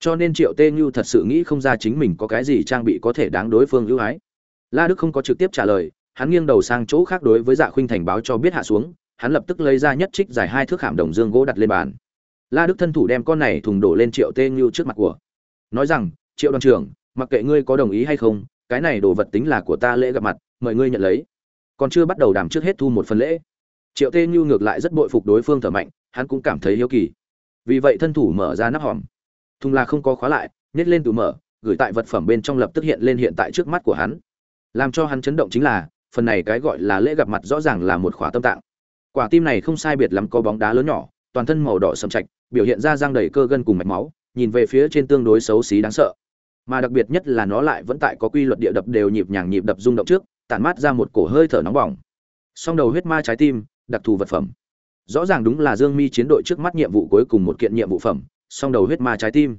cho nên triệu tê như thật sự nghĩ không ra chính mình có cái gì trang bị có thể đáng đối phương ưu ái. La đức không có trực tiếp trả lời, hắn nghiêng đầu sang chỗ khác đối với dạ khuynh thành báo cho biết hạ xuống, hắn lập tức lấy ra nhất trích dài hai thước hàm đồng dương gỗ đặt lên bàn. La đức thân thủ đem con này thùng đổ lên triệu tê như trước mặt của. Nói rằng, triệu đoàn trưởng, mặc kệ ngươi có đồng ý hay không, cái này đồ vật tính là của ta lễ gặp mặt, mời ngươi nhận lấy. Còn chưa bắt đầu đàm trước hết thu một phần lễ, triệu tê như ngược lại rất bội phục đối phương thở mạnh, hắn cũng cảm thấy hiếu kỳ. Vì vậy thân thủ mở ra nắp hòm thùng là không có khóa lại nhét lên tự mở gửi tại vật phẩm bên trong lập tức hiện lên hiện tại trước mắt của hắn. Làm cho hắn chấn động chính là phần này cái gọi là lễ gặp mặt rõ ràng là một khóa tâm tạng. Quả tim này không sai biệt lắm có bóng đá lớn nhỏ toàn thân màu đỏ sầm chạch, biểu hiện ra răng đầy cơ gân cùng mạch máu nhìn về phía trên tương đối xấu xí đáng sợ. Mà đặc biệt nhất là nó lại vẫn tại có quy luật địa đập đều nhịp nhàng nhịp đập rung động trước tản mát ra một cổ hơi thở nóng bỏng. Song đầu huyết ma trái tim đặc thù vật phẩm. Rõ ràng đúng là dương mi chiến đội trước mắt nhiệm vụ cuối cùng một kiện nhiệm vụ phẩm song đầu huyết ma trái tim.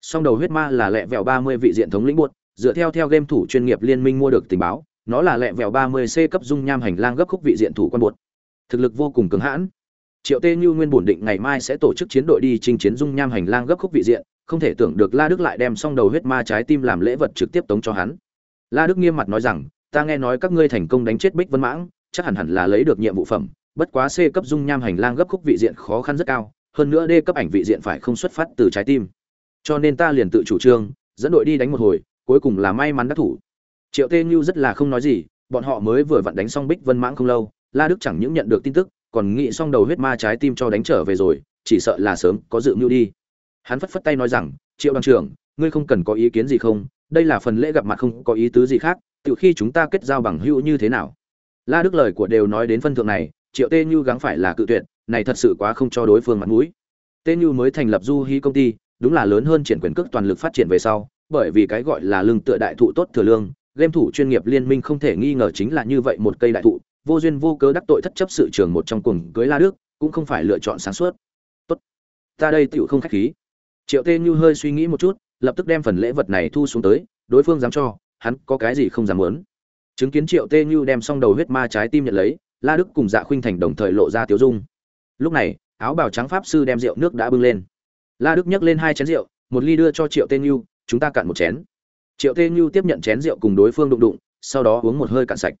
Song đầu huyết ma là lẹ vẹo ba mươi vị diện thống lĩnh buốt, dựa theo theo game thủ chuyên nghiệp liên minh mua được tình báo, nó là lẹ vẹo ba mươi c cấp dung nham hành lang gấp khúc vị diện thủ quan buột thực lực vô cùng cứng hãn. Triệu tê như nguyên bổn định ngày mai sẽ tổ chức chiến đội đi chinh chiến dung nham hành lang gấp khúc vị diện, không thể tưởng được la đức lại đem xong đầu huyết ma trái tim làm lễ vật trực tiếp tống cho hắn. La đức nghiêm mặt nói rằng, ta nghe nói các ngươi thành công đánh chết bích vân mãng, chắc hẳn hẳn là lấy được nhiệm vụ phẩm, bất quá c cấp dung nham hành lang gấp khúc vị diện khó khăn rất cao hơn nữa đê cấp ảnh vị diện phải không xuất phát từ trái tim. Cho nên ta liền tự chủ trương, dẫn đội đi đánh một hồi, cuối cùng là may mắn đắc thủ. Triệu tê như rất là không nói gì, bọn họ mới vừa vặn đánh xong bích vân mãng không lâu, la đức chẳng những nhận được tin tức, còn nghĩ xong đầu huyết ma trái tim cho đánh trở về rồi, chỉ sợ là sớm có dự mưu đi. Hắn phất phất tay nói rằng, triệu đoàn trưởng, ngươi không cần có ý kiến gì không? Đây là phần lễ gặp mặt không có ý tứ gì khác, tự khi chúng ta kết giao bằng hữu như thế nào? La đức lời của đều nói đến phân thượng này, triệu tê như gắng phải là cự tuyệt này thật sự quá không cho đối phương mặt mũi. Tê như mới thành lập du hy công ty, đúng là lớn hơn triển quyền cước toàn lực phát triển về sau, bởi vì cái gọi là lương tựa đại thụ tốt thừa lương, game thủ chuyên nghiệp liên minh không thể nghi ngờ chính là như vậy một cây đại thụ, vô duyên vô cớ đắc tội thất chấp sự trường một trong cùng cưới la đức, cũng không phải lựa chọn sáng suốt. Tốt, ta đây tựu không khách khí. Triệu tê như hơi suy nghĩ một chút, lập tức đem phần lễ vật này thu xuống tới, đối phương dám cho, hắn có cái gì không dám muốn. Chứng kiến triệu tê như đem xong đầu huyết ma trái tim nhận lấy, la đức cùng dạ khuynh thành đồng thời lộ ra tiếu dung lúc này, áo bào trắng pháp sư đem rượu nước đã bưng lên. La đức nhấc lên hai chén rượu, một ly đưa cho triệu tê như chúng ta cạn một chén. Triệu tê như tiếp nhận chén rượu cùng đối phương đụng đụng, sau đó uống một hơi cạn sạch.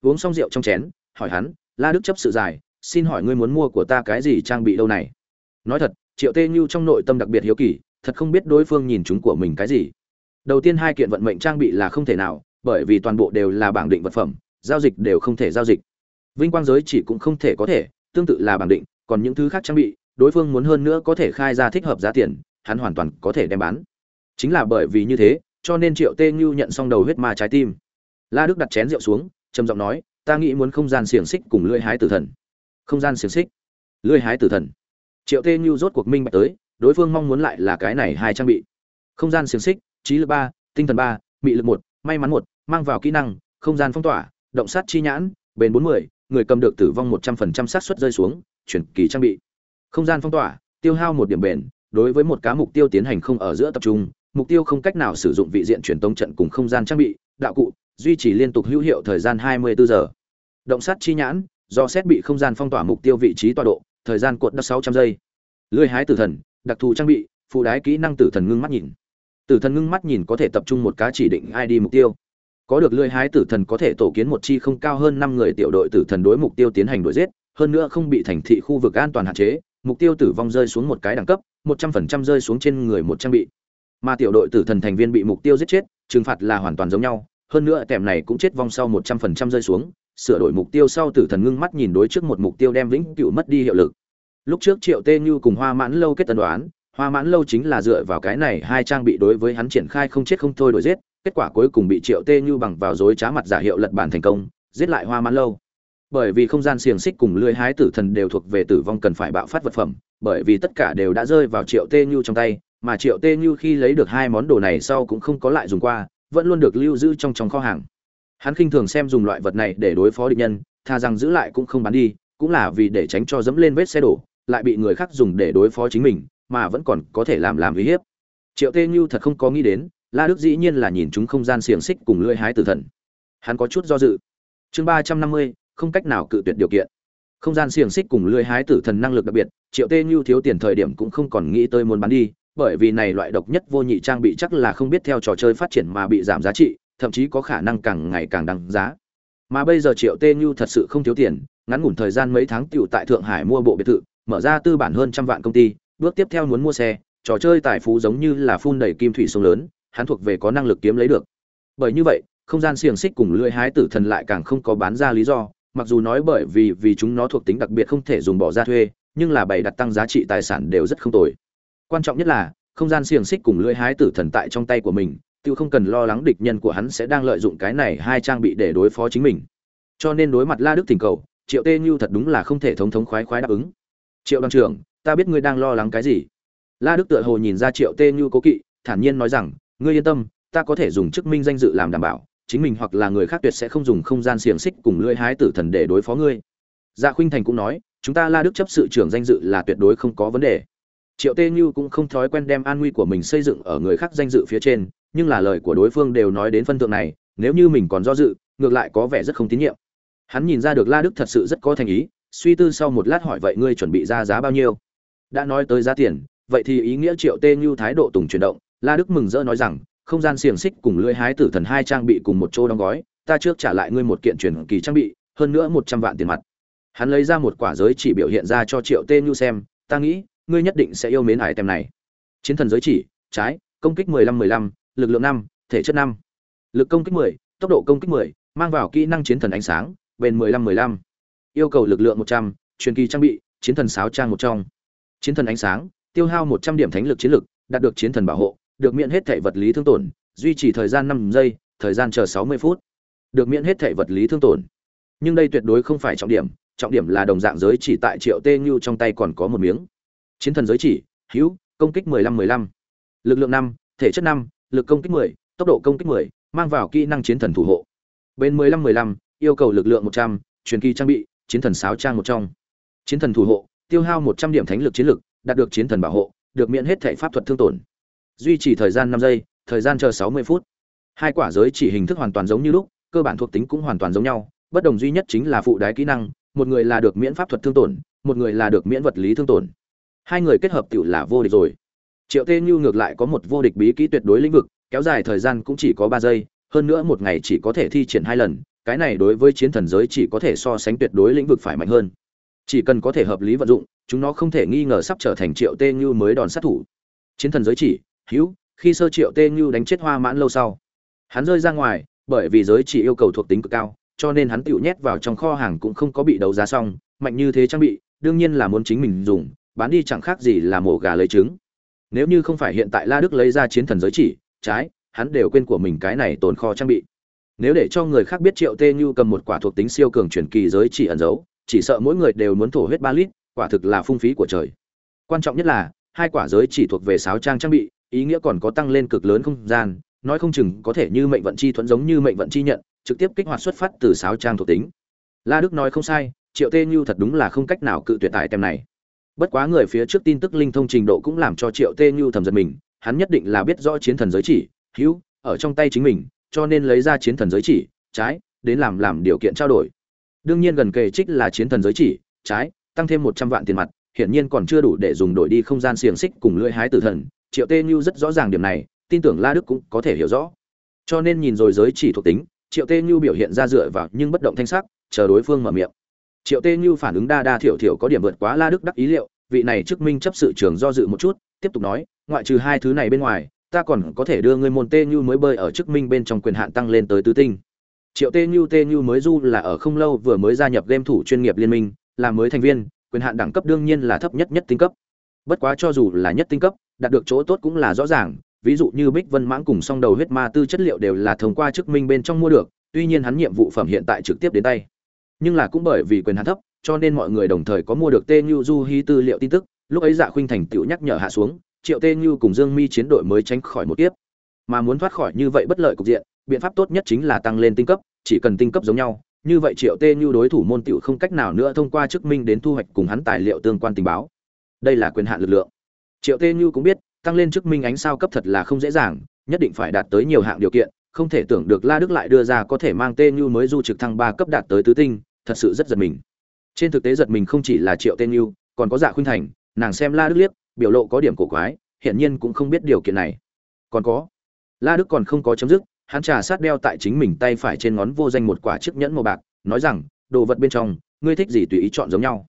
Uống xong rượu trong chén, hỏi hắn, la đức chấp sự dài, xin hỏi ngươi muốn mua của ta cái gì trang bị đâu này? Nói thật, triệu tê như trong nội tâm đặc biệt hiếu kỳ, thật không biết đối phương nhìn chúng của mình cái gì. Đầu tiên hai kiện vận mệnh trang bị là không thể nào, bởi vì toàn bộ đều là bảng định vật phẩm, giao dịch đều không thể giao dịch. Vinh quang giới chỉ cũng không thể có thể, tương tự là bảng định còn những thứ khác trang bị, đối phương muốn hơn nữa có thể khai ra thích hợp giá tiền, hắn hoàn toàn có thể đem bán. Chính là bởi vì như thế, cho nên triệu tê như nhận xong đầu huyết ma trái tim. La đức đặt chén rượu xuống, trầm giọng nói, ta nghĩ muốn không gian xiềng xích cùng lưỡi hái tử thần. Không gian xiềng xích? Lưỡi hái tử thần? Triệu tê như rốt cuộc minh bạch tới, đối phương mong muốn lại là cái này hai trang bị. Không gian xiềng xích, trí lực ba, tinh thần ba, mị lực một, may mắn một, mang vào kỹ năng, không gian phong tỏa, động sát chi nhãn, bền bốn mươi, người cầm được tử vong một trăm phần trăm xác suất rơi xuống chuyển kỳ trang bị. Không gian phong tỏa, tiêu hao một điểm bền, đối với một cá mục tiêu tiến hành không ở giữa tập trung, mục tiêu không cách nào sử dụng vị diện truyền tống trận cùng không gian trang bị, đạo cụ, duy trì liên tục hữu hiệu thời gian 24 giờ. Động sát chi nhãn, do xét bị không gian phong tỏa mục tiêu vị trí tọa độ, thời gian cuộn đất 600 giây. Lưỡi hái tử thần, đặc thù trang bị, phụ đái kỹ năng tử thần ngưng mắt nhìn. Tử thần ngưng mắt nhìn có thể tập trung một cá chỉ định id mục tiêu. Có được lưỡi hái tử thần có thể tổ kiến một chi không cao hơn năm người tiểu đội tử thần đối mục tiêu tiến hành đuổi giết hơn nữa không bị thành thị khu vực an toàn hạn chế, mục tiêu tử vong rơi xuống một cái đẳng cấp, một trăm phần trăm rơi xuống trên người một trang bị. Mà tiểu đội tử thần thành viên bị mục tiêu giết chết, trừng phạt là hoàn toàn giống nhau, hơn nữa tèm này cũng chết vong sau một trăm phần trăm rơi xuống, sửa đổi mục tiêu sau tử thần ngưng mắt nhìn đối trước một mục tiêu đem vĩnh cửu mất đi hiệu lực. Lúc trước triệu tê như cùng hoa mãn lâu kết tân đoán, hoa mãn lâu chính là dựa vào cái này hai trang bị đối với hắn triển khai không chết không thôi đổi giết, kết quả cuối cùng bị triệu tê như bằng vào dối trá mặt giả hiệu lật bản thành công, giết lại hoa mãn lâu bởi vì không gian xiềng xích cùng lưới hái tử thần đều thuộc về tử vong cần phải bạo phát vật phẩm, bởi vì tất cả đều đã rơi vào triệu tê nhu trong tay, mà triệu tê nhu khi lấy được hai món đồ này sau cũng không có lại dùng qua, vẫn luôn được lưu giữ trong trong kho hàng. Hắn khinh thường xem dùng loại vật này để đối phó địch nhân thà rằng giữ lại cũng không bán đi, cũng là vì để tránh cho dẫm lên vết xe đổ, lại bị người khác dùng để đối phó chính mình, mà vẫn còn có thể làm làm uy hiếp. Triệu tê nhu thật không có nghĩ đến, la đức dĩ nhiên là nhìn chúng không gian xiềng xích cùng lưỡi hái tử thần. Hắn có chút do dự. Chương ba trăm năm mươi không cách nào cự tuyệt điều kiện. Không gian xiềng xích cùng lưỡi hái tử thần năng lực đặc biệt, triệu tê như thiếu tiền thời điểm cũng không còn nghĩ tới muốn bán đi, bởi vì này loại độc nhất vô nhị trang bị chắc là không biết theo trò chơi phát triển mà bị giảm giá trị, thậm chí có khả năng càng ngày càng đăng giá. Mà bây giờ triệu tê như thật sự không thiếu tiền, ngắn ngủn thời gian mấy tháng tựu tại thượng hải mua bộ biệt thự, mở ra tư bản hơn trăm vạn công ty, bước tiếp theo muốn mua xe, trò chơi tài phú giống như là phun đầy kim thủy sông lớn, hắn thuộc về có năng lực kiếm lấy được. Bởi như vậy, không gian xiềng xích cùng lưỡi hái tử thần lại càng không có bán ra lý do mặc dù nói bởi vì vì chúng nó thuộc tính đặc biệt không thể dùng bỏ ra thuê, nhưng là bày đặt tăng giá trị tài sản đều rất không tồi. Quan trọng nhất là, không gian xiềng xích cùng lưỡi hái tử thần tại trong tay của mình tiêu không cần lo lắng địch nhân của hắn sẽ đang lợi dụng cái này hai trang bị để đối phó chính mình. Cho nên đối mặt la đức thỉnh cầu, triệu tê Nhu thật đúng là không thể thống thống khoái khoái đáp ứng. Triệu đoàn trưởng, ta biết ngươi đang lo lắng cái gì. La đức tựa hồ nhìn ra triệu tê Nhu cố kỵ, thản nhiên nói rằng, ngươi yên tâm, ta có thể dùng chức minh danh dự làm đảm bảo chính mình hoặc là người khác tuyệt sẽ không dùng không gian xiềng xích cùng lưỡi hái tử thần để đối phó ngươi. Dạ khuynh thành cũng nói, chúng ta la đức chấp sự trưởng danh dự là tuyệt đối không có vấn đề. Triệu tê như cũng không thói quen đem an nguy của mình xây dựng ở người khác danh dự phía trên, nhưng là lời của đối phương đều nói đến phân thượng này, nếu như mình còn do dự, ngược lại có vẻ rất không tín nhiệm. Hắn nhìn ra được la đức thật sự rất có thành ý, suy tư sau một lát hỏi vậy ngươi chuẩn bị ra giá bao nhiêu? Đã nói tới giá tiền, vậy thì ý nghĩa triệu tê như thái độ tùng chuyển động, la đức mừng rỡ nói rằng không gian xiềng xích cùng lưỡi hái tử thần hai trang bị cùng một chỗ đóng gói, ta trước trả lại ngươi một kiện truyền kỳ trang bị, hơn nữa một trăm vạn tiền mặt. Hắn lấy ra một quả giới chỉ biểu hiện ra cho triệu tê như xem, ta nghĩ, ngươi nhất định sẽ yêu mến hải tem này. Chiến thần giới chỉ, trái, công kích mười lăm mười lăm, lực lượng năm, thể chất năm. Lực công kích mười, tốc độ công kích mười, mang vào kỹ năng chiến thần ánh sáng, bền mười lăm mười lăm. Yêu cầu lực lượng một trăm, truyền kỳ trang bị, chiến thần sáo trang một trong. Chiến thần ánh sáng, tiêu hao một trăm điểm thánh lực chiến lực, đạt được chiến thần bảo hộ được miễn hết thể vật lý thương tổn, duy trì thời gian năm giây, thời gian chờ sáu mươi phút. Được miễn hết thể vật lý thương tổn. Nhưng đây tuyệt đối không phải trọng điểm trọng điểm là đồng dạng giới chỉ tại triệu tê như trong tay còn có một miếng. Chiến thần giới chỉ, hữu, công kích mười lăm mười lăm. Lực lượng năm, thể chất năm, lực công kích mười, tốc độ công kích mười, mang vào kỹ năng chiến thần thủ hộ. Bên mười lăm mười lăm, yêu cầu lực lượng một trăm, truyền kỳ trang bị, chiến thần sáo trang một trong. Chiến thần thủ hộ, tiêu hao một trăm điểm thánh lực chiến lực, đạt được chiến thần bảo hộ, được miễn hết thể pháp thuật thương tổn duy trì thời gian năm giây, thời gian chờ sáu mươi phút. Hai quả giới chỉ hình thức hoàn toàn giống như lúc, cơ bản thuộc tính cũng hoàn toàn giống nhau, bất đồng duy nhất chính là phụ đái kỹ năng, một người là được miễn pháp thuật thương tổn, một người là được miễn vật lý thương tổn. Hai người kết hợp tiểu là vô địch rồi. Triệu tê như ngược lại có một vô địch bí kỹ tuyệt đối lĩnh vực, kéo dài thời gian cũng chỉ có ba giây, hơn nữa một ngày chỉ có thể thi triển hai lần, cái này đối với chiến thần giới chỉ có thể so sánh tuyệt đối lĩnh vực phải mạnh hơn. Chỉ cần có thể hợp lý vận dụng, chúng nó không thể nghi ngờ sắp trở thành triệu tê như mới đòn sát thủ. Chiến thần giới chỉ hữu, khi sơ triệu tê như đánh chết hoa mãn lâu sau, hắn rơi ra ngoài, bởi vì giới chỉ yêu cầu thuộc tính cực cao, cho nên hắn tựu nhét vào trong kho hàng cũng không có bị đấu giá xong, mạnh như thế trang bị, đương nhiên là muốn chính mình dùng, bán đi chẳng khác gì là mổ gà lấy trứng. Nếu như không phải hiện tại la đức lấy ra chiến thần giới chỉ, trái, hắn đều quên của mình cái này tồn kho trang bị. Nếu để cho người khác biết triệu tê như cầm một quả thuộc tính siêu cường chuyển kỳ giới chỉ ẩn giấu, chỉ sợ mỗi người đều muốn thổ huyết ba lít, quả thực là phung phí của trời. Quan trọng nhất là, hai quả giới chỉ thuộc về sáo trang trang bị ý nghĩa còn có tăng lên cực lớn không gian, nói không chừng có thể như mệnh vận chi thuẫn giống như mệnh vận chi nhận, trực tiếp kích hoạt xuất phát từ sáo trang thuộc tính. La đức nói không sai, triệu tê như thật đúng là không cách nào cự tuyệt tại tem này. Bất quá người phía trước tin tức linh thông trình độ cũng làm cho triệu tê như thầm giật mình, hắn nhất định là biết rõ chiến thần giới chỉ, hữu, ở trong tay chính mình, cho nên lấy ra chiến thần giới chỉ, trái, đến làm làm điều kiện trao đổi. Đương nhiên gần kề trích là chiến thần giới chỉ, trái, tăng thêm một trăm vạn tiền mặt, hiển nhiên còn chưa đủ để dùng đổi đi không gian xiềng xích cùng lưỡi hái tử thần triệu tê như rất rõ ràng điểm này, tin tưởng la đức cũng có thể hiểu rõ. Cho nên nhìn rồi giới chỉ thuộc tính, triệu tê như biểu hiện ra dựa vào nhưng bất động thanh sắc, chờ đối phương mở miệng. Triệu tê như phản ứng đa đa thiểu thiểu có điểm vượt quá la đức đắc ý liệu, vị này chức minh chấp sự trường do dự một chút, tiếp tục nói, ngoại trừ hai thứ này bên ngoài, ta còn có thể đưa ngươi môn tê như mới bơi ở chức minh bên trong quyền hạn tăng lên tới tứ tinh. Triệu tê như tê như mới du là ở không lâu vừa mới gia nhập game thủ chuyên nghiệp liên minh, là mới thành viên, quyền hạn đẳng cấp đương nhiên là thấp nhất nhất tinh cấp. Bất quá cho dù là nhất tinh cấp đạt được chỗ tốt cũng là rõ ràng, ví dụ như bích vân mãng cùng song đầu huyết ma tư chất liệu đều là thông qua chức minh bên trong mua được, tuy nhiên hắn nhiệm vụ phẩm hiện tại trực tiếp đến tay. Nhưng là cũng bởi vì quyền hạn thấp, cho nên mọi người đồng thời có mua được tê như du hy tư liệu tin tức, lúc ấy dạ khuynh thành tựu nhắc nhở hạ xuống, triệu tê như cùng dương mi chiến đội mới tránh khỏi một tiếp mà muốn thoát khỏi như vậy bất lợi cục diện, biện pháp tốt nhất chính là tăng lên tinh cấp, chỉ cần tinh cấp giống nhau. Như vậy triệu tê như đối thủ môn tựu không cách nào nữa thông qua chức minh đến thu hoạch cùng hắn tài liệu tương quan tình báo. Đây là quyền hạn lực lượng triệu tê như cũng biết, tăng lên chức minh ánh sao cấp thật là không dễ dàng, nhất định phải đạt tới nhiều hạng điều kiện, không thể tưởng được la đức lại đưa ra có thể mang tê như mới du trực thăng ba cấp đạt tới tứ tinh, thật sự rất giật mình. Trên thực tế giật mình không chỉ là triệu tê như, còn có dạ khuynh thành, nàng xem la đức liếc, biểu lộ có điểm cổ quái, hiển nhiên cũng không biết điều kiện này. Còn có, la đức còn không có chấm dứt, hắn trà sát đeo tại chính mình tay phải trên ngón vô danh một quả chiếc nhẫn màu bạc, nói rằng, đồ vật bên trong, ngươi thích gì tùy ý chọn giống nhau.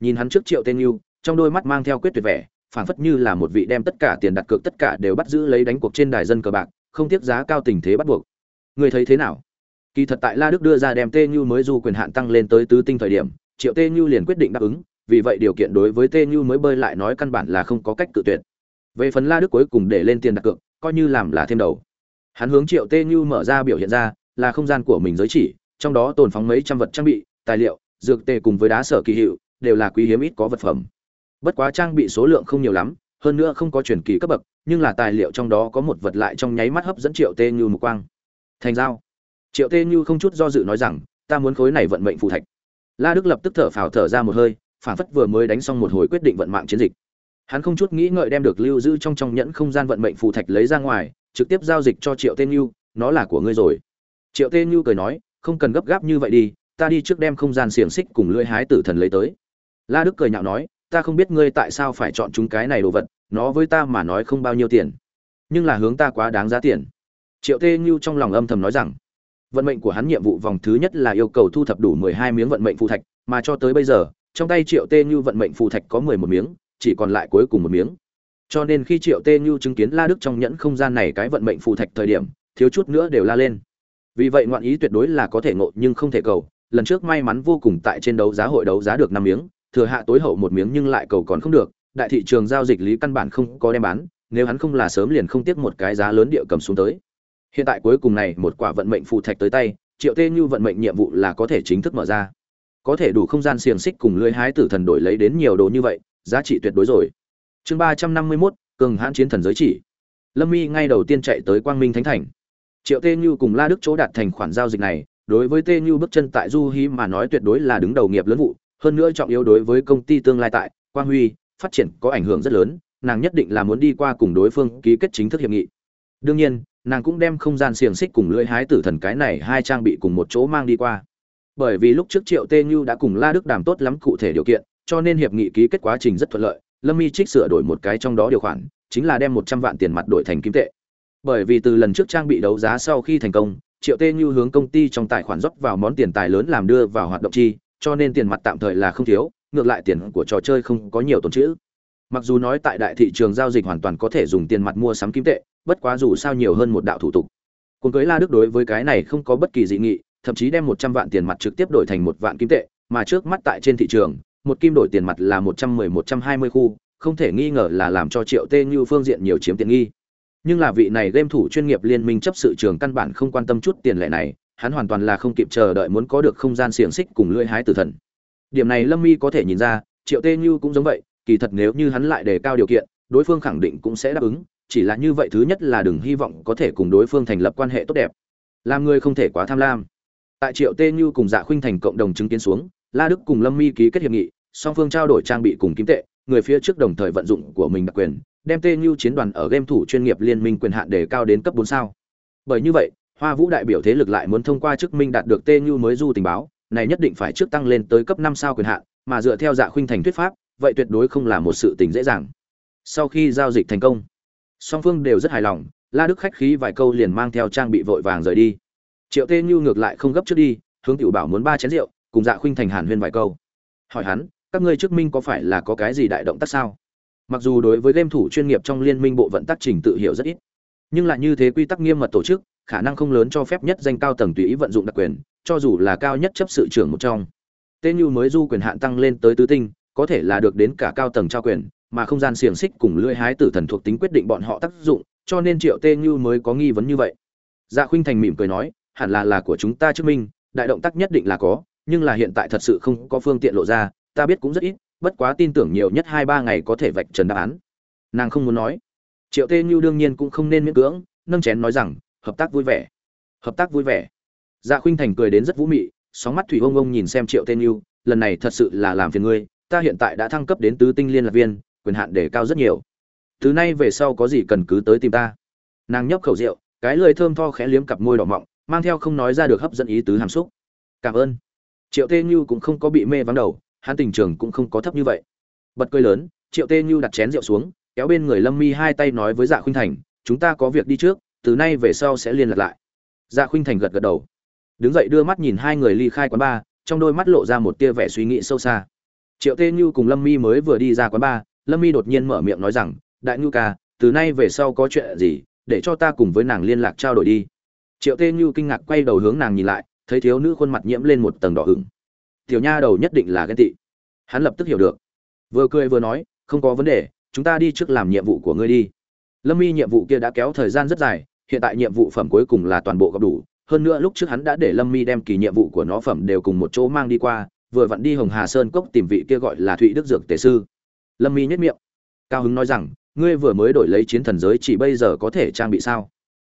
Nhìn hắn trước triệu tên yêu trong đôi mắt mang theo quyết tuyệt vẻ phảng phất như là một vị đem tất cả tiền đặt cược tất cả đều bắt giữ lấy đánh cuộc trên đài dân cờ bạc, không tiếc giá cao tình thế bắt buộc. Người thấy thế nào? Kỳ thật tại la đức đưa ra đem tê như mới du quyền hạn tăng lên tới tứ tinh thời điểm, triệu tê như liền quyết định đáp ứng, vì vậy điều kiện đối với tê như mới bơi lại nói căn bản là không có cách cự tuyệt. Về phần la đức cuối cùng để lên tiền đặt cược, coi như làm là thêm đầu. Hắn hướng triệu tê như mở ra biểu hiện ra, là không gian của mình giới chỉ, trong đó tồn phóng mấy trăm vật trang bị, tài liệu, dược tề cùng với đá sở kỳ hiệu, đều là quý hiếm ít có vật phẩm bất quá trang bị số lượng không nhiều lắm, hơn nữa không có truyền kỳ cấp bậc, nhưng là tài liệu trong đó có một vật lại trong nháy mắt hấp dẫn triệu tê như một quang. Thành giao. Triệu tê như không chút do dự nói rằng, ta muốn khối này vận mệnh phù thạch. La đức lập tức thở phào thở ra một hơi, phản phất vừa mới đánh xong một hồi quyết định vận mạng chiến dịch. Hắn không chút nghĩ ngợi đem được lưu giữ trong trong nhẫn không gian vận mệnh phù thạch lấy ra ngoài, trực tiếp giao dịch cho triệu Tê như, nó là của ngươi rồi. Triệu Tê như cười nói, không cần gấp gáp như vậy đi, ta đi trước đem không gian xiềng xích cùng lưỡi hái tử thần lấy tới. La đức cười nhạo nói ta không biết ngươi tại sao phải chọn chúng cái này đồ vật, nó với ta mà nói không bao nhiêu tiền. Nhưng là hướng ta quá đáng giá tiền. Triệu tê như trong lòng âm thầm nói rằng, vận mệnh của hắn nhiệm vụ vòng thứ nhất là yêu cầu thu thập đủ mười hai miếng vận mệnh phù thạch, mà cho tới bây giờ, trong tay triệu tê như vận mệnh phù thạch có mười một miếng, chỉ còn lại cuối cùng một miếng. Cho nên khi triệu tê như chứng kiến la đức trong nhẫn không gian này cái vận mệnh phù thạch thời điểm, thiếu chút nữa đều la lên. Vì vậy ngoạn ý tuyệt đối là có thể ngộ nhưng không thể cầu, lần trước may mắn vô cùng tại trên đấu giá hội đấu giá được năm miếng thừa hạ tối hậu một miếng nhưng lại cầu còn không được, đại thị trường giao dịch lý căn bản không có đem bán, nếu hắn không là sớm liền không tiếc một cái giá lớn địa cầm xuống tới. Hiện tại cuối cùng này, một quả vận mệnh phù thạch tới tay, triệu tê như vận mệnh nhiệm vụ là có thể chính thức mở ra. Có thể đủ không gian xiềng xích cùng lưới hái tử thần đổi lấy đến nhiều đồ như vậy, giá trị tuyệt đối rồi. Chương ba trăm năm mươi mốt, cường hãn chiến thần giới chỉ. Lâm mi ngay đầu tiên chạy tới quang minh thánh thành. Triệu tê như cùng la đức chỗ đạt thành khoản giao dịch này, đối với tê như bước chân tại du hí mà nói tuyệt đối là đứng đầu nghiệp lớn vụ hơn nữa trọng yếu đối với công ty tương lai tại, quang huy, phát triển có ảnh hưởng rất lớn, nàng nhất định là muốn đi qua cùng đối phương ký kết chính thức hiệp nghị. Đương nhiên, nàng cũng đem không gian xiềng xích cùng lưỡi hái tử thần cái này hai trang bị cùng một chỗ mang đi qua. Bởi vì lúc trước triệu tê như đã cùng la đức đàm tốt lắm cụ thể điều kiện, cho nên hiệp nghị ký kết quá trình rất thuận lợi, lâm Y trích sửa đổi một cái trong đó điều khoản, chính là đem một trăm vạn tiền mặt đổi thành kim tệ. Bởi vì từ lần trước trang bị đấu giá sau khi thành công, triệu tê như hướng công ty trong tài khoản rót vào món tiền tài lớn làm đưa vào hoạt động chi cho nên tiền mặt tạm thời là không thiếu, ngược lại tiền của trò chơi không có nhiều tồn chữ. Mặc dù nói tại đại thị trường giao dịch hoàn toàn có thể dùng tiền mặt mua sắm kim tệ, bất quá dù sao nhiều hơn một đạo thủ tục. Cuốn cưới la đức đối với cái này không có bất kỳ dị nghị, thậm chí đem một trăm vạn tiền mặt trực tiếp đổi thành một vạn kim tệ, mà trước mắt tại trên thị trường, một kim đổi tiền mặt là một trăm mười, một trăm hai mươi khu, không thể nghi ngờ là làm cho triệu tê như phương diện nhiều chiếm tiện nghi. Nhưng là vị này game thủ chuyên nghiệp liên minh chấp sự trường căn bản không quan tâm chút tiền lệ này hắn hoàn toàn là không kịp chờ đợi muốn có được không gian xiềng xích cùng lưỡi hái tử thần. Điểm này lâm mi có thể nhìn ra, triệu tê như cũng giống vậy, kỳ thật nếu như hắn lại đề cao điều kiện, đối phương khẳng định cũng sẽ đáp ứng, chỉ là như vậy thứ nhất là đừng hy vọng có thể cùng đối phương thành lập quan hệ tốt đẹp. Làm người không thể quá tham lam. Tại triệu tê như cùng dạ khuynh thành cộng đồng chứng kiến xuống, la đức cùng lâm mi ký kết hiệp nghị, song phương trao đổi trang bị cùng kim tệ, người phía trước đồng thời vận dụng của mình đặc quyền, đem tê như chiến đoàn ở game thủ chuyên nghiệp liên minh quyền hạn đề cao đến cấp bốn sao. Bởi như vậy hoa vũ đại biểu thế lực lại muốn thông qua chức minh đạt được tê như mới du tình báo, này nhất định phải trước tăng lên tới cấp năm sao quyền hạn, mà dựa theo dạ khuynh thành thuyết pháp, vậy tuyệt đối không là một sự tình dễ dàng. Sau khi giao dịch thành công, song phương đều rất hài lòng, la đức khách khí vài câu liền mang theo trang bị vội vàng rời đi. Triệu tê như ngược lại không gấp trước đi, hướng tiểu bảo muốn ba chén rượu, cùng dạ khuynh thành hàn huyên vài câu. Hỏi hắn, các ngươi trước minh có phải là có cái gì đại động tác sao? Mặc dù đối với game thủ chuyên nghiệp trong liên minh bộ vận tác trình tự hiểu rất ít, nhưng lại như thế quy tắc nghiêm mật tổ chức khả năng không lớn cho phép nhất danh cao tầng tùy ý vận dụng đặc quyền, cho dù là cao nhất chấp sự trưởng một trong. Tên như mới du quyền hạn tăng lên tới tứ tinh, có thể là được đến cả cao tầng trao quyền, mà không gian xiềng xích cùng lưỡi hái tử thần thuộc tính quyết định bọn họ tác dụng, cho nên triệu tê như mới có nghi vấn như vậy. Dạ khuynh thành mỉm cười nói, hẳn là là của chúng ta chứng minh, đại động tác nhất định là có, nhưng là hiện tại thật sự không có phương tiện lộ ra, ta biết cũng rất ít, bất quá tin tưởng nhiều nhất hai ba ngày có thể vạch trần đáp án. Nàng không muốn nói. Triệu tê như đương nhiên cũng không nên miễn cưỡng, nâng chén nói rằng hợp tác vui vẻ. Hợp tác vui vẻ. Dạ khuynh thành cười đến rất vũ mị, sóng mắt thủy ông ông nhìn xem triệu tên yêu lần này thật sự là làm phiền ngươi, ta hiện tại đã thăng cấp đến tứ tinh liên lạc viên, quyền hạn để cao rất nhiều. Từ nay về sau có gì cần cứ tới tìm ta. Nàng nhấp khẩu rượu, cái lưỡi thơm tho khẽ liếm cặp môi đỏ mọng, mang theo không nói ra được hấp dẫn ý tứ hàm xúc. Cảm ơn. Triệu tê như cũng không có bị mê vắng đầu, hắn tình trường cũng không có thấp như vậy. Bật cười lớn, triệu tê như đặt chén rượu xuống, kéo bên người lâm mi hai tay nói với dạ khuynh thành, chúng ta có việc đi trước từ nay về sau sẽ liên lạc lại. Dạ khuynh thành gật gật đầu. Đứng dậy đưa mắt nhìn hai người ly khai quán bar, trong đôi mắt lộ ra một tia vẻ suy nghĩ sâu xa. Triệu tê như cùng lâm mi mới vừa đi ra quán bar, lâm mi đột nhiên mở miệng nói rằng, đại ngưu ca, từ nay về sau có chuyện gì, để cho ta cùng với nàng liên lạc trao đổi đi. Triệu tê như kinh ngạc quay đầu hướng nàng nhìn lại, thấy thiếu nữ khuôn mặt nhiễm lên một tầng đỏ ửng tiểu nha đầu nhất định là ghen tị. Hắn lập tức hiểu được. Vừa cười vừa nói, không có vấn đề, chúng ta đi trước làm nhiệm vụ của ngươi đi. Lâm y nhiệm vụ kia đã kéo thời gian rất dài hiện tại nhiệm vụ phẩm cuối cùng là toàn bộ gặp đủ. Hơn nữa lúc trước hắn đã để lâm mi đem kỳ nhiệm vụ của nó phẩm đều cùng một chỗ mang đi qua, vừa vặn đi hồng hà sơn cốc tìm vị kia gọi là thụy đức dược tề sư. Lâm mi nhất miệng. Cao hứng nói rằng, ngươi vừa mới đổi lấy chiến thần giới chỉ bây giờ có thể trang bị sao?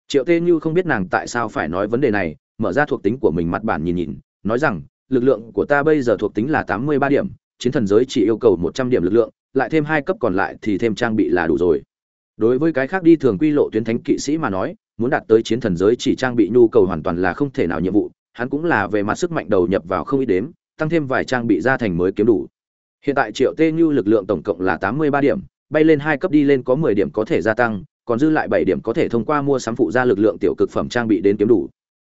Triệu tê như không biết nàng tại sao phải nói vấn đề này, mở ra thuộc tính của mình mặt bản nhìn nhìn, nói rằng, lực lượng của ta bây giờ thuộc tính là tám mươi ba điểm, chiến thần giới chỉ yêu cầu một trăm điểm lực lượng, lại thêm hai cấp còn lại thì thêm trang bị là đủ rồi. Đối với cái khác đi thường quy lộ tuyến thánh kỵ sĩ mà nói muốn đạt tới chiến thần giới chỉ trang bị nhu cầu hoàn toàn là không thể nào nhiệm vụ, hắn cũng là về mặt sức mạnh đầu nhập vào không ít đếm, tăng thêm vài trang bị ra thành mới kiếm đủ. Hiện tại triệu tê như lực lượng tổng cộng là tám mươi ba điểm, bay lên hai cấp đi lên có mười điểm có thể gia tăng, còn dư lại bảy điểm có thể thông qua mua sắm phụ gia lực lượng tiểu cực phẩm trang bị đến kiếm đủ.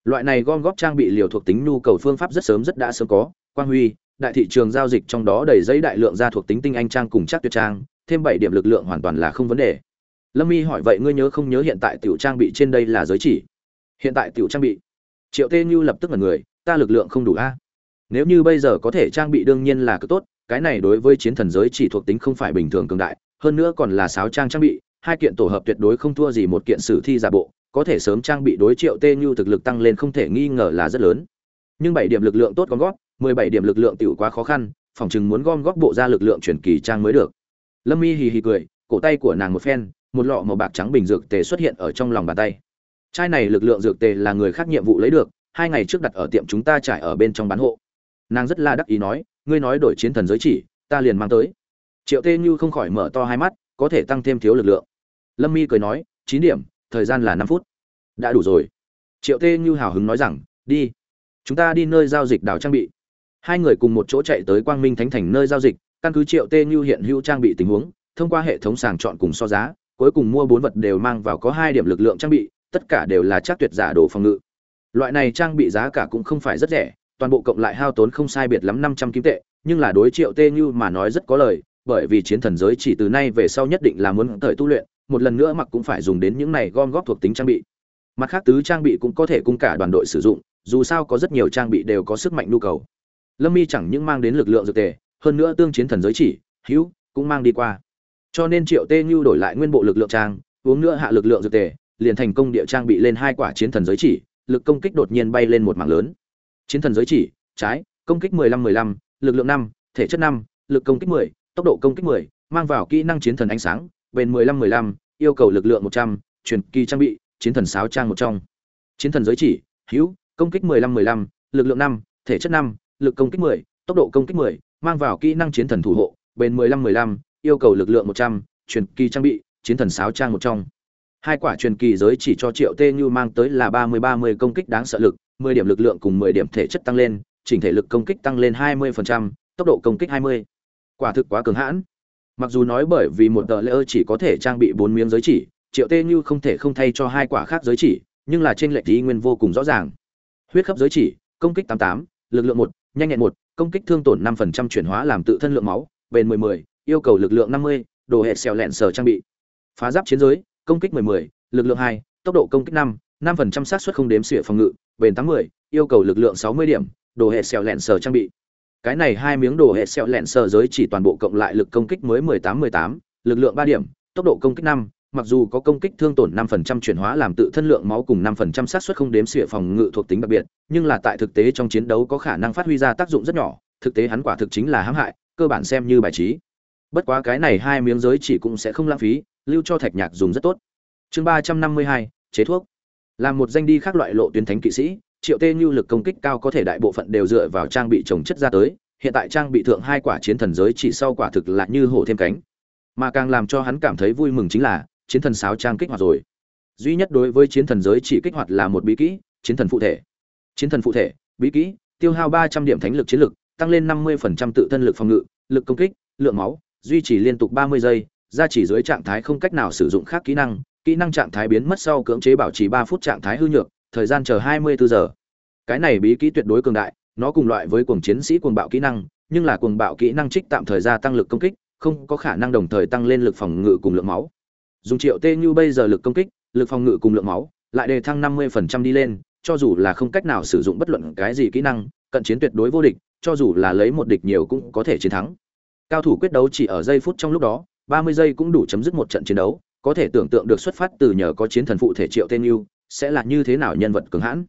Loại này gom góp trang bị liều thuộc tính nhu cầu phương pháp rất sớm rất đã sớm có, quang huy, đại thị trường giao dịch trong đó đầy giấy đại lượng ra thuộc tính tinh anh trang cùng chắc tuyệt trang, thêm bảy điểm lực lượng hoàn toàn là không vấn đề lâm y hỏi, vậy ngươi nhớ không nhớ hiện tại tiểu trang bị trên đây là giới chỉ? Hiện tại tiểu trang bị? Triệu tê như lập tức là người, ta lực lượng không đủ a. Nếu như bây giờ có thể trang bị đương nhiên là cực tốt, cái này đối với chiến thần giới chỉ thuộc tính không phải bình thường cường đại, hơn nữa còn là sáo trang trang bị, hai kiện tổ hợp tuyệt đối không thua gì một kiện sử thi giả bộ, có thể sớm trang bị đối triệu tê như thực lực tăng lên không thể nghi ngờ là rất lớn. Nhưng bảy điểm lực lượng tốt gom góp, mười bảy điểm lực lượng tiểu quá khó khăn, phòng chừng muốn gom góp bộ ra lực lượng chuyển kỳ trang mới được. Lâm y hì hì cười, cổ tay của nàng một phen một lọ màu bạc trắng bình dược tề xuất hiện ở trong lòng bàn tay. Chai này lực lượng dược tề là người khác nhiệm vụ lấy được, hai ngày trước đặt ở tiệm chúng ta trải ở bên trong bán hộ. Nàng rất là đắc ý nói, ngươi nói đổi chiến thần giới chỉ, ta liền mang tới. Triệu tê như không khỏi mở to hai mắt, có thể tăng thêm thiếu lực lượng. Lâm mi cười nói, chín điểm, thời gian là năm phút. Đã đủ rồi. Triệu tê như hào hứng nói rằng, đi, chúng ta đi nơi giao dịch đào trang bị. Hai người cùng một chỗ chạy tới quang minh thánh thành nơi giao dịch, căn cứ triệu tê như hiện hữu trang bị tình huống, thông qua hệ thống sàng chọn cùng so giá cuối cùng mua bốn vật đều mang vào có hai điểm lực lượng trang bị, tất cả đều là chắc tuyệt giả đồ phòng ngự. Loại này trang bị giá cả cũng không phải rất rẻ, toàn bộ cộng lại hao tốn không sai biệt lắm năm trăm kim tệ, nhưng là đối triệu tê như mà nói rất có lời, bởi vì chiến thần giới chỉ từ nay về sau nhất định là muốn thời tu luyện, một lần nữa mặc cũng phải dùng đến những này gom góp thuộc tính trang bị. Mặt khác tứ trang bị cũng có thể cung cả đoàn đội sử dụng, dù sao có rất nhiều trang bị đều có sức mạnh nhu cầu. Lâm mi chẳng những mang đến lực lượng dược tề, hơn nữa tương chiến thần giới chỉ, hữu, cũng mang đi qua cho nên triệu tê như đổi lại nguyên bộ lực lượng trang uống nữa hạ lực lượng dược tề liền thành công địa trang bị lên hai quả chiến thần giới chỉ lực công kích đột nhiên bay lên một mảng lớn. Chiến thần giới chỉ trái công kích 15-15, lực lượng 5, thể chất 5, lực công kích 10, tốc độ công kích 10, mang vào kỹ năng chiến thần ánh sáng bền 15-15, yêu cầu lực lượng 100, truyền kỳ trang bị chiến thần sáo trang một trong. Chiến thần giới chỉ hữu công kích 15-15, lực lượng 5, thể chất 5, lực công kích 10, tốc độ công kích 10, mang vào kỹ năng chiến thần thủ hộ bền 15-15, yêu cầu lực lượng 100, truyền kỳ trang bị chiến thần sáo trang một trong. Hai quả truyền kỳ giới chỉ cho triệu tê như mang tới là 30-30 công kích đáng sợ lực 10 điểm lực lượng cùng 10 điểm thể chất tăng lên chỉnh thể lực công kích tăng lên 20%, tốc độ công kích 20. quả thực quá cường hãn. Mặc dù nói bởi vì một tờ lễ chỉ có thể trang bị bốn miếng giới chỉ triệu tê như không thể không thay cho hai quả khác giới chỉ nhưng là trên lệch ý nguyên vô cùng rõ ràng. Huyết cấp giới chỉ công kích 88, lực lượng một nhanh nhẹn một công kích thương tổn 5% chuyển hóa làm tự thân lượng máu bền 10-10, yêu cầu lực lượng 50, đồ hệ xèo lẹn sở trang bị phá giáp chiến giới công kích 10-10, lực lượng 2, tốc độ công kích 5, 5% xác suất không đếm xỉa phòng ngự bền 80, yêu cầu lực lượng 60 điểm đồ hệ xèo lẹn sở trang bị cái này hai miếng đồ hệ xèo lẹn sở giới chỉ toàn bộ cộng lại lực công kích mới 18-18, lực lượng 3 điểm, tốc độ công kích 5, mặc dù có công kích thương tổn 5% chuyển hóa làm tự thân lượng máu cùng 5% xác suất không đếm xỉa phòng ngự thuộc tính đặc biệt, nhưng là tại thực tế trong chiến đấu có khả năng phát huy ra tác dụng rất nhỏ, thực tế hắn quả thực chính là hãm hại, cơ bản xem như bài trí. Bất quá cái này hai miếng giới chỉ cũng sẽ không lãng phí, lưu cho Thạch Nhạc dùng rất tốt. Chương 352, chế thuốc. Làm một danh đi khác loại lộ tuyến thánh kỵ sĩ, triệu tê như lực công kích cao có thể đại bộ phận đều dựa vào trang bị trồng chất ra tới hiện tại trang bị thượng hai quả chiến thần giới chỉ sau quả thực là như hổ thêm cánh mà càng làm cho hắn cảm thấy vui mừng chính là chiến thần sáo trang kích hoạt rồi duy nhất đối với chiến thần giới chỉ kích hoạt là một bí kỹ chiến thần phụ thể chiến thần phụ thể bí kỹ tiêu hao ba trăm điểm thánh lực chiến lực tăng lên năm mươi phần trăm tự thân lực phòng ngự lực công kích lượng máu duy trì liên tục ba mươi giây ra chỉ dưới trạng thái không cách nào sử dụng khác kỹ năng kỹ năng trạng thái biến mất sau cưỡng chế bảo trì 3 phút trạng thái hư nhược, thời gian chờ hai mươi bốn giờ. Cái này bí kỹ tuyệt đối cường đại, nó cùng loại với cuồng chiến sĩ cuồng bạo kỹ năng, nhưng là cuồng bạo kỹ năng trích tạm thời gia tăng lực công kích, không có khả năng đồng thời tăng lên lực phòng ngự cùng lượng máu. Dùng triệu tê như bây giờ lực công kích, lực phòng ngự cùng lượng máu, lại đề thăng năm mươi phần trăm đi lên, cho dù là không cách nào sử dụng bất luận cái gì kỹ năng, cận chiến tuyệt đối vô địch, cho dù là lấy một địch nhiều cũng có thể chiến thắng cao thủ quyết đấu chỉ ở giây phút trong lúc đó ba mươi giây cũng đủ chấm dứt một trận chiến đấu có thể tưởng tượng được xuất phát từ nhờ có chiến thần phụ thể triệu tên yêu sẽ là như thế nào nhân vật cường hãn.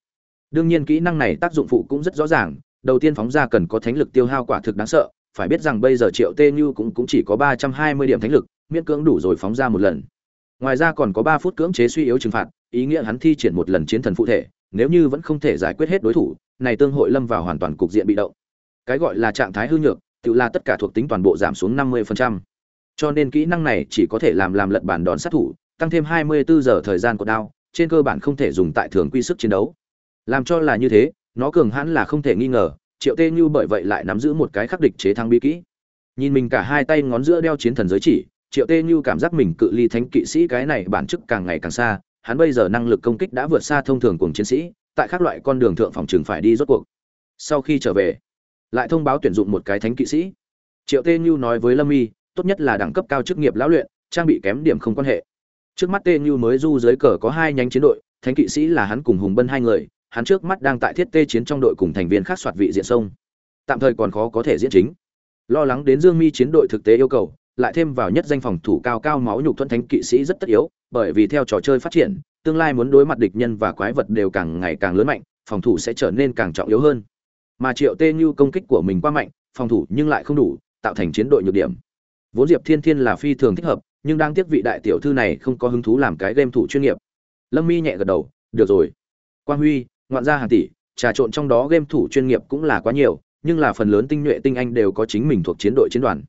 Đương nhiên kỹ năng này tác dụng phụ cũng rất rõ ràng đầu tiên phóng ra cần có thánh lực tiêu hao quả thực đáng sợ phải biết rằng bây giờ triệu tên yêu cũng, cũng chỉ có ba trăm hai mươi điểm thánh lực miễn cưỡng đủ rồi phóng ra một lần. Ngoài ra còn có ba phút cưỡng chế suy yếu trừng phạt ý nghĩa hắn thi triển một lần chiến thần phụ thể nếu như vẫn không thể giải quyết hết đối thủ này tương hội lâm vào hoàn toàn cục diện bị động. Cái gọi là trạng thái hư nhược tự là tất cả thuộc tính toàn bộ giảm xuống 50%. cho nên kỹ năng này chỉ có thể làm làm lật bản đòn sát thủ, tăng thêm 24 giờ thời gian của đao, trên cơ bản không thể dùng tại thường quy sức chiến đấu. Làm cho là như thế, nó cường hãn là không thể nghi ngờ, triệu tê như bởi vậy lại nắm giữ một cái khắc địch chế thắng bí kỹ. Nhìn mình cả hai tay ngón giữa đeo chiến thần giới chỉ, triệu tê như cảm giác mình cự ly thánh kỵ sĩ cái này bản chức càng ngày càng xa, hắn bây giờ năng lực công kích đã vượt xa thông thường cùng chiến sĩ, tại các loại con đường thượng phòng trường phải đi rốt cuộc. Sau khi trở về lại thông báo tuyển dụng một cái thánh kỵ sĩ. Triệu tê như nói với lâm y, tốt nhất là đẳng cấp cao chức nghiệp lão luyện, trang bị kém điểm không quan hệ. Trước mắt tê như mới du dưới cờ có hai nhánh chiến đội, thánh kỵ sĩ là hắn cùng hùng bân hai người, hắn trước mắt đang tại thiết tê chiến trong đội cùng thành viên khác soạt vị diện sông. Tạm thời còn khó có thể diễn chính. Lo lắng đến dương mi chiến đội thực tế yêu cầu, lại thêm vào nhất danh phòng thủ cao cao máu nhục thuận thánh kỵ sĩ rất tất yếu, bởi vì theo trò chơi phát triển, tương lai muốn đối mặt địch nhân và quái vật đều càng ngày càng lớn mạnh, phòng thủ sẽ trở nên càng trọng yếu hơn mà triệu tê như công kích của mình quá mạnh, phòng thủ nhưng lại không đủ, tạo thành chiến đội nhược điểm. Vốn diệp thiên thiên là phi thường thích hợp, nhưng đang tiếc vị đại tiểu thư này không có hứng thú làm cái game thủ chuyên nghiệp. Lâm mi nhẹ gật đầu, được rồi. Quang huy, ngoạn gia hàng tỷ, trà trộn trong đó game thủ chuyên nghiệp cũng là quá nhiều, nhưng là phần lớn tinh nhuệ tinh anh đều có chính mình thuộc chiến đội chiến đoàn.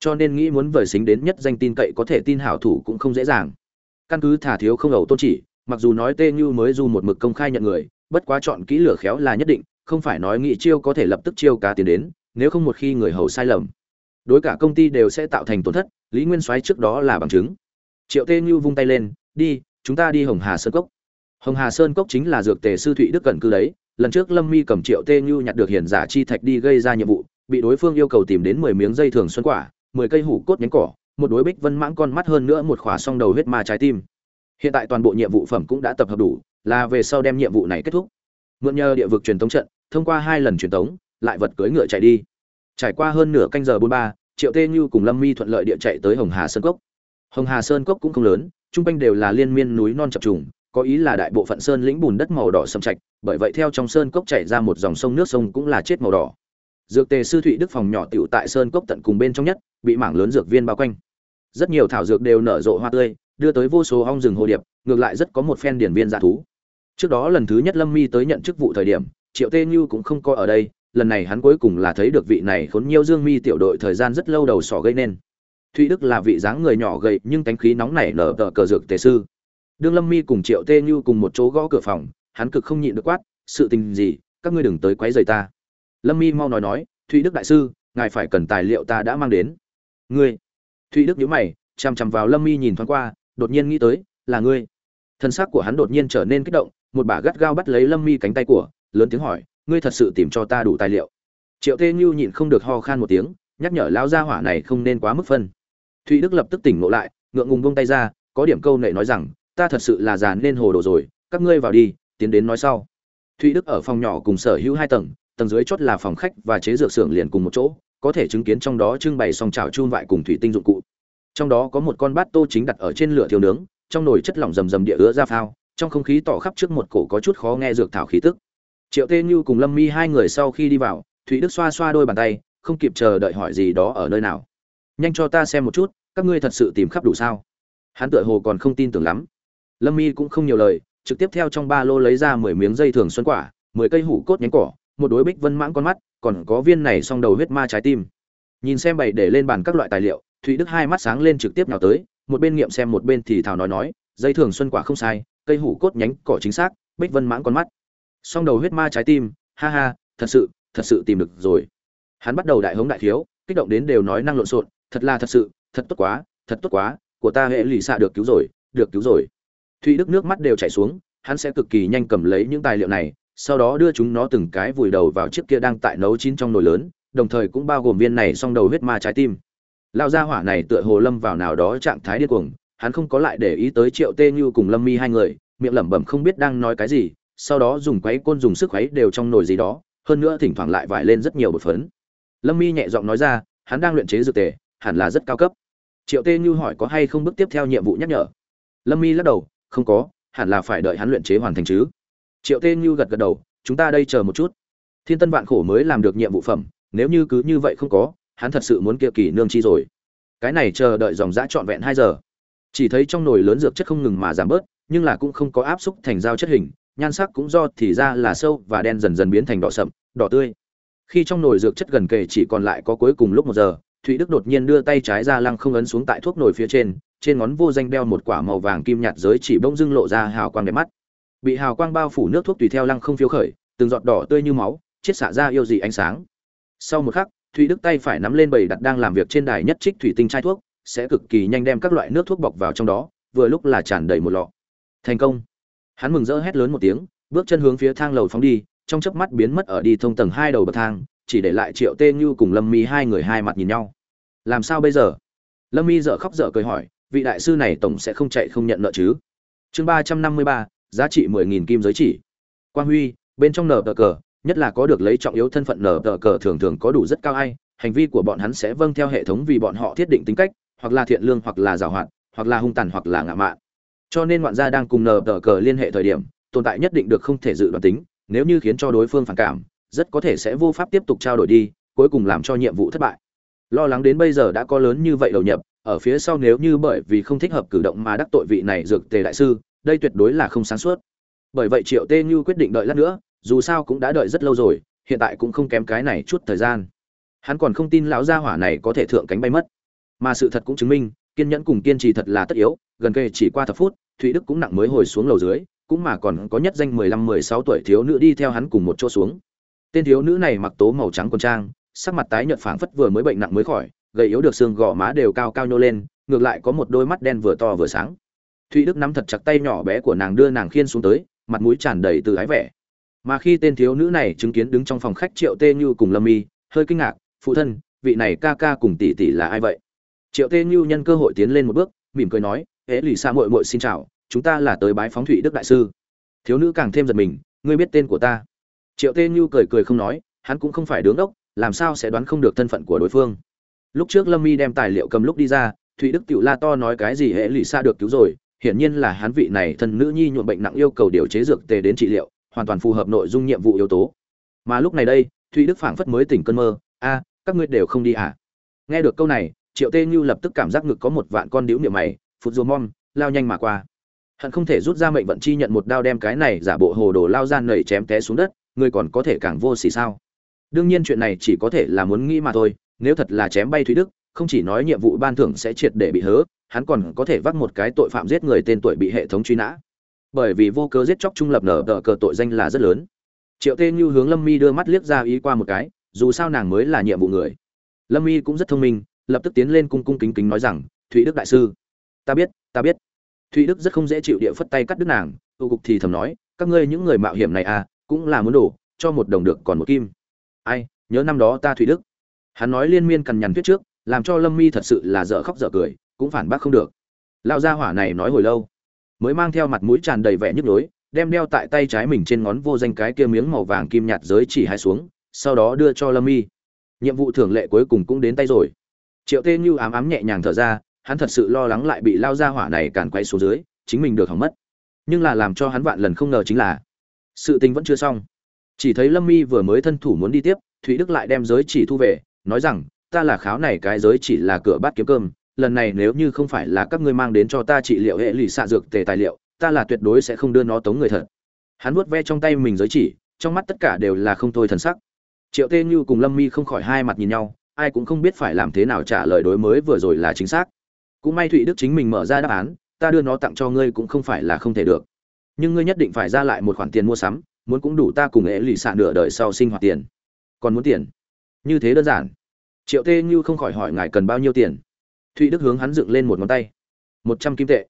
Cho nên nghĩ muốn vời xính đến nhất danh tin cậy có thể tin hảo thủ cũng không dễ dàng. Căn cứ thả thiếu không ẩu tôn chỉ, mặc dù nói tê như mới du một mực công khai nhận người, bất quá chọn kỹ lửa khéo là nhất định không phải nói nghị chiêu có thể lập tức chiêu cá tiền đến, nếu không một khi người hầu sai lầm, đối cả công ty đều sẽ tạo thành tổn thất, lý nguyên soái trước đó là bằng chứng. Triệu tê như vung tay lên, đi, chúng ta đi hồng hà sơn cốc. Hồng hà sơn cốc chính là dược tề sư thụy đức cận cư đấy, lần trước lâm mi cầm triệu tê như nhặt được hiền giả chi thạch đi gây ra nhiệm vụ, bị đối phương yêu cầu tìm đến mười miếng dây thường xuân quả, mười cây hủ cốt nhánh cỏ, một đối bích vân mãng con mắt hơn nữa một khỏa song đầu huyết ma trái tim. Hiện tại toàn bộ nhiệm vụ phẩm cũng đã tập hợp đủ, là về sau đem nhiệm vụ này kết thúc mượn nhờ địa vực truyền tống trận, thông qua hai lần truyền tống, lại vật cưỡi ngựa chạy đi. Trải qua hơn nửa canh giờ bốn ba, triệu tê như cùng lâm mi thuận lợi địa chạy tới hồng hà sơn cốc. Hồng hà sơn cốc cũng không lớn chung quanh đều là liên miên núi non chập trùng, có ý là đại bộ phận sơn lĩnh bùn đất màu đỏ sầm trạch, bởi vậy theo trong sơn cốc chảy ra một dòng sông nước sông cũng là chết màu đỏ. Dược tề sư thụy đức phòng nhỏ tiểu tại sơn cốc tận cùng bên trong nhất, bị mảng lớn dược viên bao quanh. Rất nhiều thảo dược đều nở rộ hoa tươi, đưa tới vô số ong rừng hồ điệp, ngược lại rất có một phen điển viên dạ thú trước đó lần thứ nhất lâm mi tới nhận chức vụ thời điểm, triệu tê như cũng không coi ở đây, lần này hắn cuối cùng là thấy được vị này khốn nhiêu dương mi tiểu đội thời gian rất lâu đầu sỏ gây nên. Thụy đức là vị dáng người nhỏ gầy nhưng cánh khí nóng nảy nở tờ cờ dược tề sư. Đương lâm mi cùng triệu tê như cùng một chỗ gõ cửa phòng, hắn cực không nhịn được quát, sự tình gì? Các ngươi đừng tới quấy rầy ta. Lâm mi mau nói nói, thụy đức đại sư, ngài phải cần tài liệu ta đã mang đến. Ngươi? Thụy đức nhíu mày, chằm chằm vào lâm mi nhìn thoáng qua, đột nhiên nghĩ tới, là ngươi thân xác của hắn đột nhiên trở nên kích động, một bà gắt gao bắt lấy lâm mi cánh tay của, lớn tiếng hỏi, ngươi thật sự tìm cho ta đủ tài liệu? Triệu tê như nhịn không được ho khan một tiếng, nhắc nhở lão gia hỏa này không nên quá mức phân. Thụy đức lập tức tỉnh ngộ lại, ngượng ngùng bông tay ra, có điểm câu nệ nói rằng, ta thật sự là già nên hồ đồ rồi, các ngươi vào đi, tiến đến nói sau. Thụy đức ở phòng nhỏ cùng sở hữu hai tầng tầng dưới chốt là phòng khách và chế dược xưởng liền cùng một chỗ, có thể chứng kiến trong đó trưng bày song trào chun vại cùng thủy tinh dụng cụ. Trong đó có một con bát tô chính đặt ở trên lửa thiêu nướng trong nồi chất lỏng rầm rầm địa ứa ra phao, trong không khí tỏ khắp trước một cổ có chút khó nghe dược thảo khí tức. Triệu tê như cùng lâm mi hai người sau khi đi vào, thụy đức xoa xoa đôi bàn tay, không kịp chờ đợi hỏi gì đó ở nơi nào. Nhanh cho ta xem một chút, các ngươi thật sự tìm khắp đủ sao? Hắn tựa hồ còn không tin tưởng lắm. Lâm mi cũng không nhiều lời, trực tiếp theo trong ba lô lấy ra mười miếng dây thường xuân quả, mười cây hủ cốt nhánh cỏ, một đối bích vân mãng con mắt, còn có viên này song đầu huyết ma trái tim. Nhìn xem bày để lên bàn các loại tài liệu, thụy đức hai mắt sáng lên trực tiếp nào tới một bên nghiệm xem một bên thì thào nói nói, dây thường xuân quả không sai, cây hủ cốt nhánh cỏ chính xác, bích vân mãng con mắt. Song đầu huyết ma trái tim, ha ha, thật sự thật sự tìm được rồi. Hắn bắt đầu đại hống đại thiếu, kích động đến đều nói năng lộn xộn, thật là thật sự, thật tốt quá, thật tốt quá, của ta hệ lì xạ được cứu rồi, được cứu rồi. Thụy đức nước mắt đều chảy xuống, hắn sẽ cực kỳ nhanh cầm lấy những tài liệu này, sau đó đưa chúng nó từng cái vùi đầu vào chiếc kia đang tại nấu chín trong nồi lớn, đồng thời cũng bao gồm viên này song đầu huyết ma trái tim lao gia hỏa này tựa hồ lâm vào nào đó trạng thái điên cuồng, hắn không có lại để ý tới triệu tê như cùng lâm mi hai người, miệng lẩm bẩm không biết đang nói cái gì, sau đó dùng quấy côn dùng sức khuấy đều trong nồi gì đó, hơn nữa thỉnh thoảng lại vải lên rất nhiều bột phấn. Lâm mi nhẹ giọng nói ra, hắn đang luyện chế dược tề, hẳn là rất cao cấp. Triệu tê như hỏi có hay không bước tiếp theo nhiệm vụ nhắc nhở. Lâm mi lắc đầu, không có, hẳn là phải đợi hắn luyện chế hoàn thành chứ. Triệu tê như gật gật đầu, chúng ta đây chờ một chút. Thiên tân vạn khổ mới làm được nhiệm vụ phẩm, nếu như cứ như vậy không có hắn thật sự muốn kia kỳ nương chi rồi. Cái này chờ đợi dòng dã trọn vẹn hai giờ. Chỉ thấy trong nồi lớn dược chất không ngừng mà giảm bớt, nhưng là cũng không có áp xúc thành dao chất hình, nhan sắc cũng do thì ra là sâu và đen dần dần biến thành đỏ sậm, đỏ tươi. Khi trong nồi dược chất gần kề chỉ còn lại có cuối cùng lúc một giờ, thụy đức đột nhiên đưa tay trái ra lăng không ấn xuống tại thuốc nồi phía trên trên ngón vô danh đeo một quả màu vàng kim nhạt giới chỉ bông dưng lộ ra hào quang đẹp mắt. Bị hào quang bao phủ nước thuốc tùy theo lăng không phiếu khởi, từng giọt đỏ tươi như máu, chiết xạ ra yêu dị ánh sáng. Sau một khắc thụy đức tay phải nắm lên bầy đặt đang làm việc trên đài nhất trích thủy tinh chai thuốc, sẽ cực kỳ nhanh đem các loại nước thuốc bọc vào trong đó, vừa lúc là tràn đầy một lọ. Thành công. Hắn mừng rỡ hét lớn một tiếng, bước chân hướng phía thang lầu phóng đi, trong chớp mắt biến mất ở đi thông tầng hai đầu bậc thang, chỉ để lại triệu tê như cùng lâm mi hai người hai mặt nhìn nhau. Làm sao bây giờ? Lâm mi dở khóc dở cười hỏi, vị đại sư này tổng sẽ không chạy không nhận nợ chứ? Chương ba trăm năm mươi ba, giá trị mười nghìn kim giới chỉ. Quang huy, bên trong nở tờ cờ nhất là có được lấy trọng yếu thân phận nở tờ cờ thường thường có đủ rất cao ai, hành vi của bọn hắn sẽ vâng theo hệ thống vì bọn họ thiết định tính cách, hoặc là thiện lương, hoặc là giàu hoạt hoặc là hung tàn, hoặc là ngạo mạn. Cho nên ngoạn gia đang cùng nở tờ cờ liên hệ thời điểm, tồn tại nhất định được không thể dự đoán tính, nếu như khiến cho đối phương phản cảm, rất có thể sẽ vô pháp tiếp tục trao đổi đi, cuối cùng làm cho nhiệm vụ thất bại. Lo lắng đến bây giờ đã có lớn như vậy đầu nhập, ở phía sau nếu như bởi vì không thích hợp cử động mà đắc tội vị này dược tề đại sư, đây tuyệt đối là không sáng suốt. Bởi vậy triệu tê như quyết định đợi lát nữa dù sao cũng đã đợi rất lâu rồi, hiện tại cũng không kém cái này chút thời gian. Hắn còn không tin lão gia hỏa này có thể thượng cánh bay mất. Mà sự thật cũng chứng minh, kiên nhẫn cùng kiên trì thật là tất yếu, gần kề chỉ qua thập phút, thụy đức cũng nặng mới hồi xuống lầu dưới, cũng mà còn có nhất danh mười lăm, mười sáu tuổi thiếu nữ đi theo hắn cùng một chỗ xuống. Tên thiếu nữ này mặc tố màu trắng quần trang, sắc mặt tái nhợt phảng phất vừa mới bệnh nặng mới khỏi, gầy yếu được xương gò má đều cao cao nhô lên, ngược lại có một đôi mắt đen vừa to vừa sáng. Thụy đức nắm thật chặt tay nhỏ bé của nàng đưa nàng khiên xuống tới, mặt mũi tràn đầy từ ái vẻ mà khi tên thiếu nữ này chứng kiến đứng trong phòng khách triệu tê như cùng lâm y, hơi kinh ngạc, phụ thân, vị này ca ca cùng tỷ tỷ là ai vậy? Triệu tê như nhân cơ hội tiến lên một bước, mỉm cười nói hễ lì xa mội mội xin chào, chúng ta là tới bái phóng thụy đức đại sư. Thiếu nữ càng thêm giật mình, ngươi biết tên của ta? Triệu tê như cười cười không nói, hắn cũng không phải đứng ốc làm sao sẽ đoán không được thân phận của đối phương. Lúc trước lâm y đem tài liệu cầm lúc đi ra, thụy đức tựu la to nói cái gì hễ lì xa được cứu rồi, hiển nhiên là hắn vị này thân nữ nhi nhuộm bệnh nặng yêu cầu điều chế dược tề đến trị liệu hoàn toàn phù hợp nội dung nhiệm vụ yếu tố. Mà lúc này đây, thụy đức phảng phất mới tỉnh cơn mơ, a, các ngươi đều không đi à? Nghe được câu này, triệu tê như lập tức cảm giác ngực có một vạn con điếu miệng mày, phụt dù mom, lao nhanh mà qua. Hận không thể rút ra mệnh vận chi nhận một đao đem cái này giả bộ hồ đồ lao gian nảy chém té xuống đất, người còn có thể càng vô xỉ sao? Đương nhiên chuyện này chỉ có thể là muốn nghĩ mà thôi, nếu thật là chém bay thúy đức, không chỉ nói nhiệm vụ ban thưởng sẽ triệt để bị hớ, hắn còn có thể vắt một cái tội phạm giết người tên tuổi bị hệ thống truy nã bởi vì vô cớ giết chóc trung lập nở đỡ cờ tội danh là rất lớn. Triệu tê như hướng lâm mi đưa mắt liếc ra ý qua một cái, dù sao nàng mới là nhiệm vụ người. Lâm mi cũng rất thông minh, lập tức tiến lên cung cung kính kính nói rằng, thụy đức đại sư. Ta biết ta biết. Thụy đức rất không dễ chịu địa phất tay cắt đứt nàng tụ cục thì thầm nói, các ngươi những người mạo hiểm này à cũng là muốn đổ, cho một đồng được còn một kim. Ai, nhớ năm đó ta thụy đức. Hắn nói liên miên cằn nhằn tuyết trước, làm cho lâm mi thật sự là dở khóc dở cười, cũng phản bác không được. Lão gia hỏa này nói hồi lâu mới mang theo mặt mũi tràn đầy vẻ nhức nhối, đem đeo tại tay trái mình trên ngón vô danh cái kia miếng màu vàng kim nhạt giới chỉ hai xuống, sau đó đưa cho lâm mi nhiệm vụ thường lệ cuối cùng cũng đến tay rồi. Triệu tê như ám ám nhẹ nhàng thở ra, hắn thật sự lo lắng lại bị lao ra hỏa này càn quay xuống dưới, chính mình được hỏng mất. Nhưng là làm cho hắn vạn lần không ngờ chính là, sự tình vẫn chưa xong. Chỉ thấy lâm mi vừa mới thân thủ muốn đi tiếp, thụy đức lại đem giới chỉ thu về, nói rằng, ta là kháo này, cái giới chỉ là cửa bát kiếm cơm lần này nếu như không phải là các ngươi mang đến cho ta trị liệu hệ lụy xạ dược tề tài liệu, ta là tuyệt đối sẽ không đưa nó tống người thật. Hắn vuốt ve trong tay mình giới chỉ, trong mắt tất cả đều là không thôi thần sắc. Triệu tê như cùng lâm mi không khỏi hai mặt nhìn nhau, ai cũng không biết phải làm thế nào trả lời đối mới vừa rồi là chính xác. Cũng may thụy đức chính mình mở ra đáp án, ta đưa nó tặng cho ngươi cũng không phải là không thể được. Nhưng ngươi nhất định phải ra lại một khoản tiền mua sắm, muốn cũng đủ ta cùng ế lì xạ nửa đời sau sinh hoạt tiền. Còn muốn tiền? Như thế đơn giản. Triệu tê như không khỏi hỏi ngài cần bao nhiêu tiền thụy đức hướng hắn dựng lên một ngón tay. Một trăm kim tệ.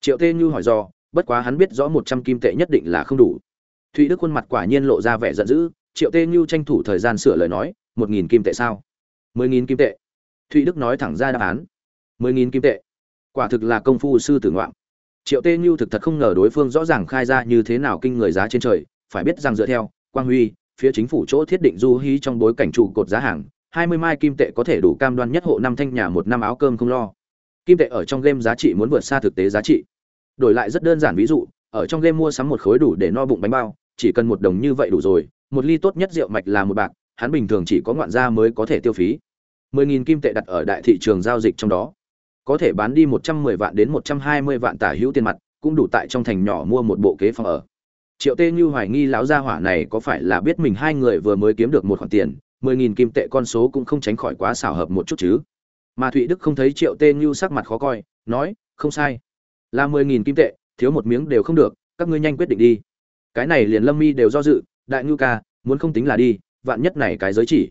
Triệu tê như hỏi do bất quá hắn biết rõ một trăm kim tệ nhất định là không đủ. Thụy đức khuôn mặt quả nhiên lộ ra vẻ giận dữ, triệu tê như tranh thủ thời gian sửa lời nói, một nghìn kim tệ sao? Mười nghìn kim tệ. Thụy đức nói thẳng ra đáp án. Mười nghìn kim tệ. Quả thực là công phu sư tử ngoạm. Triệu tê như thực thật không ngờ đối phương rõ ràng khai ra như thế nào kinh người giá trên trời, phải biết rằng dựa theo, quang huy, phía chính phủ chỗ thiết định du hí trong bối cảnh trụ cột giá hàng hai mươi mai kim tệ có thể đủ cam đoan nhất hộ năm thanh nhà một năm áo cơm không lo. Kim tệ ở trong game giá trị muốn vượt xa thực tế giá trị. Đổi lại rất đơn giản ví dụ, ở trong game mua sắm một khối đủ để no bụng bánh bao, chỉ cần một đồng như vậy đủ rồi, một ly tốt nhất rượu mạch là một bạc, hắn bình thường chỉ có ngoạn gia mới có thể tiêu phí. mười nghìn kim tệ đặt ở đại thị trường giao dịch trong đó. Có thể bán đi một trăm mười vạn đến một trăm hai mươi vạn tả hữu tiền mặt, cũng đủ tại trong thành nhỏ mua một bộ kế phòng ở. Triệu tê như hoài nghi lão gia hỏa này có phải là biết mình hai người vừa mới kiếm được một khoản tiền mười nghìn kim tệ con số cũng không tránh khỏi quá xảo hợp một chút chứ. Mà thụy đức không thấy triệu tê như sắc mặt khó coi, nói, không sai. Là mười nghìn kim tệ, thiếu một miếng đều không được, các ngươi nhanh quyết định đi. Cái này liền lâm mi đều do dự, đại ngưu ca, muốn không tính là đi, vạn nhất này cái giới chỉ.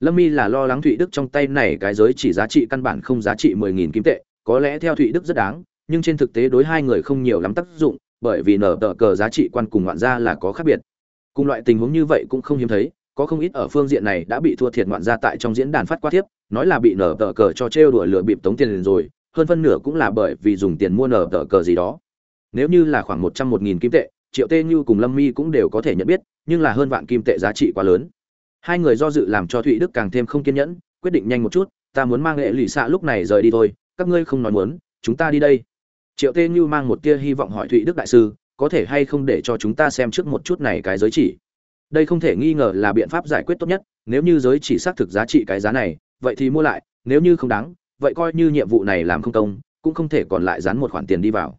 Lâm mi là lo lắng thụy đức trong tay này cái giới chỉ giá trị căn bản không giá trị mười nghìn kim tệ, có lẽ theo thụy đức rất đáng, nhưng trên thực tế đối hai người không nhiều lắm tác dụng, bởi vì nở tờ cờ giá trị quan cùng ngoạn gia là có khác biệt. Cùng loại tình huống như vậy cũng không hiếm thấy có không ít ở phương diện này đã bị thua thiệt ngoạn gia tại trong diễn đàn phát qua thiếp, nói là bị nở tờ cờ cho trêu đuổi lừa bịp tống tiền rồi, hơn phân nửa cũng là bởi vì dùng tiền mua nở tờ cờ gì đó. Nếu như là khoảng một trăm một nghìn kim tệ, triệu tê như cùng lâm mi cũng đều có thể nhận biết, nhưng là hơn vạn kim tệ giá trị quá lớn. Hai người do dự làm cho thụy đức càng thêm không kiên nhẫn, quyết định nhanh một chút, ta muốn mang hệ lụy xạ lúc này rời đi thôi, các ngươi không nói muốn, chúng ta đi đây. Triệu tê như mang một tia hy vọng hỏi thụy đức đại sư, có thể hay không để cho chúng ta xem trước một chút này cái giới chỉ? Đây không thể nghi ngờ là biện pháp giải quyết tốt nhất, nếu như giới chỉ xác thực giá trị cái giá này, vậy thì mua lại, nếu như không đáng, vậy coi như nhiệm vụ này làm không công, cũng không thể còn lại dán một khoản tiền đi vào.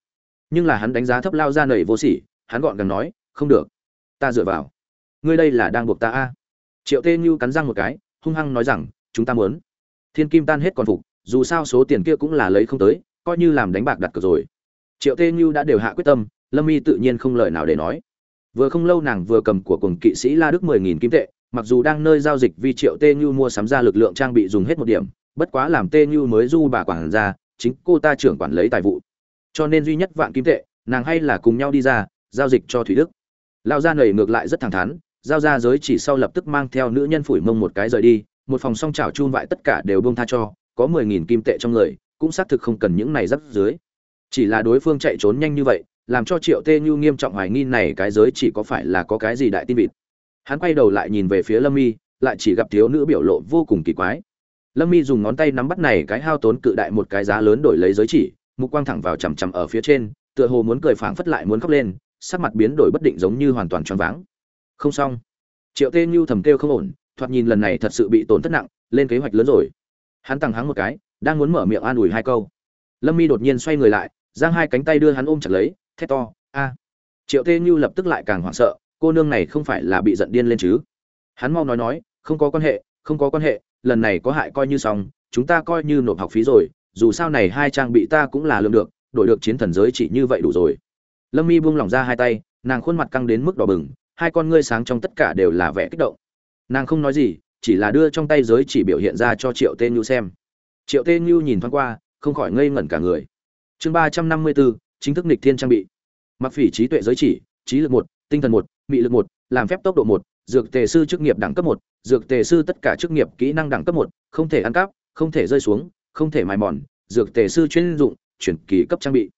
Nhưng là hắn đánh giá thấp lao ra nầy vô sỉ, hắn gọn gàng nói, không được, ta dựa vào. Ngươi đây là đang buộc ta a. Triệu tê như cắn răng một cái, hung hăng nói rằng, chúng ta muốn. Thiên kim tan hết còn phục, dù sao số tiền kia cũng là lấy không tới, coi như làm đánh bạc đặt cược rồi. Triệu tê như đã đều hạ quyết tâm, lâm y tự nhiên không lời nào để nói vừa không lâu nàng vừa cầm của cùng kỵ sĩ la đức mười nghìn kim tệ, mặc dù đang nơi giao dịch vi triệu tê như mua sắm ra lực lượng trang bị dùng hết một điểm, bất quá làm tê như mới du bà quản ra chính cô ta trưởng quản lấy tài vụ. Cho nên duy nhất vạn kim tệ, nàng hay là cùng nhau đi ra, giao dịch cho thủy đức. Lao ra nầy ngược lại rất thẳng thắn, giao ra giới chỉ sau lập tức mang theo nữ nhân phủi mông một cái rời đi, một phòng song trào chun vại tất cả đều bông tha cho, có mười nghìn kim tệ trong người, cũng xác thực không cần những này rắc dưới chỉ là đối phương chạy trốn nhanh như vậy làm cho triệu tê như nghiêm trọng hoài nghi này cái giới chỉ có phải là có cái gì đại tin vịt. Hắn quay đầu lại nhìn về phía lâm mi, lại chỉ gặp thiếu nữ biểu lộ vô cùng kỳ quái. Lâm mi dùng ngón tay nắm bắt này cái hao tốn cự đại một cái giá lớn đổi lấy giới chỉ, mục quang thẳng vào chằm chằm ở phía trên, tựa hồ muốn cười phảng phất lại muốn khóc lên, sắc mặt biến đổi bất định giống như hoàn toàn choáng váng. Không xong. Triệu tê như thầm kêu không ổn, thoạt nhìn lần này thật sự bị tổn thất nặng, lên kế hoạch lớn rồi. Hắn tằng hắng một cái, đang muốn mở miệng an ủi hai câu. Lâm mi đột nhiên xoay người lại, giang hai cánh tay đưa hắn ôm chặt lấy thét to, a! Triệu tê như lập tức lại càng hoảng sợ, cô nương này không phải là bị giận điên lên chứ? Hắn mau nói nói, không có quan hệ, không có quan hệ, lần này có hại coi như xong, chúng ta coi như nộp học phí rồi, dù sao này hai trang bị ta cũng là lương được, đổi được chiến thần giới chỉ như vậy đủ rồi. Lâm mi buông lỏng ra hai tay, nàng khuôn mặt căng đến mức đỏ bừng, hai con ngươi sáng trong tất cả đều là vẻ kích động. Nàng không nói gì, chỉ là đưa trong tay giới chỉ biểu hiện ra cho triệu tê nhu xem. Triệu tê nhu nhìn thoáng qua, không khỏi ngây ngẩn cả người. Chương ba trăm năm mươi bốn chính thức nghịch thiên trang bị. Mặc phỉ trí tuệ giới chỉ, trí lực một, tinh thần một, mị lực một, làm phép tốc độ một, dược tề sư chức nghiệp đẳng cấp một, dược tề sư tất cả chức nghiệp kỹ năng đẳng cấp một, không thể ăn cắp, không thể rơi xuống, không thể mài mòn, dược tề sư chuyên dụng, chuyển kỳ cấp trang bị.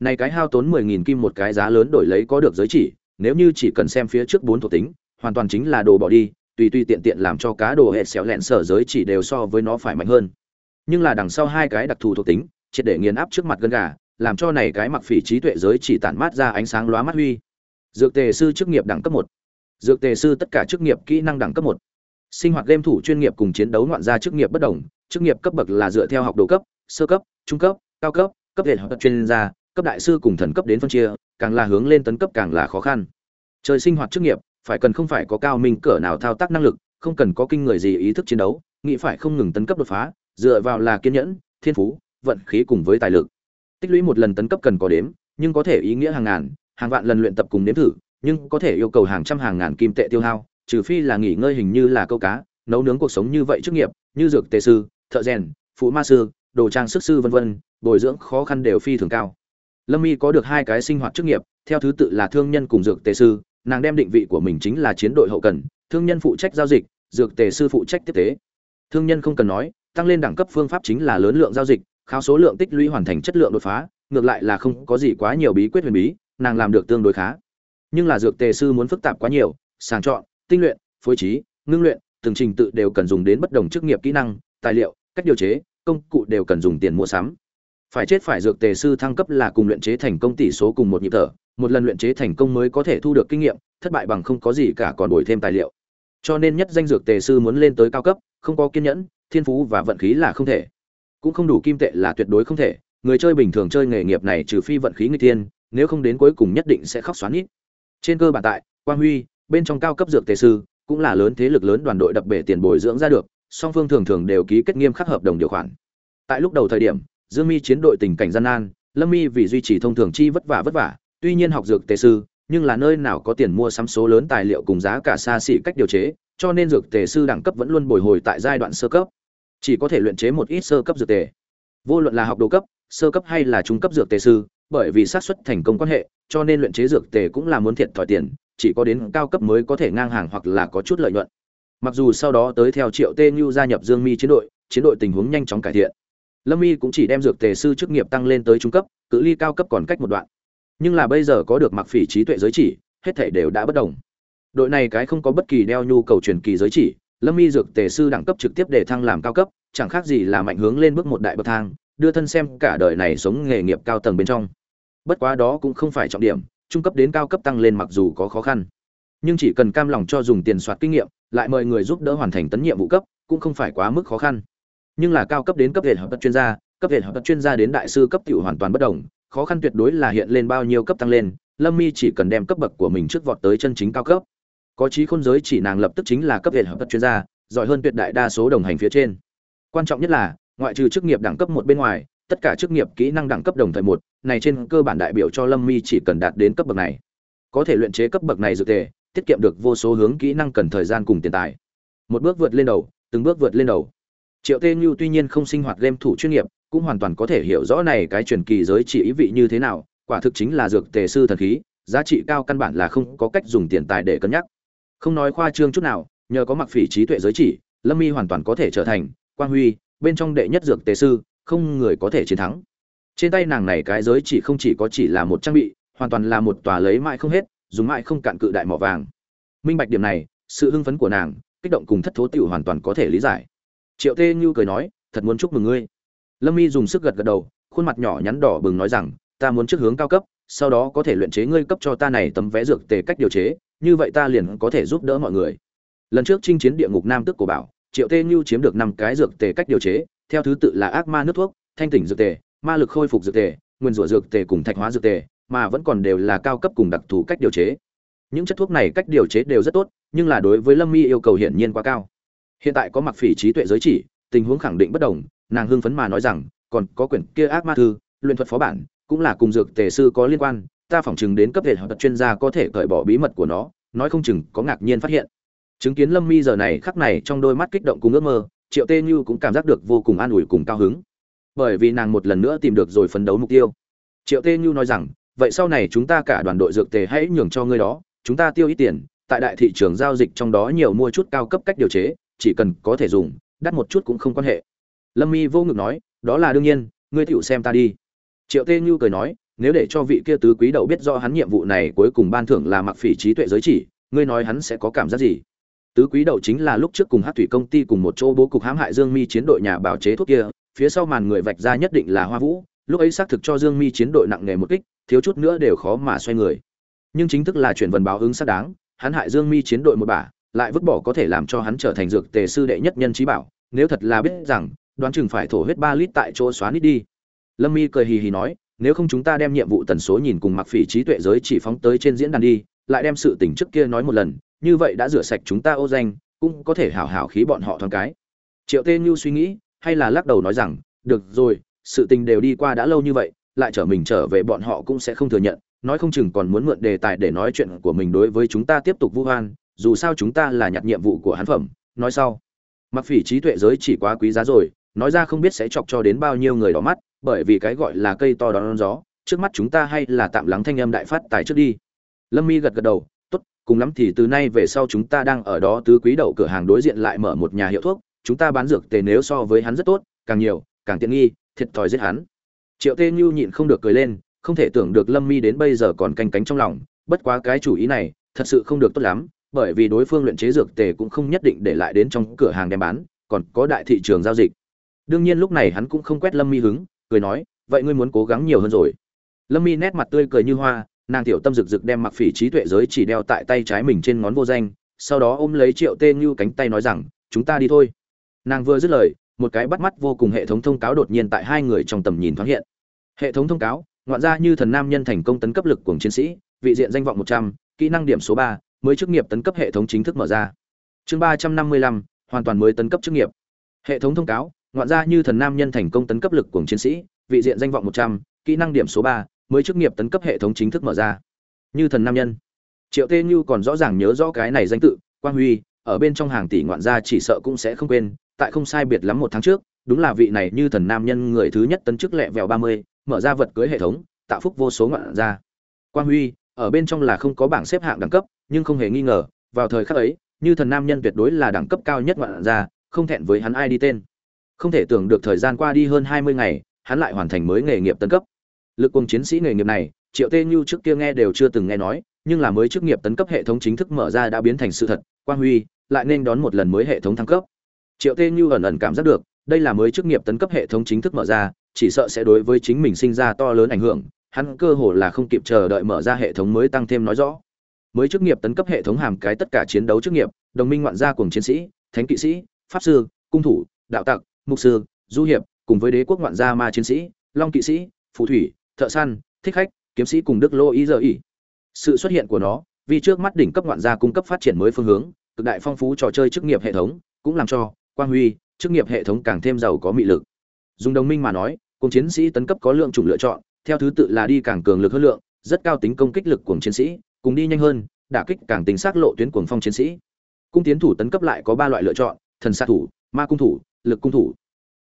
Này cái hao tốn mười nghìn kim một cái giá lớn đổi lấy có được giới chỉ, nếu như chỉ cần xem phía trước bốn thuộc tính, hoàn toàn chính là đồ bỏ đi, tùy tùy tiện tiện làm cho cá đồ hệ xéo lẹn sở giới chỉ đều so với nó phải mạnh hơn. Nhưng là đằng sau hai cái đặc thù thuộc tính, triệt để nghiền áp trước mặt gân gà làm cho này cái mặc phỉ trí tuệ giới chỉ tản mát ra ánh sáng lóa mắt huy. Dược tề sư chức nghiệp đẳng cấp một. Dược tề sư tất cả chức nghiệp kỹ năng đẳng cấp một. Sinh hoạt game thủ chuyên nghiệp cùng chiến đấu ngoạn gia chức nghiệp bất đồng, chức nghiệp cấp bậc là dựa theo học đồ cấp, sơ cấp, trung cấp, cao cấp cấp hệ học chuyên gia, cấp đại sư cùng thần cấp đến phân chia, càng là hướng lên tấn cấp càng là khó khăn. Chơi sinh hoạt chức nghiệp, phải cần không phải có cao minh cỡ nào thao tác năng lực, không cần có kinh người gì ý thức chiến đấu, nghĩ phải không ngừng tấn cấp đột phá, dựa vào là kiên nhẫn, thiên phú, vận khí cùng với tài lực tích lũy một lần tấn cấp cần có đếm, nhưng có thể ý nghĩa hàng ngàn, hàng vạn lần luyện tập cùng nếm thử, nhưng có thể yêu cầu hàng trăm hàng ngàn kim tệ tiêu hao, trừ phi là nghỉ ngơi hình như là câu cá, nấu nướng cuộc sống như vậy chức nghiệp, như dược tề sư, thợ rèn, phụ ma sư, đồ trang sức sư vân vân, bồi dưỡng khó khăn đều phi thường cao. Lâm y có được hai cái sinh hoạt chức nghiệp, theo thứ tự là thương nhân cùng dược tề sư, nàng đem định vị của mình chính là chiến đội hậu cần, thương nhân phụ trách giao dịch, dược tề sư phụ trách tiếp tế. Thương nhân không cần nói, tăng lên đẳng cấp phương pháp chính là lớn lượng giao dịch khao số lượng tích lũy hoàn thành chất lượng đột phá, ngược lại là không có gì quá nhiều bí quyết huyền bí, nàng làm được tương đối khá. Nhưng là dược tề sư muốn phức tạp quá nhiều, sàng chọn, tinh luyện, phối trí, ngưng luyện, từng trình tự đều cần dùng đến bất đồng chức nghiệp kỹ năng, tài liệu, cách điều chế, công cụ đều cần dùng tiền mua sắm. Phải chết phải dược tề sư thăng cấp là cùng luyện chế thành công tỷ số cùng một nhịp thở, một lần luyện chế thành công mới có thể thu được kinh nghiệm, thất bại bằng không có gì cả còn đổi thêm tài liệu. Cho nên nhất danh dược tề sư muốn lên tới cao cấp, không có kiên nhẫn, thiên phú và vận khí là không thể cũng không đủ kim tệ là tuyệt đối không thể. Người chơi bình thường chơi nghề nghiệp này trừ phi vận khí người tiên nếu không đến cuối cùng nhất định sẽ khóc xoắn ít trên cơ bản tại, quang huy, bên trong cao cấp dược tề sư, cũng là lớn thế lực lớn đoàn đội đập bể tiền bồi dưỡng ra được, song phương thường thường đều ký kết nghiêm khắc hợp đồng điều khoản. Tại lúc đầu thời điểm, dương mi chiến đội tình cảnh gian nan, lâm mi vì duy trì thông thường chi vất vả vất vả, tuy nhiên học dược tề sư, nhưng là nơi nào có tiền mua sắm số lớn tài liệu cùng giá cả xa xỉ cách điều chế, cho nên dược tề sư đẳng cấp vẫn luôn bồi hồi tại giai đoạn sơ cấp chỉ có thể luyện chế một ít sơ cấp dược tề. Vô luận là học đồ cấp, sơ cấp hay là trung cấp dược tề sư, bởi vì xác suất thành công quan hệ, cho nên luyện chế dược tề cũng là muốn thiệt thòi tiền, chỉ có đến cao cấp mới có thể ngang hàng hoặc là có chút lợi nhuận. Mặc dù sau đó tới theo triệu tê như gia nhập dương mi chiến đội chiến đội tình huống nhanh chóng cải thiện. Lâm y cũng chỉ đem dược tề sư chức nghiệp tăng lên tới trung cấp, cự ly cao cấp còn cách một đoạn. Nhưng là bây giờ có được mặc phỉ trí tuệ giới chỉ, hết thể đều đã bất đồng. Đội này cái không có bất kỳ đeo nhu cầu truyền kỳ giới chỉ lâm y dược tề sư đẳng cấp trực tiếp để thăng làm cao cấp, chẳng khác gì là mạnh hướng lên bước một đại bậc thang, đưa thân xem cả đời này sống nghề nghiệp cao tầng bên trong. Bất quá đó cũng không phải trọng điểm, trung cấp đến cao cấp tăng lên mặc dù có khó khăn. Nhưng chỉ cần cam lòng cho dùng tiền soạt kinh nghiệm, lại mời người giúp đỡ hoàn thành tấn nhiệm vụ cấp, cũng không phải quá mức khó khăn. Nhưng là cao cấp đến cấp hệ hợp tác chuyên gia, cấp hệ hợp tác chuyên gia đến đại sư cấp tiểu hoàn toàn bất đồng, khó khăn tuyệt đối là hiện lên bao nhiêu cấp tăng lên, lâm mi chỉ cần đem cấp bậc của mình trước vọt tới chân chính cao cấp có trí khôn giới chỉ nàng lập tức chính là cấp hệ hợp tác chuyên gia giỏi hơn tuyệt đại đa số đồng hành phía trên. Quan trọng nhất là ngoại trừ chức nghiệp đẳng cấp một bên ngoài tất cả chức nghiệp kỹ năng đẳng cấp đồng thời một này trên cơ bản đại biểu cho lâm mi chỉ cần đạt đến cấp bậc này. Có thể luyện chế cấp bậc này dược thể, tiết kiệm được vô số hướng kỹ năng cần thời gian cùng tiền tài. Một bước vượt lên đầu từng bước vượt lên đầu. Triệu tê như tuy nhiên không sinh hoạt game thủ chuyên nghiệp cũng hoàn toàn có thể hiểu rõ này cái truyền kỳ giới chỉ ý vị như thế nào quả thực chính là dược tề sư thần khí giá trị cao căn bản là không có cách dùng tiền tài để cân nhắc không nói khoa trương chút nào, nhờ có mặc phỉ trí tuệ giới chỉ, lâm Y hoàn toàn có thể trở thành quang huy, bên trong đệ nhất dược tề sư, không người có thể chiến thắng. Trên tay nàng này cái giới chỉ không chỉ có chỉ là một trang bị, hoàn toàn là một tòa lấy mãi không hết, dùng mãi không cạn cự đại mỏ vàng. Minh bạch điểm này, sự hưng phấn của nàng, kích động cùng thất thố tiểu hoàn toàn có thể lý giải. Triệu tê như cười nói, thật muốn chúc mừng ngươi. Lâm y dùng sức gật gật đầu, khuôn mặt nhỏ nhắn đỏ bừng nói rằng, ta muốn trước hướng cao cấp, sau đó có thể luyện chế ngươi cấp cho ta này tấm vé dược tề cách điều chế như vậy ta liền có thể giúp đỡ mọi người. Lần trước chinh chiến địa ngục nam tước của bảo, triệu tê như chiếm được năm cái dược tề cách điều chế, theo thứ tự là ác ma nước thuốc, thanh tỉnh dược tề, ma lực khôi phục dược tề, nguyên rủa dược tề cùng thạch hóa dược tề, mà vẫn còn đều là cao cấp cùng đặc thù cách điều chế. Những chất thuốc này cách điều chế đều rất tốt, nhưng là đối với lâm mi yêu cầu hiển nhiên quá cao. Hiện tại có mặc phỉ trí tuệ giới chỉ, tình huống khẳng định bất đồng, nàng hưng phấn mà nói rằng, còn có quyển kia ác ma thư, luyện thuật phó bản, cũng là cùng dược tề sư có liên quan ta phỏng chừng đến cấp hệ học chuyên gia có thể cởi bỏ bí mật của nó, nói không chừng có ngạc nhiên phát hiện. Chứng kiến lâm mi giờ này khắc này trong đôi mắt kích động cùng ước mơ, triệu tê như cũng cảm giác được vô cùng an ủi cùng cao hứng. Bởi vì nàng một lần nữa tìm được rồi phấn đấu mục tiêu. Triệu tê như nói rằng, vậy sau này chúng ta cả đoàn đội dược tề hãy nhường cho ngươi đó, chúng ta tiêu ít tiền, tại đại thị trường giao dịch trong đó nhiều mua chút cao cấp cách điều chế, chỉ cần có thể dùng, đắt một chút cũng không quan hệ. Lâm mi vô ngực nói, đó là đương nhiên, ngươi tựu xem ta đi. Triệu tê như cười nói nếu để cho vị kia tứ quý đầu biết do hắn nhiệm vụ này, cuối cùng ban thưởng là mặc phỉ trí tuệ giới chỉ, ngươi nói hắn sẽ có cảm giác gì? Tứ quý đầu chính là lúc trước cùng hát thủy công ty cùng một chỗ bố cục hãm hại dương mi chiến đội nhà bảo chế thuốc kia, phía sau màn người vạch ra nhất định là hoa vũ, lúc ấy xác thực cho dương mi chiến đội nặng nề một kích, thiếu chút nữa đều khó mà xoay người. Nhưng chính thức là chuyển vần báo ứng xác đáng, hắn hại dương mi chiến đội một bả lại vứt bỏ có thể làm cho hắn trở thành dược tề sư đệ nhất nhân trí bảo, nếu thật là biết rằng, đoán chừng phải thổ huyết ba lít tại chỗ xóa nít đi. Lâm mi cười hì hì nói nếu không chúng ta đem nhiệm vụ tần số nhìn cùng mặc phỉ trí tuệ giới chỉ phóng tới trên diễn đàn đi, lại đem sự tình trước kia nói một lần, như vậy đã rửa sạch chúng ta ô danh, cũng có thể hảo hảo khí bọn họ thoáng cái. Triệu tê như suy nghĩ, hay là lắc đầu nói rằng, được rồi, sự tình đều đi qua đã lâu như vậy, lại trở mình trở về bọn họ cũng sẽ không thừa nhận, nói không chừng còn muốn mượn đề tài để nói chuyện của mình đối với chúng ta tiếp tục vu hoan dù sao chúng ta là nhặt nhiệm vụ của hắn phẩm. Nói sau, mặc phỉ trí tuệ giới chỉ quá quý giá rồi, nói ra không biết sẽ chọc cho đến bao nhiêu người đỏ mắt bởi vì cái gọi là cây to đón gió, trước mắt chúng ta hay là tạm lắng thanh âm đại phát tài trước đi. Lâm mi gật gật đầu, tốt, cùng lắm thì từ nay về sau chúng ta đang ở đó tứ quý đậu cửa hàng đối diện lại mở một nhà hiệu thuốc, chúng ta bán dược tề nếu so với hắn rất tốt, càng nhiều, càng tiện nghi, thiệt thòi giết hắn. Triệu tê nhu nhịn không được cười lên, không thể tưởng được lâm mi đến bây giờ còn canh cánh trong lòng, bất quá cái chủ ý này, thật sự không được tốt lắm, bởi vì đối phương luyện chế dược tề cũng không nhất định để lại đến trong cửa hàng đem bán, còn có đại thị trường giao dịch. Đương nhiên lúc này hắn cũng không quét lâm mi hứng cười nói, vậy ngươi muốn cố gắng nhiều hơn rồi. Lâm mi nét mặt tươi cười như hoa, nàng tiểu tâm rực rực đem mặc phỉ trí tuệ giới chỉ đeo tại tay trái mình trên ngón vô danh, sau đó ôm lấy triệu tê như cánh tay nói rằng, chúng ta đi thôi. Nàng vừa dứt lời, một cái bắt mắt vô cùng hệ thống thông cáo đột nhiên tại hai người trong tầm nhìn thoáng hiện. Hệ thống thông cáo, ngoạn ra như thần nam nhân thành công tấn cấp lực của chiến sĩ, vị diện danh vọng một trăm, kỹ năng điểm số ba, mới chức nghiệp tấn cấp hệ thống chính thức mở ra. Chương ba trăm năm mươi lăm, hoàn toàn mới tấn cấp chức nghiệp. Hệ thống thông cáo ngoạn ra như thần nam nhân thành công tấn cấp lực của chiến sĩ, vị diện danh vọng một trăm, kỹ năng điểm số ba, mới chức nghiệp tấn cấp hệ thống chính thức mở ra. Như thần nam nhân. Triệu tê như còn rõ ràng nhớ rõ cái này danh tự, quang huy, ở bên trong hàng tỷ ngoạn gia chỉ sợ cũng sẽ không quên, tại không sai biệt lắm một tháng trước, đúng là vị này như thần nam nhân người thứ nhất tấn chức lẹ vẹo ba mươi, mở ra vật cưới hệ thống, tạo phúc vô số ngoạn gia. Quang huy, ở bên trong là không có bảng xếp hạng đẳng cấp, nhưng không hề nghi ngờ, vào thời khắc ấy, như thần nam nhân tuyệt đối là đẳng cấp cao nhất ngoạn gia, không thẹn với hắn ai đi tên không thể tưởng được thời gian qua đi hơn hai mươi ngày, hắn lại hoàn thành mới nghề nghiệp tấn cấp. Lực quân chiến sĩ nghề nghiệp này, triệu tê như trước kia nghe đều chưa từng nghe nói, nhưng là mới chức nghiệp tấn cấp hệ thống chính thức mở ra đã biến thành sự thật, quang huy, lại nên đón một lần mới hệ thống thăng cấp. Triệu tê như ẩn ẩn cảm giác được, đây là mới chức nghiệp tấn cấp hệ thống chính thức mở ra, chỉ sợ sẽ đối với chính mình sinh ra to lớn ảnh hưởng, hắn cơ hồ là không kịp chờ đợi mở ra hệ thống mới tăng thêm nói rõ. Mới chức nghiệp tấn cấp hệ thống hàm cái tất cả chiến đấu chức nghiệp, đồng minh ngoạn gia cùng chiến sĩ, thánh kỵ sĩ, pháp sư, cung thủ, đạo tặc mục sư, du hiệp, cùng với đế quốc ngoạn gia ma chiến sĩ, long kỵ sĩ, phù thủy, thợ săn, thích khách, kiếm sĩ cùng đức lô ý giờ ý sự xuất hiện của nó, vì trước mắt đỉnh cấp ngoạn gia cung cấp phát triển mới phương hướng, cực đại phong phú trò chơi chức nghiệp hệ thống, cũng làm cho quang huy, chức nghiệp hệ thống càng thêm giàu có mị lực. Dùng đồng minh mà nói cùng chiến sĩ tấn cấp có lượng chủng lựa chọn, theo thứ tự là đi càng cường lực hơn lượng, rất cao tính công kích lực của chiến sĩ, cùng đi nhanh hơn, đả kích càng tính xác lộ tuyến cuồng phong chiến sĩ. Cung tiến thủ tấn cấp lại có ba loại lựa chọn, thần xạ thủ, ma cung thủ lực cung thủ.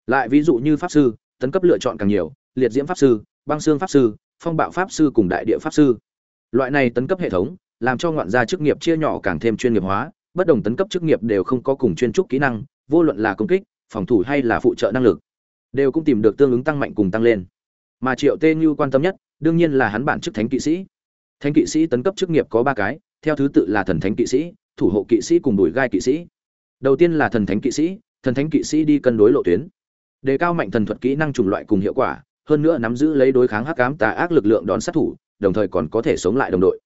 Lại ví dụ như pháp sư, tấn cấp lựa chọn càng nhiều, liệt diễm pháp sư, băng xương pháp sư, phong bạo pháp sư cùng đại địa pháp sư. Loại này tấn cấp hệ thống, làm cho ngoạn gia chức nghiệp chia nhỏ càng thêm chuyên nghiệp hóa, bất đồng tấn cấp chức nghiệp đều không có cùng chuyên trúc kỹ năng, vô luận là công kích, phòng thủ hay là phụ trợ năng lực, đều cũng tìm được tương ứng tăng mạnh cùng tăng lên. Mà triệu tê như quan tâm nhất, đương nhiên là hắn bản chức thánh kỵ sĩ. Thánh kỵ sĩ tấn cấp chức nghiệp có ba cái, theo thứ tự là thần thánh kỵ sĩ, thủ hộ kỵ sĩ cùng đùi gai kỵ sĩ. Đầu tiên là thần thánh kỵ sĩ thần thánh kỵ sĩ đi cân đối lộ tuyến. Đề cao mạnh thần thuật kỹ năng chủng loại cùng hiệu quả, hơn nữa nắm giữ lấy đối kháng hắc cám tà ác lực lượng đón sát thủ, đồng thời còn có thể sống lại đồng đội.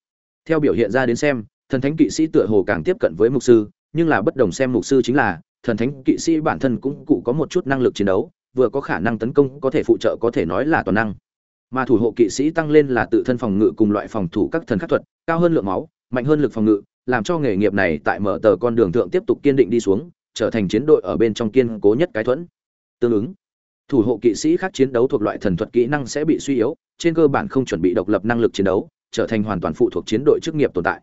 Theo biểu hiện ra đến xem, thần thánh kỵ sĩ tựa hồ càng tiếp cận với mục sư, nhưng là bất đồng xem mục sư chính là, thần thánh kỵ sĩ bản thân cũng cụ có một chút năng lực chiến đấu, vừa có khả năng tấn công có thể phụ trợ có thể nói là toàn năng. Mà thủ hộ kỵ sĩ tăng lên là tự thân phòng ngự cùng loại phòng thủ các thần khắc thuật, cao hơn lượng máu, mạnh hơn lực phòng ngự, làm cho nghề nghiệp này tại mở tờ con đường thượng tiếp tục kiên định đi xuống trở thành chiến đội ở bên trong kiên cố nhất cái thuẫn. Tương ứng, thủ hộ kỵ sĩ khác chiến đấu thuộc loại thần thuật kỹ năng sẽ bị suy yếu, trên cơ bản không chuẩn bị độc lập năng lực chiến đấu, trở thành hoàn toàn phụ thuộc chiến đội chức nghiệp tồn tại.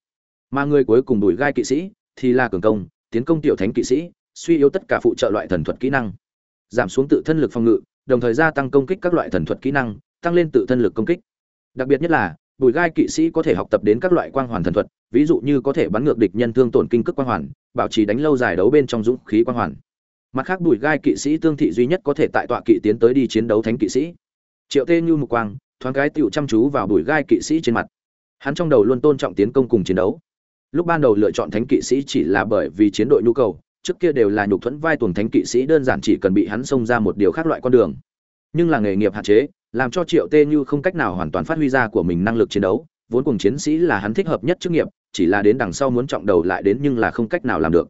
Mà người cuối cùng đuổi gai kỵ sĩ thì là cường công, tiến công tiểu thánh kỵ sĩ, suy yếu tất cả phụ trợ loại thần thuật kỹ năng. Giảm xuống tự thân lực phòng ngự, đồng thời gia tăng công kích các loại thần thuật kỹ năng, tăng lên tự thân lực công kích. Đặc biệt nhất là bùi gai kỵ sĩ có thể học tập đến các loại quang hoàn thần thuật, ví dụ như có thể bắn ngược địch nhân thương tổn kinh cước quang hoàn, bảo trì đánh lâu dài đấu bên trong dũng khí quang hoàn. Mặt khác, bùi gai kỵ sĩ tương thị duy nhất có thể tại tọa kỵ tiến tới đi chiến đấu thánh kỵ sĩ. Triệu tê như mục quang, thoáng cái tựu chăm chú vào bùi gai kỵ sĩ trên mặt. Hắn trong đầu luôn tôn trọng tiến công cùng chiến đấu. Lúc ban đầu lựa chọn thánh kỵ sĩ chỉ là bởi vì chiến đội nhu cầu, trước kia đều là nhục thuẫn vai tuồng thánh kỵ sĩ, đơn giản chỉ cần bị hắn xông ra một điều khác loại con đường. Nhưng là nghề nghiệp hạn chế làm cho triệu tê như không cách nào hoàn toàn phát huy ra của mình năng lực chiến đấu, vốn cùng chiến sĩ là hắn thích hợp nhất chức nghiệp, chỉ là đến đằng sau muốn trọng đầu lại đến nhưng là không cách nào làm được.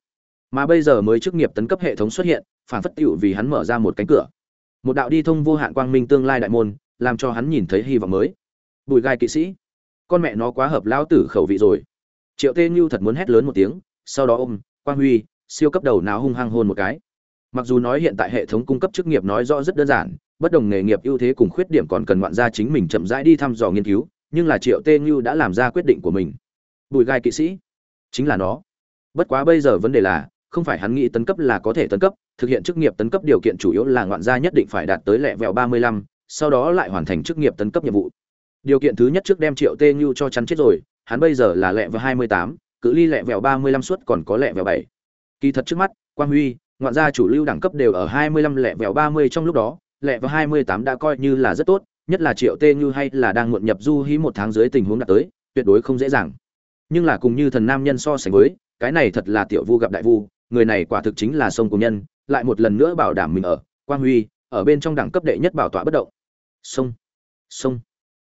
Mà bây giờ mới chức nghiệp tấn cấp hệ thống xuất hiện, phản phất tiểu vì hắn mở ra một cánh cửa. Một đạo đi thông vô hạn quang minh tương lai đại môn, làm cho hắn nhìn thấy hy vọng mới. Bùi gai kỵ sĩ, con mẹ nó quá hợp lao tử khẩu vị rồi. Triệu tê như thật muốn hét lớn một tiếng, sau đó ôm, quang huy, siêu cấp đầu nào hung hăng hôn một cái mặc dù nói hiện tại hệ thống cung cấp chức nghiệp nói rõ rất đơn giản bất đồng nghề nghiệp ưu thế cùng khuyết điểm còn cần ngoạn ra chính mình chậm rãi đi thăm dò nghiên cứu nhưng là triệu tê như đã làm ra quyết định của mình bùi gai kỵ sĩ chính là nó bất quá bây giờ vấn đề là không phải hắn nghĩ tấn cấp là có thể tấn cấp thực hiện chức nghiệp tấn cấp điều kiện chủ yếu là ngoạn gia nhất định phải đạt tới lẹ vẹo 35, sau đó lại hoàn thành chức nghiệp tấn cấp nhiệm vụ. Điều kiện thứ nhất trước đem Triệu Tê Nhu cho chắn chết rồi, hắn bây giờ là lẹ vẹo 28, cự ly lẹ vẹo 35 suất còn có lẹ vẹo bảy. Kỳ thật trước mắt, Quang Huy, ngoạn gia chủ lưu đẳng cấp đều ở 25 lẻ vẹo 30 trong lúc đó, lẻ vẹo 28 đã coi như là rất tốt, nhất là Triệu Tê Như hay là đang muộn nhập du hí một tháng dưới tình huống đạt tới, tuyệt đối không dễ dàng. Nhưng là cùng như thần nam nhân so sánh với, cái này thật là tiểu vu gặp đại vu, người này quả thực chính là sông công nhân, lại một lần nữa bảo đảm mình ở quang huy ở bên trong đẳng cấp đệ nhất bảo tọa bất động. Sông sông.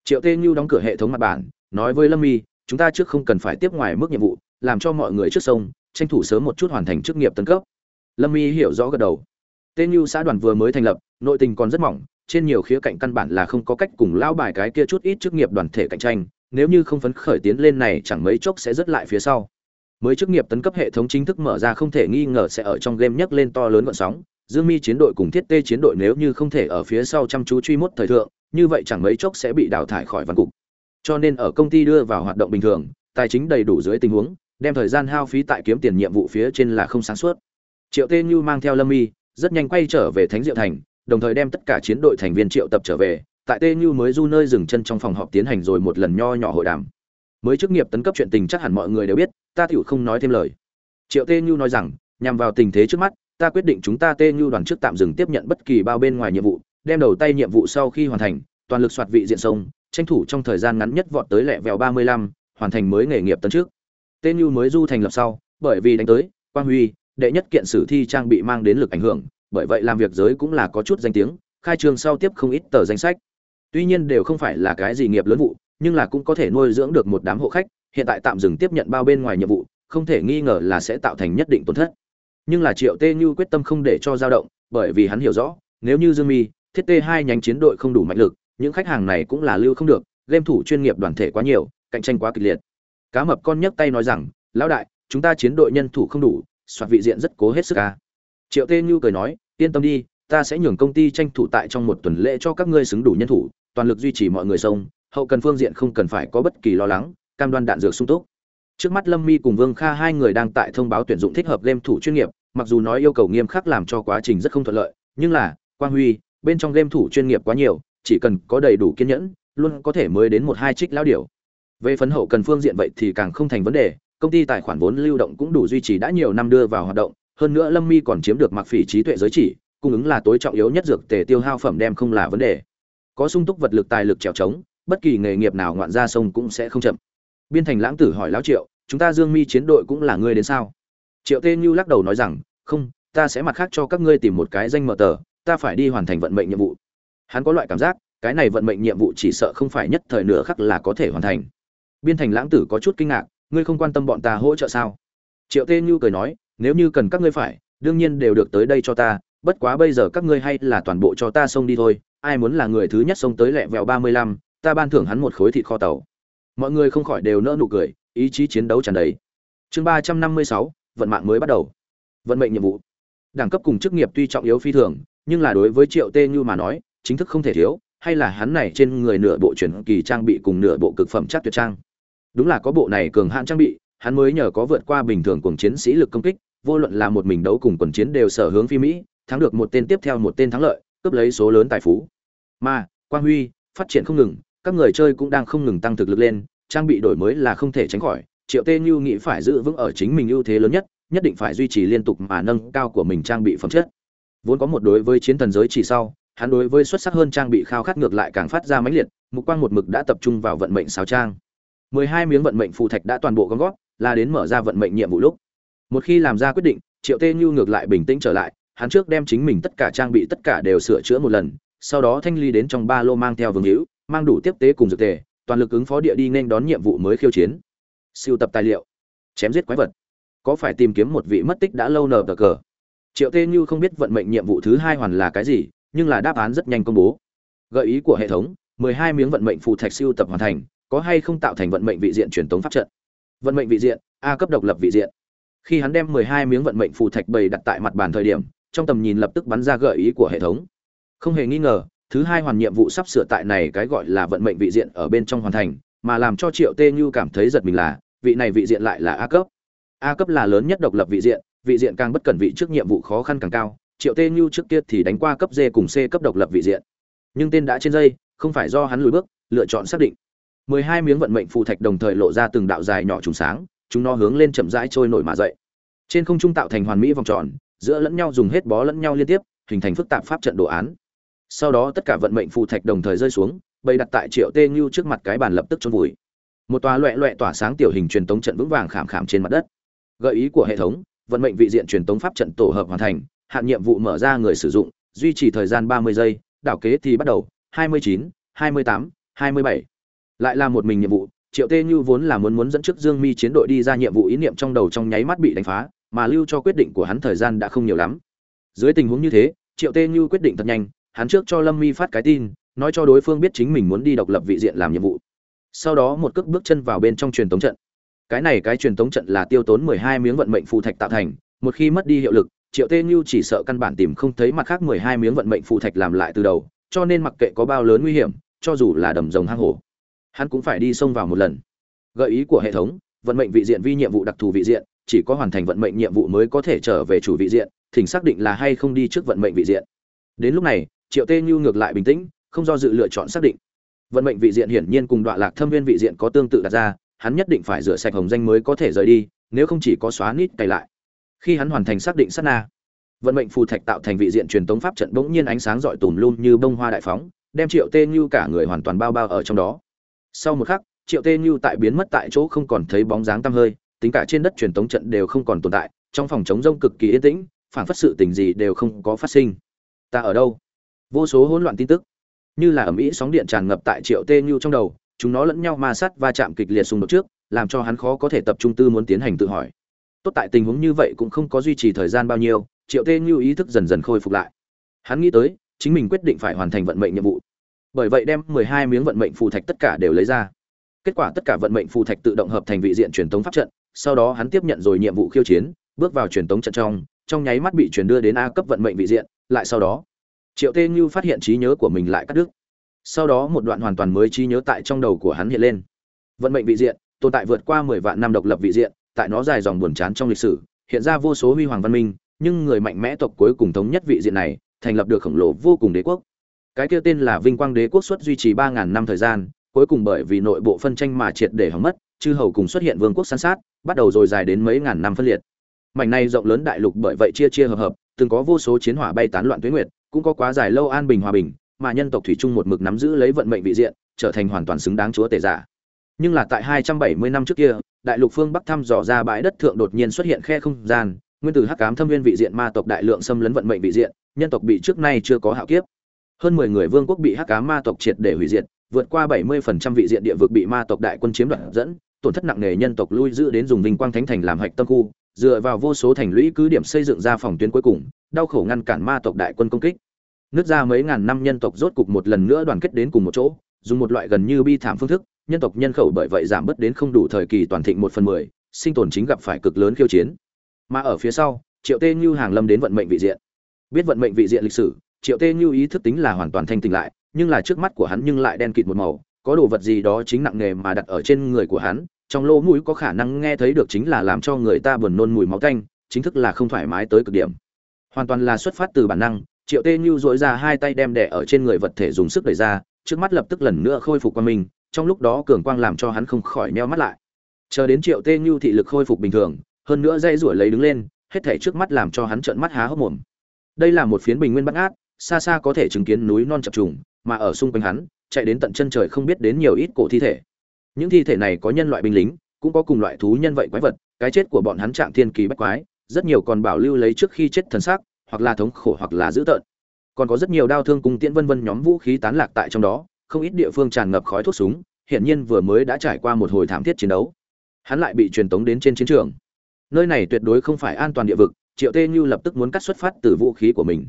Triệu tê như đóng cửa hệ thống mặt bản nói với lâm y chúng ta trước không cần phải tiếp ngoài mức nhiệm vụ làm cho mọi người trước sông tranh thủ sớm một chút hoàn thành chức nghiệp tấn cấp lâm y hiểu rõ gật đầu. Tên như xã đoàn vừa mới thành lập, nội tình còn rất mỏng, trên nhiều khía cạnh căn bản là không có cách cùng lao bài cái kia chút ít chức nghiệp đoàn thể cạnh tranh, nếu như không phấn khởi tiến lên này chẳng mấy chốc sẽ rất lại phía sau. Mới chức nghiệp tấn cấp hệ thống chính thức mở ra không thể nghi ngờ sẽ ở trong game nhấc lên to lớn gọn sóng. Dương mi chiến đội cùng thiết tê chiến đội nếu như không thể ở phía sau chăm chú truy mốt thời thượng, như vậy chẳng mấy chốc sẽ bị đào thải khỏi văn cục. Cho nên ở công ty đưa vào hoạt động bình thường, tài chính đầy đủ dưới tình huống, đem thời gian hao phí tại kiếm tiền nhiệm vụ phía trên là không sáng suốt triệu tê như mang theo lâm mi rất nhanh quay trở về thánh diệu thành, đồng thời đem tất cả chiến đội thành viên triệu tập trở về. Tại tê như mới du nơi dừng chân trong phòng họp tiến hành rồi một lần nho nhỏ hội đàm. Mới chức nghiệp tấn cấp chuyện tình chắc hẳn mọi người đều biết, ta tựu không nói thêm lời. Triệu tê như nói rằng, nhằm vào tình thế trước mắt, ta quyết định chúng ta tê như đoàn trước tạm dừng tiếp nhận bất kỳ bao bên ngoài nhiệm vụ, đem đầu tay nhiệm vụ sau khi hoàn thành, toàn lực soạt vị diện sông, tranh thủ trong thời gian ngắn nhất vọt tới lẹ vèo ba mươi lăm, hoàn thành mới nghề nghiệp tấn trước. Tê như mới du thành lập sau, bởi vì đánh tới, quang huy đệ nhất kiện sử thi trang bị mang đến lực ảnh hưởng, bởi vậy làm việc giới cũng là có chút danh tiếng, khai trường sau tiếp không ít tờ danh sách. Tuy nhiên đều không phải là cái gì nghiệp lớn vụ, nhưng là cũng có thể nuôi dưỡng được một đám hộ khách, hiện tại tạm dừng tiếp nhận bao bên ngoài nhiệm vụ, không thể nghi ngờ là sẽ tạo thành nhất định tổn thất. Nhưng là triệu tê như quyết tâm không để cho dao động, bởi vì hắn hiểu rõ, nếu như dương mi, thiết tê hai nhánh chiến đội không đủ mạnh lực, những khách hàng này cũng là lưu không được, game thủ chuyên nghiệp đoàn thể quá nhiều, cạnh tranh quá kịch liệt. Cá mập con nhấc tay nói rằng, lão đại, chúng ta chiến đội nhân thủ không đủ soạt vị diện rất cố hết sức ca triệu tê như cười nói, yên tâm đi, ta sẽ nhường công ty tranh thủ tại trong một tuần lễ cho các ngươi xứng đủ nhân thủ, toàn lực duy trì mọi người sông, hậu cần phương diện không cần phải có bất kỳ lo lắng, cam đoan đạn dược sung túc. Trước mắt lâm mi cùng vương kha hai người đang tại thông báo tuyển dụng thích hợp game thủ chuyên nghiệp, mặc dù nói yêu cầu nghiêm khắc làm cho quá trình rất không thuận lợi, nhưng là, quang huy, bên trong game thủ chuyên nghiệp quá nhiều, chỉ cần có đầy đủ kiên nhẫn, luôn có thể mới đến một hai trích lao điều về phấn hậu cần phương diện vậy thì càng không thành vấn đề công ty tài khoản vốn lưu động cũng đủ duy trì đã nhiều năm đưa vào hoạt động, hơn nữa lâm mi còn chiếm được mặc phỉ trí tuệ giới chỉ, cung ứng là tối trọng yếu nhất dược tề tiêu hao phẩm đem không là vấn đề. Có sung túc vật lực tài lực trèo trống, bất kỳ nghề nghiệp nào ngoạn ra sông cũng sẽ không chậm. Biên thành lãng tử hỏi lão triệu, chúng ta dương mi chiến đội cũng là ngươi đến sao? Triệu tê như lắc đầu nói rằng, không, ta sẽ mặt khác cho các ngươi tìm một cái danh mở tờ, ta phải đi hoàn thành vận mệnh nhiệm vụ. Hắn có loại cảm giác, cái này vận mệnh nhiệm vụ chỉ sợ không phải nhất thời nửa khắc là có thể hoàn thành. Biên thành lãng tử có chút kinh ngạc ngươi không quan tâm bọn ta hỗ trợ sao? Triệu tê như cười nói, nếu như cần các ngươi phải, đương nhiên đều được tới đây cho ta, bất quá bây giờ các ngươi hay là toàn bộ cho ta xông đi thôi, ai muốn là người thứ nhất xông tới lẹ vẹo ba mươi lăm, ta ban thưởng hắn một khối thịt kho tàu. Mọi người không khỏi đều nỡ nụ cười, ý chí chiến đấu tràn đầy. Chương ba trăm năm mươi sáu, vận mạng mới bắt đầu. Vận mệnh nhiệm vụ. Đẳng cấp cùng chức nghiệp tuy trọng yếu phi thường, nhưng là đối với triệu tê như mà nói, chính thức không thể thiếu, hay là hắn này trên người nửa bộ truyền kỳ trang bị cùng nửa bộ cực phẩm chắc tuyệt trang đúng là có bộ này cường hạn trang bị, hắn mới nhờ có vượt qua bình thường cùng chiến sĩ lực công kích, vô luận là một mình đấu cùng quần chiến đều sở hướng phi mỹ, thắng được một tên tiếp theo một tên thắng lợi, cướp lấy số lớn tài phú. Mà, quang huy, phát triển không ngừng, các người chơi cũng đang không ngừng tăng thực lực lên, trang bị đổi mới là không thể tránh khỏi, triệu tê như nghĩ phải giữ vững ở chính mình ưu thế lớn nhất nhất định phải duy trì liên tục mà nâng cao của mình trang bị phẩm chất. Vốn có một đối với chiến thần giới chỉ sau, hắn đối với xuất sắc hơn trang bị khao khát ngược lại càng phát ra mãnh liệt, mục quang một mực đã tập trung vào vận mệnh sáo trang mười hai miếng vận mệnh phù thạch đã toàn bộ gom góp, là đến mở ra vận mệnh nhiệm vụ lúc. Một khi làm ra quyết định triệu tê như ngược lại bình tĩnh trở lại hắn trước đem chính mình tất cả trang bị tất cả đều sửa chữa một lần sau đó thanh ly đến trong ba lô mang theo vương hữu mang đủ tiếp tế cùng dược tề toàn lực ứng phó địa đi nên đón nhiệm vụ mới khiêu chiến. Siêu tập tài liệu. Chém giết quái vật. Có phải tìm kiếm một vị mất tích đã lâu nờ tờ cờ? Triệu tê như không biết vận mệnh nhiệm vụ thứ hai hoàn là cái gì nhưng là đáp án rất nhanh công bố. Gợi ý của hệ thống mười hai miếng vận mệnh phù thạch siêu tập hoàn thành có hay không tạo thành vận mệnh vị diện truyền tống pháp trận? Vận mệnh vị diện, a cấp độc lập vị diện. Khi hắn đem mười hai miếng vận mệnh phù thạch bày đặt tại mặt bàn thời điểm, trong tầm nhìn lập tức bắn ra gợi ý của hệ thống. Không hề nghi ngờ, thứ hai hoàn nhiệm vụ sắp sửa tại này cái gọi là vận mệnh vị diện ở bên trong hoàn thành, mà làm cho triệu tê như cảm thấy giật mình là, vị này vị diện lại là a cấp. A cấp là lớn nhất độc lập vị diện vị diện càng bất cần vị trước nhiệm vụ khó khăn càng cao, triệu tê như trước kia thì đánh qua cấp d cùng c cấp độc lập vị diện. Nhưng tên đã trên dây, không phải do hắn lùi bước, lựa chọn xác định mười hai miếng vận mệnh phù thạch đồng thời lộ ra từng đạo dài nhỏ trùng sáng, chúng nó hướng lên chậm rãi trôi nổi mà dậy. Trên không trung tạo thành hoàn mỹ vòng tròn, giữa lẫn nhau dùng hết bó lẫn nhau liên tiếp, hình thành phức tạp pháp trận đồ án. Sau đó tất cả vận mệnh phù thạch đồng thời rơi xuống, bày đặt tại triệu tê như trước mặt cái bàn lập tức trôn vùi. Một tòa loẹ loẹ tỏa sáng tiểu hình truyền tống trận vững vàng khảm khảm trên mặt đất. Gợi ý của hệ thống, vận mệnh vị diện truyền tống pháp trận tổ hợp hoàn thành hạn nhiệm vụ mở ra người sử dụng, duy trì thời gian ba mươi giây, đảo kế thì bắt đầu, hai mươi chín, hai mươi tám, hai mươi bảy lại là một mình nhiệm vụ, triệu tê như vốn là muốn muốn dẫn trước dương mi chiến đội đi ra nhiệm vụ ý niệm trong đầu trong nháy mắt bị đánh phá, mà lưu cho quyết định của hắn thời gian đã không nhiều lắm. Dưới tình huống như thế, triệu tê như quyết định thật nhanh, hắn trước cho lâm mi phát cái tin, nói cho đối phương biết chính mình muốn đi độc lập vị diện làm nhiệm vụ. Sau đó một cước bước chân vào bên trong truyền tống trận. Cái này cái truyền tống trận là tiêu tốn mười hai miếng vận mệnh phù thạch tạo thành, một khi mất đi hiệu lực, triệu tê như chỉ sợ căn bản tìm không thấy mặt khác mười hai miếng vận mệnh phù thạch làm lại từ đầu, cho nên mặc kệ có bao lớn nguy hiểm, cho dù là đầm rồng hang hổ hắn cũng phải đi xông vào một lần. Gợi ý của hệ thống, vận mệnh vị diện vi nhiệm vụ đặc thù vị diện, chỉ có hoàn thành vận mệnh nhiệm vụ mới có thể trở về chủ vị diện, thỉnh xác định là hay không đi trước vận mệnh vị diện. Đến lúc này, triệu tê như ngược lại bình tĩnh, không do dự lựa chọn xác định. Vận mệnh vị diện hiển nhiên cùng đoạn lạc thâm viên vị diện có tương tự đặt ra, hắn nhất định phải rửa sạch hồng danh mới có thể rời đi, nếu không chỉ có xóa nít cày lại. Khi hắn hoàn thành xác định sát na, vận mệnh phù thạch tạo thành vị diện truyền tống pháp trận bỗng nhiên ánh sáng rọi tùm luôn như bông hoa đại phóng, đem triệu tê như cả người hoàn toàn bao bao ở trong đó sau một khắc, triệu tê như tại biến mất tại chỗ không còn thấy bóng dáng tăm hơi, tính cả trên đất truyền tống trận đều không còn tồn tại, trong phòng chống rông cực kỳ yên tĩnh phản phất sự tình gì đều không có phát sinh. Ta ở đâu? Vô số hỗn loạn tin tức. Như là ẩm ĩ sóng điện tràn ngập tại triệu tê như trong đầu, chúng nó lẫn nhau ma sát va chạm kịch liệt xung đột trước, làm cho hắn khó có thể tập trung tư muốn tiến hành tự hỏi. Tốt tại tình huống như vậy cũng không có duy trì thời gian bao nhiêu, triệu tê như ý thức dần dần khôi phục lại. Hắn nghĩ tới, chính mình quyết định phải hoàn thành vận mệnh nhiệm vụ bởi vậy đem mười hai miếng vận mệnh phù thạch tất cả đều lấy ra. Kết quả tất cả vận mệnh phù thạch tự động hợp thành vị diện truyền tống pháp trận, sau đó hắn tiếp nhận rồi nhiệm vụ khiêu chiến, bước vào truyền tống trận trong trong nháy mắt bị truyền đưa đến a cấp vận mệnh vị diện, lại sau đó, triệu tê như phát hiện trí nhớ của mình lại cắt đứt. Sau đó một đoạn hoàn toàn mới trí nhớ tại trong đầu của hắn hiện lên. Vận mệnh vị diện, tồn tại vượt qua mười vạn năm độc lập vị diện, tại nó dài dòng buồn chán trong lịch sử, hiện ra vô số huy hoàng văn minh, nhưng người mạnh mẽ tộc cuối cùng thống nhất vị diện này, thành lập được khổng lồ vô cùng đế quốc cái kia tên là vinh quang đế quốc suất duy trì ba ngàn năm thời gian, cuối cùng bởi vì nội bộ phân tranh mà triệt để hỏng mất, chư hầu cùng xuất hiện vương quốc san sát, bắt đầu rồi dài đến mấy ngàn năm phân liệt. Mảnh này rộng lớn đại lục bởi vậy chia chia hợp hợp, từng có vô số chiến hỏa bay tán loạn tuyến nguyệt, cũng có quá dài lâu an bình hòa bình, mà nhân tộc thủy chung một mực nắm giữ lấy vận mệnh vị diện, trở thành hoàn toàn xứng đáng chúa tể giả. Nhưng là tại 270 năm trước kia, đại lục phương bắc thăm dò ra bãi đất thượng đột nhiên xuất hiện khe không gian, nguyên tử hắc ám thâm viên vị diện ma tộc đại lượng xâm lấn vận mệnh vị diện, nhân tộc bị trước nay chưa có hạo kiếp hơn 10 người vương quốc bị hắc ám ma tộc triệt để hủy diệt, vượt qua 70% vị diện địa vực bị ma tộc đại quân chiếm đoạt dẫn, tổn thất nặng nề nhân tộc lui giữ đến dùng vinh quang thánh thành làm hạch tâm khu, dựa vào vô số thành lũy cứ điểm xây dựng ra phòng tuyến cuối cùng, đau khổ ngăn cản ma tộc đại quân công kích. Nước ra mấy ngàn năm nhân tộc rốt cục một lần nữa đoàn kết đến cùng một chỗ, dùng một loại gần như bi thảm phương thức, nhân tộc nhân khẩu bởi vậy giảm bớt đến không đủ thời kỳ toàn thịnh một phần mười, sinh tồn chính gặp phải cực lớn khiêu chiến. Mà ở phía sau, triệu tê như hàng lâm đến vận mệnh vị diện. Biết vận mệnh vị diện lịch sử triệu tê như ý thức tính là hoàn toàn thanh tỉnh lại, nhưng là trước mắt của hắn nhưng lại đen kịt một màu, có đồ vật gì đó chính nặng nề mà đặt ở trên người của hắn, trong lỗ mũi có khả năng nghe thấy được chính là làm cho người ta buồn nôn mùi máu tanh, chính thức là không thoải mái tới cực điểm. Hoàn toàn là xuất phát từ bản năng, triệu tê như dội ra hai tay đem đẻ ở trên người vật thể dùng sức đẩy ra, trước mắt lập tức lần nữa khôi phục qua mình trong lúc đó cường quang làm cho hắn không khỏi meo mắt lại. Chờ đến triệu tê như thị lực khôi phục bình thường, hơn nữa dây rủi lấy đứng lên, hết thể trước mắt làm cho hắn trợn mắt há hốc mồm. Đây là một phiến bình nguyên bắt ngát xa xa có thể chứng kiến núi non chập trùng mà ở xung quanh hắn chạy đến tận chân trời không biết đến nhiều ít cổ thi thể. Những thi thể này có nhân loại binh lính cũng có cùng loại thú nhân vậy quái vật cái chết của bọn hắn trạng thiên kỳ bách quái rất nhiều còn bảo lưu lấy trước khi chết thần sắc, hoặc là thống khổ hoặc là dữ tợn. Còn có rất nhiều đao thương cùng tiễn vân vân nhóm vũ khí tán lạc tại trong đó không ít địa phương tràn ngập khói thuốc súng hiển nhiên vừa mới đã trải qua một hồi thảm thiết chiến đấu. Hắn lại bị truyền tống đến trên chiến trường. Nơi này tuyệt đối không phải an toàn địa vực triệu tê như lập tức muốn cắt xuất phát từ vũ khí của mình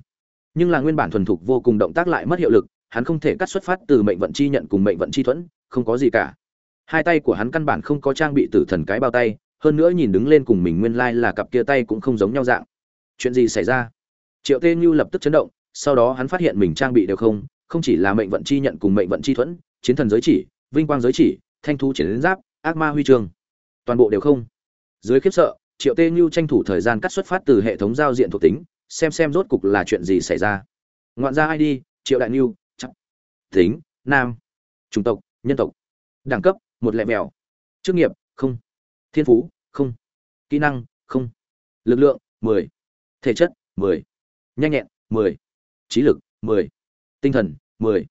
nhưng là nguyên bản thuần thục vô cùng động tác lại mất hiệu lực, hắn không thể cắt xuất phát từ mệnh vận chi nhận cùng mệnh vận chi thuẫn, không có gì cả. Hai tay của hắn căn bản không có trang bị tử thần cái bao tay, hơn nữa nhìn đứng lên cùng mình nguyên lai là cặp kia tay cũng không giống nhau dạng. Chuyện gì xảy ra? Triệu tê như lập tức chấn động, sau đó hắn phát hiện mình trang bị đều không không chỉ là mệnh vận chi nhận cùng mệnh vận chi thuẫn, chiến thần giới chỉ, vinh quang giới chỉ, thanh thu chiến giáp, ác ma huy chương, toàn bộ đều không. Dưới khiếp sợ, triệu tê như tranh thủ thời gian cắt xuất phát từ hệ thống giao diện thuộc tính xem xem rốt cục là chuyện gì xảy ra. Ngoạn gia id triệu đại niu chắc. Tính, nam. Chủng tộc, nhân tộc. Đẳng cấp, một lẻ mèo. Chức nghiệp, không. Thiên phú, không. Kỹ năng, không. Lực lượng, mười. Thể chất, mười. Nhanh nhẹn, mười. Trí lực, mười. Tinh thần, mười.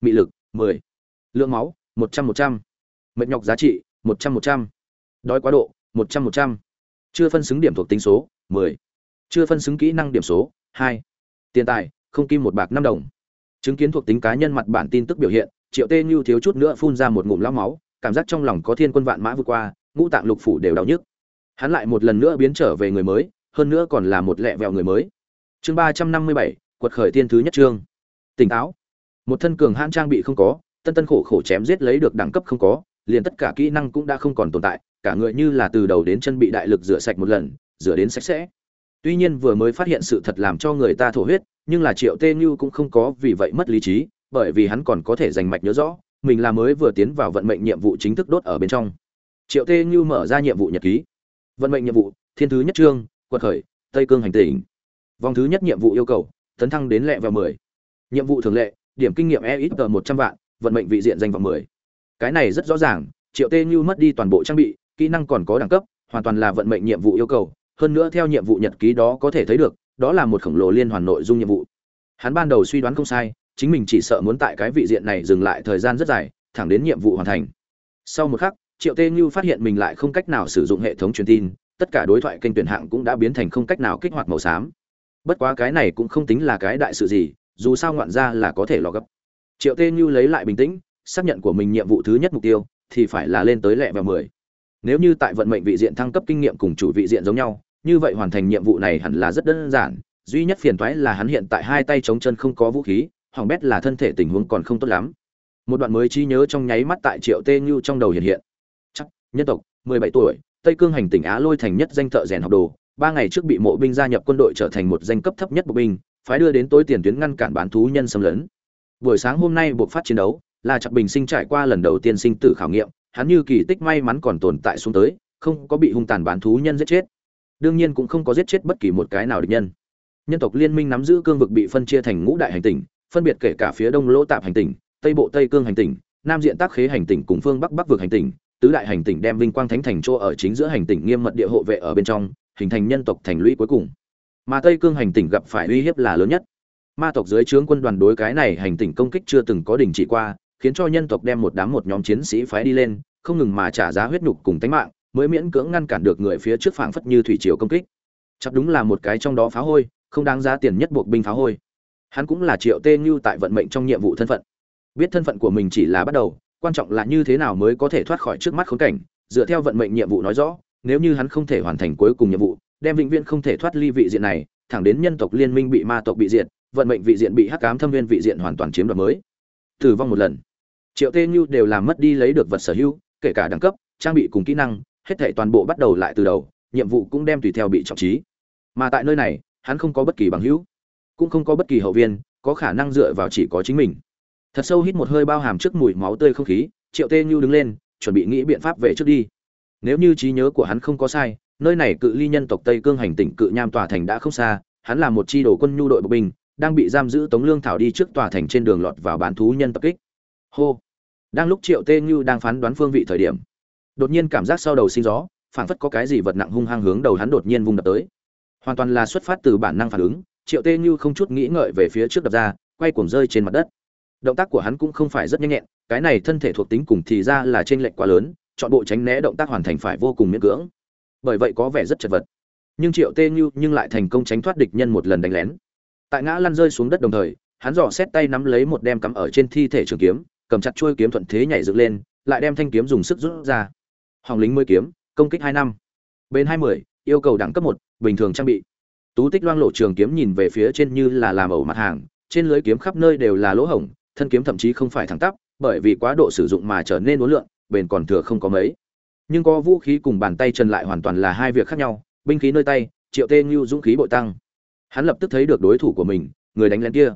Mị lực, mười. Lượng máu, một trăm một trăm. Mệt nhọc giá trị, một trăm một trăm. Đói quá độ, một trăm một trăm. Chưa phân xứng điểm thuộc tính số, mười chưa phân xứng kỹ năng điểm số, hai. Tiền tài, không kim một bạc năm đồng. Chứng kiến thuộc tính cá nhân mặt bản tin tức biểu hiện, triệu tê như thiếu chút nữa phun ra một ngụm lao máu, cảm giác trong lòng có thiên quân vạn mã vượt qua, ngũ tạng lục phủ đều đau nhức. Hắn lại một lần nữa biến trở về người mới, hơn nữa còn là một lẹ vẹo người mới. Chương ba trăm năm mươi bảy, quật khởi tiên thứ nhất chương. Tỉnh táo. Một thân cường hãn trang bị không có, tân tân khổ khổ chém giết lấy được đẳng cấp không có, liền tất cả kỹ năng cũng đã không còn tồn tại, cả người như là từ đầu đến chân bị đại lực rửa sạch một lần, rửa đến sạch sẽ tuy nhiên vừa mới phát hiện sự thật làm cho người ta thổ huyết, nhưng là triệu tê như cũng không có vì vậy mất lý trí, bởi vì hắn còn có thể giành mạch nhớ rõ, mình là mới vừa tiến vào vận mệnh nhiệm vụ chính thức đốt ở bên trong. Triệu tê như mở ra nhiệm vụ nhật ký. Vận mệnh nhiệm vụ, thiên thứ nhất trương quật khởi, tây cương hành tỉnh. Vòng thứ nhất nhiệm vụ yêu cầu, tấn thăng đến lệ vào mười. Nhiệm vụ thường lệ, điểm kinh nghiệm e ít một trăm vạn, vận mệnh vị diện danh vọng mười. Cái này rất rõ ràng, triệu tê như mất đi toàn bộ trang bị, kỹ năng còn có đẳng cấp, hoàn toàn là vận mệnh nhiệm vụ yêu cầu hơn nữa theo nhiệm vụ nhật ký đó có thể thấy được, đó là một khổng lồ liên hoàn nội dung nhiệm vụ. Hắn ban đầu suy đoán không sai, chính mình chỉ sợ muốn tại cái vị diện này dừng lại thời gian rất dài, thẳng đến nhiệm vụ hoàn thành. Sau một khắc, triệu tê như phát hiện mình lại không cách nào sử dụng hệ thống truyền tin, tất cả đối thoại kênh tuyển hạng cũng đã biến thành không cách nào kích hoạt màu xám. Bất quá cái này cũng không tính là cái đại sự gì, dù sao ngoạn ra là có thể lò gấp. Triệu tê như lấy lại bình tĩnh, xác nhận của mình nhiệm vụ thứ nhất mục tiêu thì phải là lên tới lẹ và mười. Nếu như tại vận mệnh vị diện thăng cấp kinh nghiệm cùng chủ vị diện giống nhau như vậy hoàn thành nhiệm vụ này hẳn là rất đơn giản, duy nhất phiền toái là hắn hiện tại hai tay chống chân không có vũ khí, hỏng bét là thân thể tình huống còn không tốt lắm. Một đoạn mới trí nhớ trong nháy mắt tại triệu tê như trong đầu hiện hiện. Chắc, nhân tộc, mười bảy tuổi, tây cương hành tỉnh á lôi thành nhất danh thợ rèn học đồ, ba ngày trước bị mộ binh gia nhập quân đội trở thành một danh cấp thấp nhất bộ binh, phái đưa đến tối tiền tuyến ngăn cản bán thú nhân xâm lấn. Buổi sáng hôm nay buộc phát chiến đấu là chặt bình sinh trải qua lần đầu tiên sinh tử khảo nghiệm, hắn như kỳ tích may mắn còn tồn tại xuống tới, không có bị hung tàn bán thú nhân giết chết đương nhiên cũng không có giết chết bất kỳ một cái nào địch nhân. Nhân tộc liên minh nắm giữ cương vực bị phân chia thành ngũ đại hành tinh phân biệt kể cả phía đông lỗ tạp hành tinh tây bộ tây cương hành tinh nam diện tác khế hành tinh cùng phương bắc bắc vực hành tinh tứ đại hành tinh đem vinh quang thánh thành chỗ ở chính giữa hành tinh nghiêm mật địa hộ vệ ở bên trong, hình thành nhân tộc thành lũy cuối cùng. Mà tây cương hành tinh gặp phải uy hiếp là lớn nhất. Ma tộc dưới trướng quân đoàn đối cái này hành tinh công kích chưa từng có đình chỉ qua, khiến cho nhân tộc đem một đám một nhóm chiến sĩ phái đi lên, không ngừng mà trả giá huyết nhục cùng tánh mạng mới miễn cưỡng ngăn cản được người phía trước phảng phất như thủy triều công kích. Chắc đúng là một cái trong đó phá hôi, không đáng giá tiền nhất buộc binh phá hôi. Hắn cũng là triệu tê như tại vận mệnh trong nhiệm vụ thân phận. Biết thân phận của mình chỉ là bắt đầu, quan trọng là như thế nào mới có thể thoát khỏi trước mắt khốn cảnh, dựa theo vận mệnh nhiệm vụ nói rõ, nếu như hắn không thể hoàn thành cuối cùng nhiệm vụ, đem vĩnh viễn không thể thoát ly vị diện này, thẳng đến nhân tộc liên minh bị ma tộc bị diệt, vận mệnh vị diện bị hắc ám thâm viên vị diện hoàn toàn chiếm đoạt mới. Tử vong một lần. Triệu tê như đều làm mất đi lấy được vật sở hữu, kể cả đẳng cấp, trang bị cùng kỹ năng hết thảy toàn bộ bắt đầu lại từ đầu, nhiệm vụ cũng đem tùy theo bị trọng trí. Mà tại nơi này, hắn không có bất kỳ bằng hữu, cũng không có bất kỳ hậu viên, có khả năng dựa vào chỉ có chính mình. Thật sâu hít một hơi bao hàm trước mùi máu tươi không khí, triệu tê nhu đứng lên, chuẩn bị nghĩ biện pháp về trước đi. Nếu như trí nhớ của hắn không có sai, nơi này cự ly nhân tộc tây cương hành tỉnh cự nham tòa thành đã không xa, hắn là một chi đồ quân nhu đội bộ binh, đang bị giam giữ tống lương thảo đi trước tòa thành trên đường lọt vào bán thú nhân tập kích. Hô. Đang lúc triệu tê nhu đang phán đoán phương vị thời điểm đột nhiên cảm giác sau đầu sinh gió, phảng phất có cái gì vật nặng hung hăng hướng đầu hắn đột nhiên vung đập tới. Hoàn toàn là xuất phát từ bản năng phản ứng, triệu tê như không chút nghĩ ngợi về phía trước đập ra, quay cuồng rơi trên mặt đất. Động tác của hắn cũng không phải rất nhanh nhẹn, cái này thân thể thuộc tính cùng thì ra là t r ê n lệch quá lớn, chọn bộ tránh né động tác hoàn thành phải vô cùng miễn cưỡng. Bởi vậy có vẻ rất chật vật. Nhưng triệu tê như nhưng lại thành công tránh thoát địch nhân một lần đánh lén. Tại ngã lăn rơi xuống đất đồng thời, hắn dò xét tay nắm lấy một đem cắm ở trên thi thể trường kiếm, cầm chặt chuôi kiếm thuận thế nhảy dựng lên, lại đem thanh kiếm dùng sức rút ra hòng lính mới kiếm, công kích hai năm. Bên hai mươi yêu cầu đẳng cấp một, bình thường trang bị. Tú tích loang lộ trường kiếm nhìn về phía trên như là làm ẩu mặt hàng, trên lưới kiếm khắp nơi đều là lỗ hổng, thân kiếm thậm chí không phải thẳng tắp, bởi vì quá độ sử dụng mà trở nên uốn lượn, bền còn thừa không có mấy. Nhưng có vũ khí cùng bàn tay chân lại hoàn toàn là hai việc khác nhau, binh khí nơi tay, triệu tê ngưu dũng khí bội tăng. Hắn lập tức thấy được đối thủ của mình, người đánh lén kia.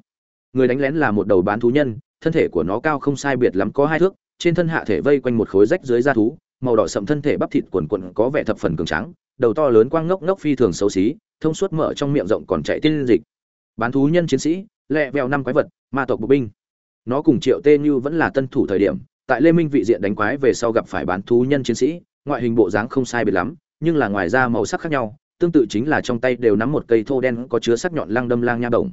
Người đánh lén là một đầu bán thú nhân, thân thể của nó cao không sai biệt lắm có hai thước, trên thân hạ thể vây quanh một khối rách dưới da thú màu đỏ sậm thân thể bắp thịt quần quần có vẻ thập phần cường tráng, đầu to lớn quang ngốc ngốc phi thường xấu xí, thông suốt mở trong miệng rộng còn chạy tiên dịch. Bán thú nhân chiến sĩ, lẹ vèo năm quái vật, ma tộc bộ binh. Nó cùng triệu tê như vẫn là tân thủ thời điểm, tại lê minh vị diện đánh quái về sau gặp phải bán thú nhân chiến sĩ, ngoại hình bộ dáng không sai biệt lắm, nhưng là ngoài ra màu sắc khác nhau, tương tự chính là trong tay đều nắm một cây thô đen có chứa sắc nhọn lăng đâm lang nha động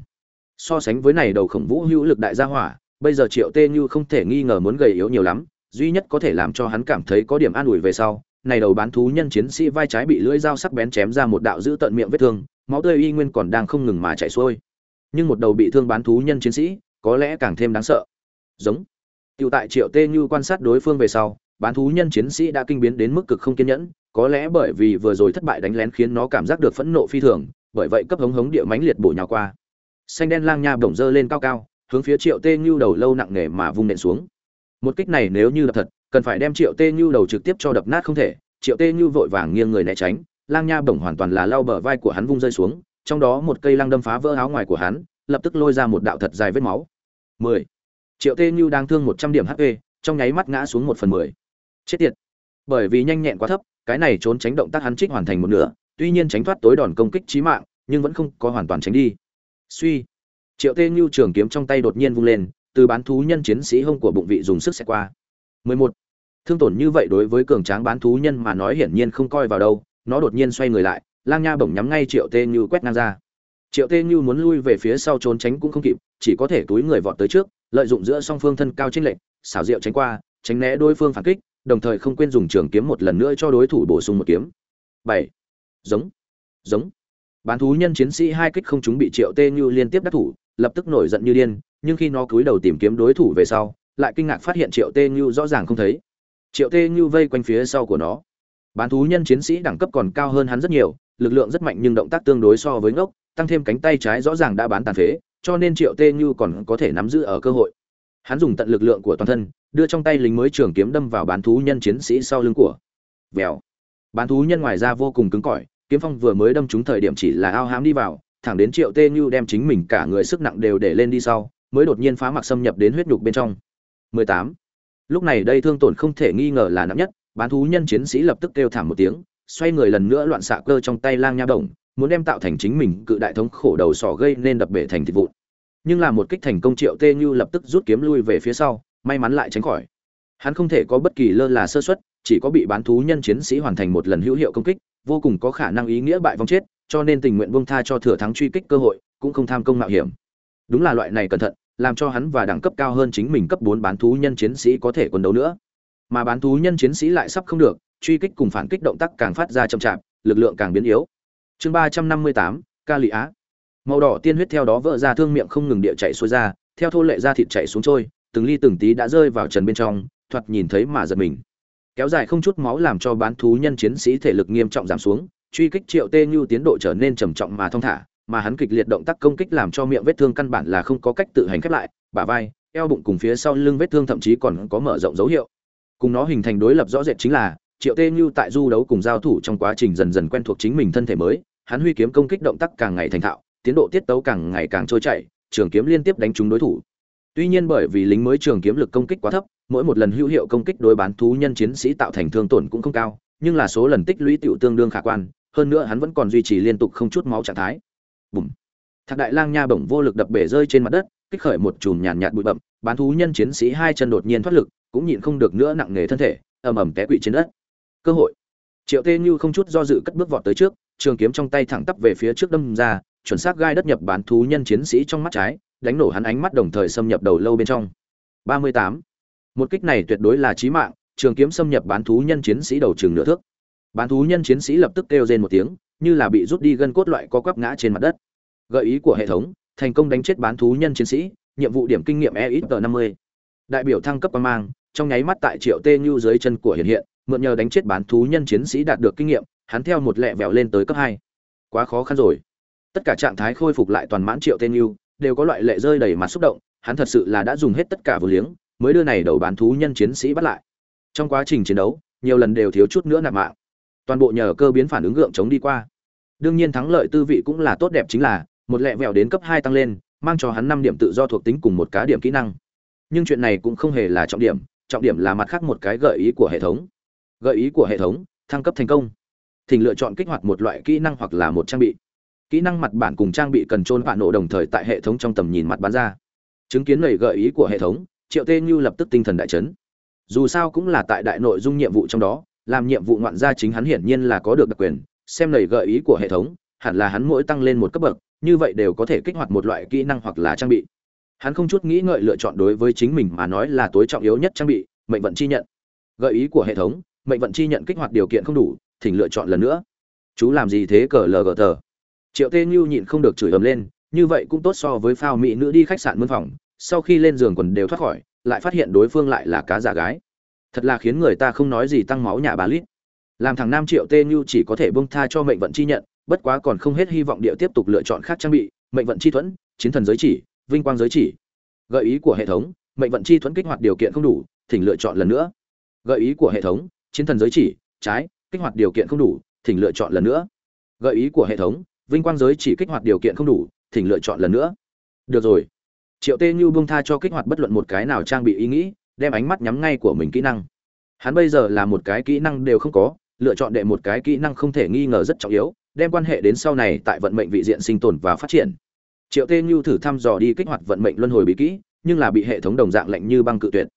so sánh với này đầu khổng vũ hữu lực đại gia hỏa, bây giờ triệu tê như không thể nghi ngờ muốn gầy yếu nhiều lắm duy nhất có thể làm cho hắn cảm thấy có điểm an ủi về sau này đầu bán thú nhân chiến sĩ vai trái bị lưỡi dao sắc bén chém ra một đạo dữ tận miệng vết thương máu tươi y nguyên còn đang không ngừng mà chảy xuôi nhưng một đầu bị thương bán thú nhân chiến sĩ có lẽ càng thêm đáng sợ giống Tiểu tại Triệu Tê Như quan sát đối phương về sau, bán thú nhân chiến sĩ đã kinh biến đến mức cực không kiên nhẫn, có lẽ bởi vì vừa rồi thất bại đánh lén khiến nó cảm giác được phẫn nộ phi thường, bởi vậy cấp hống hống địa mãnh liệt bổ nhào qua. Xanh đen lang nha bổng dơ lên cao cao, hướng phía Triệu Tê Như đầu lâu nặng nề mà vung nện xuống. Một kích này nếu như đập thật, cần phải đem Triệu Tê Như đầu trực tiếp cho đập nát không thể. Triệu Tê Như vội vàng nghiêng người né tránh, lang nha bổng hoàn toàn là lao bờ vai của hắn vung rơi xuống, trong đó một cây lang đâm phá vỡ áo ngoài của hắn, lập tức lôi ra một đạo thật dài vết máu. 10. Triệu Tê Như đang thương 100 điểm HP, trong nháy mắt ngã xuống một phần mười chết tiệt bởi vì nhanh nhẹn quá thấp cái này trốn tránh động tác hắn trích hoàn thành một nửa tuy nhiên tránh thoát tối đòn công kích chí mạng nhưng vẫn không có hoàn toàn tránh đi suy triệu tê như trường kiếm trong tay đột nhiên vung lên từ bán thú nhân chiến sĩ hông của bụng vị dùng sức xẹt qua 11. thương tổn như vậy đối với cường tráng bán thú nhân mà nói hiển nhiên không coi vào đâu nó đột nhiên xoay người lại lang nha bổng nhắm ngay triệu tê như quét ngang ra triệu tê như muốn lui về phía sau trốn tránh cũng không kịp chỉ có thể túi người vọt tới trước lợi dụng giữa song phương thân cao chênh lệch, xảo diệu tránh qua, tránh né đối phương phản kích, đồng thời không quên dùng trường kiếm một lần nữa cho đối thủ bổ sung một kiếm. 7. Giống. Giống. Bán thú nhân chiến sĩ hai kích không chúng bị Triệu Tê Như liên tiếp đắc thủ, lập tức nổi giận như điên, nhưng khi nó cúi đầu tìm kiếm đối thủ về sau, lại kinh ngạc phát hiện Triệu Tê Như rõ ràng không thấy. Triệu Tê Như vây quanh phía sau của nó. Bán thú nhân chiến sĩ đẳng cấp còn cao hơn hắn rất nhiều, lực lượng rất mạnh nhưng động tác tương đối so với ngốc, tăng thêm cánh tay trái rõ ràng đã bán tàn phế, cho nên Triệu Tê Như còn có thể nắm giữ ở cơ hội hắn dùng tận lực lượng của toàn thân đưa trong tay lính mới trường kiếm đâm vào bán thú nhân chiến sĩ sau lưng của vèo bán thú nhân ngoài ra vô cùng cứng cỏi kiếm phong vừa mới đâm trúng thời điểm chỉ là ao hám đi vào thẳng đến triệu tê như đem chính mình cả người sức nặng đều để lên đi sau, mới đột nhiên phá mặc xâm nhập đến huyết nhục bên trong. 18. lúc này đây thương tổn không thể nghi ngờ là nặng nhất, bán thú nhân chiến sĩ lập tức kêu thảm một tiếng, xoay người lần nữa loạn xạ cơ trong tay lang nha đồng, muốn đem tạo thành chính mình cự đại thống khổ đầu sỏ gây nên đập bể thành thịt vụn. Nhưng là một kích thành công triệu tê như lập tức rút kiếm lui về phía sau, may mắn lại tránh khỏi. Hắn không thể có bất kỳ lơ là sơ suất, chỉ có bị bán thú nhân chiến sĩ hoàn thành một lần hữu hiệu công kích, vô cùng có khả năng ý nghĩa bại vong chết cho nên tình nguyện buông tha cho thừa thắng truy kích cơ hội, cũng không tham công mạo hiểm. Đúng là loại này cẩn thận, làm cho hắn và đẳng cấp cao hơn chính mình cấp bốn bán thú nhân chiến sĩ có thể quân đấu nữa. Mà bán thú nhân chiến sĩ lại sắp không được, truy kích cùng phản kích động tác càng phát ra chậm chạp, lực lượng càng biến yếu. Chương ba trăm năm mươi tám, ca lị á. Màu đỏ tiên huyết theo đó vỡ ra thương miệng không ngừng địa chạy xuôi ra, theo thô lệ ra thịt chảy xuống trôi, từng ly từng tí đã rơi vào trần bên trong, thoạt nhìn thấy mà giật mình. Kéo dài không chút máu làm cho bán thú nhân chiến sĩ thể lực nghiêm trọng giảm xuống truy kích triệu tê như tiến độ trở nên trầm trọng mà thong thả mà hắn kịch liệt động tác công kích làm cho miệng vết thương căn bản là không có cách tự hành khép lại bả vai eo bụng cùng phía sau lưng vết thương thậm chí còn có mở rộng dấu hiệu cùng nó hình thành đối lập rõ rệt chính là triệu tê như tại du đấu cùng giao thủ trong quá trình dần dần quen thuộc chính mình thân thể mới hắn huy kiếm công kích động tác càng ngày thành thạo tiến độ tiết tấu càng ngày càng trôi chảy, trường kiếm liên tiếp đánh trúng đối thủ. Tuy nhiên bởi vì lính mới trường kiếm lực công kích quá thấp, mỗi một lần hữu hiệu công kích đối bán thú nhân chiến sĩ tạo thành thương tổn cũng không cao, nhưng là số lần tích lũy tiểu tương đương khả quan, hơn nữa hắn vẫn còn duy trì liên tục không chút máu trạng thái. Bùm. Thạc đại lang nha bổng vô lực đập bể rơi trên mặt đất, kích khởi một chùm nhàn nhạt bụi bậm, bán thú nhân chiến sĩ hai chân đột nhiên thoát lực, cũng nhịn không được nữa nặng nề thân thể, ầm ầm té quỵ trên đất. Cơ hội. Triệu Tê Như không chút do dự cất bước vọt tới trước, trường kiếm trong tay thẳng tắp về phía trước đâm ra, chuẩn xác gai đất nhập bán thú nhân chiến sĩ trong mắt trái, đánh nổ hắn ánh mắt đồng thời xâm nhập đầu lâu bên trong. 38. Một kích này tuyệt đối là chí mạng, trường kiếm xâm nhập bán thú nhân chiến sĩ đầu trường nửa thước. Bán thú nhân chiến sĩ lập tức kêu rên một tiếng, như là bị rút đi gân cốt loại có quắp ngã trên mặt đất. Gợi ý của hệ thống, thành công đánh chết bán thú nhân chiến sĩ, nhiệm vụ điểm kinh nghiệm EXP50. Đại biểu thăng cấp mang, trong nháy mắt tại Triệu Tê như dưới chân của hiện hiện, mượn nhờ đánh chết bán thú nhân chiến sĩ đạt được kinh nghiệm, hắn theo một lẹ vẹo lên tới cấp hai Quá khó khăn rồi tất cả trạng thái khôi phục lại toàn mãn triệu tên như đều có loại lệ rơi đầy mặt xúc động hắn thật sự là đã dùng hết tất cả vừa liếng mới đưa này đầu bán thú nhân chiến sĩ bắt lại trong quá trình chiến đấu nhiều lần đều thiếu chút nữa nạp mạng toàn bộ nhờ cơ biến phản ứng gượng chống đi qua. Đương nhiên thắng lợi tư vị cũng là tốt đẹp chính là, một lẹ vẹo đến cấp hai tăng lên, mang cho hắn năm điểm tự do thuộc tính cùng một cá điểm kỹ năng. Nhưng chuyện này cũng không hề là trọng điểm trọng điểm là mặt khác một cái gợi ý của hệ thống. Gợi ý của hệ thống, thăng cấp thành công. Thỉnh lựa chọn kích hoạt một loại kỹ năng hoặc là một trang bị. Kỹ năng mặt bản cùng trang bị cần trôn vạn nổ đồng thời tại hệ thống trong tầm nhìn mặt bán ra. Chứng kiến lời gợi ý của hệ thống, triệu tê như lập tức tinh thần đại chấn. Dù sao cũng là tại đại nội dung nhiệm vụ trong đó làm nhiệm vụ ngoạn gia chính hắn hiển nhiên là có được đặc quyền, xem lời gợi ý của hệ thống, hẳn là hắn mỗi tăng lên một cấp bậc, như vậy đều có thể kích hoạt một loại kỹ năng hoặc là trang bị. Hắn không chút nghĩ ngợi lựa chọn đối với chính mình mà nói là tối trọng yếu nhất trang bị, mệnh vận chi nhận. Gợi ý của hệ thống, mệnh vận chi nhận kích hoạt điều kiện không đủ, thỉnh lựa chọn lần nữa. Chú làm gì thế cờ lờ gờ tờ? Triệu tê như nhịn không được chửi ầm lên, như vậy cũng tốt so với phao mỹ nữ đi khách sạn mân phòng, sau khi lên giường quần đều thoát khỏi, lại phát hiện đối phương lại là cá giả gái thật là khiến người ta không nói gì tăng máu nhà bà lít. Làm thằng nam triệu tê như chỉ có thể bông tha cho mệnh vận chi nhận, bất quá còn không hết hy vọng địa tiếp tục lựa chọn khác trang bị, mệnh vận chi thuẫn, chiến thần giới chỉ, vinh quang giới chỉ. Gợi ý của hệ thống, mệnh vận chi thuẫn kích hoạt điều kiện không đủ, thỉnh lựa chọn lần nữa. Gợi ý của hệ thống, chiến thần giới chỉ, trái, kích hoạt điều kiện không đủ, thỉnh lựa chọn lần nữa. Gợi ý của hệ thống, vinh quang giới chỉ kích hoạt điều kiện không đủ, thỉnh lựa chọn lần nữa. Được rồi. Triệu tê như bông tha cho kích hoạt bất luận một cái nào trang bị ý nghĩ đem ánh mắt nhắm ngay của mình kỹ năng. Hắn bây giờ là một cái kỹ năng đều không có, lựa chọn đệ một cái kỹ năng không thể nghi ngờ rất trọng yếu, đem quan hệ đến sau này tại vận mệnh vị diện sinh tồn và phát triển. Triệu tê như thử thăm dò đi kích hoạt vận mệnh luân hồi bí kỹ, nhưng là bị hệ thống đồng dạng lệnh như băng cự tuyệt.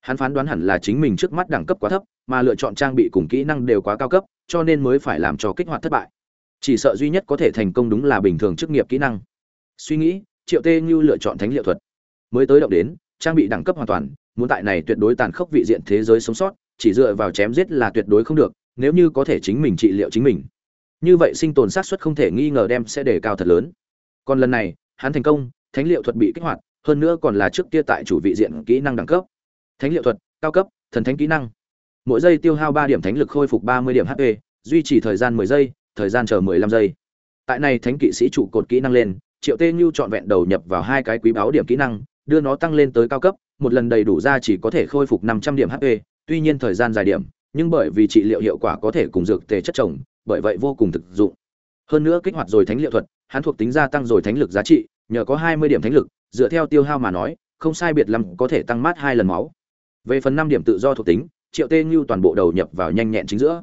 Hắn phán đoán hẳn là chính mình trước mắt đẳng cấp quá thấp, mà lựa chọn trang bị cùng kỹ năng đều quá cao cấp, cho nên mới phải làm cho kích hoạt thất bại. Chỉ sợ duy nhất có thể thành công đúng là bình thường chức nghiệp kỹ năng. Suy nghĩ, triệu tê như lựa chọn thánh liệu thuật. Mới tới động đến, trang bị đẳng cấp hoàn toàn muốn tại này tuyệt đối tàn khốc vị diện thế giới sống sót, chỉ dựa vào chém giết là tuyệt đối không được, nếu như có thể chính mình trị liệu chính mình. Như vậy sinh tồn xác suất không thể nghi ngờ đem sẽ đề cao thật lớn. Còn lần này, hắn thành công, thánh liệu thuật bị kích hoạt, hơn nữa còn là trước kia tại chủ vị diện kỹ năng đẳng cấp. Thánh liệu thuật, cao cấp, thần thánh kỹ năng. Mỗi giây tiêu hao ba điểm thánh lực khôi phục ba mươi điểm hp duy trì thời gian mười giây, thời gian chờ mười lăm giây. Tại này thánh kỵ sĩ trụ cột kỹ năng lên, triệu tê như trọn vẹn đầu nhập vào hai cái quý báo điểm kỹ năng, đưa nó tăng lên tới cao cấp một lần đầy đủ ra chỉ có thể khôi phục năm trăm điểm hp tuy nhiên thời gian dài điểm, nhưng bởi vì trị liệu hiệu quả có thể cùng dược tề chất trồng bởi vậy vô cùng thực dụng. Hơn nữa kích hoạt rồi thánh liệu thuật, hắn thuộc tính gia tăng rồi thánh lực giá trị, nhờ có hai mươi điểm thánh lực, dựa theo tiêu hao mà nói, không sai biệt lắm có thể tăng mát hai lần máu. Về phần năm điểm tự do thuộc tính, triệu tê như toàn bộ đầu nhập vào nhanh nhẹn chính giữa.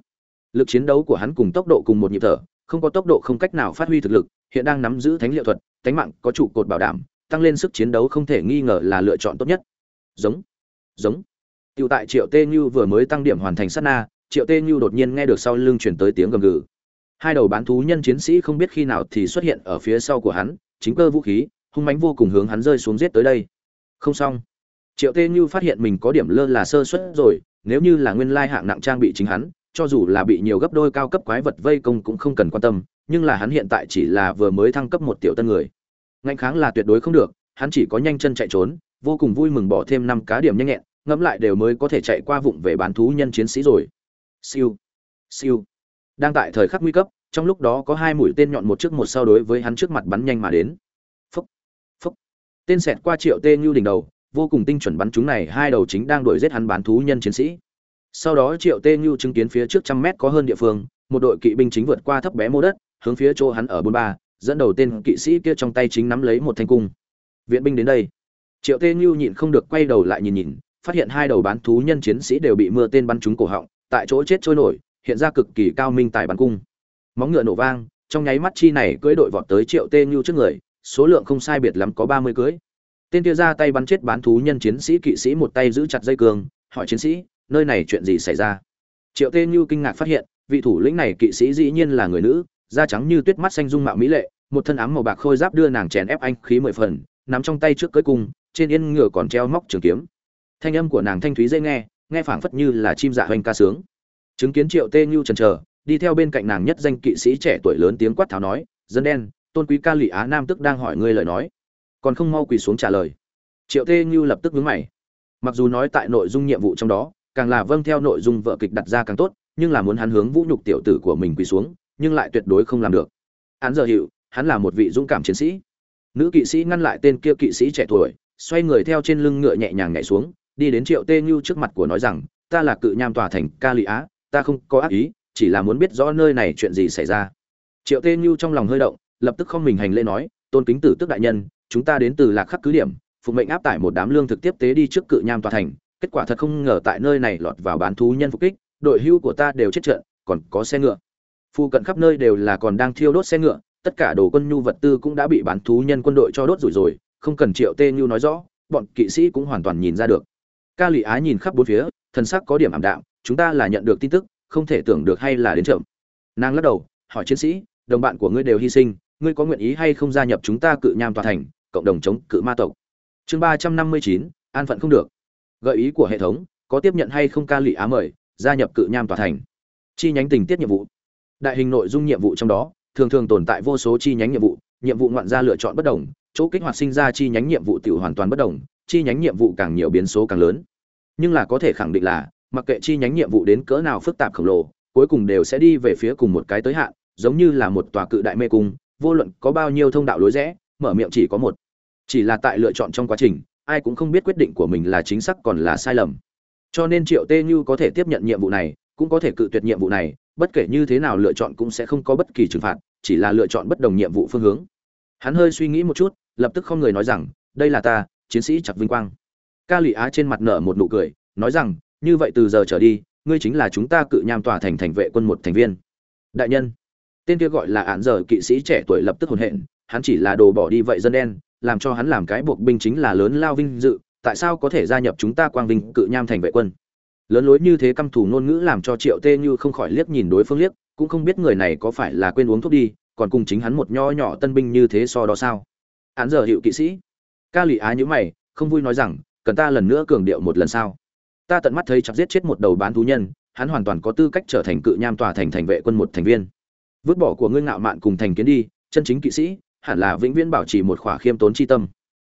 Lực chiến đấu của hắn cùng tốc độ cùng một nhịp thở, không có tốc độ không cách nào phát huy thực lực, hiện đang nắm giữ thánh liệu thuật, thánh mạng có trụ cột bảo đảm, tăng lên sức chiến đấu không thể nghi ngờ là lựa chọn tốt nhất giống giống tựu tại Triệu Tê Như vừa mới tăng điểm hoàn thành sát na, Triệu Tê Như đột nhiên nghe được sau lưng truyền tới tiếng gầm gừ. Hai đầu bán thú nhân chiến sĩ không biết khi nào thì xuất hiện ở phía sau của hắn, chính cơ vũ khí, hung mãnh vô cùng hướng hắn rơi xuống giết tới đây. Không xong. Triệu Tê Như phát hiện mình có điểm lơ là sơ suất rồi, nếu như là nguyên lai hạng nặng trang bị chính hắn, cho dù là bị nhiều gấp đôi cao cấp quái vật vây công cũng không cần quan tâm, nhưng là hắn hiện tại chỉ là vừa mới thăng cấp một tiểu tân người. Ngạnh kháng là tuyệt đối không được, hắn chỉ có nhanh chân chạy trốn, vô cùng vui mừng bỏ thêm năm cá điểm nhanh nhẹn, ngẫm lại đều mới có thể chạy qua vụng về bán thú nhân chiến sĩ rồi. Siêu, siêu. Đang tại thời khắc nguy cấp, trong lúc đó có hai mũi tên nhọn một trước một sau đối với hắn trước mặt bắn nhanh mà đến. phúc phúc Tên xẹt qua Triệu Tê như đỉnh đầu, vô cùng tinh chuẩn bắn chúng này hai đầu chính đang đuổi giết hắn bán thú nhân chiến sĩ. Sau đó Triệu Tê như chứng kiến phía trước trăm mét có hơn địa phương, một đội kỵ binh chính vượt qua thấp bé mô đất, hướng phía chỗ hắn ở bốn ba, dẫn đầu tên kỵ sĩ kia trong tay chính nắm lấy một thanh cung. Viện binh đến đây. Triệu Tê như nhịn không được quay đầu lại nhìn nhìn, phát hiện hai đầu bán thú nhân chiến sĩ đều bị mưa tên bắn trúng cổ họng, tại chỗ chết trôi nổi, hiện ra cực kỳ cao minh tài bắn cung. Móng ngựa nổ vang, trong nháy mắt chi này cưỡi đội vọt tới Triệu Tê như trước người, số lượng không sai biệt lắm có 30 cưỡi. Tên kia ra tay bắn chết bán thú nhân chiến sĩ kỵ sĩ một tay giữ chặt dây cường, hỏi chiến sĩ, nơi này chuyện gì xảy ra? Triệu Tê như kinh ngạc phát hiện, vị thủ lĩnh này kỵ sĩ dĩ nhiên là người nữ, da trắng như tuyết mắt xanh dung mạo mỹ lệ, một thân ám màu bạc khôi giáp đưa nàng chèn ép anh khí mười phần, nắm trong tay trước cưới cung, trên yên ngựa còn treo móc trường kiếm, thanh âm của nàng thanh thúy dễ nghe nghe phảng phất như là chim dạ hoành ca sướng. Chứng kiến triệu tê nhu trần trờ đi theo bên cạnh nàng nhất danh kỵ sĩ trẻ tuổi lớn tiếng quát tháo nói dân đen tôn quý ca lụy á nam tức đang hỏi ngươi lời nói. Còn không mau quỳ xuống trả lời. Triệu tê như lập tức vướng mày. Mặc dù nói tại nội dung nhiệm vụ trong đó càng là vâng theo nội dung vợ kịch đặt ra càng tốt nhưng là muốn hắn hướng vũ nhục tiểu tử của mình quỳ xuống nhưng lại tuyệt đối không làm được. Hắn giờ hiệu hắn là một vị dũng cảm chiến sĩ. Nữ kỵ sĩ ngăn lại tên kia kỵ sĩ trẻ tuổi xoay người theo trên lưng ngựa nhẹ nhàng nhảy xuống, đi đến triệu tê như trước mặt của nói rằng, ta là cự nham tòa thành ca lụy á, ta không có ác ý, chỉ là muốn biết rõ nơi này chuyện gì xảy ra. Triệu tê như trong lòng hơi động, lập tức không mình hành lễ nói, tôn kính tử tức đại nhân, chúng ta đến từ lạc khắc cứ điểm phục mệnh áp tải một đám lương thực tiếp tế đi trước cự nham tòa thành, kết quả thật không ngờ tại nơi này lọt vào bán thú nhân phục kích, đội hưu của ta đều chết trận, còn có xe ngựa. Phụ cận khắp nơi đều là còn đang thiêu đốt xe ngựa, tất cả đồ quân nhu vật tư cũng đã bị bán thú nhân quân đội cho đốt rủi rồi không cần triệu tê như nói rõ, bọn kỵ sĩ cũng hoàn toàn nhìn ra được. Ca lụy á nhìn khắp bốn phía thân sắc có điểm ảm đạm, chúng ta là nhận được tin tức, không thể tưởng được hay là đến chậm. Nàng lắc đầu, hỏi chiến sĩ, đồng bạn của ngươi đều hy sinh, ngươi có nguyện ý hay không gia nhập chúng ta cự nham Toàn thành, cộng đồng chống cự ma tộc? Chương ba trăm năm mươi chín, an phận không được. Gợi ý của hệ thống, có tiếp nhận hay không ca lụy á mời, gia nhập cự nham Toàn thành. Chi nhánh tình tiết nhiệm vụ. Đại hình nội dung nhiệm vụ trong đó, thường thường tồn tại vô số chi nhánh nhiệm vụ nhiệm vụ ngoạn gia lựa chọn bất đồng chỗ kích hoạt sinh ra chi nhánh nhiệm vụ tiểu hoàn toàn bất đồng, chi nhánh nhiệm vụ càng nhiều biến số càng lớn. Nhưng là có thể khẳng định là, mặc kệ chi nhánh nhiệm vụ đến cỡ nào phức tạp khổng lồ, cuối cùng đều sẽ đi về phía cùng một cái tới hạn, giống như là một tòa cự đại mê cung, vô luận có bao nhiêu thông đạo lối rẽ, mở miệng chỉ có một. Chỉ là tại lựa chọn trong quá trình, ai cũng không biết quyết định của mình là chính xác còn là sai lầm. Cho nên triệu tê như có thể tiếp nhận nhiệm vụ này, cũng có thể cự tuyệt nhiệm vụ này, bất kể như thế nào lựa chọn cũng sẽ không có bất kỳ trừng phạt, chỉ là lựa chọn bất đồng nhiệm vụ phương hướng. Hắn hơi suy nghĩ một chút lập tức không người nói rằng, đây là ta, chiến sĩ chặt vinh quang. Ca lụy á trên mặt nở một nụ cười, nói rằng, như vậy từ giờ trở đi, ngươi chính là chúng ta cự nham tòa thành thành vệ quân một thành viên. Đại nhân, tên kia gọi là ạn giờ kỵ sĩ trẻ tuổi lập tức hồn hện, hắn chỉ là đồ bỏ đi vậy dân đen, làm cho hắn làm cái buộc binh chính là lớn lao vinh dự, tại sao có thể gia nhập chúng ta quang vinh cự nham thành vệ quân? Lớn lối như thế căm thủ ngôn ngữ làm cho triệu tê như không khỏi liếc nhìn đối phương liếc, cũng không biết người này có phải là quên uống thuốc đi, còn cùng chính hắn một nho nhỏ tân binh như thế so đó sao? Án giờ hiệu kỵ sĩ. Ca lụy á nhữ mày, không vui nói rằng, cần ta lần nữa cường điệu một lần sao? Ta tận mắt thấy chặt giết chết một đầu bán thú nhân, hắn hoàn toàn có tư cách trở thành cự nham tòa thành thành vệ quân một thành viên. Vứt bỏ của ngươi ngạo mạn cùng thành kiến đi, chân chính kỵ sĩ, hẳn là vĩnh viễn bảo trì một khỏa khiêm tốn chi tâm.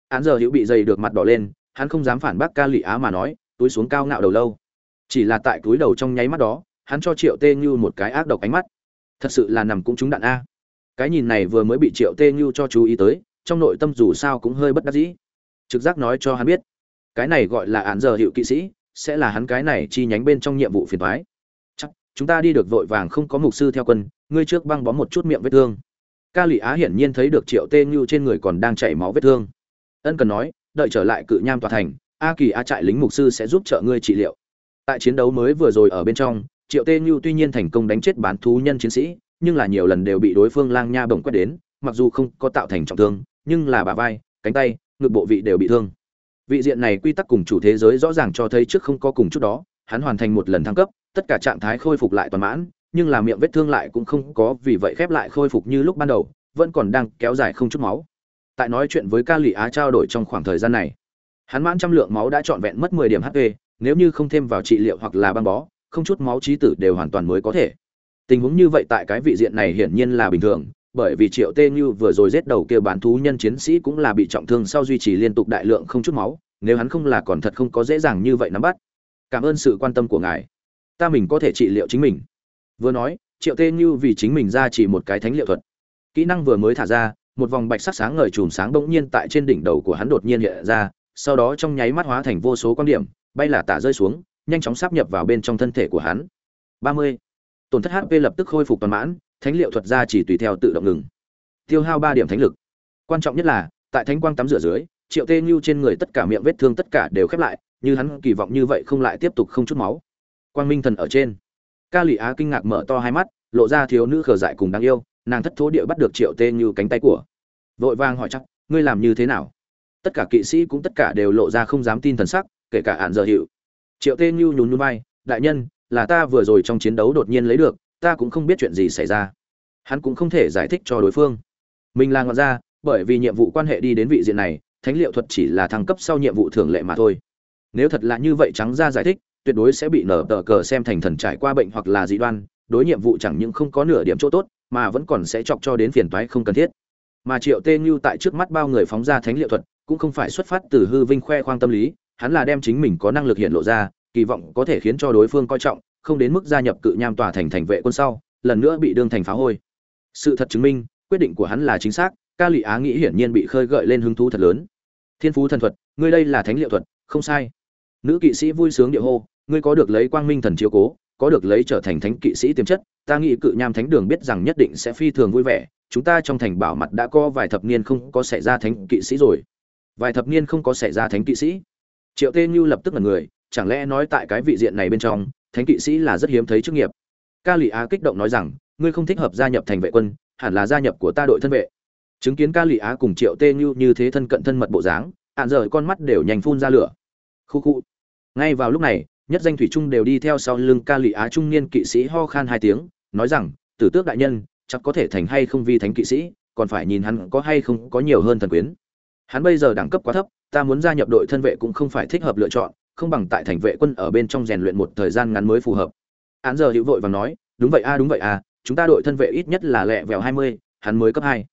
Án giờ hữu bị dày được mặt đỏ lên, hắn không dám phản bác ca lụy á mà nói, túi xuống cao ngạo đầu lâu. Chỉ là tại túi đầu trong nháy mắt đó, hắn cho triệu tê như một cái ác độc ánh mắt. Thật sự là nằm cũng trúng đạn a. Cái nhìn này vừa mới bị triệu tê như cho chú ý tới trong nội tâm dù sao cũng hơi bất đắc dĩ. Trực giác nói cho hắn biết, cái này gọi là án giờ hiệu kỵ sĩ, sẽ là hắn cái này chi nhánh bên trong nhiệm vụ phiền thoái chắc, chúng ta đi được vội vàng không có mục sư theo quân, ngươi trước băng bó một chút miệng vết thương. Ca lụy á hiển nhiên thấy được triệu tê như trên người còn đang chảy máu vết thương. Ân cần nói, đợi trở lại cự nham tòa thành, a kỳ a trại lính mục sư sẽ giúp trợ ngươi trị liệu. Tại chiến đấu mới vừa rồi ở bên trong, triệu tê như tuy nhiên thành công đánh chết bán thú nhân chiến sĩ, nhưng là nhiều lần đều bị đối phương lang nha bồng quét đến, mặc dù không có tạo thành trọng thương nhưng là bà vai, cánh tay, ngực bộ vị đều bị thương. Vị diện này quy tắc cùng chủ thế giới rõ ràng cho thấy trước không có cùng chút đó, hắn hoàn thành một lần thăng cấp, tất cả trạng thái khôi phục lại toàn mãn, nhưng là miệng vết thương lại cũng không có, vì vậy khép lại khôi phục như lúc ban đầu, vẫn còn đang kéo dài không chút máu. Tại nói chuyện với ca lụy á trao đổi trong khoảng thời gian này, hắn mãn trăm lượng máu đã trọn vẹn mất mười điểm hp nếu như không thêm vào trị liệu hoặc là băng bó, không chút máu trí tử đều hoàn toàn mới có thể. Tình huống như vậy tại cái vị diện này hiển nhiên là bình thường bởi vì triệu tê như vừa rồi giết đầu kia bán thú nhân chiến sĩ cũng là bị trọng thương sau duy trì liên tục đại lượng không chút máu, nếu hắn không là còn thật không có dễ dàng như vậy nắm bắt. Cảm ơn sự quan tâm của ngài. Ta mình có thể trị liệu chính mình. Vừa nói, triệu tê như vì chính mình ra chỉ một cái thánh liệu thuật. Kỹ năng vừa mới thả ra, một vòng bạch sắc sáng ngời chùm sáng bỗng nhiên tại trên đỉnh đầu của hắn đột nhiên hiện ra, sau đó trong nháy mắt hóa thành vô số quan điểm, bay là tả rơi xuống, nhanh chóng sáp nhập vào bên trong thân thể của hắn. Ba mươi. Tổn thất hp lập tức khôi phục toàn mãn thánh liệu thuật ra chỉ tùy theo tự động ngừng. Tiêu hao ba điểm thánh lực. Quan trọng nhất là, tại thánh quang tắm rửa dưới, triệu tê như trên người tất cả miệng vết thương tất cả đều khép lại, như hắn kỳ vọng như vậy không lại tiếp tục không chút máu. Quang minh thần ở trên. Ca lụy á kinh ngạc mở to hai mắt, lộ ra thiếu nữ khờ dại cùng đáng yêu, nàng thất thố địa bắt được triệu tê như cánh tay của. Vội vàng hỏi chắc, ngươi làm như thế nào? Tất cả kỵ sĩ cũng tất cả đều lộ ra không dám tin thần sắc, kể cả ạn giờ hiệu triệu tê như nhún nhún vai, đại nhân, là ta vừa rồi trong chiến đấu đột nhiên lấy được ta cũng không biết chuyện gì xảy ra. Hắn cũng không thể giải thích cho đối phương. Mình là ngọn ra bởi vì nhiệm vụ quan hệ đi đến vị diện này, thánh liệu thuật chỉ là thăng cấp sau nhiệm vụ thường lệ mà thôi. Nếu thật là như vậy trắng ra giải thích, tuyệt đối sẽ bị nở tờ cờ xem thành thần trải qua bệnh hoặc là dị đoan, đối nhiệm vụ chẳng những không có nửa điểm chỗ tốt, mà vẫn còn sẽ chọc cho đến phiền toái không cần thiết. Mà triệu tê như tại trước mắt bao người phóng ra thánh liệu thuật, cũng không phải xuất phát từ hư vinh khoe khoang tâm lý, hắn là đem chính mình có năng lực hiện lộ ra, kỳ vọng có thể khiến cho đối phương coi trọng không đến mức gia nhập cự nham tòa thành thành vệ quân sau, lần nữa bị đương thành phá hôi. Sự thật chứng minh, quyết định của hắn là chính xác, ca lụy á nghĩ hiển nhiên bị khơi gợi lên hứng thú thật lớn. Thiên phú thần thuật, ngươi đây là thánh liệu thuật, không sai. Nữ kỵ sĩ vui sướng địa hô, ngươi có được lấy quang minh thần chiếu cố, có được lấy trở thành thánh kỵ sĩ tiềm chất, ta nghĩ cự nham thánh đường biết rằng nhất định sẽ phi thường vui vẻ, chúng ta trong thành bảo mặt đã có vài thập niên không có xảy ra thánh kỵ sĩ rồi. Vài thập niên không có xảy ra thánh kỵ sĩ. Triệu tê như lập tức là người, chẳng lẽ nói tại cái vị diện này bên trong thánh kỵ sĩ là rất hiếm thấy chức nghiệp. Ca lụy á kích động nói rằng, ngươi không thích hợp gia nhập thành vệ quân, hẳn là gia nhập của ta đội thân vệ. Chứng kiến ca lụy á cùng triệu tê như như thế thân cận thân mật bộ dáng ạn rời con mắt đều nhanh phun ra lửa. Khu khu. Ngay vào lúc này, nhất danh thủy trung đều đi theo sau lưng ca lụy á trung niên kỵ sĩ ho khan hai tiếng, nói rằng, tử tước đại nhân, chắc có thể thành hay không vi thánh kỵ sĩ, còn phải nhìn hắn có hay không có nhiều hơn thần quyến. Hắn bây giờ đẳng cấp quá thấp, ta muốn gia nhập đội thân vệ cũng không phải thích hợp lựa chọn không bằng tại thành vệ quân ở bên trong rèn luyện một thời gian ngắn mới phù hợp. Án giờ hữu vội và nói, đúng vậy a, đúng vậy a, chúng ta đội thân vệ ít nhất là lẹ vẹo hai mươi, hắn mới cấp hai.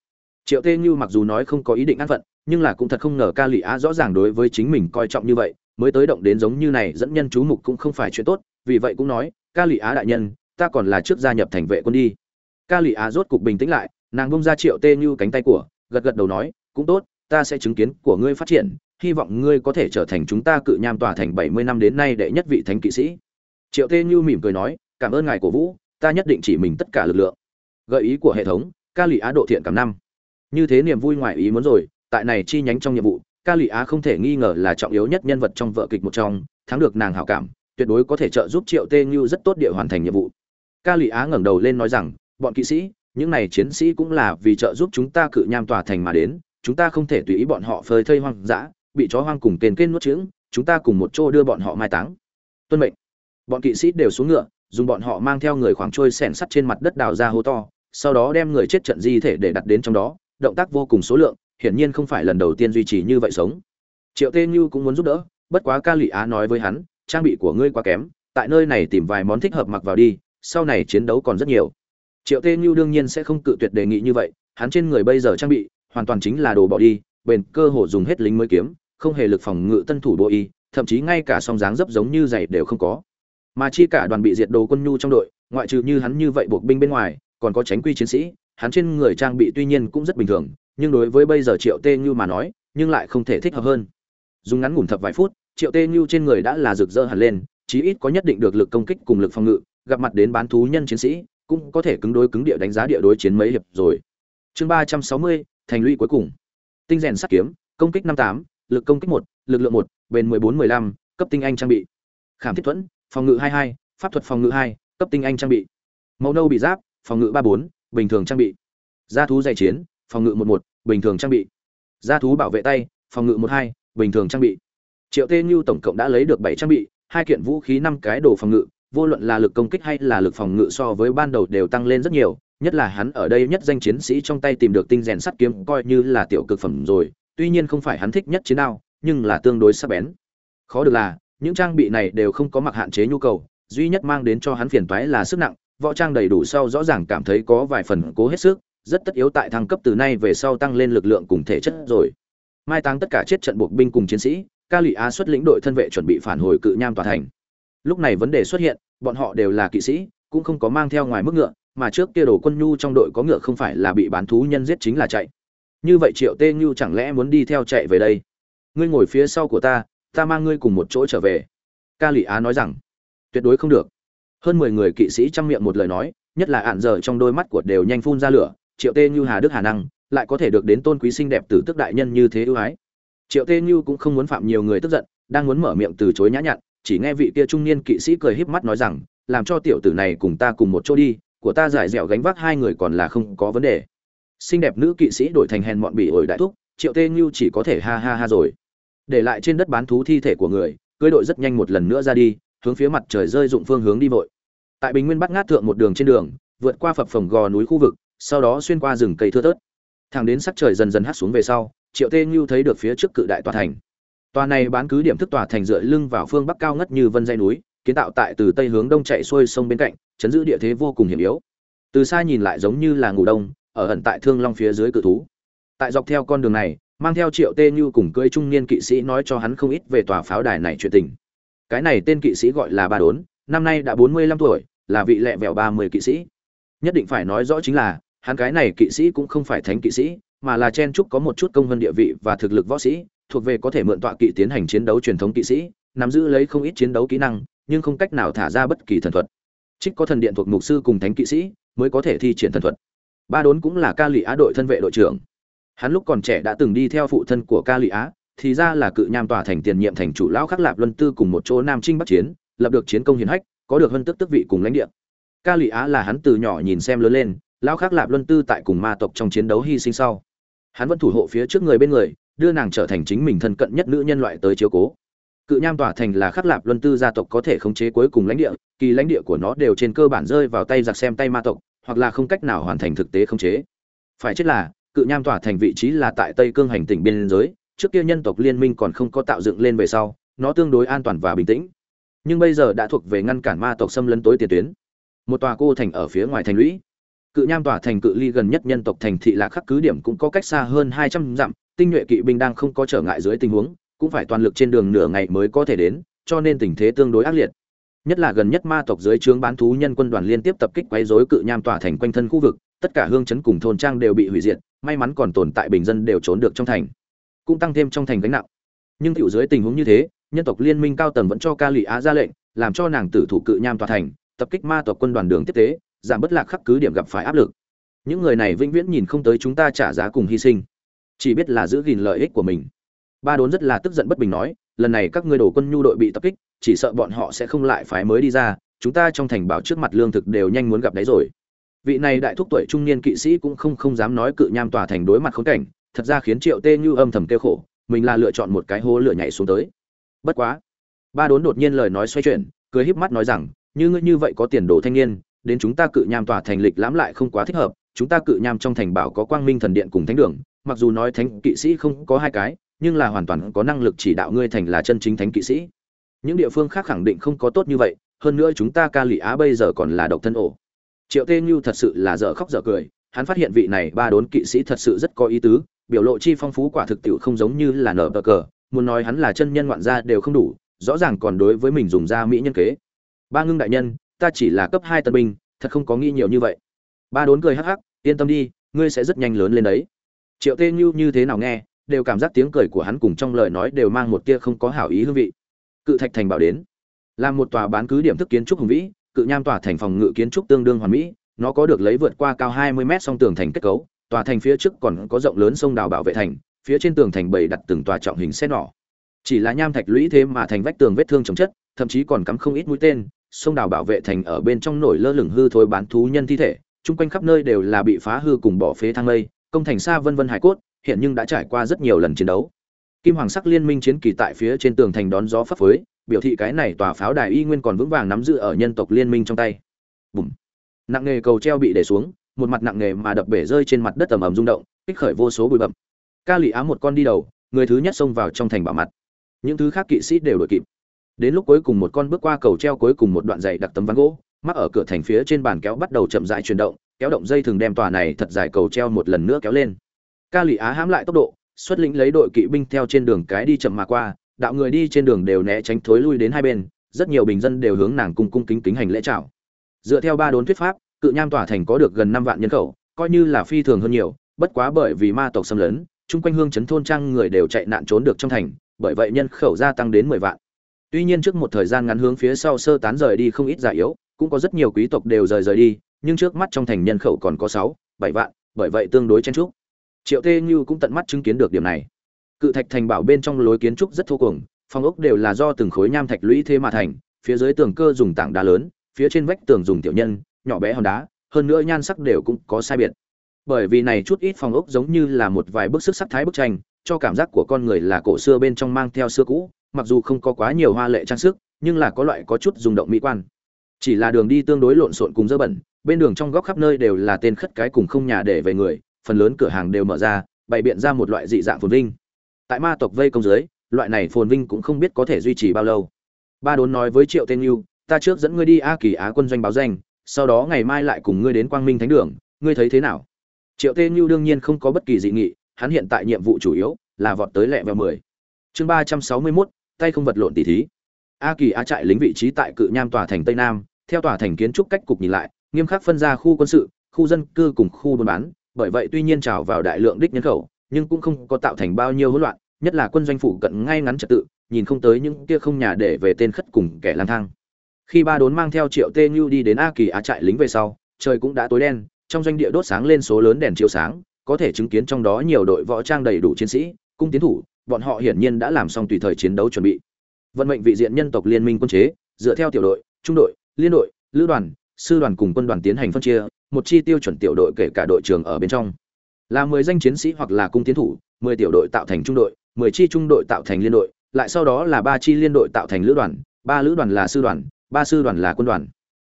Triệu tê như mặc dù nói không có ý định an phận, nhưng là cũng thật không ngờ ca lụy á rõ ràng đối với chính mình coi trọng như vậy, mới tới động đến giống như này dẫn nhân chú mục cũng không phải chuyện tốt, vì vậy cũng nói, ca lụy á đại nhân, ta còn là trước gia nhập thành vệ quân đi. Ca lụy á rốt cục bình tĩnh lại, nàng bông ra triệu tê như cánh tay của, gật gật đầu nói, cũng tốt, ta sẽ chứng kiến của ngươi phát triển hy vọng ngươi có thể trở thành chúng ta cự nham tòa thành bảy mươi năm đến nay đệ nhất vị thánh kỵ sĩ. Triệu tê như mỉm cười nói, cảm ơn ngài cổ vũ, ta nhất định chỉ mình tất cả lực lượng. Gợi ý của hệ thống, ca lụy á độ thiện cảm năm. Như thế niềm vui ngoài ý muốn rồi, tại này chi nhánh trong nhiệm vụ, ca lụy á không thể nghi ngờ là trọng yếu nhất nhân vật trong vợ kịch một trong, thắng được nàng hảo cảm, tuyệt đối có thể trợ giúp triệu tê như rất tốt địa hoàn thành nhiệm vụ. Ca lụy á ngẩng đầu lên nói rằng, bọn kỵ sĩ, những này chiến sĩ cũng là vì trợ giúp chúng ta cự nham tòa thành mà đến, chúng ta không thể tùy ý bọn họ phơi thây hoang dã bị chó hoang cùng kền kên nuốt trứng, chúng ta cùng một chỗ đưa bọn họ mai táng. Tuân mệnh. Bọn kỵ sĩ đều xuống ngựa, dùng bọn họ mang theo người khoảng trôi sẻn sắt trên mặt đất đào ra hố to, sau đó đem người chết trận di thể để đặt đến trong đó, động tác vô cùng số lượng, hiển nhiên không phải lần đầu tiên duy trì như vậy sống. Triệu tê như cũng muốn giúp đỡ, bất quá ca lụy á nói với hắn, trang bị của ngươi quá kém, tại nơi này tìm vài món thích hợp mặc vào đi, sau này chiến đấu còn rất nhiều. Triệu tê như đương nhiên sẽ không cự tuyệt đề nghị như vậy, hắn trên người bây giờ trang bị, hoàn toàn chính là đồ bỏ đi, bền cơ hồ dùng hết lính mới kiếm không hề lực phòng ngự tân thủ bộ y, thậm chí ngay cả song dáng dấp giống như giày đều không có. Mà chi cả đoàn bị diệt đồ quân nhu trong đội, ngoại trừ như hắn như vậy buộc binh bên ngoài, còn có tránh quy chiến sĩ, hắn trên người trang bị tuy nhiên cũng rất bình thường, nhưng đối với bây giờ triệu tê như mà nói, nhưng lại không thể thích hợp hơn. Dùng ngắn ngủn thập vài phút, triệu tê như trên người đã là rực rỡ hẳn lên, chí ít có nhất định được lực công kích cùng lực phòng ngự, gặp mặt đến bán thú nhân chiến sĩ, cũng có thể cứng đối cứng địa đánh giá địa đối chiến mấy hiệp rồi. Chương ba trăm sáu mươi, thành lũy cuối cùng. Tinh rèn sắt kiếm, công kích năm tám lực công kích một, lực lượng một, bền mười bốn, mười lăm, cấp tinh anh trang bị. Khảm thiết thuẫn, phòng ngự hai hai, pháp thuật phòng ngự hai, cấp tinh anh trang bị. Màu nâu bị giáp, phòng ngự ba bốn, bình thường trang bị. Gia thú dày chiến, phòng ngự một một, bình thường trang bị. Gia thú bảo vệ tay, phòng ngự một hai, bình thường trang bị. Triệu tê như tổng cộng đã lấy được bảy trang bị, hai kiện vũ khí năm cái đồ phòng ngự, vô luận là lực công kích hay là lực phòng ngự so với ban đầu đều tăng lên rất nhiều, nhất là hắn ở đây nhất danh chiến sĩ trong tay tìm được tinh rèn sắt kiếm coi như là tiểu cực phẩm rồi tuy nhiên không phải hắn thích nhất chiến đao, nhưng là tương đối sắc bén. Khó được là, những trang bị này đều không có mặc hạn chế nhu cầu, duy nhất mang đến cho hắn phiền toái là sức nặng, võ trang đầy đủ sau rõ ràng cảm thấy có vài phần cố hết sức, rất tất yếu tại thăng cấp từ nay về sau tăng lên lực lượng cùng thể chất rồi. Mai táng tất cả chết trận buộc binh cùng chiến sĩ ca lụy á xuất lĩnh đội thân vệ chuẩn bị phản hồi cự nham tòa thành. Lúc này vấn đề xuất hiện, bọn họ đều là kỵ sĩ, cũng không có mang theo ngoài mức ngựa, mà trước kia đồ quân nhu trong đội có ngựa không phải là bị bán thú nhân giết chính là chạy như vậy triệu tê như chẳng lẽ muốn đi theo chạy về đây? Ngươi ngồi phía sau của ta ta mang ngươi cùng một chỗ trở về. Ca lụy á nói rằng, tuyệt đối không được. Hơn mười người kỵ sĩ chăm miệng một lời nói, nhất là ạn dở trong đôi mắt của đều nhanh phun ra lửa, triệu tê như hà đức hà năng, lại có thể được đến tôn quý xinh đẹp từ tức đại nhân như thế ưu ái. Triệu tê như cũng không muốn phạm nhiều người tức giận, đang muốn mở miệng từ chối nhã nhặn, chỉ nghe vị kia trung niên kỵ sĩ cười híp mắt nói rằng, làm cho tiểu tử này cùng ta cùng một chỗ đi, của ta giải dẻo gánh vác hai người còn là không có vấn đề xinh đẹp nữ kỵ sĩ đổi thành hèn mọn bỉ ổi đại thúc, triệu tê như chỉ có thể ha ha ha rồi. Để lại trên đất bán thú thi thể của người, cưới đội rất nhanh một lần nữa ra đi, hướng phía mặt trời rơi dụng phương hướng đi vội. Tại bình nguyên bắt ngát thượng một đường trên đường, vượt qua phập phồng gò núi khu vực, sau đó xuyên qua rừng cây thưa thớt. Thẳng đến sắc trời dần dần hắt xuống về sau, triệu tê như thấy được phía trước cự đại tòa thành. Tòa này bán cứ điểm thức tòa thành dựa lưng vào phương bắc cao ngất như vân dây núi, kiến tạo tại từ tây hướng đông chạy xuôi sông bên cạnh, chấn giữ địa thế vô cùng hiểm yếu. Từ xa nhìn lại giống như là ngủ đông ở ẩn tại thương long phía dưới cự thú. Tại dọc theo con đường này, mang theo triệu tê như cùng cưới trung niên kỵ sĩ nói cho hắn không ít về tòa pháo đài này chuyện tình. Cái này tên kỵ sĩ gọi là ba đốn, năm nay đã bốn mươi lăm tuổi, là vị lẹ vẹo ba mươi kỵ sĩ. Nhất định phải nói rõ chính là, hắn cái này kỵ sĩ cũng không phải thánh kỵ sĩ, mà là chen trúc có một chút công vân địa vị và thực lực võ sĩ, thuộc về có thể mượn tọa kỵ tiến hành chiến đấu truyền thống kỵ sĩ, nắm giữ lấy không ít chiến đấu kỹ năng, nhưng không cách nào thả ra bất kỳ thần thuật. Trích có thần điện thuộc mục sư cùng thánh kỵ sĩ, mới có thể thi triển thần thuật ba đốn cũng là ca lị á đội thân vệ đội trưởng. Hắn lúc còn trẻ đã từng đi theo phụ thân của ca lị á, thì ra là cự nham tòa thành tiền nhiệm thành chủ lão khắc lạp luân tư cùng một chỗ nam trinh bắc chiến, lập được chiến công hiển hách, có được hơn tức tức vị cùng lãnh địa. Ca lị á là hắn từ nhỏ nhìn xem lớn lên, lão khắc lạp luân tư tại cùng ma tộc trong chiến đấu hy sinh sau. Hắn vẫn thủ hộ phía trước người bên người, đưa nàng trở thành chính mình thân cận nhất nữ nhân loại tới chiếu cố. Cự nham tòa thành là khắc lạp luân tư gia tộc có thể khống chế cuối cùng lãnh địa, kỳ lãnh địa của nó đều trên cơ bản rơi vào tay giặc xem tay ma tộc hoặc là không cách nào hoàn thành thực tế khống chế. Phải chết là, cự nham tỏa thành vị trí là tại tây cương hành tỉnh biên giới, trước kia nhân tộc liên minh còn không có tạo dựng lên về sau, nó tương đối an toàn và bình tĩnh. Nhưng bây giờ đã thuộc về ngăn cản ma tộc xâm lấn tối tiền tuyến. Một tòa cô thành ở phía ngoài thành lũy. Cự nham tòa thành cự ly gần nhất nhân tộc thành thị là khắc cứ điểm cũng có cách xa hơn hai trăm dặm, tinh nhuệ kỵ binh đang không có trở ngại dưới tình huống, cũng phải toàn lực trên đường nửa ngày mới có thể đến, cho nên tình thế tương đối ác liệt nhất là gần nhất ma tộc dưới trướng bán thú nhân quân đoàn liên tiếp tập kích quấy rối cự nham tòa thành quanh thân khu vực, tất cả hương chấn cùng thôn trang đều bị hủy diệt, may mắn còn tồn tại bình dân đều trốn được trong thành, cũng tăng thêm trong thành gánh nặng. Nhưng tiểu dưới tình huống như thế, nhân tộc liên minh cao tầng vẫn cho ca lụy á ra lệnh, làm cho nàng tử thủ cự nham tòa thành, tập kích ma tộc quân đoàn đường tiếp tế, giảm bất lạc khắc cứ điểm gặp phải áp lực. Những người này vĩnh viễn nhìn không tới chúng ta trả giá cùng hy sinh. Chỉ biết là giữ gìn lợi ích của mình. Ba đốn rất là tức giận bất bình nói lần này các ngươi đổ quân nhu đội bị tập kích, chỉ sợ bọn họ sẽ không lại phái mới đi ra, chúng ta trong thành bảo trước mặt lương thực đều nhanh muốn gặp đấy rồi. Vị này đại thúc tuổi trung niên kỵ sĩ cũng không không dám nói cự nham tòa thành đối mặt khốn cảnh, thật ra khiến triệu tê như âm thầm kêu khổ, mình là lựa chọn một cái hố lửa nhảy xuống tới. Bất quá, ba đốn đột nhiên lời nói xoay chuyển, cười híp mắt nói rằng, như ngươi như vậy có tiền đồ thanh niên, đến chúng ta cự nham tòa thành lịch lãm lại không quá thích hợp, chúng ta cự nham trong thành bảo có quang minh thần điện cùng thánh đường, mặc dù nói thánh kỵ sĩ không có hai cái nhưng là hoàn toàn có năng lực chỉ đạo ngươi thành là chân chính thánh kỵ sĩ. Những địa phương khác khẳng định không có tốt như vậy, hơn nữa chúng ta ca lụy á bây giờ còn là độc thân ổ. Triệu tê như thật sự là dở khóc dở cười, hắn phát hiện vị này ba đốn kỵ sĩ thật sự rất có ý tứ, biểu lộ chi phong phú quả thực tiệu không giống như là nở bờ cờ, muốn nói hắn là chân nhân ngoạn gia đều không đủ, rõ ràng còn đối với mình dùng ra mỹ nhân kế. Ba ngưng đại nhân, ta chỉ là cấp hai tân binh, thật không có nghĩ nhiều như vậy. Ba đốn cười hắc hắc, yên tâm đi, ngươi sẽ rất nhanh lớn lên đấy. Triệu tê như như thế nào nghe đều cảm giác tiếng cười của hắn cùng trong lời nói đều mang một tia không có hảo ý hương vị. Cự thạch thành bảo đến là một tòa bán cứ điểm thức kiến trúc hùng vĩ, cự nham tòa thành phòng ngự kiến trúc tương đương hoàn mỹ, nó có được lấy vượt qua cao 20 mét song tường thành kết cấu, tòa thành phía trước còn có rộng lớn sông đào bảo vệ thành, phía trên tường thành bày đặt từng tòa trọng hình xe nỏ. Chỉ là nham thạch lũy thế mà thành vách tường vết thương chồng chất, thậm chí còn cắm không ít mũi tên, sông đào bảo vệ thành ở bên trong nổi lơ lửng hư thối bán thú nhân thi thể, chung quanh khắp nơi đều là bị phá hư cùng bỏ phế thang lây công thành xa vân vân hải cốt hiện nhưng đã trải qua rất nhiều lần chiến đấu. Kim hoàng sắc liên minh chiến kỳ tại phía trên tường thành đón gió phấp phới, biểu thị cái này tòa pháo đài y nguyên còn vững vàng nắm giữ ở nhân tộc liên minh trong tay. Bùm. Nặng nghề cầu treo bị để xuống, một mặt nặng nghề mà đập bể rơi trên mặt đất ầm ầm rung động, kích khởi vô số bụi bậm ca lị á một con đi đầu, người thứ nhất xông vào trong thành bảo mặt. Những thứ khác kỵ sĩ đều đội kịp. Đến lúc cuối cùng một con bước qua cầu treo cuối cùng một đoạn dày đặc tấm ván gỗ, mắc ở cửa thành phía trên bàn kéo bắt đầu chậm rãi chuyển động, kéo động dây thường đem tòa này thật dài cầu treo một lần nữa kéo lên ca lụy á hãm lại tốc độ, xuất lĩnh lấy đội kỵ binh theo trên đường cái đi chậm mà qua, đạo người đi trên đường đều né tránh thối lui đến hai bên, rất nhiều bình dân đều hướng nàng cung cung kính kính hành lễ chào. Dựa theo ba đốn thuyết pháp, cự nham tỏa thành có được gần năm vạn nhân khẩu, coi như là phi thường hơn nhiều, bất quá bởi vì ma tộc xâm lấn, chung quanh hương chấn thôn trang người đều chạy nạn trốn được trong thành, bởi vậy nhân khẩu gia tăng đến mười vạn. Tuy nhiên trước một thời gian ngắn hướng phía sau sơ tán rời đi không ít già yếu, cũng có rất nhiều quý tộc đều rời rời đi, nhưng trước mắt trong thành nhân khẩu còn có sáu, bảy vạn, bởi vậy tương đối chen trúc triệu tê như cũng tận mắt chứng kiến được điểm này. Cự thạch thành bảo bên trong lối kiến trúc rất thô cuồng phòng ốc đều là do từng khối nham thạch lũy thế mà thành, phía dưới tường cơ dùng tảng đá lớn, phía trên vách tường dùng tiểu nhân, nhỏ bé hòn đá, hơn nữa nhan sắc đều cũng có sai biệt. Bởi vì này chút ít phòng ốc giống như là một vài bức sức sắc thái bức tranh, cho cảm giác của con người là cổ xưa bên trong mang theo xưa cũ, mặc dù không có quá nhiều hoa lệ trang sức, nhưng là có loại có chút rung động mỹ quan. Chỉ là đường đi tương đối lộn xộn cùng dơ bẩn, bên đường trong góc khắp nơi đều là tên khất cái cùng không nhà để về người phần lớn cửa hàng đều mở ra, bày biện ra một loại dị dạng phồn vinh. Tại ma tộc vây công dưới, loại này phồn vinh cũng không biết có thể duy trì bao lâu. Ba đốn nói với triệu tên yêu ta trước dẫn ngươi đi a kỳ á quân doanh báo danh, sau đó ngày mai lại cùng ngươi đến quang minh thánh đường, ngươi thấy thế nào? Triệu tên yêu đương nhiên không có bất kỳ dị nghị, hắn hiện tại nhiệm vụ chủ yếu là vọt tới lẹ vào mười. Chương ba trăm sáu mươi mốt, tay không vật lộn tỉ thí. A kỳ á trại lính vị trí tại cự nham tòa thành tây nam, theo tòa thành kiến trúc cách cục nhìn lại, nghiêm khắc phân ra khu quân sự, khu dân cư cùng khu buôn bán bởi vậy tuy nhiên trào vào đại lượng đích nhân khẩu, nhưng cũng không có tạo thành bao nhiêu hỗn loạn, nhất là quân doanh phủ cận ngay ngắn trật tự, nhìn không tới những kia không nhà để về tên khất cùng kẻ lang thang. Khi ba đốn mang theo triệu tê như đi đến a kỳ á trại lính về sau, trời cũng đã tối đen, trong doanh địa đốt sáng lên số lớn đèn chiếu sáng, có thể chứng kiến trong đó nhiều đội võ trang đầy đủ chiến sĩ, cung tiến thủ, bọn họ hiển nhiên đã làm xong tùy thời chiến đấu chuẩn bị. Vận mệnh vị diện nhân tộc liên minh quân chế, dựa theo tiểu đội, trung đội, liên đội, lữ đoàn, sư đoàn cùng quân đoàn tiến hành phân chia một chi tiêu chuẩn tiểu đội kể cả đội trưởng ở bên trong. Là mười danh chiến sĩ hoặc là cung tiến thủ, mười tiểu đội tạo thành trung đội, mười chi trung đội tạo thành liên đội, lại sau đó là ba chi liên đội tạo thành lữ đoàn, ba lữ đoàn là sư đoàn, ba sư đoàn là quân đoàn.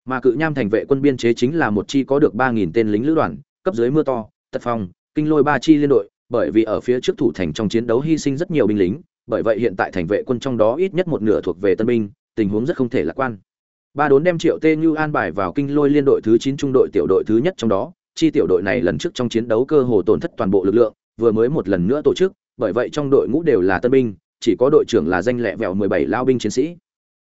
Mà cự nham thành vệ quân biên chế chính là một chi có được ba nghìn tên lính lữ đoàn, cấp dưới mưa to, tật phong, kinh lôi ba chi liên đội, bởi vì ở phía trước thủ thành trong chiến đấu hy sinh rất nhiều binh lính, bởi vậy hiện tại thành vệ quân trong đó ít nhất một nửa thuộc về tân binh, tình huống rất không thể lạc quan ba đốn đem triệu tê như an bài vào kinh lôi liên đội thứ chín trung đội tiểu đội thứ nhất trong đó, chi tiểu đội này lần trước trong chiến đấu cơ hồ tổn thất toàn bộ lực lượng, vừa mới một lần nữa tổ chức, bởi vậy trong đội ngũ đều là tân binh, chỉ có đội trưởng là danh lẹ vẹo mười bảy lao binh chiến sĩ.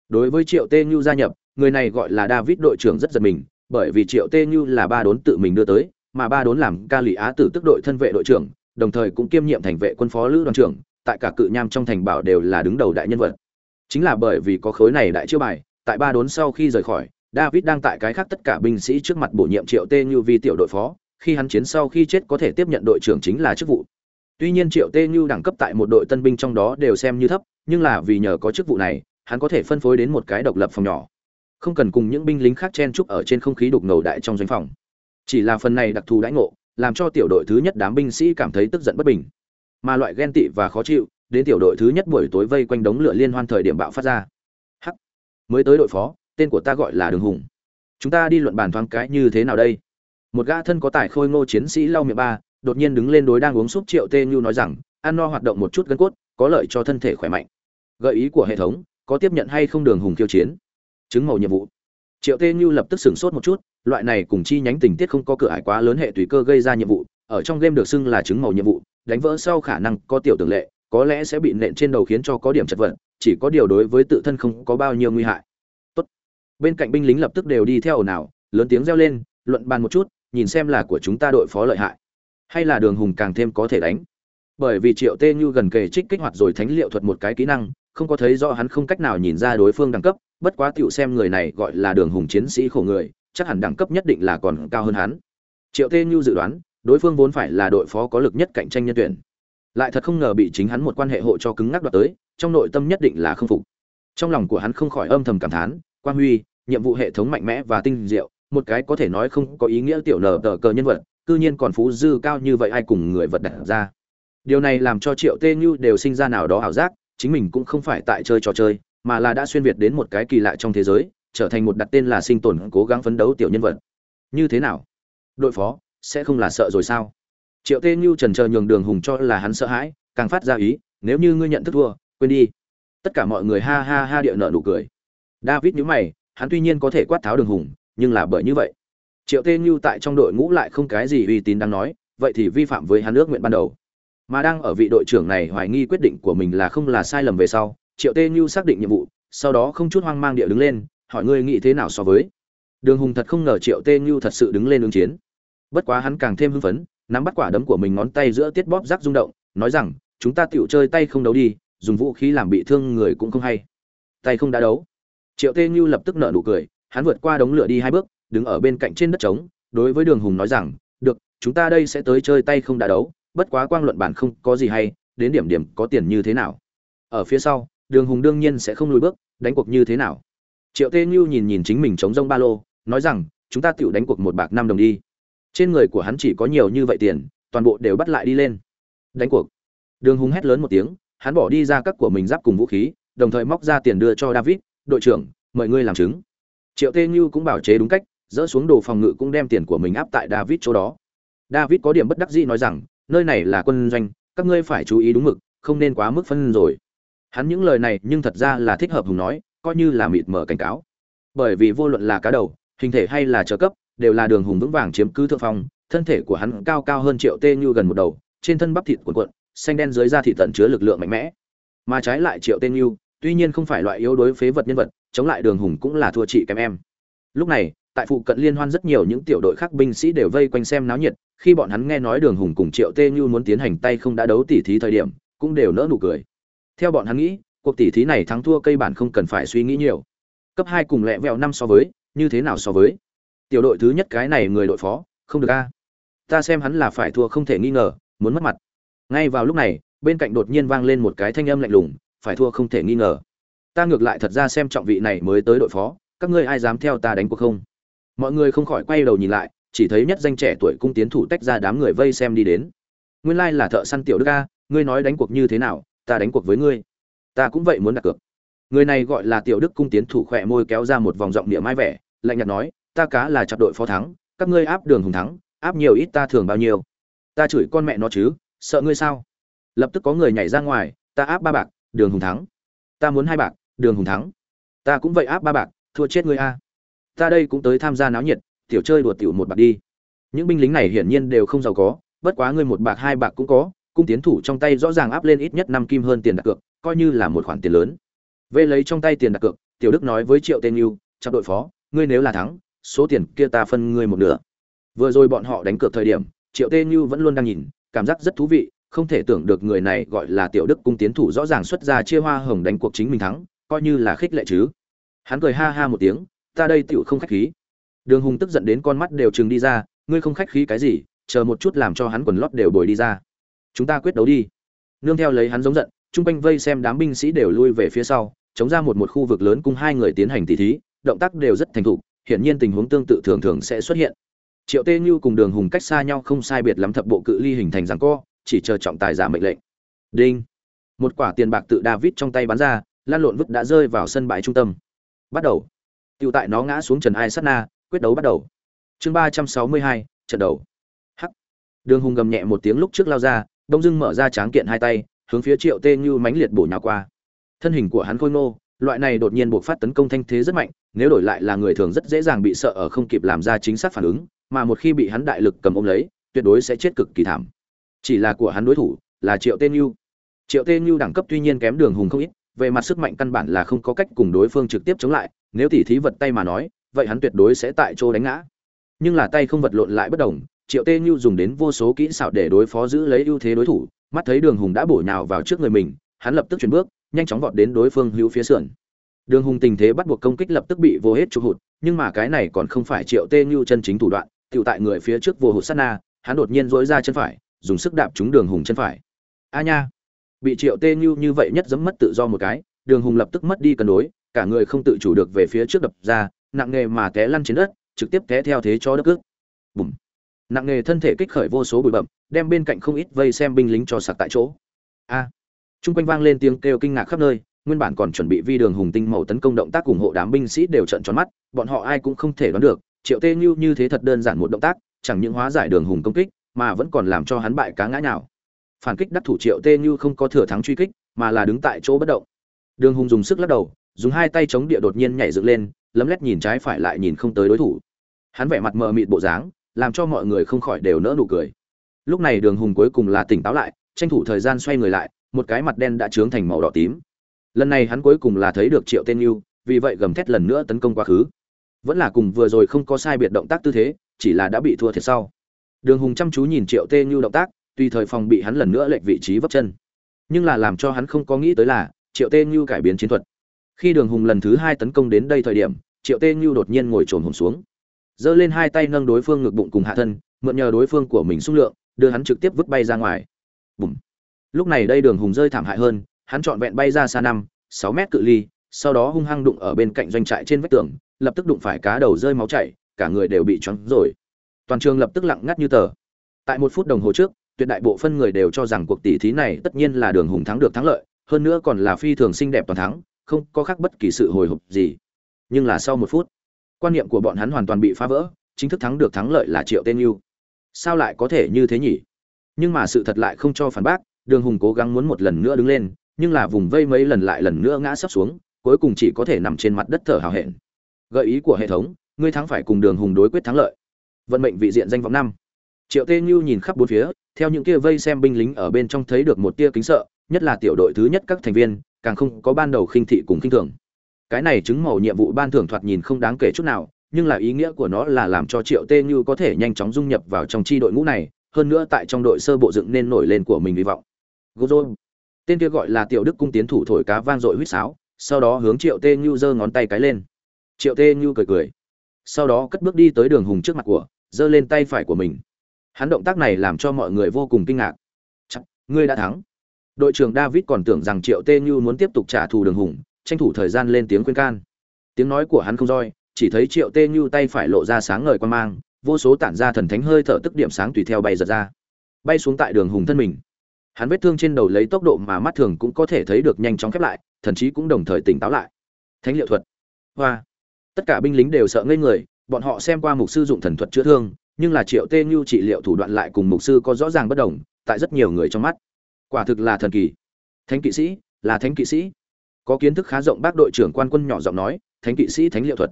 Đối với triệu tê như gia nhập, người này gọi là david đội trưởng rất giật mình, bởi vì triệu tê như là ba đốn tự mình đưa tới, mà ba đốn làm ca lụy á tử tức đội thân vệ đội trưởng, đồng thời cũng kiêm nhiệm thành vệ quân phó lữ đoàn trưởng, tại cả cự nham trong thành bảo đều là đứng đầu đại nhân vật. Chính là bởi vì có khối này đại chiêu bài tại ba đốn sau khi rời khỏi, david đang tại cái khác tất cả binh sĩ trước mặt bổ nhiệm triệu tê như vi tiểu đội phó, khi hắn chiến sau khi chết có thể tiếp nhận đội trưởng chính là chức vụ. Tuy nhiên triệu tê như đẳng cấp tại một đội tân binh trong đó đều xem như thấp, nhưng là vì nhờ có chức vụ này, hắn có thể phân phối đến một cái độc lập phòng nhỏ. Không cần cùng những binh lính khác chen chúc ở trên không khí đục ngầu đại trong doanh phòng. Chỉ là phần này đặc thù đãi ngộ, làm cho tiểu đội thứ nhất đám binh sĩ cảm thấy tức giận bất bình. Mà loại ghen tị và khó chịu, đến tiểu đội thứ nhất buổi tối vây quanh đống lửa liên hoan thời điểm bạo phát ra mới tới đội phó, tên của ta gọi là đường hùng. Chúng ta đi luận bàn thoáng cái như thế nào đây? Một gã thân có tài khôi ngô chiến sĩ lau miệng ba, đột nhiên đứng lên đối đang uống súp triệu tê như nói rằng, ăn no hoạt động một chút gân cốt, có lợi cho thân thể khỏe mạnh. Gợi ý của hệ thống, có tiếp nhận hay không đường hùng kiêu chiến? Chứng màu nhiệm vụ. Triệu tê như lập tức sửng sốt một chút, loại này cùng chi nhánh tình tiết không có cửa ải quá lớn hệ tùy cơ gây ra nhiệm vụ, ở trong game được xưng là chứng màu nhiệm vụ, đánh vỡ sau khả năng có tiểu tưởng lệ, có lẽ sẽ bị nện trên đầu khiến cho có điểm chật vật chỉ có điều đối với tự thân không có bao nhiêu nguy hại. Tốt. bên cạnh binh lính lập tức đều đi theo ồn ào, lớn tiếng reo lên, luận bàn một chút, nhìn xem là của chúng ta đội phó lợi hại. Hay là đường hùng càng thêm có thể đánh. Bởi vì triệu tê như gần kề trích kích hoạt rồi thánh liệu thuật một cái kỹ năng, không có thấy rõ hắn không cách nào nhìn ra đối phương đẳng cấp, bất quá tựu xem người này gọi là đường hùng chiến sĩ khổ người, chắc hẳn đẳng cấp nhất định là còn cao hơn hắn. Triệu tê như dự đoán, đối phương vốn phải là đội phó có lực nhất cạnh tranh nhân tuyển lại thật không ngờ bị chính hắn một quan hệ hộ cho cứng ngắc đoạt tới, trong nội tâm nhất định là không phục. Trong lòng của hắn không khỏi âm thầm cảm thán, quang huy, nhiệm vụ hệ thống mạnh mẽ và tinh diệu, một cái có thể nói không có ý nghĩa tiểu nở tờ cờ nhân vật, cư nhiên còn phú dư cao như vậy ai cùng người vật đặt ra. Điều này làm cho triệu tê như đều sinh ra nào đó ảo giác, chính mình cũng không phải tại chơi trò chơi, mà là đã xuyên việt đến một cái kỳ lạ trong thế giới, trở thành một đặt tên là sinh tồn cố gắng phấn đấu tiểu nhân vật. Như thế nào? Đội phó, sẽ không là sợ rồi sao? Triệu tê như trần chờ nhường đường hùng cho là hắn sợ hãi, càng phát ra ý, nếu như ngươi nhận thức thua, quên đi. Tất cả mọi người ha ha ha địa nợ nụ cười. David nhíu mày, hắn tuy nhiên có thể quát tháo đường hùng, nhưng là bởi như vậy. Triệu tê như tại trong đội ngũ lại không cái gì uy tín đang nói, vậy thì vi phạm với hắn ước nguyện ban đầu. Mà đang ở vị đội trưởng này hoài nghi quyết định của mình là không là sai lầm về sau, triệu tê như xác định nhiệm vụ, sau đó không chút hoang mang địa đứng lên, hỏi ngươi nghĩ thế nào so với. Đường hùng thật không ngờ triệu tê như thật sự đứng lên ứng chiến. Bất quá hắn càng thêm hưng phấn nắm bắt quả đấm của mình ngón tay giữa tiết bóp rác rung động, nói rằng, chúng ta tựu chơi tay không đấu đi, dùng vũ khí làm bị thương người cũng không hay. Tay không đã đấu. Triệu tê như lập tức nở nụ cười, hắn vượt qua đống lửa đi hai bước, đứng ở bên cạnh trên đất trống, đối với đường hùng nói rằng, được, chúng ta đây sẽ tới chơi tay không đã đấu, bất quá quang luận bản không có gì hay, đến điểm điểm có tiền như thế nào? Ở phía sau, đường hùng đương nhiên sẽ không lùi bước, đánh cuộc như thế nào? Triệu tê như nhìn nhìn chính mình chống rông ba lô, nói rằng, chúng ta tựu đánh cuộc một bạc năm đồng đi trên người của hắn chỉ có nhiều như vậy tiền, toàn bộ đều bắt lại đi lên. Đánh cuộc. Đường hùng hét lớn một tiếng, hắn bỏ đi ra các của mình giáp cùng vũ khí, đồng thời móc ra tiền đưa cho david, đội trưởng, mời ngươi làm chứng. Triệu tê như cũng bảo chế đúng cách, dỡ xuống đồ phòng ngự cũng đem tiền của mình áp tại david chỗ đó. David có điểm bất đắc dĩ nói rằng, nơi này là quân doanh, các ngươi phải chú ý đúng mực, không nên quá mức phân rồi. Hắn những lời này nhưng thật ra là thích hợp hùng nói, coi như là mịt mở cảnh cáo. Bởi vì vô luận là cá đầu, hình thể hay là trợ cấp đều là đường hùng vững vàng chiếm cứ thượng phong, thân thể của hắn cao cao hơn triệu tê như gần một đầu, trên thân bắp thịt cuộn cuộn, xanh đen dưới da thịt tận chứa lực lượng mạnh mẽ. Mà trái lại triệu tê như, tuy nhiên không phải loại yếu đối phế vật nhân vật, chống lại đường hùng cũng là thua chị kém em. Lúc này, tại phụ cận liên hoan rất nhiều những tiểu đội khác binh sĩ đều vây quanh xem náo nhiệt, khi bọn hắn nghe nói đường hùng cùng triệu tê như muốn tiến hành tay không đã đấu tỉ thí thời điểm, cũng đều nỡ nụ cười. Theo bọn hắn nghĩ, cuộc tỉ thí này thắng thua cây bản không cần phải suy nghĩ nhiều. Cấp hai cùng lẹ vẹo năm so với, như thế nào so với? Tiểu đội thứ nhất cái này người đội phó, không được a. Ta xem hắn là phải thua không thể nghi ngờ, muốn mất mặt. Ngay vào lúc này, bên cạnh đột nhiên vang lên một cái thanh âm lạnh lùng, phải thua không thể nghi ngờ. Ta ngược lại thật ra xem trọng vị này mới tới đội phó, các ngươi ai dám theo ta đánh cuộc không? Mọi người không khỏi quay đầu nhìn lại, chỉ thấy nhất danh trẻ tuổi cung tiến thủ tách ra đám người vây xem đi đến. Nguyên lai là thợ săn tiểu đức a, ngươi nói đánh cuộc như thế nào, ta đánh cuộc với ngươi. Ta cũng vậy muốn đặt cược. Người này gọi là tiểu đức cung tiến thủ khỏe môi kéo ra một vòng giọng địa mai vẻ, lạnh nhạt nói ta cá là chặt đội phó thắng, các ngươi áp đường hùng thắng, áp nhiều ít ta thường bao nhiêu. Ta chửi con mẹ nó chứ, sợ ngươi sao? Lập tức có người nhảy ra ngoài, ta áp ba bạc, đường hùng thắng. Ta muốn hai bạc, đường hùng thắng. Ta cũng vậy áp ba bạc, thua chết ngươi a. Ta đây cũng tới tham gia náo nhiệt, tiểu chơi đùa tiểu một bạc đi. Những binh lính này hiển nhiên đều không giàu có, bất quá ngươi một bạc hai bạc cũng có, cung tiến thủ trong tay rõ ràng áp lên ít nhất năm kim hơn tiền đặt cược, coi như là một khoản tiền lớn. Vê lấy trong tay tiền đặt cược, tiểu đức nói với triệu tên yêu trong đội phó, ngươi nếu là thắng số tiền kia ta phân ngươi một nửa. Vừa rồi bọn họ đánh cược thời điểm, triệu tê như vẫn luôn đang nhìn, cảm giác rất thú vị, không thể tưởng được người này gọi là tiểu đức cung tiến thủ rõ ràng xuất ra chia hoa hồng đánh cuộc chính mình thắng, coi như là khích lệ chứ. Hắn cười ha ha một tiếng, ta đây tựu không khách khí. Đường hùng tức giận đến con mắt đều chừng đi ra, ngươi không khách khí cái gì, chờ một chút làm cho hắn quần lót đều bồi đi ra. Chúng ta quyết đấu đi. Nương theo lấy hắn giống giận, chung quanh vây xem đám binh sĩ đều lui về phía sau, chống ra một một khu vực lớn cùng hai người tiến hành tỉ thí, động tác đều rất thành thục hiển nhiên tình huống tương tự thường thường sẽ xuất hiện triệu tê như cùng đường hùng cách xa nhau không sai biệt lắm thập bộ cự ly hình thành giằng co chỉ chờ trọng tài giả mệnh lệnh đinh một quả tiền bạc tự david trong tay bắn ra lan lộn vứt đã rơi vào sân bãi trung tâm bắt đầu Tiểu tại nó ngã xuống Trần Ai Sát Na, quyết đấu bắt đầu. Chương ba trăm sáu mươi hai trận đầu. Hắc. Đường Hùng gầm nhẹ một tiếng lúc trước lao ra, đông Dương mở ra tráng kiện hai tay, hướng phía Triệu Tê Như mãnh liệt bổ nhào qua. Thân hình của hắn khôi ngô, loại này đột nhiên buộc phát tấn công thanh thế rất mạnh, nếu đổi lại là người thường rất dễ dàng bị sợ ở không kịp làm ra chính xác phản ứng, mà một khi bị hắn đại lực cầm ôm lấy, tuyệt đối sẽ chết cực kỳ thảm. Chỉ là của hắn đối thủ là Triệu Tê Nhu, Triệu Tê Nhu đẳng cấp tuy nhiên kém Đường Hùng không ít, về mặt sức mạnh căn bản là không có cách cùng đối phương trực tiếp chống lại, nếu tỉ thí vật tay mà nói, vậy hắn tuyệt đối sẽ tại chỗ đánh ngã. Nhưng là tay không vật lộn lại bất đồng, Triệu Tê Nhu dùng đến vô số kỹ xảo để đối phó giữ lấy ưu thế đối thủ, mắt thấy Đường Hùng đã bổ nhào vào trước người mình, hắn lập tức chuyển bước, nhanh chóng vọt đến đối phương hữu phía sườn. Đường Hùng tình thế bắt buộc công kích lập tức bị vô hết chụp hụt, nhưng mà cái này còn không phải Triệu Tê Nhu chân chính thủ đoạn, tiểu tại người phía trước vô hụt sát na, hắn đột nhiên duỗi ra chân phải, dùng sức đạp trúng Đường Hùng chân phải. A nha! Bị Triệu Tê Nhu như vậy nhất giẫm mất tự do một cái, đường hùng lập tức mất đi cân đối cả người không tự chủ được về phía trước đập ra nặng nghề mà té lăn trên đất trực tiếp té theo thế cho đất cước bùm nặng nghề thân thể kích khởi vô số bụi bậm đem bên cạnh không ít vây xem binh lính cho sặc tại chỗ a à. chung quanh vang lên tiếng kêu kinh ngạc khắp nơi nguyên bản còn chuẩn bị vi đường hùng tinh màu tấn công động tác ủng hộ đám binh sĩ đều trợn tròn mắt bọn họ ai cũng không thể đoán được triệu tê như như thế thật đơn giản một động tác chẳng những hóa giải đường hùng công kích mà vẫn còn làm cho hắn bại cá ngã nào phản kích đắc thủ triệu tê như không có thừa thắng truy kích mà là đứng tại chỗ bất động Đường Hùng dùng sức lắc đầu, dùng hai tay chống địa đột nhiên nhảy dựng lên, lấm lét nhìn trái phải lại nhìn không tới đối thủ. Hắn vẻ mặt mờ mịt bộ dáng, làm cho mọi người không khỏi đều nỡ nụ cười. Lúc này Đường Hùng cuối cùng là tỉnh táo lại, tranh thủ thời gian xoay người lại, một cái mặt đen đã trướng thành màu đỏ tím. Lần này hắn cuối cùng là thấy được Triệu Tên yêu, vì vậy gầm thét lần nữa tấn công quá khứ. Vẫn là cùng vừa rồi không có sai biệt động tác tư thế, chỉ là đã bị thua thiệt sau. Đường Hùng chăm chú nhìn Triệu Tên yêu động tác, tùy thời phòng bị hắn lần nữa lệch vị trí vấp chân. Nhưng là làm cho hắn không có nghĩ tới là, triệu tên như cải biến chiến thuật khi đường hùng lần thứ hai tấn công đến đây thời điểm triệu tên như đột nhiên ngồi trồn hùng xuống giơ lên hai tay nâng đối phương ngực bụng cùng hạ thân mượn nhờ đối phương của mình xung lượng đưa hắn trực tiếp vứt bay ra ngoài Bùm. lúc này đây đường hùng rơi thảm hại hơn hắn trọn vẹn bay ra xa năm, sáu mét cự ly, sau đó hung hăng đụng ở bên cạnh doanh trại trên vách tường, lập tức đụng phải cá đầu rơi máu chảy, cả người đều bị choáng rồi. Toàn trường lập tức lặng ngắt như tờ. Tại một phút đồng hồ trước, tuyệt đại bộ phân người đều cho rằng cuộc tỷ thí này tất nhiên là đường hùng thắng được thắng lợi, hơn nữa còn là phi thường xinh đẹp toàn thắng, không có khác bất kỳ sự hồi hộp gì. Nhưng là sau một phút, quan niệm của bọn hắn hoàn toàn bị phá vỡ, chính thức thắng được thắng lợi là triệu tên yêu. Sao lại có thể như thế nhỉ? Nhưng mà sự thật lại không cho phản bác, đường hùng cố gắng muốn một lần nữa đứng lên nhưng là vùng vây mấy lần lại lần nữa ngã sấp xuống cuối cùng chỉ có thể nằm trên mặt đất thở hào hẹn gợi ý của hệ thống ngươi thắng phải cùng đường hùng đối quyết thắng lợi vận mệnh vị diện danh vọng năm triệu tê như nhìn khắp bốn phía theo những kia vây xem binh lính ở bên trong thấy được một tia kính sợ nhất là tiểu đội thứ nhất các thành viên, càng không có ban đầu khinh thị cùng khinh thường. Cái này chứng màu nhiệm vụ ban thưởng thoạt nhìn không đáng kể chút nào, nhưng là ý nghĩa của nó là làm cho Triệu Tê Như có thể nhanh chóng dung nhập vào trong chi đội ngũ này, hơn nữa tại trong đội sơ bộ dựng nên nổi lên của mình hy vọng. Gozo. Tên kia gọi là Tiểu Đức cung tiến thủ thổi cá vang dội huýt sáo, sau đó hướng Triệu Tê Như giơ ngón tay cái lên. Triệu Tê Như cười cười. Sau đó cất bước đi tới Đường Hùng trước mặt của, giơ lên tay phải của mình. Hắn động tác này làm cho mọi người vô cùng kinh ngạc. "Chắc, ngươi đã thắng." đội trưởng david còn tưởng rằng triệu tê như muốn tiếp tục trả thù đường hùng tranh thủ thời gian lên tiếng khuyên can tiếng nói của hắn không roi chỉ thấy triệu tê như tay phải lộ ra sáng ngời quan mang vô số tản ra thần thánh hơi thở tức điểm sáng tùy theo bay giật ra bay xuống tại đường hùng thân mình hắn vết thương trên đầu lấy tốc độ mà mắt thường cũng có thể thấy được nhanh chóng khép lại, thần chí cũng đồng thời tỉnh táo lại. Thánh liệu thuật. Hoa. Tất cả binh lính đều sợ ngây người, bọn họ xem qua mục sư dụng thần thuật chữa thương, nhưng là triệu tê như trị liệu thủ đoạn lại cùng mục sư có rõ ràng bất đồng, tại rất nhiều người trong mắt. Quả thực là thần kỳ. Thánh kỵ sĩ, là thánh kỵ sĩ. Có kiến thức khá rộng bác đội trưởng quan quân nhỏ giọng nói, thánh kỵ sĩ thánh liệu thuật.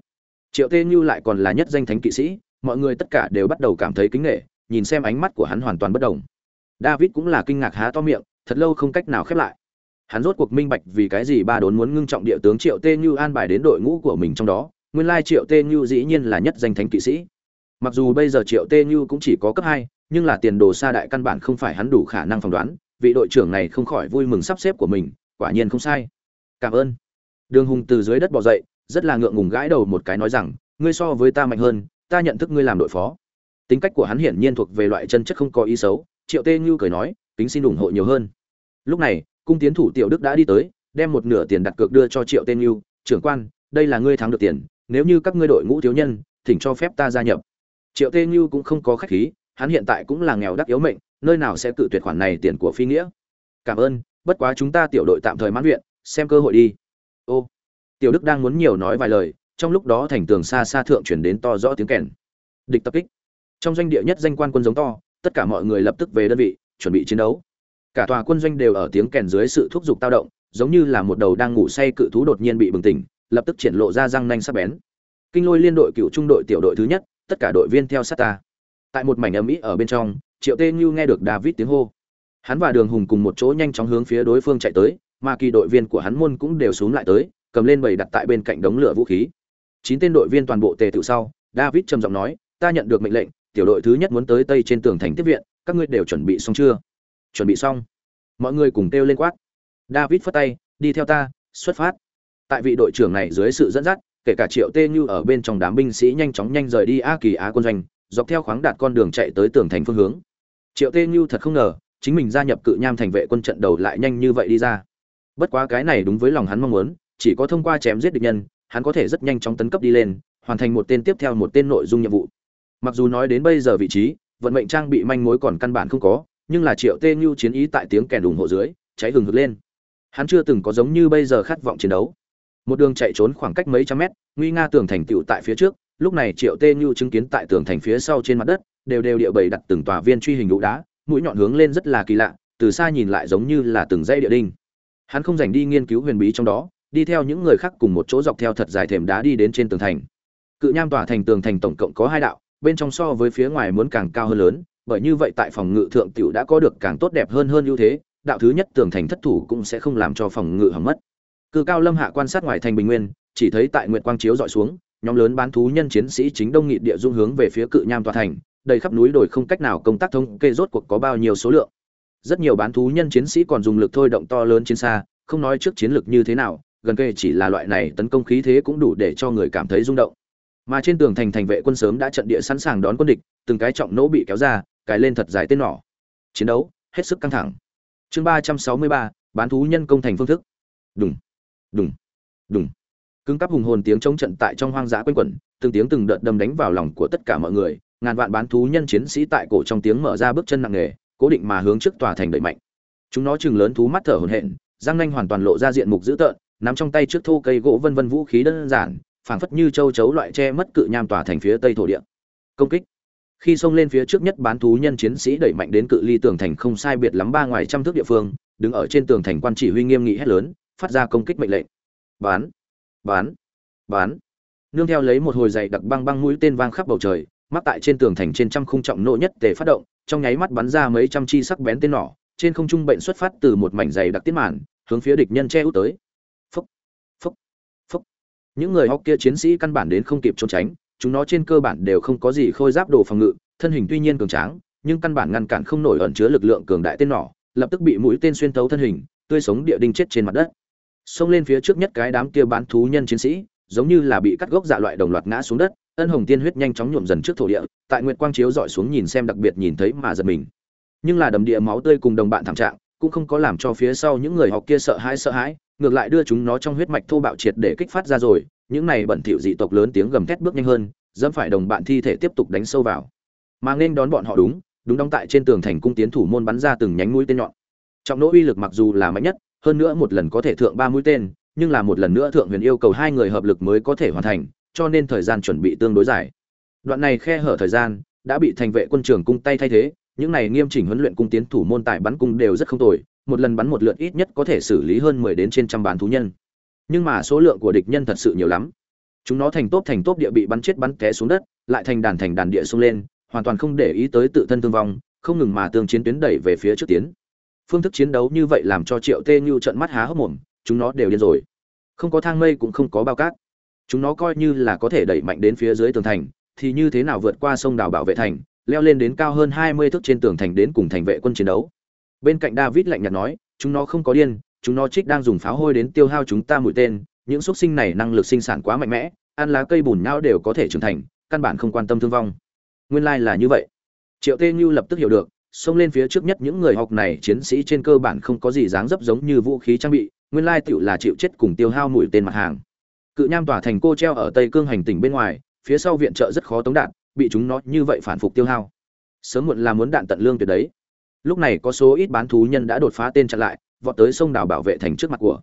Triệu tê như lại còn là nhất danh thánh kỵ sĩ, mọi người tất cả đều bắt đầu cảm thấy kính nghệ nhìn xem ánh mắt của hắn hoàn toàn bất đồng david cũng là kinh ngạc há to miệng, thật lâu không cách nào khép lại. Hắn rốt cuộc minh bạch vì cái gì ba đốn muốn ngưng trọng địa tướng triệu tê như an bài đến đội ngũ của mình trong đó, nguyên lai triệu tê như dĩ nhiên là nhất danh thánh kỵ sĩ. Mặc dù bây giờ triệu tê như cũng chỉ có cấp hai, nhưng là tiền đồ xa đại căn bản không phải hắn đủ khả năng phỏng đoán, vị đội trưởng này không khỏi vui mừng sắp xếp của mình, quả nhiên không sai. Cảm ơn. Đường hùng từ dưới đất bò dậy, rất là ngượng ngùng gãi đầu một cái nói rằng, ngươi so với ta mạnh hơn, ta nhận thức ngươi làm đội phó. Tính cách của hắn hiển nhiên thuộc về loại chân chất không có ý xấu triệu tê như cười nói, kính xin ủng hộ nhiều hơn. Lúc này, cung tiến thủ tiểu đức đã đi tới, đem một nửa tiền đặt cược đưa cho triệu tê như, trưởng quan, đây là ngươi thắng được tiền, nếu như các ngươi đội ngũ thiếu nhân, thỉnh cho phép ta gia nhập. Triệu tê như cũng không có khách khí, hắn hiện tại cũng là nghèo đắc yếu mệnh, nơi nào sẽ cự tuyệt khoản này tiền của phi nghĩa. Cảm ơn, bất quá chúng ta tiểu đội tạm thời mãn viện xem cơ hội đi. Ô, tiểu đức đang muốn nhiều nói vài lời, trong lúc đó thành tường xa xa thượng chuyển đến to rõ tiếng kèn. Địch tập kích. Trong doanh địa nhất danh quan quân giống to tất cả mọi người lập tức về đơn vị, chuẩn bị chiến đấu. Cả tòa quân doanh đều ở tiếng kèn dưới sự thúc giục tao động, giống như là một đầu đang ngủ say cự thú đột nhiên bị bừng tỉnh, lập tức triển lộ ra răng nanh sắc bén. Kinh lôi liên đội cựu trung đội tiểu đội thứ nhất, tất cả đội viên theo sát ta. Tại một mảnh âm ỉ ở bên trong, triệu tê như nghe được david tiếng hô. Hắn và đường hùng cùng một chỗ nhanh chóng hướng phía đối phương chạy tới, mà kỳ đội viên của hắn môn cũng đều xuống lại tới, cầm lên bầy đặt tại bên cạnh đống lửa vũ khí. Chín tên đội viên toàn bộ tề tự sau, david trầm giọng nói, ta nhận được mệnh lệnh tiểu đội thứ nhất muốn tới tây trên tường thành tiếp viện, các ngươi đều chuẩn bị xong chưa? Chuẩn bị xong. Mọi người cùng kêu lên quát. David phất tay, đi theo ta, xuất phát. Tại vị đội trưởng này dưới sự dẫn dắt, kể cả triệu tê như ở bên trong đám binh sĩ nhanh chóng nhanh rời đi a kỳ á quân doanh, dọc theo khoáng đạt con đường chạy tới tường thành phương hướng. Triệu tê như thật không ngờ, chính mình gia nhập cự nham thành vệ quân trận đầu lại nhanh như vậy đi ra. Bất quá cái này đúng với lòng hắn mong muốn, chỉ có thông qua chém giết địch nhân, hắn có thể rất nhanh chóng tấn cấp đi lên, hoàn thành một tên tiếp theo một tên nội dung nhiệm vụ mặc dù nói đến bây giờ vị trí, vận mệnh trang bị manh mối còn căn bản không có, nhưng là triệu tê như chiến ý tại tiếng kèn ủng hộ dưới, cháy hừng hực lên. Hắn chưa từng có giống như bây giờ khát vọng chiến đấu. Một đường chạy trốn khoảng cách mấy trăm mét, nguy nga tường thành tựu tại phía trước, lúc này triệu tê như chứng kiến tại tường thành phía sau trên mặt đất, đều đều địa bầy đặt từng tòa viên truy hình đũ đá, mũi nhọn hướng lên rất là kỳ lạ, từ xa nhìn lại giống như là từng dây địa đinh. Hắn không dành đi nghiên cứu huyền bí trong đó, đi theo những người khác cùng một chỗ dọc theo thật dài thềm đá đi đến trên tường thành. Cự nham tỏa thành tường thành tổng cộng có hai đạo bên trong so với phía ngoài muốn càng cao hơn lớn, bởi như vậy tại phòng ngự thượng tiểu đã có được càng tốt đẹp hơn hơn ưu thế, đạo thứ nhất tường thành thất thủ cũng sẽ không làm cho phòng ngự hỏng mất. Cư cao lâm hạ quan sát ngoài thành bình nguyên, chỉ thấy tại nguyệt quang chiếu dọi xuống, nhóm lớn bán thú nhân chiến sĩ chính đông nghị địa dung hướng về phía cự nham tòa thành, đầy khắp núi đồi không cách nào công tác thông kê rốt cuộc có bao nhiêu số lượng. Rất nhiều bán thú nhân chiến sĩ còn dùng lực thôi động to lớn chiến xa, không nói trước chiến lực như thế nào, gần kề chỉ là loại này tấn công khí thế cũng đủ để cho người cảm thấy rung động mà trên tường thành thành vệ quân sớm đã trận địa sẵn sàng đón quân địch, từng cái trọng nỗ bị kéo ra cài lên thật dài tên nỏ. Chiến đấu hết sức căng thẳng. Chương ba trăm sáu mươi ba, bán thú nhân công thành phương thức. Đùng đùng đùng. Cứng cắp hùng hồn tiếng chống trận tại trong hoang dã quanh quẩn, từng tiếng từng đợt đâm đánh vào lòng của tất cả mọi người, ngàn vạn bán thú nhân chiến sĩ tại cổ trong tiếng mở ra bước chân nặng nề, cố định mà hướng trước tòa thành đẩy mạnh. Chúng nó chừng lớn thú mắt thở hổn hển, răng nanh hoàn toàn lộ ra diện mục dữ tợn, nắm trong tay trước thô cây gỗ vân vân vũ khí đơn giản phảng phất như châu chấu loại che mất cự nham tòa thành phía tây thổ địa. Công kích. Khi xông lên phía trước nhất bán thú nhân chiến sĩ đẩy mạnh đến cự ly tường thành không sai biệt lắm ba ngoài trăm thước địa phương, đứng ở trên tường thành quan chỉ huy nghiêm nghị hét lớn, phát ra công kích mệnh lệnh. Bán. Bán. Bán. Nương theo lấy một hồi dày đặc băng băng mũi tên vang khắp bầu trời, mắc tại trên tường thành trên trăm khung trọng nộ nhất tề phát động, trong nháy mắt bắn ra mấy trăm chi sắc bén tên nỏ, trên không trung bệnh xuất phát từ một mảnh dày đặc tiết màn, hướng phía địch nhân che út tới những người hóc kia chiến sĩ căn bản đến không kịp trốn tránh, chúng nó trên cơ bản đều không có gì khôi giáp đồ phòng ngự, thân hình tuy nhiên cường tráng, nhưng căn bản ngăn cản không nổi ẩn chứa lực lượng cường đại tên nỏ, lập tức bị mũi tên xuyên thấu thân hình, tươi sống địa đinh chết trên mặt đất. Xông lên phía trước nhất cái đám kia bán thú nhân chiến sĩ, giống như là bị cắt gốc dạ loại đồng loạt ngã xuống đất, ân hồng tiên huyết nhanh chóng nhuộm dần trước thổ địa, tại nguyệt quang chiếu dọi xuống nhìn xem đặc biệt nhìn thấy mà giật mình. Nhưng là đầm địa máu tươi cùng đồng bạn thảm trạng, cũng không có làm cho phía sau những người học kia sợ hãi sợ hãi ngược lại đưa chúng nó trong huyết mạch thô bạo triệt để kích phát ra rồi, những này bẩn thỉu dị tộc lớn tiếng gầm thét bước nhanh hơn, dẫm phải đồng bạn thi thể tiếp tục đánh sâu vào. Mà nên đón bọn họ đúng đúng đóng tại trên tường thành cung tiến thủ môn bắn ra từng nhánh mũi tên nhọn. Trọng nỗ uy lực mặc dù là mạnh nhất, hơn nữa một lần có thể thượng ba mũi tên, nhưng là một lần nữa thượng huyền yêu cầu hai người hợp lực mới có thể hoàn thành, cho nên thời gian chuẩn bị tương đối dài. Đoạn này khe hở thời gian, đã bị thành vệ quân trường cung tay thay thế, những này nghiêm chỉnh huấn luyện cung tiến thủ môn tại bắn cung đều rất không tồi một lần bắn một lượt ít nhất có thể xử lý hơn mười đến trên trăm bán thú nhân. Nhưng mà số lượng của địch nhân thật sự nhiều lắm. Chúng nó thành tốp thành tốp địa bị bắn chết bắn té xuống đất, lại thành đàn thành đàn địa xông lên, hoàn toàn không để ý tới tự thân thương vong, không ngừng mà tương chiến tuyến đẩy về phía trước tiến. Phương thức chiến đấu như vậy làm cho triệu tê như trận mắt há hốc mồm, chúng nó đều điên rồi. Không có thang mây cũng không có bao cát. Chúng nó coi như là có thể đẩy mạnh đến phía dưới tường thành, thì như thế nào vượt qua sông đào bảo vệ thành, leo lên đến cao hơn hai mươi thước trên tường thành đến cùng thành vệ quân chiến đấu bên cạnh david lạnh nhạt nói, chúng nó không có điên, chúng nó trích đang dùng pháo hôi đến tiêu hao chúng ta mũi tên, những xuất sinh này năng lực sinh sản quá mạnh mẽ, ăn lá cây bùn nhau đều có thể trưởng thành, căn bản không quan tâm thương vong. Nguyên lai là như vậy. Triệu tê như lập tức hiểu được, xông lên phía trước nhất những người học này chiến sĩ trên cơ bản không có gì dáng dấp giống như vũ khí trang bị, nguyên lai tựu là chịu chết cùng tiêu hao mũi tên mặt hàng. Cự nham tỏa thành cô treo ở tây cương hành tỉnh bên ngoài, phía sau viện trợ rất khó tống đạn bị chúng nó như vậy phản phục tiêu hao. Sớm muộn là muốn đạn tận lương tuyệt đấy lúc này có số ít bán thú nhân đã đột phá tên chặn lại, vọt tới sông đảo bảo vệ thành trước mặt của.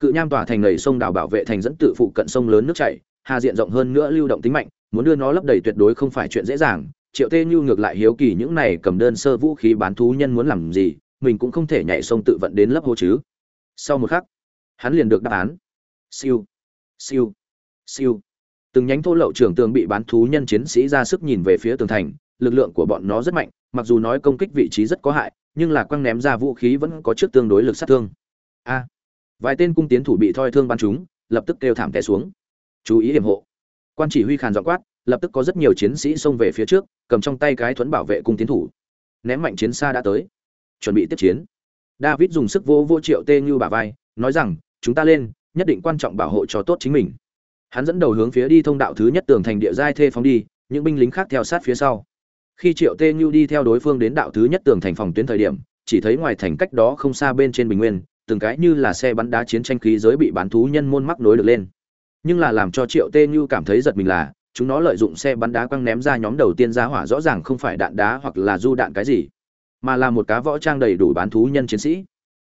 Cự nham tỏa thành lầy sông đảo bảo vệ thành dẫn tự phụ cận sông lớn nước chảy, hà diện rộng hơn nữa lưu động tính mạnh, muốn đưa nó lấp đầy tuyệt đối không phải chuyện dễ dàng. Triệu tê như ngược lại hiếu kỳ những này cầm đơn sơ vũ khí bán thú nhân muốn làm gì, mình cũng không thể nhảy sông tự vận đến lấp hô chứ. Sau một khắc, hắn liền được đáp án. Siêu siêu siêu. Từng nhánh thô lậu trưởng tường bị bán thú nhân chiến sĩ ra sức nhìn về phía tường thành, lực lượng của bọn nó rất mạnh mặc dù nói công kích vị trí rất có hại, nhưng là quăng ném ra vũ khí vẫn có trước tương đối lực sát thương. A. Vài tên cung tiến thủ bị thoi thương bắn chúng, lập tức kêu thảm té xuống. Chú ý hiểm hộ. Quan chỉ huy khàn dọn quát, lập tức có rất nhiều chiến sĩ xông về phía trước, cầm trong tay cái thuẫn bảo vệ cung tiến thủ. Ném mạnh chiến xa đã tới. Chuẩn bị tiếp chiến. David dùng sức vô vô triệu tê như bả vai, nói rằng, chúng ta lên, nhất định quan trọng bảo hộ cho tốt chính mình. Hắn dẫn đầu hướng phía đi thông đạo thứ nhất tường thành địa giai thê phóng đi, những binh lính khác theo sát phía sau khi triệu tê như đi theo đối phương đến đạo thứ nhất tường thành phòng tuyến thời điểm, chỉ thấy ngoài thành cách đó không xa bên trên bình nguyên, từng cái như là xe bắn đá chiến tranh khí giới bị bán thú nhân môn mắc nối được lên. Nhưng là làm cho triệu tê như cảm thấy giật mình là, chúng nó lợi dụng xe bắn đá quăng ném ra nhóm đầu tiên ra hỏa rõ ràng không phải đạn đá hoặc là du đạn cái gì, mà là một cá võ trang đầy đủ bán thú nhân chiến sĩ.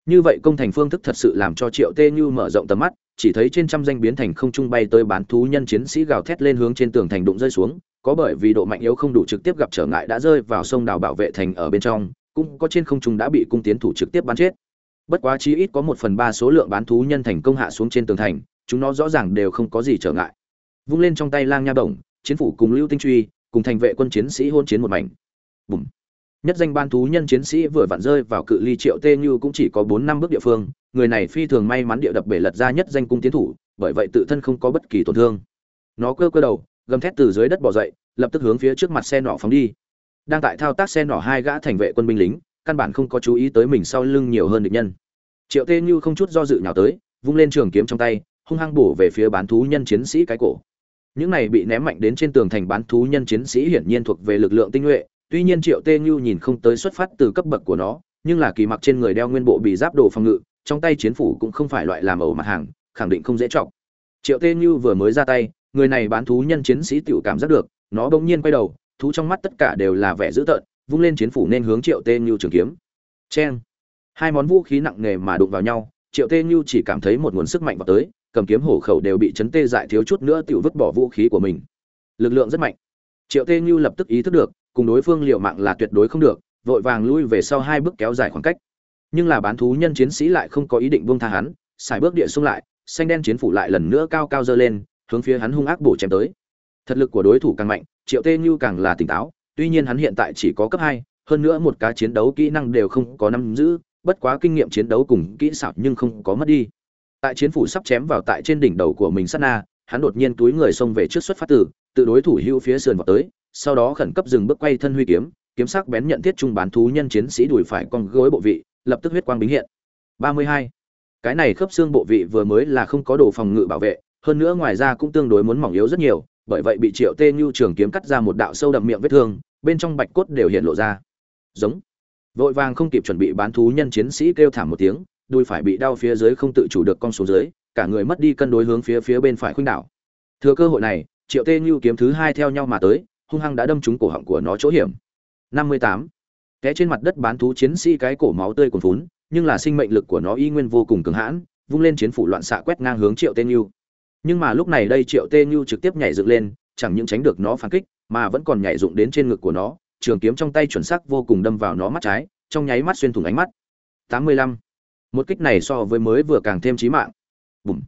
Như vậy công thành phương thức thật sự làm cho triệu tê như mở rộng tầm mắt, chỉ thấy trên trăm danh biến thành không trung bay tới bán thú nhân chiến sĩ gào thét lên hướng trên tường thành đụng rơi xuống có bởi vì độ mạnh yếu không đủ trực tiếp gặp trở ngại đã rơi vào sông đào bảo vệ thành ở bên trong, cũng có trên không trung đã bị cung tiến thủ trực tiếp bắn chết. Bất quá chí ít có một phần ba số lượng bán thú nhân thành công hạ xuống trên tường thành, chúng nó rõ ràng đều không có gì trở ngại. Vung lên trong tay lang nha bổng chiến phủ cùng lưu tinh truy, cùng thành vệ quân chiến sĩ hôn chiến một mảnh. Bùm. Nhất danh ban thú nhân chiến sĩ vừa vặn rơi vào cự ly triệu tê như cũng chỉ có bốn năm bước địa phương, người này phi thường may mắn địa đập bể lật ra nhất danh cung tiến thủ, bởi vậy tự thân không có bất kỳ tổn thương. Nó cơ cơ đầu gầm thét từ dưới đất bò dậy, lập tức hướng phía trước mặt xe nỏ phóng đi. Đang tại thao tác xe nỏ hai gã thành vệ quân binh lính, căn bản không có chú ý tới mình sau lưng nhiều hơn địch nhân. Triệu tê như không chút do dự nhào tới, vung lên trường kiếm trong tay, hung hăng bổ về phía bán thú nhân chiến sĩ cái cổ. Những này bị ném mạnh đến trên tường thành bán thú nhân chiến sĩ hiển nhiên thuộc về lực lượng tinh nhuệ, tuy nhiên triệu tê như nhìn không tới xuất phát từ cấp bậc của nó, nhưng là kỳ mặc trên người đeo nguyên bộ bị giáp đồ phòng ngự, trong tay chiến phủ cũng không phải loại làm ẩu mặt hàng, khẳng định không dễ chọc. Triệu tê như vừa mới ra tay người này bán thú nhân chiến sĩ tiểu cảm giác được, nó bỗng nhiên quay đầu, thú trong mắt tất cả đều là vẻ dữ tợn, vung lên chiến phủ nên hướng triệu tê như trường kiếm. Cheng! Hai món vũ khí nặng nề mà đụng vào nhau, triệu tê như chỉ cảm thấy một nguồn sức mạnh vào tới, cầm kiếm hổ khẩu đều bị chấn tê dại thiếu chút nữa tiểu vứt bỏ vũ khí của mình. Lực lượng rất mạnh. Triệu tê như lập tức ý thức được, cùng đối phương liều mạng là tuyệt đối không được, vội vàng lui về sau hai bước kéo dài khoảng cách. Nhưng là bán thú nhân chiến sĩ lại không có ý định buông tha hắn xài bước địa xung lại, xanh đen chiến phủ lại lần nữa cao cao dơ lên hướng phía hắn hung ác bổ chém tới. Thật lực của đối thủ càng mạnh, triệu tê như càng là tỉnh táo, tuy nhiên hắn hiện tại chỉ có cấp hai, hơn nữa một cá chiến đấu kỹ năng đều không có nắm giữ, bất quá kinh nghiệm chiến đấu cùng kỹ xảo nhưng không có mất đi. Tại chiến phủ sắp chém vào tại trên đỉnh đầu của mình sát na, hắn đột nhiên túi người xông về trước xuất phát tử tự đối thủ hưu phía sườn vào tới, sau đó khẩn cấp dừng bước quay thân huy kiếm kiếm sắc bén nhận thiết trung bán thú nhân chiến sĩ đùi phải con gối bộ vị, lập tức huyết quang bính hiện. 32. cái này khớp xương bộ vị vừa mới là không có đồ phòng ngự bảo vệ hơn nữa ngoài ra cũng tương đối muốn mỏng yếu rất nhiều, bởi vậy bị triệu tê như trường kiếm cắt ra một đạo sâu đậm miệng vết thương, bên trong bạch cốt đều hiện lộ ra. Giống. Vội vàng không kịp chuẩn bị bán thú nhân chiến sĩ kêu thảm một tiếng, đùi phải bị đau phía dưới không tự chủ được con số dưới, cả người mất đi cân đối hướng phía phía bên phải khuynh đảo. Thừa cơ hội này, triệu tê như kiếm thứ hai theo nhau mà tới, hung hăng đã đâm trúng cổ họng của nó chỗ hiểm. Năm mươi tám. Té trên mặt đất bán thú chiến sĩ cái cổ máu tươi còn phún nhưng là sinh mệnh lực của nó y nguyên vô cùng cường hãn, vung lên chiến phủ loạn xạ quét ngang hướng triệu tê như nhưng mà lúc này đây triệu tê như trực tiếp nhảy dựng lên, chẳng những tránh được nó phản kích, mà vẫn còn nhảy dụng đến trên ngực của nó, trường kiếm trong tay chuẩn xác vô cùng đâm vào nó mắt trái, trong nháy mắt xuyên thủng ánh mắt. Tám mươi lăm. Một kích này so với mới vừa càng thêm chí mạng. Bùm.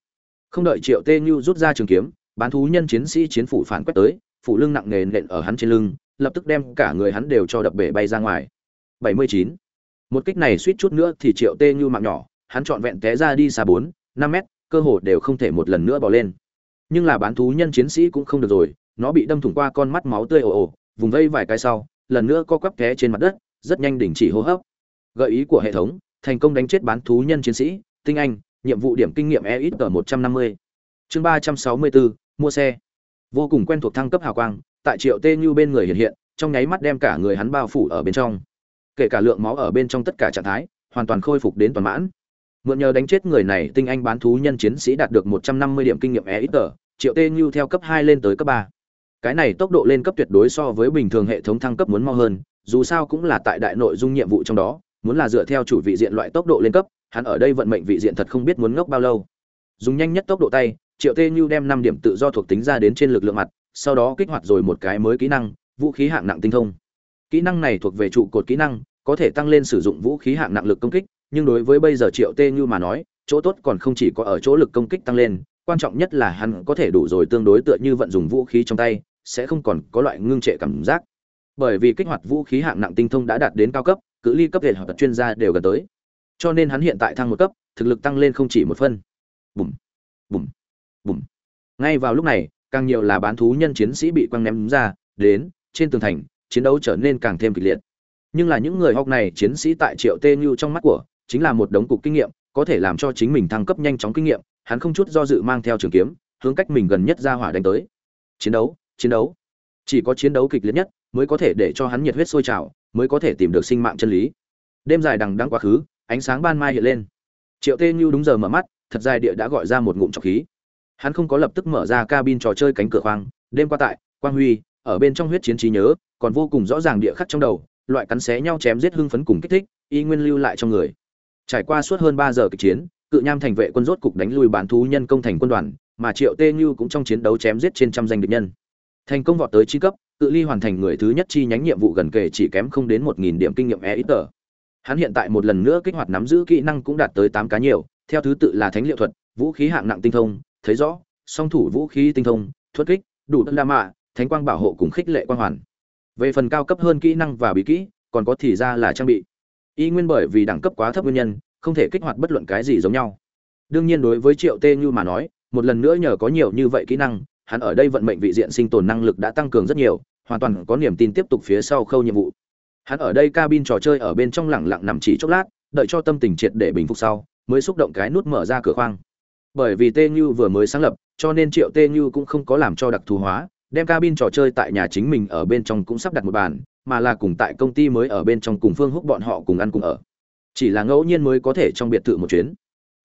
Không đợi triệu tê như rút ra trường kiếm, bán thú nhân chiến sĩ chiến phủ phản quét tới phủ lưng nặng nề nện ở hắn trên lưng, lập tức đem cả người hắn đều cho đập bể bay ra ngoài. Bảy mươi chín. Một kích này suýt chút nữa thì triệu tê như mạng nhỏ, hắn trọn vẹn té ra đi xa bốn, năm mét cơ hồ đều không thể một lần nữa bỏ lên. Nhưng là bán thú nhân chiến sĩ cũng không được rồi, nó bị đâm thủng qua con mắt máu tươi ồ ồ, vùng vây vài cái sau, lần nữa co quắp té trên mặt đất, rất nhanh đình chỉ hô hấp. Gợi ý của hệ thống, thành công đánh chết bán thú nhân chiến sĩ, tinh anh, nhiệm vụ điểm kinh nghiệm e ít tờ một trăm năm mươi. Chương ba trăm sáu mươi bốn mua xe. Vô cùng quen thuộc thăng cấp hào quang, tại triệu tê như bên người hiện hiện, trong nháy mắt đem cả người hắn bao phủ ở bên trong. Kể cả lượng máu ở bên trong tất cả trạng thái, hoàn toàn khôi phục đến toàn mãn mượn nhờ đánh chết người này, tinh anh bán thú nhân chiến sĩ đạt được một trăm năm mươi điểm kinh nghiệm e ít triệu tê như theo cấp hai lên tới cấp ba. Cái này tốc độ lên cấp tuyệt đối so với bình thường hệ thống thăng cấp muốn mau hơn, dù sao cũng là tại đại nội dung nhiệm vụ trong đó, muốn là dựa theo chủ vị diện loại tốc độ lên cấp, hắn ở đây vận mệnh vị diện thật không biết muốn ngốc bao lâu. Dùng nhanh nhất tốc độ tay, triệu tê như đem năm điểm tự do thuộc tính ra đến trên lực lượng mặt, sau đó kích hoạt rồi một cái mới kỹ năng, vũ khí hạng nặng tinh thông. Kỹ năng này thuộc về trụ cột kỹ năng có thể tăng lên sử dụng vũ khí hạng nặng lực công kích, nhưng đối với bây giờ triệu tê như mà nói, chỗ tốt còn không chỉ có ở chỗ lực công kích tăng lên, quan trọng nhất là hắn có thể đủ rồi tương đối tựa như vận dụng vũ khí trong tay, sẽ không còn có loại ngưng trệ cảm giác. Bởi vì kích hoạt vũ khí hạng nặng tinh thông đã đạt đến cao cấp, cự ly cấp hệ hoặc chuyên gia đều gần tới. Cho nên hắn hiện tại thăng một cấp, thực lực tăng lên không chỉ một phân. Bùm bùm bùm. Ngay vào lúc này, càng nhiều là bán thú nhân chiến sĩ bị quăng ném ra, đến, trên tường thành, chiến đấu trở nên càng thêm kịch liệt nhưng là những người học này chiến sĩ tại triệu tê như trong mắt của, chính là một đống cục kinh nghiệm, có thể làm cho chính mình thăng cấp nhanh chóng kinh nghiệm, hắn không chút do dự mang theo trường kiếm, hướng cách mình gần nhất ra hỏa đánh tới. Chiến đấu chiến đấu. Chỉ có chiến đấu kịch liệt nhất, mới có thể để cho hắn nhiệt huyết sôi trào, mới có thể tìm được sinh mạng chân lý. Đêm dài đằng đăng quá khứ, ánh sáng ban mai hiện lên. Triệu tê như đúng giờ mở mắt, thật dài địa đã gọi ra một ngụm trọc khí. Hắn không có lập tức mở ra cabin trò chơi cánh cửa khoang, đêm qua tại, quang huy, ở bên trong huyết chiến trí nhớ, còn vô cùng rõ ràng địa khắc trong đầu loại cắn xé nhau chém giết hưng phấn cùng kích thích, y nguyên lưu lại trong người. Trải qua suốt hơn ba giờ kịch chiến, cự nham thành vệ quân rốt cục đánh lui bán thú nhân công thành quân đoàn, mà triệu tê như cũng trong chiến đấu chém giết trên trăm danh địch nhân. Thành công vọt tới chi cấp, cự ly hoàn thành người thứ nhất chi nhánh nhiệm vụ gần kề chỉ kém không đến một nghìn điểm kinh nghiệm e ít tờ. Hắn hiện tại một lần nữa kích hoạt nắm giữ kỹ năng cũng đạt tới tám cá nhiều, theo thứ tự là thánh liệu thuật, vũ khí hạng nặng tinh thông, thấy rõ, song thủ vũ khí tinh thông, thuật kích, đủ đa mạ, thánh quang bảo hộ cùng khích lệ quang hoàn về phần cao cấp hơn kỹ năng và bí kỹ, còn có thì ra là trang bị. Y nguyên bởi vì đẳng cấp quá thấp nguyên nhân, không thể kích hoạt bất luận cái gì giống nhau. Đương nhiên đối với triệu tê như mà nói, một lần nữa nhờ có nhiều như vậy kỹ năng, hắn ở đây vận mệnh vị diện sinh tồn năng lực đã tăng cường rất nhiều, hoàn toàn có niềm tin tiếp tục phía sau khâu nhiệm vụ. Hắn ở đây cabin trò chơi ở bên trong lẳng lặng nằm chỉ chốc lát, đợi cho tâm tình triệt để bình phục sau, mới xúc động cái nút mở ra cửa khoang. Bởi vì tê như vừa mới sáng lập, cho nên triệu tê như cũng không có làm cho đặc thù hóa đem cabin trò chơi tại nhà chính mình ở bên trong cũng sắp đặt một bàn, mà là cùng tại công ty mới ở bên trong cùng phương húc bọn họ cùng ăn cùng ở. Chỉ là ngẫu nhiên mới có thể trong biệt thự một chuyến.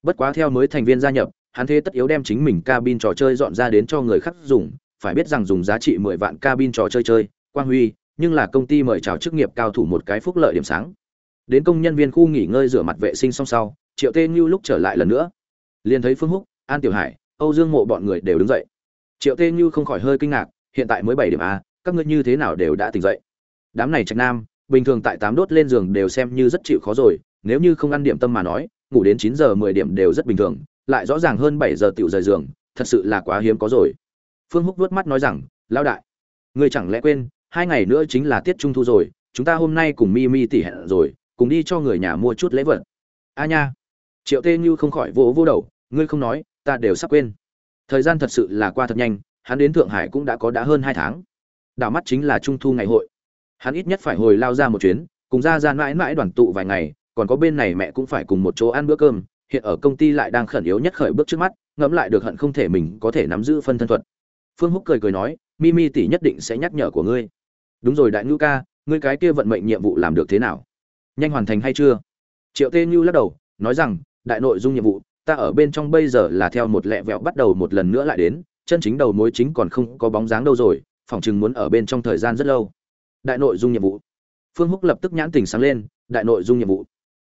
Bất quá theo mới thành viên gia nhập, hắn thế tất yếu đem chính mình cabin trò chơi dọn ra đến cho người khác dùng, phải biết rằng dùng giá trị mười vạn cabin trò chơi chơi, quang huy, nhưng là công ty mời chào chức nghiệp cao thủ một cái phúc lợi điểm sáng. Đến công nhân viên khu nghỉ ngơi rửa mặt vệ sinh xong sau, triệu tê như lúc trở lại lần nữa. Liền thấy phương húc, an tiểu hải, âu dương mộ bọn người đều đứng dậy. Triệu tê như không khỏi hơi kinh ngạc hiện tại mới bảy điểm a, các ngươi như thế nào đều đã tỉnh dậy. Đám này trạch nam, bình thường tại tám đốt lên giường đều xem như rất chịu khó rồi, nếu như không ăn điểm tâm mà nói, ngủ đến chín giờ mười điểm đều rất bình thường, lại rõ ràng hơn bảy giờ tiểu rời giường, thật sự là quá hiếm có rồi. Phương húc vuốt mắt nói rằng, Lão đại, ngươi chẳng lẽ quên, hai ngày nữa chính là tiết trung thu rồi, chúng ta hôm nay cùng mi mi tỉ hẹn rồi, cùng đi cho người nhà mua chút lễ vật. A nha. Triệu tê như không khỏi vỗ vỗ đầu, ngươi không nói, ta đều sắp quên. Thời gian thật sự là qua thật nhanh hắn đến thượng hải cũng đã có đã hơn hai tháng. Đảo mắt chính là trung thu ngày hội. Hắn ít nhất phải hồi lao ra một chuyến, cùng ra ra mãi mãi đoàn tụ vài ngày, còn có bên này mẹ cũng phải cùng một chỗ ăn bữa cơm, hiện ở công ty lại đang khẩn yếu nhất khởi bước trước mắt, ngẫm lại được hận không thể mình có thể nắm giữ phân thân thuật. Phương húc cười cười nói mimi tỷ nhất định sẽ nhắc nhở của ngươi. Đúng rồi đại ngữ ca, ngươi cái kia vận mệnh nhiệm vụ làm được thế nào? Nhanh hoàn thành hay chưa? Triệu tê như lắc đầu, nói rằng, đại nội dung nhiệm vụ, ta ở bên trong bây giờ là theo một lẹ vẹo bắt đầu một lần nữa lại đến chân chính đầu mối chính còn không có bóng dáng đâu rồi, phỏng chừng muốn ở bên trong thời gian rất lâu. Đại nội dung nhiệm vụ. Phương húc lập tức nhãn tình sáng lên, đại nội dung nhiệm vụ.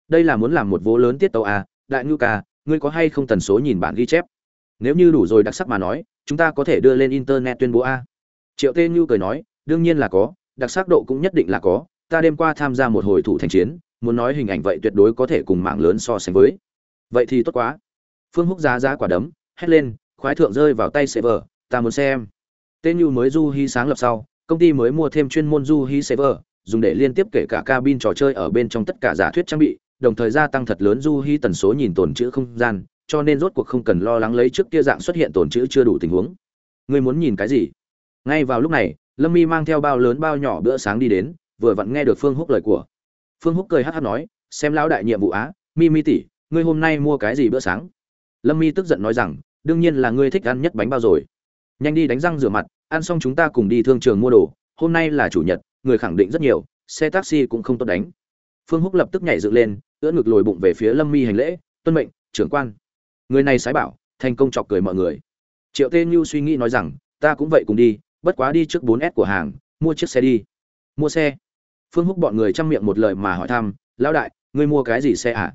Đây là muốn làm một vố lớn tiết tấu à đại ngưu ca, ngươi có hay không tần số nhìn bản ghi chép? Nếu như đủ rồi đặc sắc mà nói, chúng ta có thể đưa lên internet tuyên bố a. Triệu tê ngưu cười nói, đương nhiên là có, đặc sắc độ cũng nhất định là có, ta đêm qua tham gia một hồi thủ thành chiến, muốn nói hình ảnh vậy tuyệt đối có thể cùng mạng lớn so sánh với. Vậy thì tốt quá. Phương húc giá giá quả đấm, hét lên khoái thượng rơi vào tay server ta muốn xem. Tên như mới du hí sáng lập sau, công ty mới mua thêm chuyên môn du hí server dùng để liên tiếp kể cả cabin trò chơi ở bên trong tất cả giả thuyết trang bị, đồng thời gia tăng thật lớn du hí tần số nhìn tồn chữ không gian, cho nên rốt cuộc không cần lo lắng lấy trước kia dạng xuất hiện tồn chữ chưa đủ tình huống. Ngươi muốn nhìn cái gì? Ngay vào lúc này, lâm mi mang theo bao lớn bao nhỏ bữa sáng đi đến, vừa vặn nghe được phương húc lời của. Phương húc cười hát hắc nói, xem lão đại nhiệm vụ á, mi mi tỷ, ngươi hôm nay mua cái gì bữa sáng? Lâm mi tức giận nói rằng đương nhiên là ngươi thích ăn nhất bánh bao rồi. Nhanh đi đánh răng rửa mặt, ăn xong chúng ta cùng đi thương trường mua đồ. Hôm nay là chủ nhật, người khẳng định rất nhiều, xe taxi cũng không tốt đánh. Phương húc lập tức nhảy dựng lên, ưỡn ngực lồi bụng về phía lâm mi hành lễ, tuân mệnh, trưởng quan. Người này sái bảo, thành công chọc cười mọi người. Triệu tê như suy nghĩ nói rằng, ta cũng vậy cùng đi, bất quá đi trước 4S của hàng, mua chiếc xe đi. Mua xe? Phương húc bọn người chăm miệng một lời mà hỏi thăm, lão đại, ngươi mua cái gì xe à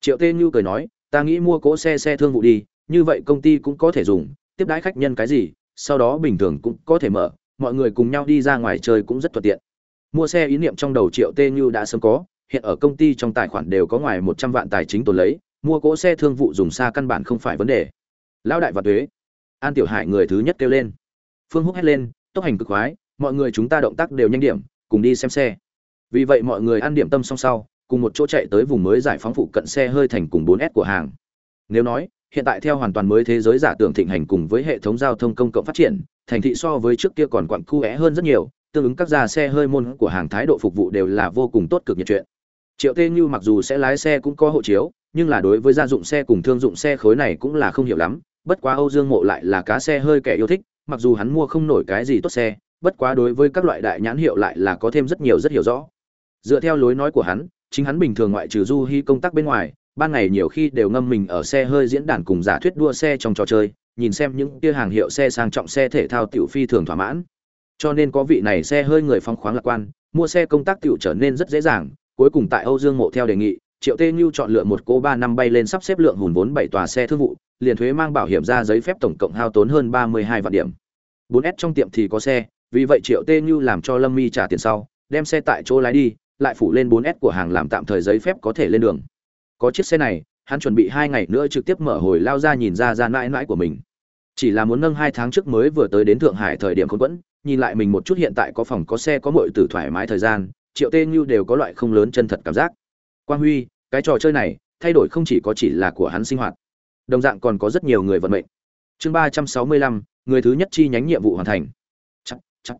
triệu tê như cười nói, ta nghĩ mua cỗ xe xe thương vụ đi như vậy công ty cũng có thể dùng, tiếp đãi khách nhân cái gì, sau đó bình thường cũng có thể mở, mọi người cùng nhau đi ra ngoài chơi cũng rất thuận tiện. Mua xe ý niệm trong đầu triệu tê như đã sớm có, hiện ở công ty trong tài khoản đều có ngoài một trăm vạn tài chính tồn lấy, mua cỗ xe thương vụ dùng xa căn bản không phải vấn đề. Lão đại và thuế. An tiểu hải người thứ nhất kêu lên. Phương húc hét lên, tốc hành cực khoái, mọi người chúng ta động tác đều nhanh điểm, cùng đi xem xe. Vì vậy mọi người ăn điểm tâm song sau, cùng một chỗ chạy tới vùng mới giải phóng phụ cận xe hơi thành cùng 4S của hàng. Nếu nói hiện tại theo hoàn toàn mới thế giới giả tưởng thịnh hành cùng với hệ thống giao thông công cộng phát triển, thành thị so với trước kia còn quặn khu hơn rất nhiều, tương ứng các gia xe hơi môn của hàng thái độ phục vụ đều là vô cùng tốt cực nhiệt chuyện. Triệu tê như mặc dù sẽ lái xe cũng có hộ chiếu, nhưng là đối với gia dụng xe cùng thương dụng xe khối này cũng là không hiểu lắm, bất quá âu dương mộ lại là cá xe hơi kẻ yêu thích, mặc dù hắn mua không nổi cái gì tốt xe, bất quá đối với các loại đại nhãn hiệu lại là có thêm rất nhiều rất hiểu rõ. Dựa theo lối nói của hắn, chính hắn bình thường ngoại trừ du hy công tác bên ngoài ban ngày nhiều khi đều ngâm mình ở xe hơi diễn đàn cùng giả thuyết đua xe trong trò chơi, nhìn xem những kia hàng hiệu xe sang trọng xe thể thao tiểu phi thường thỏa mãn. Cho nên có vị này xe hơi người phong khoáng lạc quan, mua xe công tác tiểu trở nên rất dễ dàng, cuối cùng tại âu dương mộ theo đề nghị, triệu tê như chọn lựa một cô ba năm bay lên sắp xếp lượng hùn vốn bảy tòa xe thương vụ, liền thuế mang bảo hiểm ra giấy phép tổng cộng hao tốn hơn ba mươi hai vạn điểm. 4S trong tiệm thì có xe, vì vậy triệu tê như làm cho lâm mi trả tiền sau, đem xe tại chỗ lái đi, lại phủ lên 4S của hàng làm tạm thời giấy phép có thể lên đường có chiếc xe này hắn chuẩn bị hai ngày nữa trực tiếp mở hồi lao ra nhìn ra ra mãi mãi của mình. Chỉ là muốn nâng hai tháng trước mới vừa tới đến thượng hải thời điểm khốn quẫn nhìn lại mình một chút hiện tại có phòng có xe có mọi từ thoải mái thời gian triệu tê như đều có loại không lớn chân thật cảm giác. Quang huy cái trò chơi này thay đổi không chỉ có chỉ là của hắn sinh hoạt đồng dạng còn có rất nhiều người vận mệnh. Chương ba trăm sáu mươi lăm người thứ nhất chi nhánh nhiệm vụ hoàn thành. Chắc, chắc.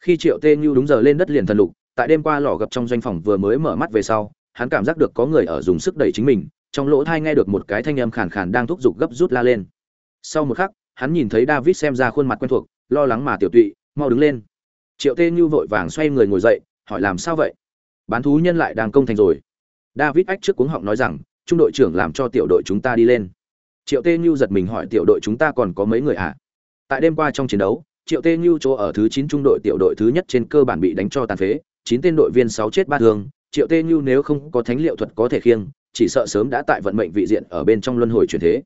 khi triệu tê như đúng giờ lên đất liền thần lục tại đêm qua lò gập trong doanh phòng vừa mới mở mắt về sau hắn cảm giác được có người ở dùng sức đẩy chính mình, trong lỗ thai nghe được một cái thanh âm khàn khàn đang thúc giục gấp rút la lên. Sau một khắc, hắn nhìn thấy david xem ra khuôn mặt quen thuộc, lo lắng mà tiểu tụy, mau đứng lên. Triệu tê như vội vàng xoay người ngồi dậy, hỏi làm sao vậy? Bán thú nhân lại đang công thành rồi. David ách trước cuống họng nói rằng, trung đội trưởng làm cho tiểu đội chúng ta đi lên. Triệu tê như giật mình hỏi, tiểu đội chúng ta còn có mấy người ạ à? tại đêm qua trong chiến đấu, triệu tê như chỗ ở thứ chín trung đội tiểu đội thứ nhất trên cơ bản bị đánh cho tàn phế, chín tên đội viên sáu chết ba thương triệu tê như nếu không có thánh liệu thuật có thể khiêng, chỉ sợ sớm đã tại vận mệnh vị diện ở bên trong luân hồi chuyển thế.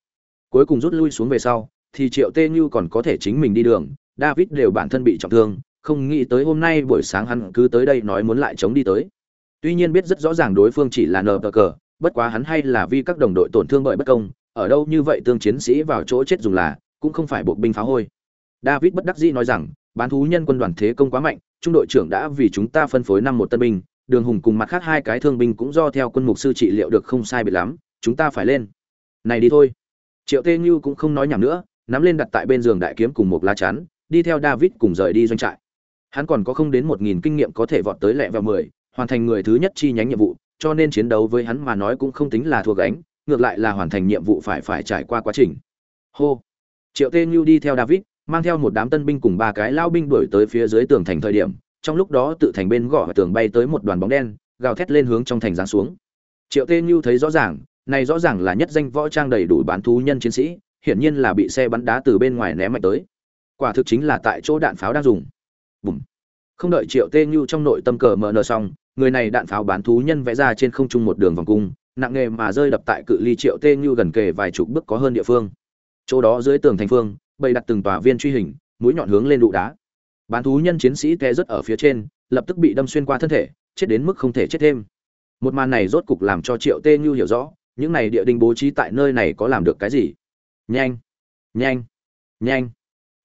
Cuối cùng rút lui xuống về sau, thì triệu tê như còn có thể chính mình đi đường, david đều bản thân bị trọng thương, không nghĩ tới hôm nay buổi sáng hắn cứ tới đây nói muốn lại chống đi tới. Tuy nhiên biết rất rõ ràng đối phương chỉ là nờ cờ, bất quá hắn hay là vì các đồng đội tổn thương bởi bất công, ở đâu như vậy tương chiến sĩ vào chỗ chết dùng là, cũng không phải buộc binh phá hôi. David bất đắc dĩ nói rằng, bán thú nhân quân đoàn thế công quá mạnh, trung đội trưởng đã vì chúng ta phân phối năm một tân binh đường hùng cùng mặt khác hai cái thương binh cũng do theo quân mục sư trị liệu được không sai biệt lắm, chúng ta phải lên. Này đi thôi. Triệu tê như cũng không nói nhảm nữa, nắm lên đặt tại bên giường đại kiếm cùng một lá chắn, đi theo david cùng rời đi doanh trại. Hắn còn có không đến một nghìn kinh nghiệm có thể vọt tới lẹ vào mười, hoàn thành người thứ nhất chi nhánh nhiệm vụ, cho nên chiến đấu với hắn mà nói cũng không tính là thua gánh, ngược lại là hoàn thành nhiệm vụ phải phải trải qua quá trình. Hô. Triệu tê như đi theo david, mang theo một đám tân binh cùng ba cái lao binh đuổi tới phía dưới tường thành thời điểm trong lúc đó tự thành bên gõ tường bay tới một đoàn bóng đen, gào thét lên hướng trong thành giáng xuống. Triệu tê như thấy rõ ràng, này rõ ràng là nhất danh võ trang đầy đủ bán thú nhân chiến sĩ, hiển nhiên là bị xe bắn đá từ bên ngoài ném mạnh tới. Quả thực chính là tại chỗ đạn pháo đang dùng. Bùm. Không đợi triệu tê như trong nội tâm cờ mờ nờ xong, người này đạn pháo bán thú nhân vẽ ra trên không trung một đường vòng cung, nặng nghề mà rơi đập tại cự ly triệu tê như gần kề vài chục bước có hơn địa phương. Chỗ đó dưới tường thành phương, bày đặt từng tòa viên truy hình, mũi nhọn hướng lên đụ đá bán thú nhân chiến sĩ té rất ở phía trên, lập tức bị đâm xuyên qua thân thể, chết đến mức không thể chết thêm. Một màn này rốt cục làm cho triệu tê như hiểu rõ, những này địa đình bố trí tại nơi này có làm được cái gì. Nhanh! Nhanh! Nhanh!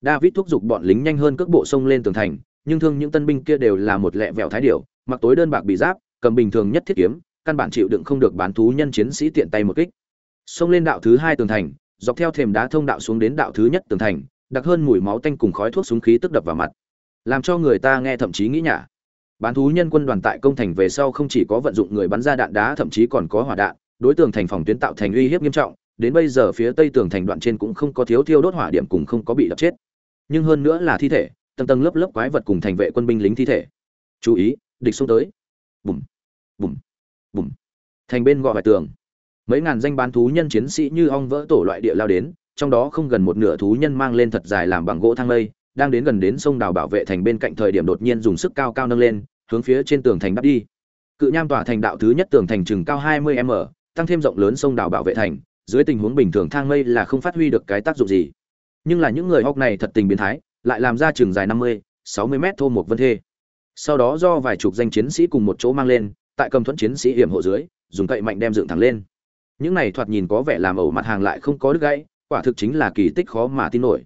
David thúc giục bọn lính nhanh hơn cước bộ sông lên tường thành, nhưng thương những tân binh kia đều là một lẹ vẹo thái điểu, mặc tối đơn bạc bị giáp, cầm bình thường nhất thiết kiếm, căn bản chịu đựng không được bán thú nhân chiến sĩ tiện tay một kích. Xông lên đạo thứ hai tường thành, dọc theo thềm đá thông đạo xuống đến đạo thứ nhất tường thành, đặc hơn mùi máu tanh cùng khói thuốc súng khí tức đập vào mặt làm cho người ta nghe thậm chí nghĩ nhả. Bán thú nhân quân đoàn tại công thành về sau không chỉ có vận dụng người bắn ra đạn đá, thậm chí còn có hỏa đạn, đối tượng thành phòng tuyến tạo thành uy hiếp nghiêm trọng, đến bây giờ phía tây tường thành đoạn trên cũng không có thiếu thiêu đốt hỏa điểm cùng không có bị đập chết. Nhưng hơn nữa là thi thể, tầng tầng lớp lớp quái vật cùng thành vệ quân binh lính thi thể. Chú ý, địch xông tới. Bùm bùm bùm. Thành bên gọi vài tường. Mấy ngàn danh bán thú nhân chiến sĩ như ong vỡ tổ loại địa lao đến, trong đó không gần một nửa thú nhân mang lên thật dài làm bằng gỗ thang lây đang đến gần đến sông đào bảo vệ thành bên cạnh thời điểm đột nhiên dùng sức cao cao nâng lên hướng phía trên tường thành đắp đi. Cự nham tỏa thành đạo thứ nhất tường thành chừng cao 20 m tăng thêm rộng lớn sông đào bảo vệ thành dưới tình huống bình thường thang mây là không phát huy được cái tác dụng gì. Nhưng là những người hóc này thật tình biến thái lại làm ra chừng dài 50, 60 mét thô một vân thê. Sau đó do vài chục danh chiến sĩ cùng một chỗ mang lên tại cầm thuẫn chiến sĩ hiểm hộ dưới dùng cậy mạnh đem dựng thẳng lên. Những này thoạt nhìn có vẻ làm ẩu mặt hàng lại không có đứt gãy quả thực chính là kỳ tích khó mà tin nổi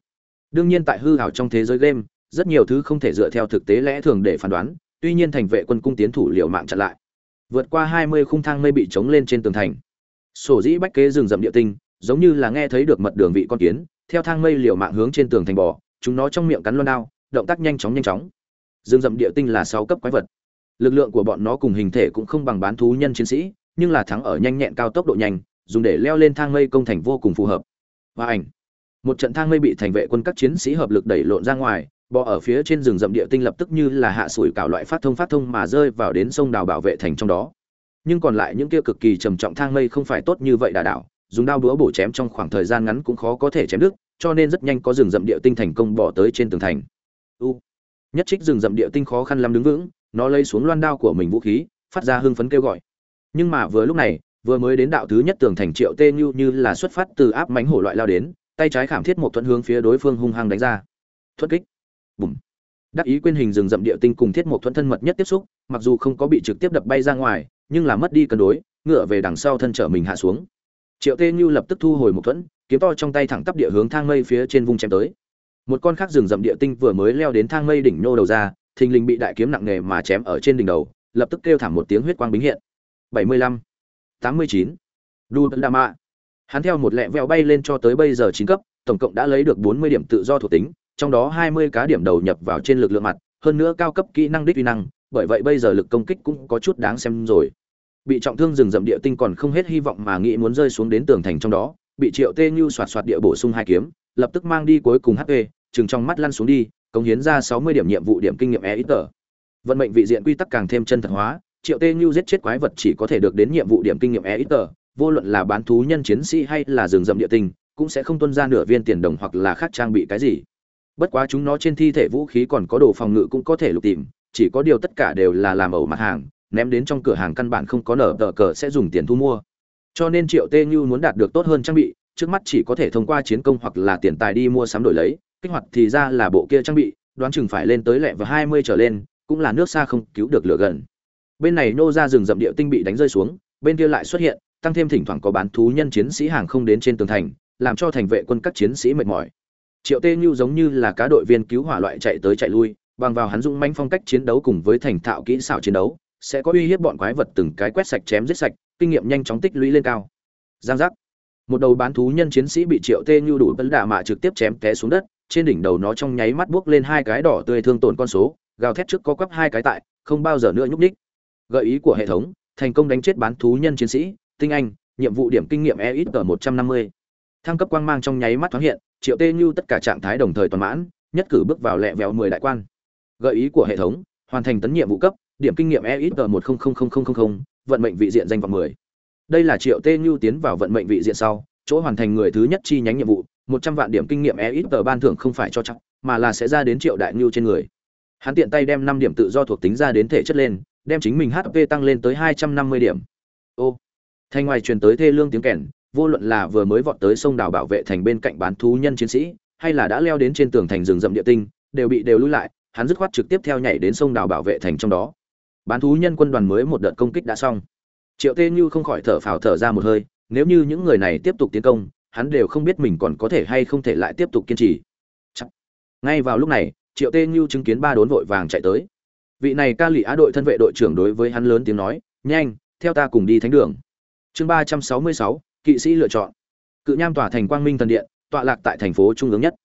đương nhiên tại hư hảo trong thế giới game, rất nhiều thứ không thể dựa theo thực tế lẽ thường để phán đoán, tuy nhiên thành vệ quân cung tiến thủ liều mạng chặn lại. Vượt qua hai mươi khung thang mây bị chống lên trên tường thành. Sổ dĩ bách kế rừng rậm địa tinh, giống như là nghe thấy được mật đường vị con kiến, theo thang mây liều mạng hướng trên tường thành bò, chúng nó trong miệng cắn loan đao, động tác nhanh chóng nhanh chóng. Rừng rậm địa tinh là sáu cấp quái vật. Lực lượng của bọn nó cùng hình thể cũng không bằng bán thú nhân chiến sĩ, nhưng là thắng ở nhanh nhẹn cao tốc độ nhanh, dùng để leo lên thang mây công thành vô cùng phù hợp. Và ảnh một trận thang mây bị thành vệ quân các chiến sĩ hợp lực đẩy lộn ra ngoài, bò ở phía trên rừng rậm địa tinh lập tức như là hạ sủi cảo loại phát thông phát thông mà rơi vào đến sông đào bảo vệ thành trong đó. Nhưng còn lại những kia cực kỳ trầm trọng thang mây không phải tốt như vậy đà đảo, dùng đao đũa bổ chém trong khoảng thời gian ngắn cũng khó có thể chém đứt, cho nên rất nhanh có rừng rậm địa tinh thành công bỏ tới trên tường thành. U, nhất trích rừng rậm địa tinh khó khăn lắm đứng vững, nó lấy xuống loan đao của mình vũ khí, phát ra hưng phấn kêu gọi. Nhưng mà vừa lúc này, vừa mới đến đạo thứ nhất tường thành triệu tê như như là xuất phát từ áp mánh hổ loại lao đến tay trái khảm thiết một thuận hướng phía đối phương hung hăng đánh ra. Thuất kích. Bùm. Đắc ý quên hình rừng rậm địa tinh cùng thiết một thuận thân mật nhất tiếp xúc mặc dù không có bị trực tiếp đập bay ra ngoài nhưng là mất đi cân đối ngựa về đằng sau thân trở mình hạ xuống. Triệu tê như lập tức thu hồi một thuẫn kiếm to trong tay thẳng tắp địa hướng thang mây phía trên vùng chém tới. Một con khác rừng rậm địa tinh vừa mới leo đến thang mây đỉnh nô đầu ra thình lình bị đại kiếm nặng nề mà chém ở trên đỉnh đầu lập tức kêu thảm một tiếng huyết quang bính hiện. 75, 89, đu Đà mạ hắn theo một lẹ vẹo bay lên cho tới bây giờ chín cấp, tổng cộng đã lấy được 40 điểm tự do thuộc tính, trong đó 20 cá điểm đầu nhập vào trên lực lượng mặt, hơn nữa cao cấp kỹ năng đích uy năng, bởi vậy bây giờ lực công kích cũng có chút đáng xem rồi. Bị trọng thương rừng rậm địa tinh còn không hết hy vọng mà nghĩ muốn rơi xuống đến tường thành trong đó, bị triệu tê như xoạt xoạt địa bổ sung hai kiếm, lập tức mang đi cuối cùng hp chừng trong mắt lăn xuống đi, cống hiến ra 60 điểm nhiệm vụ điểm kinh nghiệm e ít tờ. Vận mệnh vị diện quy tắc càng thêm chân thật hóa, triệu tê như giết chết quái vật chỉ có thể được đến nhiệm vụ điểm kinh nghiệm e ít tờ vô luận là bán thú nhân chiến sĩ hay là rừng rậm địa tinh, cũng sẽ không tuân ra nửa viên tiền đồng hoặc là khác trang bị cái gì. Bất quá chúng nó trên thi thể vũ khí còn có đồ phòng ngự cũng có thể lục tìm, chỉ có điều tất cả đều là làm ẩu mặt hàng, ném đến trong cửa hàng căn bản không có nở tờ cờ sẽ dùng tiền thu mua. Cho nên triệu tê như muốn đạt được tốt hơn trang bị, trước mắt chỉ có thể thông qua chiến công hoặc là tiền tài đi mua sắm đổi lấy, kích hoạt thì ra là bộ kia trang bị, đoán chừng phải lên tới lẹ và hai mươi trở lên, cũng là nước xa không cứu được lửa gần. Bên này nô ra rừng rậm địa tinh bị đánh rơi xuống, bên kia lại xuất hiện tăng thêm thỉnh thoảng có bán thú nhân chiến sĩ hàng không đến trên tường thành, làm cho thành vệ quân các chiến sĩ mệt mỏi. Triệu tê Nhu giống như là cá đội viên cứu hỏa loại chạy tới chạy lui, bằng vào hắn dũng mãnh phong cách chiến đấu cùng với thành thạo kỹ xảo chiến đấu, sẽ có uy hiếp bọn quái vật từng cái quét sạch chém giết sạch, kinh nghiệm nhanh chóng tích lũy lên cao. Giang giác. Một đầu bán thú nhân chiến sĩ bị triệu tê Nhu đủ tấn đả mạ trực tiếp chém té xuống đất, trên đỉnh đầu nó trong nháy mắt buốc lên hai cái đỏ tươi thương tổn con số, gào thét trước có quắp hai cái tại, không bao giờ nữa nhúc nhích. gợi ý của hệ thống, thành công đánh chết bán thú nhân chiến sĩ tinh anh, nhiệm vụ điểm kinh nghiệm e ít ở một trăm năm mươi. Thăng cấp quang mang trong nháy mắt thoáng hiện, triệu tê như tất cả trạng thái đồng thời toàn mãn, nhất cử bước vào lẹ vẹo mười đại quan. Gợi ý của hệ thống, hoàn thành tấn nhiệm vụ cấp, điểm kinh nghiệm e ít ở một vận mệnh vị diện danh vọng mười. Đây là triệu tê như tiến vào vận mệnh vị diện sau, chỗ hoàn thành người thứ nhất chi nhánh nhiệm vụ, một trăm vạn điểm kinh nghiệm e ít tờ ban thưởng không phải cho chắc, mà là sẽ ra đến triệu đại ngưu trên người. Hắn tiện tay đem năm điểm tự do thuộc tính ra đến thể chất lên, đem chính mình hp tăng lên tới hai trăm năm mươi điểm. Ô thành ngoài truyền tới thê lương tiếng kèn, vô luận là vừa mới vọt tới sông đảo bảo vệ thành bên cạnh bán thú nhân chiến sĩ, hay là đã leo đến trên tường thành rừng rậm địa tinh, đều bị đều lui lại, hắn dứt khoát trực tiếp theo nhảy đến sông đảo bảo vệ thành trong đó. Bán thú nhân quân đoàn mới một đợt công kích đã xong. Triệu tê như không khỏi thở phào thở ra một hơi, nếu như những người này tiếp tục tiến công, hắn đều không biết mình còn có thể hay không thể lại tiếp tục kiên trì. Chắc. ngay vào lúc này, triệu tê như chứng kiến ba đốn vội vàng chạy tới. Vị này ca lụy á đội thân vệ đội trưởng đối với hắn lớn tiếng nói, nhanh, theo ta cùng đi thánh đường chương ba trăm sáu mươi sáu, kỵ sĩ lựa chọn. Cự nham tỏa thành quang minh thần điện, tọa lạc tại thành phố trung ương nhất.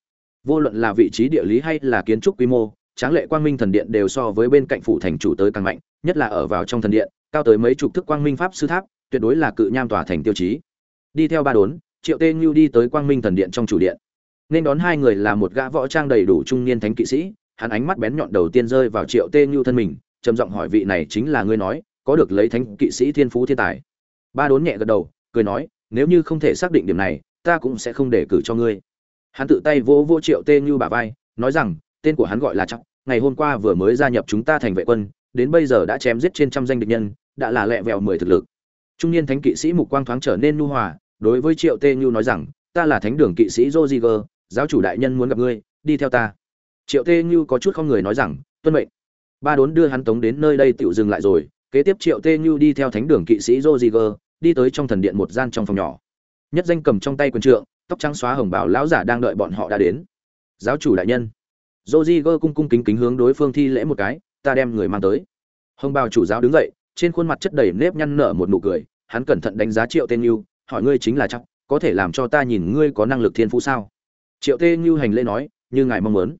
Vô luận là vị trí địa lý hay là kiến trúc quy mô, tráng lệ quang minh thần điện đều so với bên cạnh phủ thành chủ tới càng mạnh, nhất là ở vào trong thần điện, cao tới mấy chục thức quang minh pháp sư tháp, tuyệt đối là cự nham tỏa thành tiêu chí. Đi theo ba đốn, triệu tê như đi tới quang minh thần điện trong chủ điện. Nên đón hai người là một gã võ trang đầy đủ trung niên thánh kỵ sĩ, hắn ánh mắt bén nhọn đầu tiên rơi vào triệu tê như thân mình, trầm giọng hỏi vị này chính là ngươi nói, có được lấy thánh kỵ sĩ thiên phú thiên tài? Ba đốn nhẹ gật đầu, cười nói, nếu như không thể xác định điểm này, ta cũng sẽ không để cử cho ngươi. Hắn tự tay vỗ vỗ triệu tê như bà vai, nói rằng, tên của hắn gọi là trọng. ngày hôm qua vừa mới gia nhập chúng ta thành vệ quân, đến bây giờ đã chém giết trên trăm danh địch nhân, đã là lẹ vẹo mười thực lực. Trung niên thánh kỵ sĩ mục quang thoáng trở nên nu hòa, đối với triệu tê như nói rằng, ta là thánh đường kỵ sĩ joziger giáo chủ đại nhân muốn gặp ngươi, đi theo ta. Triệu tê như có chút không người nói rằng, tuân mệnh. Ba đốn đưa hắn tống đến nơi đây tựu dừng lại rồi, kế tiếp triệu tê như đi theo thánh đường kỵ sĩ joziger đi tới trong thần điện một gian trong phòng nhỏ. Nhất danh cầm trong tay quần trượng, tóc trắng xóa hồng bảo lão giả đang đợi bọn họ đã đến. Giáo chủ đại nhân. Joziger cung cung kính kính hướng đối phương thi lễ một cái, ta đem người mang tới. Hồng bào chủ giáo đứng dậy, trên khuôn mặt chất đầy nếp nhăn nở một nụ cười, hắn cẩn thận đánh giá triệu tên như hỏi ngươi chính là chắc, có thể làm cho ta nhìn ngươi có năng lực thiên phú sao? Triệu tê như hành lễ nói, như ngài mong muốn.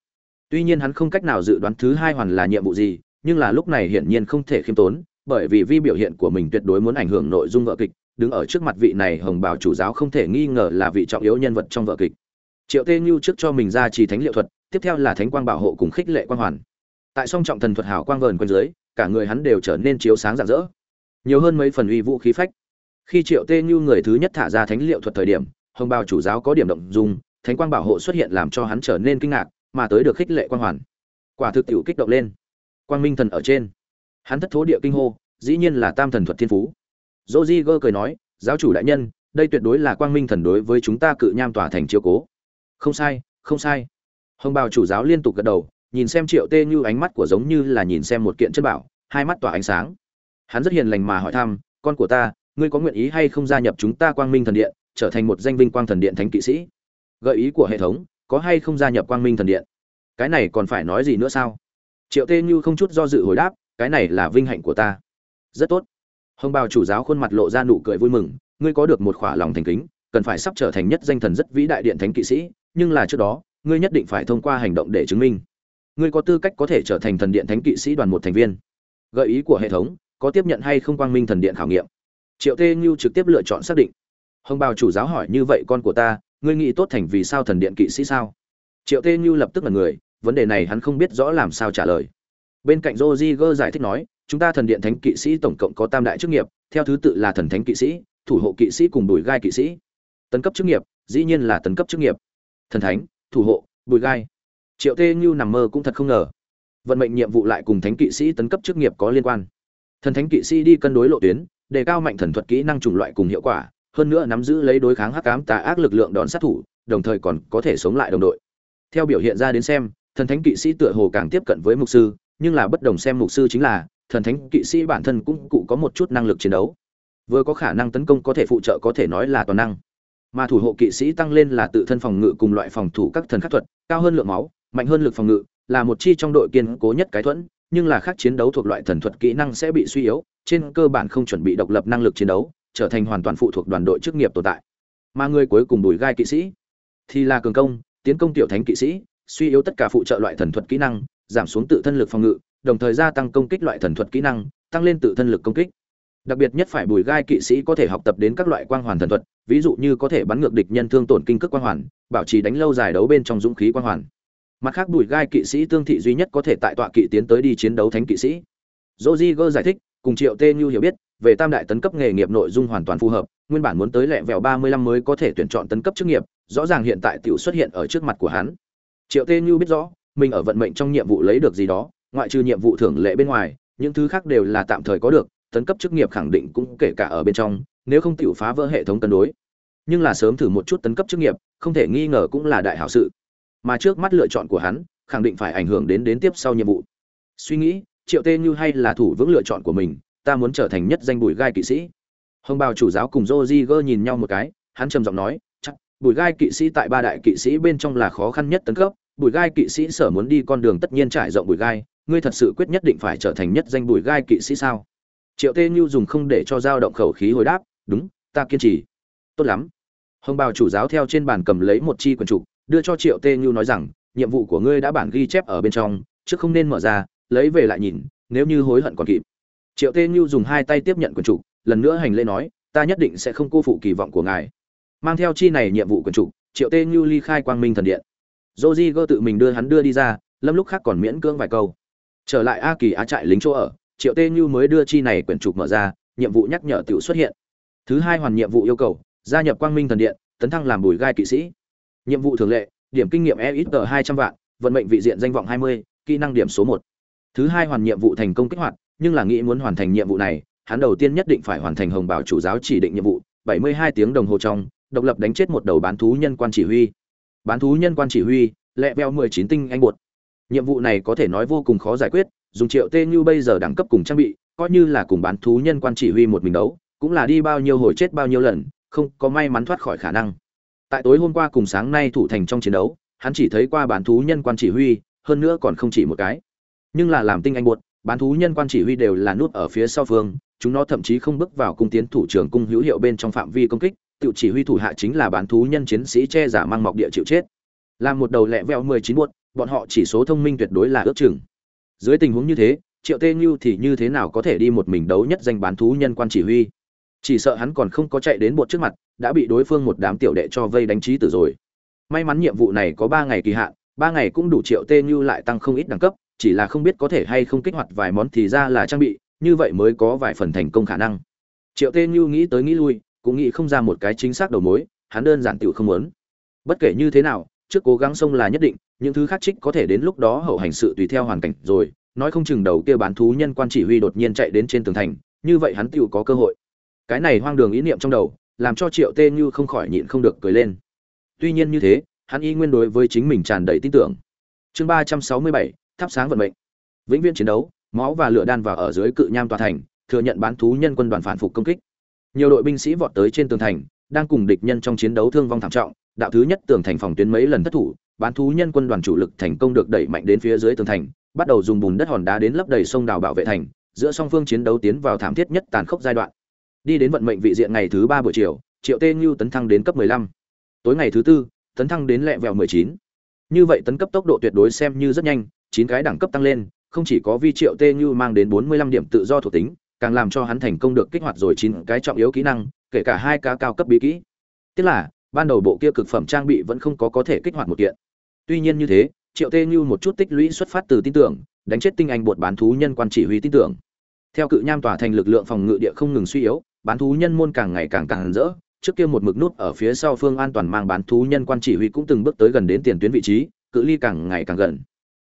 Tuy nhiên hắn không cách nào dự đoán thứ hai hoàn là nhiệm vụ gì, nhưng là lúc này hiển nhiên không thể khiêm tốn bởi vì vi biểu hiện của mình tuyệt đối muốn ảnh hưởng nội dung vợ kịch, đứng ở trước mặt vị này hồng Bảo chủ giáo không thể nghi ngờ là vị trọng yếu nhân vật trong vợ kịch. Triệu tê như trước cho mình ra trì thánh liệu thuật, tiếp theo là thánh quang bảo hộ cùng khích lệ quang hoàn. Tại song trọng thần thuật hảo quang vờn quanh dưới, cả người hắn đều trở nên chiếu sáng rạng rỡ. Nhiều hơn mấy phần uy vũ khí phách. Khi triệu tê như người thứ nhất thả ra thánh liệu thuật thời điểm, hồng bào chủ giáo có điểm động dung, thánh quang bảo hộ xuất hiện làm cho hắn trở nên kinh ngạc, mà tới được khích lệ quang hoàn. Quả thực tiểu kích động lên. Quang minh thần ở trên hắn thất thố địa kinh hô, dĩ nhiên là tam thần thuật thiên phú. Dô di gơ cười nói, giáo chủ đại nhân, đây tuyệt đối là quang minh thần đối với chúng ta cự nham tỏa thành chiếu cố. Không sai không sai. Hồng bào chủ giáo liên tục gật đầu, nhìn xem triệu tê như ánh mắt của giống như là nhìn xem một kiện chất bảo, hai mắt tỏa ánh sáng. Hắn rất hiền lành mà hỏi thăm, con của ta, ngươi có nguyện ý hay không gia nhập chúng ta quang minh thần điện, trở thành một danh vinh quang thần điện thánh kỵ sĩ? Gợi ý của hệ thống, có hay không gia nhập quang minh thần điện? Cái này còn phải nói gì nữa sao? Triệu tê như không chút do dự hồi đáp cái này là vinh hạnh của ta. Rất tốt. Hồng bào chủ giáo khuôn mặt lộ ra nụ cười vui mừng, ngươi có được một khỏa lòng thành kính, cần phải sắp trở thành nhất danh thần rất vĩ đại điện thánh kỵ sĩ, nhưng là trước đó, ngươi nhất định phải thông qua hành động để chứng minh. Ngươi có tư cách có thể trở thành thần điện thánh kỵ sĩ đoàn một thành viên. Gợi ý của hệ thống, có tiếp nhận hay không quang minh thần điện khảo nghiệm? Triệu tê như trực tiếp lựa chọn xác định. Hồng bào chủ giáo hỏi như vậy con của ta, ngươi nghĩ tốt thành vì sao thần điện kỵ sĩ sao? Triệu tê như lập tức là người, vấn đề này hắn không biết rõ làm sao trả lời bên cạnh Roger giải thích nói, chúng ta thần điện thánh kỵ sĩ tổng cộng có tam đại chức nghiệp, theo thứ tự là thần thánh kỵ sĩ, thủ hộ kỵ sĩ cùng bùi gai kỵ sĩ. Tấn cấp chức nghiệp, dĩ nhiên là tấn cấp chức nghiệp. Thần thánh, thủ hộ, bùi gai. Triệu tê như nằm mơ cũng thật không ngờ. Vận mệnh nhiệm vụ lại cùng thánh kỵ sĩ tấn cấp chức nghiệp có liên quan. Thần thánh kỵ sĩ đi cân đối lộ tuyến, đề cao mạnh thần thuật kỹ năng chủng loại cùng hiệu quả, hơn nữa nắm giữ lấy đối kháng hắc ám tà ác lực lượng đòn sát thủ, đồng thời còn có thể sống lại đồng đội. Theo biểu hiện ra đến xem, thần thánh kỵ sĩ tựa hồ càng tiếp cận với mục sư nhưng là bất đồng xem mục sư chính là, thần thánh kỵ sĩ bản thân cũng cụ có một chút năng lực chiến đấu. Vừa có khả năng tấn công có thể phụ trợ có thể nói là toàn năng. Mà thủ hộ kỵ sĩ tăng lên là tự thân phòng ngự cùng loại phòng thủ các thần khắc thuật, cao hơn lượng máu, mạnh hơn lực phòng ngự, là một chi trong đội kiên cố nhất cái thuẫn, nhưng là khác chiến đấu thuộc loại thần thuật kỹ năng sẽ bị suy yếu, trên cơ bản không chuẩn bị độc lập năng lực chiến đấu, trở thành hoàn toàn phụ thuộc đoàn đội chức nghiệp tồn tại. Mà người cuối cùng đùi gai kỵ sĩ thì là cường công, tiến công tiểu thánh kỵ sĩ, suy yếu tất cả phụ trợ loại thần thuật kỹ năng giảm xuống tự thân lực phòng ngự, đồng thời gia tăng công kích loại thần thuật kỹ năng, tăng lên tự thân lực công kích. Đặc biệt nhất phải bùi gai kỵ sĩ có thể học tập đến các loại quang hoàn thần thuật, ví dụ như có thể bắn ngược địch nhân thương tổn kinh cước quang hoàn, bảo trì đánh lâu dài đấu bên trong dũng khí quang hoàn. Mặt khác bùi gai kỵ sĩ tương thị duy nhất có thể tại tọa kỵ tiến tới đi chiến đấu thánh kỵ sĩ. Joziger giải thích, cùng triệu tê như hiểu biết, về tam đại tấn cấp nghề nghiệp nội dung hoàn toàn phù hợp, nguyên bản muốn tới lẹ vẹo ba mươi lăm mới có thể tuyển chọn tấn cấp chức nghiệp, rõ ràng hiện tại tiểu xuất hiện ở trước mặt của hắn. Triệu tê như biết rõ mình ở vận mệnh trong nhiệm vụ lấy được gì đó, ngoại trừ nhiệm vụ thưởng lệ bên ngoài, những thứ khác đều là tạm thời có được, tấn cấp chức nghiệp khẳng định cũng kể cả ở bên trong, nếu không tiểu phá vỡ hệ thống cân đối. Nhưng là sớm thử một chút tấn cấp chức nghiệp, không thể nghi ngờ cũng là đại hảo sự. Mà trước mắt lựa chọn của hắn, khẳng định phải ảnh hưởng đến đến tiếp sau nhiệm vụ. Suy nghĩ, triệu tê như hay là thủ vững lựa chọn của mình, ta muốn trở thành nhất danh bùi gai kỵ sĩ. Hồng bào chủ giáo cùng joji gơ nhìn nhau một cái, hắn trầm giọng nói, chắc, bùi gai kỵ sĩ tại ba đại kỵ sĩ bên trong là khó khăn nhất tấn cấp bùi gai kỵ sĩ sở muốn đi con đường tất nhiên trải rộng bùi gai, ngươi thật sự quyết nhất định phải trở thành nhất danh bùi gai kỵ sĩ sao? Triệu tê như dùng không để cho dao động khẩu khí hồi đáp, đúng, ta kiên trì. Tốt lắm. Hồng bào chủ giáo theo trên bàn cầm lấy một chi quần trục đưa cho triệu tê như nói rằng, nhiệm vụ của ngươi đã bản ghi chép ở bên trong chứ không nên mở ra, lấy về lại nhìn, nếu như hối hận còn kịp. Triệu tê như dùng hai tay tiếp nhận quần trục lần nữa hành lễ nói, ta nhất định sẽ không cô phụ kỳ vọng của ngài. Mang theo chi này nhiệm vụ quần trục triệu tê như ly khai quang minh thần điện joji tự mình đưa hắn đưa đi ra, lâm lúc khác còn miễn cưỡng vài câu. Trở lại a kỳ á trại lính chỗ ở, triệu tê như mới đưa chi này quyển trục mở ra, nhiệm vụ nhắc nhở tiểu xuất hiện. Thứ hai hoàn nhiệm vụ yêu cầu, gia nhập quang minh thần điện, tấn thăng làm bùi gai kỵ sĩ. Nhiệm vụ thường lệ, điểm kinh nghiệm e ít tờ hai trăm vạn, vận mệnh vị diện danh vọng hai mươi, kỹ năng điểm số một. Thứ hai hoàn nhiệm vụ thành công kích hoạt, nhưng là nghĩ muốn hoàn thành nhiệm vụ này, hắn đầu tiên nhất định phải hoàn thành hồng bảo chủ giáo chỉ định nhiệm vụ, bảy mươi hai tiếng đồng hồ trong, độc lập đánh chết một đầu bán thú nhân quan chỉ huy bán thú nhân quan chỉ huy, lẹ veo mười chín tinh anh bột. Nhiệm vụ này có thể nói vô cùng khó giải quyết, dùng triệu tê như bây giờ đẳng cấp cùng trang bị, coi như là cùng bán thú nhân quan chỉ huy một mình đấu, cũng là đi bao nhiêu hồi chết bao nhiêu lần, không có may mắn thoát khỏi khả năng. Tại tối hôm qua cùng sáng nay thủ thành trong chiến đấu, hắn chỉ thấy qua bán thú nhân quan chỉ huy, hơn nữa còn không chỉ một cái. Nhưng là làm tinh anh buột bán thú nhân quan chỉ huy đều là nút ở phía sau phương, chúng nó thậm chí không bước vào cung tiến thủ trưởng cung hữu hiệu bên trong phạm vi công kích tự chỉ huy thủ hạ chính là bán thú nhân chiến sĩ che giả mang mọc địa chịu chết. Làm một đầu lẹ vẹo mười chín buột bọn họ chỉ số thông minh tuyệt đối là ước chừng. Dưới tình huống như thế, triệu tê như thì như thế nào có thể đi một mình đấu nhất danh bán thú nhân quan chỉ huy? Chỉ sợ hắn còn không có chạy đến bột trước mặt, đã bị đối phương một đám tiểu đệ cho vây đánh trí tử rồi. May mắn nhiệm vụ này có ba ngày kỳ hạn, ba ngày cũng đủ triệu tê như lại tăng không ít đẳng cấp, chỉ là không biết có thể hay không kích hoạt vài món thì ra là trang bị, như vậy mới có vài phần thành công khả năng. Triệu tê như nghĩ tới nghĩ lui cũng nghĩ không ra một cái chính xác đầu mối, hắn đơn giản tự không muốn. Bất kể như thế nào, trước cố gắng xông là nhất định, những thứ khác trích có thể đến lúc đó hậu hành sự tùy theo hoàn cảnh rồi, nói không chừng đầu kia bán thú nhân quan chỉ huy đột nhiên chạy đến trên tường thành, như vậy hắn tự có cơ hội. Cái này hoang đường ý niệm trong đầu, làm cho triệu tê như không khỏi nhịn không được cười lên. Tuy nhiên như thế, hắn y nguyên đối với chính mình tràn đầy tin tưởng. Chương ba trăm sáu mươi bảy, thắp sáng vận mệnh. Vĩnh viễn chiến đấu, máu và lửa đan vào ở dưới cự nham tòa thành, thừa nhận bán thú nhân quân đoàn phản phục công kích nhiều đội binh sĩ vọt tới trên tường thành, đang cùng địch nhân trong chiến đấu thương vong thảm trọng, đạo thứ nhất tường thành phòng tuyến mấy lần thất thủ, bán thú nhân quân đoàn chủ lực thành công được đẩy mạnh đến phía dưới tường thành, bắt đầu dùng bùn đất hòn đá đến lấp đầy sông đào bảo vệ thành, giữa song phương chiến đấu tiến vào thảm thiết nhất tàn khốc giai đoạn đi đến vận mệnh vị diện ngày thứ ba buổi chiều, triệu tê như tấn thăng đến cấp 15. tối ngày thứ tư, tấn thăng đến lẹ vẹo 19. như vậy tấn cấp tốc độ tuyệt đối xem như rất nhanh, chín cái đẳng cấp tăng lên, không chỉ có vi triệu tê như mang đến 45 điểm tự do thuộc tính càng làm cho hắn thành công được kích hoạt rồi chín cái trọng yếu kỹ năng, kể cả hai cá cao cấp bí kỹ. Tức là, ban đầu bộ kia cực phẩm trang bị vẫn không có có thể kích hoạt một kiện. Tuy nhiên như thế, triệu tê như một chút tích lũy xuất phát từ tin tưởng, đánh chết tinh anh buột bán thú nhân quan chỉ huy tin tưởng. Theo cự nham tòa thành lực lượng phòng ngự địa không ngừng suy yếu, bán thú nhân môn càng ngày càng càng rỡ, trước kia một mực nút ở phía sau phương an toàn mang bán thú nhân quan chỉ huy cũng từng bước tới gần đến tiền tuyến vị trí, cự ly càng ngày càng gần.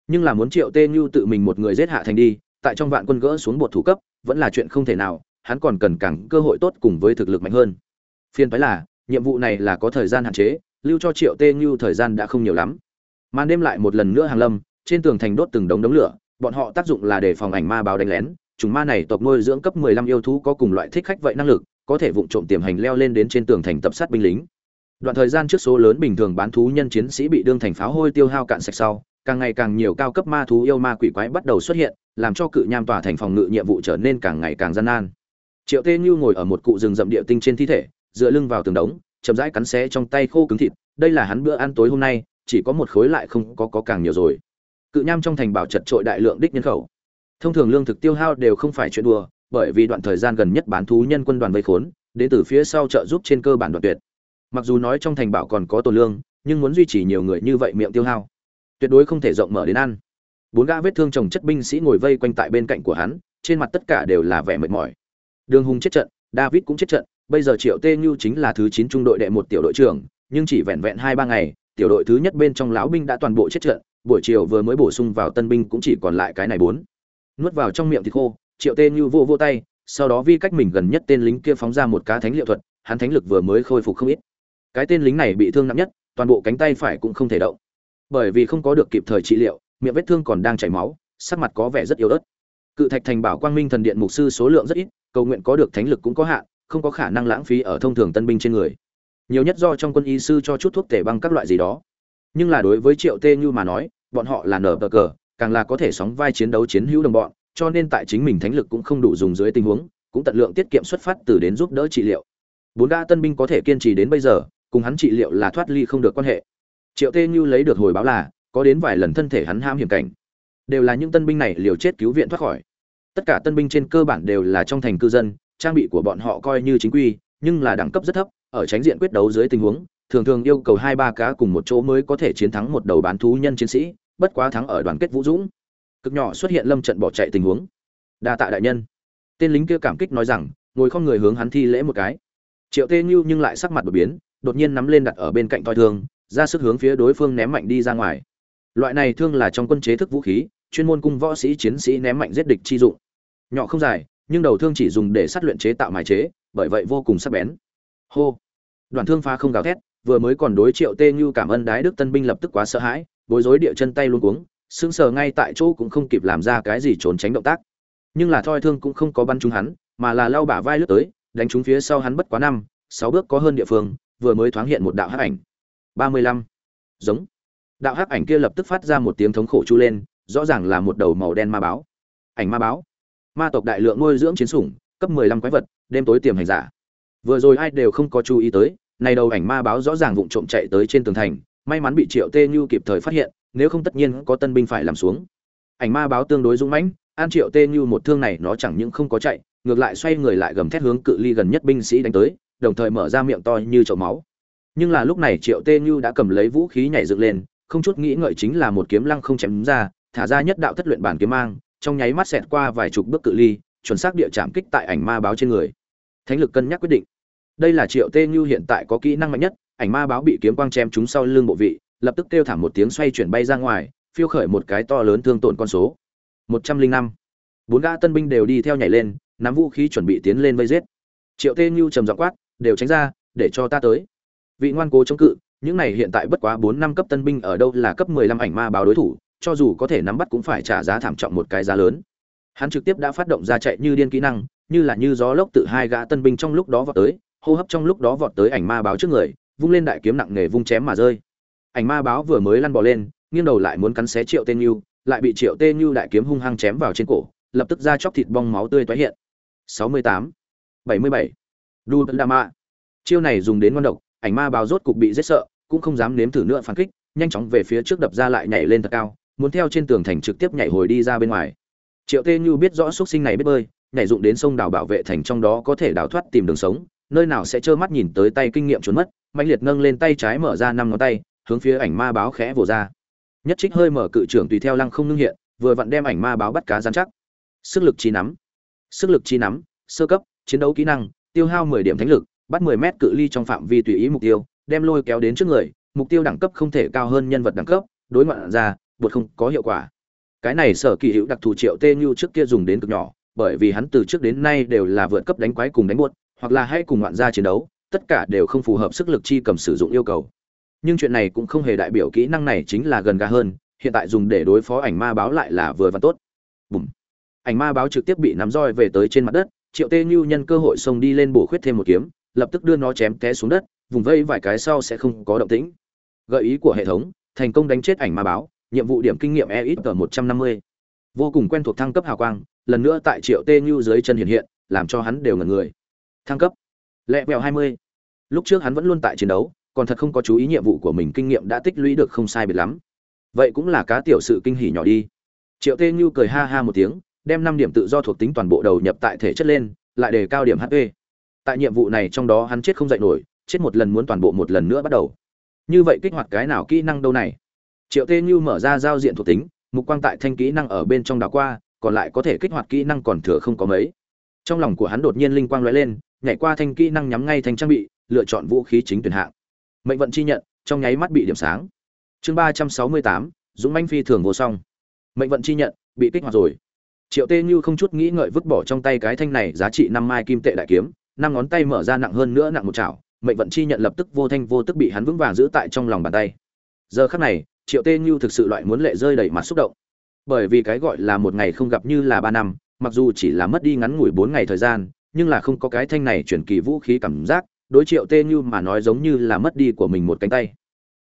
Nhưng là muốn triệu tê như tự mình một người giết hạ thành đi, tại trong vạn quân gỡ xuống bột thủ cấp vẫn là chuyện không thể nào hắn còn cần càng cơ hội tốt cùng với thực lực mạnh hơn phiên phái là nhiệm vụ này là có thời gian hạn chế lưu cho triệu tê như thời gian đã không nhiều lắm màn đêm lại một lần nữa hàng lâm trên tường thành đốt từng đống đống lửa bọn họ tác dụng là để phòng ảnh ma báo đánh lén chúng ma này tộc nuôi dưỡng cấp 15 yêu thú có cùng loại thích khách vậy năng lực, có thể vụng trộm tiềm hành leo lên đến trên tường thành tập sát binh lính. Đoạn thời gian trước số lớn bình thường bán thú nhân chiến sĩ bị đương thành pháo hôi tiêu hao cạn sạch sau, càng ngày càng nhiều cao cấp ma thú yêu ma quỷ quái bắt đầu xuất hiện, làm cho cự nham tòa thành phòng ngự nhiệm vụ trở nên càng ngày càng gian nan. Triệu Tê Như ngồi ở một cụ rừng rậm địa tinh trên thi thể, dựa lưng vào tường đống, chậm rãi cắn xé trong tay khô cứng thịt, đây là hắn bữa ăn tối hôm nay, chỉ có một khối lại không có có càng nhiều rồi. Cự nham trong thành bảo chật trội đại lượng đích nhân khẩu, thông thường lương thực tiêu hao đều không phải chuyện đùa bởi vì đoạn thời gian gần nhất bán thú nhân quân đoàn vây khốn đến từ phía sau trợ giúp trên cơ bản đoạn tuyệt mặc dù nói trong thành bảo còn có tổ lương nhưng muốn duy trì nhiều người như vậy miệng tiêu hao tuyệt đối không thể rộng mở đến ăn. Bốn gã vết thương chồng chất binh sĩ ngồi vây quanh tại bên cạnh của hắn, trên mặt tất cả đều là vẻ mệt mỏi. Đường hùng chết trận, david cũng chết trận, bây giờ triệu tê như chính là thứ chín trung đội đệ một tiểu đội trưởng, nhưng chỉ vẹn vẹn hai ba ngày, tiểu đội thứ nhất bên trong lão binh đã toàn bộ chết trận, buổi chiều vừa mới bổ sung vào tân binh cũng chỉ còn lại cái này bốn. Nuốt vào trong miệng thì khô, triệu tê như vô vô tay, sau đó vi cách mình gần nhất tên lính kia phóng ra một cá thánh liệu thuật, hắn thánh lực vừa mới khôi phục không ít. Cái tên lính này bị thương nặng nhất, toàn bộ cánh tay phải cũng không thể động bởi vì không có được kịp thời trị liệu, miệng vết thương còn đang chảy máu, sắc mặt có vẻ rất yếu ớt. Cự thạch thành bảo quang minh thần điện mục sư số lượng rất ít, cầu nguyện có được thánh lực cũng có hạn, không có khả năng lãng phí ở thông thường tân binh trên người. Nhiều nhất do trong quân y sư cho chút thuốc tể băng các loại gì đó. Nhưng là đối với triệu tê như mà nói, bọn họ là nở bờ cờ, càng là có thể sóng vai chiến đấu chiến hữu đồng bọn, cho nên tại chính mình thánh lực cũng không đủ dùng dưới tình huống, cũng tận lượng tiết kiệm xuất phát từ đến giúp đỡ trị liệu. Bốn gã tân binh có thể kiên trì đến bây giờ, cùng hắn trị liệu là thoát ly không được quan hệ triệu tê như lấy được hồi báo là, có đến vài lần thân thể hắn ham hiểm cảnh. Đều là những tân binh này liều chết cứu viện thoát khỏi. Tất cả tân binh trên cơ bản đều là trong thành cư dân, trang bị của bọn họ coi như chính quy, nhưng là đẳng cấp rất thấp, ở tránh diện quyết đấu dưới tình huống, thường thường yêu cầu hai ba cá cùng một chỗ mới có thể chiến thắng một đầu bán thú nhân chiến sĩ, bất quá thắng ở đoàn kết vũ dũng. Cực nhỏ xuất hiện lâm trận bỏ chạy tình huống. Đa tạ đại nhân. Tên lính kia cảm kích nói rằng, ngồi không người hướng hắn thi lễ một cái. Triệu tê như nhưng lại sắc mặt đột biến, đột nhiên nắm lên đặt ở bên cạnh toi thương ra sức hướng phía đối phương ném mạnh đi ra ngoài. Loại này thương là trong quân chế thức vũ khí, chuyên môn cung võ sĩ chiến sĩ ném mạnh giết địch chi dụng. Nhỏ không dài, nhưng đầu thương chỉ dùng để sát luyện chế tạo mài chế, bởi vậy vô cùng sắc bén. Hô! Đoàn thương phá không gào thét, vừa mới còn đối triệu tê như cảm ơn đái đức tân binh lập tức quá sợ hãi, bối rối địa chân tay luôn cuống, sững sờ ngay tại chỗ cũng không kịp làm ra cái gì trốn tránh động tác. Nhưng là thoi thương cũng không có bắn trúng hắn, mà là lao bả vai lướt tới, đánh trúng phía sau hắn bất quá năm, sáu bước có hơn địa phương, vừa mới thoáng hiện một đạo hắc ảnh ba mươi lăm. Giống. Đạo hắc ảnh kia lập tức phát ra một tiếng thống khổ chu lên, rõ ràng là một đầu màu đen ma báo. Ảnh ma báo. Ma tộc đại lượng nuôi dưỡng chiến sủng, cấp mười lăm quái vật, đêm tối tiềm hành giả. Vừa rồi ai đều không có chú ý tới, này đầu ảnh ma báo rõ ràng vụng trộm chạy tới trên tường thành, may mắn bị triệu tê như kịp thời phát hiện, nếu không tất nhiên có tân binh phải làm xuống. Ảnh ma báo tương đối dũng mãnh, an triệu tê như một thương này nó chẳng những không có chạy, ngược lại xoay người lại gầm thét hướng cự ly gần nhất binh sĩ đánh tới, đồng thời mở ra miệng to như chậu máu nhưng là lúc này triệu tê như đã cầm lấy vũ khí nhảy dựng lên, không chút nghĩ ngợi chính là một kiếm lăng không chém ra, thả ra nhất đạo thất luyện bản kiếm mang, trong nháy mắt xẹt qua vài chục bước cự ly, chuẩn xác địa chạm kích tại ảnh ma báo trên người. Thánh lực cân nhắc quyết định. Đây là triệu tê như hiện tại có kỹ năng mạnh nhất, ảnh ma báo bị kiếm quang chém trúng sau lưng bộ vị, lập tức kêu thảm một tiếng xoay chuyển bay ra ngoài, phiêu khởi một cái to lớn thương tổn con số. Một trăm linh năm. Bốn gã tân binh đều đi theo nhảy lên, nắm vũ khí chuẩn bị tiến lên vây giết. Triệu tê như trầm giọng quát, đều tránh ra, để cho ta tới vị ngoan cố chống cự những này hiện tại bất quá bốn năm cấp tân binh ở đâu là cấp mười lăm ảnh ma báo đối thủ cho dù có thể nắm bắt cũng phải trả giá thảm trọng một cái giá lớn hắn trực tiếp đã phát động ra chạy như điên kỹ năng như là như gió lốc tự hai gã tân binh trong lúc đó vọt tới hô hấp trong lúc đó vọt tới ảnh ma báo trước người vung lên đại kiếm nặng nề vung chém mà rơi ảnh ma báo vừa mới lăn bò lên nghiêng đầu lại muốn cắn xé triệu tên như lại bị triệu tên như đại kiếm hung hăng chém vào trên cổ lập tức ra chóc thịt bong máu tươi toái hiện 68. 77. Đu Đama. Chiêu này dùng đến ngon độc, ảnh ma báo rốt cục bị giết sợ, cũng không dám nếm thử nữa phản kích, nhanh chóng về phía trước đập ra lại nhảy lên thật cao, muốn theo trên tường thành trực tiếp nhảy hồi đi ra bên ngoài. Triệu Tê Như biết rõ xuất sinh này biết bơi, nhảy dụng đến sông đảo bảo vệ thành trong đó có thể đào thoát tìm đường sống, nơi nào sẽ trơ mắt nhìn tới tay kinh nghiệm trốn mất, mạnh liệt nâng lên tay trái mở ra năm ngón tay, hướng phía ảnh ma báo khẽ vồ ra. Nhất trích hơi mở cự trưởng tùy theo lăng không ngưng hiện, vừa vặn đem ảnh ma báo bắt cá rắn chắc. Sức lực chi nắm, sức lực chi nắm, sơ cấp, chiến đấu kỹ năng, tiêu hao 10 điểm thánh lực, bắt 10 mét cự ly trong phạm vi tùy ý mục tiêu, đem lôi kéo đến trước người, mục tiêu đẳng cấp không thể cao hơn nhân vật đẳng cấp, đối ngoạn ra, buộc không có hiệu quả. Cái này sở kỳ hữu đặc thù triệu tê như trước kia dùng đến cực nhỏ, bởi vì hắn từ trước đến nay đều là vượt cấp đánh quái cùng đánh buốt, hoặc là hay cùng ngoạn gia chiến đấu, tất cả đều không phù hợp sức lực chi cầm sử dụng yêu cầu. Nhưng chuyện này cũng không hề đại biểu kỹ năng này chính là gần gà hơn, hiện tại dùng để đối phó ảnh ma báo lại là vừa và tốt. Bùm. Ảnh ma báo trực tiếp bị nắm roi về tới trên mặt đất, Triệu Tê Như nhân cơ hội xông đi lên bổ khuyết thêm một kiếm, lập tức đưa nó chém té xuống đất, vùng vây vài cái sau sẽ không có động tĩnh. Gợi ý của hệ thống, thành công đánh chết ảnh ma báo, nhiệm vụ điểm kinh nghiệm EXP 150. Vô cùng quen thuộc thăng cấp hào quang, lần nữa tại Triệu Tê Như dưới chân hiện hiện, làm cho hắn đều ngẩn người. Thăng cấp. Lẹ bèo 20. Lúc trước hắn vẫn luôn tại chiến đấu, còn thật không có chú ý nhiệm vụ của mình kinh nghiệm đã tích lũy được không sai biệt lắm. Vậy cũng là cá tiểu sự kinh hỉ nhỏ đi. Triệu Tê Như cười ha ha một tiếng, đem năm điểm tự do thuộc tính toàn bộ đầu nhập tại thể chất lên, lại đề cao điểm HP. Tại nhiệm vụ này trong đó hắn chết không dậy nổi, chết một lần muốn toàn bộ một lần nữa bắt đầu. Như vậy kích hoạt cái nào kỹ năng đâu này? Triệu Tê Như mở ra giao diện thuộc tính, mục quang tại thanh kỹ năng ở bên trong đảo qua, còn lại có thể kích hoạt kỹ năng còn thừa không có mấy. Trong lòng của hắn đột nhiên linh quang lóe lên nhảy qua thanh kỹ năng nhắm ngay thanh trang bị lựa chọn vũ khí chính tuyển hạng. Mệnh vận chi nhận trong nháy mắt bị điểm sáng. Chương ba trăm sáu mươi tám dũng manh phi thường vô song. Mệnh vận chi nhận bị kích hoạt rồi. Triệu tê như không chút nghĩ ngợi vứt bỏ trong tay cái thanh này giá trị năm mai kim tệ đại kiếm năm ngón tay mở ra nặng hơn nữa nặng một chảo, mệnh vận chi nhận lập tức vô thanh vô tức bị hắn vững vàng giữ tại trong lòng bàn tay. Giờ khắc này, triệu tê như thực sự loại muốn lệ rơi đầy mặt xúc động. Bởi vì cái gọi là một ngày không gặp như là ba năm, mặc dù chỉ là mất đi ngắn ngủi bốn ngày thời gian, nhưng là không có cái thanh này chuyển kỳ vũ khí cảm giác, đối triệu tê như mà nói giống như là mất đi của mình một cánh tay.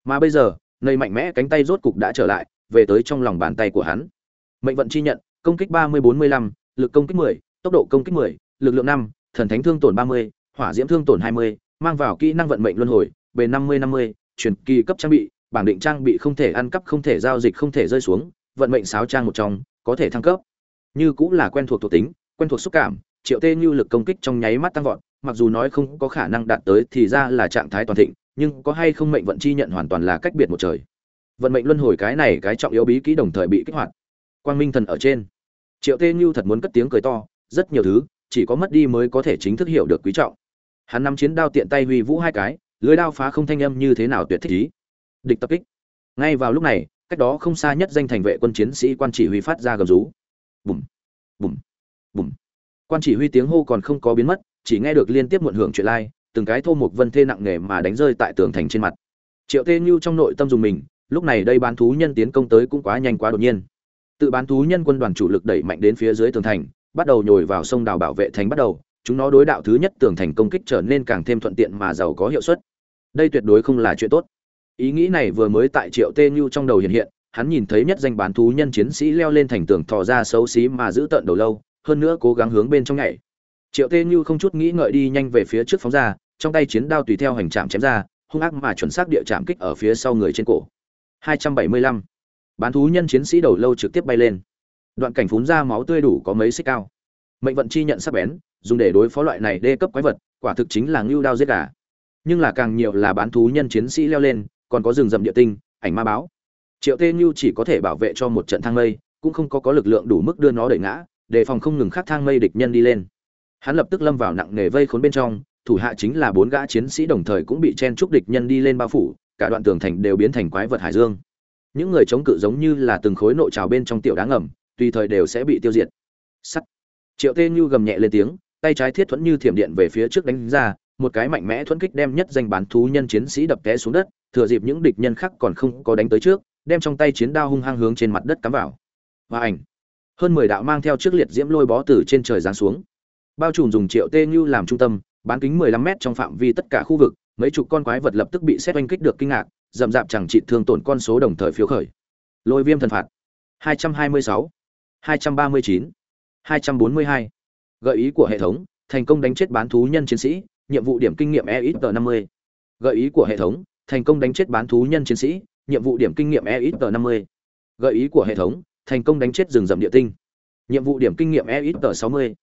Mà bây giờ, nơi mạnh mẽ cánh tay rốt cục đã trở lại, về tới trong lòng bàn tay của hắn. Mệnh vận chi nhận, công kích ba mươi bốn mươi lăm, lực công kích mười, tốc độ công kích mười, lực lượng năm thần thánh thương tổn ba mươi, hỏa diễm thương tổn hai mươi, mang vào kỹ năng vận mệnh luân hồi bền năm mươi năm mươi, truyền kỳ cấp trang bị, bảng định trang bị không thể ăn cắp, không thể giao dịch, không thể rơi xuống, vận mệnh sáo trang một trong, có thể thăng cấp. Như cũng là quen thuộc thuộc tính, quen thuộc xúc cảm, triệu tê như lực công kích trong nháy mắt tăng vọt, mặc dù nói không có khả năng đạt tới thì ra là trạng thái toàn thịnh, nhưng có hay không mệnh vận chi nhận hoàn toàn là cách biệt một trời. Vận mệnh luân hồi cái này cái trọng yếu bí kỹ đồng thời bị kích hoạt. Quang minh thần ở trên. Triệu tê như thật muốn cất tiếng cười to, rất nhiều thứ chỉ có mất đi mới có thể chính thức hiểu được quý trọng. Hắn nắm chiến đao tiện tay huy vũ hai cái, lưới đao phá không thanh âm như thế nào tuyệt thích ý. Địch tập kích. Ngay vào lúc này, cách đó không xa nhất danh thành vệ quân chiến sĩ quan chỉ huy phát ra gầm rú. Bùm bùm bùm. Quan chỉ huy tiếng hô còn không có biến mất, chỉ nghe được liên tiếp muộn hưởng chuyện lai, từng cái thô mục vân thê nặng nề mà đánh rơi tại tường thành trên mặt. Triệu tê như trong nội tâm dùng mình, lúc này đây bán thú nhân tiến công tới cũng quá nhanh quá đột nhiên. Tự bán thú nhân quân đoàn chủ lực đẩy mạnh đến phía dưới tường thành bắt đầu nhồi vào sông đào bảo vệ thành bắt đầu, chúng nó đối đạo thứ nhất tường thành công kích trở nên càng thêm thuận tiện mà giàu có hiệu suất. Đây tuyệt đối không là chuyện tốt. Ý nghĩ này vừa mới tại triệu tê như trong đầu hiện hiện, hắn nhìn thấy nhất danh bán thú nhân chiến sĩ leo lên thành tường thò ra xấu xí mà giữ tận đầu lâu, hơn nữa cố gắng hướng bên trong nhảy. Triệu tê như không chút nghĩ ngợi đi nhanh về phía trước phóng ra, trong tay chiến đao tùy theo hành trạm chém ra, hung ác mà chuẩn xác địa chạm kích ở phía sau người trên cổ. 275. bán thú nhân chiến sĩ đầu lâu trực tiếp bay lên đoạn cảnh phún ra máu tươi đủ có mấy xích cao. Mệnh vận chi nhận sắc bén, dùng để đối phó loại này đê cấp quái vật, quả thực chính là ngưu đao giết gà. Nhưng là càng nhiều là bán thú nhân chiến sĩ leo lên, còn có rừng rậm địa tinh, ảnh ma báo. Triệu tê như chỉ có thể bảo vệ cho một trận thang mây, cũng không có có lực lượng đủ mức đưa nó đẩy ngã, đề phòng không ngừng khắc thang mây địch nhân đi lên. Hắn lập tức lâm vào nặng nề vây khốn bên trong, thủ hạ chính là bốn gã chiến sĩ đồng thời cũng bị chen trúc địch nhân đi lên bao phủ, cả đoạn tường thành đều biến thành quái vật hải dương. Những người chống cự giống như là từng khối nội trào bên trong tiểu đá ngầm tùy thời đều sẽ bị tiêu diệt. Sắt. Triệu tê như gầm nhẹ lên tiếng tay trái thiết thuẫn như thiểm điện về phía trước đánh ra một cái mạnh mẽ thuẫn kích đem nhất danh bán thú nhân chiến sĩ đập té xuống đất thừa dịp những địch nhân khác còn không có đánh tới trước đem trong tay chiến đao hung hăng hướng trên mặt đất cắm vào. Và ảnh. Hơn mười đạo mang theo trước liệt diễm lôi bó từ trên trời giáng xuống. Bao trùm dùng triệu tê như làm trung tâm bán kính mười lăm mét trong phạm vi tất cả khu vực mấy chục con quái vật lập tức bị xét oanh kích được kinh ngạc dậm dạp chẳng trị thương tổn con số đồng thời phiếu khởi. Lôi viêm thần phạt. 226, 239, 242. gợi ý của hệ thống thành công đánh chết bán thú nhân chiến sĩ nhiệm vụ điểm kinh nghiệm e ít năm mươi. Gợi ý của hệ thống thành công đánh chết bán thú nhân chiến sĩ nhiệm vụ điểm kinh nghiệm e ít năm mươi. Gợi ý của hệ thống thành công đánh chết rừng rậm địa tinh. Nhiệm vụ điểm kinh nghiệm e ít sáu mươi.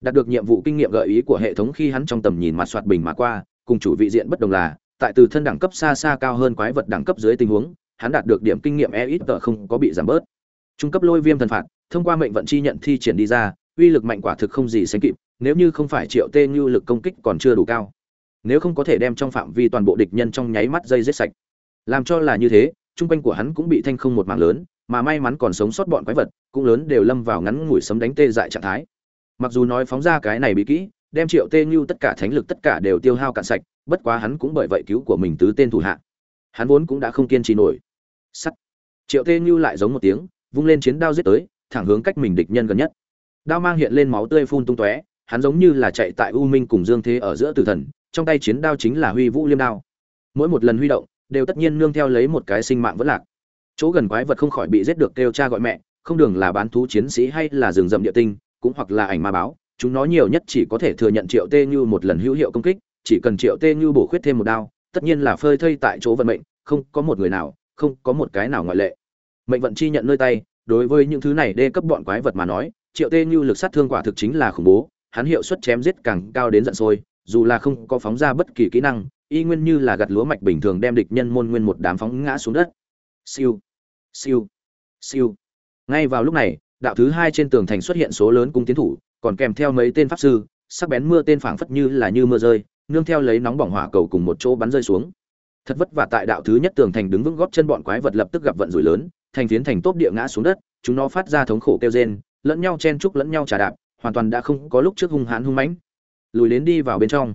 Đạt được nhiệm vụ kinh nghiệm gợi ý của hệ thống khi hắn trong tầm nhìn mặt soạt bình mà qua cùng chủ vị diện bất đồng là tại từ thân đẳng cấp xa xa cao hơn quái vật đẳng cấp dưới tình huống hắn đạt được điểm kinh nghiệm e không có bị giảm bớt. Trung cấp lôi viêm thần phạt thông qua mệnh vận chi nhận thi triển đi ra, uy lực mạnh quả thực không gì sánh kịp, nếu như không phải triệu tê như lực công kích còn chưa đủ cao. Nếu không có thể đem trong phạm vi toàn bộ địch nhân trong nháy mắt dây giết sạch. Làm cho là như thế trung quanh của hắn cũng bị thanh không một mạng lớn, mà may mắn còn sống sót bọn quái vật, cũng lớn đều lâm vào ngắn ngủi sấm đánh tê dại trạng thái. Mặc dù nói phóng ra cái này bị kỹ, đem triệu tê như tất cả thánh lực tất cả đều tiêu hao cạn sạch, bất quá hắn cũng bởi vậy cứu của mình tứ tên thủ hạ. Hắn vốn cũng đã không kiên trì nổi. Sắt. Triệu tê như lại giống một tiếng, vung lên chiến đao giết tới thẳng hướng cách mình địch nhân gần nhất. Đao mang hiện lên máu tươi phun tung tóe, hắn giống như là chạy tại u minh cùng dương thế ở giữa tử thần, trong tay chiến đao chính là huy vũ liêm đao. Mỗi một lần huy động, đều tất nhiên nương theo lấy một cái sinh mạng vẫn lạc. Chỗ gần quái vật không khỏi bị giết được kêu cha gọi mẹ, không đường là bán thú chiến sĩ hay là rừng rậm địa tinh, cũng hoặc là ảnh ma báo, chúng nó nhiều nhất chỉ có thể thừa nhận triệu tê như một lần hữu hiệu công kích, chỉ cần triệu tê như bổ khuyết thêm một đao, tất nhiên là phơi thây tại chỗ vận mệnh, không có một người nào, không có một cái nào ngoại lệ. Mệnh vận chi nhận nơi tay đối với những thứ này đê cấp bọn quái vật mà nói, triệu tê như lực sát thương quả thực chính là khủng bố, hắn hiệu suất chém giết càng cao đến giận sôi, dù là không có phóng ra bất kỳ kỹ năng, y nguyên như là gặt lúa mạch bình thường đem địch nhân môn nguyên một đám phóng ngã xuống đất. Siêu siêu siêu. Ngay vào lúc này, đạo thứ hai trên tường thành xuất hiện số lớn cung tiến thủ, còn kèm theo mấy tên pháp sư, sắc bén mưa tên phảng phất như là như mưa rơi, nương theo lấy nóng bỏng hỏa cầu cùng một chỗ bắn rơi xuống. Thật vất vả tại đạo thứ nhất tường thành đứng vững góp chân bọn quái vật lập tức gặp vận rủi lớn thành phiến thành tốt địa ngã xuống đất, chúng nó phát ra thống khổ kêu rên, lẫn nhau chen chúc lẫn nhau trà đạp, hoàn toàn đã không có lúc trước hung hãn hung mãnh. Lùi đến đi vào bên trong.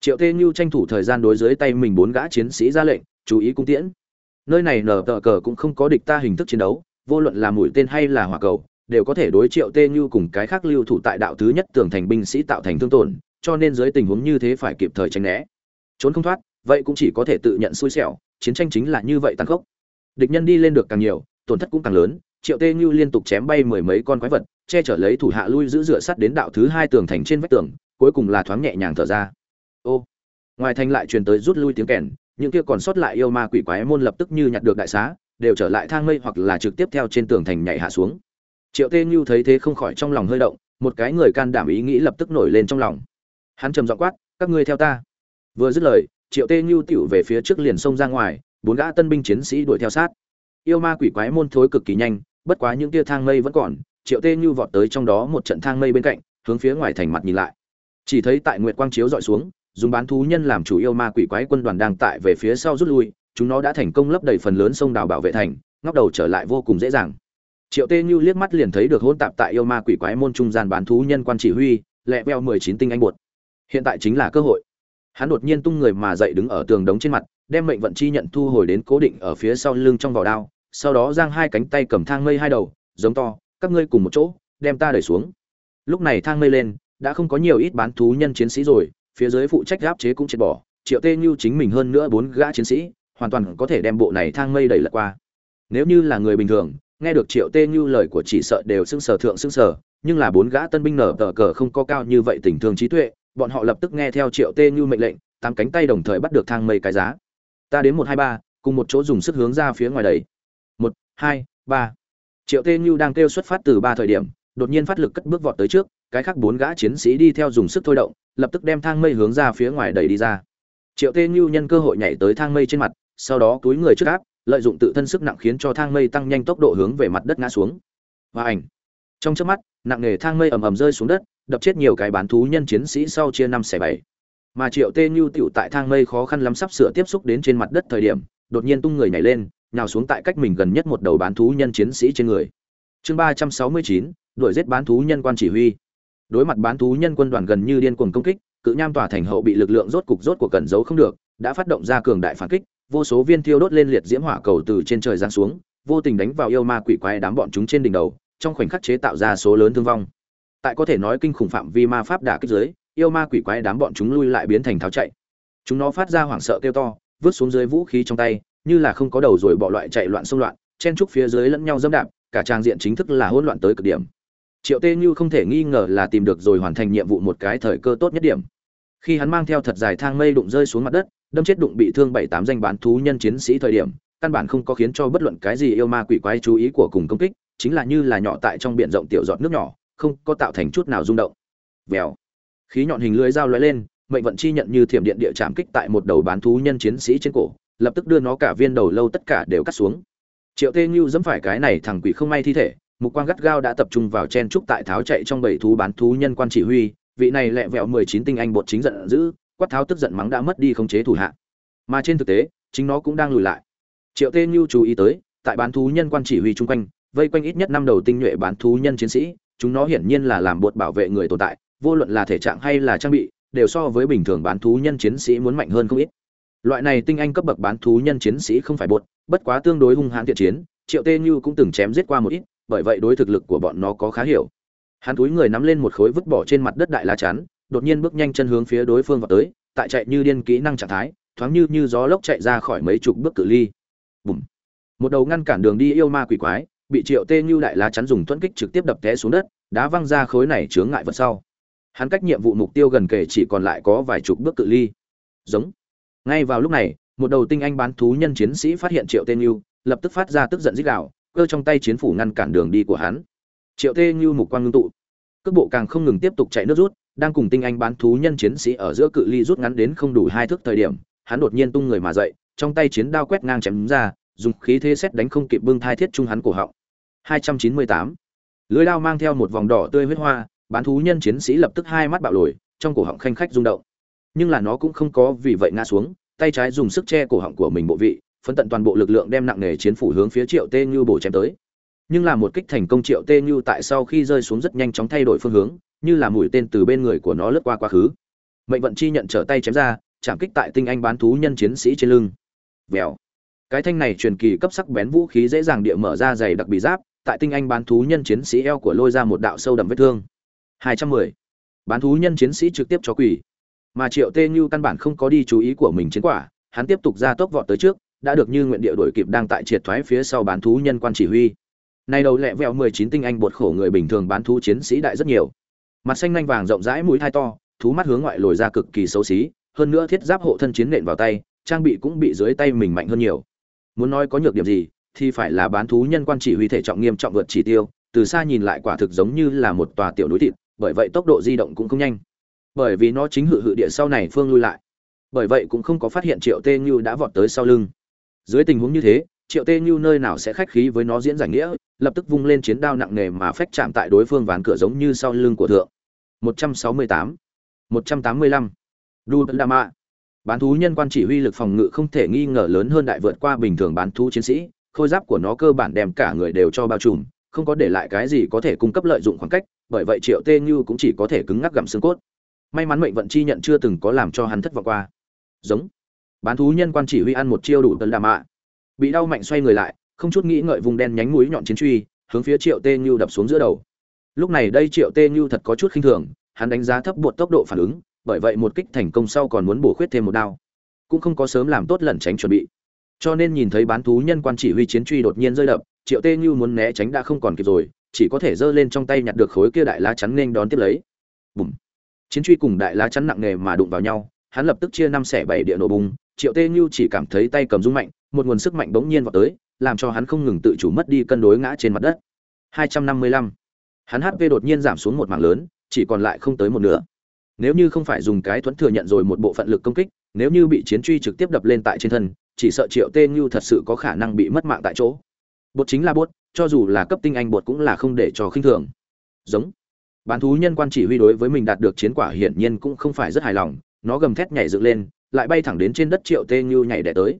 Triệu tê như tranh thủ thời gian đối dưới tay mình bốn gã chiến sĩ ra lệnh, chú ý cung tiễn. Nơi này nở tờ cờ cũng không có địch ta hình thức chiến đấu, vô luận là mũi tên hay là hỏa cầu, đều có thể đối triệu tê như cùng cái khác lưu thủ tại đạo thứ nhất tường thành binh sĩ tạo thành thương tổn, cho nên dưới tình huống như thế phải kịp thời tránh né. Trốn không thoát, vậy cũng chỉ có thể tự nhận xui xẻo, chiến tranh chính là như vậy tăng khốc địch nhân đi lên được càng nhiều, tổn thất cũng càng lớn. Triệu tê như liên tục chém bay mười mấy con quái vật, che chở lấy thủ hạ lui giữ dựa sắt đến đạo thứ hai tường thành trên vách tường, cuối cùng là thoáng nhẹ nhàng thở ra. Ô! Ngoài thành lại truyền tới rút lui tiếng kèn, những kia còn sót lại yêu ma quỷ quái môn lập tức như nhặt được đại xá, đều trở lại thang mây hoặc là trực tiếp theo trên tường thành nhảy hạ xuống. Triệu tê như thấy thế không khỏi trong lòng hơi động, một cái người can đảm ý nghĩ lập tức nổi lên trong lòng. Hắn trầm giọng quát, các ngươi theo ta. Vừa dứt lời, triệu tê như tựu về phía trước liền xông ra ngoài bốn gã tân binh chiến sĩ đuổi theo sát. Yêu ma quỷ quái môn thối cực kỳ nhanh, bất quá những tia thang mây vẫn còn, triệu tê như vọt tới trong đó một trận thang mây bên cạnh, hướng phía ngoài thành mặt nhìn lại. Chỉ thấy tại nguyệt quang chiếu dọi xuống, dùng bán thú nhân làm chủ yêu ma quỷ quái quân đoàn đang tại về phía sau rút lui, chúng nó đã thành công lấp đầy phần lớn sông đào bảo vệ thành, ngóc đầu trở lại vô cùng dễ dàng. Triệu tê như liếc mắt liền thấy được hôn tạp tại yêu ma quỷ quái môn trung gian bán thú nhân quan chỉ huy, lẹ veo mười chín tinh anh buột. hiện tại chính là cơ hội. Hắn đột nhiên tung người mà dậy đứng ở tường đống trên mặt đem mệnh vận chi nhận thu hồi đến cố định ở phía sau lưng trong vỏ đao, sau đó giang hai cánh tay cầm thang mây hai đầu, giống to, các ngươi cùng một chỗ, đem ta đẩy xuống. Lúc này thang mây lên, đã không có nhiều ít bán thú nhân chiến sĩ rồi, phía dưới phụ trách gáp chế cũng chết bỏ, triệu tê như chính mình hơn nữa bốn gã chiến sĩ, hoàn toàn có thể đem bộ này thang mây đẩy lật qua. Nếu như là người bình thường, nghe được triệu tê như lời của chỉ sợ đều xưng sở thượng xưng sở nhưng là bốn gã tân binh nở tờ cờ không có cao như vậy tình thương trí tuệ, bọn họ lập tức nghe theo triệu tê như mệnh lệnh, tám cánh tay đồng thời bắt được thang mây cái giá ta đến một hai ba, cùng một chỗ dùng sức hướng ra phía ngoài đầy một, hai, ba. Triệu tê như đang kêu xuất phát từ ba thời điểm, đột nhiên phát lực cất bước vọt tới trước, cái khác bốn gã chiến sĩ đi theo dùng sức thôi động, lập tức đem thang mây hướng ra phía ngoài đẩy đi ra. Triệu tê như nhân cơ hội nhảy tới thang mây trên mặt, sau đó túi người trước áp, lợi dụng tự thân sức nặng khiến cho thang mây tăng nhanh tốc độ hướng về mặt đất ngã xuống. Và ảnh. Trong trước mắt, nặng nề thang mây ầm ầm rơi xuống đất, đập chết nhiều cái bán thú nhân chiến sĩ sau chia năm xẻ bảy mà triệu tê như tựu tại thang mây khó khăn lắm sắp sửa tiếp xúc đến trên mặt đất thời điểm, đột nhiên tung người nhảy lên, nhào xuống tại cách mình gần nhất một đầu bán thú nhân chiến sĩ trên người. Chương ba trăm sáu mươi chín, đuổi giết bán thú nhân quan chỉ huy. Đối mặt bán thú nhân quân đoàn gần như điên cuồng công kích, cự nham tòa thành hậu bị lực lượng rốt cục rốt của cẩn giấu không được, đã phát động ra cường đại phản kích, vô số viên thiêu đốt lên liệt diễm hỏa cầu từ trên trời giáng xuống, vô tình đánh vào yêu ma quỷ quái đám bọn chúng trên đỉnh đầu, trong khoảnh khắc chế tạo ra số lớn thương vong. Tại có thể nói kinh khủng phạm vi ma pháp đả kích giới yêu ma quỷ quái đám bọn chúng lui lại biến thành tháo chạy. Chúng nó phát ra hoảng sợ kêu to, vứt xuống dưới vũ khí trong tay, như là không có đầu rồi bỏ loại chạy loạn xung loạn, chen trúc phía dưới lẫn nhau dẫm đạp, cả trang diện chính thức là hỗn loạn tới cực điểm. Triệu tê như không thể nghi ngờ là tìm được rồi hoàn thành nhiệm vụ một cái thời cơ tốt nhất điểm. Khi hắn mang theo thật dài thang mây đụng rơi xuống mặt đất, đâm chết đụng bị thương bảy tám danh bán thú nhân chiến sĩ thời điểm, căn bản không có khiến cho bất luận cái gì yêu ma quỷ quái chú ý của cùng công kích, chính là như là nhỏ tại trong biển rộng tiểu giọt nước nhỏ, không có tạo thành chút nào rung động. Vèo khí nhọn hình lưới dao lóe lên, mệnh vận chi nhận như thiểm điện địa chạm kích tại một đầu bán thú nhân chiến sĩ trên cổ, lập tức đưa nó cả viên đầu lâu tất cả đều cắt xuống. Triệu tê như dẫm phải cái này thằng quỷ không may thi thể, mục quang gắt gao đã tập trung vào chen trúc tại tháo chạy trong bảy thú bán thú nhân quan chỉ huy, vị này lẹ vẹo mười chín tinh anh bột chính giận dữ, quát tháo tức giận mắng đã mất đi khống chế thủ hạ. Mà trên thực tế, chính nó cũng đang lùi lại. Triệu tê như chú ý tới, tại bán thú nhân quan chỉ huy chung quanh, vây quanh ít nhất năm đầu tinh nhuệ bán thú nhân chiến sĩ, chúng nó hiển nhiên là làm bột bảo vệ người tồn tại vô luận là thể trạng hay là trang bị, đều so với bình thường bán thú nhân chiến sĩ muốn mạnh hơn không ít. Loại này tinh anh cấp bậc bán thú nhân chiến sĩ không phải bột, bất quá tương đối hung hãn thiện chiến, triệu tê như cũng từng chém giết qua một ít, bởi vậy đối thực lực của bọn nó có khá hiểu. Hắn túi người nắm lên một khối vứt bỏ trên mặt đất đại lá chắn, đột nhiên bước nhanh chân hướng phía đối phương vào tới, tại chạy như điên kỹ năng trạng thái, thoáng như như gió lốc chạy ra khỏi mấy chục bước cự ly. Bùm. Một đầu ngăn cản đường đi yêu ma quỷ quái, bị triệu tê như đại lá chắn dùng thuẫn kích trực tiếp đập té xuống đất, đá văng ra khối này chướng ngại vật sau hắn cách nhiệm vụ mục tiêu gần kề chỉ còn lại có vài chục bước cự ly. Giống. Ngay vào lúc này, một đầu tinh anh bán thú nhân chiến sĩ phát hiện triệu tên như lập tức phát ra tức giận dích đạo cơ trong tay chiến phủ ngăn cản đường đi của hắn. Triệu tê như mục quang ngưng tụ. Cước bộ càng không ngừng tiếp tục chạy nước rút, đang cùng tinh anh bán thú nhân chiến sĩ ở giữa cự ly rút ngắn đến không đủ hai thước thời điểm, hắn đột nhiên tung người mà dậy, trong tay chiến đao quét ngang chém ra, dùng khí thế xét đánh không kịp bưng thai thiết trung hắn cổ họng. 298 lưới đao mang theo một vòng đỏ tươi huyết hoa bán thú nhân chiến sĩ lập tức hai mắt bạo lồi, trong cổ họng khanh khách rung động. Nhưng là nó cũng không có vì vậy ngã xuống, tay trái dùng sức che cổ họng của mình bộ vị phân tận toàn bộ lực lượng đem nặng nề chiến phủ hướng phía triệu tê như bổ chém tới. Nhưng là một kích thành công triệu tê như tại sau khi rơi xuống rất nhanh chóng thay đổi phương hướng, như là mũi tên từ bên người của nó lướt qua quá khứ. Mệnh vận chi nhận trở tay chém ra, chạm kích tại tinh anh bán thú nhân chiến sĩ trên lưng. Vèo. Cái thanh này truyền kỳ cấp sắc bén vũ khí dễ dàng địa mở ra dày đặc bị giáp, tại tinh anh bán thú nhân chiến sĩ eo của lôi ra một đạo sâu đậm vết thương. 210. bán thú nhân chiến sĩ trực tiếp cho quỷ mà triệu tê như căn bản không có đi chú ý của mình chiến quả, hắn tiếp tục ra tốc vọt tới trước, đã được như nguyện địa đổi kịp đang tại triệt thoái phía sau bán thú nhân quan chỉ huy. Này đầu lẹ vẹo 19 tinh anh bột khổ người bình thường bán thú chiến sĩ đại rất nhiều. Mặt xanh nhanh vàng rộng rãi mũi thai to, thú mắt hướng ngoại lồi ra cực kỳ xấu xí, hơn nữa thiết giáp hộ thân chiến nện vào tay, trang bị cũng bị dưới tay mình mạnh hơn nhiều. Muốn nói có nhược điểm gì, thì phải là bán thú nhân quan chỉ huy thể trọng nghiêm trọng vượt chỉ tiêu, từ xa nhìn lại quả thực giống như là một tòa tiểu núi thịt bởi vậy tốc độ di động cũng không nhanh. Bởi vì nó chính hự hự địa sau này phương lui lại. Bởi vậy cũng không có phát hiện triệu tê như đã vọt tới sau lưng. Dưới tình huống như thế, triệu tê như nơi nào sẽ khách khí với nó diễn giải nghĩa, lập tức vung lên chiến đao nặng nề mà phách chạm tại đối phương ván cửa giống như sau lưng của thượng. 168 185 Đu Lama bán thú nhân quan chỉ huy lực phòng ngự không thể nghi ngờ lớn hơn đại vượt qua bình thường bán thú chiến sĩ, khôi giáp của nó cơ bản đem cả người đều cho bao trùm, không có để lại cái gì có thể cung cấp lợi dụng khoảng cách bởi vậy triệu tê như cũng chỉ có thể cứng ngắc gặm xương cốt. May mắn mệnh vận chi nhận chưa từng có làm cho hắn thất vọng qua. Giống. Bán thú nhân quan chỉ huy ăn một chiêu đủ tấn đà mạ bị đau mạnh xoay người lại, không chút nghĩ ngợi vùng đen nhánh mũi nhọn chiến truy, hướng phía triệu tê như đập xuống giữa đầu. Lúc này đây triệu tê như thật có chút khinh thường, hắn đánh giá thấp bột tốc độ phản ứng, bởi vậy một kích thành công sau còn muốn bổ khuyết thêm một đao. Cũng không có sớm làm tốt lẩn tránh chuẩn bị. Cho nên nhìn thấy bán thú nhân quan chỉ huy chiến truy đột nhiên rơi đập, triệu tê như muốn né tránh đã không còn kịp rồi chỉ có thể giơ lên trong tay nhặt được khối kia đại lá chắn nên đón tiếp lấy. Bùm. Chiến truy cùng đại lá chắn nặng nề mà đụng vào nhau, hắn lập tức chia năm xẻ bảy địa nổ bùng, triệu tê nhu chỉ cảm thấy tay cầm rung mạnh, một nguồn sức mạnh bỗng nhiên vào tới, làm cho hắn không ngừng tự chủ mất đi cân đối ngã trên mặt đất. 255. hắn hp đột nhiên giảm xuống một mảng lớn, chỉ còn lại không tới một nửa. Nếu như không phải dùng cái thuẫn thừa nhận rồi một bộ phận lực công kích, nếu như bị chiến truy trực tiếp đập lên tại trên thân, chỉ sợ triệu tê nhu thật sự có khả năng bị mất mạng tại chỗ. Bột chính là bột cho dù là cấp tinh anh bột cũng là không để cho khinh thường. Giống. Bán thú nhân quan chỉ huy đối với mình đạt được chiến quả hiển nhiên cũng không phải rất hài lòng, nó gầm thét nhảy dựng lên, lại bay thẳng đến trên đất triệu tê như nhảy đẻ tới.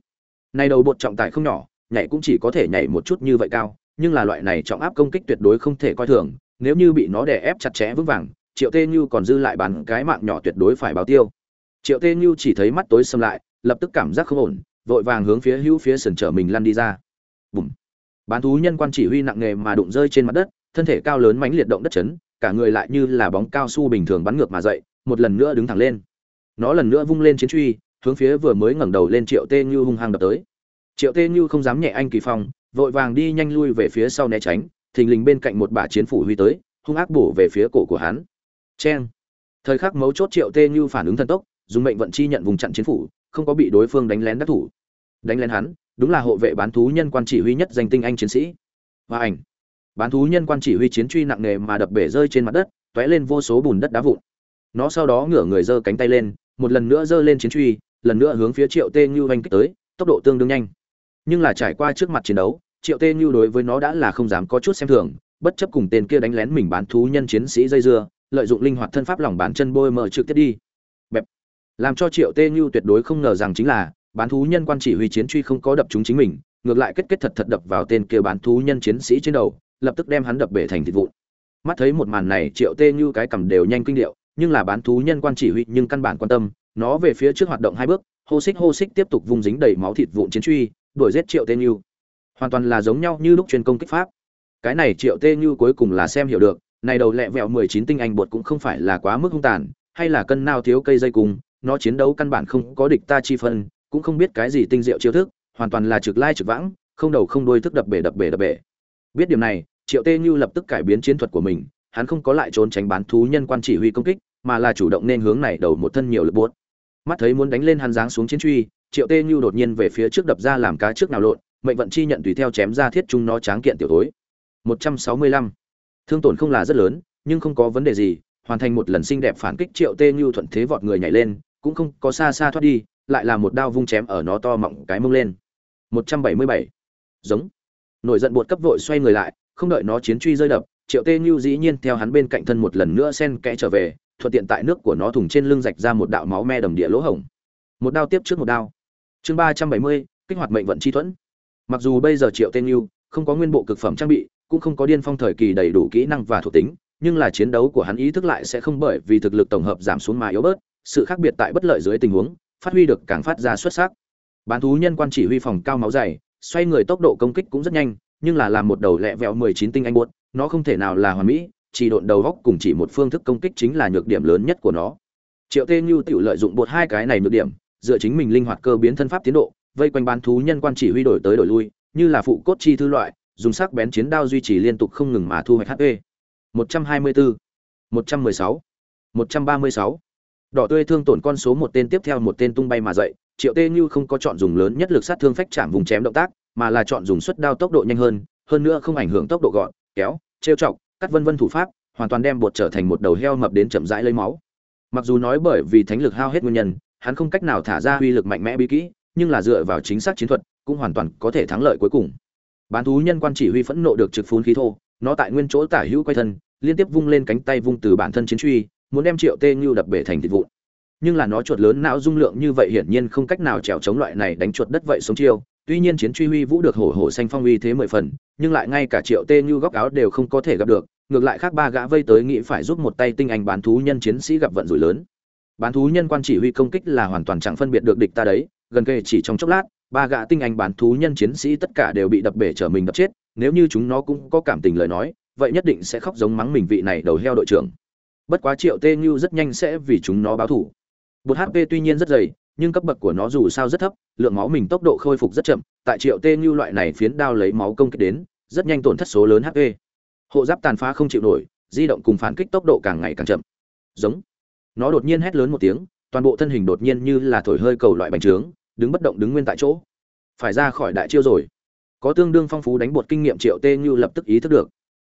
Này đầu bột trọng tải không nhỏ, nhảy cũng chỉ có thể nhảy một chút như vậy cao, nhưng là loại này trọng áp công kích tuyệt đối không thể coi thường, nếu như bị nó đè ép chặt chẽ vững vàng, triệu tê như còn dư lại bán cái mạng nhỏ tuyệt đối phải báo tiêu. Triệu tê như chỉ thấy mắt tối xâm lại, lập tức cảm giác không ổn, vội vàng hướng phía hữu phía sườn trở mình lăn đi ra. Bùm bán thú nhân quan chỉ huy nặng nghề mà đụng rơi trên mặt đất thân thể cao lớn mánh liệt động đất chấn cả người lại như là bóng cao su bình thường bắn ngược mà dậy một lần nữa đứng thẳng lên nó lần nữa vung lên chiến truy hướng phía vừa mới ngẩng đầu lên triệu tê như hung hăng đập tới triệu tê như không dám nhẹ anh kỳ phong vội vàng đi nhanh lui về phía sau né tránh thình lình bên cạnh một bả chiến phủ huy tới hung ác bổ về phía cổ của hắn Chen. Thời khắc mấu chốt Triệu Tê Như phản ứng thần tốc, dùng mệnh vận chi nhận vùng chặn chiến phủ, không có bị đối phương đánh lén đắc thủ. Đánh lén hắn, đúng là hộ vệ bán thú nhân quan chỉ huy nhất danh tinh anh chiến sĩ. Và ảnh. Bán thú nhân quan chỉ huy chiến truy nặng nề mà đập bể rơi trên mặt đất, tóe lên vô số bùn đất đá vụn. Nó sau đó ngửa người giơ cánh tay lên, một lần nữa giơ lên chiến truy, lần nữa hướng phía Triệu Tê Như vành kích tới, tốc độ tương đương nhanh. Nhưng là trải qua trước mặt chiến đấu, Triệu Tê Như đối với nó đã là không dám có chút xem thường, bất chấp cùng tên kia đánh lén mình bán thú nhân chiến sĩ dây dưa, lợi dụng linh hoạt thân pháp lòng bàn chân bôi mở trực tiếp đi bẹp làm cho triệu tê như tuyệt đối không ngờ rằng chính là bán thú nhân quan chỉ huy chiến truy không có đập trúng chính mình ngược lại kết kết thật thật đập vào tên kia bán thú nhân chiến sĩ trên đầu lập tức đem hắn đập bể thành thịt vụn. Mắt thấy một màn này triệu tê như cái cầm đều nhanh kinh điệu nhưng là bán thú nhân quan chỉ huy nhưng căn bản quan tâm nó về phía trước hoạt động hai bước hô xích hô xích tiếp tục vung dính đầy máu thịt vụn chiến truy đuổi giết triệu tê như. Hoàn toàn là giống nhau như lúc chuyên công kích pháp. Cái này triệu tê như cuối cùng là xem hiểu được này đầu lẹ vẹo 19 tinh anh bột cũng không phải là quá mức hung tàn, hay là cân nao thiếu cây dây cùng, nó chiến đấu căn bản không có địch ta chi phân, cũng không biết cái gì tinh diệu chiêu thức, hoàn toàn là trực lai trực vãng, không đầu không đuôi thức đập bể đập bể đập bể. Biết điểm này, Triệu Tê Như lập tức cải biến chiến thuật của mình, hắn không có lại trốn tránh bán thú nhân quan chỉ huy công kích, mà là chủ động nên hướng này đầu một thân nhiều lực buốt. Mắt thấy muốn đánh lên hắn giáng xuống chiến truy, Triệu Tê Như đột nhiên về phía trước đập ra làm cá trước nào lộn, mệnh vận chi nhận tùy theo chém ra thiết trung nó tráng kiện tiểu tối. 165 thương tổn không là rất lớn nhưng không có vấn đề gì hoàn thành một lần xinh đẹp phản kích triệu tê như thuận thế vọt người nhảy lên cũng không có xa xa thoát đi lại là một đao vung chém ở nó to mọng cái mông lên. 177. giống. Nổi giận buột cấp vội xoay người lại, không đợi nó chiến truy rơi đập, triệu tê Nhu dĩ nhiên theo hắn bên cạnh thân một lần nữa sen kẽ trở về, thuận tiện tại nước của nó thùng trên lưng rạch ra một đạo máu me đầm địa lỗ hổng. Một đao tiếp trước một đao. Chương ba trăm bảy mươi, kích hoạt mệnh vận chi thuẫn. Mặc dù bây giờ triệu tên Nhu không có nguyên bộ cực phẩm trang bị, cũng không có điên phong thời kỳ đầy đủ kỹ năng và thuộc tính, nhưng là chiến đấu của hắn ý thức lại sẽ không bởi vì thực lực tổng hợp giảm xuống mà yếu bớt, sự khác biệt tại bất lợi dưới tình huống phát huy được càng phát ra xuất sắc. Bán thú nhân quan chỉ huy phòng cao máu dày xoay người tốc độ công kích cũng rất nhanh nhưng là làm một đầu lẹ vẹo mười chín tinh anh buốt nó không thể nào là hoàn mỹ chỉ độn đầu góc cùng chỉ một phương thức công kích chính là nhược điểm lớn nhất của nó. Triệu tê như tự lợi dụng bột hai cái này nhược điểm dựa chính mình linh hoạt cơ biến thân pháp tiến độ vây quanh bán thú nhân quan chỉ huy đổi tới đổi lui như là phụ cốt chi thư loại dùng sắc bén chiến đao duy trì liên tục không ngừng mà thu hoạch hp 124, 116, 136 đỏ tươi thương tổn con số một tên tiếp theo một tên tung bay mà dậy, triệu tê như không có chọn dùng lớn nhất lực sát thương phách chạm vùng chém động tác, mà là chọn dùng suất đao tốc độ nhanh hơn hơn nữa không ảnh hưởng tốc độ gọn, kéo, trêu chọc, cắt vân vân thủ pháp, hoàn toàn đem bột trở thành một đầu heo mập đến chậm rãi lấy máu. Mặc dù nói bởi vì thánh lực hao hết nguyên nhân, hắn không cách nào thả ra uy lực mạnh mẽ bí kỹ, nhưng là dựa vào chính xác chiến thuật, cũng hoàn toàn có thể thắng lợi cuối cùng. Bán thú nhân quan chỉ huy phẫn nộ được trực phun khí thô, nó tại nguyên chỗ tả hữu quay thân, liên tiếp vung lên cánh tay vung từ bản thân chiến truy muốn đem triệu tê như đập bể thành thịt vụn. Nhưng là nó chuột lớn não dung lượng như vậy hiển nhiên không cách nào trèo chống loại này đánh chuột đất vậy sống chiêu. Tuy nhiên chiến truy huy vũ được hổ hổ xanh phong uy thế mười phần, nhưng lại ngay cả triệu tê như góc áo đều không có thể gặp được. Ngược lại khác ba gã vây tới nghĩ phải giúp một tay tinh anh bán thú nhân chiến sĩ gặp vận rủi lớn. Bán thú nhân quan chỉ huy công kích là hoàn toàn chẳng phân biệt được địch ta đấy. Gần kề chỉ trong chốc lát, ba gã tinh anh bán thú nhân chiến sĩ tất cả đều bị đập bể trở mình đập chết. Nếu như chúng nó cũng có cảm tình lời nói, vậy nhất định sẽ khóc giống mắng mình vị này đầu heo đội trưởng bất quá triệu tê như rất nhanh sẽ vì chúng nó báo thủ. Bột hp tuy nhiên rất dày, nhưng cấp bậc của nó dù sao rất thấp, lượng máu mình tốc độ khôi phục rất chậm, tại triệu tê như loại này phiến đao lấy máu công kích đến, rất nhanh tổn thất số lớn hp hộ giáp tàn phá không chịu nổi, di động cùng phản kích tốc độ càng ngày càng chậm. Giống. Nó đột nhiên hét lớn một tiếng, toàn bộ thân hình đột nhiên như là thổi hơi cầu loại bánh trướng, đứng bất động đứng nguyên tại chỗ. Phải ra khỏi đại chiêu rồi. Có tương đương phong phú đánh bột kinh nghiệm, triệu tê như lập tức ý thức được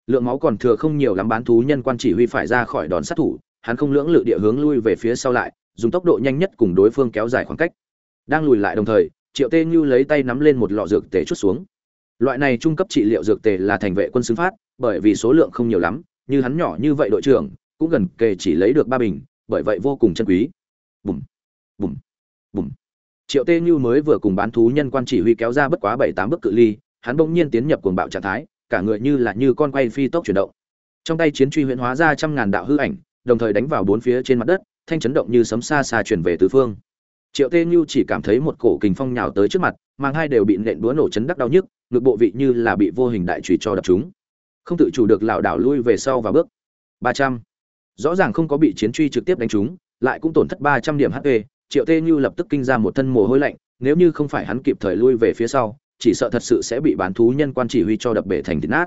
lượng máu còn thừa không nhiều lắm bán thú nhân quan chỉ huy phải ra khỏi đòn sát thủ, hắn không lưỡng lự địa hướng lui về phía sau lại, dùng tốc độ nhanh nhất cùng đối phương kéo dài khoảng cách. Đang lùi lại đồng thời, triệu tê như lấy tay nắm lên một lọ dược tề chút xuống. Loại này trung cấp trị liệu dược tề là thành vệ quân xứng phát, bởi vì số lượng không nhiều lắm, như hắn nhỏ như vậy đội trưởng, cũng gần kề chỉ lấy được ba bình, bởi vậy vô cùng chân quý. Bùm bùm bùm. Triệu tê như mới vừa cùng bán thú nhân quan chỉ huy kéo ra bất quá bảy tám bước cự ly, hắn bỗng nhiên tiến nhập cuồng bạo trạng thái cả người như là như con quay phi tốc chuyển động. Trong tay chiến truy huyễn hóa ra trăm ngàn đạo hư ảnh, đồng thời đánh vào bốn phía trên mặt đất, thanh chấn động như sấm xa xa chuyển về tứ phương. Triệu tê như chỉ cảm thấy một cổ kình phong nhào tới trước mặt mang hai đều bị nện đũa nổ chấn đắc đau nhức, ngực bộ vị như là bị vô hình đại trùy cho đập chúng không tự chủ được lảo đảo lui về sau và bước. Ba trăm. Rõ ràng không có bị chiến truy trực tiếp đánh trúng, lại cũng tổn thất ba trăm điểm hp triệu tê như lập tức kinh ra một thân mồ hôi lạnh, nếu như không phải hắn kịp thời lui về phía sau chỉ sợ thật sự sẽ bị bán thú nhân quan chỉ huy cho đập bể thành thịt nát.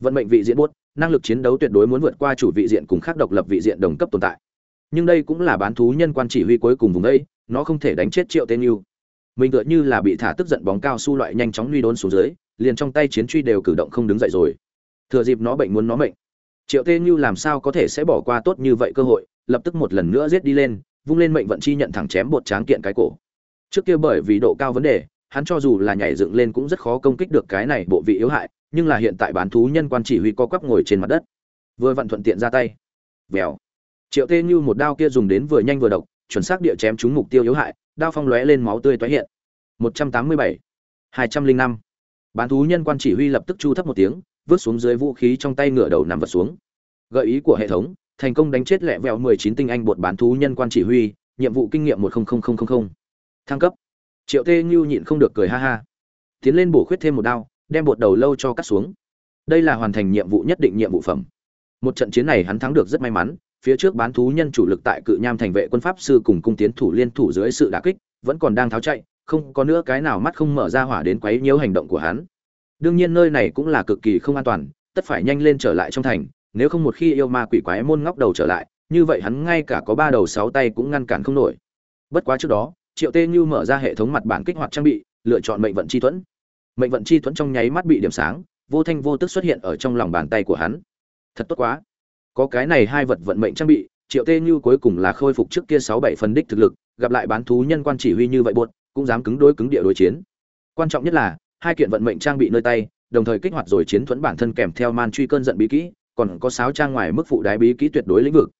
Vận mệnh vị diện buốt, năng lực chiến đấu tuyệt đối muốn vượt qua chủ vị diện cùng khác độc lập vị diện đồng cấp tồn tại. Nhưng đây cũng là bán thú nhân quan chỉ huy cuối cùng vùng đây, nó không thể đánh chết triệu tên như mình tựa như là bị thả tức giận bóng cao su loại nhanh chóng lui đốn xuống dưới, liền trong tay chiến truy đều cử động không đứng dậy rồi. Thừa dịp nó bệnh muốn nó mệnh. Triệu tên như làm sao có thể sẽ bỏ qua tốt như vậy cơ hội, lập tức một lần nữa giết đi lên, vung lên mệnh vận chi nhận thẳng chém bột tráng kiện cái cổ. Trước kia bởi vì độ cao vấn đề hắn cho dù là nhảy dựng lên cũng rất khó công kích được cái này bộ vị yếu hại nhưng là hiện tại bán thú nhân quan chỉ huy co quắp ngồi trên mặt đất. Vừa vận thuận tiện ra tay. Vèo. Triệu tê như một đao kia dùng đến vừa nhanh vừa độc chuẩn xác địa chém trúng mục tiêu yếu hại đao phong lóe lên máu tươi tóe hiện. 187, 205. bán thú nhân quan chỉ huy lập tức chu thấp một tiếng vứt xuống dưới vũ khí trong tay ngửa đầu nằm vật xuống. Gợi ý của hệ thống thành công đánh chết lẹ vẹo 19 tinh anh bột bán thú nhân quan chỉ huy nhiệm vụ kinh nghiệm 100000. thăng cấp triệu tê như nhịn không được cười ha ha. Tiến lên bổ khuyết thêm một đao, đem bột đầu lâu cho cắt xuống. Đây là hoàn thành nhiệm vụ nhất định nhiệm vụ phẩm. Một trận chiến này hắn thắng được rất may mắn, phía trước bán thú nhân chủ lực tại cự nham thành vệ quân pháp sư cùng cung tiến thủ liên thủ dưới sự đả kích, vẫn còn đang tháo chạy, không có nữa cái nào mắt không mở ra hỏa đến quấy nhiễu hành động của hắn. Đương nhiên nơi này cũng là cực kỳ không an toàn, tất phải nhanh lên trở lại trong thành, nếu không một khi yêu ma quỷ quái môn ngóc đầu trở lại, như vậy hắn ngay cả có ba đầu sáu tay cũng ngăn cản không nổi. Bất quá trước đó triệu tê như mở ra hệ thống mặt bản kích hoạt trang bị, lựa chọn mệnh vận chi thuẫn. Mệnh vận chi thuẫn trong nháy mắt bị điểm sáng, vô thanh vô tức xuất hiện ở trong lòng bàn tay của hắn. Thật tốt quá. Có cái này hai vật vận mệnh trang bị, triệu tê như cuối cùng là khôi phục trước kia sáu bảy phần đích thực lực, gặp lại bán thú nhân quan chỉ huy như vậy buột cũng dám cứng đối cứng địa đối chiến. Quan trọng nhất là, hai kiện vận mệnh trang bị nơi tay, đồng thời kích hoạt rồi chiến thuẫn bản thân kèm theo man truy cơn giận bí kỹ, còn có sáu trang ngoài mức phụ đái bí kỹ tuyệt đối lĩnh vực.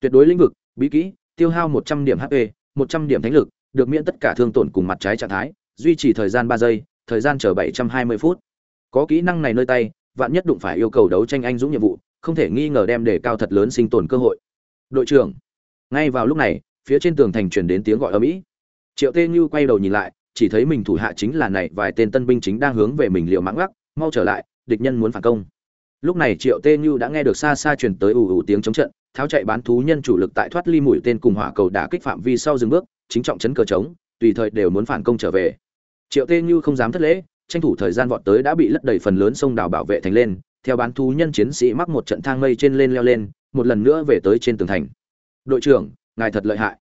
Tuyệt đối lĩnh vực, bí kỹ, tiêu hao một trăm điểm hp một trăm điểm thánh lực được miễn tất cả thương tổn cùng mặt trái trạng thái, duy trì thời gian ba giây, thời gian chờ bảy trăm hai mươi phút. Có kỹ năng này nơi tay, vạn nhất đụng phải yêu cầu đấu tranh anh dũng nhiệm vụ, không thể nghi ngờ đem đề cao thật lớn sinh tồn cơ hội. Đội trưởng, ngay vào lúc này, phía trên tường thành truyền đến tiếng gọi ở mỹ triệu tê như quay đầu nhìn lại, chỉ thấy mình thủ hạ chính là này vài tên tân binh chính đang hướng về mình liều mãng gắt mau trở lại, địch nhân muốn phản công. Lúc này triệu tê như đã nghe được xa xa truyền tới ù ù tiếng chống trận, tháo chạy bán thú nhân chủ lực tại thoát ly mũi tên cùng hỏa cầu đả kích phạm vi sau dừng bước chính trọng chấn cờ trống, tùy thời đều muốn phản công trở về. Triệu tê như không dám thất lễ, tranh thủ thời gian vọt tới đã bị lấp đầy phần lớn sông đảo bảo vệ thành lên, theo bán thú nhân chiến sĩ mắc một trận thang mây trên lên leo lên, một lần nữa về tới trên tường thành. Đội trưởng, ngài thật lợi hại.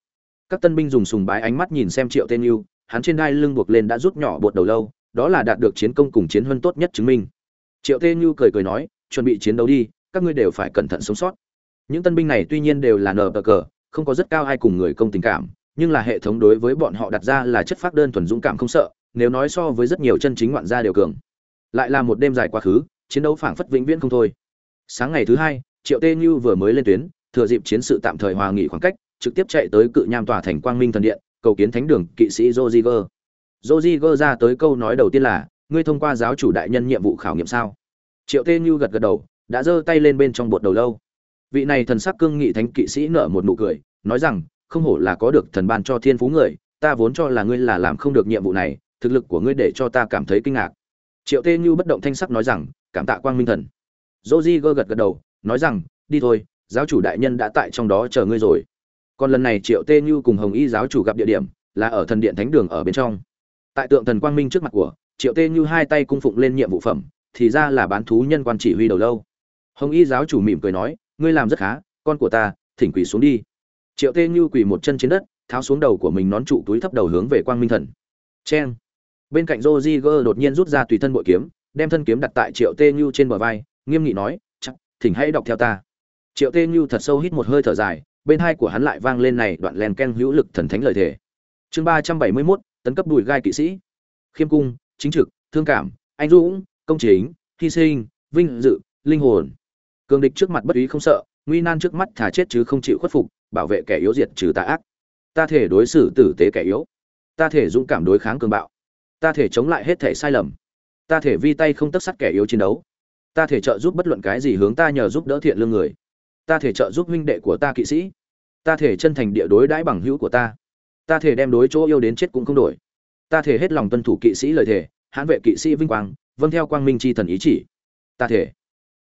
Các tân binh dùng sùng bái ánh mắt nhìn xem triệu tên yêu hắn trên đai lưng buộc lên đã rút nhỏ bột đầu lâu, đó là đạt được chiến công cùng chiến huân tốt nhất chứng minh. Triệu tên như cười cười nói, chuẩn bị chiến đấu đi, các ngươi đều phải cẩn thận sống sót. Những tân binh này tuy nhiên đều là nờ cờ, không có rất cao ai cùng người công tình cảm nhưng là hệ thống đối với bọn họ đặt ra là chất phác đơn thuần dũng cảm không sợ, nếu nói so với rất nhiều chân chính ngoạn gia đều cường. Lại là một đêm dài quá khứ, chiến đấu phảng phất vĩnh viễn không thôi. Sáng ngày thứ hai, triệu tê như vừa mới lên tuyến, thừa dịp chiến sự tạm thời hòa nghỉ khoảng cách, trực tiếp chạy tới cự nham tòa thành quang minh thần điện, cầu kiến thánh đường kỵ sĩ joziger joziger ra tới câu nói đầu tiên là, ngươi thông qua giáo chủ đại nhân nhiệm vụ khảo nghiệm sao? Triệu tê như gật gật đầu, đã giơ tay lên bên trong bột đầu lâu. Vị này thần sắc cương nghị thánh kỵ sĩ nở một nụ cười, nói rằng không hổ là có được thần ban cho thiên phú người, ta vốn cho là ngươi là làm không được nhiệm vụ này, thực lực của ngươi để cho ta cảm thấy kinh ngạc. Triệu tê như bất động thanh sắc nói rằng, cảm tạ quang minh thần. Dô Di gơ gật gật đầu, nói rằng, đi thôi, giáo chủ đại nhân đã tại trong đó chờ ngươi rồi. Còn lần này triệu tê như cùng hồng y giáo chủ gặp địa điểm, là ở thần điện thánh đường ở bên trong. Tại tượng thần quang minh trước mặt của, triệu tê như hai tay cung phụng lên nhiệm vụ phẩm, thì ra là bán thú nhân quan chỉ huy đầu lâu. Hồng y giáo chủ mỉm cười nói, ngươi làm rất khá, con của ta, thỉnh quỳ xuống đi triệu tê như quỳ một chân trên đất, tháo xuống đầu của mình nón trụ túi thấp đầu hướng về quang minh thần. Cheng. Bên cạnh Roziger đột nhiên rút ra tùy thân bội kiếm, đem thân kiếm đặt tại triệu tê như trên bờ vai, nghiêm nghị nói, chắc, thỉnh hãy đọc theo ta. Triệu tê như thật sâu hít một hơi thở dài, bên hai của hắn lại vang lên này đoạn len ken hữu lực thần thánh lời thề. Chương ba trăm bảy mươi mốt, tấn cấp đùi gai kỵ sĩ. Khiêm cung, chính trực, thương cảm, anh dũng, công chính, hy sinh, vinh dự, linh hồn. Cường địch trước mặt bất ý không sợ, nguy nan trước mắt thả chết chứ không chịu khuất phục bảo vệ kẻ yếu diệt trừ tà ác. Ta thể đối xử tử tế kẻ yếu. Ta thể dũng cảm đối kháng cường bạo. Ta thể chống lại hết thể sai lầm. Ta thể vi tay không tất sắt kẻ yếu chiến đấu. Ta thể trợ giúp bất luận cái gì hướng ta nhờ giúp đỡ thiện lương người. Ta thể trợ giúp huynh đệ của ta kỵ sĩ. Ta thể chân thành địa đối đãi bằng hữu của ta. Ta thể đem đối chỗ yêu đến chết cũng không đổi. Ta thể hết lòng tuân thủ kỵ sĩ lời thề, hãn vệ kỵ sĩ vinh quang vâng theo quang minh c h i thần ý chỉ. Ta thể.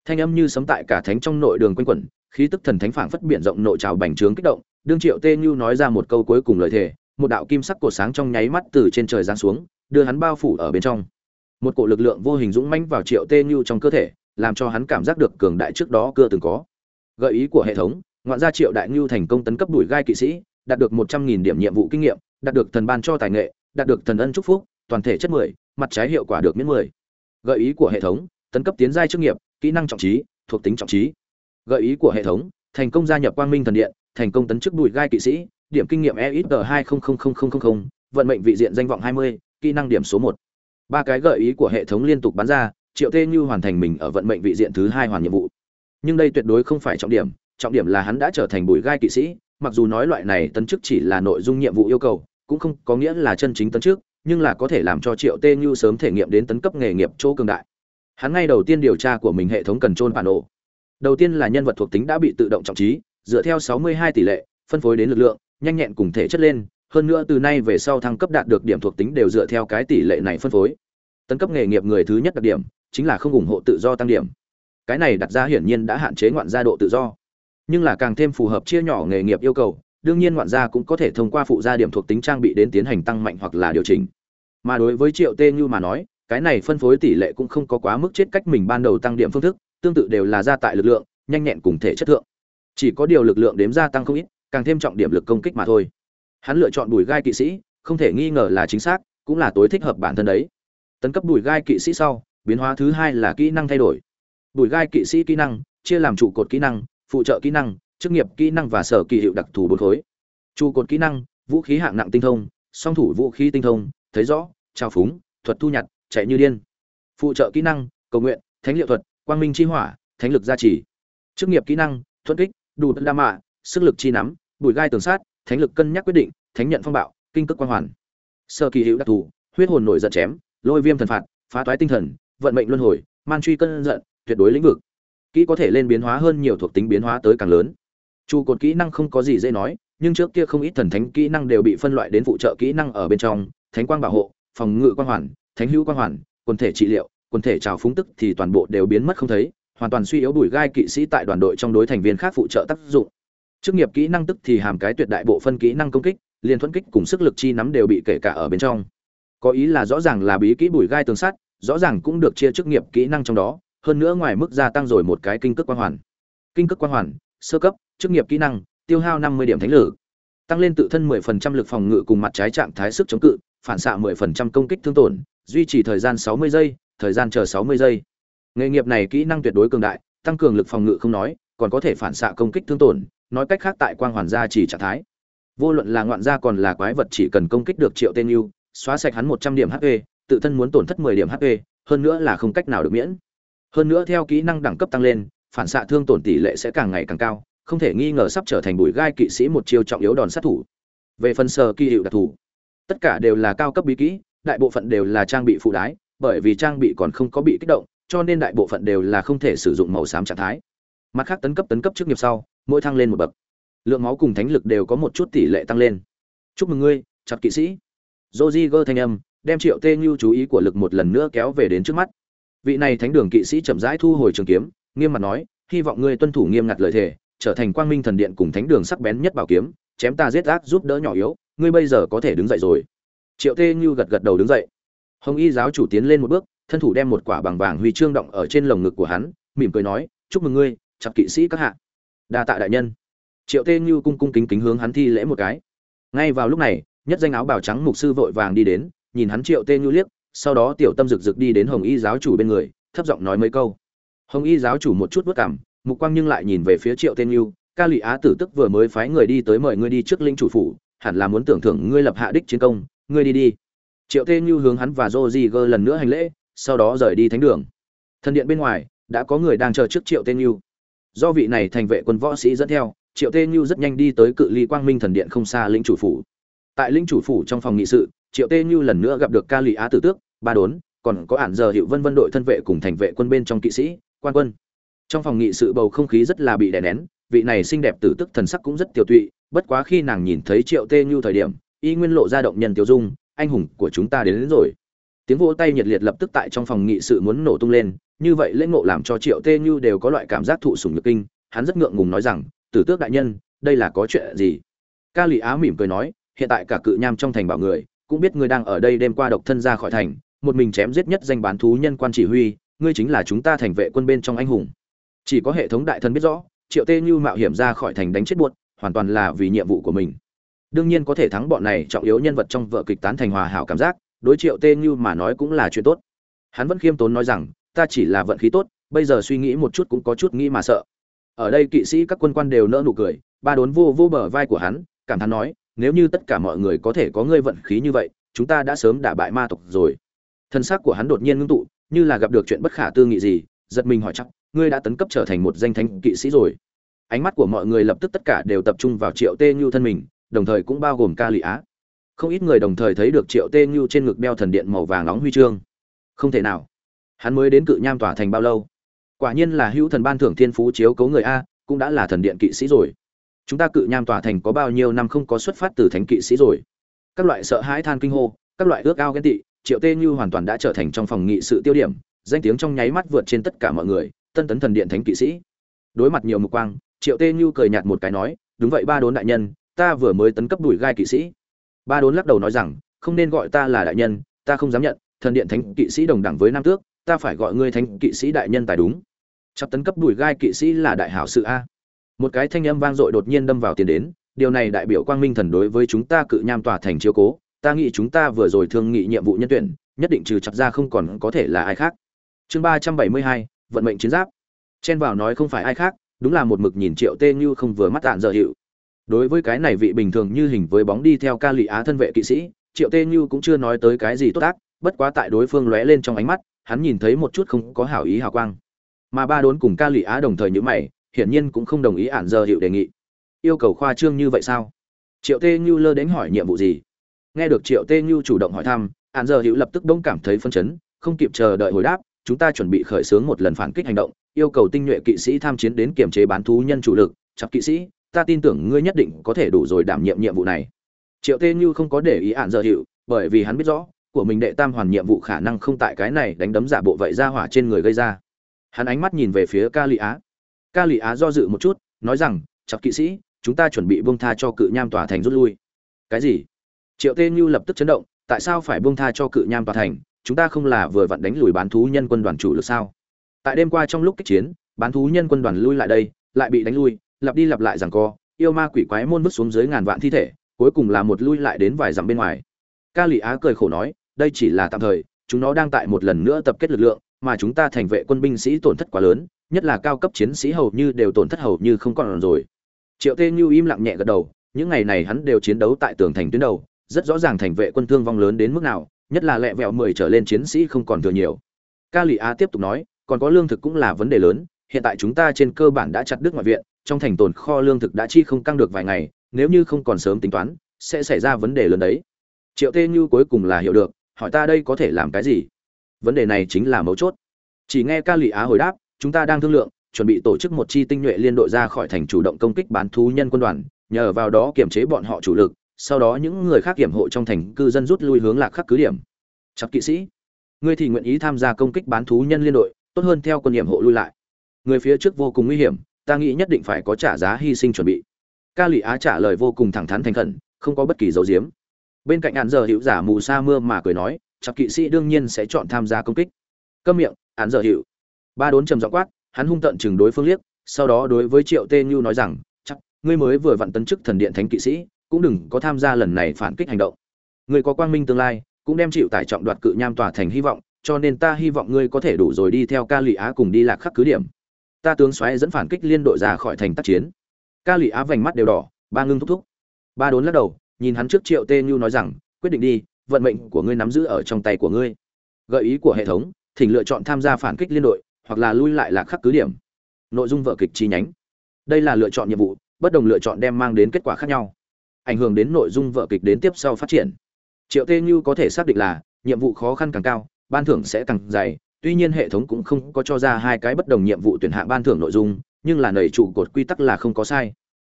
Thanh âm như sấm tại cả thánh trong nội đường quanh quẩn khí tức thần thánh phảng phất biển rộng nội trào bành trướng kích động, đương triệu tê như nói ra một câu cuối cùng lời thề, một đạo kim sắc cổ sáng trong nháy mắt từ trên trời giáng xuống, đưa hắn bao phủ ở bên trong. Một cổ lực lượng vô hình dũng mãnh vào triệu tê như trong cơ thể, làm cho hắn cảm giác được cường đại trước đó chưa từng có. Gợi ý của hệ thống, ngoạn gia triệu đại ngưu thành công tấn cấp đuổi gai kỵ sĩ, đạt được một trăm nghìn điểm nhiệm vụ kinh nghiệm, đạt được thần ban cho tài nghệ, đạt được thần ân chúc phúc, toàn thể chất mười, mặt trái hiệu quả được miễn mười. Gợi ý của hệ thống, tấn cấp tiến giai chức nghiệp, kỹ năng trọng trí, thuộc tính trọng trí gợi ý của hệ thống, thành công gia nhập quang minh thần điện, thành công tấn chức bụi gai kỵ sĩ, điểm kinh nghiệm e ít hai vận mệnh vị diện danh vọng hai mươi, kỹ năng điểm số một. Ba cái gợi ý của hệ thống liên tục bắn ra, triệu tê như hoàn thành mình ở vận mệnh vị diện thứ hai hoàn nhiệm vụ. Nhưng đây tuyệt đối không phải trọng điểm trọng điểm là hắn đã trở thành bùi gai kỵ sĩ, mặc dù nói loại này tấn chức chỉ là nội dung nhiệm vụ yêu cầu, cũng không có nghĩa là chân chính tấn chức, nhưng là có thể làm cho triệu tê như sớm thể nghiệm đến tấn cấp nghề nghiệp chỗ cường đại. Hắn ngay đầu tiên điều tra của mình hệ thống cần trôn bản đồ đầu tiên là nhân vật thuộc tính đã bị tự động trọng trí, dựa theo 62 tỷ lệ, phân phối đến lực lượng, nhanh nhẹn cùng thể chất lên, hơn nữa từ nay về sau thăng cấp đạt được điểm thuộc tính đều dựa theo cái tỷ lệ này phân phối. Tấn cấp nghề nghiệp người thứ nhất đặc điểm, chính là không ủng hộ tự do tăng điểm. Cái này đặt ra hiển nhiên đã hạn chế ngoạn gia độ tự do. Nhưng là càng thêm phù hợp chia nhỏ nghề nghiệp yêu cầu, đương nhiên ngoạn gia cũng có thể thông qua phụ gia điểm thuộc tính trang bị đến tiến hành tăng mạnh hoặc là điều chỉnh. Mà đối với triệu tê như mà nói, cái này phân phối tỷ lệ cũng không có quá mức chết cách mình ban đầu tăng điểm phương thức tương tự đều là gia tại lực lượng, nhanh nhẹn cùng thể chất thượng. Chỉ có điều lực lượng đếm gia tăng không ít, càng thêm trọng điểm lực công kích mà thôi. Hắn lựa chọn bùi gai kỵ sĩ, không thể nghi ngờ là chính xác, cũng là tối thích hợp bản thân đấy. Tấn cấp bùi gai kỵ sĩ sau, biến hóa thứ hai là kỹ năng thay đổi. Bùi gai kỵ sĩ kỹ năng, chia làm trụ cột kỹ năng, phụ trợ kỹ năng, chức nghiệp kỹ năng và sở kỳ hiệu đặc thù bốn khối. Trụ cột kỹ năng, vũ khí hạng nặng tinh thông, song thủ vũ khí tinh thông, thấy rõ, trao phúng, thuật thu nhặt, chạy như điên. Phụ trợ kỹ năng, cầu nguyện, thánh liệu thuật quang minh chi hỏa, thánh lực gia trì. Chức nghiệp kỹ năng thuận kích, đủ đa mạ, sức lực chi nắm bùi gai tường sát, thánh lực cân nhắc quyết định, thánh nhận phong bạo, kinh cực quang hoàn. Sơ kỳ hữu đặc thù, huyết hồn nổi giận chém, lôi viêm thần phạt, phá toái tinh thần, vận mệnh luân hồi, man truy cân giận, tuyệt đối lĩnh vực. Kỹ có thể lên biến hóa hơn nhiều thuộc tính biến hóa tới càng lớn. Trụ cột kỹ năng không có gì dễ nói, nhưng trước kia không ít thần thánh kỹ năng đều bị phân loại đến phụ trợ kỹ năng ở bên trong, thánh quang bảo hộ, phòng ngự quang hoàn, thánh hữu quang hoàn, quần thể trị liệu quần thể trào phúng tức thì toàn bộ đều biến mất không thấy, hoàn toàn suy yếu bùi gai kỵ sĩ tại đoàn đội trong đối thành viên khác phụ trợ tác dụng. Chức nghiệp kỹ năng tức thì hàm cái tuyệt đại bộ phân kỹ năng công kích liên thuẫn kích cùng sức lực chi nắm đều bị kể cả ở bên trong. Có ý là rõ ràng là bí kỹ bùi gai tường sắt, rõ ràng cũng được chia chức nghiệp kỹ năng trong đó, hơn nữa ngoài mức gia tăng rồi một cái kinh cước quan hoàn. Kinh cước quan hoàn, sơ cấp, chức nghiệp kỹ năng, tiêu hao năm mươi điểm thánh lử. Tăng lên tự thân 10% lực phòng ngự cùng mặt trái trạng thái sức chống cự, phản xạ 10% công kích thương tổn, duy trì thời gian 60 giây thời gian chờ 60 giây. Nghề nghiệp này kỹ năng tuyệt đối cường đại tăng cường lực phòng ngự không nói còn có thể phản xạ công kích thương tổn nói cách khác tại quang hoàn gia chỉ trạng thái. Vô luận là ngoạn gia còn là quái vật chỉ cần công kích được triệu tên yêu xóa sạch hắn 100 điểm hp tự thân muốn tổn thất 10 điểm hp hơn nữa là không cách nào được miễn. Hơn nữa theo kỹ năng đẳng cấp tăng lên phản xạ thương tổn tỷ lệ sẽ càng ngày càng cao không thể nghi ngờ sắp trở thành bùi gai kỵ sĩ một chiêu trọng yếu đòn sát thủ. Về phần sơ kỳ hiệu đặc thủ, tất cả đều là cao cấp bí kỹ đại bộ phận đều là trang bị phụ đái bởi vì trang bị còn không có bị kích động, cho nên đại bộ phận đều là không thể sử dụng màu xám trạng thái. Mặt khác tấn cấp tấn cấp trước nghiệp sau, mỗi thăng lên một bậc. Lượng máu cùng thánh lực đều có một chút tỷ lệ tăng lên. Chúc mừng ngươi, chặt kỵ sĩ. Joji gơ thanh âm, đem triệu tê như chú ý của lực một lần nữa kéo về đến trước mắt. Vị này thánh đường kỵ sĩ chậm rãi thu hồi trường kiếm, nghiêm mặt nói, hy vọng ngươi tuân thủ nghiêm ngặt lời thề, trở thành quang minh thần điện cùng thánh đường sắc bén nhất bảo kiếm, chém ta giết ác giúp đỡ nhỏ yếu, ngươi bây giờ có thể đứng dậy rồi. Triệu tê như gật gật đầu đứng dậy hồng y giáo chủ tiến lên một bước thân thủ đem một quả bằng vàng huy chương động ở trên lồng ngực của hắn mỉm cười nói chúc mừng ngươi chặt kỵ sĩ các hạ. Đa tạ đại nhân. Triệu tê như cung cung kính kính hướng hắn thi lễ một cái. Ngay vào lúc này nhất danh áo bào trắng mục sư vội vàng đi đến nhìn hắn triệu tê như liếc sau đó tiểu tâm rực rực đi đến hồng y giáo chủ bên người thấp giọng nói mấy câu. Hồng y giáo chủ một chút vất cảm mục quang nhưng lại nhìn về phía triệu tên Như, ca lụy á tử tức vừa mới phái người đi tới mời ngươi đi trước linh chủ phủ hẳn là muốn tưởng thưởng ngươi lập hạ đích chiến công ngươi đi đi triệu tên như hướng hắn và joji lần nữa hành lễ, sau đó rời đi thánh đường. Thần điện bên ngoài, đã có người đang chờ trước triệu tên như. Do vị này thành vệ quân võ sĩ dẫn theo, triệu tên như rất nhanh đi tới cự ly quang minh thần điện không xa linh chủ phủ. Tại linh chủ phủ trong phòng nghị sự, triệu tên như lần nữa gặp được ca lụy á tử tước, ba đốn, còn có ản giờ hiệu vân vân đội thân vệ cùng thành vệ quân bên trong kỵ sĩ, quan quân. Trong phòng nghị sự bầu không khí rất là bị đè nén, vị này xinh đẹp tử tức thần sắc cũng rất tiêu tụy, bất quá khi nàng nhìn thấy triệu tê như thời điểm, y nguyên lộ ra động nhân tiêu dung anh hùng của chúng ta đến, đến rồi. Tiếng vỗ tay nhiệt liệt lập tức tại trong phòng nghị sự muốn nổ tung lên như vậy lễ ngộ làm cho triệu tê như đều có loại cảm giác thụ sùng nhược kinh hắn rất ngượng ngùng nói rằng tử tước đại nhân đây là có chuyện gì? Ca lì á mỉm cười nói hiện tại cả cự nham trong thành bảo người cũng biết ngươi đang ở đây đêm qua độc thân ra khỏi thành một mình chém giết nhất danh bán thú nhân quan chỉ huy ngươi chính là chúng ta thành vệ quân bên trong anh hùng. Chỉ có hệ thống đại thần biết rõ triệu tê như mạo hiểm ra khỏi thành đánh chết buốt hoàn toàn là vì nhiệm vụ của mình đương nhiên có thể thắng bọn này trọng yếu nhân vật trong vở kịch tán thành hòa hảo cảm giác, đối triệu tê như mà nói cũng là chuyện tốt. Hắn vẫn khiêm tốn nói rằng, ta chỉ là vận khí tốt, bây giờ suy nghĩ một chút cũng có chút nghĩ mà sợ. Ở đây kỵ sĩ các quân quan đều nỡ nụ cười, ba đốn vô vô bờ vai của hắn, cảm thán nói, nếu như tất cả mọi người có thể có ngươi vận khí như vậy, chúng ta đã sớm đả bại ma tộc rồi. Thân xác của hắn đột nhiên ngưng tụ, như là gặp được chuyện bất khả tư nghị gì, giật mình hỏi chắc, ngươi đã tấn cấp trở thành một danh thánh kỵ sĩ rồi? Ánh mắt của mọi người lập tức tất cả đều tập trung vào triệu tê như thân mình đồng thời cũng bao gồm ca lụy á. Không ít người đồng thời thấy được triệu tê như trên ngực đeo thần điện màu vàng nóng huy chương. Không thể nào. Hắn mới đến cự nham tỏa thành bao lâu? Quả nhiên là hữu thần ban thưởng thiên phú chiếu cấu người a, cũng đã là thần điện kỵ sĩ rồi. Chúng ta cự nham tỏa thành có bao nhiêu năm không có xuất phát từ thánh kỵ sĩ rồi? Các loại sợ hãi than kinh hô, các loại ước ao ghen tị, triệu tê như hoàn toàn đã trở thành trong phòng nghị sự tiêu điểm, danh tiếng trong nháy mắt vượt trên tất cả mọi người, tân tấn thần điện thánh kỵ sĩ. Đối mặt nhiều mục quang, triệu tê như cười nhạt một cái nói, đúng vậy ba đốn đại nhân ta vừa mới tấn cấp đuổi gai kỵ sĩ. Ba đốn lắc đầu nói rằng, không nên gọi ta là đại nhân, ta không dám nhận, thần điện thánh kỵ sĩ đồng đẳng với nam tước, ta phải gọi ngươi thánh kỵ sĩ đại nhân tài đúng. Chắc tấn cấp đuổi gai kỵ sĩ là đại hảo sự a. Một cái thanh âm vang dội đột nhiên đâm vào tiền đến, điều này đại biểu quang minh thần đối với chúng ta cự nham tòa thành chiếu cố, ta nghĩ chúng ta vừa rồi thương nghị nhiệm vụ nhân tuyển, nhất định trừ chặt ra không còn có thể là ai khác. Chương ba trăm bảy mươi hai, vận mệnh chiến giáp. Chen vào nói không phải ai khác, đúng là một mực nhìn triệu tê như không vừa mắt tạn dở hiệu đối với cái này vị bình thường như hình với bóng đi theo ca lụy á thân vệ kỵ sĩ, triệu tê như cũng chưa nói tới cái gì tốt ác, bất quá tại đối phương lóe lên trong ánh mắt, hắn nhìn thấy một chút không có hảo ý hào quang. Mà ba đốn cùng ca lụy á đồng thời nhữ mày, hiển nhiên cũng không đồng ý ản giờ hiệu đề nghị. Yêu cầu khoa trương như vậy sao? Triệu tê như lơ đến hỏi nhiệm vụ gì? Nghe được triệu tê như chủ động hỏi thăm, ản giờ hiệu lập tức bỗng cảm thấy phân chấn, không kịp chờ đợi hồi đáp, chúng ta chuẩn bị khởi xướng một lần phản kích hành động, yêu cầu tinh nhuệ kỵ sĩ tham chiến đến kiểm chế bán thú nhân chủ lực, chặt kỵ sĩ ta tin tưởng ngươi nhất định có thể đủ rồi đảm nhiệm nhiệm vụ này. Triệu tê như không có để ý ạn dở hiệu bởi vì hắn biết rõ, của mình đệ tam hoàn nhiệm vụ khả năng không tại cái này đánh đấm giả bộ vậy ra hỏa trên người gây ra. Hắn ánh mắt nhìn về phía ca lị á. Ca lị á do dự một chút, nói rằng chặt kỵ sĩ, chúng ta chuẩn bị buông tha cho cự nham tòa thành rút lui. Cái gì? Triệu tê như lập tức chấn động, tại sao phải buông tha cho cự nham tòa thành? Chúng ta không là vừa vặn đánh lùi bán thú nhân quân đoàn chủ lực sao? Tại đêm qua trong lúc kích chiến, bán thú nhân quân đoàn lui lại đây, lại bị đánh lui lặp đi lặp lại rằng co, yêu ma quỷ quái môn vứt xuống dưới ngàn vạn thi thể, cuối cùng là một lui lại đến vài dặm bên ngoài. Ca lị á cười khổ nói, đây chỉ là tạm thời, chúng nó đang tại một lần nữa tập kết lực lượng, mà chúng ta thành vệ quân binh sĩ tổn thất quá lớn, nhất là cao cấp chiến sĩ hầu như đều tổn thất hầu như không còn rồi. Triệu tê như im lặng nhẹ gật đầu, những ngày này hắn đều chiến đấu tại tường thành tuyến đầu, rất rõ ràng thành vệ quân thương vong lớn đến mức nào, nhất là lẹ vẹo mười trở lên chiến sĩ không còn thừa nhiều. Ca lị á tiếp tục nói, còn có lương thực cũng là vấn đề lớn, hiện tại chúng ta trên cơ bản đã chặt đứt ngoại viện trong thành tồn kho lương thực đã chi không căng được vài ngày, nếu như không còn sớm tính toán, sẽ xảy ra vấn đề lớn đấy. Triệu tê như cuối cùng là hiểu được, hỏi ta đây có thể làm cái gì? Vấn đề này chính là mấu chốt. Chỉ nghe ca lị á hồi đáp, chúng ta đang thương lượng, chuẩn bị tổ chức một chi tinh nhuệ liên đội ra khỏi thành chủ động công kích bán thú nhân quân đoàn, nhờ vào đó kiểm chế bọn họ chủ lực, sau đó những người khác kiểm hộ trong thành cư dân rút lui hướng lạc khắc cứ điểm. Chắc kỵ sĩ, ngươi thì nguyện ý tham gia công kích bán thú nhân liên đội, tốt hơn theo quân điểm hộ lui lại. Người phía trước vô cùng nguy hiểm ta nghĩ nhất định phải có trả giá hy sinh chuẩn bị. Ca lụy á trả lời vô cùng thẳng thắn thành khẩn, không có bất kỳ dấu diếm. Bên cạnh hạn giờ hữu giả mù sa mưa mà cười nói chắc kỵ sĩ đương nhiên sẽ chọn tham gia công kích. Câm miệng hạn giờ hữu. Ba đốn trầm giọng quát, hắn hung tận chừng đối phương liếc, sau đó đối với triệu tê như nói rằng chắc ngươi mới vừa vặn tấn chức thần điện thánh kỵ sĩ, cũng đừng có tham gia lần này phản kích hành động. Người có quang minh tương lai, cũng đem chịu tải trọng đoạt cự nham tòa thành hy vọng, cho nên ta hy vọng ngươi có thể đủ rồi đi theo ca lụy á cùng đi lạc khắc cứ điểm ta tướng xoáy dẫn phản kích liên đội ra khỏi thành tác chiến. Ca lụy á vành mắt đều đỏ, ba ngưng thúc thúc. Ba đốn lắc đầu, nhìn hắn trước triệu tê như nói rằng, quyết định đi, vận mệnh của ngươi nắm giữ ở trong tay của ngươi. Gợi ý của hệ thống, thỉnh lựa chọn tham gia phản kích liên đội, hoặc là lui lại lạc khắc cứ điểm. Nội dung vở kịch chi nhánh. Đây là lựa chọn nhiệm vụ, bất đồng lựa chọn đem mang đến kết quả khác nhau. Ảnh hưởng đến nội dung vở kịch đến tiếp sau phát triển. Triệu tê như có thể xác định là, nhiệm vụ khó khăn càng cao, ban thưởng sẽ càng dày tuy nhiên hệ thống cũng không có cho ra hai cái bất đồng nhiệm vụ tuyển hạng ban thưởng nội dung, nhưng là nầy trụ cột quy tắc là không có sai.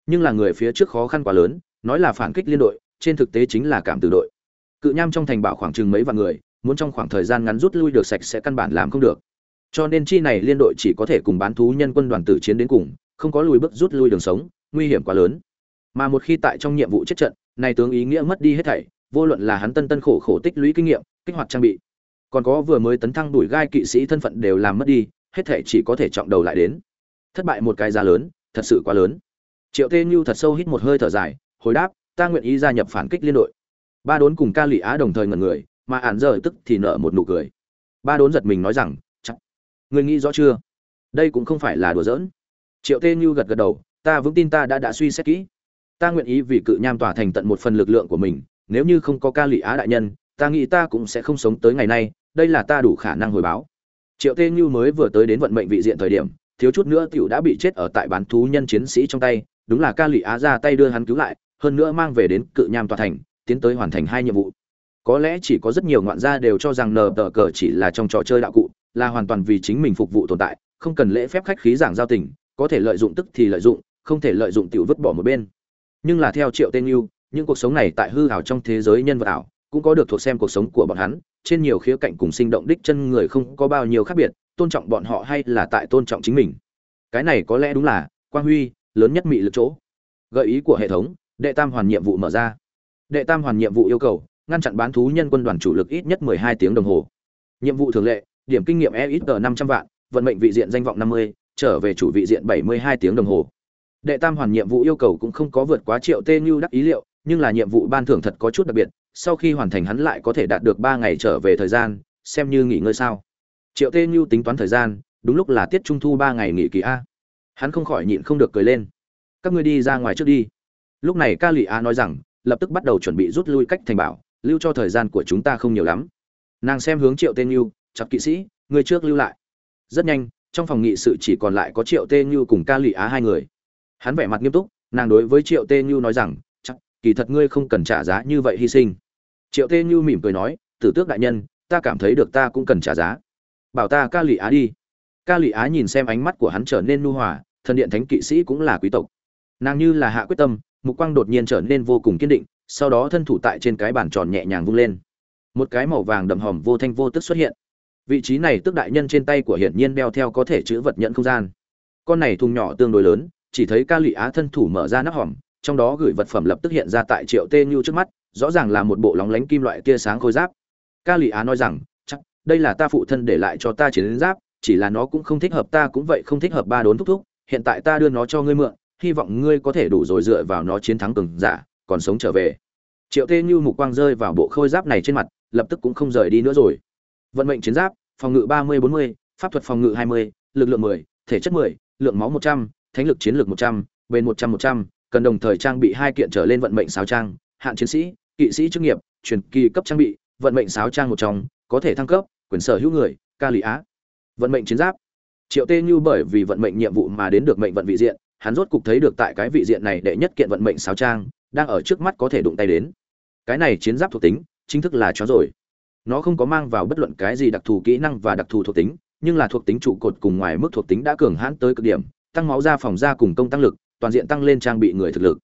Nhưng là người phía trước khó khăn quá lớn, nói là phản kích liên đội, trên thực tế chính là cảm từ đội. Cự nham trong thành bảo khoảng chừng mấy vạn người, muốn trong khoảng thời gian ngắn rút lui được sạch sẽ căn bản làm không được. Cho nên chi này liên đội chỉ có thể cùng bán thú nhân quân đoàn tử chiến đến cùng, không có lùi bước rút lui đường sống, nguy hiểm quá lớn. Mà một khi tại trong nhiệm vụ chết trận này tướng ý nghĩa mất đi hết thảy, vô luận là hắn tân tân khổ khổ tích lũy kinh nghiệm, kích hoạt trang bị còn có vừa mới tấn thăng đuổi gai kỵ sĩ thân phận đều làm mất đi, hết thảy chỉ có thể trọng đầu lại đến. Thất bại một cái giá lớn, thật sự quá lớn. Triệu tê như thật sâu hít một hơi thở dài, hồi đáp, ta nguyện ý gia nhập phản kích liên đội. Ba đốn cùng ca lụy á đồng thời ngẩn người, mà ản giờ tức thì nở một nụ cười. Ba đốn giật mình nói rằng chắc người nghĩ rõ chưa? Đây cũng không phải là đùa giỡn. Triệu tê như gật gật đầu, ta vững tin ta đã đã suy xét kỹ. Ta nguyện ý vì cự nham tỏa thành tận một phần lực lượng của mình, nếu như không có ca lụy á đại nhân, ta nghĩ ta cũng sẽ không sống tới ngày nay đây là ta đủ khả năng hồi báo. Triệu tê như mới vừa tới đến vận mệnh vị diện thời điểm, thiếu chút nữa tiểu đã bị chết ở tại bán thú nhân chiến sĩ trong tay, đúng là ca lụy á ra tay đưa hắn cứu lại, hơn nữa mang về đến cự nham tòa thành, tiến tới hoàn thành hai nhiệm vụ. Có lẽ chỉ có rất nhiều ngoạn gia đều cho rằng nờ tờ cờ chỉ là trong trò chơi đạo cụ, là hoàn toàn vì chính mình phục vụ tồn tại, không cần lễ phép khách khí giảng giao tình, có thể lợi dụng tức thì lợi dụng, không thể lợi dụng tiểu vứt bỏ một bên. Nhưng là theo triệu tên yêu những cuộc sống này tại hư ảo trong thế giới nhân vật ảo cũng có được thuộc xem cuộc sống của bọn hắn, trên nhiều khía cạnh cùng sinh động đích chân người không có bao nhiêu khác biệt, tôn trọng bọn họ hay là tại tôn trọng chính mình. Cái này có lẽ đúng là quang huy lớn nhất mị lực chỗ. Gợi ý của hệ thống, đệ tam hoàn nhiệm vụ mở ra. Đệ tam hoàn nhiệm vụ yêu cầu, ngăn chặn bán thú nhân quân đoàn chủ lực ít nhất mười hai tiếng đồng hồ. Nhiệm vụ thường lệ, điểm kinh nghiệm e ít tờ năm trăm vạn, vận mệnh vị diện danh vọng năm mươi, trở về chủ vị diện bảy mươi hai tiếng đồng hồ. Đệ tam hoàn nhiệm vụ yêu cầu cũng không có vượt quá triệu tê như đắc ý liệu, nhưng là nhiệm vụ ban thưởng thật có chút đặc biệt sau khi hoàn thành hắn lại có thể đạt được ba ngày trở về thời gian, xem như nghỉ ngơi sao. Triệu tê như tính toán thời gian, đúng lúc là tiết trung thu ba ngày nghỉ kỳ a. Hắn không khỏi nhịn không được cười lên. Các ngươi đi ra ngoài trước đi. Lúc này ca lụy a nói rằng, lập tức bắt đầu chuẩn bị rút lui cách thành bảo, lưu cho thời gian của chúng ta không nhiều lắm. Nàng xem hướng triệu tê như chặt kỵ sĩ người trước lưu lại. Rất nhanh, trong phòng nghị sự chỉ còn lại có triệu tê như cùng ca lụy á hai người. Hắn vẻ mặt nghiêm túc, nàng đối với triệu tê như nói rằng chắc kỳ thật ngươi không cần trả giá như vậy hy sinh triệu tê như mỉm cười nói, tử tước đại nhân, ta cảm thấy được ta cũng cần trả giá. Bảo ta ca lụy á đi. Ca lụy á nhìn xem ánh mắt của hắn trở nên nu hòa, thần điện thánh kỵ sĩ cũng là quý tộc. Nàng như là hạ quyết tâm, mục quang đột nhiên trở nên vô cùng kiên định, sau đó thân thủ tại trên cái bàn tròn nhẹ nhàng vung lên. Một cái màu vàng đậm hòm vô thanh vô tức xuất hiện. Vị trí này tức đại nhân trên tay của hiển nhiên đeo theo có thể chữ vật nhận không gian. Con này thùng nhỏ tương đối lớn, chỉ thấy ca lụy á thân thủ mở ra nắp hòm, trong đó gửi vật phẩm lập tức hiện ra tại triệu tê như trước mắt rõ ràng là một bộ lóng lánh kim loại tia sáng khôi giáp. Ca lụy á nói rằng, chắc, đây là ta phụ thân để lại cho ta chiến giáp, chỉ là nó cũng không thích hợp ta cũng vậy không thích hợp ba đốn thúc thúc, hiện tại ta đưa nó cho ngươi mượn, hy vọng ngươi có thể đủ rồi dựa vào nó chiến thắng cường giả, còn sống trở về. Triệu tê như mục quang rơi vào bộ khôi giáp này trên mặt, lập tức cũng không rời đi nữa rồi. Vận mệnh chiến giáp, phòng ngự ba mươi bốn mươi, pháp thuật phòng ngự hai mươi, lực lượng mười, thể chất mười, lượng máu một trăm, thánh lực chiến lược một trăm, bền một trăm một trăm, cần đồng thời trang bị hai kiện trở lên vận mệnh sáo trang hạn chiến sĩ, kỵ sĩ chức nghiệp, truyền kỳ cấp trang bị, vận mệnh sáo trang một trong, có thể thăng cấp, quyền sở hữu người ca lý á vận mệnh chiến giáp. Triệu tê như bởi vì vận mệnh nhiệm vụ mà đến được mệnh vận vị diện, hắn rốt cục thấy được tại cái vị diện này đệ nhất kiện vận mệnh sáo trang, đang ở trước mắt có thể đụng tay đến. Cái này chiến giáp thuộc tính, chính thức là chó rồi. Nó không có mang vào bất luận cái gì đặc thù kỹ năng và đặc thù thuộc tính, nhưng là thuộc tính trụ cột cùng ngoài mức thuộc tính đã cường hãn tới cực điểm, tăng máu ra phòng ra cùng công tăng lực, toàn diện tăng lên trang bị người thực lực.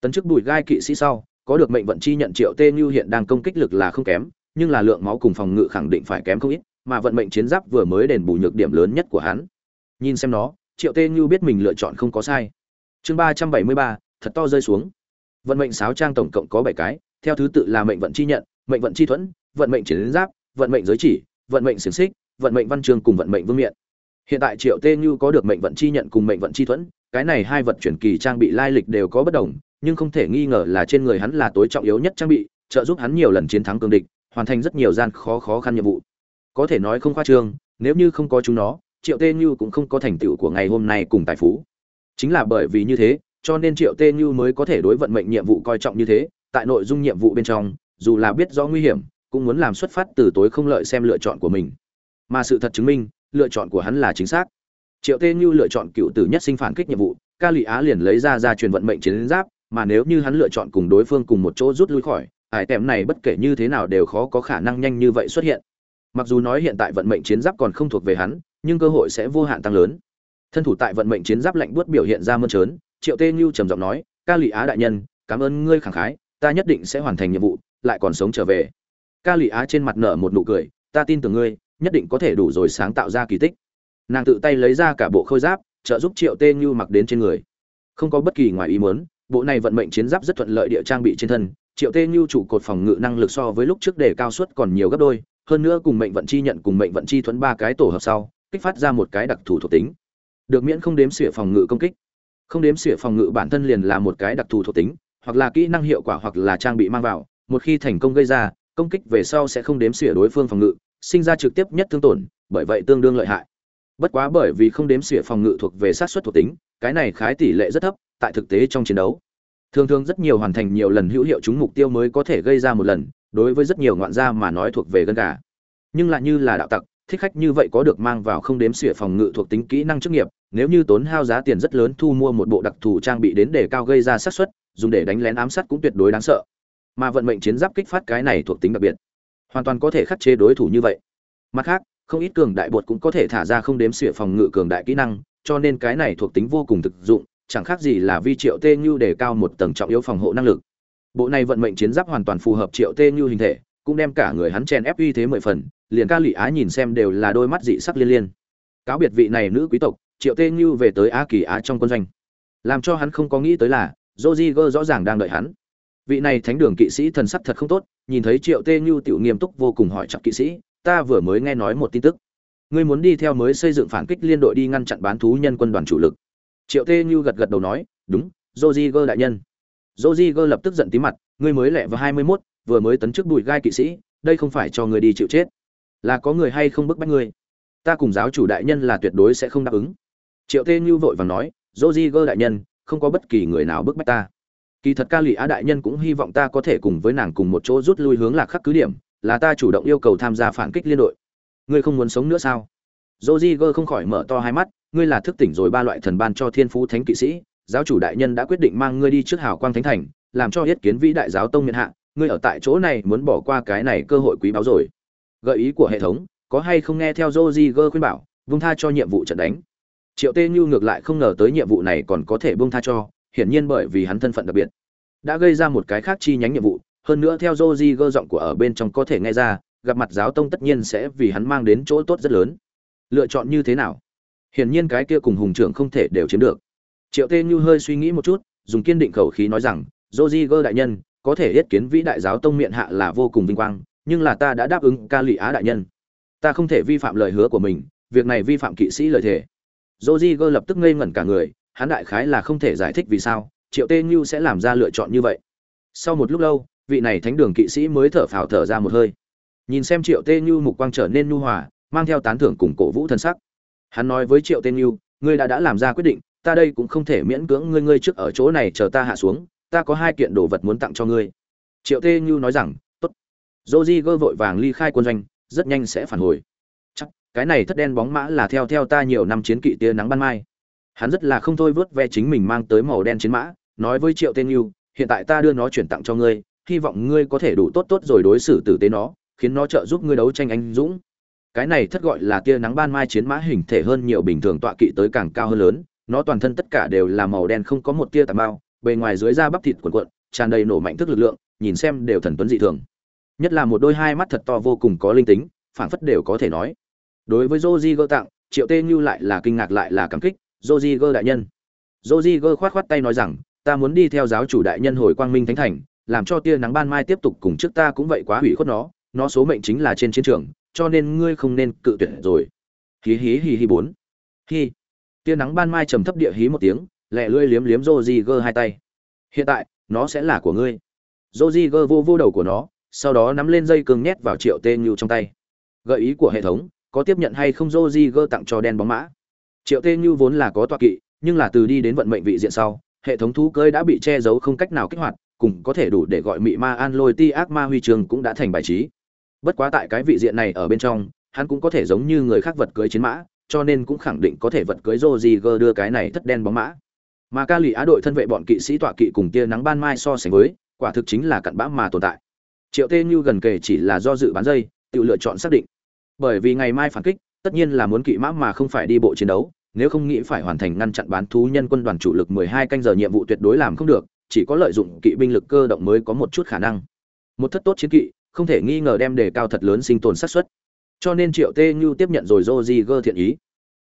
Tấn chức bùi gai kỵ sĩ sau có được mệnh vận chi nhận triệu tê như hiện đang công kích lực là không kém, nhưng là lượng máu cùng phòng ngự khẳng định phải kém không ít, mà vận mệnh chiến giáp vừa mới đền bù nhược điểm lớn nhất của hắn. Nhìn xem nó, triệu tê như biết mình lựa chọn không có sai. Chương ba trăm bảy mươi ba, thật to rơi xuống. Vận mệnh sáo trang tổng cộng có bảy cái, theo thứ tự là mệnh vận chi nhận, mệnh vận chi thuẫn, vận mệnh chiến giáp, vận mệnh giới chỉ, vận mệnh xiềng xích, vận mệnh văn chương cùng vận mệnh vương miện. Hiện tại triệu tê như có được mệnh vận chi nhận cùng mệnh vận chi thuẫn, cái này hai vật chuyển kỳ trang bị lai lịch đều có bất đồng nhưng không thể nghi ngờ là trên người hắn là tối trọng yếu nhất trang bị, trợ giúp hắn nhiều lần chiến thắng cường địch, hoàn thành rất nhiều gian khó khó khăn nhiệm vụ. Có thể nói không khoa trương, nếu như không có chúng nó, triệu tê như cũng không có thành tựu của ngày hôm nay cùng tài phú. Chính là bởi vì như thế, cho nên triệu tê như mới có thể đối vận mệnh nhiệm vụ coi trọng như thế, tại nội dung nhiệm vụ bên trong, dù là biết rõ nguy hiểm, cũng muốn làm xuất phát từ tối không lợi xem lựa chọn của mình. Mà sự thật chứng minh, lựa chọn của hắn là chính xác. Triệu tê như lựa chọn cựu tử nhất sinh phản kích nhiệm vụ, ca lụy á liền lấy ra ra truyền vận mệnh chiến giáp mà nếu như hắn lựa chọn cùng đối phương cùng một chỗ rút lui khỏi, ải tèm này bất kể như thế nào đều khó có khả năng nhanh như vậy xuất hiện. Mặc dù nói hiện tại vận mệnh chiến giáp còn không thuộc về hắn, nhưng cơ hội sẽ vô hạn tăng lớn. Thân thủ tại vận mệnh chiến giáp lạnh buốt biểu hiện ra mơn trớn, triệu tê như trầm giọng nói, ca lụy á đại nhân, cảm ơn ngươi khẳng khái, ta nhất định sẽ hoàn thành nhiệm vụ, lại còn sống trở về. Ca lụy á trên mặt nở một nụ cười, ta tin tưởng ngươi, nhất định có thể đủ rồi sáng tạo ra kỳ tích. Nàng tự tay lấy ra cả bộ khôi giáp, trợ giúp triệu tê như mặc đến trên người. Không có bất kỳ ngoài ý muốn bộ này vận mệnh chiến giáp rất thuận lợi địa trang bị trên thân, triệu tê như chủ cột phòng ngự năng lực so với lúc trước để cao suất còn nhiều gấp đôi, hơn nữa cùng mệnh vận chi nhận cùng mệnh vận chi thuẫn ba cái tổ hợp sau, kích phát ra một cái đặc thù thuộc tính. Được miễn không đếm xỉa phòng ngự công kích. Không đếm xỉa phòng ngự bản thân liền là một cái đặc thù thuộc tính, hoặc là kỹ năng hiệu quả hoặc là trang bị mang vào, một khi thành công gây ra, công kích về sau sẽ không đếm xỉa đối phương phòng ngự, sinh ra trực tiếp nhất thương tổn, bởi vậy tương đương lợi hại. Bất quá bởi vì không đếm xỉa phòng ngự thuộc về sát xuất thuộc tính, cái này khái tỷ lệ rất thấp tại thực tế trong chiến đấu. Thường thường rất nhiều hoàn thành nhiều lần hữu hiệu chúng mục tiêu mới có thể gây ra một lần, đối với rất nhiều ngoạn gia mà nói thuộc về gân gà. Nhưng lại như là đạo tặc, thích khách như vậy có được mang vào không đếm xỉa phòng ngự thuộc tính kỹ năng chức nghiệp, nếu như tốn hao giá tiền rất lớn thu mua một bộ đặc thù trang bị đến để cao gây ra xác suất, dùng để đánh lén ám sát cũng tuyệt đối đáng sợ. Mà vận mệnh chiến giáp kích phát cái này thuộc tính đặc biệt, hoàn toàn có thể khắc chế đối thủ như vậy. Mặt khác, không ít cường đại bột cũng có thể thả ra không đếm xỉa phòng ngự cường đại kỹ năng, cho nên cái này thuộc tính vô cùng thực dụng chẳng khác gì là vi triệu tê như để cao một tầng trọng yếu phòng hộ năng lực. Bộ này vận mệnh chiến giáp hoàn toàn phù hợp triệu tê như hình thể, cũng đem cả người hắn chèn ép uy thế mười phần, liền ca lụy á nhìn xem đều là đôi mắt dị sắc liên liên. Cáo biệt vị này nữ quý tộc, triệu tê như về tới á kỳ á trong quân doanh. Làm cho hắn không có nghĩ tới là joziger rõ ràng đang đợi hắn. Vị này thánh đường kỵ sĩ thần sắc thật không tốt, nhìn thấy triệu tê như tiểu nghiêm túc vô cùng hỏi chặt kỵ sĩ, ta vừa mới nghe nói một tin tức. Ngươi muốn đi theo mới xây dựng phản kích liên đội đi ngăn chặn bán thú nhân quân đoàn chủ lực triệu tê như gật gật đầu nói đúng joziger đại nhân. Joziger lập tức giận tí mặt ngươi mới lẹ vào hai mươi mốt vừa mới tấn chức bùi gai kỵ sĩ đây không phải cho người đi chịu chết. Là có người hay không bức bách ngươi? Ta cùng giáo chủ đại nhân là tuyệt đối sẽ không đáp ứng. Triệu tê như vội vàng nói joziger đại nhân không có bất kỳ người nào bức bách ta. Kỳ thật ca lụy á đại nhân cũng hy vọng ta có thể cùng với nàng cùng một chỗ rút lui hướng lạc khắc cứ điểm là ta chủ động yêu cầu tham gia phản kích liên đội. Ngươi không muốn sống nữa sao? Rodriguez không khỏi mở to hai mắt, ngươi là thức tỉnh rồi ba loại thần ban cho thiên phú thánh kỵ sĩ, giáo chủ đại nhân đã quyết định mang ngươi đi trước hào quang thánh thành, làm cho yết kiến vĩ đại giáo tông miền hạ, ngươi ở tại chỗ này muốn bỏ qua cái này cơ hội quý báu rồi. Gợi ý của hệ thống, có hay không nghe theo Rodriguez khuyên bảo, buông tha cho nhiệm vụ trận đánh. Triệu Tê Như ngược lại không ngờ tới nhiệm vụ này còn có thể buông tha cho, hiển nhiên bởi vì hắn thân phận đặc biệt. Đã gây ra một cái khác chi nhánh nhiệm vụ, hơn nữa theo Rodriguez giọng của ở bên trong có thể nghe ra, gặp mặt giáo tông tất nhiên sẽ vì hắn mang đến chỗ tốt rất lớn. Lựa chọn như thế nào? Hiển nhiên cái kia cùng hùng trưởng không thể đều chiếm được. Triệu Tê Như hơi suy nghĩ một chút, dùng kiên định khẩu khí nói rằng, "Rodriguez đại nhân, có thể yết kiến vĩ đại giáo tông miệng hạ là vô cùng vinh quang, nhưng là ta đã đáp ứng ca lụy á đại nhân. Ta không thể vi phạm lời hứa của mình, việc này vi phạm kỵ sĩ lời thề." Rodriguez lập tức ngây ngẩn cả người, hắn đại khái là không thể giải thích vì sao, Triệu Tê Như sẽ làm ra lựa chọn như vậy. Sau một lúc lâu, vị này thánh đường kỵ sĩ mới thở phào thở ra một hơi. Nhìn xem Triệu Tê Như mục quang trở nên nhu hòa, mang theo tán thưởng cùng cổ vũ thân sắc. Hắn nói với Triệu Tê yêu ngươi đã đã làm ra quyết định, ta đây cũng không thể miễn cưỡng ngươi ngươi trước ở chỗ này chờ ta hạ xuống, ta có hai kiện đồ vật muốn tặng cho ngươi. Triệu Tê Như nói rằng, tốt. Roger vội vàng ly khai quân doanh, rất nhanh sẽ phản hồi. Chắc, cái này thất đen bóng mã là theo theo ta nhiều năm chiến kỵ tia nắng ban mai. Hắn rất là không thôi vớt ve chính mình mang tới màu đen chiến mã, nói với Triệu Tê yêu hiện tại ta đưa nó chuyển tặng cho ngươi, hy vọng ngươi có thể đủ tốt tốt rồi đối xử tử tế nó, khiến nó trợ giúp ngươi đấu tranh anh dũng cái này thất gọi là tia nắng ban mai chiến mã hình thể hơn nhiều bình thường tọa kỵ tới càng cao hơn lớn, nó toàn thân tất cả đều là màu đen không có một tia tà mao, bề ngoài dưới da bắp thịt cuộn cuộn, tràn đầy nổ mạnh thức lực lượng, nhìn xem đều thần tuấn dị thường. Nhất là một đôi hai mắt thật to vô cùng có linh tính, phảng phất đều có thể nói. Đối với joji gơ tặng, triệu tê như lại là kinh ngạc lại là cảm kích joji gơ đại nhân. Joji gơ khoát khoát tay nói rằng, ta muốn đi theo giáo chủ đại nhân hồi quang minh thánh thành, làm cho tia nắng ban mai tiếp tục cùng trước ta cũng vậy quá hủy khuất nó nó số mệnh chính là trên chiến trường cho nên ngươi không nên cự tuyệt rồi. Hí hí hí hí bốn. Hí. Tia nắng ban mai trầm thấp địa hí một tiếng, lẹ lưỡi liếm liếm rô di gơ hai tay. Hiện tại, nó sẽ là của ngươi. Rô di gơ vô vô đầu của nó, sau đó nắm lên dây cương nhét vào triệu tê như trong tay. Gợi ý của hệ thống, có tiếp nhận hay không rô di gơ tặng cho đen bóng mã. Triệu tê như vốn là có tọa kỵ, nhưng là từ đi đến vận mệnh vị diện sau, hệ thống thú cơi đã bị che giấu không cách nào kích hoạt, cùng có thể đủ để gọi mị ma an lôi ti ác ma huy trường cũng đã thành bài trí bất quá tại cái vị diện này ở bên trong, hắn cũng có thể giống như người khác vật cưới chiến mã, cho nên cũng khẳng định có thể vật cưới Roziger đưa cái này thất đen bóng mã. Mà ca lì á đội thân vệ bọn kỵ sĩ tọa kỵ cùng tia nắng ban mai so sánh với, quả thực chính là cặn bã mà tồn tại. Triệu tê như gần kề chỉ là do dự bán dây, tự lựa chọn xác định. Bởi vì ngày mai phản kích, tất nhiên là muốn kỵ mã mà không phải đi bộ chiến đấu, nếu không nghĩ phải hoàn thành ngăn chặn bán thú nhân quân đoàn chủ lực 12 canh giờ nhiệm vụ tuyệt đối làm không được, chỉ có lợi dụng kỵ binh lực cơ động mới có một chút khả năng. Một thất tốt chiến kỵ không thể nghi ngờ đem đề cao thật lớn sinh tồn xác suất. Cho nên Triệu Tê Như tiếp nhận rồi Roziger thiện ý.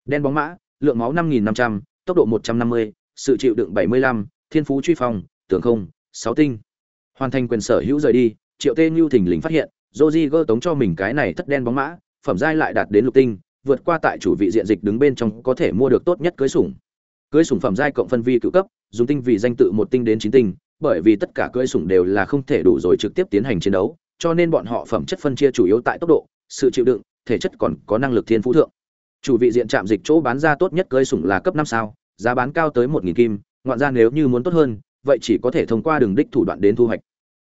Đen bóng mã, lượng máu 5500, tốc độ 150, sự chịu đựng 75, thiên phú truy phòng, tưởng không, 6 tinh. Hoàn thành quyền sở hữu rời đi, Triệu Tê Như thỉnh lình phát hiện, Roziger tống cho mình cái này thất đen bóng mã, phẩm giai lại đạt đến lục tinh, vượt qua tại chủ vị diện dịch đứng bên trong có thể mua được tốt nhất cưới sủng. Cưới sủng phẩm giai cộng phân vi cự cấp, dùng tinh vị danh tự một tinh đến 9 tinh, bởi vì tất cả cưới sủng đều là không thể đủ rồi trực tiếp tiến hành chiến đấu, cho nên bọn họ phẩm chất phân chia chủ yếu tại tốc độ, sự chịu đựng, thể chất còn có năng lực thiên phú thượng. Chủ vị diện trạm dịch chỗ bán ra tốt nhất cơi sủng là cấp năm sao, giá bán cao tới một nghìn kim, ngoạn ra nếu như muốn tốt hơn, vậy chỉ có thể thông qua đường đích thủ đoạn đến thu hoạch.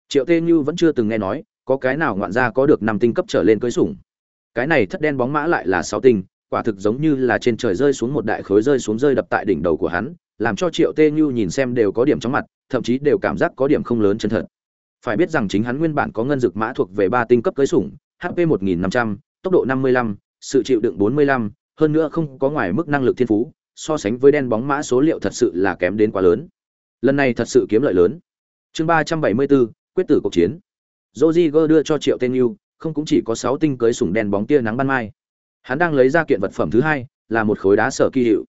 Triệu Tê Như vẫn chưa từng nghe nói, có cái nào ngoạn ra có được năm tinh cấp trở lên cưới sủng. Cái này thất đen bóng mã lại là sáu tinh, quả thực giống như là trên trời rơi xuống một đại khối rơi xuống rơi đập tại đỉnh đầu của hắn, làm cho Triệu Tê Như nhìn xem đều có điểm chóng mặt, thậm chí đều cảm giác có điểm không lớn chân thật phải biết rằng chính hắn nguyên bản có ngân dược mã thuộc về ba tinh cấp cưới sủng hp 1500, tốc độ 55, sự chịu đựng 45, hơn nữa không có ngoài mức năng lực thiên phú so sánh với đen bóng mã số liệu thật sự là kém đến quá lớn lần này thật sự kiếm lợi lớn chương 374, quyết tử cuộc chiến Roziger đưa cho Triệu Tên Nưu, không cũng chỉ có 6 tinh cưới sủng đen bóng tia nắng ban mai. Hắn đang lấy ra kiện vật phẩm thứ hai, là một khối đá sở kỳ hiệu.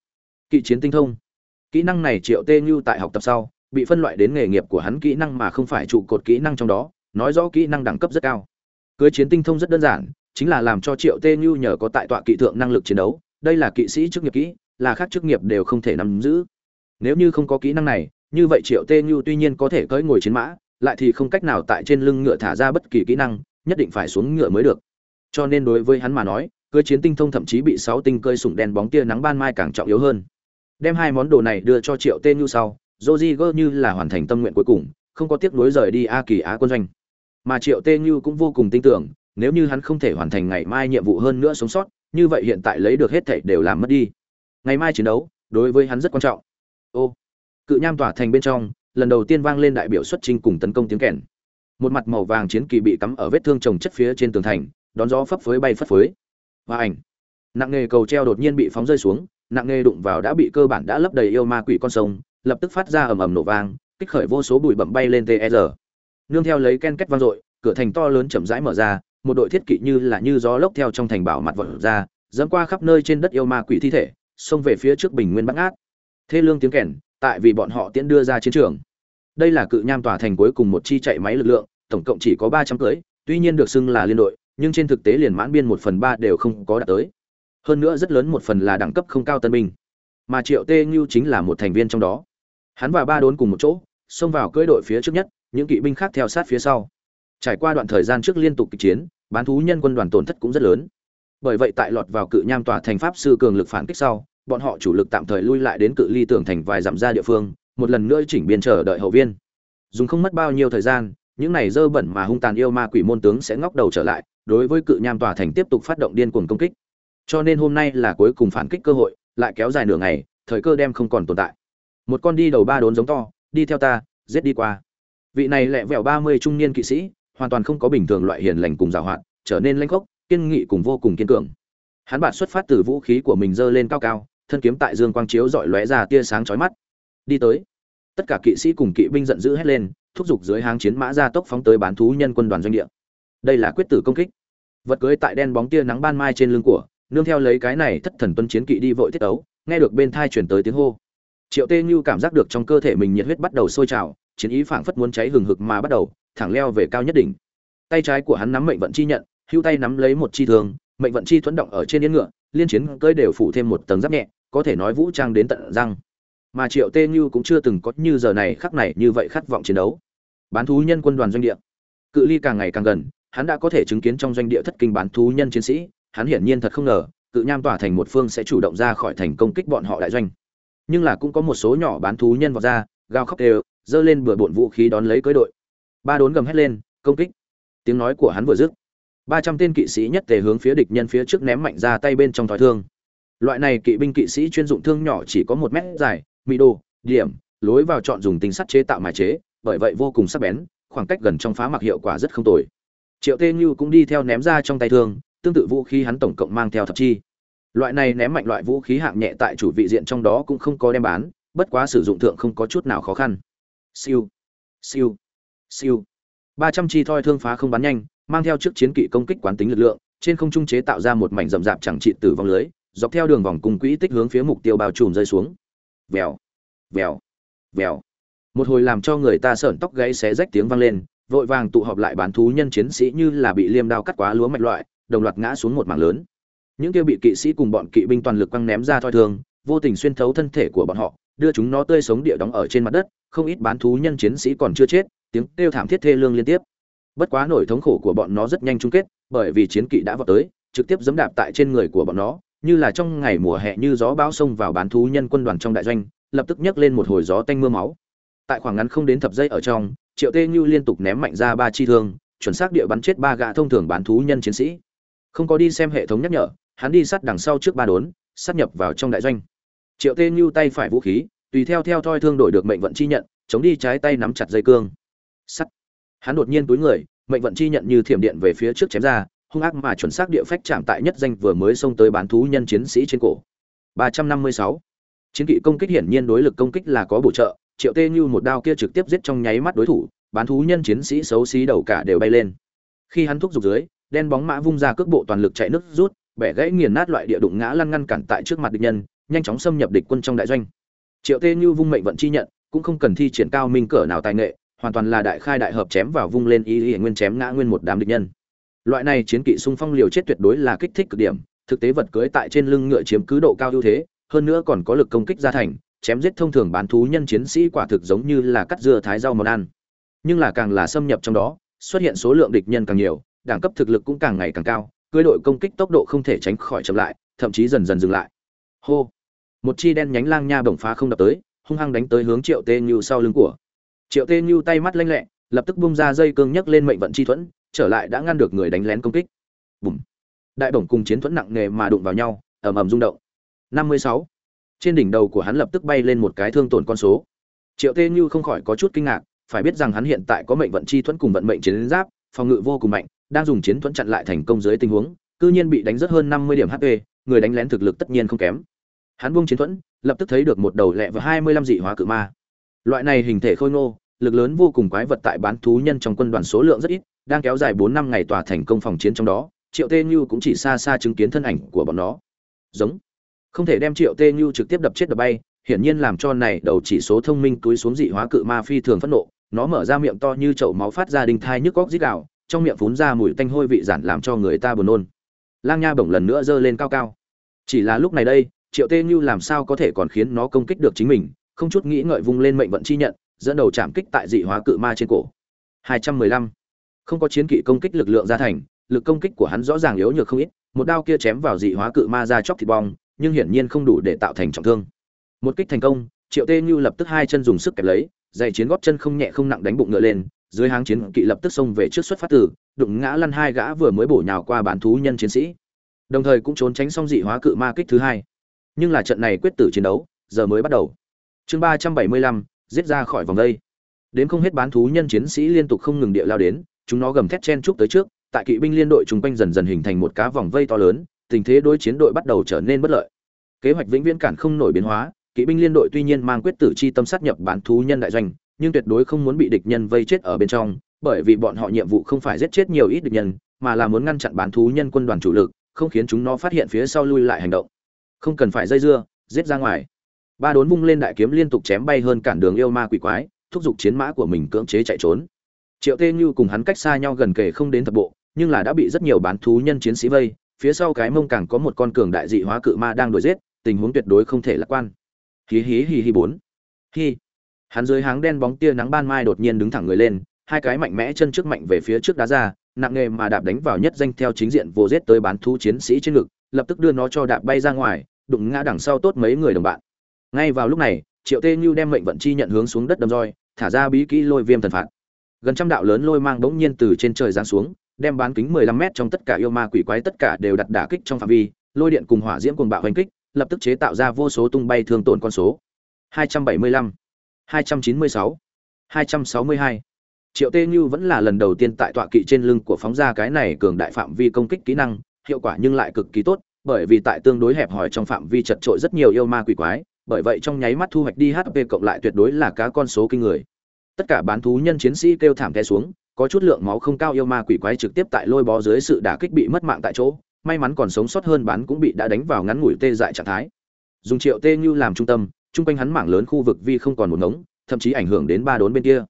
Kỵ chiến tinh thông. Kỹ năng này Triệu Tên Nưu tại học tập sau, bị phân loại đến nghề nghiệp của hắn kỹ năng mà không phải trụ cột kỹ năng trong đó, nói rõ kỹ năng đẳng cấp rất cao. Cưới chiến tinh thông rất đơn giản, chính là làm cho triệu tê như nhờ có tại tọa kỵ thượng năng lực chiến đấu, đây là kỵ sĩ chức nghiệp kỹ, là khác chức nghiệp đều không thể nắm giữ. Nếu như không có kỹ năng này, như vậy triệu tê như tuy nhiên có thể cưỡi ngồi chiến mã, lại thì không cách nào tại trên lưng ngựa thả ra bất kỳ kỹ năng, nhất định phải xuống ngựa mới được. Cho nên đối với hắn mà nói, cưới chiến tinh thông thậm chí bị sáu tinh cơi sủng đen bóng tia nắng ban mai càng trọng yếu hơn. Đem hai món đồ này đưa cho triệu tê như sau Rodriguez như là hoàn thành tâm nguyện cuối cùng, không có tiếc nuối rời đi A Kỳ Á quân doanh. Mà Triệu Tê Như cũng vô cùng tin tưởng, nếu như hắn không thể hoàn thành ngày mai nhiệm vụ hơn nữa sống sót, như vậy hiện tại lấy được hết thảy đều làm mất đi. Ngày mai chiến đấu đối với hắn rất quan trọng. Ô cự nham tỏa thành bên trong lần đầu tiên vang lên đại biểu xuất trình cùng tấn công tiếng kèn. Một mặt màu vàng chiến kỳ bị cắm ở vết thương chồng chất phía trên tường thành đón gió phấp phới bay phất phới. Và ảnh. Nặng nghề cầu treo đột nhiên bị phóng rơi xuống nặng nghề đụng vào đã bị cơ bản đã lấp đầy yêu ma quỷ con sông lập tức phát ra ầm ầm nổ vang, kích khởi vô số bụi bậm bay lên TR. nương theo lấy ken két vang dội, cửa thành to lớn chậm rãi mở ra, một đội thiết kỵ như là như gió lốc theo trong thành bảo mặt vọt ra, dẫm qua khắp nơi trên đất yêu ma quỷ thi thể, xông về phía trước bình nguyên băng ác. thê lương tiếng kèn, tại vì bọn họ tiễn đưa ra chiến trường đây là cự nham tỏa thành cuối cùng một chi chạy máy lực lượng, tổng cộng chỉ có ba trăm tuy nhiên được xưng là liên đội, nhưng trên thực tế liền mãn biên một phần ba đều không có đạt tới hơn nữa rất lớn một phần là đẳng cấp không cao tân binh mà triệu tê như chính là một thành viên trong đó hắn và ba đốn cùng một chỗ, xông vào cưỡi đội phía trước nhất, những kỵ binh khác theo sát phía sau. Trải qua đoạn thời gian trước liên tục kịch chiến, bán thú nhân quân đoàn tổn thất cũng rất lớn. Bởi vậy tại lọt vào cự nham tòa thành pháp sư cường lực phản kích sau, bọn họ chủ lực tạm thời lui lại đến cự ly tường thành vài dặm ra địa phương, một lần nữa chỉnh biên chờ đợi hậu viên. Dùng không mất bao nhiêu thời gian, những này dơ bẩn mà hung tàn yêu ma quỷ môn tướng sẽ ngóc đầu trở lại, đối với cự nham tòa thành tiếp tục phát động điên cuồng công kích. Cho nên hôm nay là cuối cùng phản kích cơ hội, lại kéo dài nửa ngày, thời cơ đem không còn tồn tại một con đi đầu ba đốn giống to, đi theo ta, giết đi qua. Vị này lẹ vẹo ba mươi trung niên kỵ sĩ, hoàn toàn không có bình thường loại hiền lành cùng giảo hoạt trở nên lanh khốc, kiên nghị cùng vô cùng kiên cường. Hắn bạn xuất phát từ vũ khí của mình giơ lên cao cao, thân kiếm tại dương quang chiếu dọi lóe ra tia sáng chói mắt. Đi tới. Tất cả kỵ sĩ cùng kỵ binh giận dữ hét lên, thúc giục dưới hang chiến mã ra tốc phóng tới bán thú nhân quân đoàn doanh địa. Đây là quyết tử công kích. Vật cưới tại đen bóng tia nắng ban mai trên lưng của, nương theo lấy cái này thất thần tuân chiến kỵ đi vội tiết ấu, nghe được bên thai chuyển tới tiếng hô triệu tê như cảm giác được trong cơ thể mình nhiệt huyết bắt đầu sôi trào, chiến ý phảng phất muốn cháy hừng hực mà bắt đầu, thẳng leo về cao nhất đỉnh. Tay trái của hắn nắm mệnh vận chi nhận hữu tay nắm lấy một chi thường mệnh vận chi thuẫn động ở trên yên ngựa, liên chiến cơi đều phủ thêm một tầng giáp nhẹ, có thể nói vũ trang đến tận răng. Mà triệu tê như cũng chưa từng có như giờ này khắc này như vậy khát vọng chiến đấu. Bán thú nhân quân đoàn doanh địa. Cự ly càng ngày càng gần, hắn đã có thể chứng kiến trong doanh địa thất kinh bán thú nhân chiến sĩ, hắn hiển nhiên thật không ngờ, cự nham tỏa thành một phương sẽ chủ động ra khỏi thành công kích bọn họ đại doanh nhưng là cũng có một số nhỏ bán thú nhân vào ra, gào khóc đều, giơ lên bừa bộn vũ khí đón lấy cưới đội. Ba đốn gầm hét lên, công kích. Tiếng nói của hắn vừa dứt, ba trăm tên kỵ sĩ nhất tề hướng phía địch nhân phía trước ném mạnh ra tay bên trong thói thương. Loại này kỵ binh kỵ sĩ chuyên dụng thương nhỏ chỉ có một mét dài, mị đồ, điểm, lối vào chọn dùng tính sắt chế tạo mài chế, bởi vậy vô cùng sắc bén, khoảng cách gần trong phá mặc hiệu quả rất không tồi. Triệu tê như cũng đi theo ném ra trong tay thương, tương tự vũ khí hắn tổng cộng mang theo thập chi loại này ném mạnh loại vũ khí hạng nhẹ tại chủ vị diện trong đó cũng không có đem bán, bất quá sử dụng thượng không có chút nào khó khăn. Siêu siêu siêu. Ba trăm chi thoi thương phá không bắn nhanh, mang theo trước chiến kỵ công kích quán tính lực lượng, trên không trung chế tạo ra một mảnh rậm rạp chẳng trị tử vong lưới, dọc theo đường vòng cùng quỹ tích hướng phía mục tiêu bao trùm rơi xuống. Vèo vèo vèo. Một hồi làm cho người ta sởn tóc gáy xé rách tiếng vang lên, vội vàng tụ họp lại bán thú nhân chiến sĩ như là bị liêm đao cắt quá lúa mạch loại, đồng loạt ngã xuống một mảng lớn những kia bị kỵ sĩ cùng bọn kỵ binh toàn lực quăng ném ra thoi thường, vô tình xuyên thấu thân thể của bọn họ, đưa chúng nó tươi sống địa đóng ở trên mặt đất, không ít bán thú nhân chiến sĩ còn chưa chết, tiếng kêu thảm thiết thê lương liên tiếp. Bất quá nỗi thống khổ của bọn nó rất nhanh chung kết, bởi vì chiến kỵ đã vào tới, trực tiếp giẫm đạp tại trên người của bọn nó, như là trong ngày mùa hè như gió bão xông vào bán thú nhân quân đoàn trong đại doanh, lập tức nhấc lên một hồi gió tanh mưa máu. Tại khoảng ngắn không đến thập giây ở trong, triệu tê như liên tục ném mạnh ra ba chi thương, chuẩn xác địa bắn chết ba gã thông thường bán thú nhân chiến sĩ. Không có đi xem hệ thống nhắc nhở hắn đi sát đằng sau trước ba đốn, sát nhập vào trong đại doanh. Triệu tê như tay phải vũ khí, tùy theo theo thoi thương đổi được mệnh vận chi nhận, chống đi trái tay nắm chặt dây cương. Sắt. Hắn đột nhiên túi người, mệnh vận chi nhận như thiểm điện về phía trước chém ra, hung ác mà chuẩn xác địa phách chạm tại nhất danh vừa mới xông tới bán thú nhân chiến sĩ trên cổ. 356. chiến kỵ công kích hiển nhiên đối lực công kích là có bổ trợ, triệu tê như một đao kia trực tiếp giết trong nháy mắt đối thủ, bán thú nhân chiến sĩ xấu xí đầu cả đều bay lên. Khi hắn thúc giục dưới, đen bóng mã vung ra cước bộ toàn lực chạy nước rút bẻ gãy nghiền nát loại địa đụng ngã lăn ngăn cản tại trước mặt địch nhân, nhanh chóng xâm nhập địch quân trong đại doanh. Triệu tê như vung mệnh vận chi nhận, cũng không cần thi triển cao minh cỡ nào tài nghệ, hoàn toàn là đại khai đại hợp chém vào vung lên y y nguyên chém ngã nguyên một đám địch nhân. Loại này chiến kỵ xung phong liều chết tuyệt đối là kích thích cực điểm, thực tế vật cưới tại trên lưng ngựa chiếm cứ độ cao ưu thế, hơn nữa còn có lực công kích gia thành, chém giết thông thường bán thú nhân chiến sĩ quả thực giống như là cắt dưa thái rau món ăn. Nhưng là càng là xâm nhập trong đó, xuất hiện số lượng địch nhân càng nhiều, đẳng cấp thực lực cũng càng ngày càng cao cưới đội công kích tốc độ không thể tránh khỏi chậm lại, thậm chí dần dần dừng lại. Hô! Một chi đen nhánh lang nha bổng phá không đập tới, hung hăng đánh tới hướng triệu tê như sau lưng của. Triệu tê như tay mắt lanh lẹ, lập tức bung ra dây cương nhấc lên mệnh vận chi thuẫn, trở lại đã ngăn được người đánh lén công kích. Bùm! Đại bổng cùng chiến thuẫn nặng nề mà đụng vào nhau, ầm ầm rung động. 56. trên đỉnh đầu của hắn lập tức bay lên một cái thương tổn con số. Triệu tê như không khỏi có chút kinh ngạc, phải biết rằng hắn hiện tại có mệnh vận chi thuẫn cùng vận mệnh chiến giáp, phòng ngự vô cùng mạnh đang dùng chiến thuẫn chặn lại thành công dưới tình huống, cư nhiên bị đánh rất hơn 50 điểm hp người đánh lén thực lực tất nhiên không kém. Hắn buông chiến thuẫn, lập tức thấy được một đầu lẹ và 25 dị hóa cự ma. Loại này hình thể khôi ngô, lực lớn vô cùng quái vật tại bán thú nhân trong quân đoàn số lượng rất ít, đang kéo dài 4 năm ngày tòa thành công phòng chiến trong đó, triệu tê như cũng chỉ xa xa chứng kiến thân ảnh của bọn nó. Giống. Không thể đem triệu tê như trực tiếp đập chết đập bay, hiển nhiên làm cho này đầu chỉ số thông minh túi xuống dị hóa cự ma phi thường phẫn nộ, nó mở ra miệng to như chậu máu phát ra đinh thai nhức góc rít gạo trong miệng phún ra mùi tanh hôi vị giản làm cho người ta buồn nôn. Lang nha bổng lần nữa giơ lên cao cao. Chỉ là lúc này đây, triệu tê như làm sao có thể còn khiến nó công kích được chính mình, không chút nghĩ ngợi vung lên mệnh vận chi nhận, dẫn đầu chạm kích tại dị hóa cự ma trên cổ. 215. không có chiến kỵ công kích lực lượng gia thành, lực công kích của hắn rõ ràng yếu nhược không ít, một đao kia chém vào dị hóa cự ma ra chóc thịt bong, nhưng hiển nhiên không đủ để tạo thành trọng thương. Một kích thành công, triệu tê như lập tức hai chân dùng sức kẹp lấy giày chiến góp chân không nhẹ không nặng đánh bụng ngựa lên dưới háng chiến kỵ lập tức xông về trước xuất phát tử đụng ngã lăn hai gã vừa mới bổ nhào qua bán thú nhân chiến sĩ. Đồng thời cũng trốn tránh xong dị hóa cự ma kích thứ hai. Nhưng là trận này quyết tử chiến đấu, giờ mới bắt đầu. Chương ba trăm bảy mươi lăm, giết ra khỏi vòng đây. Đến không hết bán thú nhân chiến sĩ liên tục không ngừng địa lao đến, chúng nó gầm thét chen chúc tới trước, tại kỵ binh liên đội chung quanh dần dần hình thành một cá vòng vây to lớn, tình thế đối chiến đội bắt đầu trở nên bất lợi. Kế hoạch vĩnh viễn cản không nổi biến hóa, kỵ binh liên đội tuy nhiên mang quyết tử chi tâm sát nhập bán thú nhân đại doanh nhưng tuyệt đối không muốn bị địch nhân vây chết ở bên trong, bởi vì bọn họ nhiệm vụ không phải giết chết nhiều ít địch nhân, mà là muốn ngăn chặn bán thú nhân quân đoàn chủ lực, không khiến chúng nó phát hiện phía sau lui lại hành động. Không cần phải dây dưa, giết ra ngoài. Ba đốn vung lên đại kiếm liên tục chém bay hơn cản đường yêu ma quỷ quái, thúc giục chiến mã của mình cưỡng chế chạy trốn. Triệu tê như cùng hắn cách xa nhau gần kề không đến thập bộ, nhưng là đã bị rất nhiều bán thú nhân chiến sĩ vây, phía sau cái mông càng có một con cường đại dị hóa cự ma đang đuổi giết, tình huống tuyệt đối không thể lạc quan. Hí hí hí hí bốn. Hí hắn dưới háng đen bóng tia nắng ban mai đột nhiên đứng thẳng người lên hai cái mạnh mẽ chân trước mạnh về phía trước đá ra nặng nghề mà đạp đánh vào nhất danh theo chính diện vô giết tới bán thú chiến sĩ trên ngực lập tức đưa nó cho đạp bay ra ngoài đụng ngã đằng sau tốt mấy người đồng bạn. Ngay vào lúc này triệu tê như đem mệnh vận chi nhận hướng xuống đất đâm roi thả ra bí kỹ lôi viêm thần phạt. Gần trăm đạo lớn lôi mang bỗng nhiên từ trên trời giáng xuống đem bán kính 15 mét trong tất cả yêu ma quỷ quái tất cả đều đặt đả kích trong phạm vi lôi điện cùng hỏa diễm cùng bạo hành kích lập tức chế tạo ra vô số tung bay thương tổn con số. 275, 296, 262. triệu tê như vẫn là lần đầu tiên tại tọa kỵ trên lưng của phóng ra cái này cường đại phạm vi công kích kỹ năng hiệu quả nhưng lại cực kỳ tốt bởi vì tại tương đối hẹp hòi trong phạm vi chật trội rất nhiều yêu ma quỷ quái bởi vậy trong nháy mắt thu hoạch đi hp cộng lại tuyệt đối là cá con số kinh người tất cả bán thú nhân chiến sĩ kêu thảm té xuống có chút lượng máu không cao yêu ma quỷ quái trực tiếp tại lôi bó dưới sự đả kích bị mất mạng tại chỗ may mắn còn sống sót hơn bán cũng bị đã đánh vào ngắn ngủi tê dại trạng thái dùng triệu tê như làm trung tâm chung quanh hắn mảng lớn khu vực vi không còn một ngống, thậm chí ảnh hưởng đến ba đốn bên kia.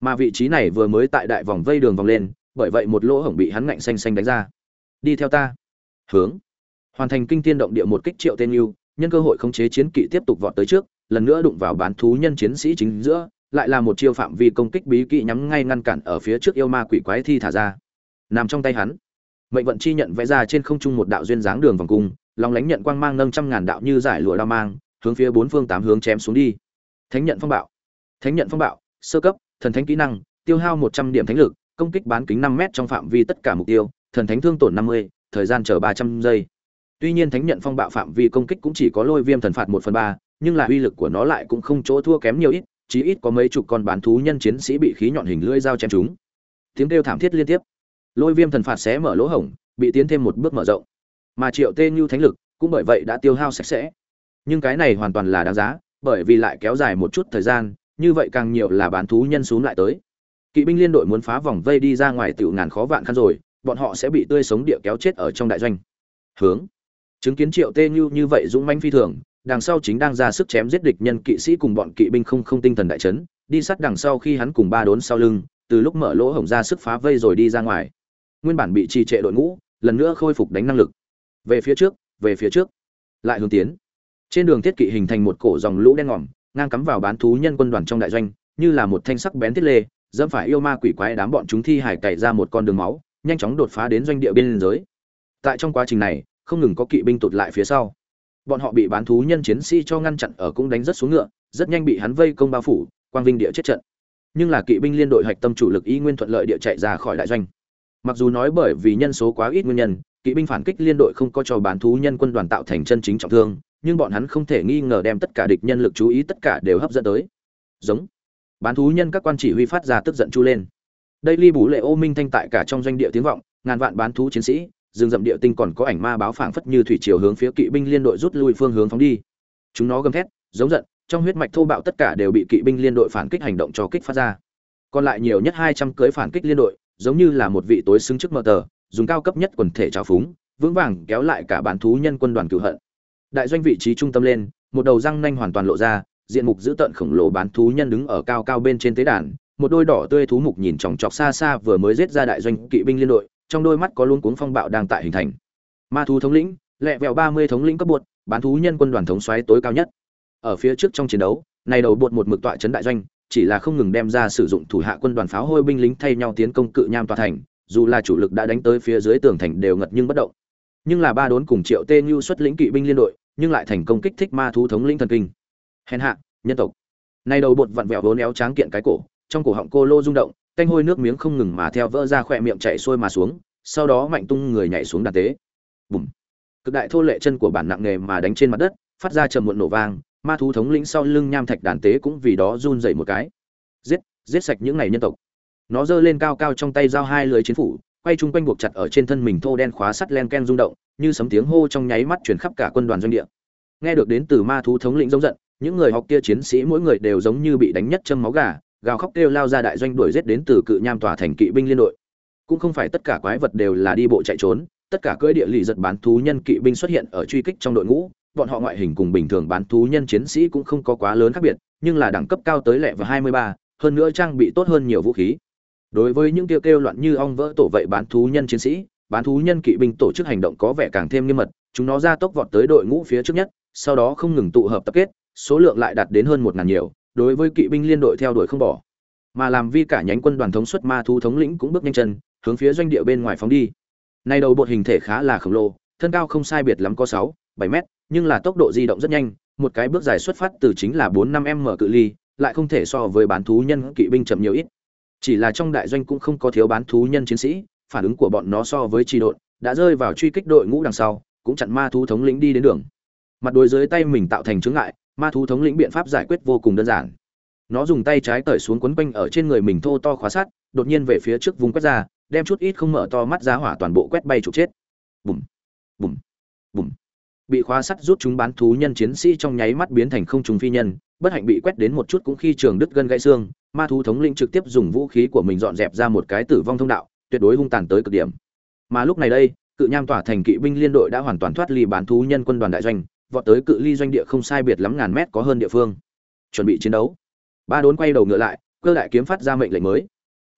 Mà vị trí này vừa mới tại đại vòng vây đường vòng lên, bởi vậy một lỗ hổng bị hắn ngạnh xanh xanh đánh ra. Đi theo ta. Hướng. Hoàn thành kinh tiên động địa một kích triệu tên yêu, nhân cơ hội khống chế chiến kỵ tiếp tục vọt tới trước, lần nữa đụng vào bán thú nhân chiến sĩ chính giữa, lại là một chiêu phạm vi công kích bí kỵ nhắm ngay ngăn cản ở phía trước yêu ma quỷ quái thi thả ra. Nằm trong tay hắn, mệnh vận chi nhận vẽ ra trên không trung một đạo duyên dáng đường vòng cung, lòng lánh nhận quang mang nâng trăm ngàn đạo như giải lụa đao mang hướng phía bốn phương tám hướng chém xuống đi. Thánh nhận phong bạo. Thánh nhận phong bạo, sơ cấp, thần thánh kỹ năng, tiêu hao một trăm điểm thánh lực, công kích bán kính năm m trong phạm vi tất cả mục tiêu, thần thánh thương tổn năm mươi, thời gian chờ ba trăm giây. Tuy nhiên thánh nhận phong bạo phạm vi công kích cũng chỉ có lôi viêm thần phạt một phần ba, nhưng là uy lực của nó lại cũng không chỗ thua kém nhiều ít, chí ít có mấy chục con bán thú nhân chiến sĩ bị khí nhọn hình lưỡi dao chém chúng tiếng kêu thảm thiết liên tiếp. Lôi viêm thần phạt xé mở lỗ hổng, bị tiến thêm một bước mở rộng. Mà triệu tê như thánh lực, cũng bởi vậy đã tiêu hao sạch sẽ nhưng cái này hoàn toàn là đáng giá, bởi vì lại kéo dài một chút thời gian, như vậy càng nhiều là bán thú nhân xuống lại tới. Kỵ binh liên đội muốn phá vòng vây đi ra ngoài tiểu ngàn khó vạn khăn rồi, bọn họ sẽ bị tươi sống địa kéo chết ở trong đại doanh. Hướng. Chứng kiến triệu tê như như vậy dũng manh phi thường, đằng sau chính đang ra sức chém giết địch nhân kỵ sĩ cùng bọn kỵ binh không không tinh thần đại chấn, đi sát đằng sau khi hắn cùng ba đốn sau lưng, từ lúc mở lỗ hổng ra sức phá vây rồi đi ra ngoài. Nguyên bản bị trì trệ đội ngũ, lần nữa khôi phục đánh năng lực. Về phía trước, về phía trước. Lại hướng tiến trên đường thiết kỵ hình thành một cổ dòng lũ đen ngòm, ngang cắm vào bán thú nhân quân đoàn trong đại doanh, như là một thanh sắc bén thiết lê, dẫm phải yêu ma quỷ quái đám bọn chúng thi hải cày ra một con đường máu, nhanh chóng đột phá đến doanh địa biên giới. Tại trong quá trình này, không ngừng có kỵ binh tụt lại phía sau. Bọn họ bị bán thú nhân chiến sĩ cho ngăn chặn ở cũng đánh rất xuống ngựa, rất nhanh bị hắn vây công bao phủ, quang vinh địa chết trận. Nhưng là kỵ binh liên đội hạch tâm chủ lực y nguyên thuận lợi địa chạy ra khỏi đại doanh. Mặc dù nói bởi vì nhân số quá ít nguyên nhân, kỵ binh phản kích liên đội không có cho bán thú nhân quân đoàn tạo thành chân chính trọng thương nhưng bọn hắn không thể nghi ngờ đem tất cả địch nhân lực chú ý tất cả đều hấp dẫn tới. Giống. Bán thú nhân các quan chỉ huy phát ra tức giận chu lên. Đây ly bú lệ ô minh thanh tại cả trong doanh địa tiếng vọng, ngàn vạn bán thú chiến sĩ, rừng rậm địa tinh còn có ảnh ma báo phảng phất như thủy chiều hướng phía kỵ binh liên đội rút lui phương hướng phóng đi. Chúng nó gầm thét, giống giận, trong huyết mạch thô bạo tất cả đều bị kỵ binh liên đội phản kích hành động cho kích phát ra. Còn lại nhiều nhất hai trăm cưới phản kích liên đội, giống như là một vị tối xứng trước mờ tờ, dùng cao cấp nhất quần thể trào phúng, vững vàng kéo lại cả bán thú nhân quân đoàn cựu hận đại doanh vị trí trung tâm lên, một đầu răng nanh hoàn toàn lộ ra, diện mục dữ tợn khổng lồ bán thú nhân đứng ở cao cao bên trên tế đàn, một đôi đỏ tươi thú mục nhìn chòng chọc xa xa vừa mới giết ra đại doanh kỵ binh liên đội, trong đôi mắt có luôn cuống phong bạo đang tại hình thành. Ma thú thống lĩnh, lẹ vẹo ba mươi thống lĩnh cấp bột, bán thú nhân quân đoàn thống xoáy tối cao nhất. Ở phía trước trong chiến đấu, này đầu bột một mực tọa chấn đại doanh, chỉ là không ngừng đem ra sử dụng thủ hạ quân đoàn pháo hôi binh lính thay nhau tiến công cự nham tòa thành, dù là chủ lực đã đánh tới phía dưới tường thành đều ngật nhưng bất động nhưng là ba đốn cùng triệu tên như xuất lĩnh kỵ binh liên đội, nhưng lại thành công kích thích ma thú thống lĩnh thần kinh. Hèn hạ, nhân tộc. Nay đầu bột vặn vẹo vốn éo tráng kiện cái cổ, trong cổ họng cô lô rung động canh hôi nước miếng không ngừng mà theo vỡ ra khỏe miệng chạy xuôi mà xuống, sau đó mạnh tung người nhảy xuống đàn tế. Bùm. Cực đại thô lệ chân của bản nặng nghề mà đánh trên mặt đất, phát ra trầm muộn nổ vang, ma thú thống lĩnh sau lưng nham thạch đàn tế cũng vì đó run dậy một cái. Giết giết sạch những này nhân tộc. Nó giơ lên cao cao trong tay giao hai lưới chiến phủ quay chung quanh buộc chặt ở trên thân mình thô đen khóa sắt len ken rung động như sấm tiếng hô trong nháy mắt chuyển khắp cả quân đoàn doanh địa. Nghe được đến từ ma thú thống lĩnh giống giận những người học kia chiến sĩ mỗi người đều giống như bị đánh nhất châm máu gà gào khóc kêu lao ra đại doanh đuổi giết đến từ cự nham tòa thành kỵ binh liên đội. Cũng không phải tất cả quái vật đều là đi bộ chạy trốn tất cả cưỡi địa lì giật bán thú nhân kỵ binh xuất hiện ở truy kích trong đội ngũ bọn họ ngoại hình cùng bình thường bán thú nhân chiến sĩ cũng không có quá lớn khác biệt nhưng là đẳng cấp cao tới lẹ và 23, hơn nữa trang bị tốt hơn nhiều vũ khí đối với những kêu kêu loạn như ong vỡ tổ vậy bán thú nhân chiến sĩ, bán thú nhân kỵ binh tổ chức hành động có vẻ càng thêm nghiêm mật, chúng nó ra tốc vọt tới đội ngũ phía trước nhất, sau đó không ngừng tụ hợp tập kết, số lượng lại đạt đến hơn một ngàn nhiều, đối với kỵ binh liên đội theo đuổi không bỏ. Mà làm vi cả nhánh quân đoàn thống suất ma thú thống lĩnh cũng bước nhanh chân, hướng phía doanh địa bên ngoài phóng đi. Nay đầu bột hình thể khá là khổng lồ, thân cao không sai biệt lắm có sáu, bảy mét, nhưng là tốc độ di động rất nhanh, một cái bước dài xuất phát từ chính là bốn năm m cự ly, lại không thể so với bán thú nhân kỵ binh chậm nhiều ít chỉ là trong đại doanh cũng không có thiếu bán thú nhân chiến sĩ, phản ứng của bọn nó so với tri đội đã rơi vào truy kích đội ngũ đằng sau, cũng chặn ma thú thống lĩnh đi đến đường. Mặt đôi dưới tay mình tạo thành chướng ngại, ma thú thống lĩnh biện pháp giải quyết vô cùng đơn giản. Nó dùng tay trái cởi xuống quấn quanh ở trên người mình thô to khóa sắt, đột nhiên về phía trước vùng quét ra, đem chút ít không mở to mắt giá hỏa toàn bộ quét bay trục chết. Bùm bùm bùm. Bị khóa sắt rút chúng bán thú nhân chiến sĩ trong nháy mắt biến thành không trùng phi nhân, bất hạnh bị quét đến một chút cũng khi trường đứt gân gãy xương ma thú thống lĩnh trực tiếp dùng vũ khí của mình dọn dẹp ra một cái tử vong thông đạo, tuyệt đối hung tàn tới cực điểm. Mà lúc này đây, cự nham tỏa thành kỵ binh liên đội đã hoàn toàn thoát ly bán thú nhân quân đoàn đại doanh, vọt tới cự ly doanh địa không sai biệt lắm ngàn mét có hơn địa phương. Chuẩn bị chiến đấu. Ba đốn quay đầu ngựa lại, cơ đại kiếm phát ra mệnh lệnh mới.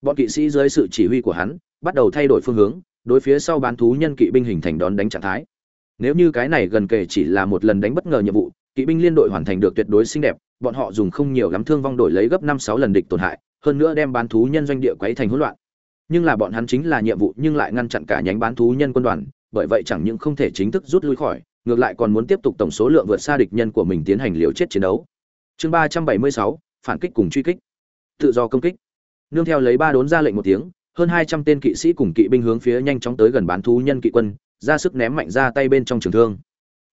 Bọn kỵ sĩ dưới sự chỉ huy của hắn, bắt đầu thay đổi phương hướng, đối phía sau bán thú nhân kỵ binh hình thành đón đánh trạng thái. Nếu như cái này gần kề chỉ là một lần đánh bất ngờ nhiệm vụ, kỵ binh liên đội hoàn thành được tuyệt đối xinh đẹp bọn họ dùng không nhiều lắm thương vong đổi lấy gấp năm sáu lần địch tổn hại, hơn nữa đem bán thú nhân doanh địa quấy thành hỗn loạn. Nhưng là bọn hắn chính là nhiệm vụ nhưng lại ngăn chặn cả nhánh bán thú nhân quân đoàn, bởi vậy chẳng những không thể chính thức rút lui khỏi, ngược lại còn muốn tiếp tục tổng số lượng vượt xa địch nhân của mình tiến hành liều chết chiến đấu. Chương ba trăm bảy mươi sáu, phản kích cùng truy kích. Tự do công kích. Nương theo lấy ba đốn ra lệnh một tiếng, hơn hai trăm tên kỵ sĩ cùng kỵ binh hướng phía nhanh chóng tới gần bán thú nhân kỵ quân, ra sức ném mạnh ra tay bên trong trường thương.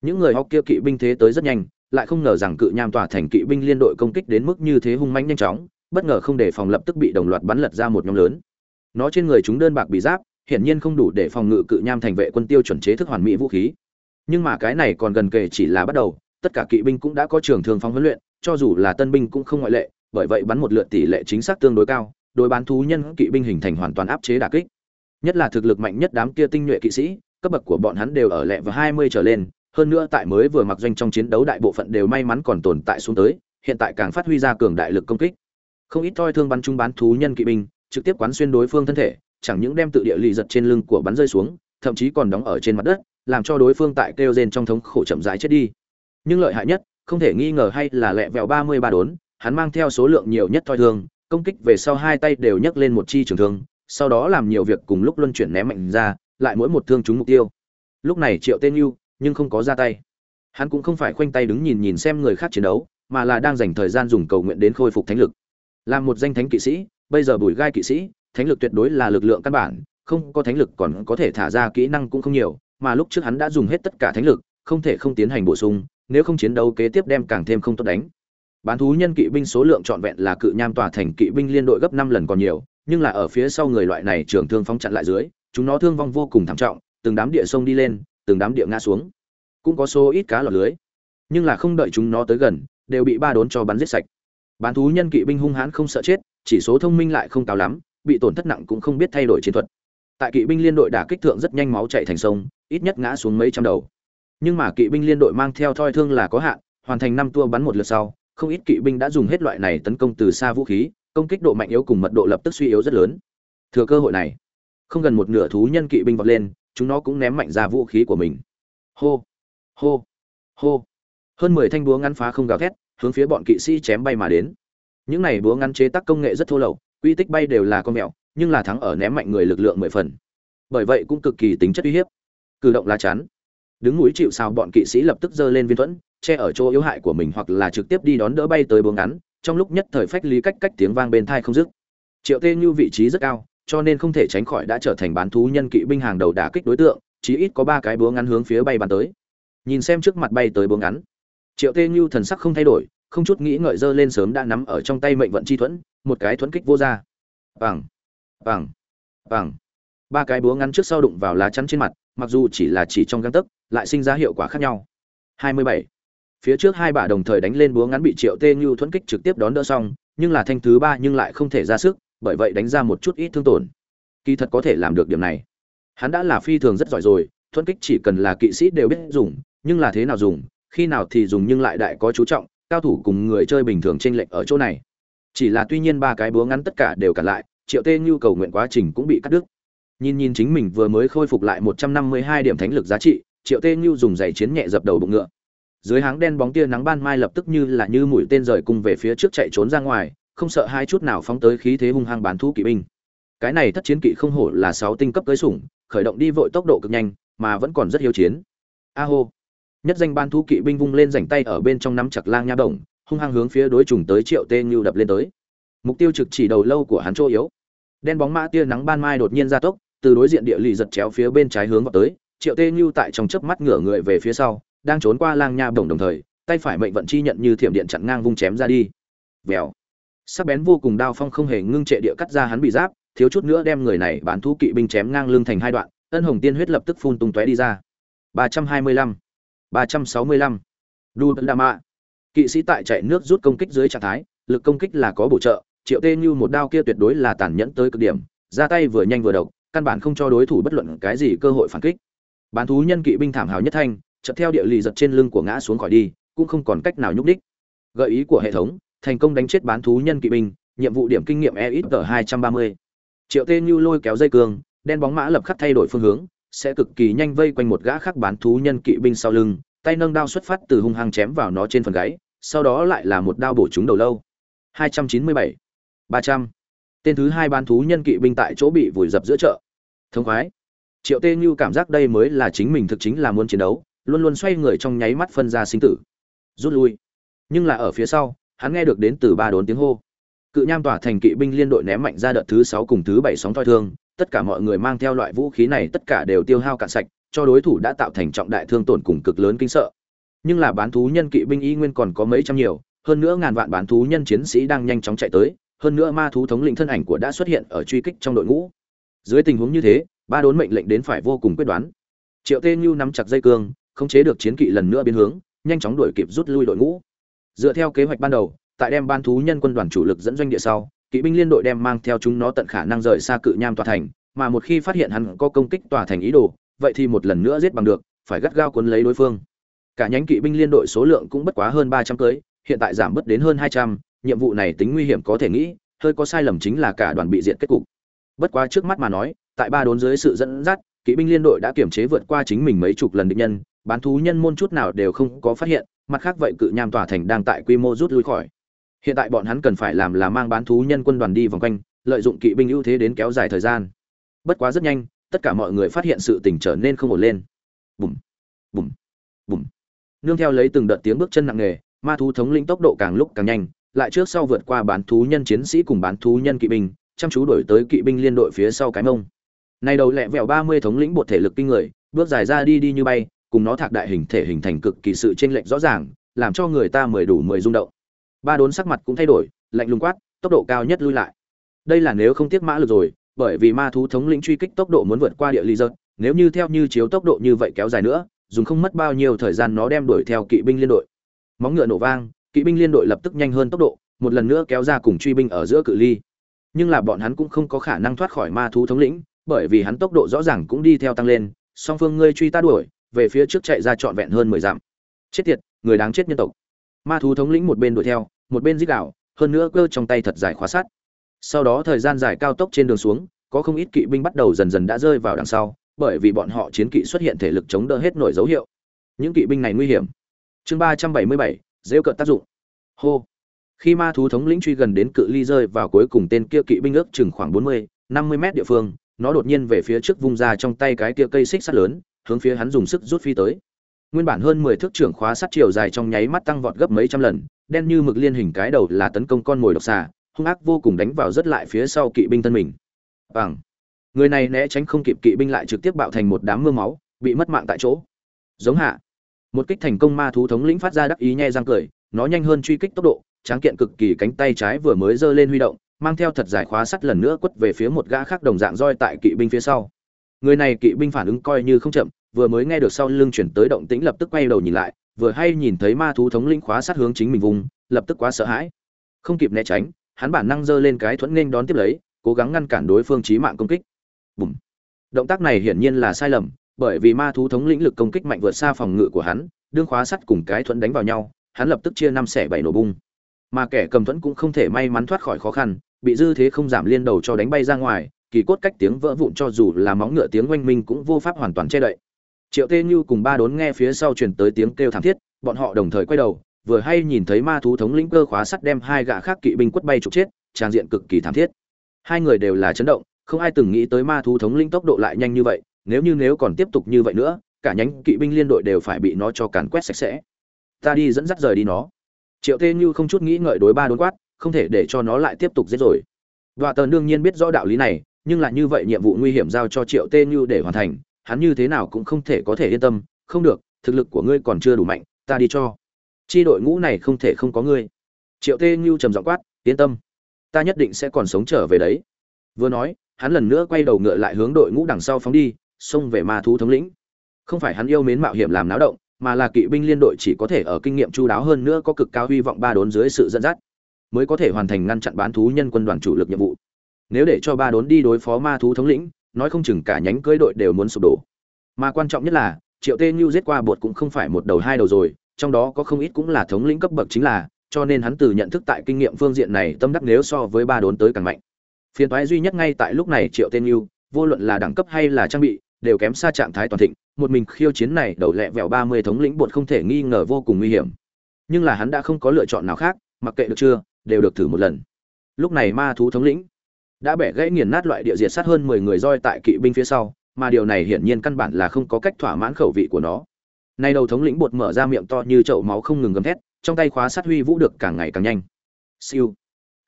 Những người học kia kỵ binh thế tới rất nhanh lại không ngờ rằng cự nham tòa thành kỵ binh liên đội công kích đến mức như thế hung mãnh nhanh chóng, bất ngờ không để phòng lập tức bị đồng loạt bắn lật ra một nhóm lớn. Nó trên người chúng đơn bạc bị giáp, hiển nhiên không đủ để phòng ngự cự nham thành vệ quân tiêu chuẩn chế thức hoàn mỹ vũ khí. Nhưng mà cái này còn gần kề chỉ là bắt đầu, tất cả kỵ binh cũng đã có trường thương phóng huấn luyện, cho dù là tân binh cũng không ngoại lệ, bởi vậy bắn một lượt tỷ lệ chính xác tương đối cao, đối bán thú nhân kỵ binh hình thành hoàn toàn áp chế đả kích. Nhất là thực lực mạnh nhất đám kia tinh nhuệ kỵ sĩ, cấp bậc của bọn hắn đều ở lẹ và hai mươi trở lên hơn nữa tại mới vừa mặc doanh trong chiến đấu đại bộ phận đều may mắn còn tồn tại xuống tới, hiện tại càng phát huy ra cường đại lực công kích. Không ít thoi thương bắn trung bán thú nhân kỵ binh, trực tiếp quán xuyên đối phương thân thể, chẳng những đem tự địa lì giật trên lưng của bắn rơi xuống, thậm chí còn đóng ở trên mặt đất, làm cho đối phương tại kêu rên trong thống khổ chậm rãi chết đi. Nhưng lợi hại nhất, không thể nghi ngờ hay là lẹ vẹo ba mươi ba đốn, hắn mang theo số lượng nhiều nhất thoi thương, công kích về sau hai tay đều nhấc lên một chi trường thương, sau đó làm nhiều việc cùng lúc luân chuyển ném mạnh ra, lại mỗi một thương trúng mục tiêu. Lúc này triệu tên yêu nhưng không có ra tay. Hắn cũng không phải khoanh tay đứng nhìn nhìn xem người khác chiến đấu, mà là đang dành thời gian dùng cầu nguyện đến khôi phục thánh lực. Làm một danh thánh kỵ sĩ, bây giờ bùi gai kỵ sĩ, thánh lực tuyệt đối là lực lượng căn bản, không có thánh lực còn có thể thả ra kỹ năng cũng không nhiều, mà lúc trước hắn đã dùng hết tất cả thánh lực, không thể không tiến hành bổ sung, nếu không chiến đấu kế tiếp đem càng thêm không tốt đánh. Bán thú nhân kỵ binh số lượng trọn vẹn là cự nham tòa thành kỵ binh liên đội gấp năm lần còn nhiều, nhưng là ở phía sau người loại này trưởng thương phóng chặn lại dưới, chúng nó thương vong vô cùng thảm trọng, từng đám địa sông đi lên từng đám địa ngã xuống. Cũng có số ít cá lọt lưới, nhưng là không đợi chúng nó tới gần, đều bị ba đốn cho bắn giết sạch. Bán thú nhân kỵ binh hung hãn không sợ chết, chỉ số thông minh lại không cao lắm, bị tổn thất nặng cũng không biết thay đổi chiến thuật. Tại kỵ binh liên đội đả kích thượng rất nhanh máu chạy thành sông, ít nhất ngã xuống mấy trăm đầu. Nhưng mà kỵ binh liên đội mang theo thoi thương là có hạn, hoàn thành năm tua bắn một lượt sau, không ít kỵ binh đã dùng hết loại này tấn công từ xa vũ khí, công kích độ mạnh yếu cùng mật độ lập tức suy yếu rất lớn. Thừa cơ hội này, không gần một nửa thú nhân kỵ binh vọt lên chúng nó cũng ném mạnh ra vũ khí của mình. Hô hô hô. Hơn mười thanh búa ngắn phá không gào thét, hướng phía bọn kỵ sĩ chém bay mà đến. Những này búa ngắn chế tác công nghệ rất thô lậu, quy tích bay đều là con mẹo nhưng là thắng ở ném mạnh người lực lượng mười phần. Bởi vậy cũng cực kỳ tính chất uy hiếp. Cử động lá chắn đứng núi chịu sao bọn kỵ sĩ lập tức giơ lên viên thuẫn, che ở chỗ yếu hại của mình hoặc là trực tiếp đi đón đỡ bay tới búa ngắn, trong lúc nhất thời phách lý cách cách tiếng vang bên thai không dứt. Triệu tê như vị trí rất cao cho nên không thể tránh khỏi đã trở thành bán thú nhân kỵ binh hàng đầu đả kích đối tượng, chí ít có ba cái búa ngắn hướng phía bay bàn tới. Nhìn xem trước mặt bay tới búa ngắn, triệu tê như thần sắc không thay đổi, không chút nghĩ ngợi dơ lên sớm đã nắm ở trong tay mệnh vận chi thuẫn, một cái thuẫn kích vô ra. Bằng bằng bằng ba cái búa ngắn trước sau đụng vào lá chắn trên mặt, mặc dù chỉ là chỉ trong găng tấc, lại sinh ra hiệu quả khác nhau. 27. phía trước hai bà đồng thời đánh lên búa ngắn bị triệu tê như thuẫn kích trực tiếp đón đỡ xong, nhưng là thanh thứ ba nhưng lại không thể ra sức bởi vậy đánh ra một chút ít thương tổn. Kỳ thật có thể làm được điểm này. Hắn đã là phi thường rất giỏi rồi thuẫn kích chỉ cần là kỵ sĩ đều biết dùng, nhưng là thế nào dùng, khi nào thì dùng nhưng lại đại có chú trọng, cao thủ cùng người chơi bình thường chênh lệch ở chỗ này. Chỉ là tuy nhiên ba cái búa ngắn tất cả đều cản lại, triệu tê nhu cầu nguyện quá trình cũng bị cắt đứt. Nhìn nhìn chính mình vừa mới khôi phục lại một trăm năm mươi hai điểm thánh lực giá trị, triệu tê nhu dùng giày chiến nhẹ dập đầu bụng ngựa. Dưới háng đen bóng tia nắng ban mai lập tức như là như mũi tên rời cùng về phía trước chạy trốn ra ngoài không sợ hai chút nào phóng tới khí thế hung hăng bán thú kỵ binh. Cái này thất chiến kỵ không hổ là sáu tinh cấp cưỡi sủng, khởi động đi vội tốc độ cực nhanh, mà vẫn còn rất hiếu chiến. A hô. Nhất danh ban thú kỵ binh vung lên rảnh tay ở bên trong nắm chặt lang nha đồng, hung hăng hướng phía đối trùng tới triệu tê như đập lên tới. Mục tiêu trực chỉ đầu lâu của hắn chỗ yếu. Đen bóng mã tia nắng ban mai đột nhiên ra tốc, từ đối diện địa lì giật chéo phía bên trái hướng vào tới, triệu tê như tại trong chớp mắt ngửa người về phía sau, đang trốn qua lang nha động đồng thời, tay phải mệnh vận chi nhận như thiểm điện chặn ngang vung chém ra đi. Vèo sắc bén vô cùng đao phong không hề ngưng trệ địa cắt ra hắn bị giáp, thiếu chút nữa đem người này bán thú kỵ binh chém ngang lưng thành hai đoạn, ân hồng tiên huyết lập tức phun tung tóe đi ra. ba trăm hai mươi lăm, ba trăm sáu mươi lăm. Đu đa mạ kỵ sĩ tại chạy nước rút công kích dưới trạng thái, lực công kích là có bổ trợ, triệu tê như một đao kia tuyệt đối là tàn nhẫn tới cực điểm, ra tay vừa nhanh vừa độc, căn bản không cho đối thủ bất luận cái gì cơ hội phản kích. Bán thú nhân kỵ binh thảm hào nhất thanh, chợt theo địa lì giật trên lưng của ngã xuống khỏi đi, cũng không còn cách nào nhúc đích gợi ý của hệ thống thành công đánh chết bán thú nhân kỵ binh, nhiệm vụ điểm kinh nghiệm e ít hai trăm ba mươi. Triệu tê như lôi kéo dây cương đen bóng mã lập khắc thay đổi phương hướng, sẽ cực kỳ nhanh vây quanh một gã khác bán thú nhân kỵ binh sau lưng, tay nâng đao xuất phát từ hung hăng chém vào nó trên phần gáy, sau đó lại là một đao bổ trúng đầu lâu. 297. 300. tên thứ hai bán thú nhân kỵ binh tại chỗ bị vùi dập giữa chợ. Thông khoái. Triệu tê như cảm giác đây mới là chính mình thực chính là muốn chiến đấu, luôn luôn xoay người trong nháy mắt phân ra sinh tử. Rút lui. Nhưng là ở phía sau hắn nghe được đến từ ba đốn tiếng hô. Cự nham tỏa thành kỵ binh liên đội ném mạnh ra đợt thứ sáu cùng thứ bảy sóng thoi thương, tất cả mọi người mang theo loại vũ khí này tất cả đều tiêu hao cạn sạch, cho đối thủ đã tạo thành trọng đại thương tổn cùng cực lớn kinh sợ. Nhưng là bán thú nhân kỵ binh y nguyên còn có mấy trăm nhiều, hơn nữa ngàn vạn bán thú nhân chiến sĩ đang nhanh chóng chạy tới, hơn nữa ma thú thống lĩnh thân ảnh của đã xuất hiện ở truy kích trong đội ngũ. Dưới tình huống như thế, ba đốn mệnh lệnh đến phải vô cùng quyết đoán. Triệu tê như nắm chặt dây cương, khống chế được chiến kỵ lần nữa biến hướng, nhanh chóng đuổi kịp rút lui đội ngũ dựa theo kế hoạch ban đầu, tại đem ban thú nhân quân đoàn chủ lực dẫn doanh địa sau, kỵ binh liên đội đem mang theo chúng nó tận khả năng rời xa cự nham tòa thành, mà một khi phát hiện hắn có công kích tòa thành ý đồ, vậy thì một lần nữa giết bằng được, phải gắt gao cuốn lấy đối phương. Cả nhánh kỵ binh liên đội số lượng cũng bất quá hơn ba trăm cưới, hiện tại giảm bớt đến hơn hai trăm, nhiệm vụ này tính nguy hiểm có thể nghĩ, hơi có sai lầm chính là cả đoàn bị diện kết cục. Bất quá trước mắt mà nói, tại ba đốn dưới sự dẫn dắt, kỵ binh liên đội đã kiểm chế vượt qua chính mình mấy chục lần địch nhân, bán thú nhân môn chút nào đều không có phát hiện mặt khác vậy cự nham tòa thành đang tại quy mô rút lui khỏi. Hiện tại bọn hắn cần phải làm là mang bán thú nhân quân đoàn đi vòng quanh, lợi dụng kỵ binh ưu thế đến kéo dài thời gian. Bất quá rất nhanh, tất cả mọi người phát hiện sự tình trở nên không ổn lên. Bùm bùm bùm. Nương theo lấy từng đợt tiếng bước chân nặng nề, ma thú thống lĩnh tốc độ càng lúc càng nhanh, lại trước sau vượt qua bán thú nhân chiến sĩ cùng bán thú nhân kỵ binh, chăm chú đổi tới kỵ binh liên đội phía sau cái mông. Này đầu lẹ vẹo ba mươi thống lĩnh bột thể lực kinh người, bước dài ra đi đi như bay cùng nó thạc đại hình thể hình thành cực kỳ sự chênh lệch rõ ràng, làm cho người ta mười đủ mười rung động. Ba đốn sắc mặt cũng thay đổi, lạnh lùng quát, tốc độ cao nhất lui lại. Đây là nếu không tiếc mã lực rồi, bởi vì ma thú thống lĩnh truy kích tốc độ muốn vượt qua địa lý giật nếu như theo như chiếu tốc độ như vậy kéo dài nữa, dùng không mất bao nhiêu thời gian nó đem đuổi theo kỵ binh liên đội. Móng ngựa nổ vang, kỵ binh liên đội lập tức nhanh hơn tốc độ, một lần nữa kéo ra cùng truy binh ở giữa cự ly. Nhưng là bọn hắn cũng không có khả năng thoát khỏi ma thú thống lĩnh, bởi vì hắn tốc độ rõ ràng cũng đi theo tăng lên, song phương ngươi truy ta đuổi về phía trước chạy ra trọn vẹn hơn mười dặm. Chết tiệt, người đáng chết nhân tộc. Ma thú thống lĩnh một bên đuổi theo, một bên dích đạo hơn nữa cơ trong tay thật dài khóa sắt. Sau đó thời gian dài cao tốc trên đường xuống, có không ít kỵ binh bắt đầu dần dần đã rơi vào đằng sau, bởi vì bọn họ chiến kỵ xuất hiện thể lực chống đỡ hết nổi dấu hiệu. Những kỵ binh này nguy hiểm. Chương ba trăm bảy mươi bảy, rêu cận tác dụng. Hô. Khi ma thú thống lĩnh truy gần đến cự ly rơi vào cuối cùng tên kia kỵ binh ước chừng khoảng bốn mươi, năm mươi mét địa phương, nó đột nhiên về phía trước vung ra trong tay cái kia cây xích sắt lớn hướng phía hắn dùng sức rút phi tới. Nguyên bản hơn mười thước trưởng khóa sắt chiều dài trong nháy mắt tăng vọt gấp mấy trăm lần, đen như mực liên hình cái đầu là tấn công con mồi độc xà, hung ác vô cùng đánh vào rất lại phía sau kỵ binh thân mình. Bằng. Người này né tránh không kịp kỵ binh lại trực tiếp bạo thành một đám mưa máu, bị mất mạng tại chỗ. Giống hạ. Một kích thành công ma thú thống lĩnh phát ra đắc ý nhe răng cười, nó nhanh hơn truy kích tốc độ, tráng kiện cực kỳ cánh tay trái vừa mới giơ lên huy động, mang theo thật giải khóa sắt lần nữa quất về phía một gã khác đồng dạng roi tại kỵ binh phía sau người này kỵ binh phản ứng coi như không chậm, vừa mới nghe được sau lưng chuyển tới động tĩnh lập tức quay đầu nhìn lại, vừa hay nhìn thấy ma thú thống lĩnh khóa sát hướng chính mình vùng, lập tức quá sợ hãi. Không kịp né tránh, hắn bản năng giơ lên cái thuẫn nghênh đón tiếp lấy, cố gắng ngăn cản đối phương chí mạng công kích. Bùm. động tác này hiển nhiên là sai lầm, bởi vì ma thú thống lĩnh lực công kích mạnh vượt xa phòng ngự của hắn, đương khóa sắt cùng cái thuẫn đánh vào nhau, hắn lập tức chia năm xẻ bảy nổ bung. Mà kẻ cầm thuẫn cũng không thể may mắn thoát khỏi khó khăn, bị dư thế không giảm liên đầu cho đánh bay ra ngoài kỳ cốt cách tiếng vỡ vụn cho dù là móng ngựa tiếng oanh minh cũng vô pháp hoàn toàn che đậy. Triệu tê như cùng ba đốn nghe phía sau truyền tới tiếng kêu thảm thiết bọn họ đồng thời quay đầu vừa hay nhìn thấy ma thú thống lĩnh cơ khóa sắt đem hai gã khác kỵ binh quất bay trục chết trang diện cực kỳ thảm thiết. Hai người đều là chấn động không ai từng nghĩ tới ma thú thống lĩnh tốc độ lại nhanh như vậy nếu như nếu còn tiếp tục như vậy nữa cả nhánh kỵ binh liên đội đều phải bị nó cho càn quét sạch sẽ. Ta đi dẫn dắt rời đi nó. Triệu tê như không chút nghĩ ngợi đối ba đốn quát không thể để cho nó lại tiếp tục giết rồi. Đoạ Tần đương nhiên biết rõ đạo lý này, nhưng lại như vậy nhiệm vụ nguy hiểm giao cho Triệu Tê Như để hoàn thành, hắn như thế nào cũng không thể có thể yên tâm, không được, thực lực của ngươi còn chưa đủ mạnh, ta đi cho. Chi đội ngũ này không thể không có ngươi. Triệu Tê Như trầm giọng quát, yên tâm, ta nhất định sẽ còn sống trở về đấy. Vừa nói, hắn lần nữa quay đầu ngựa lại hướng đội ngũ đằng sau phóng đi, xông về ma thú thống lĩnh. Không phải hắn yêu mến mạo hiểm làm náo động, mà là kỵ binh liên đội chỉ có thể ở kinh nghiệm chu đáo hơn nữa có cực cao hy vọng ba đốn dưới sự dẫn dắt mới có thể hoàn thành ngăn chặn bán thú nhân quân đoàn chủ lực nhiệm vụ nếu để cho ba đốn đi đối phó ma thú thống lĩnh, nói không chừng cả nhánh cưỡi đội đều muốn sụp đổ. Mà quan trọng nhất là, triệu tê như giết qua bột cũng không phải một đầu hai đầu rồi, trong đó có không ít cũng là thống lĩnh cấp bậc chính là, cho nên hắn từ nhận thức tại kinh nghiệm phương diện này tâm đắc nếu so với ba đốn tới càng mạnh. Phiền toái duy nhất ngay tại lúc này triệu tên như, vô luận là đẳng cấp hay là trang bị, đều kém xa trạng thái toàn thịnh, một mình khiêu chiến này đầu lẹ vẹo ba mươi thống lĩnh bột không thể nghi ngờ vô cùng nguy hiểm. Nhưng là hắn đã không có lựa chọn nào khác, mặc kệ được chưa, đều được thử một lần. Lúc này ma thú thống lĩnh đã bẻ gãy nghiền nát loại địa diệt sát hơn mười người roi tại kỵ binh phía sau, mà điều này hiển nhiên căn bản là không có cách thỏa mãn khẩu vị của nó. Nay đầu thống lĩnh bột mở ra miệng to như chậu máu không ngừng gầm thét, trong tay khóa sát huy vũ được càng ngày càng nhanh. Siêu.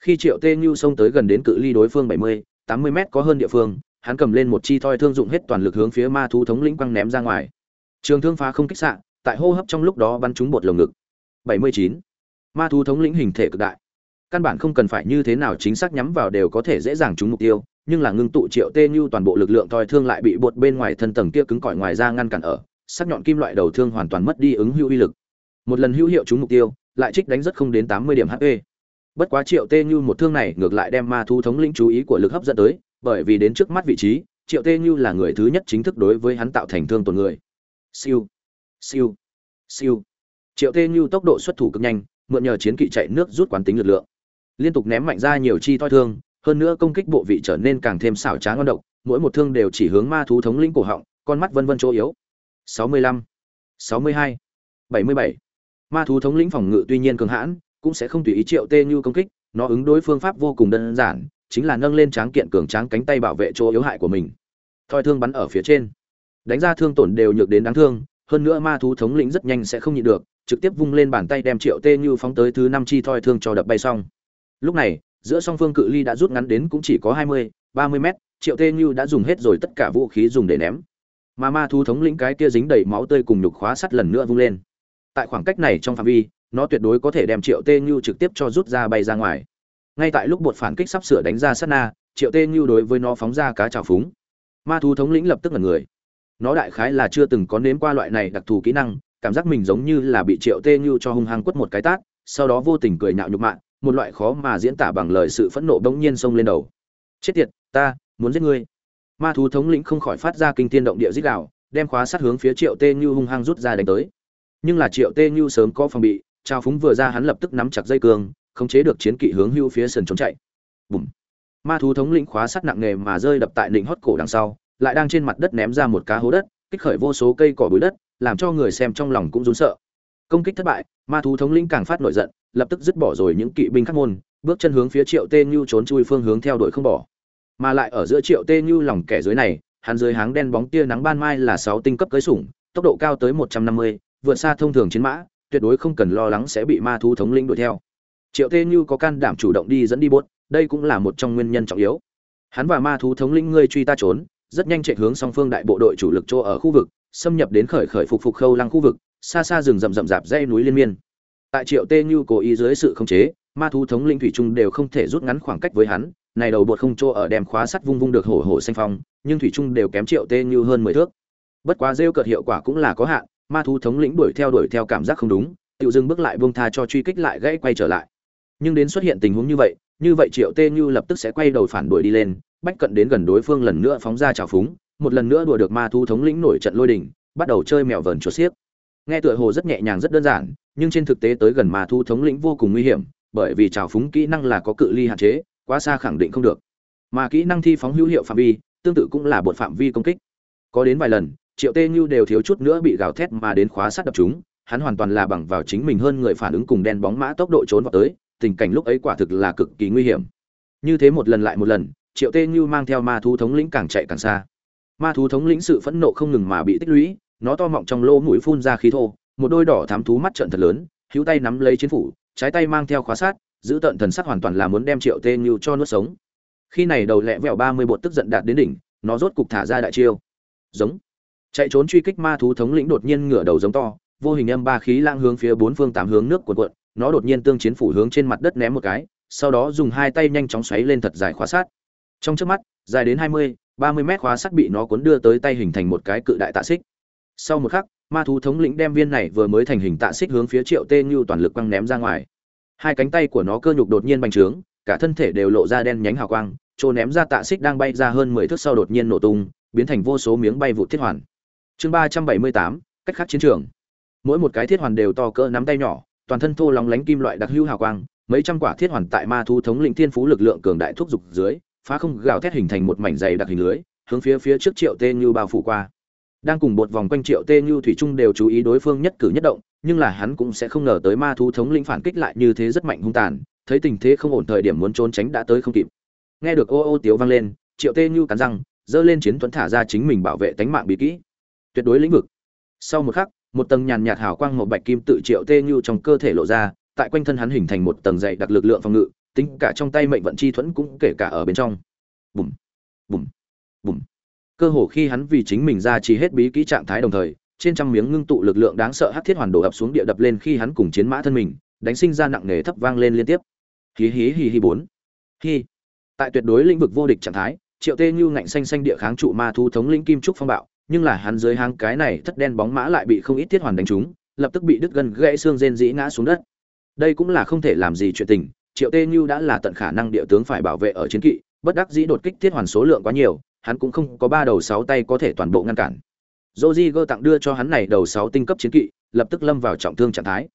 Khi triệu tê nhu xông tới gần đến cự ly đối phương bảy mươi, tám mươi mét có hơn địa phương, hắn cầm lên một chi thoi thương dụng hết toàn lực hướng phía ma thú thống lĩnh quăng ném ra ngoài. Trường thương phá không kích xạ, tại hô hấp trong lúc đó bắn trúng bột lồng ngực. Bảy mươi chín. Ma thú thống lĩnh hình thể cực đại căn bản không cần phải như thế nào chính xác nhắm vào đều có thể dễ dàng trúng mục tiêu, nhưng là ngưng tụ triệu tê như toàn bộ lực lượng thoi thương lại bị bột bên ngoài thân tầng kia cứng cỏi ngoài ra ngăn cản ở, sắc nhọn kim loại đầu thương hoàn toàn mất đi ứng hữu uy lực. Một lần hữu hiệu trúng mục tiêu, lại trích đánh rất không đến tám mươi điểm hp bất quá triệu tê như một thương này ngược lại đem ma thu thống lĩnh chú ý của lực hấp dẫn tới, bởi vì đến trước mắt vị trí, triệu tê như là người thứ nhất chính thức đối với hắn tạo thành thương tổn người. Siêu. Siêu. Siêu. Triệu tê như tốc độ xuất thủ cực nhanh, mượn nhờ chiến kỵ chạy nước rút quán tính lực lượng liên tục ném mạnh ra nhiều chi toi thương hơn nữa công kích bộ vị trở nên càng thêm xảo trá ngon độc mỗi một thương đều chỉ hướng ma thú thống lĩnh cổ họng con mắt vân vân chỗ yếu. 65, 62, 77. ma thú thống lĩnh phòng ngự tuy nhiên cường hãn cũng sẽ không tùy ý triệu tê như công kích nó ứng đối phương pháp vô cùng đơn giản chính là nâng lên tráng kiện cường tráng cánh tay bảo vệ chỗ yếu hại của mình. Thoi thương bắn ở phía trên. Đánh ra thương tổn đều nhược đến đáng thương hơn nữa ma thú thống lĩnh rất nhanh sẽ không nhịn được trực tiếp vung lên bàn tay đem triệu tê như phóng tới thứ năm chi thoi thương cho đập bay xong lúc này, giữa song phương cự ly đã rút ngắn đến cũng chỉ có hai mươi, ba mươi mét, triệu tê như đã dùng hết rồi tất cả vũ khí dùng để ném. Mà ma thu thống lĩnh cái kia dính đầy máu tươi cùng nhục khóa sắt lần nữa vung lên. Tại khoảng cách này trong phạm vi, nó tuyệt đối có thể đem triệu tê như trực tiếp cho rút ra bay ra ngoài. Ngay tại lúc bột phản kích sắp sửa đánh ra sát na, triệu tê như đối với nó phóng ra cá trào phúng. Ma thú thống lĩnh lập tức là người. Nó đại khái là chưa từng có nếm qua loại này đặc thù kỹ năng, cảm giác mình giống như là bị triệu tê như cho hung hăng quất một cái tát, sau đó vô tình cười nhạo nhục mạ một loại khó mà diễn tả bằng lời sự phẫn nộ bỗng nhiên xông lên đầu. Chết tiệt ta muốn giết ngươi. Ma thú thống lĩnh không khỏi phát ra kinh thiên động địa rít gào, đem khóa sát hướng phía triệu tê như hung hăng rút ra đánh tới. Nhưng là triệu tê như sớm có phòng bị trao phúng vừa ra hắn lập tức nắm chặt dây cương khống chế được chiến kỵ hướng hưu phía sườn trốn chạy. Bùm. Ma thú thống lĩnh khóa sắt nặng nề mà rơi đập tại đỉnh hót cổ đằng sau lại đang trên mặt đất ném ra một cá hố đất kích khởi vô số cây cỏ bụi đất làm cho người xem trong lòng cũng run sợ. Công kích thất bại ma thú thống lĩnh càng phát nổi giận, lập tức dứt bỏ rồi những kỵ binh khắc môn, bước chân hướng phía triệu tê như trốn chui phương hướng theo đuổi không bỏ. Mà lại ở giữa triệu tê như lòng kẻ dưới này, hắn dưới háng đen bóng tia nắng ban mai là sáu tinh cấp cưới sủng, tốc độ cao tới một trăm năm mươi, vượt xa thông thường chiến mã, tuyệt đối không cần lo lắng sẽ bị ma thú thống lĩnh đuổi theo. Triệu tê như có can đảm chủ động đi dẫn đi bốt đây cũng là một trong nguyên nhân trọng yếu. Hắn và ma thú thống lĩnh ngươi truy ta trốn, rất nhanh chạy hướng song phương đại bộ đội chủ lực chỗ ở khu vực, xâm nhập đến khởi khởi phục phục khâu lăng khu vực xa xa rừng rậm rậm rạp dây núi liên miên. Tại triệu tê như cố ý dưới sự khống chế, ma thú thống linh thủy trung đều không thể rút ngắn khoảng cách với hắn, này đầu bột không chỗ ở đem khóa sắt vung vung được hổ hổ xanh phong, nhưng thủy trung đều kém triệu tê như hơn mười thước. Bất quá rêu cợt hiệu quả cũng là có hạn, ma thú thống lĩnh đuổi theo đuổi theo cảm giác không đúng tự dưng bước lại buông tha cho truy kích lại gãy quay trở lại. Nhưng đến xuất hiện tình huống như vậy như vậy triệu tê như lập tức sẽ quay đầu phản đuổi đi lên, bách cận đến gần đối phương lần nữa phóng ra trào phúng, một lần nữa đùa được ma thú thống lĩnh nổi trận lôi đình, bắt đầu chơi mèo vờn chuột xiếc nghe tựa hồ rất nhẹ nhàng, rất đơn giản, nhưng trên thực tế tới gần ma thu thống lĩnh vô cùng nguy hiểm, bởi vì trào phúng kỹ năng là có cự ly hạn chế, quá xa khẳng định không được. Mà kỹ năng thi phóng hữu hiệu phạm vi, tương tự cũng là bột phạm vi công kích. Có đến vài lần, triệu tê như đều thiếu chút nữa bị gào thét mà đến khóa sát đập chúng, hắn hoàn toàn là bằng vào chính mình hơn người phản ứng cùng đen bóng mã tốc độ trốn vào tới, tình cảnh lúc ấy quả thực là cực kỳ nguy hiểm. Như thế một lần lại một lần, triệu tê như mang theo ma thú thống lĩnh càng chạy càng xa. Ma thú thống lĩnh sự phẫn nộ không ngừng mà bị tích lũy nó to mọng trong lỗ mũi phun ra khí thô, một đôi đỏ thám thú mắt trợn thật lớn, hữu tay nắm lấy chiến phủ, trái tay mang theo khóa sát, giữ tận thần sắc hoàn toàn là muốn đem triệu tê như cho nuốt sống. Khi này đầu lẹ vẹo ba mươi bột tức giận đạt đến đỉnh, nó rốt cục thả ra đại chiêu. Giống. Chạy trốn truy kích ma thú thống lĩnh đột nhiên ngửa đầu giống to, vô hình âm ba khí lang hướng phía bốn phương tám hướng nước cuộn cuộn, nó đột nhiên tương chiến phủ hướng trên mặt đất ném một cái, sau đó dùng hai tay nhanh chóng xoáy lên thật dài khóa sát. Trong trước mắt, dài đến hai mươi, ba mươi mét khóa sắt bị nó cuốn đưa tới tay hình thành một cái cự đại tạ xích sau một khắc, ma thú thống lĩnh đem viên này vừa mới thành hình tạ xích hướng phía triệu tê như toàn lực quăng ném ra ngoài. Hai cánh tay của nó cơ nhục đột nhiên bành trướng, cả thân thể đều lộ ra đen nhánh hào quang, chỗ ném ra tạ xích đang bay ra hơn mười thước sau đột nhiên nổ tung, biến thành vô số miếng bay vụ thiết hoàn. Chương ba trăm bảy mươi tám, cách khắc chiến trường. Mỗi một cái thiết hoàn đều to cỡ nắm tay nhỏ, toàn thân thô lóng lánh kim loại đặc hữu hào quang, mấy trăm quả thiết hoàn tại ma thú thống lĩnh thiên phú lực lượng cường đại thúc giục dưới, phá không gào thét hình thành một mảnh dày đặc hình lưới, hướng phía phía trước triệu tê như bao phủ qua đang cùng bột vòng quanh triệu tê như thủy trung đều chú ý đối phương nhất cử nhất động, nhưng là hắn cũng sẽ không ngờ tới ma thú thống lĩnh phản kích lại như thế rất mạnh hung tàn, thấy tình thế không ổn thời điểm muốn trốn tránh đã tới không kịp. Nghe được ô ô tiếu vang lên, triệu tê như cắn răng, giơ lên chiến thuẫn thả ra chính mình bảo vệ tánh mạng bị kỹ. Tuyệt đối lĩnh vực. Sau một khắc, một tầng nhàn nhạt hào quang màu bạch kim tự triệu tê như trong cơ thể lộ ra, tại quanh thân hắn hình thành một tầng dày đặc lực lượng phòng ngự, tính cả trong tay mệnh vận chi thuẫn cũng kể cả ở bên trong. Bùm bùm bùm cơ hồ khi hắn vì chính mình ra chỉ hết bí kỹ trạng thái đồng thời, trên trăm miếng ngưng tụ lực lượng đáng sợ hắc thiết hoàn đổ ập xuống địa đập lên khi hắn cùng chiến mã thân mình, đánh sinh ra nặng nề thấp vang lên liên tiếp. Hí hí hí hí bốn. Hí. Tại tuyệt đối lĩnh vực vô địch trạng thái, triệu tê như ngạnh xanh xanh địa kháng trụ ma thu thống lĩnh kim trúc phong bạo, nhưng là hắn dưới hang cái này thất đen bóng mã lại bị không ít thiết hoàn đánh trúng, lập tức bị đứt gân gãy xương rên dĩ ngã xuống đất. Đây cũng là không thể làm gì chuyện tình, triệu tê như đã là tận khả năng địa tướng phải bảo vệ ở chiến kỵ, bất đắc dĩ đột kích thiết hoàn số lượng quá nhiều hắn cũng không có ba đầu sáu tay có thể toàn bộ ngăn cản Roziger tặng đưa cho hắn này đầu sáu tinh cấp chiến kỵ, lập tức lâm vào trọng thương trạng thái.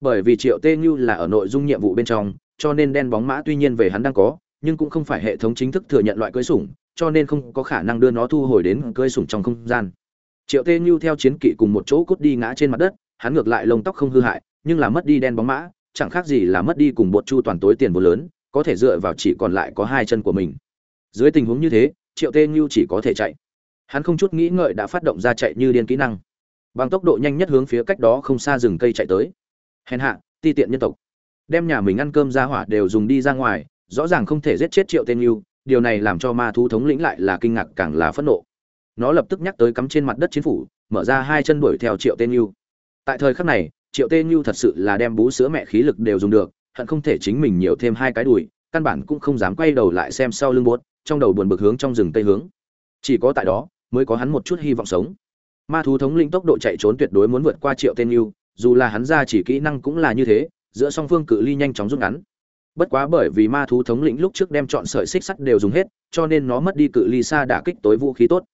Bởi vì Triệu Tê Như là ở nội dung nhiệm vụ bên trong, cho nên đen bóng mã tuy nhiên về hắn đang có, nhưng cũng không phải hệ thống chính thức thừa nhận loại cưỡi sủng, cho nên không có khả năng đưa nó thu hồi đến cưỡi sủng trong không gian. Triệu Tê Như theo chiến kỵ cùng một chỗ cút đi ngã trên mặt đất, hắn ngược lại lông tóc không hư hại, nhưng là mất đi đen bóng mã, chẳng khác gì là mất đi cùng bột chu toàn tối tiền vô lớn, có thể dựa vào chỉ còn lại có hai chân của mình. Dưới tình huống như thế, Triệu Tê Như chỉ có thể chạy. Hắn không chút nghĩ ngợi đã phát động ra chạy như điên kỹ năng. Bằng tốc độ nhanh nhất hướng phía cách đó không xa rừng cây chạy tới. Hèn hạ, ti tiện nhân tộc. Đem nhà mình ăn cơm ra hỏa đều dùng đi ra ngoài, rõ ràng không thể giết chết triệu tên như, điều này làm cho ma thú thống lĩnh lại là kinh ngạc càng là phẫn nộ. Nó lập tức nhắc tới cắm trên mặt đất chiến phủ, mở ra hai chân đuổi theo triệu tên như. Tại thời khắc này, triệu tên như thật sự là đem bú sữa mẹ khí lực đều dùng được, hận không thể chính mình nhiều thêm hai cái đùi, căn bản cũng không dám quay đầu lại xem sau lưng bốt trong đầu buồn bực hướng trong rừng tây hướng. Chỉ có tại đó, mới có hắn một chút hy vọng sống. Ma thú thống lĩnh tốc độ chạy trốn tuyệt đối muốn vượt qua triệu tên yêu, dù là hắn ra chỉ kỹ năng cũng là như thế, giữa song phương cự ly nhanh chóng rút ngắn. Bất quá bởi vì ma thú thống lĩnh lúc trước đem chọn sợi xích sắt đều dùng hết, cho nên nó mất đi cự ly xa đả kích tối vũ khí tốt.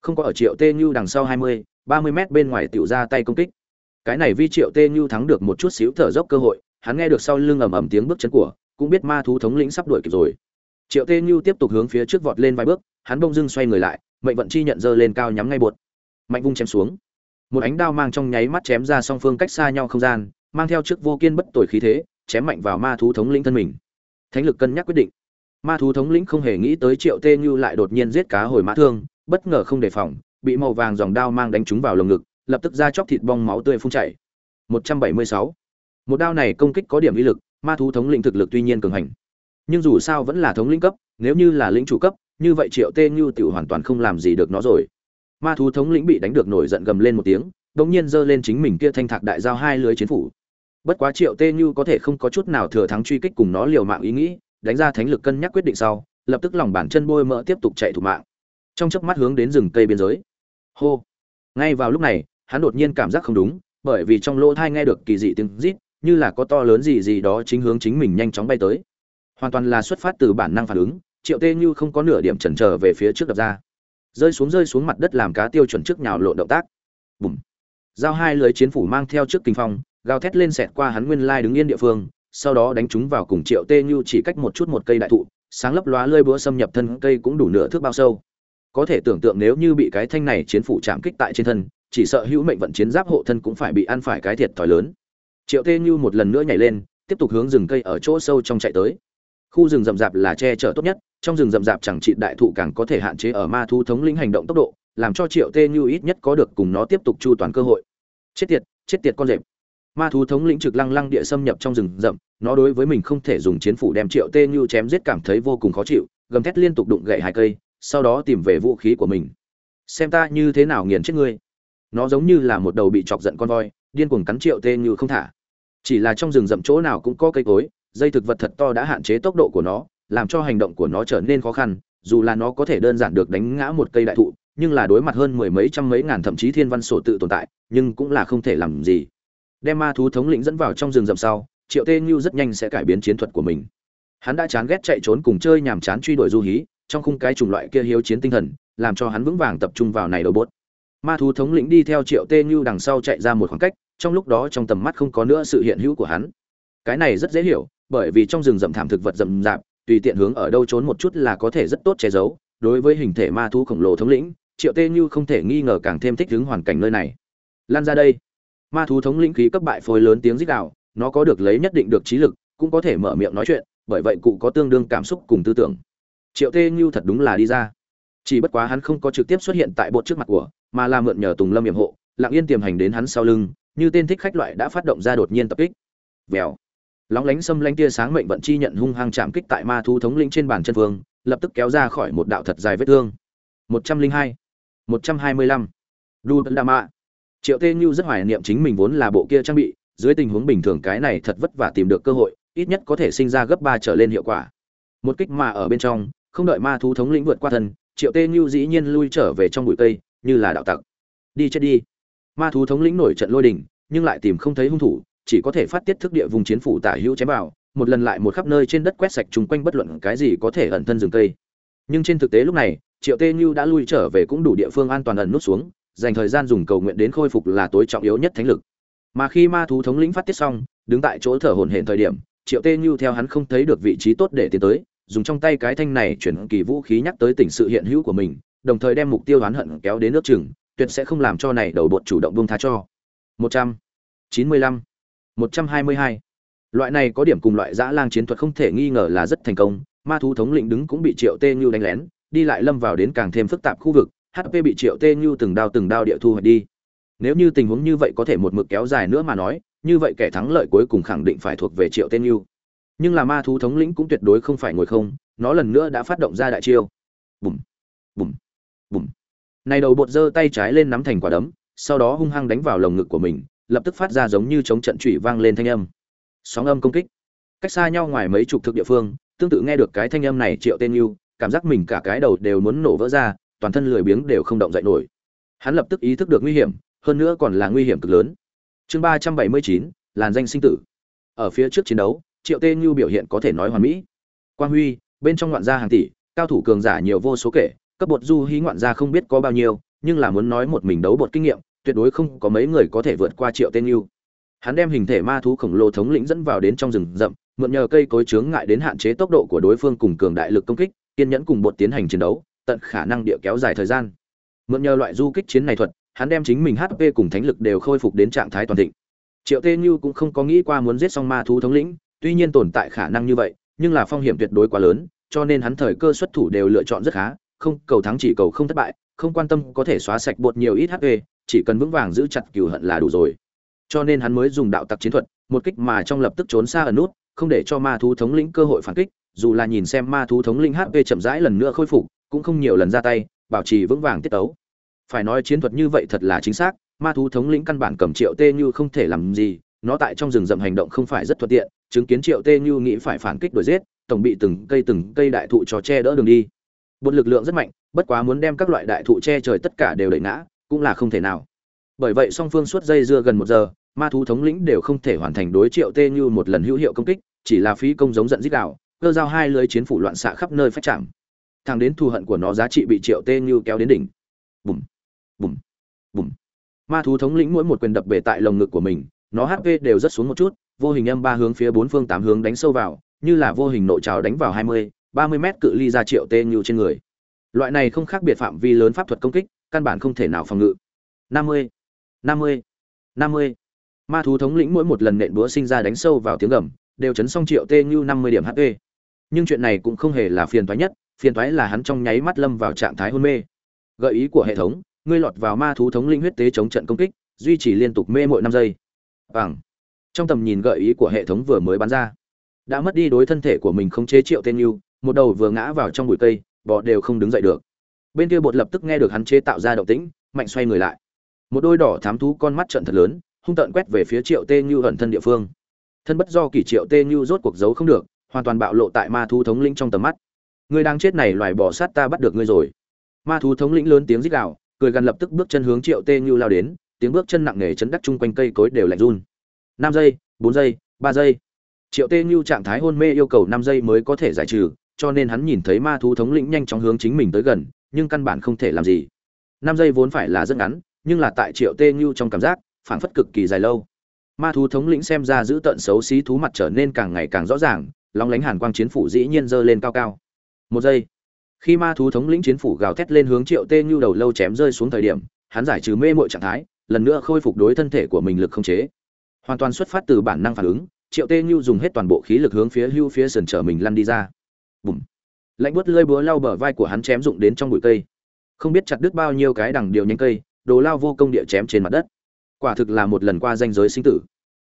Không có ở triệu tê như đằng sau hai mươi, ba mươi mét bên ngoài tiểu ra tay công kích. Cái này vi triệu tê như thắng được một chút xíu thở dốc cơ hội, hắn nghe được sau lưng ầm ầm tiếng bước chân của, cũng biết ma thú thống lĩnh sắp đuổi kịp rồi triệu tê như tiếp tục hướng phía trước vọt lên vài bước, hắn bông dưng xoay người lại, mệnh vận chi nhận dơ lên cao nhắm ngay bột. Mạnh vung chém xuống. Một ánh đao mang trong nháy mắt chém ra song phương cách xa nhau không gian, mang theo trước vô kiên bất tội khí thế, chém mạnh vào ma thú thống lĩnh thân mình. Thánh lực cân nhắc quyết định. Ma thú thống lĩnh không hề nghĩ tới triệu tê như lại đột nhiên giết cá hồi mã thương, bất ngờ không đề phòng, bị màu vàng dòng đao mang đánh trúng vào lồng ngực, lập tức ra chóc thịt bong máu tươi phun chảy. 176. một đao này công kích có điểm uy lực, ma thú thống lĩnh thực lực tuy nhiên cường hành nhưng dù sao vẫn là thống lĩnh cấp, nếu như là lĩnh chủ cấp, như vậy triệu tê như tiểu hoàn toàn không làm gì được nó rồi. Ma thú thống lĩnh bị đánh được nổi giận gầm lên một tiếng, đột nhiên giơ lên chính mình kia thanh thạc đại giao hai lưới chiến phủ. Bất quá triệu tê như có thể không có chút nào thừa thắng truy kích cùng nó liều mạng ý nghĩ, đánh ra thánh lực cân nhắc quyết định sau, lập tức lòng bàn chân bôi mỡ tiếp tục chạy thủ mạng. Trong chớp mắt hướng đến rừng cây biên giới. Hô! Ngay vào lúc này, hắn đột nhiên cảm giác không đúng, bởi vì trong lỗ thai nghe được kỳ dị tiếng rít, như là có to lớn gì gì đó chính hướng chính mình nhanh chóng bay tới hoàn toàn là xuất phát từ bản năng phản ứng, triệu tê như không có nửa điểm chần chờ về phía trước đập ra. Rơi xuống rơi xuống mặt đất làm cá tiêu chuẩn trước nhào lộn động tác. Bùm. Giao hai lưới chiến phủ mang theo trước kinh phong, gào thét lên sẹt qua hắn nguyên lai đứng yên địa phương, sau đó đánh chúng vào cùng triệu tê như chỉ cách một chút một cây đại thụ, sáng lấp lóa lơi búa xâm nhập thân cây cũng đủ nửa thước bao sâu. Có thể tưởng tượng nếu như bị cái thanh này chiến phủ chạm kích tại trên thân, chỉ sợ hữu mệnh vận chiến giáp hộ thân cũng phải bị ăn phải cái thiệt thòi lớn. Triệu tê như một lần nữa nhảy lên, tiếp tục hướng rừng cây ở chỗ sâu trong chạy tới khu rừng rậm rạp là che chở tốt nhất, trong rừng rậm rạp chẳng trị đại thụ càng có thể hạn chế ở ma thu thống lĩnh hành động tốc độ, làm cho triệu tê như ít nhất có được cùng nó tiếp tục chu toàn cơ hội. Chết tiệt chết tiệt con rệp. Ma thú thống lĩnh trực lăng lăng địa xâm nhập trong rừng rậm, nó đối với mình không thể dùng chiến phủ đem triệu tê như chém giết cảm thấy vô cùng khó chịu, gầm thét liên tục đụng gậy hai cây, sau đó tìm về vũ khí của mình. Xem ta như thế nào nghiền chết ngươi. Nó giống như là một đầu bị chọc giận con voi, điên cuồng cắn triệu tê như không thả. Chỉ là trong rừng rậm chỗ nào cũng có cây cối dây thực vật thật to đã hạn chế tốc độ của nó, làm cho hành động của nó trở nên khó khăn, dù là nó có thể đơn giản được đánh ngã một cây đại thụ, nhưng là đối mặt hơn mười mấy trăm mấy ngàn thậm chí thiên văn sổ tự tồn tại, nhưng cũng là không thể làm gì. Đem ma thú thống lĩnh dẫn vào trong rừng rậm sau, triệu tê nhu rất nhanh sẽ cải biến chiến thuật của mình. Hắn đã chán ghét chạy trốn cùng chơi nhàm chán truy đuổi du hí, trong khung cái chủng loại kia hiếu chiến tinh thần, làm cho hắn vững vàng tập trung vào này đầu bốt. Ma thú thống lĩnh đi theo triệu tê như đằng sau chạy ra một khoảng cách, trong lúc đó trong tầm mắt không có nữa sự hiện hữu của hắn. Cái này rất dễ hiểu bởi vì trong rừng rậm thảm thực vật rậm rạp tùy tiện hướng ở đâu trốn một chút là có thể rất tốt che giấu. Đối với hình thể ma thú khổng lồ thống lĩnh triệu tê như không thể nghi ngờ càng thêm thích ứng hoàn cảnh nơi này. Lan ra đây. Ma thú thống lĩnh khí cấp bại phôi lớn tiếng rít gào, nó có được lấy nhất định được trí lực cũng có thể mở miệng nói chuyện bởi vậy cụ có tương đương cảm xúc cùng tư tưởng. Triệu tê như thật đúng là đi ra. Chỉ bất quá hắn không có trực tiếp xuất hiện tại bột trước mặt của mà là mượn nhờ tùng lâm yểm hộ lặng yên tiềm hành đến hắn sau lưng như tên thích khách loại đã phát động ra đột nhiên tập kích. Vèo lóng lánh xâm lanh tia sáng mệnh vận chi nhận hung hăng chạm kích tại ma thú thống lĩnh trên bàn chân phương lập tức kéo ra khỏi một đạo thật dài vết thương. Một trăm linh hai, một trăm hai mươi lăm. Đu đa mạ triệu tê như rất hoài niệm chính mình vốn là bộ kia trang bị, dưới tình huống bình thường cái này thật vất vả tìm được cơ hội, ít nhất có thể sinh ra gấp ba trở lên hiệu quả. Một kích mà ở bên trong, không đợi ma thú thống lĩnh vượt qua thân, triệu tê như dĩ nhiên lui trở về trong bụi cây, như là đạo tặc. Đi chết đi. Ma thú thống lĩnh nổi trận lôi đình, nhưng lại tìm không thấy hung thủ chỉ có thể phát tiết thức địa vùng chiến phủ tả hữu chém vào, một lần lại một khắp nơi trên đất quét sạch chung quanh bất luận cái gì có thể ẩn thân rừng cây. Nhưng trên thực tế lúc này, triệu tê như đã lui trở về cũng đủ địa phương an toàn ẩn nút xuống, dành thời gian dùng cầu nguyện đến khôi phục là tối trọng yếu nhất thánh lực. Mà khi ma thú thống lĩnh phát tiết xong, đứng tại chỗ thở hổn hển thời điểm, triệu tê như theo hắn không thấy được vị trí tốt để tiến tới, dùng trong tay cái thanh này chuyển kỳ vũ khí nhắc tới tỉnh sự hiện hữu của mình, đồng thời đem mục tiêu oán hận kéo đến nước chừng, tuyệt sẽ không làm cho này đầu bột chủ động buông tha cho. Một trăm chín mươi lăm một trăm hai mươi hai. Loại này có điểm cùng loại dã lang chiến thuật không thể nghi ngờ là rất thành công, ma thú thống lĩnh đứng cũng bị triệu tê Nhu đánh lén, đi lại lâm vào đến càng thêm phức tạp khu vực hp bị triệu tê Nhu từng đao từng đao địa thu hồi đi. Nếu như tình huống như vậy có thể một mực kéo dài nữa mà nói, như vậy kẻ thắng lợi cuối cùng khẳng định phải thuộc về triệu tên Nhu. nhưng là ma thú thống lĩnh cũng tuyệt đối không phải ngồi không, nó lần nữa đã phát động ra đại chiêu. Bùm bùm bùm. Này đầu bột giơ tay trái lên nắm thành quả đấm, sau đó hung hăng đánh vào lồng ngực của mình lập tức phát ra giống như chống trận chủy vang lên thanh âm. Sóng âm công kích. Cách xa nhau ngoài mấy chục thực địa phương, tương tự nghe được cái thanh âm này triệu tên yêu cảm giác mình cả cái đầu đều muốn nổ vỡ ra, toàn thân lười biếng đều không động dậy nổi. Hắn lập tức ý thức được nguy hiểm, hơn nữa còn là nguy hiểm cực lớn. Chương ba trăm bảy mươi chín, làn danh sinh tử. Ở phía trước chiến đấu, triệu tên như biểu hiện có thể nói hoàn mỹ. Quang huy, bên trong ngoạn gia hàng tỷ, cao thủ cường giả nhiều vô số kể, cấp bột du hí ngoạn gia không biết có bao nhiêu, nhưng là muốn nói một mình đấu bột kinh nghiệm tuyệt đối không có mấy người có thể vượt qua triệu tên yêu. hắn đem hình thể ma thú khổng lồ thống lĩnh dẫn vào đến trong rừng rậm, mượn nhờ cây cối chướng ngại đến hạn chế tốc độ của đối phương cùng cường đại lực công kích, kiên nhẫn cùng bột tiến hành chiến đấu, tận khả năng địa kéo dài thời gian mượn nhờ loại du kích chiến này thuật, hắn đem chính mình hp cùng thánh lực đều khôi phục đến trạng thái toàn thịnh triệu tê như cũng không có nghĩ qua muốn giết xong ma thú thống lĩnh, tuy nhiên tồn tại khả năng như vậy, nhưng là phong hiểm tuyệt đối quá lớn, cho nên hắn thời cơ xuất thủ đều lựa chọn rất khá, không cầu thắng chỉ cầu không thất bại, không quan tâm có thể xóa sạch bột nhiều ít hp chỉ cần vững vàng giữ chặt cừu hận là đủ rồi. Cho nên hắn mới dùng đạo tặc chiến thuật, một kích mà trong lập tức trốn xa ở nút, không để cho ma thú thống lĩnh cơ hội phản kích, dù là nhìn xem ma thú thống lĩnh hp chậm rãi lần nữa khôi phục, cũng không nhiều lần ra tay, bảo trì vững vàng tiết tấu. Phải nói chiến thuật như vậy thật là chính xác, ma thú thống lĩnh căn bản cầm triệu tê như không thể làm gì, nó tại trong rừng rậm hành động không phải rất thuận tiện, chứng kiến triệu tê như nghĩ phải phản kích đuổi giết, tổng bị từng cây từng cây đại thụ cho che đỡ đường đi. Một lực lượng rất mạnh, bất quá muốn đem các loại đại thụ che trời tất cả đều đẩy ngã cũng là không thể nào. Bởi vậy song phương suốt dây dưa gần một giờ, ma thú thống lĩnh đều không thể hoàn thành đối triệu tê như một lần hữu hiệu công kích, chỉ là phí công giống giận dích đạo cơ giao hai lưới chiến phủ loạn xạ khắp nơi phát chạm. Thằng đến thù hận của nó giá trị bị triệu tê như kéo đến đỉnh. Bùm bùm bùm. Ma thú thống lĩnh mỗi một quyền đập bể tại lồng ngực của mình, nó hp đều rất xuống một chút, vô hình âm ba hướng phía bốn phương tám hướng đánh sâu vào, như là vô hình nội trào đánh vào hai mươi, ba mươi mét cự ly ra triệu tê như trên người. Loại này không khác biệt phạm vi lớn pháp thuật công kích căn bản không thể nào phòng ngự. Năm mươi năm mươi năm mươi. Ma thú thống lĩnh mỗi một lần nện búa sinh ra đánh sâu vào tiếng gầm, đều chấn xong triệu tê Nhu 50 điểm hp nhưng chuyện này cũng không hề là phiền toái nhất, phiền toái là hắn trong nháy mắt lâm vào trạng thái hôn mê. Gợi ý của hệ thống, ngươi lọt vào ma thú thống linh huyết tế chống trận công kích, duy trì liên tục mê mỗi năm giây. Bằng trong tầm nhìn gợi ý của hệ thống vừa mới bắn ra, đã mất đi đối thân thể của mình không chế triệu tên yêu một đầu vừa ngã vào trong bụi cây, bò đều không đứng dậy được bên kia bột lập tức nghe được hắn chế tạo ra động tĩnh, mạnh xoay người lại. Một đôi đỏ thám thú con mắt trận thật lớn, hung tợn quét về phía triệu tê như ẩn thân địa phương. Thân bất do kỳ triệu tê như rốt cuộc giấu không được, hoàn toàn bạo lộ tại ma thú thống lĩnh trong tầm mắt. Người đang chết này loài bỏ sát ta bắt được ngươi rồi. Ma thú thống lĩnh lớn tiếng rít gào, cười gần lập tức bước chân hướng triệu tê như lao đến, tiếng bước chân nặng nề chấn đắc chung quanh cây cối đều lạnh run. Năm giây, bốn giây, ba giây. Triệu tê như trạng thái hôn mê yêu cầu năm giây mới có thể giải trừ, cho nên hắn nhìn thấy ma thú thống lĩnh nhanh chóng hướng chính mình tới gần nhưng căn bản không thể làm gì. Năm giây vốn phải là rất ngắn, nhưng là tại triệu tê như trong cảm giác, phảng phất cực kỳ dài lâu. Ma thú thống lĩnh xem ra giữ tận xấu xí thú mặt trở nên càng ngày càng rõ ràng long lánh hàn quang chiến phủ dĩ nhiên dơ lên cao cao. Một giây, khi ma thú thống lĩnh chiến phủ gào thét lên hướng triệu tê như đầu lâu chém rơi xuống thời điểm, hắn giải trừ mê mội trạng thái, lần nữa khôi phục đối thân thể của mình lực không chế. Hoàn toàn xuất phát từ bản năng phản ứng, triệu tê như dùng hết toàn bộ khí lực hướng phía hưu phía sườn trở mình lăn đi ra lạnh bớt lơi búa lau bờ vai của hắn chém rụng đến trong bụi cây. Không biết chặt đứt bao nhiêu cái đằng điều nhánh cây, đồ lao vô công địa chém trên mặt đất. Quả thực là một lần qua danh giới sinh tử.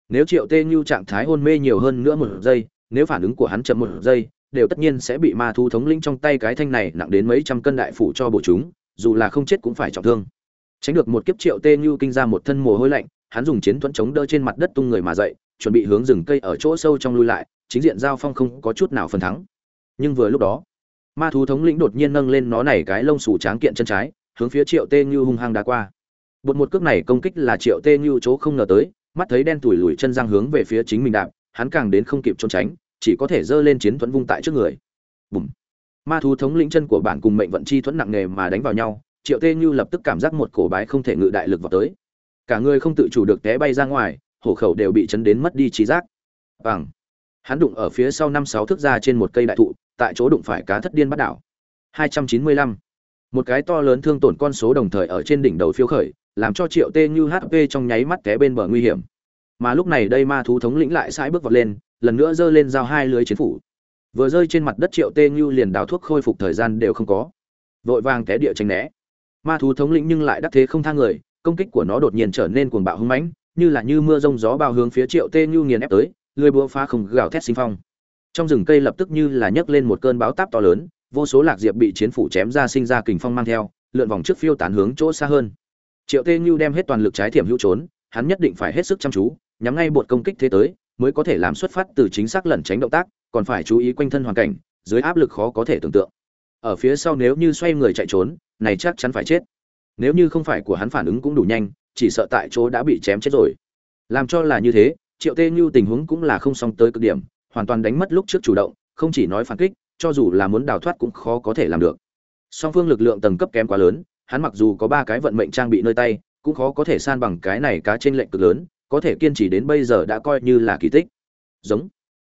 Nếu triệu tê như trạng thái hôn mê nhiều hơn nữa một giây, nếu phản ứng của hắn chậm một giây, đều tất nhiên sẽ bị ma thú thống lĩnh trong tay cái thanh này nặng đến mấy trăm cân đại phủ cho bộ chúng, dù là không chết cũng phải trọng thương. Tránh được một kiếp triệu tê như kinh ra một thân mồ hôi lạnh, hắn dùng chiến thuẫn chống đỡ trên mặt đất tung người mà dậy, chuẩn bị hướng rừng cây ở chỗ sâu trong lui lại, chính diện giao phong không có chút nào phần thắng. Nhưng vừa lúc đó ma thú thống lĩnh đột nhiên nâng lên nó này cái lông xù tráng kiện chân trái, hướng phía triệu tê như hung hăng đá qua. Bột một cước này công kích là triệu tê như chỗ không ngờ tới, mắt thấy đen tủi lùi chân răng hướng về phía chính mình đạp, hắn càng đến không kịp trốn tránh, chỉ có thể giơ lên chiến thuẫn vung tại trước người. Bùm. Ma thú thống lĩnh chân của bản cùng mệnh vận chi thuẫn nặng nề mà đánh vào nhau, triệu tê như lập tức cảm giác một cổ bái không thể ngự đại lực vào tới. Cả người không tự chủ được té bay ra ngoài, hổ khẩu đều bị chấn đến mất đi trí giác. Bằng hắn đụng ở phía sau năm sáu thước ra trên một cây đại thụ tại chỗ đụng phải cá thất điên bắt đảo. 295. một cái to lớn thương tổn con số đồng thời ở trên đỉnh đầu phiêu khởi, làm cho triệu tê như hp trong nháy mắt té bên bờ nguy hiểm. Mà lúc này đây ma thú thống lĩnh lại sải bước vọt lên, lần nữa giơ lên giao hai lưới chiến phủ. Vừa rơi trên mặt đất triệu tê như liền đào thuốc khôi phục thời gian đều không có. Vội vàng té địa tránh né. Ma thú thống lĩnh nhưng lại đắc thế không thang người, công kích của nó đột nhiên trở nên cuồng bạo hung mãnh, như là như mưa rông gió bao hướng phía triệu tê như nghiền ép tới lưỡi búa phá không gào thét sinh phong trong rừng cây lập tức như là nhấc lên một cơn bão táp to lớn, vô số lạc diệp bị chiến phủ chém ra sinh ra kình phong mang theo, lượn vòng trước phiêu tán hướng chỗ xa hơn. Triệu tê như đem hết toàn lực trái thiểm hữu trốn, hắn nhất định phải hết sức chăm chú, nhắm ngay bột công kích thế tới, mới có thể làm xuất phát từ chính xác lẩn tránh động tác, còn phải chú ý quanh thân hoàn cảnh, dưới áp lực khó có thể tưởng tượng. Ở phía sau nếu như xoay người chạy trốn, này chắc chắn phải chết. Nếu như không phải của hắn phản ứng cũng đủ nhanh, chỉ sợ tại chỗ đã bị chém chết rồi. Làm cho là như thế, triệu tê như tình huống cũng là không xong tới cực điểm hoàn toàn đánh mất lúc trước chủ động, không chỉ nói phản kích, cho dù là muốn đào thoát cũng khó có thể làm được. Song phương lực lượng tầng cấp kém quá lớn, hắn mặc dù có ba cái vận mệnh trang bị nơi tay, cũng khó có thể san bằng cái này cá trên lệnh cực lớn, có thể kiên trì đến bây giờ đã coi như là kỳ tích. Giống.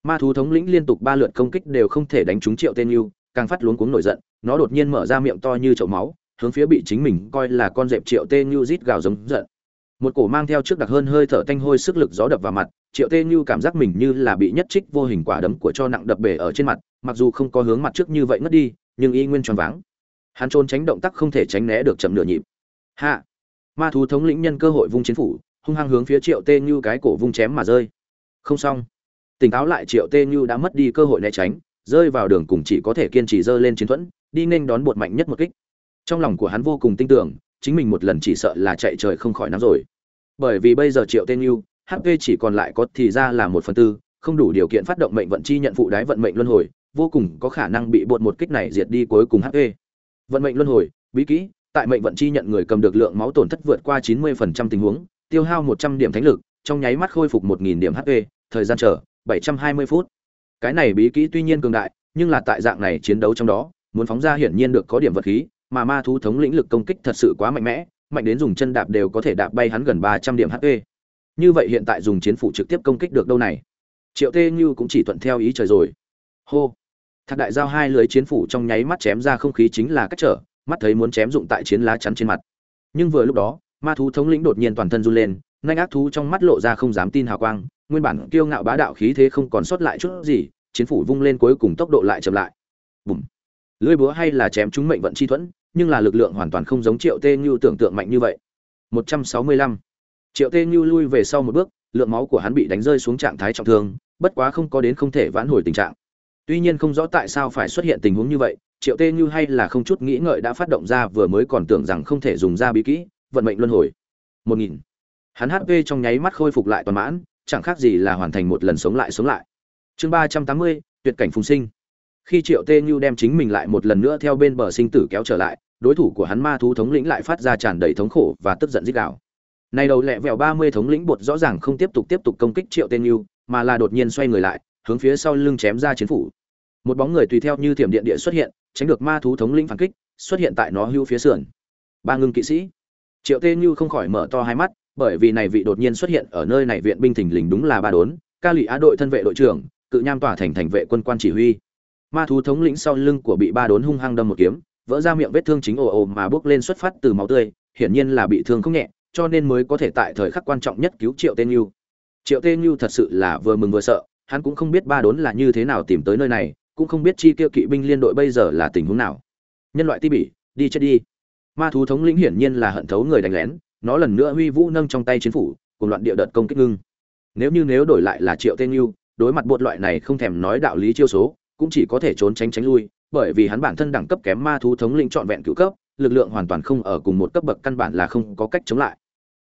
Ma thú thống lĩnh liên tục ba lượt công kích đều không thể đánh trúng triệu tên yêu, càng phát luống cuống nổi giận, nó đột nhiên mở ra miệng to như chậu máu, hướng phía bị chính mình coi là con dẹp triệu tên yêu rít gào giống giận. Một cổ mang theo trước đặc hơn hơi thở tanh hôi sức lực gió đập vào mặt triệu tê như cảm giác mình như là bị nhất trích vô hình quả đấm của cho nặng đập bể ở trên mặt, mặc dù không có hướng mặt trước như vậy ngất đi, nhưng y nguyên tròn váng. Hắn trốn tránh động tác không thể tránh né được chậm nửa nhịp. Hạ! Ma thú thống lĩnh nhân cơ hội vung chiến phủ, hung hăng hướng phía triệu tê như cái cổ vung chém mà rơi. Không xong. Tỉnh táo lại, triệu tê như đã mất đi cơ hội né tránh, rơi vào đường cùng chỉ có thể kiên trì dơ lên chiến thuẫn, đi nên đón bột mạnh nhất một kích. Trong lòng của hắn vô cùng tin tưởng, chính mình một lần chỉ sợ là chạy trời không khỏi nắm rồi. Bởi vì bây giờ triệu tên yêu hp chỉ còn lại có thì ra là một phần tư, không đủ điều kiện phát động mệnh vận chi nhận phụ đái vận mệnh luân hồi, vô cùng có khả năng bị bột một kích này diệt đi cuối cùng hp vận mệnh luân hồi, bí kỹ, tại mệnh vận chi nhận người cầm được lượng máu tổn thất vượt qua 90% tình huống, tiêu hao 100 điểm thánh lực, trong nháy mắt khôi phục 1000 điểm hp thời gian chờ 720 phút. Cái này bí kỹ tuy nhiên cường đại, nhưng là tại dạng này chiến đấu trong đó, muốn phóng ra hiển nhiên được có điểm vật khí, mà ma thú thống lĩnh lực công kích thật sự quá mạnh mẽ, mạnh đến dùng chân đạp đều có thể đạp bay hắn gần 300 điểm hp như vậy hiện tại dùng chiến phủ trực tiếp công kích được đâu này? Triệu tê như cũng chỉ thuận theo ý trời rồi. Hô. Thạc đại giao hai lưới chiến phủ trong nháy mắt chém ra không khí chính là cách trở, mắt thấy muốn chém dụng tại chiến lá chắn trên mặt. Nhưng vừa lúc đó, ma thú thống lĩnh đột nhiên toàn thân run lên, nhanh ác thú trong mắt lộ ra không dám tin hào quang, nguyên bản kiêu ngạo bá đạo khí thế không còn sót lại chút gì, chiến phủ vung lên cuối cùng tốc độ lại chậm lại. Bùm. Lưỡi búa hay là chém chúng mệnh vận chi thuẫn, nhưng là lực lượng hoàn toàn không giống triệu tê như tưởng tượng mạnh như vậy. 165 triệu tê như lui về sau một bước, lượng máu của hắn bị đánh rơi xuống trạng thái trọng thương, bất quá không có đến không thể vãn hồi tình trạng. Tuy nhiên không rõ tại sao phải xuất hiện tình huống như vậy, triệu tê như hay là không chút nghĩ ngợi đã phát động ra vừa mới còn tưởng rằng không thể dùng ra bí kỹ, vận mệnh luân hồi. Một nghìn. Hắn hp trong nháy mắt khôi phục lại toàn mãn, chẳng khác gì là hoàn thành một lần sống lại sống lại. Chương ba trăm tám mươi, tuyệt cảnh phùng sinh. Khi triệu tê như đem chính mình lại một lần nữa theo bên bờ sinh tử kéo trở lại, đối thủ của hắn ma thú thống lĩnh lại phát ra tràn đầy thống khổ và tức giận dích đạo này đầu lẹ vẹo ba mươi thống lĩnh bột rõ ràng không tiếp tục tiếp tục công kích triệu tên như mà là đột nhiên xoay người lại, hướng phía sau lưng chém ra chiến phủ. Một bóng người tùy theo như thiểm điện địa xuất hiện, tránh được ma thú thống lĩnh phản kích, xuất hiện tại nó hưu phía sườn. Ba ngưng kỵ sĩ. Triệu tê như không khỏi mở to hai mắt, bởi vì này vị đột nhiên xuất hiện ở nơi này viện binh thình lình đúng là ba đốn, ca lụy á đội thân vệ đội trưởng, cự nham tỏa thành thành vệ quân quan chỉ huy. Ma thú thống lĩnh sau lưng của bị ba đốn hung hăng đâm một kiếm, vỡ ra miệng vết thương chính ồ ồ mà bước lên xuất phát từ máu tươi, hiển nhiên là bị thương không nhẹ cho nên mới có thể tại thời khắc quan trọng nhất cứu triệu tên như. Triệu tên như thật sự là vừa mừng vừa sợ, hắn cũng không biết ba đốn là như thế nào tìm tới nơi này, cũng không biết chi tiêu kỵ binh liên đội bây giờ là tình huống nào. Nhân loại ti bỉ, đi chết đi. Ma thú thống lĩnh hiển nhiên là hận thấu người đánh lén, nó lần nữa huy vũ nâng trong tay chiến phủ, cùng loạn địa đợt công kích ngưng. Nếu như nếu đổi lại là triệu tên yêu đối mặt bột loại này không thèm nói đạo lý chiêu số, cũng chỉ có thể trốn tránh tránh lui, bởi vì hắn bản thân đẳng cấp kém ma thú thống lĩnh trọn vẹn cửu cấp, lực lượng hoàn toàn không ở cùng một cấp bậc căn bản là không có cách chống lại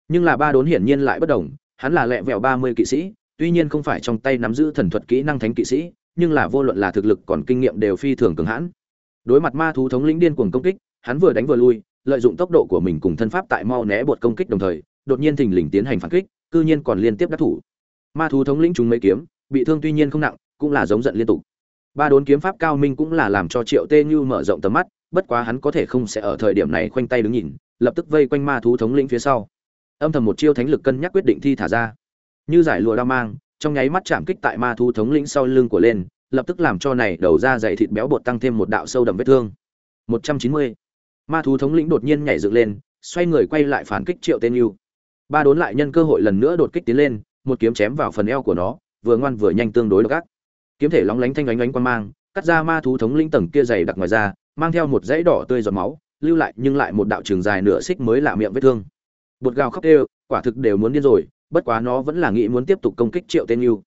nhưng là ba đốn hiển nhiên lại bất đồng, hắn là lẹ vẹo ba mươi kỵ sĩ, tuy nhiên không phải trong tay nắm giữ thần thuật kỹ năng thánh kỵ sĩ, nhưng là vô luận là thực lực còn kinh nghiệm đều phi thường cường hãn. Đối mặt ma thú thống lĩnh điên cuồng công kích, hắn vừa đánh vừa lui, lợi dụng tốc độ của mình cùng thân pháp tại mau né bột công kích đồng thời, đột nhiên thình lình tiến hành phản kích, cư nhiên còn liên tiếp đắc thủ. Ma thú thống lĩnh chúng mấy kiếm, bị thương tuy nhiên không nặng, cũng là giống giận liên tục. Ba đốn kiếm pháp cao minh cũng là làm cho triệu tê như mở rộng tầm mắt, bất quá hắn có thể không sẽ ở thời điểm này khoanh tay đứng nhìn, lập tức vây quanh ma thú thống lĩnh phía sau âm thầm một chiêu thánh lực cân nhắc quyết định thi thả ra. Như giải lụa đao mang, trong nháy mắt chạm kích tại ma thú thống lĩnh sau lưng của lên, lập tức làm cho này đầu ra dày thịt béo bột tăng thêm một đạo sâu đậm vết thương. 190. ma thú thống lĩnh đột nhiên nhảy dựng lên, xoay người quay lại phản kích triệu tên yêu. Ba đốn lại nhân cơ hội lần nữa đột kích tiến lên, một kiếm chém vào phần eo của nó, vừa ngoan vừa nhanh tương đối độc ác. Kiếm thể lóng lánh thanh ánh ánh quan mang, cắt ra ma thú thống lĩnh tầng kia dày đặc ngoài ra mang theo một dãy đỏ tươi giọt máu, lưu lại nhưng lại một đạo trường dài nửa xích mới lạ miệng vết thương bột gào khóc đều quả thực đều muốn điên rồi bất quá nó vẫn là nghĩ muốn tiếp tục công kích triệu tên Nhu,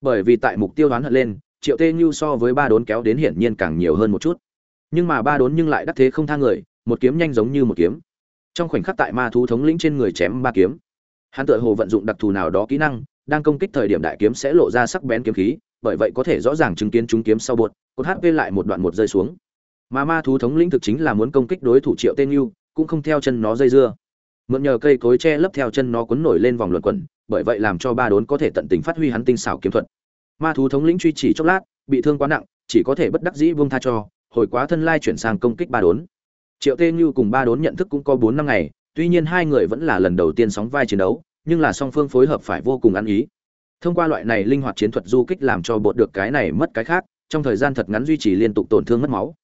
bởi vì tại mục tiêu đoán hận lên triệu Tên Nhu so với ba đốn kéo đến hiển nhiên càng nhiều hơn một chút. Nhưng mà ba đốn nhưng lại đắc thế không tha người một kiếm nhanh giống như một kiếm. Trong khoảnh khắc tại ma thú thống lĩnh trên người chém ba kiếm. Hắn tự hồ vận dụng đặc thù nào đó kỹ năng đang công kích thời điểm đại kiếm sẽ lộ ra sắc bén kiếm khí bởi vậy có thể rõ ràng chứng kiến chúng kiếm sau bột cột hp lại một đoạn một rơi xuống. Mà ma thú thống lĩnh thực chính là muốn công kích đối thủ triệu tên Nhu, cũng không theo chân nó dây dưa mượn nhờ cây cối che lấp theo chân nó cuốn nổi lên vòng luẩn quẩn, bởi vậy làm cho ba đốn có thể tận tình phát huy hắn tinh xảo kiếm thuật. Ma thú thống lĩnh truy chỉ chốc lát, bị thương quá nặng, chỉ có thể bất đắc dĩ buông tha cho, hồi quá thân lai chuyển sang công kích ba đốn. Triệu tê như cùng ba đốn nhận thức cũng có bốn năm ngày, tuy nhiên hai người vẫn là lần đầu tiên sóng vai chiến đấu, nhưng là song phương phối hợp phải vô cùng ăn ý. Thông qua loại này linh hoạt chiến thuật du kích làm cho bột được cái này mất cái khác, trong thời gian thật ngắn duy trì liên tục tổn thương mất máu.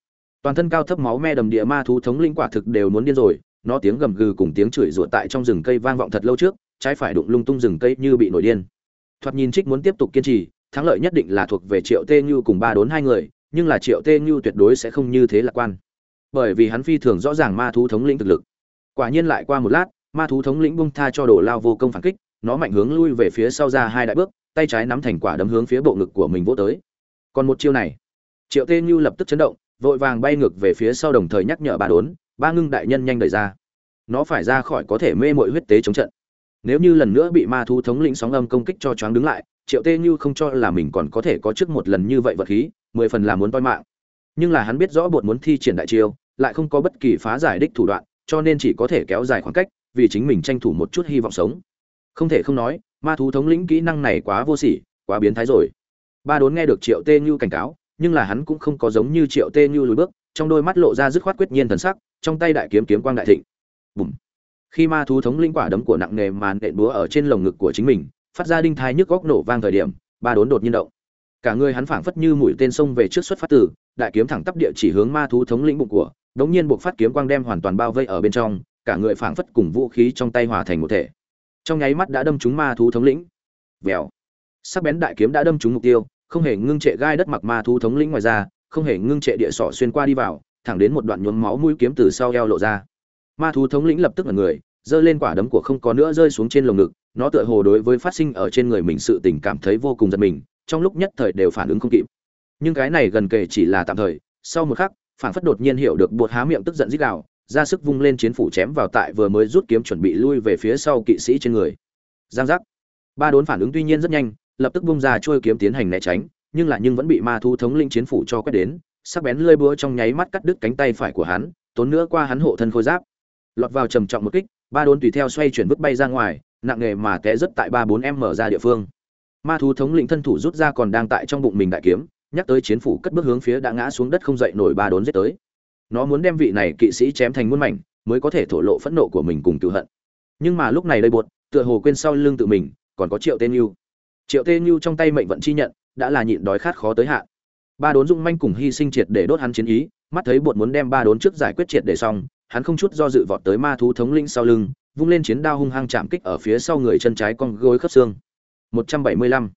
Toàn thân cao thấp máu me đầm địa ma thú thống linh quả thực đều muốn điên rồi nó tiếng gầm gừ cùng tiếng chửi rủa tại trong rừng cây vang vọng thật lâu trước, trái phải đụng lung tung rừng cây như bị nổi điên. Thoạt nhìn trích muốn tiếp tục kiên trì, thắng lợi nhất định là thuộc về triệu tê như cùng ba đốn hai người, nhưng là triệu tê như tuyệt đối sẽ không như thế lạc quan. Bởi vì hắn phi thường rõ ràng ma thú thống lĩnh thực lực. Quả nhiên lại qua một lát, ma thú thống lĩnh bung tha cho đổ lao vô công phản kích, nó mạnh hướng lui về phía sau ra hai đại bước, tay trái nắm thành quả đấm hướng phía bộ ngực của mình vỗ tới. Còn một chiêu này, triệu tê như lập tức chấn động, vội vàng bay ngược về phía sau đồng thời nhắc nhở bà đốn ba ngưng đại nhân nhanh đẩy ra. Nó phải ra khỏi có thể mê mội huyết tế chống trận. Nếu như lần nữa bị ma thú thống lĩnh sóng âm công kích cho choáng đứng lại, triệu tê như không cho là mình còn có thể có trước một lần như vậy vật khí, mười phần là muốn toi mạng. Nhưng là hắn biết rõ bột muốn thi triển đại chiêu, lại không có bất kỳ phá giải đích thủ đoạn, cho nên chỉ có thể kéo dài khoảng cách, vì chính mình tranh thủ một chút hy vọng sống. Không thể không nói, ma thú thống lĩnh kỹ năng này quá vô sỉ, quá biến thái rồi. Ba đốn nghe được triệu tê như cảnh cáo, nhưng là hắn cũng không có giống như triệu tê như lùi bước, trong đôi mắt lộ ra dứt khoát quyết nhiên thần sắc trong tay đại kiếm kiếm quang đại thịnh. Bùm. Khi ma thú thống lĩnh quả đấm của nặng nề màn đệ búa ở trên lồng ngực của chính mình, phát ra đinh thai nhức góc nổ vang thời điểm, ba đốn đột nhiên động. Cả người hắn phảng phất như mũi tên sông về trước xuất phát từ, đại kiếm thẳng tắp địa chỉ hướng ma thú thống lĩnh bụng của, đống nhiên buộc phát kiếm quang đem hoàn toàn bao vây ở bên trong, cả người phảng phất cùng vũ khí trong tay hòa thành một thể. Trong nháy mắt đã đâm trúng ma thú thống lĩnh. Vèo. Sắc bén đại kiếm đã đâm trúng mục tiêu, không hề ngưng trệ gai đất mặc ma thú thống lĩnh ngoài ra, không hề ngưng trệ địa sọ xuyên qua đi vào thẳng đến một đoạn nhuốm máu mũi kiếm từ sau eo lộ ra. Ma thú thống lĩnh lập tức là người, giơ lên quả đấm của không có nữa rơi xuống trên lồng ngực, nó tựa hồ đối với phát sinh ở trên người mình sự tình cảm thấy vô cùng giật mình, trong lúc nhất thời đều phản ứng không kịp. Nhưng cái này gần kề chỉ là tạm thời, sau một khắc, phản phất đột nhiên hiểu được buột há miệng tức giận rít gào, ra sức vung lên chiến phủ chém vào tại vừa mới rút kiếm chuẩn bị lui về phía sau kỵ sĩ trên người. Giang giác. Ba đốn phản ứng tuy nhiên rất nhanh, lập tức bung ra trôi kiếm tiến hành né tránh, nhưng lại nhưng vẫn bị ma thú thống linh chiến phủ cho quét đến sắc bén lưỡi búa trong nháy mắt cắt đứt cánh tay phải của hắn, tốn nữa qua hắn hộ thân khôi giáp. Lọt vào trầm trọng một kích, ba đốn tùy theo xoay chuyển vứt bay ra ngoài, nặng nghề mà té rất tại ba bốn em mở ra địa phương. Ma thú thống lĩnh thân thủ rút ra còn đang tại trong bụng mình đại kiếm, nhắc tới chiến phủ cất bước hướng phía đã ngã xuống đất không dậy nổi ba đốn giết tới. Nó muốn đem vị này kỵ sĩ chém thành muôn mảnh, mới có thể thổ lộ phẫn nộ của mình cùng tự hận. Nhưng mà lúc này đây buột tựa hồ quên sau lưng tự mình, còn có triệu tên yêu triệu tên yêu trong tay mệnh vận chi nhận, đã là nhịn đói khát khó tới hạn ba đốn dung manh cùng hy sinh triệt để đốt hắn chiến ý, mắt thấy bột muốn đem ba đốn trước giải quyết triệt để xong, hắn không chút do dự vọt tới ma thú thống lĩnh sau lưng, vung lên chiến đao hung hăng chạm kích ở phía sau người chân trái con gối khớp xương. 175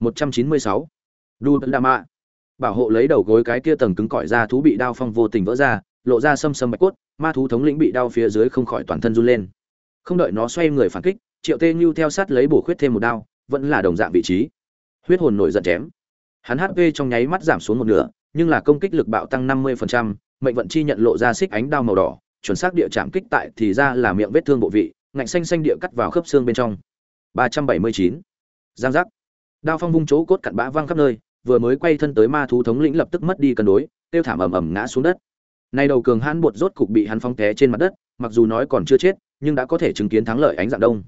196 đu đa mạ bảo hộ lấy đầu gối cái kia tầng cứng cỏi ra thú bị đao phong vô tình vỡ ra, lộ ra xâm xâm bạch cốt, ma thú thống lĩnh bị đao phía dưới không khỏi toàn thân run lên. Không đợi nó xoay người phản kích, triệu tê như theo sát lấy bổ khuyết thêm một đao, vẫn là đồng dạng vị trí. Huyết hồn nổi giận chém hắn hp trong nháy mắt giảm xuống một nửa nhưng là công kích lực bạo tăng 50%, mệnh vận chi nhận lộ ra xích ánh đao màu đỏ chuẩn xác địa chạm kích tại thì ra là miệng vết thương bộ vị ngạnh xanh xanh địa cắt vào khớp xương bên trong. 379. giang giác. Đao phong vung chỗ cốt cặn bã văng khắp nơi vừa mới quay thân tới ma thú thống lĩnh lập tức mất đi cân đối tiêu thảm ầm ầm ngã xuống đất. Nay đầu cường hãn bột rốt cục bị hắn phong té trên mặt đất mặc dù nói còn chưa chết nhưng đã có thể chứng kiến thắng lợi ánh dạng đông.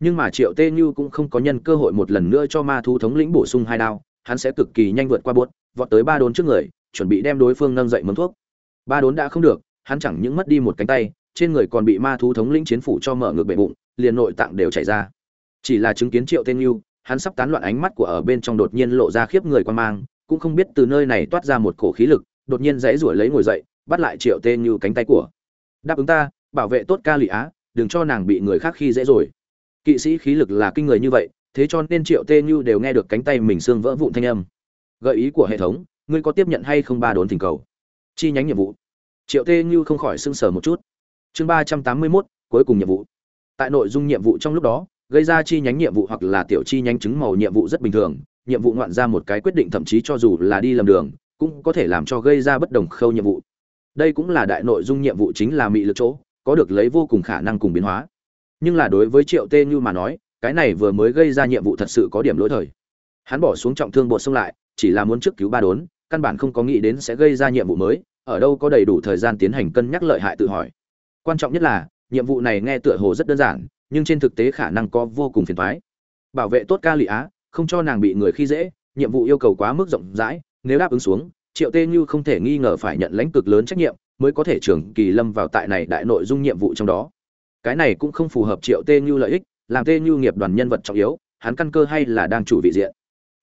Nhưng mà triệu tê như cũng không có nhân cơ hội một lần nữa cho ma thú thống lĩnh bổ sung hai đao hắn sẽ cực kỳ nhanh vượt qua buốt, vọt tới ba đốn trước người chuẩn bị đem đối phương nâng dậy mấm thuốc. Ba đốn đã không được hắn chẳng những mất đi một cánh tay trên người còn bị ma thú thống lĩnh chiến phủ cho mở ngược bệ bụng liền nội tạng đều chảy ra. Chỉ là chứng kiến triệu tên Nưu, hắn sắp tán loạn ánh mắt của ở bên trong đột nhiên lộ ra khiếp người quan mang cũng không biết từ nơi này toát ra một cổ khí lực đột nhiên dễ rủi lấy ngồi dậy bắt lại triệu tên như cánh tay của. Đáp ứng ta bảo vệ tốt ca lụy á đừng cho nàng bị người khác khi dễ rồi. Kỵ sĩ khí lực là kinh người như vậy thế cho nên triệu tê như đều nghe được cánh tay mình xương vỡ vụn thanh âm. Gợi ý của hệ thống, ngươi có tiếp nhận hay không ba đốn thỉnh cầu? Chi nhánh nhiệm vụ. Triệu tê như không khỏi sưng sở một chút. Chương ba trăm tám mươi mốt, cuối cùng nhiệm vụ. Tại nội dung nhiệm vụ trong lúc đó, gây ra chi nhánh nhiệm vụ hoặc là tiểu chi nhánh chứng màu nhiệm vụ rất bình thường. Nhiệm vụ ngoạn ra một cái quyết định thậm chí cho dù là đi lầm đường, cũng có thể làm cho gây ra bất đồng khâu nhiệm vụ. Đây cũng là đại nội dung nhiệm vụ chính là mị lực chỗ, có được lấy vô cùng khả năng cùng biến hóa. Nhưng là đối với triệu tê như mà nói cái này vừa mới gây ra nhiệm vụ thật sự có điểm lỗi thời. Hắn bỏ xuống trọng thương bột xông lại, chỉ là muốn trước cứu ba đốn, căn bản không có nghĩ đến sẽ gây ra nhiệm vụ mới, ở đâu có đầy đủ thời gian tiến hành cân nhắc lợi hại tự hỏi. Quan trọng nhất là, nhiệm vụ này nghe tựa hồ rất đơn giản, nhưng trên thực tế khả năng có vô cùng phiền thoái bảo vệ tốt ca lị á, không cho nàng bị người khi dễ, nhiệm vụ yêu cầu quá mức rộng rãi, nếu đáp ứng xuống, triệu tê như không thể nghi ngờ phải nhận lãnh cực lớn trách nhiệm, mới có thể trưởng kỳ lâm vào tại này đại nội dung nhiệm vụ trong đó. Cái này cũng không phù hợp triệu tê như lợi ích làm tê Nhu nghiệp đoàn nhân vật trọng yếu, hắn căn cơ hay là đang chủ vị diện.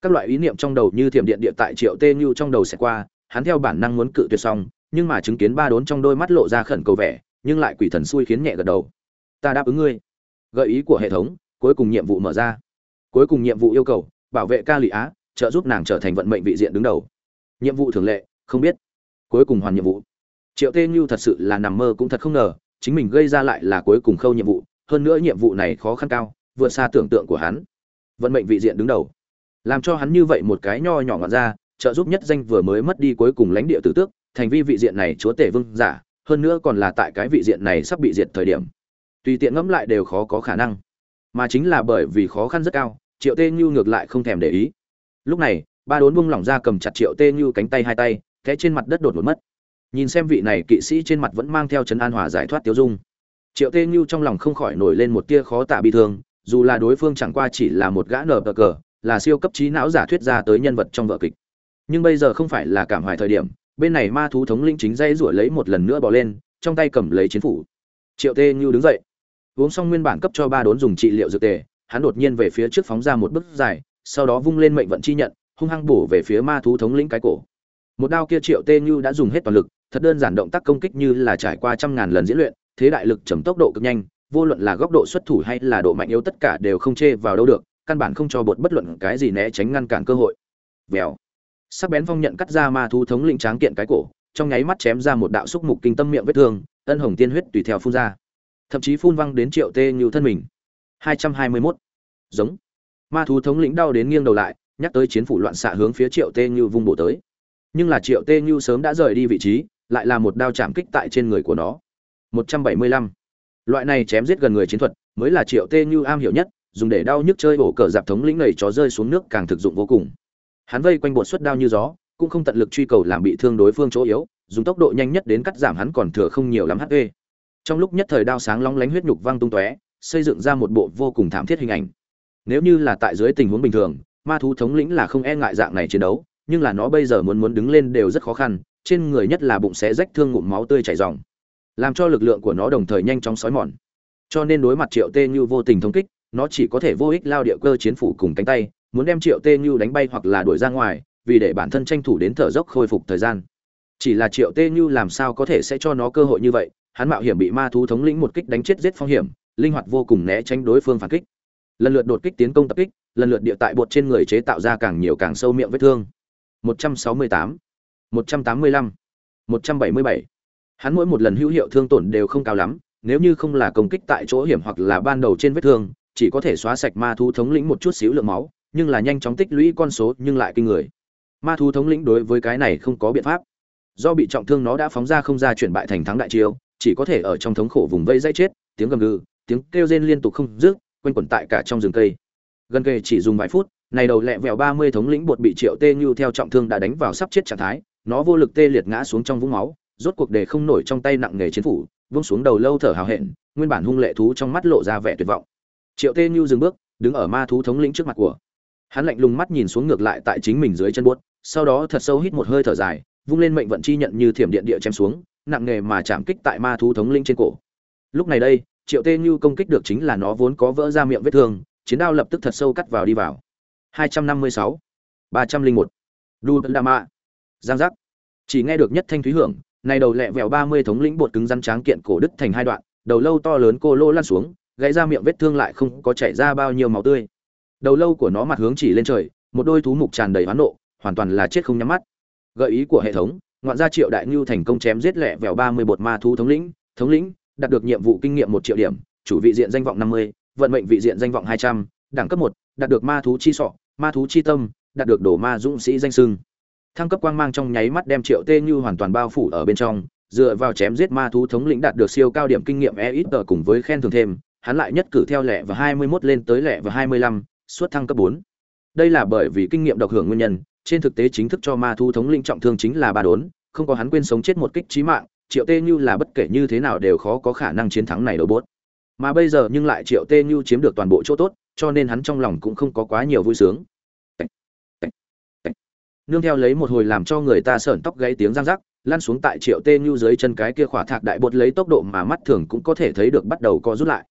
Các loại ý niệm trong đầu như thiểm điện địa tại triệu tê Nhu trong đầu sẽ qua, hắn theo bản năng muốn cự tuyệt xong, nhưng mà chứng kiến ba đốn trong đôi mắt lộ ra khẩn cầu vẻ, nhưng lại quỷ thần xui khiến nhẹ gật đầu. Ta đáp ứng ngươi. Gợi ý của hệ thống, cuối cùng nhiệm vụ mở ra. Cuối cùng nhiệm vụ yêu cầu, bảo vệ ca lụy á, trợ giúp nàng trở thành vận mệnh vị diện đứng đầu. Nhiệm vụ thường lệ, không biết. Cuối cùng hoàn nhiệm vụ. Triệu tê như thật sự là nằm mơ cũng thật không ngờ, chính mình gây ra lại là cuối cùng khâu nhiệm vụ hơn nữa nhiệm vụ này khó khăn cao, vượt xa tưởng tượng của hắn. Vận mệnh vị diện đứng đầu. Làm cho hắn như vậy một cái nho nhỏ ngọn ra, trợ giúp nhất danh vừa mới mất đi cuối cùng lãnh địa tử tước, thành vi vị diện này chúa tể vương giả, hơn nữa còn là tại cái vị diện này sắp bị diệt thời điểm. Tùy tiện ngẫm lại đều khó có khả năng. Mà chính là bởi vì khó khăn rất cao, triệu tê như ngược lại không thèm để ý. Lúc này, ba đốn buông lỏng ra cầm chặt triệu tê như cánh tay hai tay thế trên mặt đất đột một mất. Nhìn xem vị này kỵ sĩ trên mặt vẫn mang theo trấn an hòa giải thoát tiêu dung triệu tê như trong lòng không khỏi nổi lên một tia khó tả bi thương, dù là đối phương chẳng qua chỉ là một gã nờ bờ cờ, là siêu cấp trí não giả thuyết ra tới nhân vật trong vở kịch. Nhưng bây giờ không phải là cảm hoài thời điểm, bên này ma thú thống linh chính dây rủa lấy một lần nữa bỏ lên, trong tay cầm lấy chiến phủ. Triệu tê như đứng dậy, uống xong nguyên bản cấp cho ba đốn dùng trị liệu dược tề, hắn đột nhiên về phía trước phóng ra một bước dài, sau đó vung lên mệnh vận chi nhận, hung hăng bổ về phía ma thú thống lĩnh cái cổ. Một đao kia triệu tê như đã dùng hết toàn lực, thật đơn giản động tác công kích như là trải qua trăm ngàn lần diễn luyện thế đại lực chấm tốc độ cực nhanh, vô luận là góc độ xuất thủ hay là độ mạnh yếu tất cả đều không chê vào đâu được, căn bản không cho bột bất luận cái gì né tránh ngăn cản cơ hội. Vèo. Sắc bén phong nhận cắt ra ma thú thống lĩnh tráng kiện cái cổ, trong nháy mắt chém ra một đạo xúc mục kinh tâm miệng vết thương, ân hồng tiên huyết tùy theo phun ra. Thậm chí phun văng đến triệu tê như thân mình. 221. giống. Ma thú thống lĩnh đau đến nghiêng đầu lại, nhắc tới chiến phủ loạn xạ hướng phía triệu tê như vung bổ tới. Nhưng là triệu tê như sớm đã rời đi vị trí, lại là một đao chạm kích tại trên người của nó. 175. loại này chém giết gần người chiến thuật, mới là triệu tê như am hiểu nhất, dùng để đau nhức chơi bổ cờ dạp thống lĩnh này chó rơi xuống nước càng thực dụng vô cùng. Hắn vây quanh bộ suất đao như gió, cũng không tận lực truy cầu làm bị thương đối phương chỗ yếu, dùng tốc độ nhanh nhất đến cắt giảm hắn còn thừa không nhiều lắm hp trong lúc nhất thời đao sáng long lánh huyết nhục vang tung tóe, xây dựng ra một bộ vô cùng thảm thiết hình ảnh. Nếu như là tại dưới tình huống bình thường, ma thú thống lĩnh là không e ngại dạng này chiến đấu, nhưng là nó bây giờ muốn muốn đứng lên đều rất khó khăn, trên người nhất là bụng sẽ rách thương ngụm máu tươi chảy ròng làm cho lực lượng của nó đồng thời nhanh chóng sói mòn. Cho nên đối mặt triệu tê như vô tình thống kích nó chỉ có thể vô ích lao địa cơ chiến phủ cùng cánh tay muốn đem triệu tê như đánh bay hoặc là đuổi ra ngoài vì để bản thân tranh thủ đến thở dốc khôi phục thời gian. Chỉ là triệu tê như làm sao có thể sẽ cho nó cơ hội như vậy hắn mạo hiểm bị ma thú thống lĩnh một kích đánh chết giết phong hiểm linh hoạt vô cùng né tránh đối phương phản kích. Lần lượt đột kích tiến công tập kích lần lượt địa tại bột trên người chế tạo ra càng nhiều càng sâu miệng vết thương. 168, 185, 177 hắn mỗi một lần hữu hiệu thương tổn đều không cao lắm, nếu như không là công kích tại chỗ hiểm hoặc là ban đầu trên vết thương, chỉ có thể xóa sạch ma thú thống lĩnh một chút xíu lượng máu, nhưng là nhanh chóng tích lũy con số nhưng lại kinh người. Ma thú thống lĩnh đối với cái này không có biện pháp. Do bị trọng thương nó đã phóng ra không ra chuyển bại thành thắng đại chiêu, chỉ có thể ở trong thống khổ vùng vây dây chết, tiếng gầm gừ, tiếng kêu rên liên tục không dứt, quanh quẩn tại cả trong rừng cây. Gần kề chỉ dùng vài phút, này đầu lẹ vẹo ba mươi thống lĩnh bột bị triệu tê như theo trọng thương đã đánh vào sắp chết trạng thái, nó vô lực tê liệt ngã xuống trong vũng máu rốt cuộc để không nổi trong tay nặng nghề chiến phủ vung xuống đầu lâu thở hào hẹn nguyên bản hung lệ thú trong mắt lộ ra vẻ tuyệt vọng. Triệu tê như dừng bước đứng ở ma thú thống lĩnh trước mặt của. Hắn lạnh lùng mắt nhìn xuống ngược lại tại chính mình dưới chân buốt sau đó thật sâu hít một hơi thở dài vung lên mệnh vận chi nhận như thiểm điện địa chém xuống nặng nghề mà chạm kích tại ma thú thống lĩnh trên cổ. Lúc này đây triệu tê như công kích được chính là nó vốn có vỡ ra miệng vết thương chiến đao lập tức thật sâu cắt vào đi vào. 256, 301, đu đa mạ giang giác. Chỉ nghe được nhất thanh thúy hưởng này đầu lẹ vẹo 30 thống lĩnh bột cứng rắn tráng kiện cổ đứt thành hai đoạn, đầu lâu to lớn cô lô lăn xuống, gãy ra miệng vết thương lại không có chảy ra bao nhiêu máu tươi. Đầu lâu của nó mặt hướng chỉ lên trời, một đôi thú mục tràn đầy hoán nộ, hoàn toàn là chết không nhắm mắt. Gợi ý của hệ thống, ngoạn gia triệu đại ngưu thành công chém giết lẹ vẹo ba mươi bột ma thú thống lĩnh thống lĩnh, đạt được nhiệm vụ kinh nghiệm một triệu điểm, chủ vị diện danh vọng năm mươi, vận mệnh vị diện danh vọng hai trăm, đẳng cấp một, đạt được ma thú chi sọ, ma thú chi tâm, đạt được đồ ma dũng sĩ danh sưng thăng cấp quang mang trong nháy mắt đem triệu tê như hoàn toàn bao phủ ở bên trong dựa vào chém giết ma thú thống lĩnh đạt được siêu cao điểm kinh nghiệm e ít tờ cùng với khen thưởng thêm hắn lại nhất cử theo lẹ và 21 lên tới lẹ và 25, suốt thăng cấp bốn. Đây là bởi vì kinh nghiệm độc hưởng nguyên nhân, trên thực tế chính thức cho ma thú thống lĩnh trọng thương chính là ba đốn, không có hắn quên sống chết một kích chí mạng, Triệu Tê Như là bất kể như thế nào đều khó có khả năng chiến thắng này đầu bốt. Mà bây giờ nhưng lại Triệu Tê Như chiếm được toàn bộ chỗ tốt, cho nên hắn trong lòng cũng không có quá nhiều vui sướng. Nương theo lấy một hồi làm cho người ta sởn tóc gáy tiếng răng rắc, lăn xuống tại Triệu Tê Như dưới chân cái kia khỏa thạc đại bột lấy tốc độ mà mắt thường cũng có thể thấy được bắt đầu co rút lại.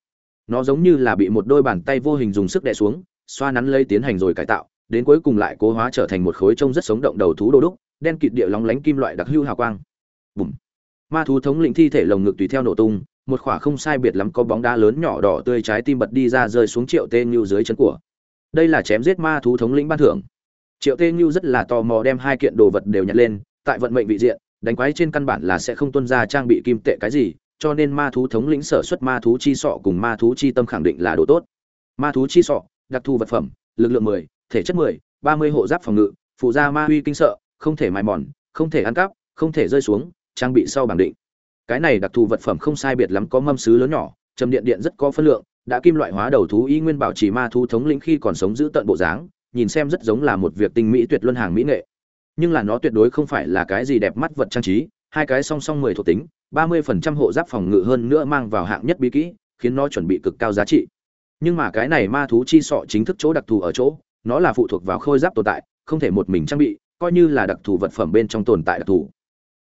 Nó giống như là bị một đôi bàn tay vô hình dùng sức đè xuống xoa nắn lấy tiến hành rồi cải tạo đến cuối cùng lại cố hóa trở thành một khối trông rất sống động đầu thú đô đúc đen kịt địa lóng lánh kim loại đặc hưu hào quang. Bùm. Ma thú thống lĩnh thi thể lồng ngực tùy theo nổ tung một khỏa không sai biệt lắm có bóng đá lớn nhỏ đỏ tươi trái tim bật đi ra rơi xuống triệu tê như dưới chân của. Đây là chém giết ma thú thống lĩnh ban thưởng triệu tê như rất là tò mò đem hai kiện đồ vật đều nhặt lên tại vận mệnh vị diện đánh quái trên căn bản là sẽ không tuân ra trang bị kim tệ cái gì cho nên ma thú thống lĩnh sở xuất ma thú chi sọ cùng ma thú chi tâm khẳng định là đồ tốt. Ma thú chi sọ, đặc thù vật phẩm, lực lượng 10, thể chất 10, 30 hộ giáp phòng ngự, phụ gia ma huy kinh sợ, không thể mài mòn, không thể ăn cắp, không thể rơi xuống, trang bị sau bảng định. Cái này đặc thù vật phẩm không sai biệt lắm có mâm sứ lớn nhỏ, trầm điện điện rất có phân lượng, đã kim loại hóa đầu thú y nguyên bảo trì ma thú thống lĩnh khi còn sống giữ tận bộ dáng, nhìn xem rất giống là một việc tinh mỹ tuyệt luân hàng mỹ nghệ. Nhưng là nó tuyệt đối không phải là cái gì đẹp mắt vật trang trí, hai cái song song 10 thuộc tính, 30% hộ giáp phòng ngự hơn nữa mang vào hạng nhất bí kỹ, khiến nó chuẩn bị cực cao giá trị. Nhưng mà cái này ma thú chi sọ chính thức chỗ đặc thù ở chỗ, nó là phụ thuộc vào khôi giáp tồn tại, không thể một mình trang bị, coi như là đặc thù vật phẩm bên trong tồn tại đặc thù.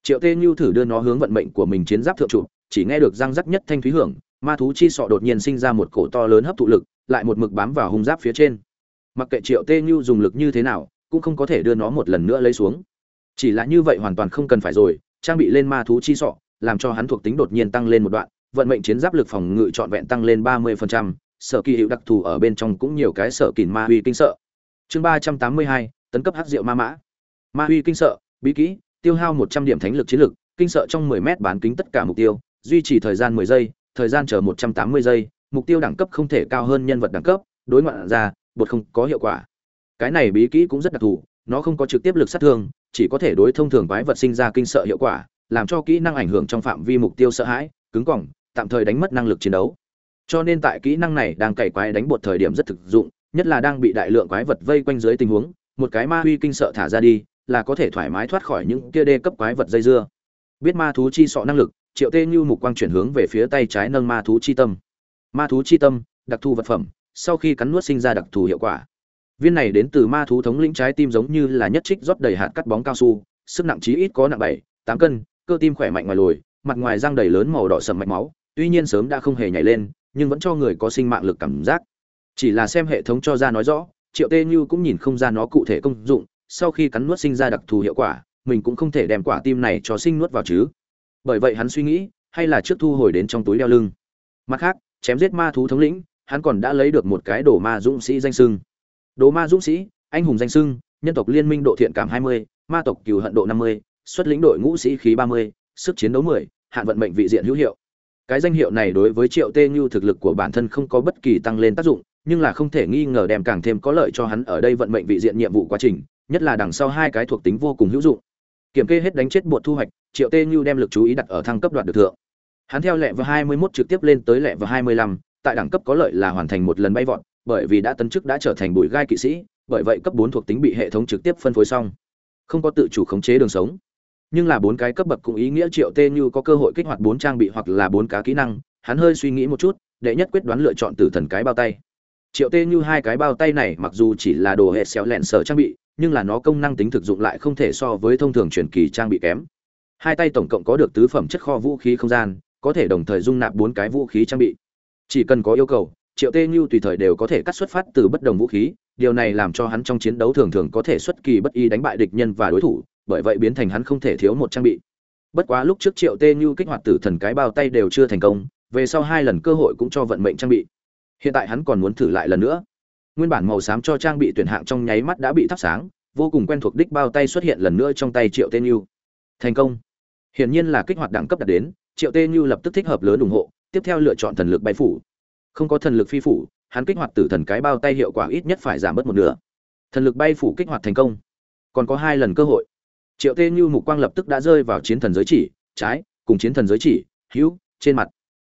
Triệu Tê như thử đưa nó hướng vận mệnh của mình chiến giáp thượng trụ, chỉ nghe được răng rắc nhất thanh thúy hưởng, ma thú chi sọ đột nhiên sinh ra một cổ to lớn hấp thụ lực, lại một mực bám vào hung giáp phía trên. Mặc kệ Triệu Tê như dùng lực như thế nào, cũng không có thể đưa nó một lần nữa lấy xuống. Chỉ là như vậy hoàn toàn không cần phải rồi, trang bị lên ma thú chi sọ, làm cho hắn thuộc tính đột nhiên tăng lên một đoạn, vận mệnh chiến giáp lực phòng ngự trọn vẹn tăng lên 30%, sở kỳ hiệu đặc thù ở bên trong cũng nhiều cái sở kình ma huy kinh sợ. Chương 382, tấn cấp hắc diệu ma mã. Ma huy kinh sợ, bí kỹ, tiêu hao 100 điểm thánh lực chiến lực, kinh sợ trong 10 mét bán kính tất cả mục tiêu, duy trì thời gian 10 giây, thời gian chờ 180 giây, mục tiêu đẳng cấp không thể cao hơn nhân vật đẳng cấp, đối ngoạn ra, bột không có hiệu quả. Cái này bí kỹ cũng rất đặc thù, nó không có trực tiếp lực sát thương, chỉ có thể đối thông thường quái vật sinh ra kinh sợ hiệu quả, làm cho kỹ năng ảnh hưởng trong phạm vi mục tiêu sợ hãi cứng cỏng tạm thời đánh mất năng lực chiến đấu. Cho nên tại kỹ năng này đang cày quái đánh bột thời điểm rất thực dụng nhất là đang bị đại lượng quái vật vây quanh dưới tình huống một cái ma huy kinh sợ thả ra đi là có thể thoải mái thoát khỏi những kia đê cấp quái vật dây dưa. Biết ma thú chi sọ năng lực triệu tê như mục quang chuyển hướng về phía tay trái nâng ma thú chi tâm. Ma thú chi tâm đặc thù vật phẩm sau khi cắn nuốt sinh ra đặc thù hiệu quả. Viên này đến từ ma thú thống lĩnh trái tim giống như là nhất trích rót đầy hạt cắt bóng cao su, sức nặng chí ít có nặng bảy, tám cân, cơ tim khỏe mạnh ngoài lồi, mặt ngoài răng đầy lớn màu đỏ sầm mạch máu, tuy nhiên sớm đã không hề nhảy lên, nhưng vẫn cho người có sinh mạng lực cảm giác. Chỉ là xem hệ thống cho ra nói rõ, triệu tê như cũng nhìn không ra nó cụ thể công dụng, sau khi cắn nuốt sinh ra đặc thù hiệu quả, mình cũng không thể đem quả tim này cho sinh nuốt vào chứ. Bởi vậy hắn suy nghĩ, hay là trước thu hồi đến trong túi đeo lưng. Mặt khác, chém giết ma thú thống lĩnh hắn còn đã lấy được một cái đồ ma dũng sĩ danh sưng đồ ma dũng sĩ anh hùng danh sưng nhân tộc liên minh độ thiện cảm 20, ma tộc cừu hận độ 50, xuất lĩnh đội ngũ sĩ khí 30, sức chiến đấu 10, hạn vận mệnh vị diện hữu hiệu. Cái danh hiệu này đối với Triệu Tê Như thực lực của bản thân không có bất kỳ tăng lên tác dụng, nhưng là không thể nghi ngờ đem càng thêm có lợi cho hắn ở đây vận mệnh vị diện nhiệm vụ quá trình, nhất là đằng sau hai cái thuộc tính vô cùng hữu dụng. Kiểm kê hết đánh chết bột thu hoạch, Triệu Tê Như đem lực chú ý đặt ở thăng cấp đoạt được thượng. Hắn theo lệ vào 21 trực tiếp lên tới lệ vào 25, tại đẳng cấp có lợi là hoàn thành một lần bay vọt, bởi vì đã tấn chức đã trở thành bụi gai kỵ sĩ, bởi vậy cấp 4 thuộc tính bị hệ thống trực tiếp phân phối xong. Không có tự chủ khống chế đường sống. Nhưng là bốn cái cấp bậc cũng ý nghĩa triệu tê như có cơ hội kích hoạt bốn trang bị hoặc là bốn cá kỹ năng hắn hơi suy nghĩ một chút đệ nhất quyết đoán lựa chọn tử thần cái bao tay. Triệu tê như hai cái bao tay này mặc dù chỉ là đồ hệ xéo lẹn sở trang bị nhưng là nó công năng tính thực dụng lại không thể so với thông thường truyền kỳ trang bị kém. Hai tay tổng cộng có được tứ phẩm chất kho vũ khí không gian có thể đồng thời dung nạp bốn cái vũ khí trang bị chỉ cần có yêu cầu, triệu tê như tùy thời đều có thể cắt xuất phát từ bất đồng vũ khí, điều này làm cho hắn trong chiến đấu thường thường có thể xuất kỳ bất y đánh bại địch nhân và đối thủ, bởi vậy biến thành hắn không thể thiếu một trang bị. Bất quá lúc trước triệu tê như kích hoạt tử thần cái bao tay đều chưa thành công, về sau hai lần cơ hội cũng cho vận mệnh trang bị. Hiện tại hắn còn muốn thử lại lần nữa. Nguyên bản màu xám cho trang bị tuyển hạng trong nháy mắt đã bị thắp sáng, vô cùng quen thuộc đích bao tay xuất hiện lần nữa trong tay triệu tê như. Thành công. Hiển nhiên là kích hoạt đẳng cấp đạt đến, triệu tê như lập tức thích hợp lớn ủng hộ tiếp theo lựa chọn thần lực bay phủ. Không có thần lực phi phủ, hắn kích hoạt tử thần cái bao tay hiệu quả ít nhất phải giảm bớt một nửa. Thần lực bay phủ kích hoạt thành công. Còn có hai lần cơ hội. Triệu tê như mục quang lập tức đã rơi vào chiến thần giới chỉ, trái, cùng chiến thần giới chỉ, hữu, trên mặt.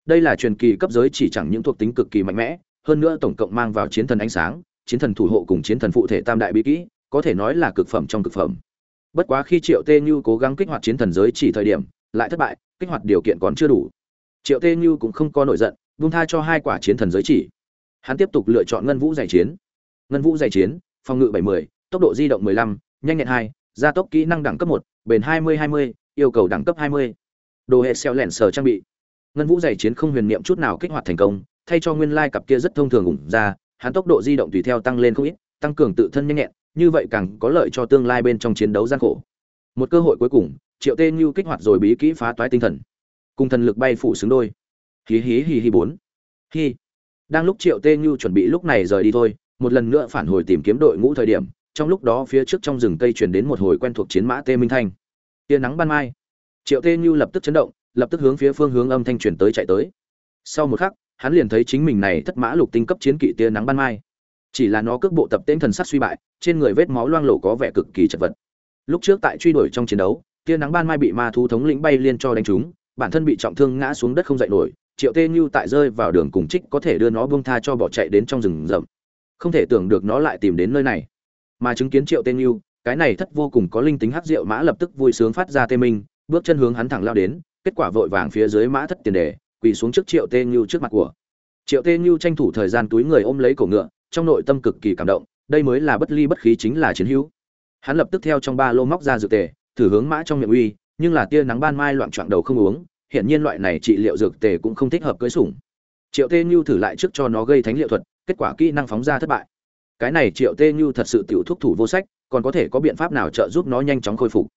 Đây là truyền kỳ cấp giới chỉ chẳng những thuộc tính cực kỳ mạnh mẽ, hơn nữa tổng cộng mang vào chiến thần ánh sáng, chiến thần thủ hộ cùng chiến thần phụ thể tam đại bí kỹ, có thể nói là cực phẩm trong cực phẩm. Bất quá khi triệu tê như cố gắng kích hoạt chiến thần giới chỉ thời điểm, lại thất bại, kích hoạt điều kiện còn chưa đủ triệu tê như cũng không có nổi giận buông tha cho hai quả chiến thần giới chỉ hắn tiếp tục lựa chọn ngân vũ giải chiến ngân vũ giải chiến phòng ngự 70, tốc độ di động 15, nhanh nhẹn 2, gia tốc kỹ năng đẳng cấp 1, bền 20-20, yêu cầu đẳng cấp 20. Đồ hệ xeo lẻn sờ trang bị. Ngân vũ giải chiến không huyền niệm chút nào kích hoạt thành công, thay cho nguyên lai cặp kia rất thông thường ủng ra, hắn tốc độ di động tùy theo tăng lên không ít, tăng cường tự thân nhanh nhẹn, như vậy càng có lợi cho tương lai bên trong chiến đấu gian khổ. Một cơ hội cuối cùng, Triệu Tên Nưu kích hoạt rồi bí kỹ phá toái tinh thần. Cùng thần lực bay phủ xứng đôi. Hí hí hí hí bốn. hí Đang lúc Triệu tê nhu chuẩn bị lúc này rời đi thôi, một lần nữa phản hồi tìm kiếm đội ngũ thời điểm, trong lúc đó phía trước trong rừng cây truyền đến một hồi quen thuộc chiến mã tê minh thanh. Tia nắng ban mai. Triệu Tê nhu lập tức chấn động, lập tức hướng phía phương hướng âm thanh truyền tới chạy tới. Sau một khắc, hắn liền thấy chính mình này thất mã lục tinh cấp chiến kỵ tia nắng ban mai. Chỉ là nó cước bộ tập tên thần sắc suy bại, trên người vết máu loang lổ có vẻ cực kỳ chật vật. Lúc trước tại truy đuổi trong chiến đấu, tia nắng ban mai bị ma thú thống lĩnh bay liên cho đánh trúng, bản thân bị trọng thương ngã xuống đất không dậy nổi, Triệu Tê nhu tại rơi vào đường cùng trích có thể đưa nó buông tha cho bỏ chạy đến trong rừng rậm. Không thể tưởng được nó lại tìm đến nơi này. Mà chứng kiến triệu tê nhu cái này thất vô cùng có linh tính hắc rượu mã lập tức vui sướng phát ra tê minh bước chân hướng hắn thẳng lao đến kết quả vội vàng phía dưới mã thất tiền đề quỳ xuống trước triệu tê nhu trước mặt của. Triệu tê nhu tranh thủ thời gian túi người ôm lấy cổ ngựa trong nội tâm cực kỳ cảm động đây mới là bất ly bất khí chính là chiến hữu. Hắn lập tức theo trong ba lô móc ra dự tề thử hướng mã trong miệng uy nhưng là tia nắng ban mai loạn trọn đầu không uống hiện nhiên loại này trị liệu dược tề cũng không thích hợp cưới sủng. Triệu tê như thử lại trước cho nó gây thánh liệu thuật, kết quả kỹ năng phóng ra thất bại. Cái này triệu tê như thật sự tiểu thuốc thủ vô sách, còn có thể có biện pháp nào trợ giúp nó nhanh chóng khôi phục?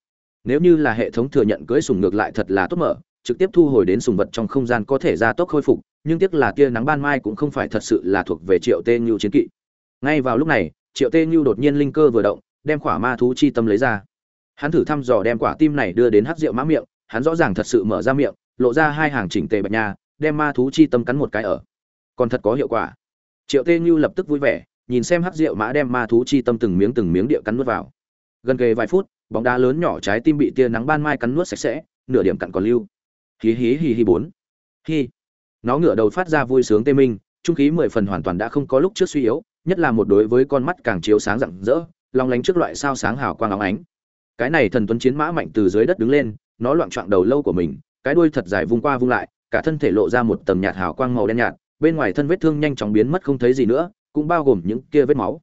Nếu như là hệ thống thừa nhận cưỡi sùng ngược lại thật là tốt mở, trực tiếp thu hồi đến sùng vật trong không gian có thể ra tốc khôi phục, nhưng tiếc là tia nắng ban mai cũng không phải thật sự là thuộc về triệu tê như chiến kỵ. Ngay vào lúc này, triệu tê như đột nhiên linh cơ vừa động, đem quả ma thú chi tâm lấy ra. Hắn thử thăm dò đem quả tim này đưa đến hát rượu mã miệng, hắn rõ ràng thật sự mở ra miệng lộ ra hai hàng chỉnh tề bạch nha, đem ma thú chi tâm cắn một cái ở. Còn thật có hiệu quả. Triệu tê như lập tức vui vẻ, nhìn xem hắc rượu mã đem ma thú chi tâm từng miếng từng miếng địa cắn nuốt vào. Gần kề vài phút, bóng đá lớn nhỏ trái tim bị tia nắng ban mai cắn nuốt sạch sẽ, nửa điểm cặn còn lưu. Hí hí hí hí bốn. Hí. Nó ngửa đầu phát ra vui sướng tê minh, trung khí mười phần hoàn toàn đã không có lúc trước suy yếu, nhất là một đối với con mắt càng chiếu sáng rạng rỡ, long lánh trước loại sao sáng hào quang óng ánh. Cái này thần tuấn chiến mã mạnh từ dưới đất đứng lên, nó loạn trọng đầu lâu của mình cái đuôi thật dài vung qua vung lại cả thân thể lộ ra một tầng nhạt hào quang màu đen nhạt bên ngoài thân vết thương nhanh chóng biến mất không thấy gì nữa cũng bao gồm những kia vết máu.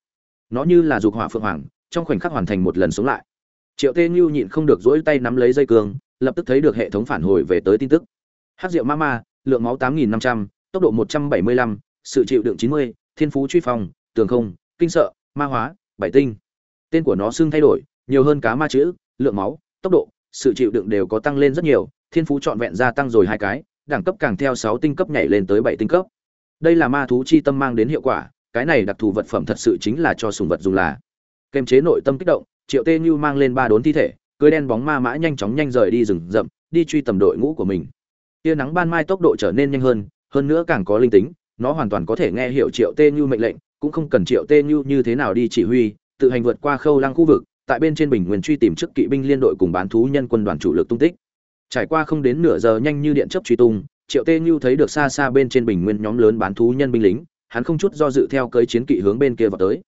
Nó như là dục hỏa phượng hoàng trong khoảnh khắc hoàn thành một lần sống lại. Triệu tê Nhu nhịn không được dỗi tay nắm lấy dây cương lập tức thấy được hệ thống phản hồi về tới tin tức. Hắc diệu ma ma lượng máu tám nghìn năm trăm tốc độ một trăm bảy mươi lăm sự chịu đựng chín mươi thiên phú truy phòng, tường không kinh sợ ma hóa bảy tinh. Tên của nó xương thay đổi nhiều hơn cá ma chữ lượng máu tốc độ sự chịu đựng đều có tăng lên rất nhiều thiên phú trọn vẹn gia tăng rồi hai cái, đẳng cấp càng theo sáu tinh cấp nhảy lên tới bảy tinh cấp. Đây là ma thú chi tâm mang đến hiệu quả, cái này đặc thù vật phẩm thật sự chính là cho sùng vật dùng là. Kềm chế nội tâm kích động, triệu tê như mang lên ba đốn thi thể, cưới đen bóng ma mã nhanh chóng nhanh rời đi rừng rậm, đi truy tầm đội ngũ của mình. Tia nắng ban mai tốc độ trở nên nhanh hơn hơn nữa càng có linh tính, nó hoàn toàn có thể nghe hiệu triệu tê như mệnh lệnh, cũng không cần triệu tê như như thế nào đi chỉ huy, tự hành vượt qua khâu lăng khu vực, tại bên trên bình nguyên truy tìm trước kỵ binh liên đội cùng bán thú nhân quân đoàn chủ lực tung tích trải qua không đến nửa giờ nhanh như điện chấp truy tung, triệu tê như thấy được xa xa bên trên bình nguyên nhóm lớn bán thú nhân binh lính, hắn không chút do dự theo cưới chiến kỵ hướng bên kia vào tới.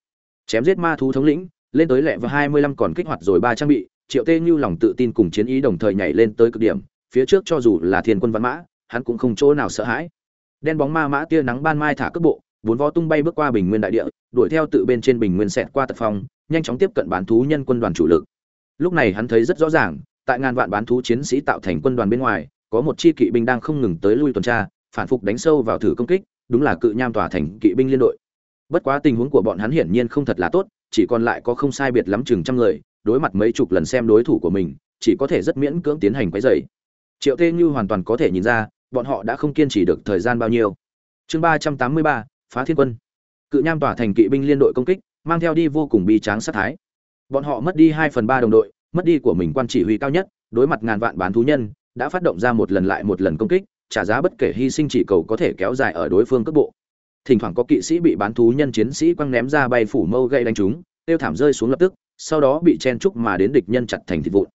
Chém giết ma thú thống lĩnh, lên tới lẹ và hai mươi lăm còn kích hoạt rồi ba trang bị, triệu tê như lòng tự tin cùng chiến ý đồng thời nhảy lên tới cực điểm, phía trước cho dù là thiên quân văn mã, hắn cũng không chỗ nào sợ hãi. Đen bóng ma mã tia nắng ban mai thả cước bộ, bốn vó tung bay bước qua bình nguyên đại địa, đuổi theo tự bên trên bình nguyên xẹt qua tật phong, nhanh chóng tiếp cận bán thú nhân quân đoàn chủ lực. Lúc này hắn thấy rất rõ ràng tại ngàn vạn bán thú chiến sĩ tạo thành quân đoàn bên ngoài, có một chi kỵ binh đang không ngừng tới lui tuần tra, phản phục đánh sâu vào thử công kích, đúng là cự nham tòa thành kỵ binh liên đội. Bất quá tình huống của bọn hắn hiển nhiên không thật là tốt, chỉ còn lại có không sai biệt lắm chừng trăm người, đối mặt mấy chục lần xem đối thủ của mình, chỉ có thể rất miễn cưỡng tiến hành quấy rầy. Triệu tê như hoàn toàn có thể nhìn ra, bọn họ đã không kiên trì được thời gian bao nhiêu. Chương ba trăm tám mươi ba, phá thiên quân. Cự nham tòa thành kỵ binh liên đội công kích, mang theo đi vô cùng bi tráng sát thái. Bọn họ mất đi hai phần ba đồng đội mất đi của mình quan chỉ huy cao nhất, đối mặt ngàn vạn bán thú nhân, đã phát động ra một lần lại một lần công kích, trả giá bất kể hy sinh chỉ cầu có thể kéo dài ở đối phương cấp bộ. Thỉnh thoảng có kỵ sĩ bị bán thú nhân chiến sĩ quăng ném ra bay phủ mâu gây đánh chúng tiêu thảm rơi xuống lập tức, sau đó bị chen trúc mà đến địch nhân chặt thành thịt vụn.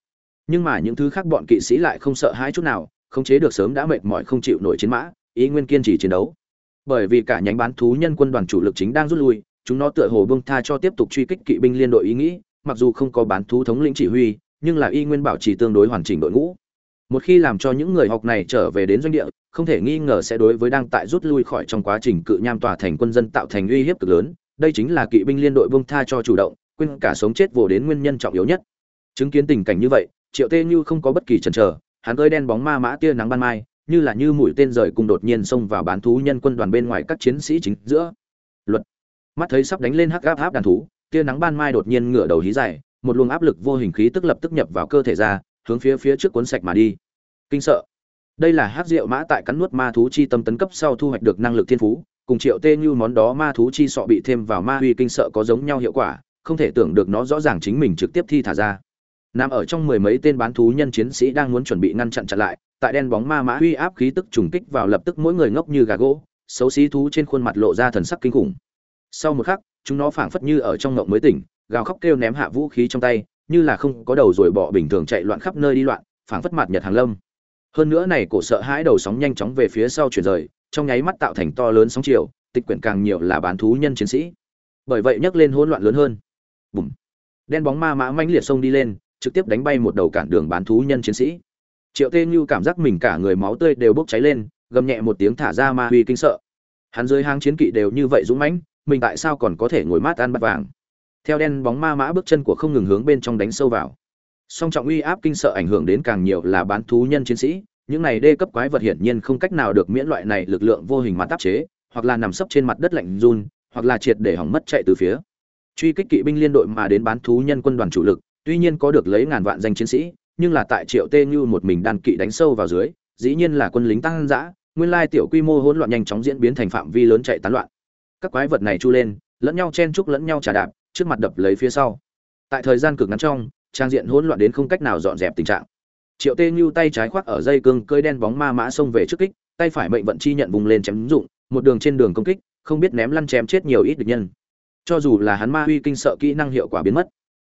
Nhưng mà những thứ khác bọn kỵ sĩ lại không sợ hãi chút nào, khống chế được sớm đã mệt mỏi không chịu nổi chiến mã, ý nguyên kiên trì chiến đấu. Bởi vì cả nhánh bán thú nhân quân đoàn chủ lực chính đang rút lui, chúng nó tựa hồ bông tha cho tiếp tục truy kích kỵ binh liên đội ý nghĩ mặc dù không có bán thú thống lĩnh chỉ huy, nhưng là y nguyên bảo trì tương đối hoàn chỉnh đội ngũ. Một khi làm cho những người học này trở về đến doanh địa, không thể nghi ngờ sẽ đối với đang tại rút lui khỏi trong quá trình cự nham tòa thành quân dân tạo thành uy hiếp cực lớn, đây chính là kỵ binh liên đội bông tha cho chủ động, quên cả sống chết vồ đến nguyên nhân trọng yếu nhất. Chứng kiến tình cảnh như vậy, triệu tê như không có bất kỳ chần chờ, hắn tới đen bóng ma mã tia nắng ban mai, như là như mũi tên rời cùng đột nhiên xông vào bán thú nhân quân đoàn bên ngoài các chiến sĩ chính giữa. Luật. Mắt thấy sắp đánh lên hắc áp áp đàn thú tia nắng ban mai đột nhiên ngửa đầu hí dài, một luồng áp lực vô hình khí tức lập tức nhập vào cơ thể ra, hướng phía phía trước cuốn sạch mà đi. Kinh sợ. Đây là hắc rượu mã tại cắn nuốt ma thú chi tâm tấn cấp sau thu hoạch được năng lực thiên phú, cùng triệu tê như món đó ma thú chi sọ bị thêm vào ma huy kinh sợ có giống nhau hiệu quả, không thể tưởng được nó rõ ràng chính mình trực tiếp thi thả ra. Nằm ở trong mười mấy tên bán thú nhân chiến sĩ đang muốn chuẩn bị ngăn chặn chặn lại, tại đen bóng ma mã huy áp khí tức trùng kích vào lập tức mỗi người ngốc như gà gỗ, xấu xí thú trên khuôn mặt lộ ra thần sắc kinh khủng. Sau một khắc chúng nó phảng phất như ở trong ngộng mới tỉnh, gào khóc kêu ném hạ vũ khí trong tay, như là không có đầu rồi bỏ bình thường chạy loạn khắp nơi đi loạn, phảng phất mặt nhật hàng lâm. Hơn nữa này cổ sợ hãi đầu sóng nhanh chóng về phía sau chuyển rời, trong nháy mắt tạo thành to lớn sóng chiều, tịch quyển càng nhiều là bán thú nhân chiến sĩ. Bởi vậy nhấc lên hỗn loạn lớn hơn. Bùm. Đen bóng ma mã mãnh liệt xông đi lên, trực tiếp đánh bay một đầu cản đường bán thú nhân chiến sĩ. Triệu tê như cảm giác mình cả người máu tươi đều bốc cháy lên, gầm nhẹ một tiếng thả ra ma huy kinh sợ. Hắn dưới hang chiến kỵ đều như vậy dũng mãnh mình tại sao còn có thể ngồi mát ăn bát vàng? Theo đen bóng ma mã bước chân của không ngừng hướng bên trong đánh sâu vào. Song trọng uy áp kinh sợ ảnh hưởng đến càng nhiều là bán thú nhân chiến sĩ, những này đê cấp quái vật hiển nhiên không cách nào được miễn loại này lực lượng vô hình mà tác chế, hoặc là nằm sấp trên mặt đất lạnh run, hoặc là triệt để hỏng mất chạy từ phía. Truy kích kỵ binh liên đội mà đến bán thú nhân quân đoàn chủ lực, tuy nhiên có được lấy ngàn vạn danh chiến sĩ, nhưng là tại triệu tê như một mình đàn kỵ đánh sâu vào dưới, dĩ nhiên là quân lính tăng dã, nguyên lai tiểu quy mô hỗn loạn nhanh chóng diễn biến thành phạm vi lớn chạy tán loạn các quái vật này chu lên, lẫn nhau chen chúc lẫn nhau trà đạp, trước mặt đập lấy phía sau. Tại thời gian cực ngắn trong, trang diện hỗn loạn đến không cách nào dọn dẹp tình trạng. Triệu tê như tay trái khoác ở dây cương cơi đen bóng ma mã xông về trước kích, tay phải mệnh vận chi nhận vùng lên chém dụng, một đường trên đường công kích, không biết ném lăn chém chết nhiều ít địch nhân. Cho dù là hắn ma huy kinh sợ kỹ năng hiệu quả biến mất,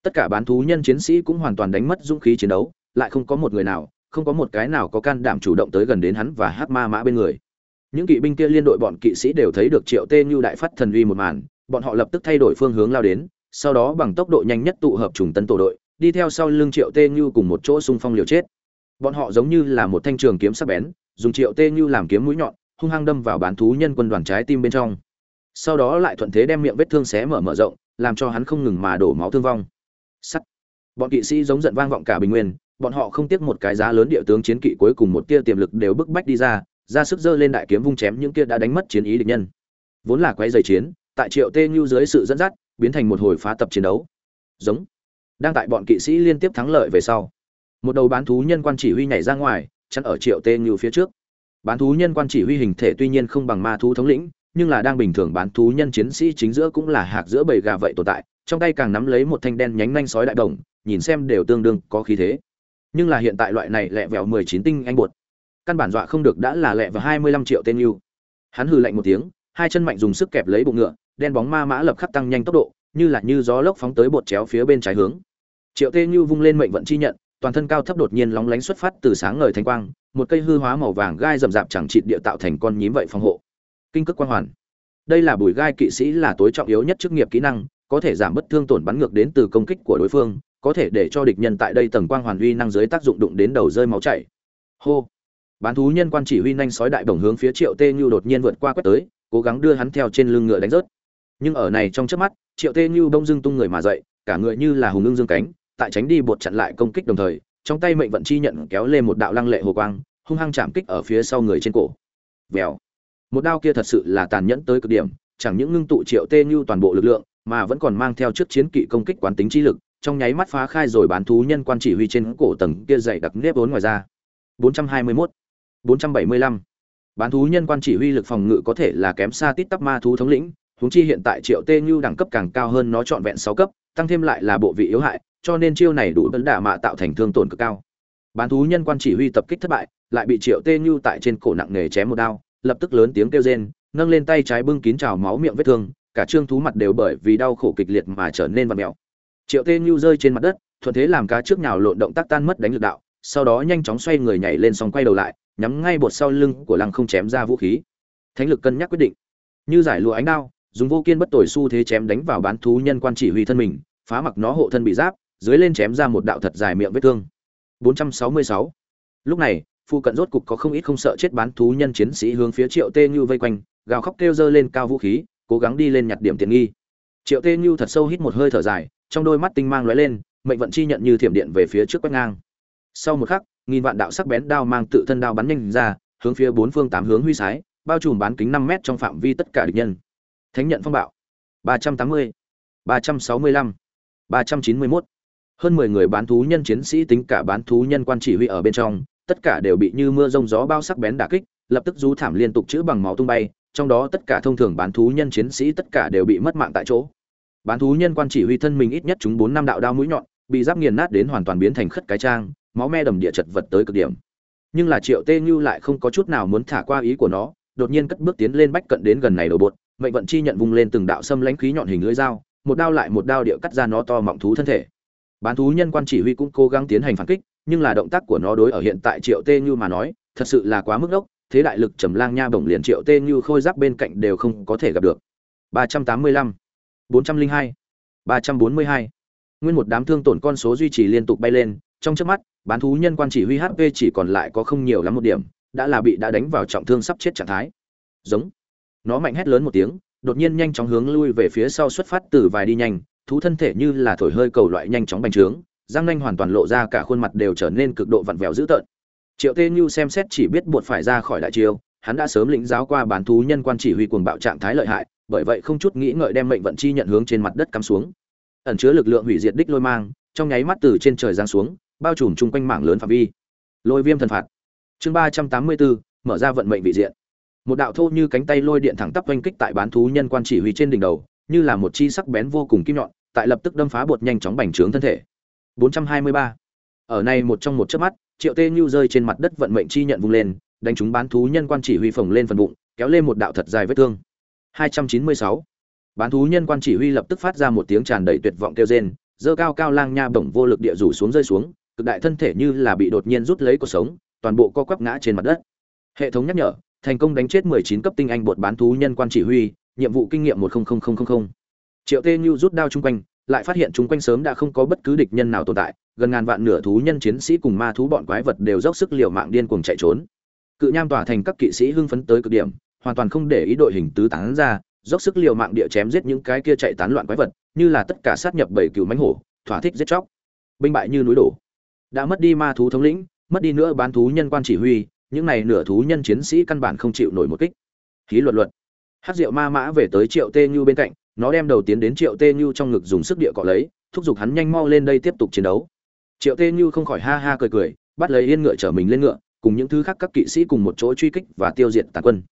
tất cả bán thú nhân chiến sĩ cũng hoàn toàn đánh mất dũng khí chiến đấu, lại không có một người nào, không có một cái nào có can đảm chủ động tới gần đến hắn và hát ma mã bên người những kỵ binh kia liên đội bọn kỵ sĩ đều thấy được triệu tê như đại phát thần uy một màn, bọn họ lập tức thay đổi phương hướng lao đến, sau đó bằng tốc độ nhanh nhất tụ hợp trùng tân tổ đội, đi theo sau lưng triệu tê như cùng một chỗ xung phong liều chết. Bọn họ giống như là một thanh trường kiếm sắc bén, dùng triệu tê như làm kiếm mũi nhọn, hung hăng đâm vào bán thú nhân quân đoàn trái tim bên trong. Sau đó lại thuận thế đem miệng vết thương xé mở mở rộng, làm cho hắn không ngừng mà đổ máu thương vong. Sắt. Bọn kỵ sĩ giống giận vang vọng cả bình nguyên, bọn họ không tiếc một cái giá lớn địa tướng chiến kỵ cuối cùng một tia tiềm lực đều bức bách đi ra ra sức dơ lên đại kiếm vung chém những kia đã đánh mất chiến ý địch nhân. Vốn là quấy dày chiến, tại triệu tê nhu dưới sự dẫn dắt, biến thành một hồi phá tập chiến đấu. Giống. Đang tại bọn kỵ sĩ liên tiếp thắng lợi về sau, một đầu bán thú nhân quan chỉ huy nhảy ra ngoài, chắn ở triệu tê nhu phía trước. Bán thú nhân quan chỉ huy hình thể tuy nhiên không bằng ma thú thống lĩnh, nhưng là đang bình thường bán thú nhân chiến sĩ chính giữa cũng là hạc giữa bầy gà vậy tồn tại, trong tay càng nắm lấy một thanh đen nhánh nanh sói đại đồng, nhìn xem đều tương đương có khí thế. Nhưng là hiện tại loại này lẹ vẹo mười chín tinh anh bột căn bản dọa không được đã là lẹ vào hai mươi lăm triệu tên yêu. Hắn hừ lạnh một tiếng, hai chân mạnh dùng sức kẹp lấy bụng ngựa, đen bóng ma mã lập khắc tăng nhanh tốc độ, như là như gió lốc phóng tới bột chéo phía bên trái hướng. Triệu tê như vung lên mệnh vận chi nhận, toàn thân cao thấp đột nhiên lóng lánh xuất phát từ sáng ngời thanh quang, một cây hư hóa màu vàng gai rậm rạp chẳng chịt địa tạo thành con nhím vậy phòng hộ. Kinh cước quang hoàn. Đây là bùi gai kỵ sĩ là tối trọng yếu nhất chức nghiệp kỹ năng, có thể giảm bất thương tổn bắn ngược đến từ công kích của đối phương, có thể để cho địch nhân tại đây tầng quang hoàn uy năng dưới tác dụng đụng đến đầu rơi máu chảy. Hô bán thú nhân quan chỉ huy nhanh sói đại đồng hướng phía triệu tê như đột nhiên vượt qua quét tới, cố gắng đưa hắn theo trên lưng ngựa đánh rớt. Nhưng ở này trong chớp mắt, triệu tê như bông dưng tung người mà dậy, cả người như là hùng ưng dương cánh, tại tránh đi bột chặn lại công kích đồng thời, trong tay mệnh vận chi nhận kéo lên một đạo lăng lệ hồ quang, hung hăng chạm kích ở phía sau người trên cổ. Vèo. Một đao kia thật sự là tàn nhẫn tới cực điểm, chẳng những ngưng tụ triệu tê như toàn bộ lực lượng, mà vẫn còn mang theo trước chiến kỵ công kích quán tính chi lực, trong nháy mắt phá khai rồi bán thú nhân quan chỉ huy trên cổ tầng kia dày đặc nếp vốn ngoài ra. 421 475 bán thú nhân quan chỉ huy lực phòng ngự có thể là kém xa tít tắp ma thú thống lĩnh, huống chi hiện tại triệu tê Nhu đẳng cấp càng cao hơn nó trọn vẹn 6 cấp, tăng thêm lại là bộ vị yếu hại, cho nên chiêu này đủ vấn đả mạ tạo thành thương tổn cực cao. Bán thú nhân quan chỉ huy tập kích thất bại, lại bị triệu tê Nhu tại trên cổ nặng nề chém một đao, lập tức lớn tiếng kêu rên, nâng lên tay trái bưng kín trào máu miệng vết thương, cả trương thú mặt đều bởi vì đau khổ kịch liệt mà trở nên vặn mèo. Triệu tê Nhu rơi trên mặt đất, thuận thế làm cá trước nhào lộn động tác tan mất đánh lực đạo, sau đó nhanh chóng xoay người nhảy lên xong quay đầu lại nhắm ngay bột sau lưng của lăng không chém ra vũ khí. Thánh lực cân nhắc quyết định. Như giải lụa ánh đao, dùng vô kiên bất tồi xu thế chém đánh vào bán thú nhân quan chỉ huy thân mình, phá mặc nó hộ thân bị giáp, dưới lên chém ra một đạo thật dài miệng vết thương. 466. lúc này phụ cận rốt cục có không ít không sợ chết bán thú nhân chiến sĩ hướng phía triệu tê như vây quanh, gào khóc kêu dơ lên cao vũ khí, cố gắng đi lên nhặt điểm tiện nghi. Triệu tê như thật sâu hít một hơi thở dài, trong đôi mắt tinh mang lóe lên, mệnh vận chi nhận như thiểm điện về phía trước quét ngang. Sau một khắc nghìn vạn đạo sắc bén đao mang tự thân đao bắn nhanh ra, hướng phía bốn phương tám hướng huy sái, bao trùm bán kính năm mét trong phạm vi tất cả địch nhân. Thánh nhận phong bạo. Ba trăm tám mươi, ba trăm sáu mươi lăm, ba trăm chín mươi mốt. Hơn mười người bán thú nhân chiến sĩ tính cả bán thú nhân quan chỉ huy ở bên trong, tất cả đều bị như mưa rông gió bao sắc bén đả kích, lập tức rú thảm liên tục chữ bằng máu tung bay, trong đó tất cả thông thường bán thú nhân chiến sĩ tất cả đều bị mất mạng tại chỗ. Bán thú nhân quan chỉ huy thân mình ít nhất chúng bốn năm đạo đao mũi nhọn, bị giáp nghiền nát đến hoàn toàn biến thành khất cái trang máu me đầm địa chật vật tới cực điểm. Nhưng là triệu tê như lại không có chút nào muốn thả qua ý của nó đột nhiên cất bước tiến lên bách cận đến gần này đầu bột mệnh vận chi nhận vung lên từng đạo xâm lãnh khí nhọn hình lưỡi dao một đao lại một đao địa cắt ra nó to mọng thú thân thể. Bán thú nhân quan chỉ huy cũng cố gắng tiến hành phản kích nhưng là động tác của nó đối ở hiện tại triệu tê như mà nói thật sự là quá mức đốc thế đại lực trầm lang nha bổng liền triệu tê như khôi giáp bên cạnh đều không có thể gặp được. 385, 402, 342. nguyên một đám thương tổn con số duy trì liên tục bay lên trong trước mắt bán thú nhân quan chỉ huy hp chỉ còn lại có không nhiều lắm một điểm, đã là bị đã đánh vào trọng thương sắp chết trạng thái. Giống. Nó mạnh hét lớn một tiếng, đột nhiên nhanh chóng hướng lui về phía sau xuất phát từ vài đi nhanh, thú thân thể như là thổi hơi cầu loại nhanh chóng bành trướng, răng nanh hoàn toàn lộ ra cả khuôn mặt đều trở nên cực độ vặn vẹo dữ tợn. Triệu tê như xem xét chỉ biết buộc phải ra khỏi đại chiêu, hắn đã sớm lĩnh giáo qua bán thú nhân quan chỉ huy cuồng bạo trạng thái lợi hại, bởi vậy không chút nghĩ ngợi đem mệnh vận chi nhận hướng trên mặt đất cắm xuống. Ẩn chứa lực lượng hủy diệt đích lôi mang, trong nháy mắt từ trên trời giáng xuống bao trùm chung quanh mảng lớn phạm vi. Lôi viêm thần phạt. Chương ba trăm tám mươi bốn, mở ra vận mệnh vị diện. Một đạo thô như cánh tay lôi điện thẳng tắp oanh kích tại bán thú nhân quan chỉ huy trên đỉnh đầu, như là một chi sắc bén vô cùng kim nhọn, tại lập tức đâm phá bột nhanh chóng bành trướng thân thể. 423. ở này một trong một chớp mắt, triệu tê như rơi trên mặt đất vận mệnh chi nhận vung lên, đánh chúng bán thú nhân quan chỉ huy phồng lên phần bụng, kéo lên một đạo thật dài vết thương. 296. bán thú nhân quan chỉ huy lập tức phát ra một tiếng tràn đầy tuyệt vọng kêu rên, dơ cao cao lang nha bổng vô lực địa rủ xuống rơi xuống cực đại thân thể như là bị đột nhiên rút lấy cuộc sống, toàn bộ co quắp ngã trên mặt đất. Hệ thống nhắc nhở, thành công đánh chết 19 cấp tinh anh bột bán thú nhân quan chỉ huy, nhiệm vụ kinh nghiệm 100000. triệu tê như rút đao chung quanh, lại phát hiện chúng quanh sớm đã không có bất cứ địch nhân nào tồn tại, gần ngàn vạn nửa thú nhân chiến sĩ cùng ma thú bọn quái vật đều dốc sức liều mạng điên cuồng chạy trốn. Cự nham tỏa thành các kỵ sĩ hưng phấn tới cực điểm, hoàn toàn không để ý đội hình tứ tán ra, dốc sức liều mạng địa chém giết những cái kia chạy tán loạn quái vật, như là tất cả sát nhập bảy cừu mánh hổ, thỏa thích giết chóc. Binh bại như núi đổ đã mất đi ma thú thống lĩnh, mất đi nữa bán thú nhân quan chỉ huy, những này nửa thú nhân chiến sĩ căn bản không chịu nổi một kích. Khí luật luật. Hát rượu ma mã về tới triệu tê như bên cạnh, nó đem đầu tiến đến triệu tê như trong ngực dùng sức địa cọ lấy, thúc giục hắn nhanh mau lên đây tiếp tục chiến đấu. Triệu tê như không khỏi ha ha cười cười, bắt lấy yên ngựa chở mình lên ngựa, cùng những thứ khác các kỵ sĩ cùng một chỗ truy kích và tiêu diệt tàn quân.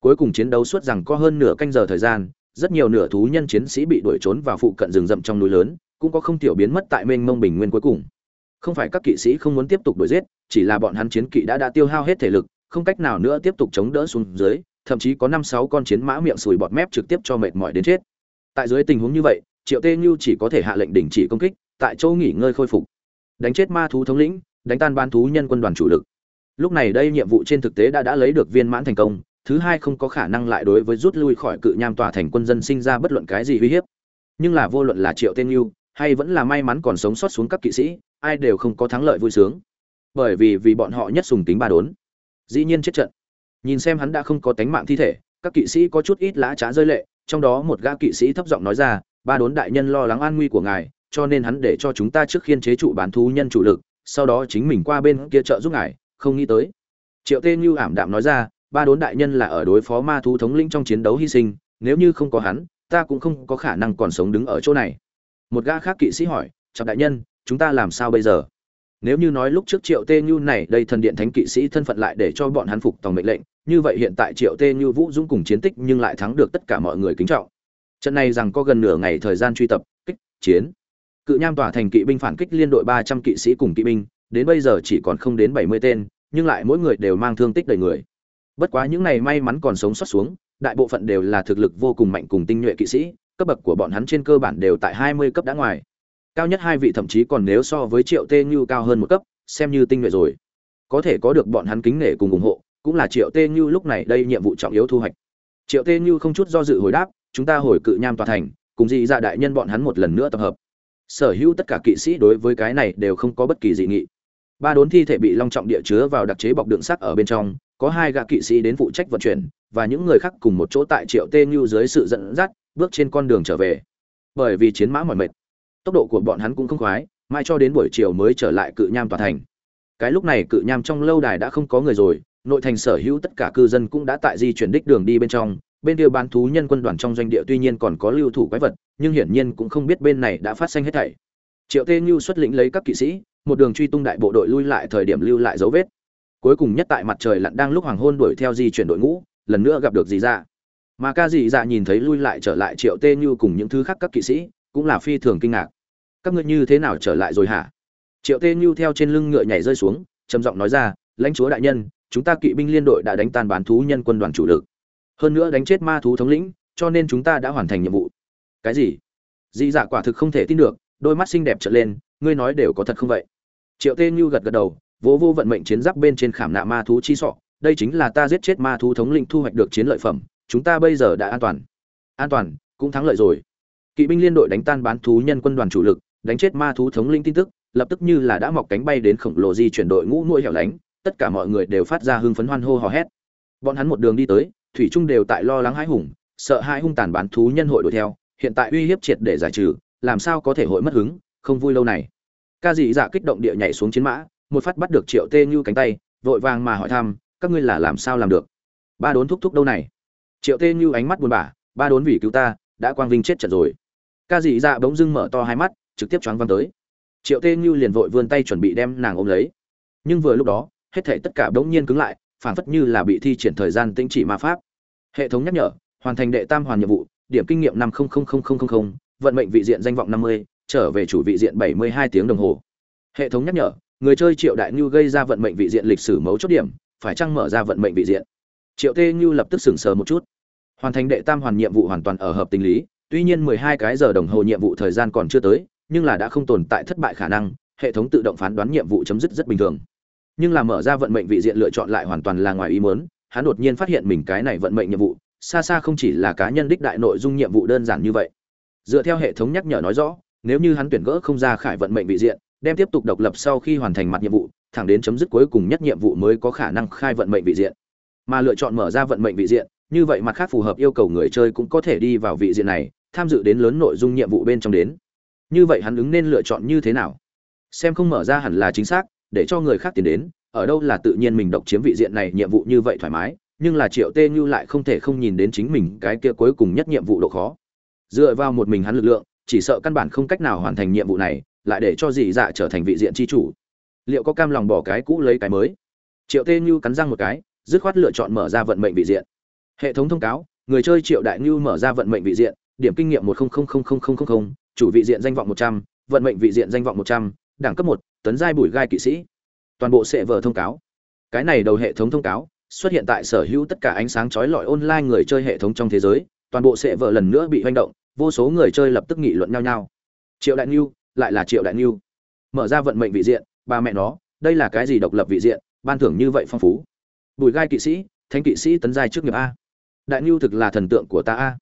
Cuối cùng chiến đấu suốt rằng có hơn nửa canh giờ thời gian, rất nhiều nửa thú nhân chiến sĩ bị đuổi trốn vào phụ cận rừng rậm trong núi lớn, cũng có không tiểu biến mất tại mênh mông bình nguyên cuối cùng không phải các kỵ sĩ không muốn tiếp tục đuổi giết, chỉ là bọn hắn chiến kỵ đã đã tiêu hao hết thể lực, không cách nào nữa tiếp tục chống đỡ xuống dưới, thậm chí có năm sáu con chiến mã miệng sùi bọt mép trực tiếp cho mệt mỏi đến chết. Tại dưới tình huống như vậy, triệu tê như chỉ có thể hạ lệnh đình chỉ công kích, tại chỗ nghỉ ngơi khôi phục. Đánh chết ma thú thống lĩnh, đánh tan ban thú nhân quân đoàn chủ lực. Lúc này đây nhiệm vụ trên thực tế đã đã lấy được viên mãn thành công, thứ hai không có khả năng lại đối với rút lui khỏi cự nham tòa thành quân dân sinh ra bất luận cái gì uy hiếp. Nhưng là vô luận là triệu tên yêu hay vẫn là may mắn còn sống sót xuống các kỵ sĩ ai đều không có thắng lợi vui sướng. Bởi vì vì bọn họ nhất sùng tính ba đốn. Dĩ nhiên chết trận. Nhìn xem hắn đã không có tánh mạng thi thể, các kỵ sĩ có chút ít lá trá rơi lệ, trong đó một gã kỵ sĩ thấp giọng nói ra, ba đốn đại nhân lo lắng an nguy của ngài, cho nên hắn để cho chúng ta trước khiên chế trụ bán thú nhân chủ lực, sau đó chính mình qua bên kia trợ giúp ngài, không nghĩ tới. Triệu tê như ảm đạm nói ra, ba đốn đại nhân là ở đối phó ma thú thống lĩnh trong chiến đấu hy sinh, nếu như không có hắn, ta cũng không có khả năng còn sống đứng ở chỗ này. Một gã khác kỵ sĩ hỏi chào đại nhân chúng ta làm sao bây giờ? Nếu như nói lúc trước triệu tê như này, đây thần điện thánh kỵ sĩ thân phận lại để cho bọn hắn phục tòng mệnh lệnh, như vậy hiện tại triệu tê như vũ dũng cùng chiến tích nhưng lại thắng được tất cả mọi người kính trọng. Trận này rằng có gần nửa ngày thời gian truy tập, kích, chiến. Cự nham tỏa thành kỵ binh phản kích liên đội ba trăm kỵ sĩ cùng kỵ binh, đến bây giờ chỉ còn không đến bảy mươi tên, nhưng lại mỗi người đều mang thương tích đầy người. Bất quá những này may mắn còn sống sót xuống, đại bộ phận đều là thực lực vô cùng mạnh cùng tinh nhuệ kỵ sĩ, cấp bậc của bọn hắn trên cơ bản đều tại hai mươi cấp đã ngoài cao nhất hai vị thậm chí còn nếu so với triệu tê như cao hơn một cấp, xem như tinh nhuệ rồi. Có thể có được bọn hắn kính nể cùng ủng hộ, cũng là triệu tê như lúc này đây nhiệm vụ trọng yếu thu hoạch. Triệu tê như không chút do dự hồi đáp, chúng ta hồi cự nham tòa thành, cùng dị dạ đại nhân bọn hắn một lần nữa tập hợp. Sở hữu tất cả kỵ sĩ đối với cái này đều không có bất kỳ dị nghị. Ba đốn thi thể bị long trọng địa chứa vào đặc chế bọc đựng sắt ở bên trong, có hai gã kỵ sĩ đến phụ trách vận chuyển, và những người khác cùng một chỗ tại triệu tê như dưới sự dẫn dắt, bước trên con đường trở về. Bởi vì chiến mã mỏi mệt tốc độ của bọn hắn cũng không khoái, mai cho đến buổi chiều mới trở lại cự nham tòa thành. Cái lúc này cự nham trong lâu đài đã không có người rồi, nội thành sở hữu tất cả cư dân cũng đã tại di chuyển đích đường đi bên trong. Bên kia bán thú nhân quân đoàn trong doanh địa tuy nhiên còn có lưu thủ quái vật, nhưng hiển nhiên cũng không biết bên này đã phát sinh hết thảy. Triệu tê như xuất lĩnh lấy các kỵ sĩ, một đường truy tung đại bộ đội lui lại thời điểm lưu lại dấu vết. Cuối cùng nhất tại mặt trời lặn đang lúc hoàng hôn đuổi theo di chuyển đội ngũ, lần nữa gặp được dì dạ. Mà ca dì dạ nhìn thấy lui lại trở lại triệu tê như cùng những thứ khác các kỵ sĩ cũng là phi thường kinh ngạc. Các ngươi như thế nào trở lại rồi hả? Triệu tê như theo trên lưng ngựa nhảy rơi xuống, trầm giọng nói ra, lãnh chúa đại nhân, chúng ta kỵ binh liên đội đã đánh tan bán thú nhân quân đoàn chủ lực. Hơn nữa đánh chết ma thú thống lĩnh, cho nên chúng ta đã hoàn thành nhiệm vụ. Cái gì? Dị dạ quả thực không thể tin được, đôi mắt xinh đẹp trở lên, ngươi nói đều có thật không vậy? Triệu tê như gật gật đầu, vỗ vô vận mệnh chiến giáp bên trên khảm nạ ma thú chi sọ, đây chính là ta giết chết ma thú thống lĩnh thu hoạch được chiến lợi phẩm, chúng ta bây giờ đã an toàn. An toàn, cũng thắng lợi rồi kỵ binh liên đội đánh tan bán thú nhân quân đoàn chủ lực, đánh chết ma thú thống lĩnh tin tức, lập tức như là đã mọc cánh bay đến khổng lồ di chuyển đội ngũ nuôi hẻo lánh, tất cả mọi người đều phát ra hưng phấn hoan hô hò hét. Bọn hắn một đường đi tới, thủy trung đều tại lo lắng hãi hùng, sợ hai hung tàn bán thú nhân hội đuổi theo, hiện tại uy hiếp triệt để giải trừ, làm sao có thể hội mất hứng, không vui lâu này. Ca dị dạ kích động địa nhảy xuống chiến mã, một phát bắt được triệu tê như cánh tay, vội vàng mà hỏi thăm, các ngươi là làm sao làm được? Ba đốn thúc thúc đâu này? Triệu tê như ánh mắt buồn bã, ba đốn vì cứu ta, đã quang vinh chết trận rồi ca dị dạ bỗng dưng mở to hai mắt, trực tiếp choáng văng tới. Triệu tê như liền vội vươn tay chuẩn bị đem nàng ôm lấy. Nhưng vừa lúc đó, hết thể tất cả bỗng nhiên cứng lại phản phất như là bị thi triển thời gian tĩnh chỉ ma pháp. Hệ thống nhắc nhở, hoàn thành đệ tam hoàn nhiệm vụ, điểm kinh nghiệm năm vận mệnh vị diện danh vọng năm mươi, trở về chủ vị diện bảy mươi hai tiếng đồng hồ. Hệ thống nhắc nhở, người chơi triệu đại như gây ra vận mệnh vị diện lịch sử mấu chốt điểm, phải chăng mở ra vận mệnh vị diện? Triệu tê như lập tức sững sờ một chút. Hoàn thành đệ tam hoàn nhiệm vụ hoàn toàn ở hợp tình lý tuy nhiên mười hai cái giờ đồng hồ nhiệm vụ thời gian còn chưa tới, nhưng là đã không tồn tại thất bại khả năng, hệ thống tự động phán đoán nhiệm vụ chấm dứt rất bình thường. Nhưng là mở ra vận mệnh vị diện lựa chọn lại hoàn toàn là ngoài ý muốn, hắn đột nhiên phát hiện mình cái này vận mệnh nhiệm vụ, xa xa không chỉ là cá nhân đích đại nội dung nhiệm vụ đơn giản như vậy. Dựa theo hệ thống nhắc nhở nói rõ, nếu như hắn tuyển gỡ không ra khải vận mệnh vị diện, đem tiếp tục độc lập sau khi hoàn thành mặt nhiệm vụ, thẳng đến chấm dứt cuối cùng nhất nhiệm vụ mới có khả năng khai vận mệnh vị diện. Mà lựa chọn mở ra vận mệnh vị diện, như vậy mặt khác phù hợp yêu cầu người chơi cũng có thể đi vào vị diện này tham dự đến lớn nội dung nhiệm vụ bên trong đến. Như vậy hắn ứng nên lựa chọn như thế nào? Xem không mở ra hẳn là chính xác, để cho người khác tiến đến, ở đâu là tự nhiên mình độc chiếm vị diện này nhiệm vụ như vậy thoải mái, nhưng là triệu tê như lại không thể không nhìn đến chính mình cái kia cuối cùng nhất nhiệm vụ độ khó. Dựa vào một mình hắn lực lượng, chỉ sợ căn bản không cách nào hoàn thành nhiệm vụ này, lại để cho dị dạ trở thành vị diện tri chủ. Liệu có cam lòng bỏ cái cũ lấy cái mới? Triệu tê như cắn răng một cái, dứt khoát lựa chọn mở ra vận mệnh vị diện. Hệ thống thông cáo, người chơi triệu đại như mở ra vận mệnh vị diện điểm kinh nghiệm một chủ vị diện danh vọng một trăm, vận mệnh vị diện danh vọng một trăm, đẳng cấp một, tấn giai bùi gai kỵ sĩ. Toàn bộ sẽ vở thông cáo. Cái này đầu hệ thống thông cáo xuất hiện tại sở hữu tất cả ánh sáng chói lọi online người chơi hệ thống trong thế giới, toàn bộ sẽ vở lần nữa bị hoành động, vô số người chơi lập tức nghị luận nhau nhau. Triệu đại niu, lại là triệu đại niu. Mở ra vận mệnh vị diện, ba mẹ nó, đây là cái gì độc lập vị diện, ban thưởng như vậy phong phú. Bùi gai kỵ sĩ, thánh kỵ sĩ tấn giai trước nghiệp a. Đại niu thực là thần tượng của ta a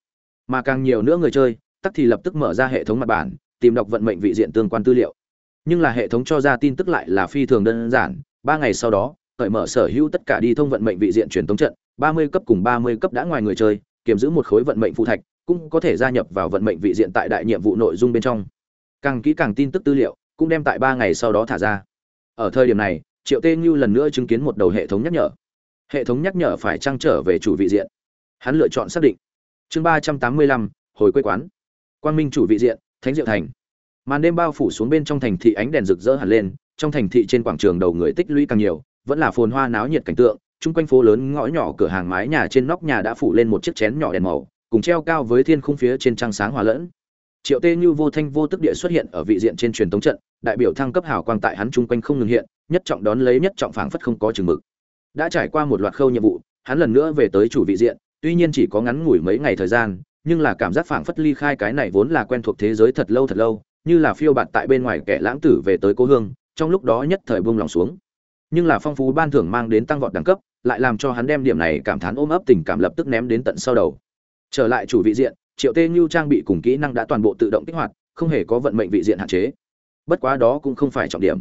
mà càng nhiều nữa người chơi, tắc thì lập tức mở ra hệ thống mặt bản, tìm đọc vận mệnh vị diện tương quan tư liệu. Nhưng là hệ thống cho ra tin tức lại là phi thường đơn giản, ba ngày sau đó, cởi mở sở hữu tất cả đi thông vận mệnh vị diện truyền thống trận, ba mươi cấp cùng ba mươi cấp đã ngoài người chơi, kiểm giữ một khối vận mệnh phụ thạch, cũng có thể gia nhập vào vận mệnh vị diện tại đại nhiệm vụ nội dung bên trong. Càng kỹ càng tin tức tư liệu, cũng đem tại ba ngày sau đó thả ra. Ở thời điểm này, triệu tê như lần nữa chứng kiến một đầu hệ thống nhắc nhở. Hệ thống nhắc nhở phải trang trở về chủ vị diện. Hắn lựa chọn xác định chương ba trăm tám mươi lăm, hồi quê quán. Quang minh chủ vị diện, thánh diệu thành. Màn đêm bao phủ xuống bên trong thành thị ánh đèn rực rỡ hẳn lên, trong thành thị trên quảng trường đầu người tích lũy càng nhiều, vẫn là phồn hoa náo nhiệt cảnh tượng, chung quanh phố lớn ngõ nhỏ cửa hàng mái nhà trên nóc nhà đã phủ lên một chiếc chén nhỏ đèn màu, cùng treo cao với thiên khung phía trên trăng sáng hòa lẫn. Triệu tê như vô thanh vô tức địa xuất hiện ở vị diện trên truyền thống trận, đại biểu thăng cấp hào quang tại hắn chung quanh không ngừng hiện, nhất trọng đón lấy nhất trọng phảng phất không có chừng mực. Đã trải qua một loạt khâu nhiệm vụ, hắn lần nữa về tới chủ vị diện tuy nhiên chỉ có ngắn ngủi mấy ngày thời gian, nhưng là cảm giác phảng phất ly khai cái này vốn là quen thuộc thế giới thật lâu thật lâu, như là phiêu bạt tại bên ngoài kẻ lãng tử về tới cố hương, trong lúc đó nhất thời buông lòng xuống. Nhưng là phong phú ban thưởng mang đến tăng vọt đẳng cấp, lại làm cho hắn đem điểm này cảm thán ôm ấp tình cảm lập tức ném đến tận sau đầu. Trở lại chủ vị diện, triệu tê như trang bị cùng kỹ năng đã toàn bộ tự động kích hoạt, không hề có vận mệnh vị diện hạn chế. Bất quá đó cũng không phải trọng điểm.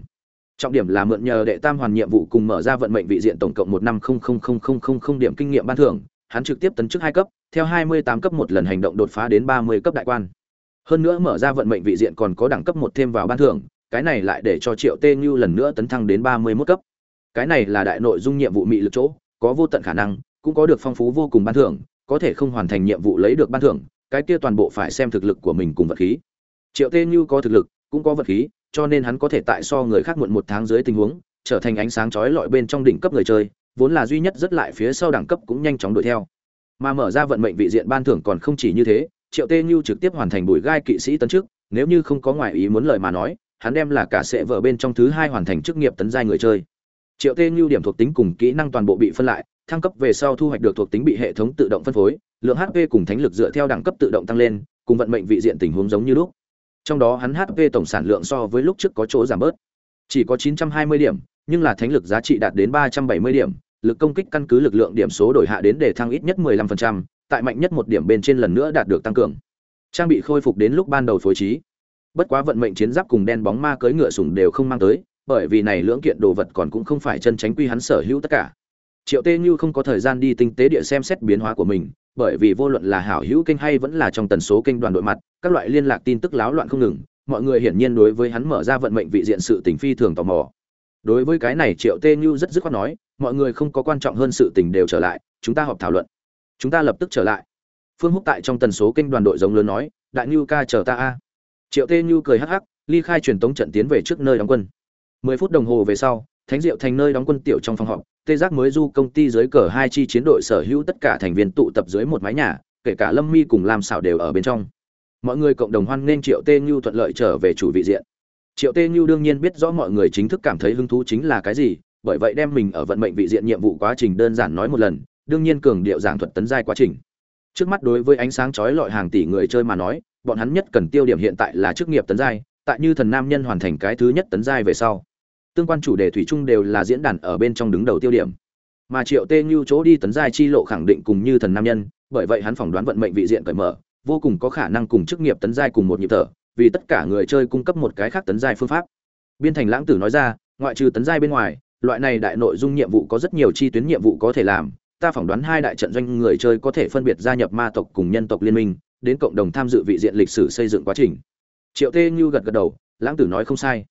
Trọng điểm là mượn nhờ đệ tam hoàn nhiệm vụ cùng mở ra vận mệnh vị diện tổng cộng một năm không không không không không không điểm kinh nghiệm ban thưởng hắn trực tiếp tấn chức hai cấp, theo hai mươi tám cấp một lần hành động đột phá đến ba mươi cấp đại quan. Hơn nữa mở ra vận mệnh vị diện còn có đẳng cấp một thêm vào ban thưởng, cái này lại để cho triệu tê như lần nữa tấn thăng đến ba mươi mốt cấp. Cái này là đại nội dung nhiệm vụ mị lực chỗ, có vô tận khả năng, cũng có được phong phú vô cùng ban thưởng, có thể không hoàn thành nhiệm vụ lấy được ban thưởng, cái kia toàn bộ phải xem thực lực của mình cùng vật khí. Triệu tê như có thực lực, cũng có vật khí, cho nên hắn có thể tại so người khác muộn một tháng dưới tình huống, trở thành ánh sáng chói lọi bên trong đỉnh cấp người chơi vốn là duy nhất rất lại phía sau đẳng cấp cũng nhanh chóng đuổi theo. Mà mở ra vận mệnh vị diện ban thưởng còn không chỉ như thế, triệu tê như trực tiếp hoàn thành bùi gai kỵ sĩ tấn chức nếu như không có ngoại ý muốn lời mà nói, hắn đem là cả sệ vợ bên trong thứ hai hoàn thành chức nghiệp tấn giai người chơi. Triệu tê như điểm thuộc tính cùng kỹ năng toàn bộ bị phân lại, thăng cấp về sau thu hoạch được thuộc tính bị hệ thống tự động phân phối, lượng hp cùng thánh lực dựa theo đẳng cấp tự động tăng lên, cùng vận mệnh vị diện tình huống giống như lúc. Trong đó hắn hp tổng sản lượng so với lúc trước có chỗ giảm bớt. Chỉ có 920 điểm, nhưng là thánh lực giá trị đạt đến 370 điểm lực công kích căn cứ lực lượng điểm số đổi hạ đến để thăng ít nhất 15%, tại mạnh nhất một điểm bên trên lần nữa đạt được tăng cường. Trang bị khôi phục đến lúc ban đầu phối trí. Bất quá vận mệnh chiến giáp cùng đen bóng ma cưỡi ngựa sủng đều không mang tới bởi vì này lưỡng kiện đồ vật còn cũng không phải chân tránh quy hắn sở hữu tất cả. Triệu tê như không có thời gian đi tinh tế địa xem xét biến hóa của mình bởi vì vô luận là hảo hữu kênh hay vẫn là trong tần số kênh đoàn đội mặt các loại liên lạc tin tức láo loạn không ngừng mọi người hiển nhiên đối với hắn mở ra vận mệnh vị diện sự tình phi thường tò mò. Đối với cái này triệu tê như rất dứt khoát nói mọi người không có quan trọng hơn sự tình đều trở lại, chúng ta họp thảo luận. Chúng ta lập tức trở lại. Phương húc tại trong tần số kênh đoàn đội giống lớn nói, đại như ca chờ ta a. Triệu tê như cười hắc hắc, ly khai truyền tống trận tiến về trước nơi đóng quân. Mười phút đồng hồ về sau, thánh diệu thành nơi đóng quân tiểu trong phòng họp, tê giác mới du công ty dưới cờ hai chi chiến đội sở hữu tất cả thành viên tụ tập dưới một mái nhà, kể cả lâm mi cùng làm xảo đều ở bên trong. Mọi người cộng đồng hoan nghênh triệu tê như thuận lợi trở về chủ vị diện. Triệu tê như đương nhiên biết rõ mọi người chính thức cảm thấy hứng thú chính là cái gì bởi vậy đem mình ở vận mệnh vị diện nhiệm vụ quá trình đơn giản nói một lần, đương nhiên cường điệu giảng thuật tấn giai quá trình. Trước mắt đối với ánh sáng chói lọi hàng tỷ người chơi mà nói, bọn hắn nhất cần tiêu điểm hiện tại là chức nghiệp tấn giai, tại như thần nam nhân hoàn thành cái thứ nhất tấn giai về sau. Tương quan chủ đề thủy chung đều là diễn đàn ở bên trong đứng đầu tiêu điểm. Mà triệu tê như chỗ đi tấn giai chi lộ khẳng định cùng như thần nam nhân, bởi vậy hắn phỏng đoán vận mệnh vị diện cởi mở, vô cùng có khả năng cùng chức nghiệp tấn giai cùng một nhịp thở, vì tất cả người chơi cung cấp một cái khác tấn giai phương pháp. Biên thành lãng tử nói ra, ngoại trừ tấn giai bên ngoài loại này đại nội dung nhiệm vụ có rất nhiều chi tuyến nhiệm vụ có thể làm, ta phỏng đoán hai đại trận doanh người chơi có thể phân biệt gia nhập ma tộc cùng nhân tộc liên minh, đến cộng đồng tham dự vị diện lịch sử xây dựng quá trình. Triệu tê như gật gật đầu, lãng tử nói không sai.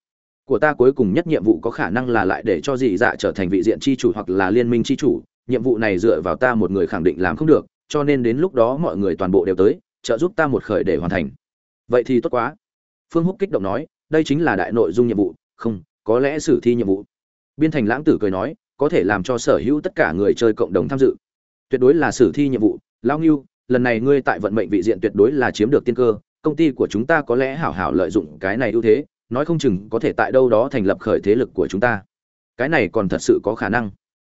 Của ta cuối cùng nhất nhiệm vụ có khả năng là lại để cho dị dạ trở thành vị diện chi chủ hoặc là liên minh chi chủ, nhiệm vụ này dựa vào ta một người khẳng định làm không được, cho nên đến lúc đó mọi người toàn bộ đều tới, trợ giúp ta một khởi để hoàn thành. Vậy thì tốt quá. Phương húc kích động nói, đây chính là đại nội dung nhiệm vụ, không, có lẽ sử thi nhiệm vụ biên thành lãng tử cười nói, có thể làm cho sở hữu tất cả người chơi cộng đồng tham dự. Tuyệt đối là sử thi nhiệm vụ. Lao nghiêu lần này ngươi tại vận mệnh vị diện tuyệt đối là chiếm được tiên cơ. Công ty của chúng ta có lẽ hảo hảo lợi dụng cái này ưu thế, nói không chừng có thể tại đâu đó thành lập khởi thế lực của chúng ta. Cái này còn thật sự có khả năng.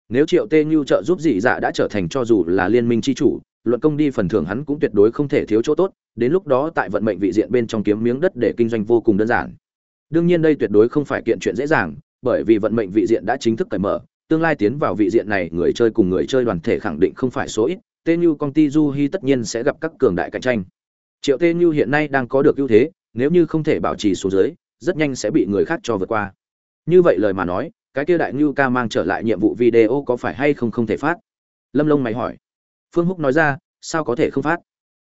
Nếu triệu tê như trợ giúp dị dạ đã trở thành cho dù là liên minh c h i chủ, luận công đi phần thưởng hắn cũng tuyệt đối không thể thiếu chỗ tốt, đến lúc đó tại vận mệnh vị diện bên trong kiếm miếng đất để kinh doanh vô cùng đơn giản. Đương nhiên đây tuyệt đối không phải kiện chuyện dễ dàng bởi vì vận mệnh vị diện đã chính thức cởi mở, tương lai tiến vào vị diện này, người chơi cùng người chơi đoàn thể khẳng định không phải số ít tê như công ty du hy tất nhiên sẽ gặp các cường đại cạnh tranh. Triệu tê như hiện nay đang có được ưu thế, nếu như không thể bảo trì số dưới, rất nhanh sẽ bị người khác cho vượt qua. Như vậy lời mà nói, cái kia đại ngưu ca mang trở lại nhiệm vụ video có phải hay không không thể phát? Lâm lông mày hỏi. Phương húc nói ra, sao có thể không phát?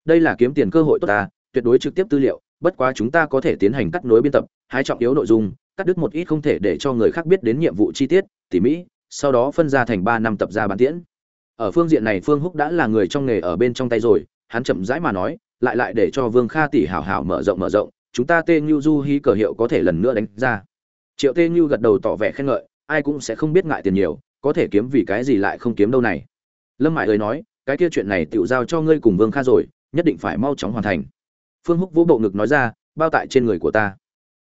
Đây là kiếm tiền cơ hội tốt ta, tuyệt đối trực tiếp tư liệu, bất quá chúng ta có thể tiến hành cắt nối biên tập hai trọng yếu nội dung cắt đứt một ít không thể để cho người khác biết đến nhiệm vụ chi tiết, tỉ mỹ sau đó phân ra thành ba năm tập ra bán tiễn. Ở phương diện này phương húc đã là người trong nghề ở bên trong tay rồi, hắn chậm rãi mà nói, lại lại để cho vương kha tỷ hảo hảo mở rộng mở rộng, chúng ta tên như du hí cờ hiệu có thể lần nữa đánh ra. Triệu tê như gật đầu tỏ vẻ khen ngợi, ai cũng sẽ không biết ngại tiền nhiều, có thể kiếm vì cái gì lại không kiếm đâu này. Lâm mại ơi nói, cái kia chuyện này tựu giao cho ngươi cùng vương kha rồi, nhất định phải mau chóng hoàn thành. Phương húc vỗ bộ ngực nói ra, bao tại trên người của ta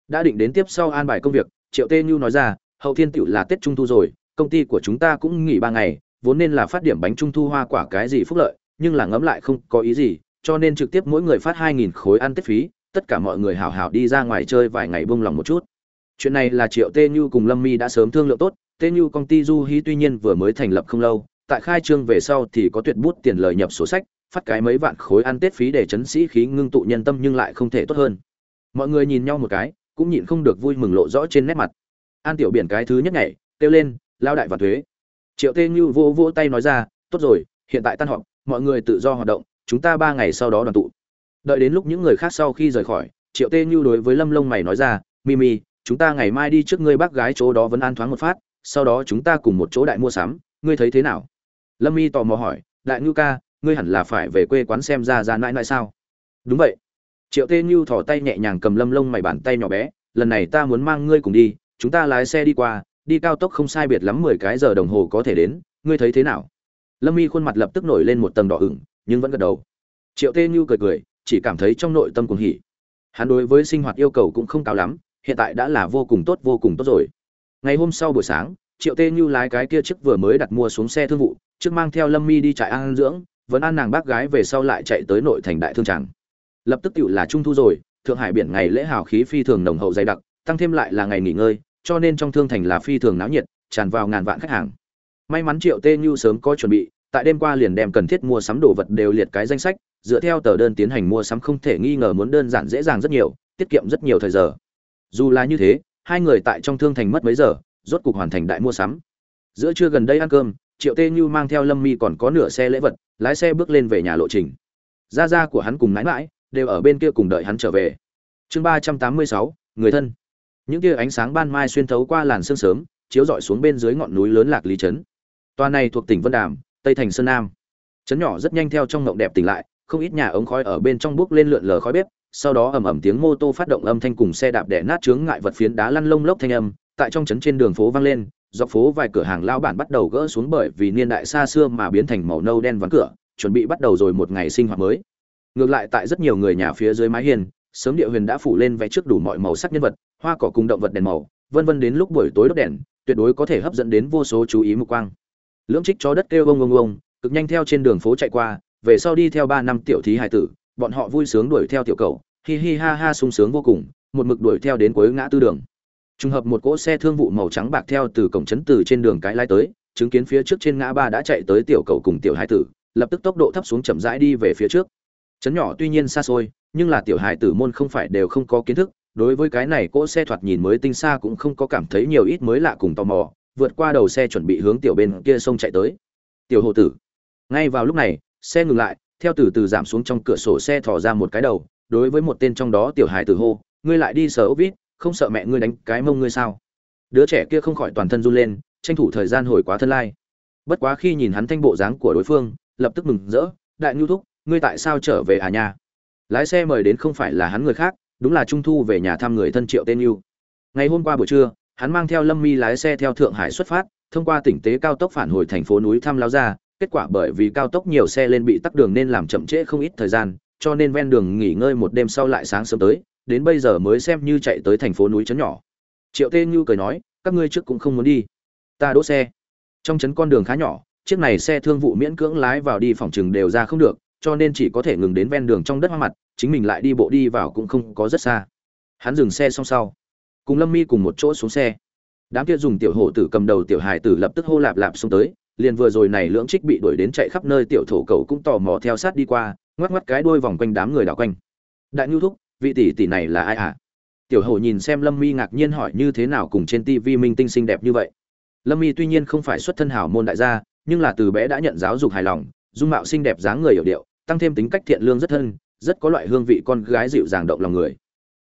đã định đến tiếp sau an bài công việc, triệu tê như nói ra, hậu thiên tựu là tết trung thu rồi, công ty của chúng ta cũng nghỉ ba ngày, vốn nên là phát điểm bánh trung thu hoa quả cái gì phúc lợi, nhưng là ngẫm lại không có ý gì, cho nên trực tiếp mỗi người phát hai nghìn khối ăn tết phí, tất cả mọi người hào hào đi ra ngoài chơi vài ngày buông lòng một chút. Chuyện này là triệu tê như cùng lâm mi đã sớm thương lượng tốt, tê như công ty du hí tuy nhiên vừa mới thành lập không lâu, tại khai trương về sau thì có tuyệt bút tiền lời nhập sổ sách, phát cái mấy vạn khối ăn tết phí để chấn sĩ khí ngưng tụ nhân tâm nhưng lại không thể tốt hơn. Mọi người nhìn nhau một cái cũng nhịn không được vui mừng lộ rõ trên nét mặt. An tiểu biển cái thứ nhất nhảy, kêu lên, lao đại và thuế. Triệu tê như vô vô tay nói ra, tốt rồi, hiện tại tan họp, mọi người tự do hoạt động, chúng ta ba ngày sau đó đoàn tụ. Đợi đến lúc những người khác sau khi rời khỏi, triệu tê như đối với lâm lông mày nói ra mimi chúng ta ngày mai đi trước ngươi bác gái chỗ đó vẫn an thoáng một phát, sau đó chúng ta cùng một chỗ đại mua sắm, ngươi thấy thế nào? Lâm mi tò mò hỏi, đại ngưu ca, ngươi hẳn là phải về quê quán xem ra ra nãi nãi sao? Đúng vậy triệu tê như thỏ tay nhẹ nhàng cầm lâm lông mày bàn tay nhỏ bé, lần này ta muốn mang ngươi cùng đi, chúng ta lái xe đi qua, đi cao tốc không sai biệt lắm mười cái giờ đồng hồ có thể đến, ngươi thấy thế nào? Lâm mi khuôn mặt lập tức nổi lên một tầng đỏ ửng, nhưng vẫn gật đầu. Triệu tê như cười cười, chỉ cảm thấy trong nội tâm cuồng hỉ. Hắn đối với sinh hoạt yêu cầu cũng không cao lắm, hiện tại đã là vô cùng tốt, vô cùng tốt rồi. Ngày hôm sau buổi sáng, triệu tê như lái cái kia chiếc vừa mới đặt mua xuống xe thương vụ, trước mang theo lâm mi đi trại an dưỡng, vẫn ăn nàng bác gái về sau lại chạy tới nội thành đại thương tràng lập tức tựu là trung thu rồi, thượng hải biển ngày lễ hào khí phi thường nồng hậu dày đặc, tăng thêm lại là ngày nghỉ ngơi, cho nên trong thương thành là phi thường náo nhiệt, tràn vào ngàn vạn khách hàng. May mắn triệu tê như sớm có chuẩn bị, tại đêm qua liền đem cần thiết mua sắm đồ vật đều liệt cái danh sách, dựa theo tờ đơn tiến hành mua sắm không thể nghi ngờ muốn đơn giản dễ dàng rất nhiều, tiết kiệm rất nhiều thời giờ. Dù là như thế, hai người tại trong thương thành mất mấy giờ, rốt cục hoàn thành đại mua sắm. Giữa trưa gần đây ăn cơm, triệu tê như mang theo lâm mi còn có nửa xe lễ vật, lái xe bước lên về nhà lộ trình. Gia gia của hắn cùng mãi mãi đều ở bên kia cùng đợi hắn trở về. Chương ba trăm tám mươi sáu, người thân. Những tia ánh sáng ban mai xuyên thấu qua làn sương sớm, chiếu rọi xuống bên dưới ngọn núi lớn lạc lý trấn. Toa này thuộc tỉnh vân đàm, tây thành sơn nam. Trấn nhỏ rất nhanh theo trong ngộng đẹp tỉnh lại, không ít nhà ống khói ở bên trong bước lên lượn lờ khói bếp, sau đó ầm ầm tiếng mô tô phát động âm thanh cùng xe đạp đẻ nát chướng ngại vật phiến đá lăn lông lốc thanh âm, tại trong trấn trên đường phố vang lên, dọc phố vài cửa hàng lao bản bắt đầu gỡ xuống bởi vì niên đại xa xưa mà biến thành màu nâu đen vắng cửa, chuẩn bị bắt đầu rồi một ngày sinh hoạt mới ngược lại tại rất nhiều người nhà phía dưới mái hiên, sớm địa huyền đã phủ lên vẽ trước đủ mọi màu sắc nhân vật, hoa cỏ cùng động vật đèn màu, vân vân đến lúc buổi tối đốt đèn, tuyệt đối có thể hấp dẫn đến vô số chú ý mục quang. Lưỡng trích chó đất kêu ông ông ông, cực nhanh theo trên đường phố chạy qua, về sau đi theo ba năm tiểu thí hải tử, bọn họ vui sướng đuổi theo tiểu cầu hi hi ha ha sung sướng vô cùng, một mực đuổi theo đến cuối ngã tư đường. Trùng hợp một cỗ xe thương vụ màu trắng bạc theo từ cổng trấn từ trên đường cái lái tới, chứng kiến phía trước trên ngã ba đã chạy tới tiểu cầu cùng tiểu hải tử, lập tức tốc độ thấp xuống chậm rãi đi về phía trước trấn nhỏ tuy nhiên xa xôi, nhưng là tiểu hải tử môn không phải đều không có kiến thức, đối với cái này cỗ xe thoạt nhìn mới tinh xa cũng không có cảm thấy nhiều ít mới lạ cùng tò mò, vượt qua đầu xe chuẩn bị hướng tiểu bên kia sông chạy tới. Tiểu hồ tử. Ngay vào lúc này, xe ngừng lại, theo từ từ giảm xuống trong cửa sổ xe thò ra một cái đầu, đối với một tên trong đó tiểu hài tử hô, ngươi lại đi sở ốc vít, không sợ mẹ ngươi đánh cái mông ngươi sao? Đứa trẻ kia không khỏi toàn thân run lên, tranh thủ thời gian hồi quá thân lai. Bất quá khi nhìn hắn thanh bộ dáng của đối phương, lập tức mừng rỡ, đại nhu thúc ngươi tại sao trở về à nha? lái xe mời đến không phải là hắn người khác, đúng là trung thu về nhà thăm người thân triệu tên yêu ngày hôm qua buổi trưa, hắn mang theo lâm mi lái xe theo thượng hải xuất phát, thông qua tỉnh tế cao tốc phản hồi thành phố núi thăm lao ra, kết quả bởi vì cao tốc nhiều xe lên bị tắc đường nên làm chậm trễ không ít thời gian, cho nên ven đường nghỉ ngơi một đêm sau lại sáng sớm tới, đến bây giờ mới xem như chạy tới thành phố núi trấn nhỏ. Triệu tê như cười nói, các ngươi trước cũng không muốn đi. Ta đỗ xe. Trong trấn con đường khá nhỏ, chiếc này xe thương vụ miễn cưỡng lái vào đi phòng chừng đều ra không được cho nên chỉ có thể ngừng đến ven đường trong đất hoa mặt, chính mình lại đi bộ đi vào cũng không có rất xa. Hắn dừng xe xong sau, cùng lâm mi cùng một chỗ xuống xe. Đám kia dùng tiểu hổ tử cầm đầu tiểu hài tử lập tức hô lạp lạp xuống tới, liền vừa rồi này lưỡng trích bị đuổi đến chạy khắp nơi tiểu thổ cầu cũng tò mò theo sát đi qua, ngoắc ngoắc cái đuôi vòng quanh đám người đảo quanh. Đại nhu thúc, vị tỷ tỷ này là ai ạ à? tiểu hổ nhìn xem lâm mi ngạc nhiên hỏi như thế nào cùng trên tivi minh tinh xinh đẹp như vậy. Lâm mi tuy nhiên không phải xuất thân hảo môn đại gia, nhưng là từ bé đã nhận giáo dục hài lòng dung mạo xinh đẹp dáng người hiểu điệu, tăng thêm tính cách thiện lương rất thân, rất có loại hương vị con gái dịu dàng động lòng người.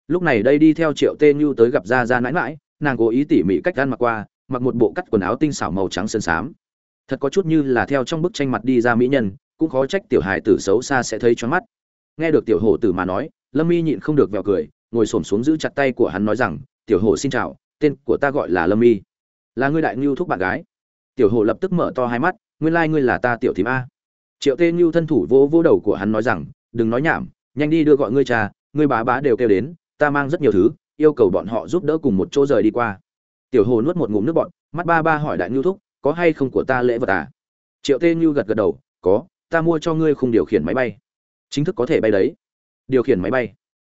Lúc này đây đi theo triệu tê như tới gặp gia gia nãi mãi, nàng cố ý tỉ mỉ cách ăn mặc qua, mặc một bộ cắt quần áo tinh xảo màu trắng sơn xám thật có chút như là theo trong bức tranh mặt đi ra mỹ nhân, cũng khó trách tiểu hài tử xấu xa sẽ thấy cho mắt. Nghe được tiểu hổ tử mà nói, lâm y nhịn không được vẹo cười, ngồi xổm xuống giữ chặt tay của hắn nói rằng, tiểu hổ xin chào, tên của ta gọi là lâm y. Là ngươi đại ngưu thúc bạn gái. Tiểu hổ lập tức mở to hai mắt, nguyên lai ngươi là ta tiểu thím a triệu tê như thân thủ vỗ vỗ đầu của hắn nói rằng, đừng nói nhảm, nhanh đi đưa gọi ngươi cha, ngươi bá bá đều kêu đến, ta mang rất nhiều thứ, yêu cầu bọn họ giúp đỡ cùng một chỗ rời đi qua. Tiểu hồ nuốt một ngụm nước bọn mắt ba ba hỏi đại ngưu thúc, có hay không của ta lễ vật à? Triệu tê như gật gật đầu, có, ta mua cho ngươi khung điều khiển máy bay. Chính thức có thể bay đấy. Điều khiển máy bay?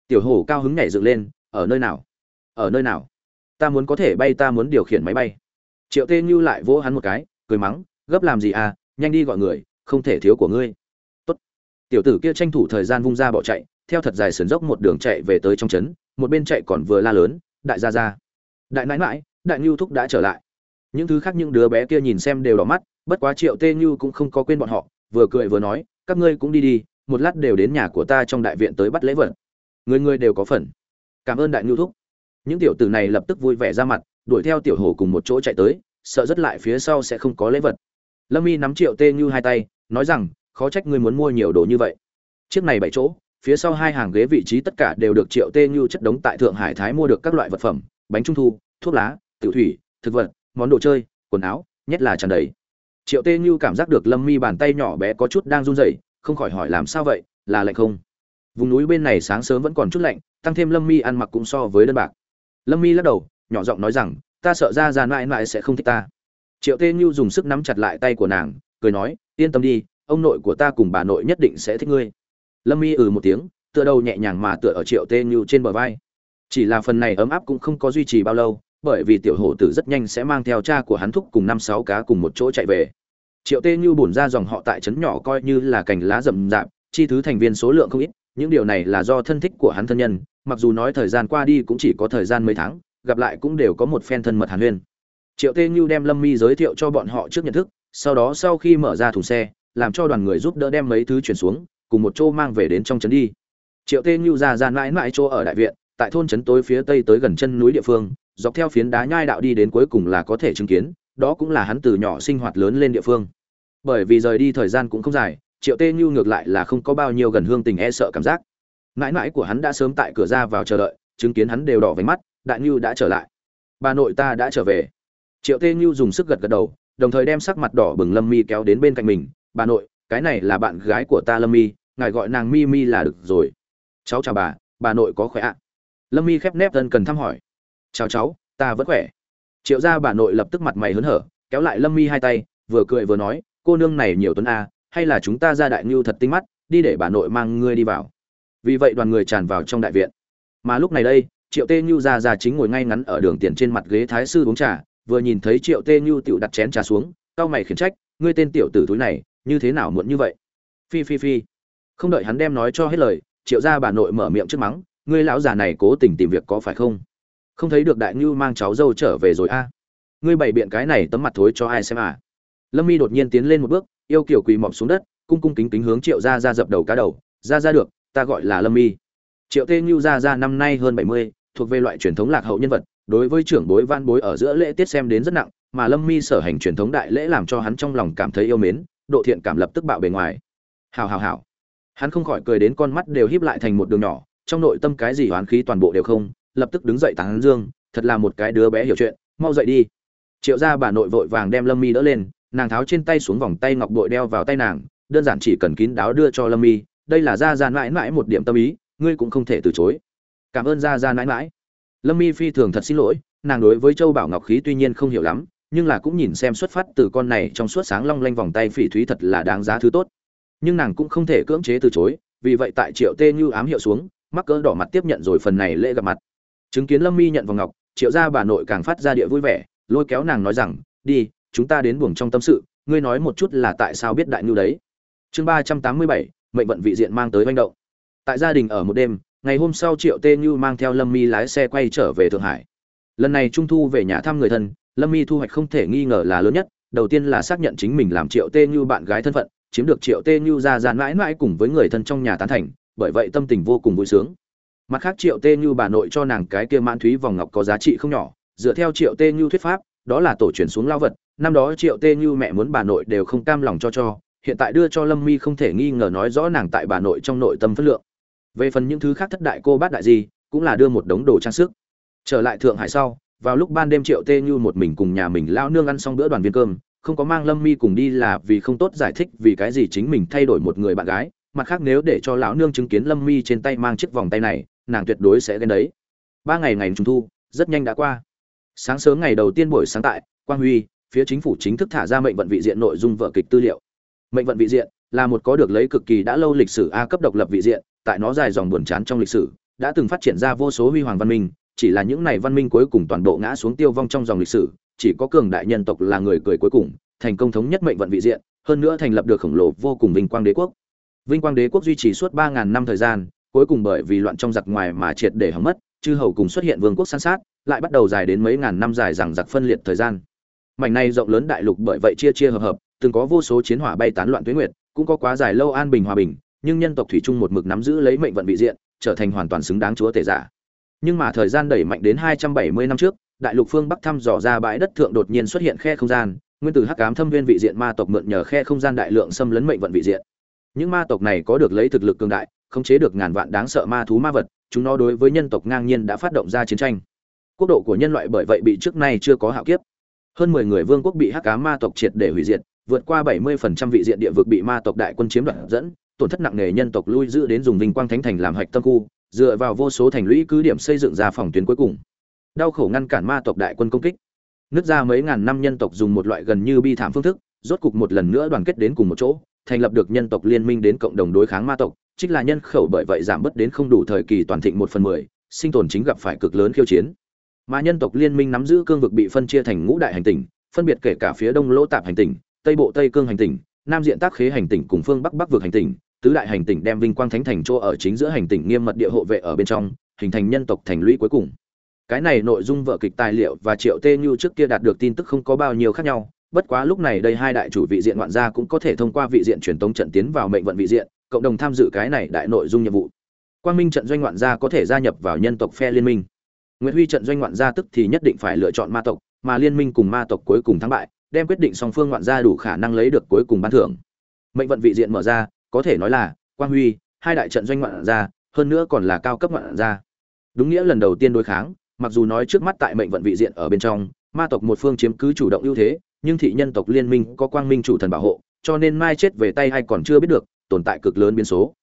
Tiểu hổ cao hứng nhảy dựng lên, ở nơi nào? Ở nơi nào? Ta muốn có thể bay, ta muốn điều khiển máy bay. Triệu tê như lại vỗ hắn một cái, cười mắng, gấp làm gì à nhanh đi gọi người không thể thiếu của ngươi. Tốt. tiểu tử kia tranh thủ thời gian vung ra bỏ chạy, theo thật dài sườn dốc một đường chạy về tới trong trấn, một bên chạy còn vừa la lớn, đại gia gia, đại nãi nãi, đại ngưu thúc đã trở lại. Những thứ khác những đứa bé kia nhìn xem đều đỏ mắt, bất quá triệu tê như cũng không có quên bọn họ, vừa cười vừa nói, các ngươi cũng đi đi, một lát đều đến nhà của ta trong đại viện tới bắt lễ vật. Người người đều có phần. Cảm ơn đại ngưu thúc. Những tiểu tử này lập tức vui vẻ ra mặt, đuổi theo tiểu hổ cùng một chỗ chạy tới, sợ rất lại phía sau sẽ không có lễ vật. Lâm y nắm triệu tê như hai tay nói rằng, khó trách ngươi muốn mua nhiều đồ như vậy. Chiếc này bảy chỗ, phía sau hai hàng ghế vị trí tất cả đều được triệu tê như chất đống tại thượng hải thái mua được các loại vật phẩm, bánh trung thu, thuốc lá, tiểu thủy, thực vật, món đồ chơi, quần áo, nhất là tràn đầy. Triệu tê như cảm giác được lâm mi bàn tay nhỏ bé có chút đang run rẩy, không khỏi hỏi làm sao vậy, là lạnh không? Vùng núi bên này sáng sớm vẫn còn chút lạnh, tăng thêm lâm mi ăn mặc cũng so với đơn bạc. Lâm mi lắc đầu, nhỏ giọng nói rằng, ta sợ ra ra mãi mãi sẽ không thích ta. Triệu tê như dùng sức nắm chặt lại tay của nàng cười nói, yên tâm đi, ông nội của ta cùng bà nội nhất định sẽ thích ngươi. Lâm mi ừ một tiếng, tựa đầu nhẹ nhàng mà tựa ở triệu tê như trên bờ vai. Chỉ là phần này ấm áp cũng không có duy trì bao lâu, bởi vì tiểu hổ tử rất nhanh sẽ mang theo cha của hắn thúc cùng năm sáu cá cùng một chỗ chạy về. Triệu tê như bổn ra dòng họ tại trấn nhỏ coi như là cành lá rậm rạp, chi thứ thành viên số lượng không ít, những điều này là do thân thích của hắn thân nhân, mặc dù nói thời gian qua đi cũng chỉ có thời gian mấy tháng, gặp lại cũng đều có một phen thân mật hàn huyên. Triệu tê như đem lâm mi giới thiệu cho bọn họ trước nhận thức sau đó sau khi mở ra thùng xe, làm cho đoàn người giúp đỡ đem mấy thứ chuyển xuống, cùng một chỗ mang về đến trong trấn đi. Triệu tê như ra ra mãi mãi chỗ ở đại viện, tại thôn trấn tối phía tây tới gần chân núi địa phương, dọc theo phiến đá nhai đạo đi đến cuối cùng là có thể chứng kiến, đó cũng là hắn từ nhỏ sinh hoạt lớn lên địa phương. Bởi vì rời đi thời gian cũng không dài, triệu tê như ngược lại là không có bao nhiêu gần hương tình e sợ cảm giác. Mãi mãi của hắn đã sớm tại cửa ra vào chờ đợi, chứng kiến hắn đều đỏ váy mắt, đại như đã trở lại. Bà nội ta đã trở về. Triệu tê như dùng sức gật gật đầu đồng thời đem sắc mặt đỏ bừng lâm mi kéo đến bên cạnh mình, bà nội, cái này là bạn gái của ta lâm mi, ngài gọi nàng mi mi là được rồi. Cháu chào bà bà nội có khỏe ạ? Lâm mi khép nép thân cần thăm hỏi. Chào cháu, ta vẫn khỏe. Triệu gia bà nội lập tức mặt mày hớn hở, kéo lại lâm mi hai tay, vừa cười vừa nói, cô nương này nhiều tuấn a, hay là chúng ta ra đại ngưu thật tinh mắt, đi để bà nội mang ngươi đi vào. Vì vậy đoàn người tràn vào trong đại viện. Mà lúc này đây, triệu tê như ra ra chính ngồi ngay ngắn ở đường tiền trên mặt ghế thái sư uống trà vừa nhìn thấy triệu tê như tựu đặt chén trà xuống, cau mày khiển trách, ngươi tên tiểu tử túi này, như thế nào muộn như vậy? Phi phi phi. Không đợi hắn đem nói cho hết lời, triệu gia bà nội mở miệng trước mắng, ngươi lão già này cố tình tìm việc có phải không? Không thấy được đại ngưu mang cháu dâu trở về rồi a? Ngươi bày biện cái này tấm mặt thối cho ai xem à? Lâm mi đột nhiên tiến lên một bước, yêu kiểu quỳ mọp xuống đất, cung cung kính kính hướng triệu gia ra dập đầu cá đầu ra ra được, ta gọi là lâm mi. Triệu tê ngưu gia ra năm nay hơn bảy mươi, thuộc về loại truyền thống lạc hậu nhân vật đối với trưởng bối van bối ở giữa lễ tiết xem đến rất nặng, mà lâm mi sở hành truyền thống đại lễ làm cho hắn trong lòng cảm thấy yêu mến, độ thiện cảm lập tức bạo bề ngoài. Hào hào hào. Hắn không khỏi cười đến con mắt đều híp lại thành một đường nhỏ, trong nội tâm cái gì hoán khí toàn bộ đều không, lập tức đứng dậy tán dương, thật là một cái đứa bé hiểu chuyện, mau dậy đi. Triệu gia bà nội vội vàng đem lâm mi đỡ lên, nàng tháo trên tay xuống vòng tay ngọc bội đeo vào tay nàng, đơn giản chỉ cần kín đáo đưa cho lâm mi, đây là gia gia mãi mãi một điểm tâm ý, ngươi cũng không thể từ chối. Cảm ơn gia gia mãi mãi lâm mi phi thường thật xin lỗi, nàng đối với châu bảo ngọc khí tuy nhiên không hiểu lắm, nhưng là cũng nhìn xem xuất phát từ con này trong suốt sáng long lanh vòng tay phỉ thúy thật là đáng giá thứ tốt. Nhưng nàng cũng không thể cưỡng chế từ chối, vì vậy tại triệu tê như ám hiệu xuống, mắc cỡ đỏ mặt tiếp nhận rồi phần này lễ gặp mặt. Chứng kiến lâm mi nhận vòng ngọc, triệu gia bà nội càng phát ra địa vui vẻ, lôi kéo nàng nói rằng, đi, chúng ta đến buồng trong tâm sự, ngươi nói một chút là tại sao biết đại ngưu đấy? Chương ba trăm tám mươi bảy, mệnh vận vị diện mang tới manh động. Tại gia đình ở một đêm ngày hôm sau triệu tê như mang theo lâm mi lái xe quay trở về thượng hải. Lần này trung thu về nhà thăm người thân, lâm mi thu hoạch không thể nghi ngờ là lớn nhất, đầu tiên là xác nhận chính mình làm triệu tê như bạn gái thân phận, chiếm được triệu tê như ra ra mãi mãi cùng với người thân trong nhà tán thành, bởi vậy tâm tình vô cùng vui sướng. Mặt khác triệu tê như bà nội cho nàng cái kia mãn thúy vòng ngọc có giá trị không nhỏ, dựa theo triệu tê như thuyết pháp, đó là tổ truyền xuống lao vật, năm đó triệu tê như mẹ muốn bà nội đều không cam lòng cho cho, hiện tại đưa cho lâm mi không thể nghi ngờ nói rõ nàng tại bà nội trong nội tâm phất lượng về phần những thứ khác thất đại cô bát đại gì cũng là đưa một đống đồ trang sức. Trở lại thượng hải sau, vào lúc ban đêm triệu tê như một mình cùng nhà mình lao nương ăn xong bữa đoàn viên cơm, không có mang lâm mi cùng đi là vì không tốt giải thích vì cái gì chính mình thay đổi một người bạn gái, mặt khác nếu để cho lão nương chứng kiến lâm mi trên tay mang chiếc vòng tay này, nàng tuyệt đối sẽ ghen đấy. Ba ngày ngày trung thu, rất nhanh đã qua. Sáng sớm ngày đầu tiên buổi sáng tại, quang huy, phía chính phủ chính thức thả ra mệnh vận vị diện nội dung vở kịch tư liệu. Mệnh vận vị diện là một có được lấy cực kỳ đã lâu lịch sử a cấp độc lập vị diện tại nó dài dòng buồn chán trong lịch sử, đã từng phát triển ra vô số huy hoàng văn minh, chỉ là những này văn minh cuối cùng toàn bộ ngã xuống tiêu vong trong dòng lịch sử, chỉ có cường đại nhân tộc là người cười cuối cùng, thành công thống nhất mệnh vận vị diện, hơn nữa thành lập được khổng lồ vô cùng vinh quang đế quốc. Vinh quang đế quốc duy trì suốt ba ngàn năm thời gian, cuối cùng bởi vì loạn trong giặc ngoài mà triệt để hỏng mất, chư hầu cùng xuất hiện vương quốc san sát, lại bắt đầu dài đến mấy ngàn năm dài rằng giặc phân liệt thời gian. Mảnh này rộng lớn đại lục bởi vậy chia chia hợp hợp, từng có vô số chiến hỏa bay tán loạn tuyến nguyệt, cũng có quá dài lâu an bình hòa bình nhưng nhân tộc thủy chung một mực nắm giữ lấy mệnh vận vị diện, trở thành hoàn toàn xứng đáng chúa tể giả. Nhưng mà thời gian đẩy mạnh đến 270 năm trước, đại lục phương bắc thăm dò ra bãi đất thượng đột nhiên xuất hiện khe không gian, nguyên tử hắc ám thâm viên vị diện ma tộc mượn nhờ khe không gian đại lượng xâm lấn mệnh vận vị diện. Những ma tộc này có được lấy thực lực cường đại, khống chế được ngàn vạn đáng sợ ma thú ma vật, chúng nó đối với nhân tộc ngang nhiên đã phát động ra chiến tranh. Quốc độ của nhân loại bởi vậy bị trước nay chưa có hạo kiếp. Hơn mười người vương quốc bị hắc ám ma tộc triệt để hủy diệt, vượt qua bảy mươi phần trăm vị diện địa vực bị ma tộc đại quân chiếm đoạt dẫn tổn thất nặng nề nhân tộc lui giữ đến dùng vinh quang thánh thành làm hạch tâm khu, dựa vào vô số thành lũy cứ điểm xây dựng ra phòng tuyến cuối cùng. Đau khổ ngăn cản ma tộc đại quân công kích. Nước ra mấy ngàn năm nhân tộc dùng một loại gần như bi thảm phương thức, rốt cục một lần nữa đoàn kết đến cùng một chỗ, thành lập được nhân tộc liên minh đến cộng đồng đối kháng ma tộc chính là nhân khẩu bởi vậy giảm bớt đến không đủ thời kỳ toàn thịnh một phần mười, sinh tồn chính gặp phải cực lớn khiêu chiến. Mà nhân tộc liên minh nắm giữ cương vực bị phân chia thành ngũ đại hành tinh phân biệt kể cả phía đông lỗ tạp hành tinh tây bộ tây cương hành tinh nam diện tác khế hành tinh cùng phương bắc bắc vực hành tinh tứ đại hành tinh đem vinh quang thánh thành chỗ ở chính giữa hành tinh nghiêm mật địa hộ vệ ở bên trong, hình thành nhân tộc thành lũy cuối cùng. Cái này nội dung vở kịch tài liệu và triệu tê như trước kia đạt được tin tức không có bao nhiêu khác nhau, bất quá lúc này đây hai đại chủ vị diện ngoạn gia cũng có thể thông qua vị diện truyền tống trận tiến vào mệnh vận vị diện, cộng đồng tham dự cái này đại nội dung nhiệm vụ. Quang minh trận doanh ngoạn gia có thể gia nhập vào nhân tộc phe liên minh. Nguyễn huy trận doanh ngoạn gia tức thì nhất định phải lựa chọn ma tộc, mà liên minh cùng ma tộc cuối cùng thắng bại, đem quyết định song phương ngoạn gia đủ khả năng lấy được cuối cùng ban thưởng. Mệnh vận vị diện mở ra có thể nói là, quang huy, hai đại trận doanh ngoạn gia hơn nữa còn là cao cấp ngoạn gia đúng nghĩa lần đầu tiên đối kháng, mặc dù nói trước mắt tại mệnh vận vị diện ở bên trong, ma tộc một phương chiếm cứ chủ động ưu thế, nhưng thị nhân tộc liên minh có quang minh chủ thần bảo hộ, cho nên mai chết về tay hay còn chưa biết được, tồn tại cực lớn biến số.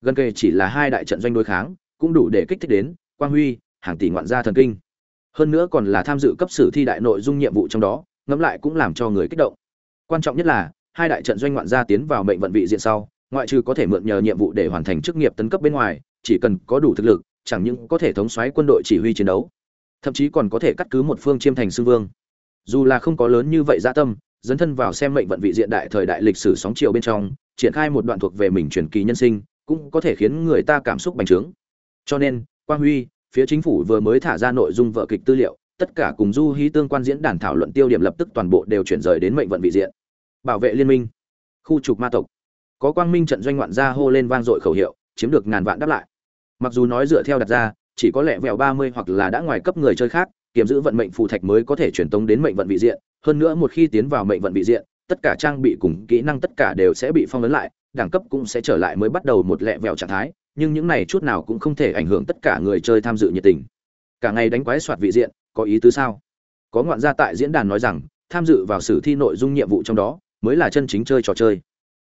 Gần kề chỉ là hai đại trận doanh đối kháng, cũng đủ để kích thích đến, quang huy, hàng tỷ ngoạn gia thần kinh. Hơn nữa còn là tham dự cấp sử thi đại nội dung nhiệm vụ trong đó, ngẫm lại cũng làm cho người kích động. Quan trọng nhất là, hai đại trận doanh ngoạn gia tiến vào mệnh vận vị diện sau ngoại trừ có thể mượn nhờ nhiệm vụ để hoàn thành chức nghiệp tấn cấp bên ngoài, chỉ cần có đủ thực lực, chẳng những có thể thống soái quân đội chỉ huy chiến đấu, thậm chí còn có thể cắt cứ một phương chiêm thành sư vương. Dù là không có lớn như vậy dạ tâm dẫn thân vào xem mệnh vận vị diện đại thời đại lịch sử sóng chiều bên trong, triển khai một đoạn thuộc về mình truyền kỳ nhân sinh, cũng có thể khiến người ta cảm xúc bành trướng. Cho nên, quang huy, phía chính phủ vừa mới thả ra nội dung vở kịch tư liệu, tất cả cùng du hí tương quan diễn đàn thảo luận tiêu điểm lập tức toàn bộ đều chuyển rời đến mệnh vận vị diện. Bảo vệ liên minh. Khu trục ma tộc có quang minh trận doanh ngoạn gia hô lên vang dội khẩu hiệu, chiếm được ngàn vạn đáp lại. Mặc dù nói dựa theo đặt ra, chỉ có lẽ vẹo ba mươi hoặc là đã ngoài cấp người chơi khác kiểm giữ vận mệnh phù thạch mới có thể truyền tống đến mệnh vận vị diện, hơn nữa một khi tiến vào mệnh vận vị diện, tất cả trang bị cùng kỹ năng tất cả đều sẽ bị phong ấn lại, đẳng cấp cũng sẽ trở lại mới bắt đầu một lẹ vẹo trạng thái, nhưng những này chút nào cũng không thể ảnh hưởng tất cả người chơi tham dự nhiệt tình. Cả ngày đánh quái soạt vị diện, có ý tứ sao? Có ngoạn gia tại diễn đàn nói rằng, tham dự vào sử thi nội dung nhiệm vụ trong đó, mới là chân chính chơi trò chơi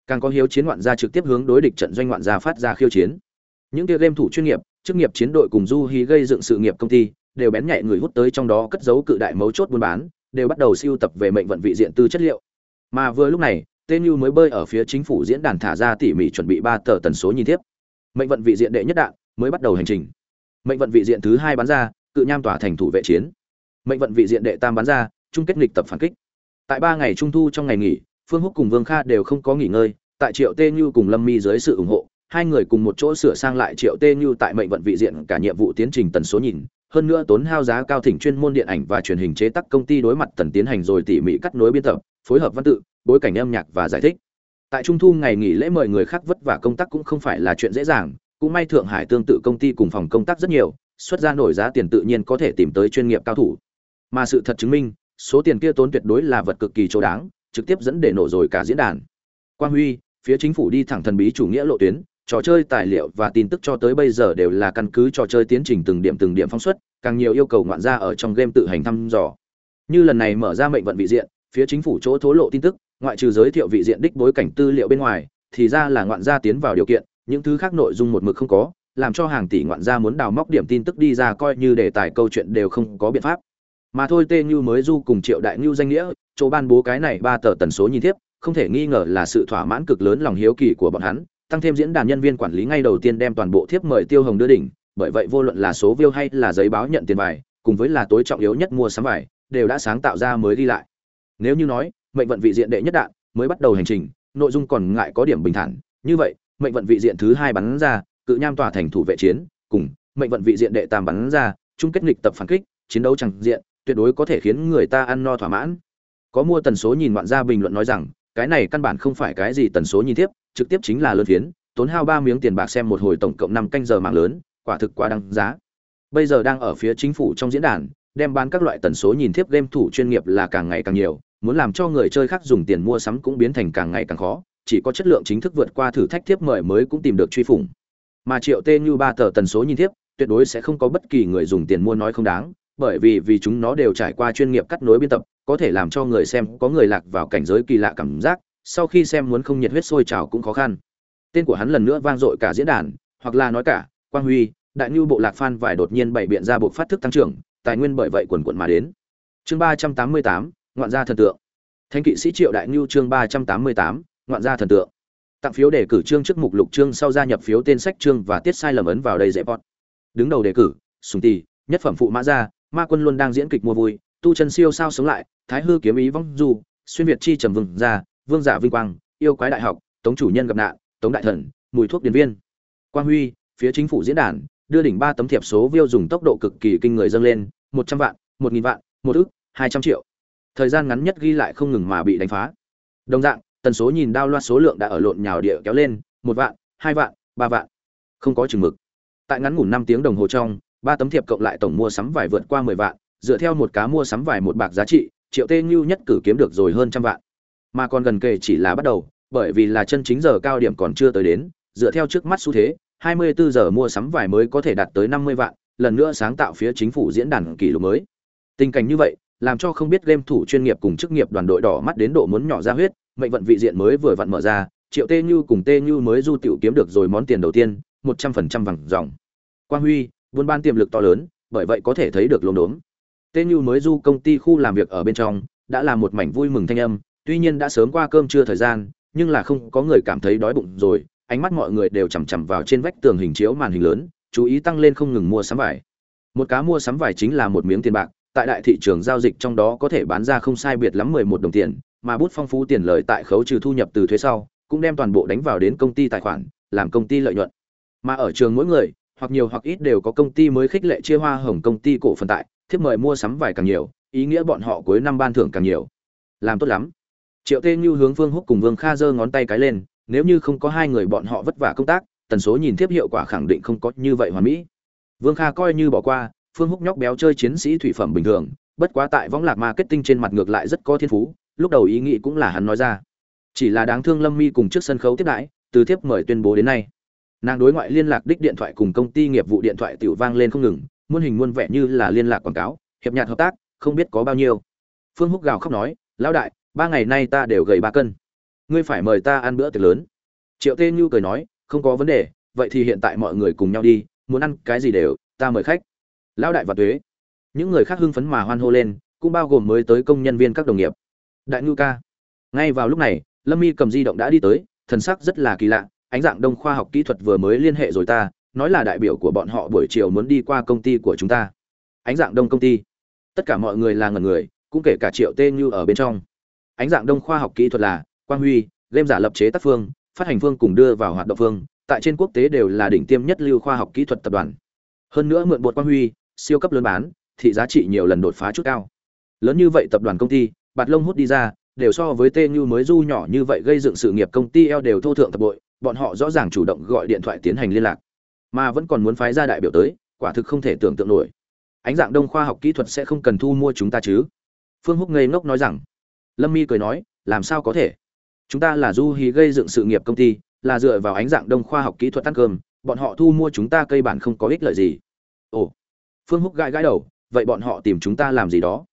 càng có hiếu chiến ngoạn gia trực tiếp hướng đối địch trận doanh ngoạn gia phát ra khiêu chiến. Những kia game thủ chuyên nghiệp, chức nghiệp chiến đội cùng du hí gây dựng sự nghiệp công ty, đều bén nhạy người hút tới trong đó cất giấu cự đại mấu chốt buôn bán, đều bắt đầu siêu tập về mệnh vận vị diện tư chất liệu. Mà vừa lúc này, tên như mới bơi ở phía chính phủ diễn đàn thả ra tỉ mỉ chuẩn bị ba tờ tần số nhìn tiếp. Mệnh vận vị diện đệ nhất đạn mới bắt đầu hành trình. Mệnh vận vị diện thứ hai bắn ra, cự nham tỏa thành thủ vệ chiến. Mệnh vận vị diện đệ tam bắn ra, chung kết nghịch tập phản kích. Tại ba ngày trung thu trong ngày nghỉ phương húc cùng vương kha đều không có nghỉ ngơi, tại triệu tê như cùng lâm mi dưới sự ủng hộ, hai người cùng một chỗ sửa sang lại triệu tê như tại mệnh vận vị diện cả nhiệm vụ tiến trình tần số nhìn, hơn nữa tốn hao giá cao thỉnh chuyên môn điện ảnh và truyền hình chế tác công ty đối mặt tần tiến hành rồi tỉ mỉ cắt nối biên tập, phối hợp văn tự, bối cảnh âm nhạc và giải thích. Tại trung thu ngày nghỉ lễ mời người khác vất vả công tác cũng không phải là chuyện dễ dàng, cũng may thượng hải tương tự công ty cùng phòng công tác rất nhiều, xuất ra nổi giá tiền tự nhiên có thể tìm tới chuyên nghiệp cao thủ. Mà sự thật chứng minh, số tiền kia tốn tuyệt đối là vật cực kỳ chỗ đáng trực tiếp dẫn để nổ rồi cả diễn đàn. Quang huy, phía chính phủ đi thẳng thần bí chủ nghĩa lộ tuyến, trò chơi tài liệu và tin tức cho tới bây giờ đều là căn cứ trò chơi tiến trình từng điểm từng điểm phóng xuất, càng nhiều yêu cầu ngoạn ra ở trong game tự hành thăm dò. Như lần này mở ra mệnh vận vị diện, phía chính phủ chỗ thố lộ tin tức, ngoại trừ giới thiệu vị diện đích bối cảnh tư liệu bên ngoài, thì ra là ngoạn gia tiến vào điều kiện, những thứ khác nội dung một mực không có, làm cho hàng tỷ ngoạn gia muốn đào móc điểm tin tức đi ra coi như đề tài câu chuyện đều không có biện pháp. Mà thôi tê như mới du cùng triệu đại như danh nghĩa chỗ ban bố cái này ba tờ tần số nhìn tiếp, không thể nghi ngờ là sự thỏa mãn cực lớn lòng hiếu kỳ của bọn hắn, tăng thêm diễn đàn nhân viên quản lý ngay đầu tiên đem toàn bộ thiếp mời tiêu hồng đưa đỉnh, bởi vậy vô luận là số view hay là giấy báo nhận tiền vải cùng với là tối trọng yếu nhất mua sắm vải đều đã sáng tạo ra mới đi lại. Nếu như nói, mệnh vận vị diện đệ nhất đạn mới bắt đầu hành trình, nội dung còn ngại có điểm bình thản, như vậy, mệnh vận vị diện thứ hai bắn ra, cự nham tòa thành thủ vệ chiến, cùng mệnh vận vị diện đệ tam bắn ra, chung kết nghịch tập phản kích, chiến đấu chẳng diện, tuyệt đối có thể khiến người ta ăn no thỏa mãn có mua tần số nhìn ngoạn ra bình luận nói rằng, cái này căn bản không phải cái gì tần số nhìn tiếp, trực tiếp chính là lớn phiến, tốn hao ba miếng tiền bạc xem một hồi tổng cộng năm canh giờ mạng lớn, quả thực quá đáng giá. Bây giờ đang ở phía chính phủ trong diễn đàn, đem bán các loại tần số nhìn tiếp game thủ chuyên nghiệp là càng ngày càng nhiều, muốn làm cho người chơi khác dùng tiền mua sắm cũng biến thành càng ngày càng khó, chỉ có chất lượng chính thức vượt qua thử thách tiếp mời mới cũng tìm được truy phủng. Mà triệu tên như ba tờ tần số nhìn tiếp, tuyệt đối sẽ không có bất kỳ người dùng tiền mua nói không đáng bởi vì vì chúng nó đều trải qua chuyên nghiệp cắt nối biên tập, có thể làm cho người xem có người lạc vào cảnh giới kỳ lạ cảm giác, sau khi xem muốn không nhiệt huyết sôi trào cũng khó khăn. Tên của hắn lần nữa vang dội cả diễn đàn, hoặc là nói cả, quang huy, đại nhu bộ lạc phan vải đột nhiên bày biện ra buộc phát thức tăng trưởng, tài nguyên bởi vậy quần quận mà đến. Chương ba trăm tám mươi tám, ngoạn gia thần tượng. Thanh kỵ sĩ triệu đại nhu chương ba trăm tám mươi tám, ngoạn gia thần tượng. Tặng phiếu đề cử chương trước mục lục chương sau gia nhập phiếu tên sách chương và tiết sai lầm ấn vào đây dễ bọt. Đứng đầu đề cử, sùng tỷ nhất phẩm phụ mã gia ma quân luôn đang diễn kịch mua vui, tu chân siêu sao sống lại, thái hư kiếm ý vong du, xuyên việt chi trầm vừng ra vương giả vinh quang, yêu quái đại học, tống chủ nhân gặp nạn, tống đại thần, mùi thuốc điển viên. Quang huy, phía chính phủ diễn đàn, đưa đỉnh ba tấm thiệp số view dùng tốc độ cực kỳ kinh người dâng lên, một trăm vạn, một nghìn vạn, một ước hai trăm triệu. Thời gian ngắn nhất ghi lại không ngừng mà bị đánh phá. Đồng dạng, tần số nhìn đao loa số lượng đã ở lộn nhào địa kéo lên, một vạn, hai vạn, ba vạn. Không có chừng mực. Tại ngắn ngủn năm tiếng đồng hồ trong ba tấm thiệp cộng lại tổng mua sắm vải vượt qua mười vạn, dựa theo một cá mua sắm vải một bạc giá trị, triệu tê như nhất cử kiếm được rồi hơn trăm vạn. Mà còn gần kề chỉ là bắt đầu, bởi vì là chân chính giờ cao điểm còn chưa tới đến, dựa theo trước mắt xu thế 24 giờ mua sắm vải mới có thể đạt tới 50 vạn, lần nữa sáng tạo phía chính phủ diễn đàn kỷ lục mới. Tình cảnh như vậy, làm cho không biết game thủ chuyên nghiệp cùng chức nghiệp đoàn đội đỏ mắt đến độ muốn nhỏ ra huyết, mệnh vận vị diện mới vừa vặn mở ra, triệu tê như cùng tê như mới du tiểu kiếm được rồi món tiền đầu tiên 100% vàng dòng. Quang huy buôn ban tiềm lực to lớn, bởi vậy có thể thấy được lốm đốm. Tên như mới du công ty khu làm việc ở bên trong, đã là một mảnh vui mừng thanh âm, tuy nhiên đã sớm qua cơm trưa thời gian, nhưng là không có người cảm thấy đói bụng rồi, ánh mắt mọi người đều chằm chằm vào trên vách tường hình chiếu màn hình lớn, chú ý tăng lên không ngừng mua sắm vải. Một cá mua sắm vải chính là một miếng tiền bạc, tại đại thị trường giao dịch trong đó có thể bán ra không sai biệt lắm mười một đồng tiền, mà bút phong phú tiền lời tại khấu trừ thu nhập từ thuế sau, cũng đem toàn bộ đánh vào đến công ty tài khoản, làm công ty lợi nhuận. Mà ở trường mỗi người hoặc nhiều hoặc ít đều có công ty mới khích lệ chia hoa hồng công ty cổ phần tại, thiếp mời mua sắm vải càng nhiều, ý nghĩa bọn họ cuối năm ban thưởng càng nhiều. Làm tốt lắm. Triệu tê như hướng phương húc cùng vương kha giơ ngón tay cái lên, nếu như không có hai người bọn họ vất vả công tác, tần số nhìn tiếp hiệu quả khẳng định không có như vậy hoàn mỹ. Vương kha coi như bỏ qua, phương húc nhóc béo chơi chiến sĩ thủy phẩm bình thường, bất quá tại võng lạc marketing trên mặt ngược lại rất có thiên phú, lúc đầu ý nghĩ cũng là hắn nói ra. Chỉ là đáng thương lâm mi cùng trước sân khấu tiếp đãi, từ tiếp mời tuyên bố đến nay nàng đối ngoại liên lạc đích điện thoại cùng công ty nghiệp vụ điện thoại tiểu vang lên không ngừng, muôn hình muôn vẻ như là liên lạc quảng cáo, hiệp nhạc hợp tác, không biết có bao nhiêu. Phương húc gào khóc nói, lão đại, ba ngày nay ta đều gầy ba cân. Ngươi phải mời ta ăn bữa tiệc lớn. Triệu tê như cười nói, không có vấn đề, vậy thì hiện tại mọi người cùng nhau đi, muốn ăn cái gì đều, ta mời khách. Lão đại và thuế những người khác hưng phấn mà hoan hô lên, cũng bao gồm mới tới công nhân viên các đồng nghiệp. Đại ngưu ca. Ngay vào lúc này, lâm mi cầm di động đã đi tới, thần sắc rất là kỳ lạ ánh dạng đông khoa học kỹ thuật vừa mới liên hệ rồi ta, nói là đại biểu của bọn họ buổi chiều muốn đi qua công ty của chúng ta. Ánh dạng đông công ty. Tất cả mọi người là ngần người, cũng kể cả triệu tê như ở bên trong. Ánh dạng đông khoa học kỹ thuật là quang huy, game giả lập chế tác phương, phát hành phương cùng đưa vào hoạt động phương, tại trên quốc tế đều là đỉnh tiêm nhất lưu khoa học kỹ thuật tập đoàn. Hơn nữa mượn bột quang huy, siêu cấp lớn bán, thị giá trị nhiều lần đột phá chút cao. Lớn như vậy tập đoàn công ty, bạt lông hút đi ra, đều so với tê như mới du nhỏ như vậy gây dựng sự nghiệp công ty eo đều thô thượng tập bội bọn họ rõ ràng chủ động gọi điện thoại tiến hành liên lạc, mà vẫn còn muốn phái ra đại biểu tới, quả thực không thể tưởng tượng nổi. Ánh dạng đông khoa học kỹ thuật sẽ không cần thu mua chúng ta chứ? Phương húc ngây ngốc nói rằng. Lâm mi cười nói, làm sao có thể? Chúng ta là du hí gây dựng sự nghiệp công ty, là dựa vào ánh dạng đông khoa học kỹ thuật tăng cơm, bọn họ thu mua chúng ta cây bản không có ích lợi gì. Ồ. Phương húc gãi gãi đầu, vậy bọn họ tìm chúng ta làm gì đó?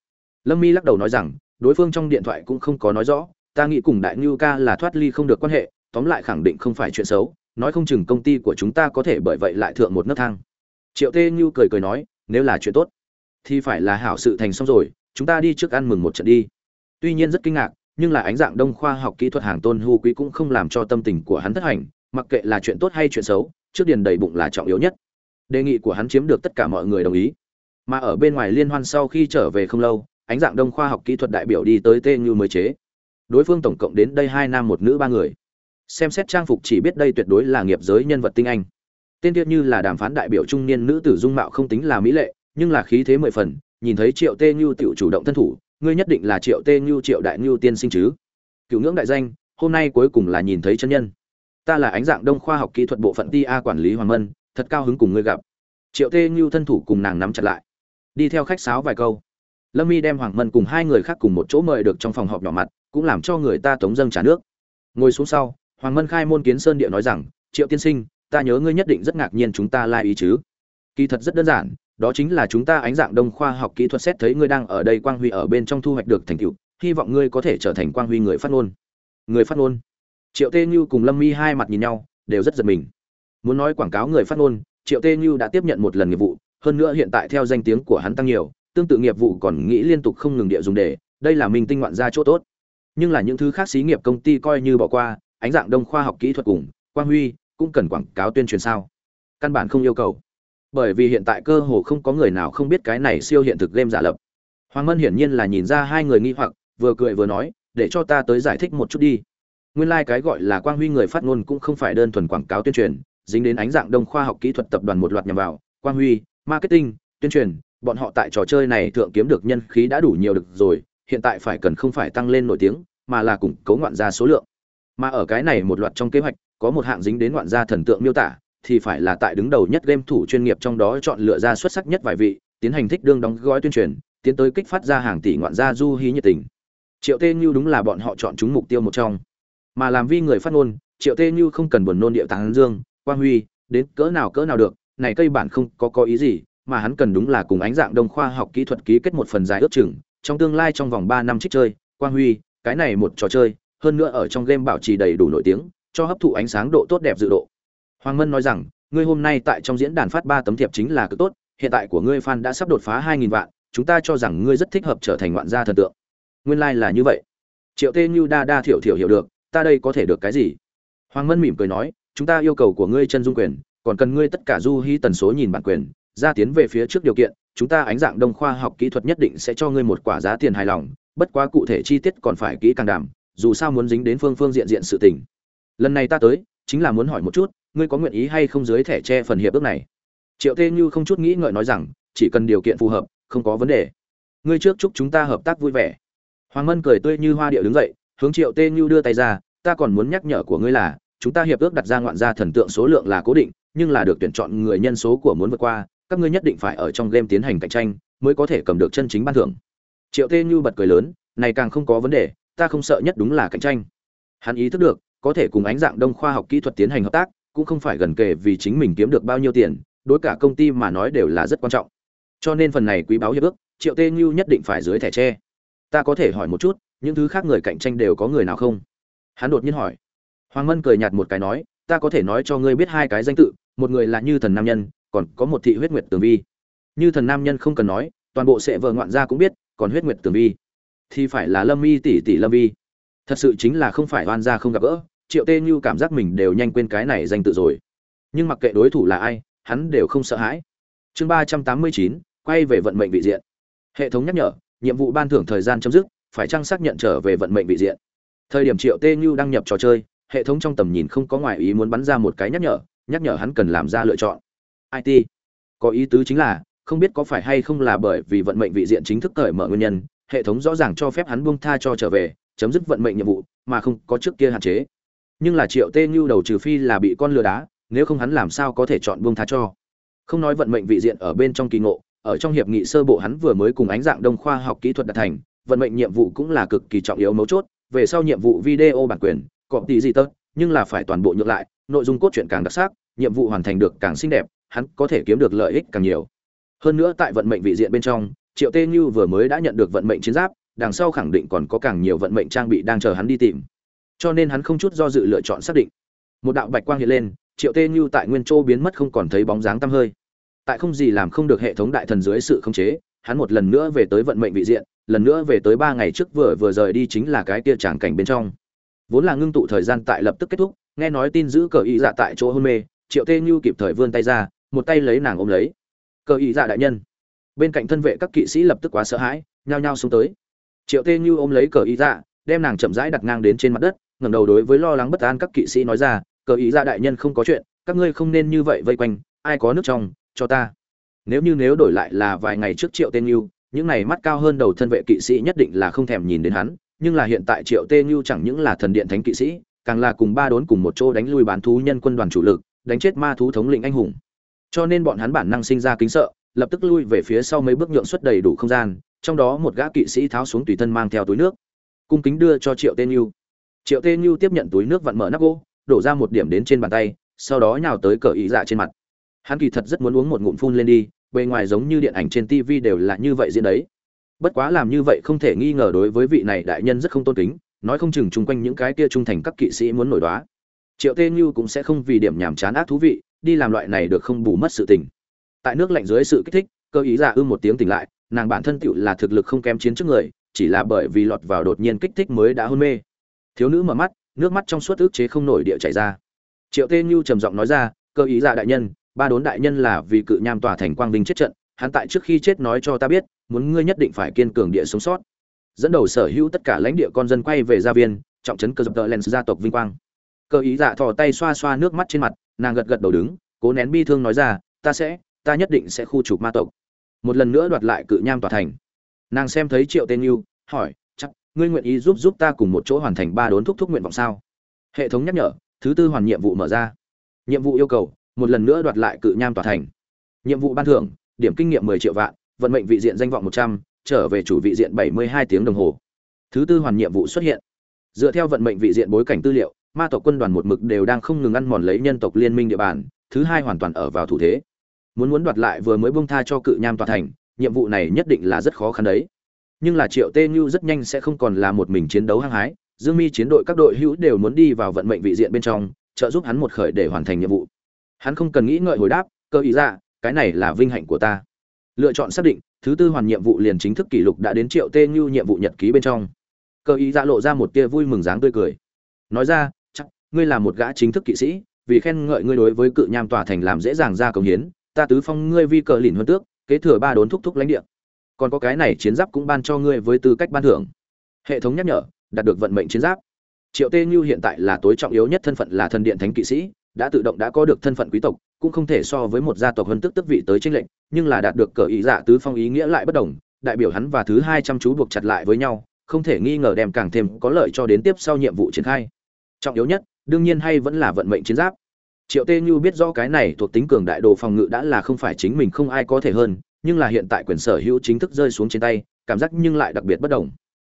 Lâm mi lắc đầu nói rằng, đối phương trong điện thoại cũng không có nói rõ, ta nghĩ cùng đại ngưu ca là thoát ly không được quan hệ tóm lại khẳng định không phải chuyện xấu, nói không chừng công ty của chúng ta có thể bởi vậy lại thượng một nấc thang. Triệu tê như cười cười nói, nếu là chuyện tốt, thì phải là hảo sự thành xong rồi, chúng ta đi trước ăn mừng một trận đi. Tuy nhiên rất kinh ngạc, nhưng là ánh dạng đông khoa học kỹ thuật hàng tôn hưu quý cũng không làm cho tâm tình của hắn thất hành, mặc kệ là chuyện tốt hay chuyện xấu, trước điền đầy bụng là trọng yếu nhất. Đề nghị của hắn chiếm được tất cả mọi người đồng ý. Mà ở bên ngoài liên hoan sau khi trở về không lâu, ánh dạng đông khoa học kỹ thuật đại biểu đi tới tê như mới chế. Đối phương tổng cộng đến đây hai nam một nữ ba người xem xét trang phục chỉ biết đây tuyệt đối là nghiệp giới nhân vật tinh anh. Tên tiết như là đàm phán đại biểu trung niên nữ tử dung mạo không tính là mỹ lệ, nhưng là khí thế mười phần, nhìn thấy triệu tê như tự chủ động thân thủ, ngươi nhất định là triệu tê như triệu đại như tiên sinh chứ? Cựu ngưỡng đại danh, hôm nay cuối cùng là nhìn thấy chân nhân. Ta là ánh dạng đông khoa học kỹ thuật bộ phận ti a quản lý hoàng mân, thật cao hứng cùng ngươi gặp. Triệu tê như thân thủ cùng nàng nắm chặt lại. Đi theo khách sáo vài câu. Lâm y đem hoàng mân cùng hai người khác cùng một chỗ mời được trong phòng họp nhỏ mặt, cũng làm cho người ta tống dâng trả nước. Ngồi xuống sau hoàng mân khai môn kiến sơn địa nói rằng, triệu tiên sinh, ta nhớ ngươi nhất định rất ngạc nhiên chúng ta lai ý chứ. Kỳ thật rất đơn giản, đó chính là chúng ta ánh dạng đông khoa học kỹ thuật xét thấy ngươi đang ở đây quang huy ở bên trong thu hoạch được thành tựu, hy vọng ngươi có thể trở thành quang huy người phát ngôn. Người phát ngôn. Triệu tê như cùng lâm mi hai mặt nhìn nhau, đều rất giật mình. Muốn nói quảng cáo người phát ngôn, triệu tê như đã tiếp nhận một lần nghiệp vụ, hơn nữa hiện tại theo danh tiếng của hắn tăng nhiều, tương tự nghiệp vụ còn nghĩ liên tục không ngừng địa dùng để, đây là minh tinh ngoạn ra chỗ tốt. Nhưng là những thứ khác xí nghiệp công ty coi như bỏ qua ánh dạng đông khoa học kỹ thuật cùng, quang huy, cũng cần quảng cáo tuyên truyền sao? Căn bản không yêu cầu. Bởi vì hiện tại cơ hồ không có người nào không biết cái này siêu hiện thực game giả lập. Hoàng mân hiển nhiên là nhìn ra hai người nghi hoặc, vừa cười vừa nói, để cho ta tới giải thích một chút đi. Nguyên lai、like、cái gọi là quang huy người phát ngôn cũng không phải đơn thuần quảng cáo tuyên truyền, dính đến ánh dạng đông khoa học kỹ thuật tập đoàn một loạt nhằm vào, quang huy, marketing, tuyên truyền, bọn họ tại trò chơi này thượng kiếm được nhân khí đã đủ nhiều được rồi, hiện tại phải cần không phải tăng lên nổi tiếng, mà là củng cố ngoạn ra số lượng mà ở cái này một loạt trong kế hoạch, có một hạng dính đến ngoạn gia thần tượng miêu tả, thì phải là tại đứng đầu nhất game thủ chuyên nghiệp trong đó chọn lựa ra xuất sắc nhất vài vị, tiến hành thích đương đóng gói tuyên truyền, tiến tới kích phát ra hàng tỷ ngoạn gia du hí nhiệt tình. Triệu tê như đúng là bọn họ chọn chúng mục tiêu một trong. Mà làm vi người phát ngôn, triệu tê như không cần buồn nôn địa tán dương, quang huy, đến cỡ nào cỡ nào được, này cây bản không có có ý gì, mà hắn cần đúng là cùng ánh dạng đông khoa học kỹ thuật ký kết một phần dài ước chừng, trong tương lai trong vòng ba năm trích chơi, quang huy, cái này một trò chơi hơn nữa ở trong game bảo trì đầy đủ nổi tiếng, cho hấp thụ ánh sáng độ tốt đẹp dự độ. Hoàng mân nói rằng, ngươi hôm nay tại trong diễn đàn phát ba tấm thiệp chính là cực tốt, hiện tại của ngươi fan đã sắp đột phá hai nghìn vạn, chúng ta cho rằng ngươi rất thích hợp trở thành ngoạn gia thần tượng. Nguyên lai là như vậy. Triệu tê như đa đa thiểu thiểu hiểu được, ta đây có thể được cái gì? Hoàng mân mỉm cười nói, chúng ta yêu cầu của ngươi chân dung quyền, còn cần ngươi tất cả du hy tần số nhìn bản quyền, ra tiến về phía trước điều kiện, chúng ta ánh dạng đông khoa học kỹ thuật nhất định sẽ cho ngươi một quả giá tiền hài lòng, bất quá cụ thể chi tiết còn phải kỹ càng đảm dù sao muốn dính đến phương phương diện diện sự tình. Lần này ta tới, chính là muốn hỏi một chút, ngươi có nguyện ý hay không dưới thẻ che phần hiệp ước này? Triệu tê như không chút nghĩ ngợi nói rằng, chỉ cần điều kiện phù hợp, không có vấn đề. Ngươi trước chúc chúng ta hợp tác vui vẻ. Hoàng mân cười tươi như hoa điệu đứng dậy, hướng triệu tê như đưa tay ra, ta còn muốn nhắc nhở của ngươi là, chúng ta hiệp ước đặt ra ngoạn gia thần tượng số lượng là cố định, nhưng là được tuyển chọn người nhân số của muốn vượt qua, các ngươi nhất định phải ở trong game tiến hành cạnh tranh, mới có thể cầm được chân chính ban thưởng. Triệu tê như bật cười lớn, này càng không có vấn đề ta không sợ nhất đúng là cạnh tranh. Hắn ý thức được, có thể cùng ánh dạng đông khoa học kỹ thuật tiến hành hợp tác, cũng không phải gần kề vì chính mình kiếm được bao nhiêu tiền, đối cả công ty mà nói đều là rất quan trọng. Cho nên phần này quý báo hiệp ước, triệu tê như nhất định phải dưới thẻ tre. Ta có thể hỏi một chút, những thứ khác người cạnh tranh đều có người nào không? Hắn đột nhiên hỏi. Hoàng mân cười nhạt một cái nói, ta có thể nói cho ngươi biết hai cái danh tự, một người là như thần nam nhân, còn có một thị huyết nguyệt tường vi. Như thần nam nhân không cần nói, toàn bộ sẽ vợ ngoạn gia cũng biết, còn huyết nguyệt tường vi thì phải là lâm y tỷ tỷ lâm vi thật sự chính là không phải oan gia không gặp gỡ, triệu tê như cảm giác mình đều nhanh quên cái này danh tự rồi. Nhưng mặc kệ đối thủ là ai, hắn đều không sợ hãi. Chương ba trăm tám mươi chín, quay về vận mệnh vị diện. Hệ thống nhắc nhở, nhiệm vụ ban thưởng thời gian chấm dứt, phải chăng xác nhận trở về vận mệnh vị diện? Thời điểm triệu tê như đăng nhập trò chơi, hệ thống trong tầm nhìn không có ngoại ý muốn bắn ra một cái nhắc nhở nhắc nhở hắn cần làm ra lựa chọn. It có ý tứ chính là, không biết có phải hay không là bởi vì vận mệnh vị diện chính thức cởi mở nguyên nhân hệ thống rõ ràng cho phép hắn buông tha cho trở về, chấm dứt vận mệnh nhiệm vụ, mà không có trước kia hạn chế. Nhưng là triệu tê như đầu trừ phi là bị con lừa đá, nếu không hắn làm sao có thể chọn buông tha cho? Không nói vận mệnh vị diện ở bên trong kỳ ngộ, ở trong hiệp nghị sơ bộ hắn vừa mới cùng ánh dạng đông khoa học kỹ thuật đạt thành, vận mệnh nhiệm vụ cũng là cực kỳ trọng yếu mấu chốt, về sau nhiệm vụ video bản quyền cọp tỷ gì tớt nhưng là phải toàn bộ nhượng lại, nội dung cốt truyện càng đặc sắc, nhiệm vụ hoàn thành được càng xinh đẹp, hắn có thể kiếm được lợi ích càng nhiều. Hơn nữa tại vận mệnh vị diện bên trong triệu tê như vừa mới đã nhận được vận mệnh chiến giáp, đằng sau khẳng định còn có càng nhiều vận mệnh trang bị đang chờ hắn đi tìm. Cho nên hắn không chút do dự lựa chọn xác định. Một đạo bạch quang hiện lên, triệu tê như tại nguyên châu biến mất không còn thấy bóng dáng tăm hơi. Tại không gì làm không được hệ thống đại thần dưới sự khống chế, hắn một lần nữa về tới vận mệnh vị diện, lần nữa về tới ba ngày trước vừa vừa rời đi chính là cái kia tràng cảnh bên trong. Vốn là ngưng tụ thời gian tại lập tức kết thúc, nghe nói tin giữ cờ ý dạ tại chỗ hôn mê, triệu tê như kịp thời vươn tay ra, một tay lấy nàng ôm lấy. Cờ ý dạ đại nhân bên cạnh thân vệ các kỵ sĩ lập tức quá sợ hãi, nhao nhao xuống tới. Triệu tê như ôm lấy cờ ý dạ đem nàng chậm rãi đặt ngang đến trên mặt đất, ngẩng đầu đối với lo lắng bất an các kỵ sĩ nói ra, cờ ý dạ đại nhân không có chuyện, các ngươi không nên như vậy vây quanh, ai có nước trong, cho ta. Nếu như nếu đổi lại là vài ngày trước triệu tên như, những này mắt cao hơn đầu thân vệ kỵ sĩ nhất định là không thèm nhìn đến hắn, nhưng là hiện tại triệu tê như chẳng những là thần điện thánh kỵ sĩ, càng là cùng ba đốn cùng một chỗ đánh lui bán thú nhân quân đoàn chủ lực, đánh chết ma thú thống lĩnh anh hùng. Cho nên bọn hắn bản năng sinh ra kính sợ lập tức lui về phía sau mấy bước nhượng xuất đầy đủ không gian, trong đó một gã kỵ sĩ tháo xuống tùy thân mang theo túi nước. Cung kính đưa cho triệu tên như triệu tên như tiếp nhận túi nước vặn mở nắp gỗ, đổ ra một điểm đến trên bàn tay, sau đó nhào tới cờ ý dạ trên mặt. Hắn kỳ thật rất muốn uống một ngụm phun lên đi, bề ngoài giống như điện ảnh trên tv đều là như vậy diễn đấy. Bất quá làm như vậy không thể nghi ngờ đối với vị này đại nhân rất không tôn kính, nói không chừng chung quanh những cái kia trung thành các kỵ sĩ muốn nổi đoá. Triệu tê như cũng sẽ không vì điểm nhàm chán ác thú vị, đi làm loại này được không bù mất sự tình tại nước lạnh dưới sự kích thích, cơ ý giả ư một tiếng tỉnh lại, nàng bản thân tựu là thực lực không kém chiến trước người, chỉ là bởi vì lọt vào đột nhiên kích thích mới đã hôn mê. Thiếu nữ mở mắt, nước mắt trong suốt ức chế không nổi địa chảy ra. Triệu tê như trầm giọng nói ra, cơ ý giả đại nhân, ba đốn đại nhân là vì cự nham tòa thành quang vinh chết trận, hắn tại trước khi chết nói cho ta biết, muốn ngươi nhất định phải kiên cường địa sống sót. Dẫn đầu sở hữu tất cả lãnh địa con dân quay về gia viên, trọng trấn cơ dập tờ len gia tộc vinh quang. Cơ ý dạ thò tay xoa xoa nước mắt trên mặt, nàng gật gật đầu đứng, cố nén bi thương nói ra, ta sẽ ta nhất định sẽ khu trục ma tộc. Một lần nữa đoạt lại cự nham tòa thành. Nàng xem thấy triệu tên yêu hỏi chắc ngươi nguyện ý giúp giúp ta cùng một chỗ hoàn thành ba đốn thúc thúc nguyện vọng sao? Hệ thống nhắc nhở thứ tư hoàn nhiệm vụ mở ra. Nhiệm vụ yêu cầu một lần nữa đoạt lại cự nham tòa thành. Nhiệm vụ ban thưởng điểm kinh nghiệm 10 triệu vạn vận mệnh vị diện danh vọng 100, trở về chủ vị diện 72 tiếng đồng hồ. Thứ tư hoàn nhiệm vụ xuất hiện. Dựa theo vận mệnh vị diện bối cảnh tư liệu ma tộc quân đoàn một mực đều đang không ngừng ăn mòn lấy nhân tộc liên minh địa bàn thứ hai hoàn toàn ở vào thủ thế muốn muốn đoạt lại vừa mới bông tha cho cự nham tòa thành, nhiệm vụ này nhất định là rất khó khăn đấy. Nhưng là triệu tê như rất nhanh sẽ không còn là một mình chiến đấu hăng hái, dương mi chiến đội các đội hữu đều muốn đi vào vận mệnh vị diện bên trong, trợ giúp hắn một khởi để hoàn thành nhiệm vụ. Hắn không cần nghĩ ngợi hồi đáp, cơ ý ra cái này là vinh hạnh của ta. Lựa chọn xác định, thứ tư hoàn nhiệm vụ liền chính thức kỷ lục đã đến triệu tê như nhiệm vụ nhật ký bên trong. Cơ ý ra lộ ra một tia vui mừng dáng tươi cười. Nói ra, chắc, ngươi là một gã chính thức kỵ sĩ, vì khen ngợi ngươi đối với cự nham tòa thành làm dễ dàng ra công hiến ta tứ phong ngươi vi cờ lìn hơn tước, kế thừa ba đốn thúc thúc lãnh địa. Còn có cái này chiến giáp cũng ban cho ngươi với tư cách ban thưởng. Hệ thống nhắc nhở, đạt được vận mệnh chiến giáp. Triệu tê như hiện tại là tối trọng yếu nhất thân phận là thần điện thánh kỵ sĩ, đã tự động đã có được thân phận quý tộc, cũng không thể so với một gia tộc hơn tức tức vị tới tranh lệnh nhưng là đạt được cờ ý dạ tứ phong ý nghĩa lại bất đồng, đại biểu hắn và thứ hai trăm chú buộc chặt lại với nhau, không thể nghi ngờ đem càng thêm có lợi cho đến tiếp sau nhiệm vụ triển khai. Trọng yếu nhất, đương nhiên hay vẫn là vận mệnh chiến giáp triệu tê như biết rõ cái này thuộc tính cường đại đồ phòng ngự đã là không phải chính mình không ai có thể hơn, nhưng là hiện tại quyền sở hữu chính thức rơi xuống trên tay, cảm giác nhưng lại đặc biệt bất đồng.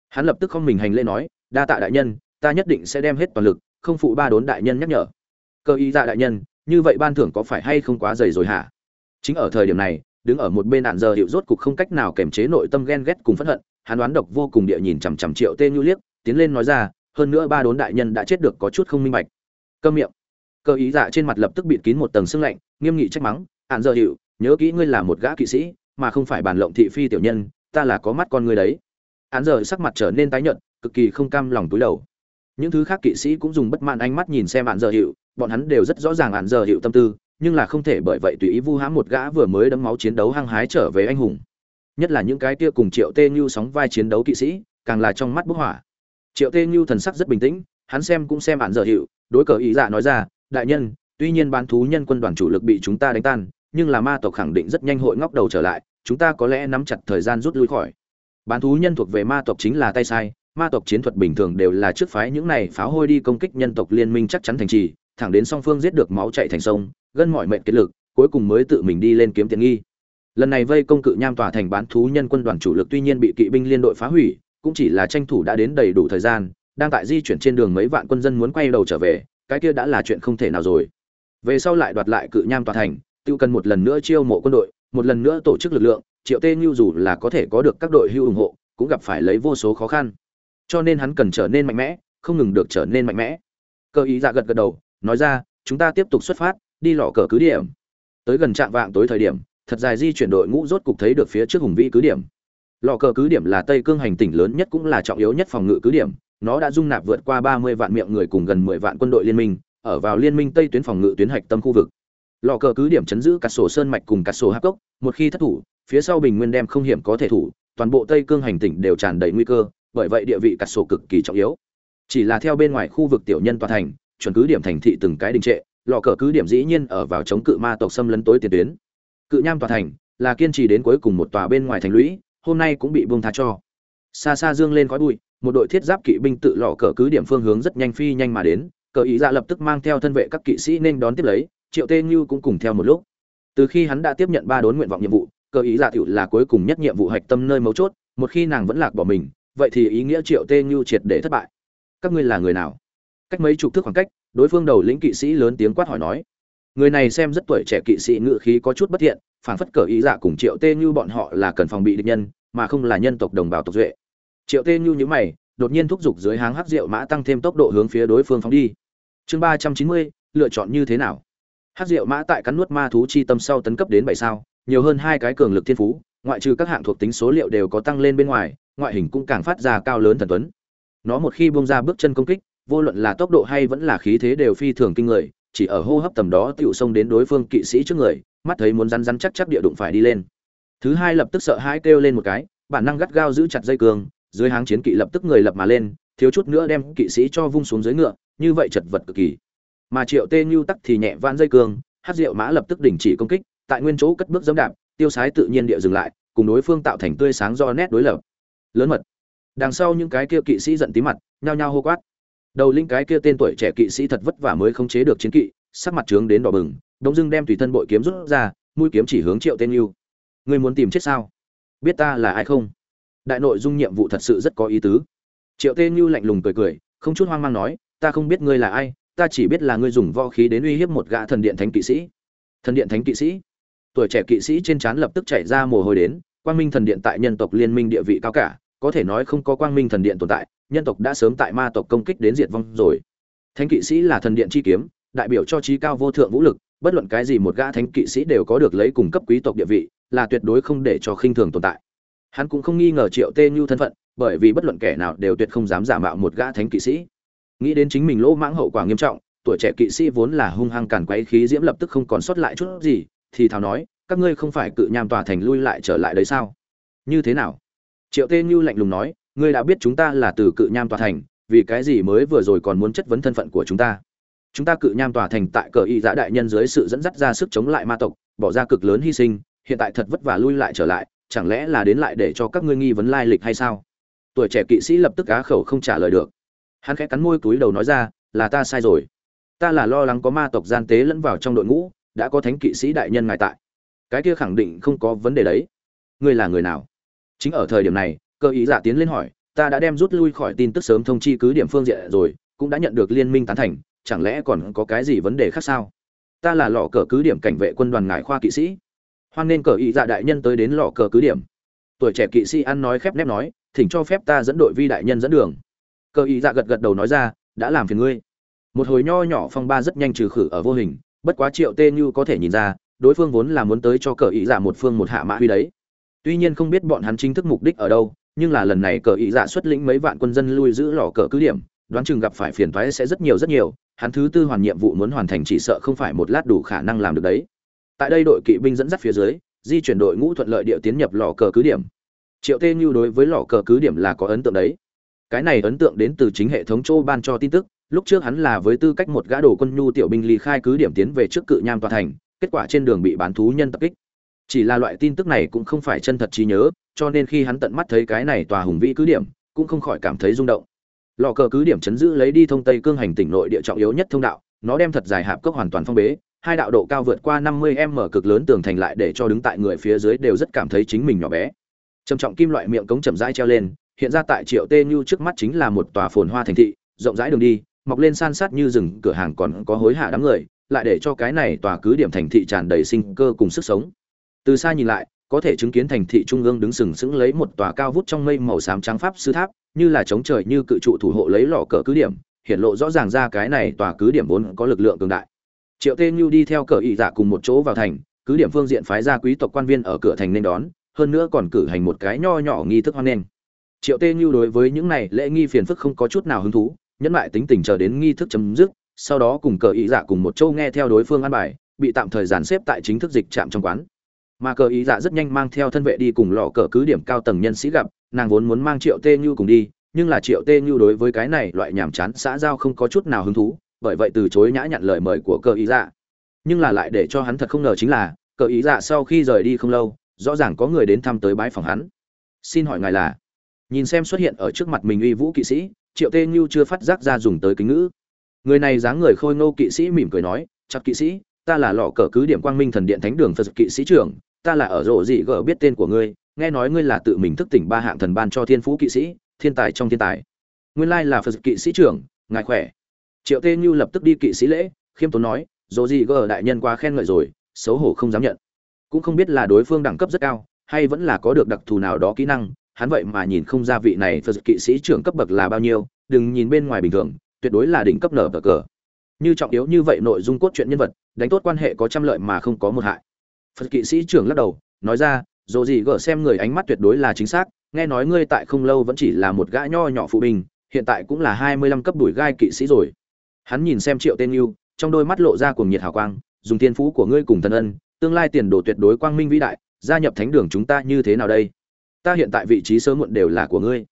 Hắn lập tức không mình hành lễ nói, đa tạ đại nhân, ta nhất định sẽ đem hết toàn lực, không phụ ba đốn đại nhân nhắc nhở. Cơ ý dạ đại nhân, như vậy ban thưởng có phải hay không quá dày rồi hả? Chính ở thời điểm này, đứng ở một bên nạn giờ hiệu rốt cục không cách nào kềm chế nội tâm ghen ghét cùng phẫn hận, hắn đoán độc vô cùng địa nhìn chằm chằm triệu tê nhu liếc, tiến lên nói ra, hơn nữa ba đốn đại nhân đã chết được có chút không minh bạch. Câm miệng cơ ý dạ trên mặt lập tức bịt kín một tầng sương lạnh, nghiêm nghị trách mắng, hạn giờ hiệu nhớ kỹ ngươi là một gã kỵ sĩ, mà không phải bàn lộng thị phi tiểu nhân, ta là có mắt con ngươi đấy. Hạn giờ sắc mặt trở nên tái nhợt, cực kỳ không cam lòng túi đầu. Những thứ khác kỵ sĩ cũng dùng bất mãn ánh mắt nhìn xem hạn giờ hiệu bọn hắn đều rất rõ ràng hạn giờ hiệu tâm tư, nhưng là không thể bởi vậy tùy ý vu hãm một gã vừa mới đấm máu chiến đấu hăng hái trở về anh hùng. Nhất là những cái kia cùng triệu tê như sóng vai chiến đấu kỵ sĩ, càng là trong mắt bức hỏa. Triệu tê như thần sắc rất bình tĩnh, hắn xem cũng xem hạn giờ hiệu đối cờ ý dạ nói ra đại nhân, tuy nhiên bán thú nhân quân đoàn chủ lực bị chúng ta đánh tan, nhưng là ma tộc khẳng định rất nhanh hội ngóc đầu trở lại, chúng ta có lẽ nắm chặt thời gian rút lui khỏi. Bán thú nhân thuộc về ma tộc chính là tay sai, ma tộc chiến thuật bình thường đều là trước phái những này pháo hôi đi công kích nhân tộc liên minh chắc chắn thành trì, thẳng đến song phương giết được máu chạy thành sông, gân mọi mệnh kết lực, cuối cùng mới tự mình đi lên kiếm tiền nghi. Lần này vây công cự nham tòa thành bán thú nhân quân đoàn chủ lực tuy nhiên bị kỵ binh liên đội phá hủy, cũng chỉ là tranh thủ đã đến đầy đủ thời gian, đang tại di chuyển trên đường mấy vạn quân dân muốn quay đầu trở về cái kia đã là chuyện không thể nào rồi. Về sau lại đoạt lại cự nham tòa thành, tiêu cần một lần nữa chiêu mộ quân đội, một lần nữa tổ chức lực lượng, triệu tê như dù là có thể có được các đội hưu ủng hộ, cũng gặp phải lấy vô số khó khăn. Cho nên hắn cần trở nên mạnh mẽ, không ngừng được trở nên mạnh mẽ. Cơ ý dạ gật gật đầu, nói ra, chúng ta tiếp tục xuất phát, đi lọ cờ cứ điểm. Tới gần trạm vạng tối thời điểm, thật dài di chuyển đội ngũ rốt cục thấy được phía trước hùng vĩ cứ điểm. Lò cờ cứ điểm là tây cương hành tỉnh lớn nhất cũng là trọng yếu nhất phòng ngự cứ điểm nó đã dung nạp vượt qua ba mươi vạn miệng người cùng gần mười vạn quân đội liên minh, ở vào liên minh tây tuyến phòng ngự tuyến hạch tâm khu vực. Lò cờ cứ điểm chấn giữ cả sổ sơn mạch cùng cả sổ hắc cốc, một khi thất thủ, phía sau bình nguyên đem không hiểm có thể thủ, toàn bộ tây cương hành tỉnh đều tràn đầy nguy cơ, bởi vậy địa vị cả sổ cực kỳ trọng yếu. Chỉ là theo bên ngoài khu vực tiểu nhân tòa thành, chuẩn cứ điểm thành thị từng cái đình trệ, lò cờ cứ điểm dĩ nhiên ở vào chống cự ma tộc xâm lấn tối tiền tuyến. Cự nham tòa thành là kiên trì đến cuối cùng một tòa bên ngoài thành lũy, hôm nay cũng bị buông tha cho. Xa xa dương lên khói bụi một đội thiết giáp kỵ binh tự lọ cờ cứ điểm phương hướng rất nhanh phi nhanh mà đến, cờ ý dạ lập tức mang theo thân vệ các kỵ sĩ nên đón tiếp lấy, triệu tê như cũng cùng theo một lúc. Từ khi hắn đã tiếp nhận ba đốn nguyện vọng nhiệm vụ, cờ ý dạ tiểu là cuối cùng nhất nhiệm vụ hạch tâm nơi mấu chốt, một khi nàng vẫn lạc bỏ mình, vậy thì ý nghĩa triệu tê như triệt để thất bại. Các ngươi là người nào? Cách mấy chục thước khoảng cách, đối phương đầu lĩnh kỵ sĩ lớn tiếng quát hỏi nói. Người này xem rất tuổi trẻ kỵ sĩ ngự khí có chút bất thiện phản phất cờ ý dạ cùng triệu tê như bọn họ là cần phòng bị địch nhân, mà không là nhân tộc đồng bào tộc duệ triệu tê nhu nhữ mày, đột nhiên thúc giục dưới háng hắc rượu mã tăng thêm tốc độ hướng phía đối phương phóng đi. Chương ba trăm chín mươi, lựa chọn như thế nào? Hắc rượu mã tại cắn nuốt ma thú chi tâm sau tấn cấp đến bảy sao, nhiều hơn hai cái cường lực thiên phú, ngoại trừ các hạng thuộc tính số liệu đều có tăng lên bên ngoài, ngoại hình cũng càng phát ra cao lớn thần tuấn. Nó một khi bung ra bước chân công kích, vô luận là tốc độ hay vẫn là khí thế đều phi thường kinh người, chỉ ở hô hấp tầm đó tựu xông đến đối phương kỵ sĩ trước người, mắt thấy muốn rắn rắn chắc chắc địa đụng phải đi lên. Thứ hai lập tức sợ hãi kêu lên một cái, bản năng gắt gao giữ chặt dây cường dưới háng chiến kỵ lập tức người lập mà lên, thiếu chút nữa đem kỵ sĩ cho vung xuống dưới ngựa, như vậy chật vật cực kỳ. Mà triệu tê như tắc thì nhẹ van dây cường hát rượu mã lập tức đình chỉ công kích, tại nguyên chỗ cất bước dẫm đạp, tiêu sái tự nhiên địa dừng lại, cùng đối phương tạo thành tươi sáng do nét đối lập. Lớn mật. Đằng sau những cái kia kỵ sĩ giận tí mặt, nhao nhao hô quát. Đầu linh cái kia tên tuổi trẻ kỵ sĩ thật vất vả mới khống chế được chiến kỵ, sắc mặt trướng đến đỏ bừng đống dưng đem tùy thân bội kiếm rút ra, mũi kiếm chỉ hướng triệu tên yêu ngươi muốn tìm chết sao? Biết ta là ai không? Đại nội dung nhiệm vụ thật sự rất có ý tứ. Triệu Tê như lạnh lùng cười cười, không chút hoang mang nói, ta không biết ngươi là ai, ta chỉ biết là ngươi dùng võ khí đến uy hiếp một gã thần điện thánh kỵ sĩ. Thần điện thánh kỵ sĩ? Tuổi trẻ kỵ sĩ trên trán lập tức chạy ra mồ hôi đến, quang minh thần điện tại nhân tộc liên minh địa vị cao cả, có thể nói không có quang minh thần điện tồn tại, nhân tộc đã sớm tại ma tộc công kích đến diệt vong rồi. Thánh kỵ sĩ là thần điện chi kiếm, đại biểu cho trí cao vô thượng vũ lực, bất luận cái gì một gã thánh kỵ sĩ đều có được lấy cùng cấp quý tộc địa vị, là tuyệt đối không để cho khinh thường tồn tại hắn cũng không nghi ngờ triệu tê như thân phận, bởi vì bất luận kẻ nào đều tuyệt không dám giả mạo một gã thánh kỵ sĩ. Nghĩ đến chính mình lỗ mãng hậu quả nghiêm trọng, tuổi trẻ kỵ sĩ vốn là hung hăng càn quấy khí diễm lập tức không còn sót lại chút gì, thì thào nói, các ngươi không phải cự nham tòa thành lui lại trở lại đấy sao? Như thế nào? Triệu tê như lạnh lùng nói, ngươi đã biết chúng ta là từ cự nham tòa thành, vì cái gì mới vừa rồi còn muốn chất vấn thân phận của chúng ta? Chúng ta cự nham tòa thành tại cờ y giã đại nhân dưới sự dẫn dắt ra sức chống lại ma tộc, bỏ ra cực lớn hy sinh, hiện tại thật vất vả lui lại trở lại chẳng lẽ là đến lại để cho các ngươi nghi vấn lai lịch hay sao? Tuổi trẻ kỵ sĩ lập tức á khẩu không trả lời được. Hắn khẽ cắn môi túi đầu nói ra, là ta sai rồi. Ta là lo lắng có ma tộc gian tế lẫn vào trong đội ngũ, đã có thánh kỵ sĩ đại nhân ngài tại. Cái kia khẳng định không có vấn đề đấy. Ngươi là người nào? Chính ở thời điểm này, cơ ý giả tiến lên hỏi, ta đã đem rút lui khỏi tin tức sớm thông chi cứ điểm phương diện rồi, cũng đã nhận được liên minh tán thành, chẳng lẽ còn có cái gì vấn đề khác sao? Ta là lọ cờ cứ điểm cảnh vệ quân đoàn ngải khoa kỵ sĩ hoan nên cờ ý dạ đại nhân tới đến lò cờ cứ điểm. Tuổi trẻ kỵ sĩ ăn nói khép nép nói, thỉnh cho phép ta dẫn đội vi đại nhân dẫn đường. Cờ ý dạ gật gật đầu nói ra, đã làm phiền ngươi. Một hồi nho nhỏ phong ba rất nhanh trừ khử ở vô hình, bất quá triệu tê như có thể nhìn ra, đối phương vốn là muốn tới cho cờ ý dạ một phương một hạ mã huy đấy. Tuy nhiên không biết bọn hắn chính thức mục đích ở đâu, nhưng là lần này cờ ý dạ xuất lĩnh mấy vạn quân dân lui giữ lò cờ cứ điểm, đoán chừng gặp phải phiền toái sẽ rất nhiều rất nhiều, hắn thứ tư hoàn nhiệm vụ muốn hoàn thành chỉ sợ không phải một lát đủ khả năng làm được đấy tại đây đội kỵ binh dẫn dắt phía dưới, di chuyển đội ngũ thuận lợi địa tiến nhập lò cờ cứ điểm. Triệu tê như đối với lò cờ cứ điểm là có ấn tượng đấy. Cái này ấn tượng đến từ chính hệ thống châu ban cho tin tức, lúc trước hắn là với tư cách một gã đồ quân nhu tiểu binh ly khai cứ điểm tiến về trước cự nham tòa thành, kết quả trên đường bị bán thú nhân tập kích. Chỉ là loại tin tức này cũng không phải chân thật trí nhớ, cho nên khi hắn tận mắt thấy cái này tòa hùng vĩ cứ điểm, cũng không khỏi cảm thấy rung động. Lò cờ cứ điểm chấn giữ lấy đi thông tây cương hành tỉnh nội địa trọng yếu nhất thông đạo, nó đem thật dài hạp cốc hoàn toàn phong bế hai đạo độ cao vượt qua năm mươi m cực lớn tường thành lại để cho đứng tại người phía dưới đều rất cảm thấy chính mình nhỏ bé. Trầm trọng kim loại miệng cống chậm rãi treo lên, hiện ra tại triệu tê như trước mắt chính là một tòa phồn hoa thành thị, rộng rãi đường đi, mọc lên san sát như rừng, cửa hàng còn có hối hả đám người, lại để cho cái này tòa cứ điểm thành thị tràn đầy sinh cơ cùng sức sống. Từ xa nhìn lại, có thể chứng kiến thành thị trung ương đứng sừng sững lấy một tòa cao vút trong mây màu xám trắng pháp sư tháp, như là chống trời như cự trụ thủ hộ lấy lò cờ cứ điểm, hiện lộ rõ ràng ra cái này tòa cứ điểm vốn có lực lượng cường đại triệu tê như đi theo cờ ý giả dạ cùng một chỗ vào thành, cứ điểm phương diện phái ra quý tộc quan viên ở cửa thành nên đón, hơn nữa còn cử hành một cái nho nhỏ nghi thức hoan nghênh. Triệu tê như đối với những này lễ nghi phiền phức không có chút nào hứng thú, nhẫn lại tính tình chờ đến nghi thức chấm dứt, sau đó cùng cờ ý dạ cùng một châu nghe theo đối phương ăn bài, bị tạm thời dàn xếp tại chính thức dịch trạm trong quán. Mà cờ ý dạ rất nhanh mang theo thân vệ đi cùng lò cờ cứ điểm cao tầng nhân sĩ gặp, nàng vốn muốn mang triệu tê như cùng đi, nhưng là triệu tê như đối với cái này loại nhàm chán xã giao không có chút nào hứng thú bởi vậy từ chối nhã nhận lời mời của cờ ý dạ. Nhưng là lại để cho hắn thật không ngờ chính là, cờ ý dạ sau khi rời đi không lâu, rõ ràng có người đến thăm tới bãi phòng hắn. Xin hỏi ngài là? Nhìn xem xuất hiện ở trước mặt mình uy vũ kỵ sĩ, triệu tê như chưa phát giác ra dùng tới kính ngữ. Người này dáng người khôi ngô kỵ sĩ mỉm cười nói chặt kỵ sĩ, ta là lọ cờ cứ điểm quang minh thần điện thánh đường phật kỵ sĩ trưởng, ta là ở rộ dị gờ biết tên của ngươi, nghe nói ngươi là tự mình thức tỉnh ba hạng thần ban cho thiên phú kỵ sĩ, thiên tài trong thiên tài. Nguyên lai là phật kỵ sĩ trưởng, ngài khỏe? Triệu tê như lập tức đi kỵ sĩ lễ khiêm tốn nói dồ gì gờ đại nhân quá khen ngợi rồi xấu hổ không dám nhận. Cũng không biết là đối phương đẳng cấp rất cao hay vẫn là có được đặc thù nào đó kỹ năng hắn vậy mà nhìn không ra vị này phật kỵ sĩ trưởng cấp bậc là bao nhiêu đừng nhìn bên ngoài bình thường tuyệt đối là đỉnh cấp nở cờ cờ. Như trọng yếu như vậy nội dung cốt truyện nhân vật đánh tốt quan hệ có trăm lợi mà không có một hại. Phật kỵ sĩ trưởng lắc đầu nói ra dù gì gỡ xem người ánh mắt tuyệt đối là chính xác nghe nói ngươi tại không lâu vẫn chỉ là một gã nho nhỏ phụ bình, hiện tại cũng là hai mươi lăm cấp đuổi gai kỵ sĩ rồi hắn nhìn xem triệu tên yêu, trong đôi mắt lộ ra cuồng nhiệt hào quang, dùng thiên phú của ngươi cùng thần ân, tương lai tiền đồ tuyệt đối quang minh vĩ đại, gia nhập thánh đường chúng ta như thế nào đây? Ta hiện tại vị trí sớm muộn đều là của ngươi.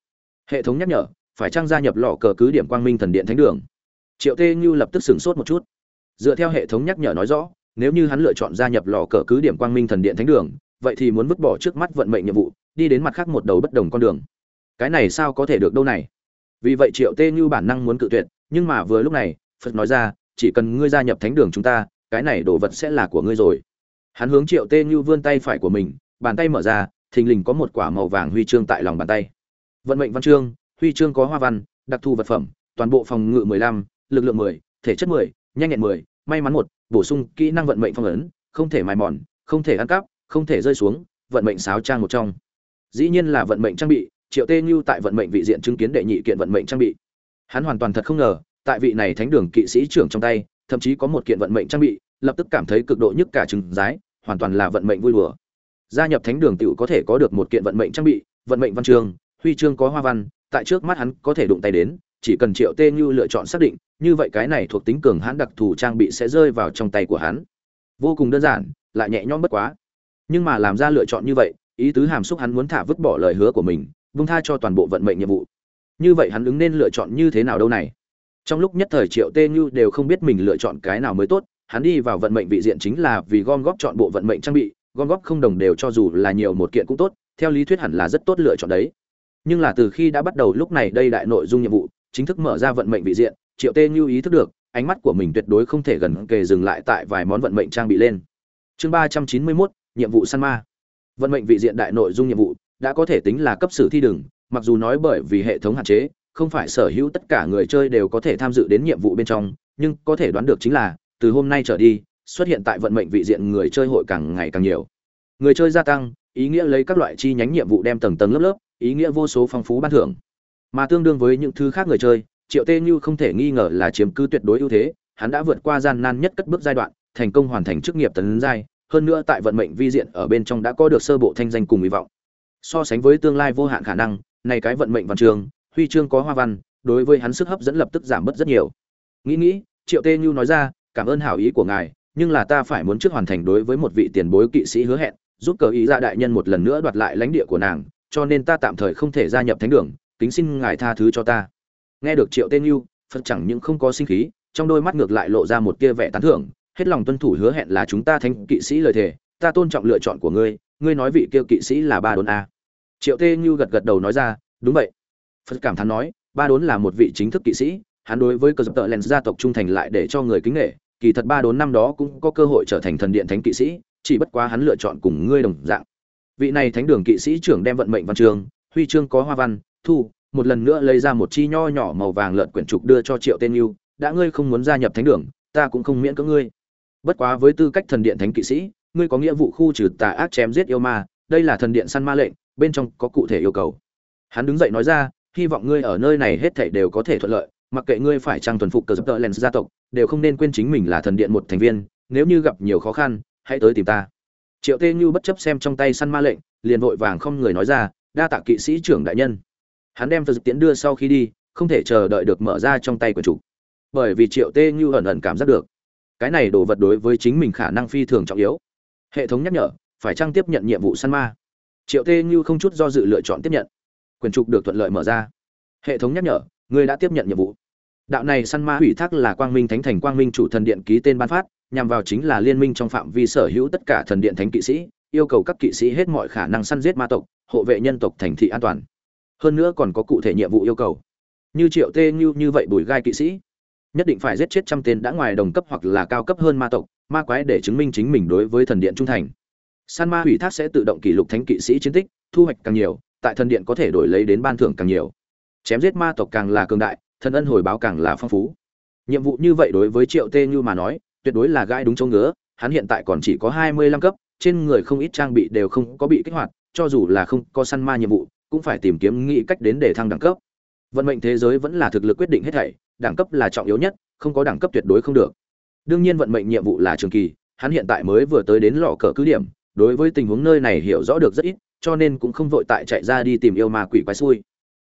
Hệ thống nhắc nhở, phải trang gia nhập lò cờ cứ điểm quang minh thần điện thánh đường? Triệu tê như lập tức sửng sốt một chút. Dựa theo hệ thống nhắc nhở nói rõ, nếu như hắn lựa chọn gia nhập lò cờ cứ điểm quang minh thần điện thánh đường, vậy thì muốn vứt bỏ trước mắt vận mệnh nhiệm vụ, đi đến mặt khác một đầu bất đồng con đường. Cái này sao có thể được đâu này? Vì vậy triệu tê như bản năng muốn cự tuyệt, nhưng mà vừa lúc này phật nói ra, chỉ cần ngươi gia nhập thánh đường chúng ta, cái này đồ vật sẽ là của ngươi rồi. Hắn hướng triệu tê như vươn tay phải của mình, bàn tay mở ra, thình lình có một quả màu vàng huy chương tại lòng bàn tay. Vận mệnh văn chương, huy chương có hoa văn, đặc thù vật phẩm, toàn bộ phòng ngự mười lăm, lực lượng mười, thể chất mười, nhanh nhẹn mười, may mắn một, bổ sung kỹ năng vận mệnh phong ấn, không thể mài mòn, không thể ăn cắp, không thể rơi xuống, vận mệnh sáo trang một trong. Dĩ nhiên là vận mệnh trang bị, triệu tê như tại vận mệnh vị diện chứng kiến đệ nhị kiện vận mệnh trang bị. Hắn hoàn toàn thật không ngờ tại vị này thánh đường kỵ sĩ trưởng trong tay, thậm chí có một kiện vận mệnh trang bị, lập tức cảm thấy cực độ nhức cả trứng rái, hoàn toàn là vận mệnh vui đùa. Gia nhập thánh đường tựu có thể có được một kiện vận mệnh trang bị, vận mệnh văn chương, huy chương có hoa văn, tại trước mắt hắn có thể đụng tay đến, chỉ cần triệu tê như lựa chọn xác định, như vậy cái này thuộc tính cường hãn đặc thù trang bị sẽ rơi vào trong tay của hắn. Vô cùng đơn giản, lại nhẹ nhõm bất quá. Nhưng mà làm ra lựa chọn như vậy, ý tứ hàm xúc hắn muốn thả vứt bỏ lời hứa của mình vung tha cho toàn bộ vận mệnh nhiệm vụ. Như vậy hắn ứng nên lựa chọn như thế nào đâu này? Trong lúc nhất thời triệu tê như đều không biết mình lựa chọn cái nào mới tốt, hắn đi vào vận mệnh vị diện chính là vì gom góp chọn bộ vận mệnh trang bị, gom góp không đồng đều cho dù là nhiều một kiện cũng tốt, theo lý thuyết hẳn là rất tốt lựa chọn đấy. Nhưng là từ khi đã bắt đầu lúc này đây đại nội dung nhiệm vụ, chính thức mở ra vận mệnh vị diện, triệu tê như ý thức được, ánh mắt của mình tuyệt đối không thể gần kề dừng lại tại vài món vận mệnh trang bị lên. Chương ba trăm chín mươi mốt, nhiệm vụ săn ma. Vận mệnh vị diện đại nội dung nhiệm vụ, đã có thể tính là cấp sử thi đường, mặc dù nói bởi vì hệ thống hạn chế không phải sở hữu tất cả người chơi đều có thể tham dự đến nhiệm vụ bên trong, nhưng có thể đoán được chính là, từ hôm nay trở đi, xuất hiện tại vận mệnh vị diện người chơi hội càng ngày càng nhiều. Người chơi gia tăng, ý nghĩa lấy các loại chi nhánh nhiệm vụ đem tầng tầng lớp lớp, ý nghĩa vô số phong phú ban thưởng. Mà tương đương với những thứ khác người chơi, triệu tê như không thể nghi ngờ là chiếm cứ tuyệt đối ưu thế, hắn đã vượt qua gian nan nhất cất bước giai đoạn, thành công hoàn thành chức nghiệp tấn giai, hơn nữa tại vận mệnh vi diện ở bên trong đã có được sơ bộ thanh danh cùng hy vọng. So sánh với tương lai vô hạn khả năng, này cái vận mệnh văn trường huy chương có hoa văn, đối với hắn sức hấp dẫn lập tức giảm bớt rất nhiều. Nghĩ nghĩ, triệu tê như nói ra, cảm ơn hảo ý của ngài, nhưng là ta phải muốn trước hoàn thành đối với một vị tiền bối kỵ sĩ hứa hẹn, giúp cờ ý ra đại nhân một lần nữa đoạt lại lãnh địa của nàng, cho nên ta tạm thời không thể gia nhập thánh đường, kính xin ngài tha thứ cho ta. Nghe được triệu tên yêu phật chẳng những không có sinh khí, trong đôi mắt ngược lại lộ ra một tia vẻ tán thưởng, hết lòng tuân thủ hứa hẹn là chúng ta thánh kỵ sĩ lời thề, ta tôn trọng lựa chọn của ngươi ngươi nói vị kia kỵ sĩ là ba đốn a. Triệu tê như gật gật đầu nói ra, đúng vậy phật cảm thán nói, ba đốn là một vị chính thức kỵ sĩ, hắn đối với cơ dập tợ len gia tộc trung thành lại để cho người kính nghệ kỳ thật ba đốn năm đó cũng có cơ hội trở thành thần điện thánh kỵ sĩ, chỉ bất quá hắn lựa chọn cùng ngươi đồng dạng. Vị này thánh đường kỵ sĩ trưởng đem vận mệnh văn trường huy chương có hoa văn, thu, một lần nữa lấy ra một chi nho nhỏ màu vàng lợn quyển trục đưa cho triệu tên yêu đã ngươi không muốn gia nhập thánh đường, ta cũng không miễn cưỡng ngươi. Bất quá với tư cách thần điện thánh kỵ sĩ, ngươi có nghĩa vụ khu trừ tà ác chém giết yêu ma, đây là thần điện săn ma lệnh, bên trong có cụ thể yêu cầu. Hắn đứng dậy nói ra hy vọng ngươi ở nơi này hết thảy đều có thể thuận lợi, mặc kệ ngươi phải trang tuần phục cờ giúp đỡ lens gia tộc, đều không nên quên chính mình là thần điện một thành viên, nếu như gặp nhiều khó khăn, hãy tới tìm ta. Triệu tê như bất chấp xem trong tay săn ma lệnh, liền vội vàng không người nói ra, đa tạ kỵ sĩ trưởng đại nhân. Hắn đem vật tiễn đưa sau khi đi, không thể chờ đợi được mở ra trong tay của chủ. Bởi vì triệu tê như ẩn ẩn cảm giác được, cái này đồ vật đối với chính mình khả năng phi thường trọng yếu. Hệ thống nhắc nhở, phải trang tiếp nhận nhiệm vụ săn ma? Triệu tê như không chút do dự lựa chọn tiếp nhận quyền trục được thuận lợi mở ra. Hệ thống nhắc nhở, ngươi đã tiếp nhận nhiệm vụ. Đạo này săn ma ủy thác là quang minh thánh thành quang minh chủ thần điện ký tên ban phát, nhằm vào chính là liên minh trong phạm vi sở hữu tất cả thần điện thánh kỵ sĩ, yêu cầu các kỵ sĩ hết mọi khả năng săn giết ma tộc, hộ vệ nhân tộc thành thị an toàn. Hơn nữa còn có cụ thể nhiệm vụ yêu cầu. Như triệu tê như như vậy bùi gai kỵ sĩ, nhất định phải giết chết trăm tên đã ngoài đồng cấp hoặc là cao cấp hơn ma tộc, ma quái để chứng minh chính mình đối với thần điện trung thành. San ma ủy thác sẽ tự động kỷ lục thánh kỵ sĩ chiến tích, thu hoạch càng nhiều tại thần điện có thể đổi lấy đến ban thưởng càng nhiều. Chém giết ma tộc càng là cường đại, thần ân hồi báo càng là phong phú. Nhiệm vụ như vậy đối với triệu tê như mà nói, tuyệt đối là gai đúng chỗ ngứa, hắn hiện tại còn chỉ có hai mươi lăm cấp, trên người không ít trang bị đều không có bị kích hoạt, cho dù là không có săn ma nhiệm vụ, cũng phải tìm kiếm nghĩ cách đến để thăng đẳng cấp. Vận mệnh thế giới vẫn là thực lực quyết định hết thảy, đẳng cấp là trọng yếu nhất, không có đẳng cấp tuyệt đối không được. Đương nhiên vận mệnh nhiệm vụ là trường kỳ, hắn hiện tại mới vừa tới đến lò cờ cứ điểm, đối với tình huống nơi này hiểu rõ được rất ít cho nên cũng không vội tại chạy ra đi tìm yêu ma quỷ quái xui.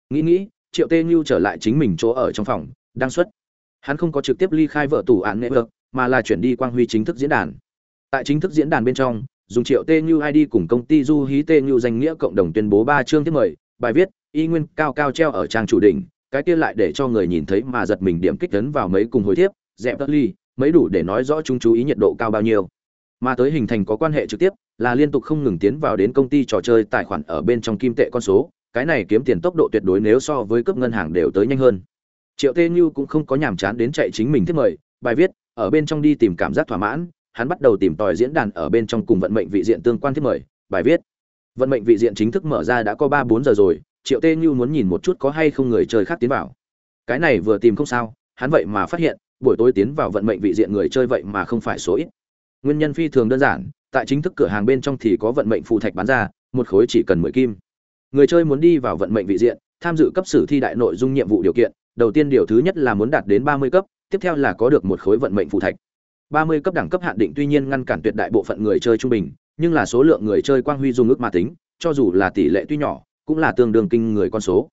Nghĩ nghĩ triệu tê như trở lại chính mình chỗ ở trong phòng đang xuất. Hắn không có trực tiếp ly khai vợ tủ án nghệ được, mà là chuyển đi quang huy chính thức diễn đàn. Tại chính thức diễn đàn bên trong dùng triệu tê như id cùng công ty du hí tê như danh nghĩa cộng đồng tuyên bố ba chương tiếp mời bài viết y nguyên cao cao treo ở trang chủ đỉnh cái kia lại để cho người nhìn thấy mà giật mình điểm kích tấn vào mấy cùng hồi thiếp dẹp tất ly mấy đủ để nói rõ chúng chú ý nhiệt độ cao bao nhiêu mà tới hình thành có quan hệ trực tiếp, là liên tục không ngừng tiến vào đến công ty trò chơi tài khoản ở bên trong kim tệ con số, cái này kiếm tiền tốc độ tuyệt đối nếu so với cấp ngân hàng đều tới nhanh hơn. Triệu tê như cũng không có nhàm chán đến chạy chính mình thiết mời, bài viết, ở bên trong đi tìm cảm giác thỏa mãn, hắn bắt đầu tìm tòi diễn đàn ở bên trong cùng vận mệnh vị diện tương quan thiết mời, bài viết. Vận mệnh vị diện chính thức mở ra đã có ba bốn giờ rồi, triệu tê như muốn nhìn một chút có hay không người chơi khác tiến vào. Cái này vừa tìm không sao, hắn vậy mà phát hiện, buổi tối tiến vào vận mệnh vị diện người chơi vậy mà không phải số ít nguyên nhân phi thường đơn giản, tại chính thức cửa hàng bên trong thì có vận mệnh phù thạch bán ra, một khối chỉ cần mười kim. Người chơi muốn đi vào vận mệnh vị diện, tham dự cấp sử thi đại nội dung nhiệm vụ điều kiện, đầu tiên điều thứ nhất là muốn đạt đến ba mươi cấp, tiếp theo là có được một khối vận mệnh phù thạch. ba mươi cấp đẳng cấp hạn định tuy nhiên ngăn cản tuyệt đại bộ phận người chơi trung bình, nhưng là số lượng người chơi quang huy dùng ước mà tính, cho dù là tỷ lệ tuy nhỏ, cũng là tương đương kinh người con số.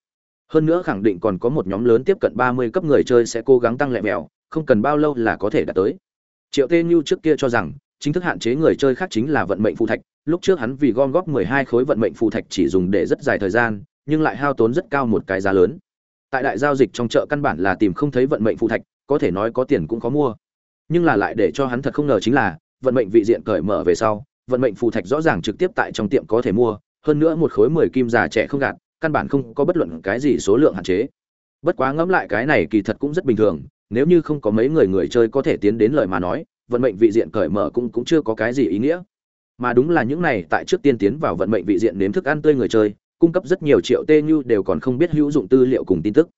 Hơn nữa khẳng định còn có một nhóm lớn tiếp cận ba mươi cấp người chơi sẽ cố gắng tăng lệ mèo, không cần bao lâu là có thể đạt tới triệu tê như trước kia cho rằng, chính thức hạn chế người chơi khác chính là vận mệnh phù thạch. Lúc trước hắn vì gom góp mười hai khối vận mệnh phù thạch chỉ dùng để rất dài thời gian, nhưng lại hao tốn rất cao một cái giá lớn. Tại đại giao dịch trong chợ căn bản là tìm không thấy vận mệnh phù thạch, có thể nói có tiền cũng có mua. Nhưng là lại để cho hắn thật không ngờ chính là, vận mệnh vị diện cởi mở về sau, vận mệnh phù thạch rõ ràng trực tiếp tại trong tiệm có thể mua, hơn nữa một khối mười kim già trẻ không gạt, căn bản không có bất luận cái gì số lượng hạn chế. Bất quá ngẫm lại cái này kỳ thật cũng rất bình thường nếu như không có mấy người người chơi có thể tiến đến lời mà nói, vận mệnh vị diện cởi mở cũng cũng chưa có cái gì ý nghĩa. Mà đúng là những này, tại trước tiên tiến vào vận mệnh vị diện nếm thức ăn tươi người chơi, cung cấp rất nhiều triệu tê như đều còn không biết hữu dụng tư liệu cùng tin tức.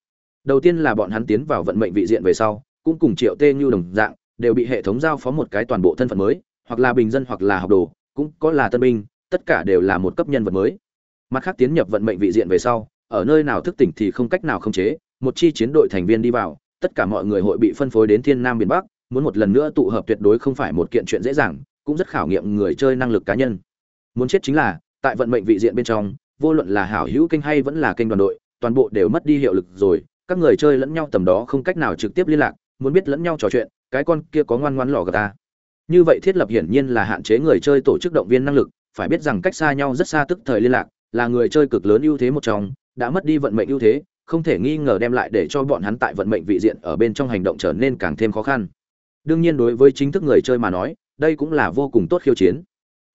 Đầu tiên là bọn hắn tiến vào vận mệnh vị diện về sau, cũng cùng triệu tê như đồng dạng, đều bị hệ thống giao phó một cái toàn bộ thân phận mới, hoặc là bình dân hoặc là học đồ, cũng có là tân binh, tất cả đều là một cấp nhân vật mới. Mặt khác tiến nhập vận mệnh vị diện về sau, ở nơi nào thức tỉnh thì không cách nào khống chế, một chi chiến đội thành viên đi vào tất cả mọi người hội bị phân phối đến thiên nam Biển bắc, muốn một lần nữa tụ hợp tuyệt đối không phải một kiện chuyện dễ dàng, cũng rất khảo nghiệm người chơi năng lực cá nhân. Muốn chết chính là, tại vận mệnh vị diện bên trong, vô luận là hảo hữu kênh hay vẫn là kênh đoàn đội, toàn bộ đều mất đi hiệu lực rồi, các người chơi lẫn nhau tầm đó không cách nào trực tiếp liên lạc, muốn biết lẫn nhau trò chuyện, cái con kia có ngoan ngoãn lò gà ta. Như vậy thiết lập hiển nhiên là hạn chế người chơi tổ chức động viên năng lực, phải biết rằng cách xa nhau rất xa tức thời liên lạc, là người chơi cực lớn ưu thế một trong, đã mất đi vận mệnh ưu thế không thể nghi ngờ đem lại để cho bọn hắn tại vận mệnh vị diện ở bên trong hành động trở nên càng thêm khó khăn. Đương nhiên đối với chính thức người chơi mà nói, đây cũng là vô cùng tốt khiêu chiến.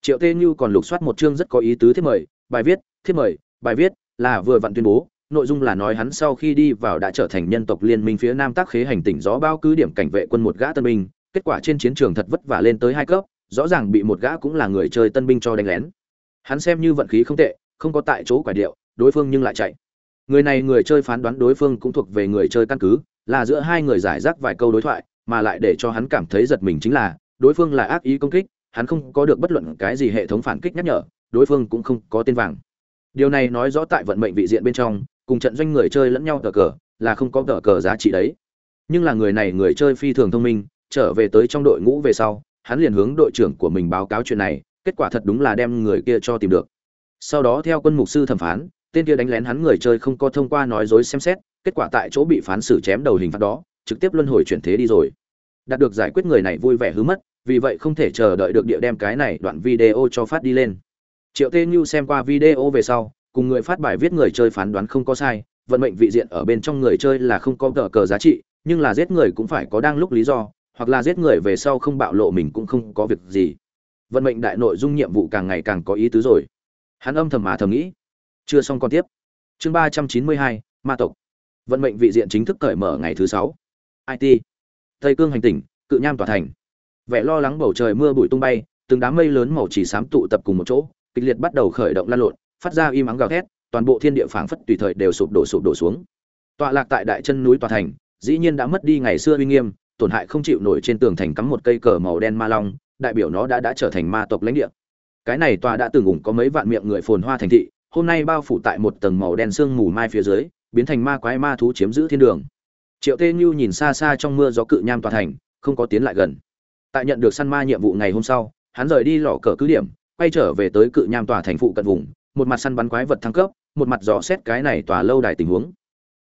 Triệu tê như còn lục soát một chương rất có ý tứ thiết mời, bài viết, thiết mời, bài viết là vừa vặn tuyên bố, nội dung là nói hắn sau khi đi vào đã trở thành nhân tộc liên minh phía nam tác khế hành tỉnh gió bao cứ điểm cảnh vệ quân một gã tân binh, kết quả trên chiến trường thật vất vả lên tới hai cấp, rõ ràng bị một gã cũng là người chơi tân binh cho đánh lén. Hắn xem như vận khí không tệ, không có tại chỗ quả điệu, đối phương nhưng lại chạy người này người chơi phán đoán đối phương cũng thuộc về người chơi căn cứ, là giữa hai người giải rác vài câu đối thoại, mà lại để cho hắn cảm thấy giật mình chính là, đối phương là ác ý công kích, hắn không có được bất luận cái gì hệ thống phản kích nhắc nhở, đối phương cũng không có tên vàng. Điều này nói rõ tại vận mệnh vị diện bên trong, cùng trận doanh người chơi lẫn nhau tờ cờ, là không có tờ cờ giá trị đấy. Nhưng là người này người chơi phi thường thông minh, trở về tới trong đội ngũ về sau, hắn liền hướng đội trưởng của mình báo cáo chuyện này, kết quả thật đúng là đem người kia cho tìm được. Sau đó theo quân mục sư thẩm phán tên kia đánh lén hắn người chơi không có thông qua nói dối xem xét, kết quả tại chỗ bị phán xử chém đầu hình phạt đó, trực tiếp luân hồi chuyển thế đi rồi. Đạt được giải quyết người này vui vẻ hứa mất, vì vậy không thể chờ đợi được địa đem cái này đoạn video cho phát đi lên. Triệu tê như xem qua video về sau, cùng người phát bài viết người chơi phán đoán không có sai, vận mệnh vị diện ở bên trong người chơi là không có cờ cờ giá trị, nhưng là giết người cũng phải có đang lúc lý do, hoặc là giết người về sau không bạo lộ mình cũng không có việc gì. Vận mệnh đại nội dung nhiệm vụ càng ngày càng có ý tứ rồi. Hắn âm thầm mà thầm nghĩ chưa xong còn tiếp. Chương ba trăm chín mươi hai, ma tộc. Vận mệnh vị diện chính thức cởi mở ngày thứ sáu. It tây cương hành tỉnh, cự nham tỏa thành. Vẻ lo lắng bầu trời mưa bụi tung bay, từng đám mây lớn màu chỉ xám tụ tập cùng một chỗ, kịch liệt bắt đầu khởi động lan lộn, phát ra im ắng gào thét, toàn bộ thiên địa phảng phất tùy thời đều sụp đổ sụp đổ xuống. Tọa lạc tại đại chân núi tòa thành, dĩ nhiên đã mất đi ngày xưa uy nghiêm, tổn hại không chịu nổi trên tường thành cắm một cây cờ màu đen ma long, đại biểu nó đã đã trở thành ma tộc lãnh địa. Cái này tòa đã từng ủng có mấy vạn miệng người phồn hoa thành thị hôm nay bao phủ tại một tầng màu đen sương mù mai phía dưới, biến thành ma quái ma thú chiếm giữ thiên đường. Triệu tê như nhìn xa xa trong mưa gió cự nham toàn thành, không có tiến lại gần. Tại nhận được săn ma nhiệm vụ ngày hôm sau, hắn rời đi lò cờ cứ điểm, quay trở về tới cự nham tòa thành phụ cận vùng, một mặt săn bắn quái vật thăng cấp, một mặt dò xét cái này tòa lâu đài tình huống.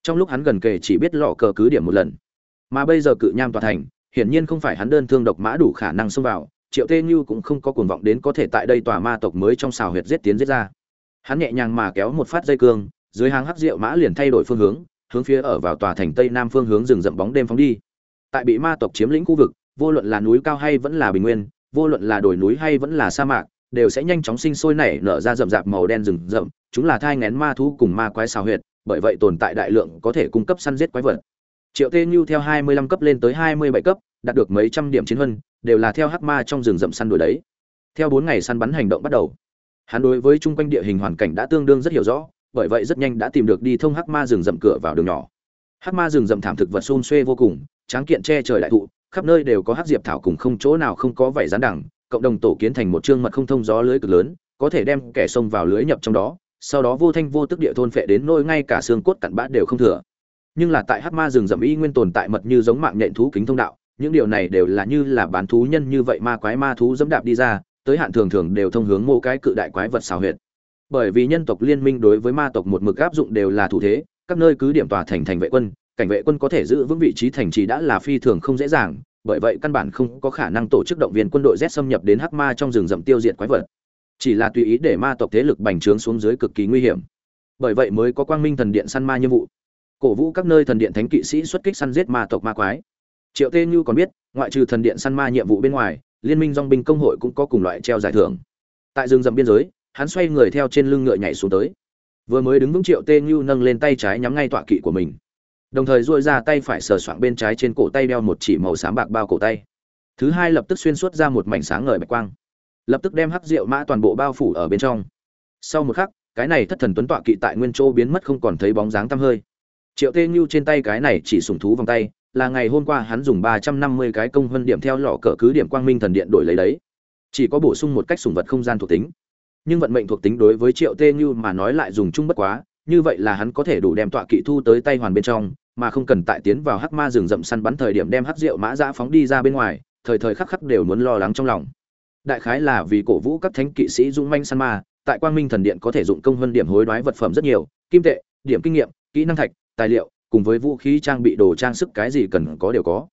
Trong lúc hắn gần kề chỉ biết lò cờ cứ điểm một lần. Mà bây giờ cự nham tòa thành, hiển nhiên không phải hắn đơn thương độc mã đủ khả năng xông vào, triệu tê như cũng không có cuồng vọng đến có thể tại đây tòa ma tộc mới trong xào huyệt giết tiến giết ra hắn nhẹ nhàng mà kéo một phát dây cương, dưới hang hắc rượu mã liền thay đổi phương hướng hướng phía ở vào tòa thành tây nam phương hướng rừng rậm bóng đêm phóng đi. Tại bị ma tộc chiếm lĩnh khu vực, vô luận là núi cao hay vẫn là bình nguyên, vô luận là đồi núi hay vẫn là sa mạc, đều sẽ nhanh chóng sinh sôi nảy nở ra rậm rạp màu đen rừng rậm, chúng là thai ngén ma thú cùng ma quái xào huyệt, bởi vậy tồn tại đại lượng có thể cung cấp săn giết quái vật. Triệu tê như theo 25 cấp lên tới 27 cấp, đạt được mấy trăm điểm chiến huân, đều là theo hắc ma trong rừng rậm săn đuổi đấy. Theo bốn ngày săn bắn hành động bắt đầu hắn đối với chung quanh địa hình hoàn cảnh đã tương đương rất hiểu rõ, bởi vậy rất nhanh đã tìm được đi thông hắc ma rừng rậm cửa vào đường nhỏ. Hắc ma rừng rậm thảm thực vật xôn xuê vô cùng, tráng kiện che trời đại thụ, khắp nơi đều có hắc diệp thảo cùng không chỗ nào không có vảy rán đẳng cộng đồng tổ kiến thành một chương mật không thông gió lưới cực lớn, có thể đem kẻ xông vào lưới nhập trong đó, sau đó vô thanh vô tức địa thôn phệ đến nôi ngay cả xương cốt cặn bã đều không thừa. Nhưng là tại hắc ma rừng rậm y nguyên tồn tại mật như giống mạng nhện thú kính thông đạo, những điều này đều là như là bán thú nhân như vậy ma quái ma thú dẫm đạp đi ra tới hạn thường thường đều thông hướng mô cái cự đại quái vật xào huyệt bởi vì nhân tộc liên minh đối với ma tộc một mực áp dụng đều là thủ thế các nơi cứ điểm tòa thành thành vệ quân cảnh vệ quân có thể giữ vững vị trí thành trì đã là phi thường không dễ dàng bởi vậy căn bản không có khả năng tổ chức động viên quân đội Z xâm nhập đến Hắc Ma trong rừng rậm tiêu diệt quái vật. Chỉ là tùy ý để ma tộc thế lực bành trướng xuống dưới cực kỳ nguy hiểm. Bởi vậy mới có Quang Minh Thần Điện săn ma nhiệm vụ. Cổ vũ các nơi thần điện thánh kỵ sĩ xuất kích săn giết ma tộc ma quái. Triệu Tê Như còn biết, ngoại trừ thần điện săn ma nhiệm vụ bên ngoài, Liên minh Dòng binh công hội cũng có cùng loại treo giải thưởng. Tại rừng rậm biên giới, hắn xoay người theo trên lưng ngựa nhảy xuống tới. Vừa mới đứng vững Triệu Tê Như nâng lên tay trái nhắm ngay tọa kỵ của mình. Đồng thời duỗi ra tay phải sờ soạng bên trái trên cổ tay đeo một chỉ màu xám bạc bao cổ tay. Thứ hai lập tức xuyên suốt ra một mảnh sáng ngời bạch quang. Lập tức đem hắc rượu mã toàn bộ bao phủ ở bên trong. Sau một khắc cái này thất thần tuấn tọa kỵ tại nguyên châu biến mất không còn thấy bóng dáng tăm hơi. Triệu tê như trên tay cái này chỉ sùng thú vòng tay là ngày hôm qua hắn dùng ba trăm năm mươi cái công vân điểm theo lọ cờ cứ điểm quang minh thần điện đổi lấy đấy. Chỉ có bổ sung một cách sùng vật không gian thuộc tính. Nhưng vận mệnh thuộc tính đối với triệu tê như mà nói lại dùng chung bất quá, như vậy là hắn có thể đủ đem tọa kỵ thu tới tay hoàn bên trong, mà không cần tại tiến vào hắc ma rừng rậm săn bắn thời điểm đem hắc rượu mã dã phóng đi ra bên ngoài, thời thời khắc khắc đều muốn lo lắng trong lòng. Đại khái là vì cổ vũ các thánh kỵ sĩ dũng manh săn ma, tại quang minh thần điện có thể dụng công hơn điểm hối đoái vật phẩm rất nhiều, kim tệ, điểm kinh nghiệm, kỹ năng thạch, tài liệu cùng với vũ khí trang bị đồ trang sức cái gì cần có đều có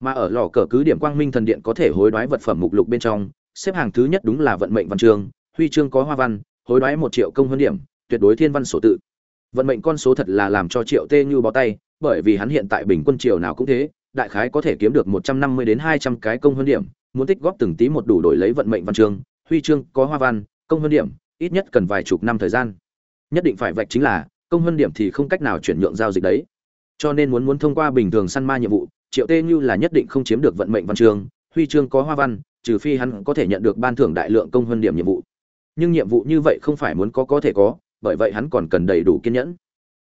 mà ở lò cờ cứ điểm quang minh thần điện có thể hối đoái vật phẩm mục lục bên trong xếp hàng thứ nhất đúng là vận mệnh văn chương huy chương có hoa văn hối đoái một triệu công hơn điểm tuyệt đối thiên văn sổ tự vận mệnh con số thật là làm cho triệu tê như bó tay bởi vì hắn hiện tại bình quân triều nào cũng thế, đại khái có thể kiếm được 150 đến 200 cái công hơn điểm, muốn tích góp từng tí một đủ đổi lấy vận mệnh văn chương, huy chương có hoa văn, công hơn điểm, ít nhất cần vài chục năm thời gian. Nhất định phải vạch chính là, công hơn điểm thì không cách nào chuyển nhượng giao dịch đấy. Cho nên muốn muốn thông qua bình thường săn ma nhiệm vụ, Triệu Tê Như là nhất định không chiếm được vận mệnh văn Trường. huy chương có hoa văn, trừ phi hắn có thể nhận được ban thưởng đại lượng công hơn điểm nhiệm vụ. Nhưng nhiệm vụ như vậy không phải muốn có có thể có, bởi vậy hắn còn cần đầy đủ kiên nhẫn.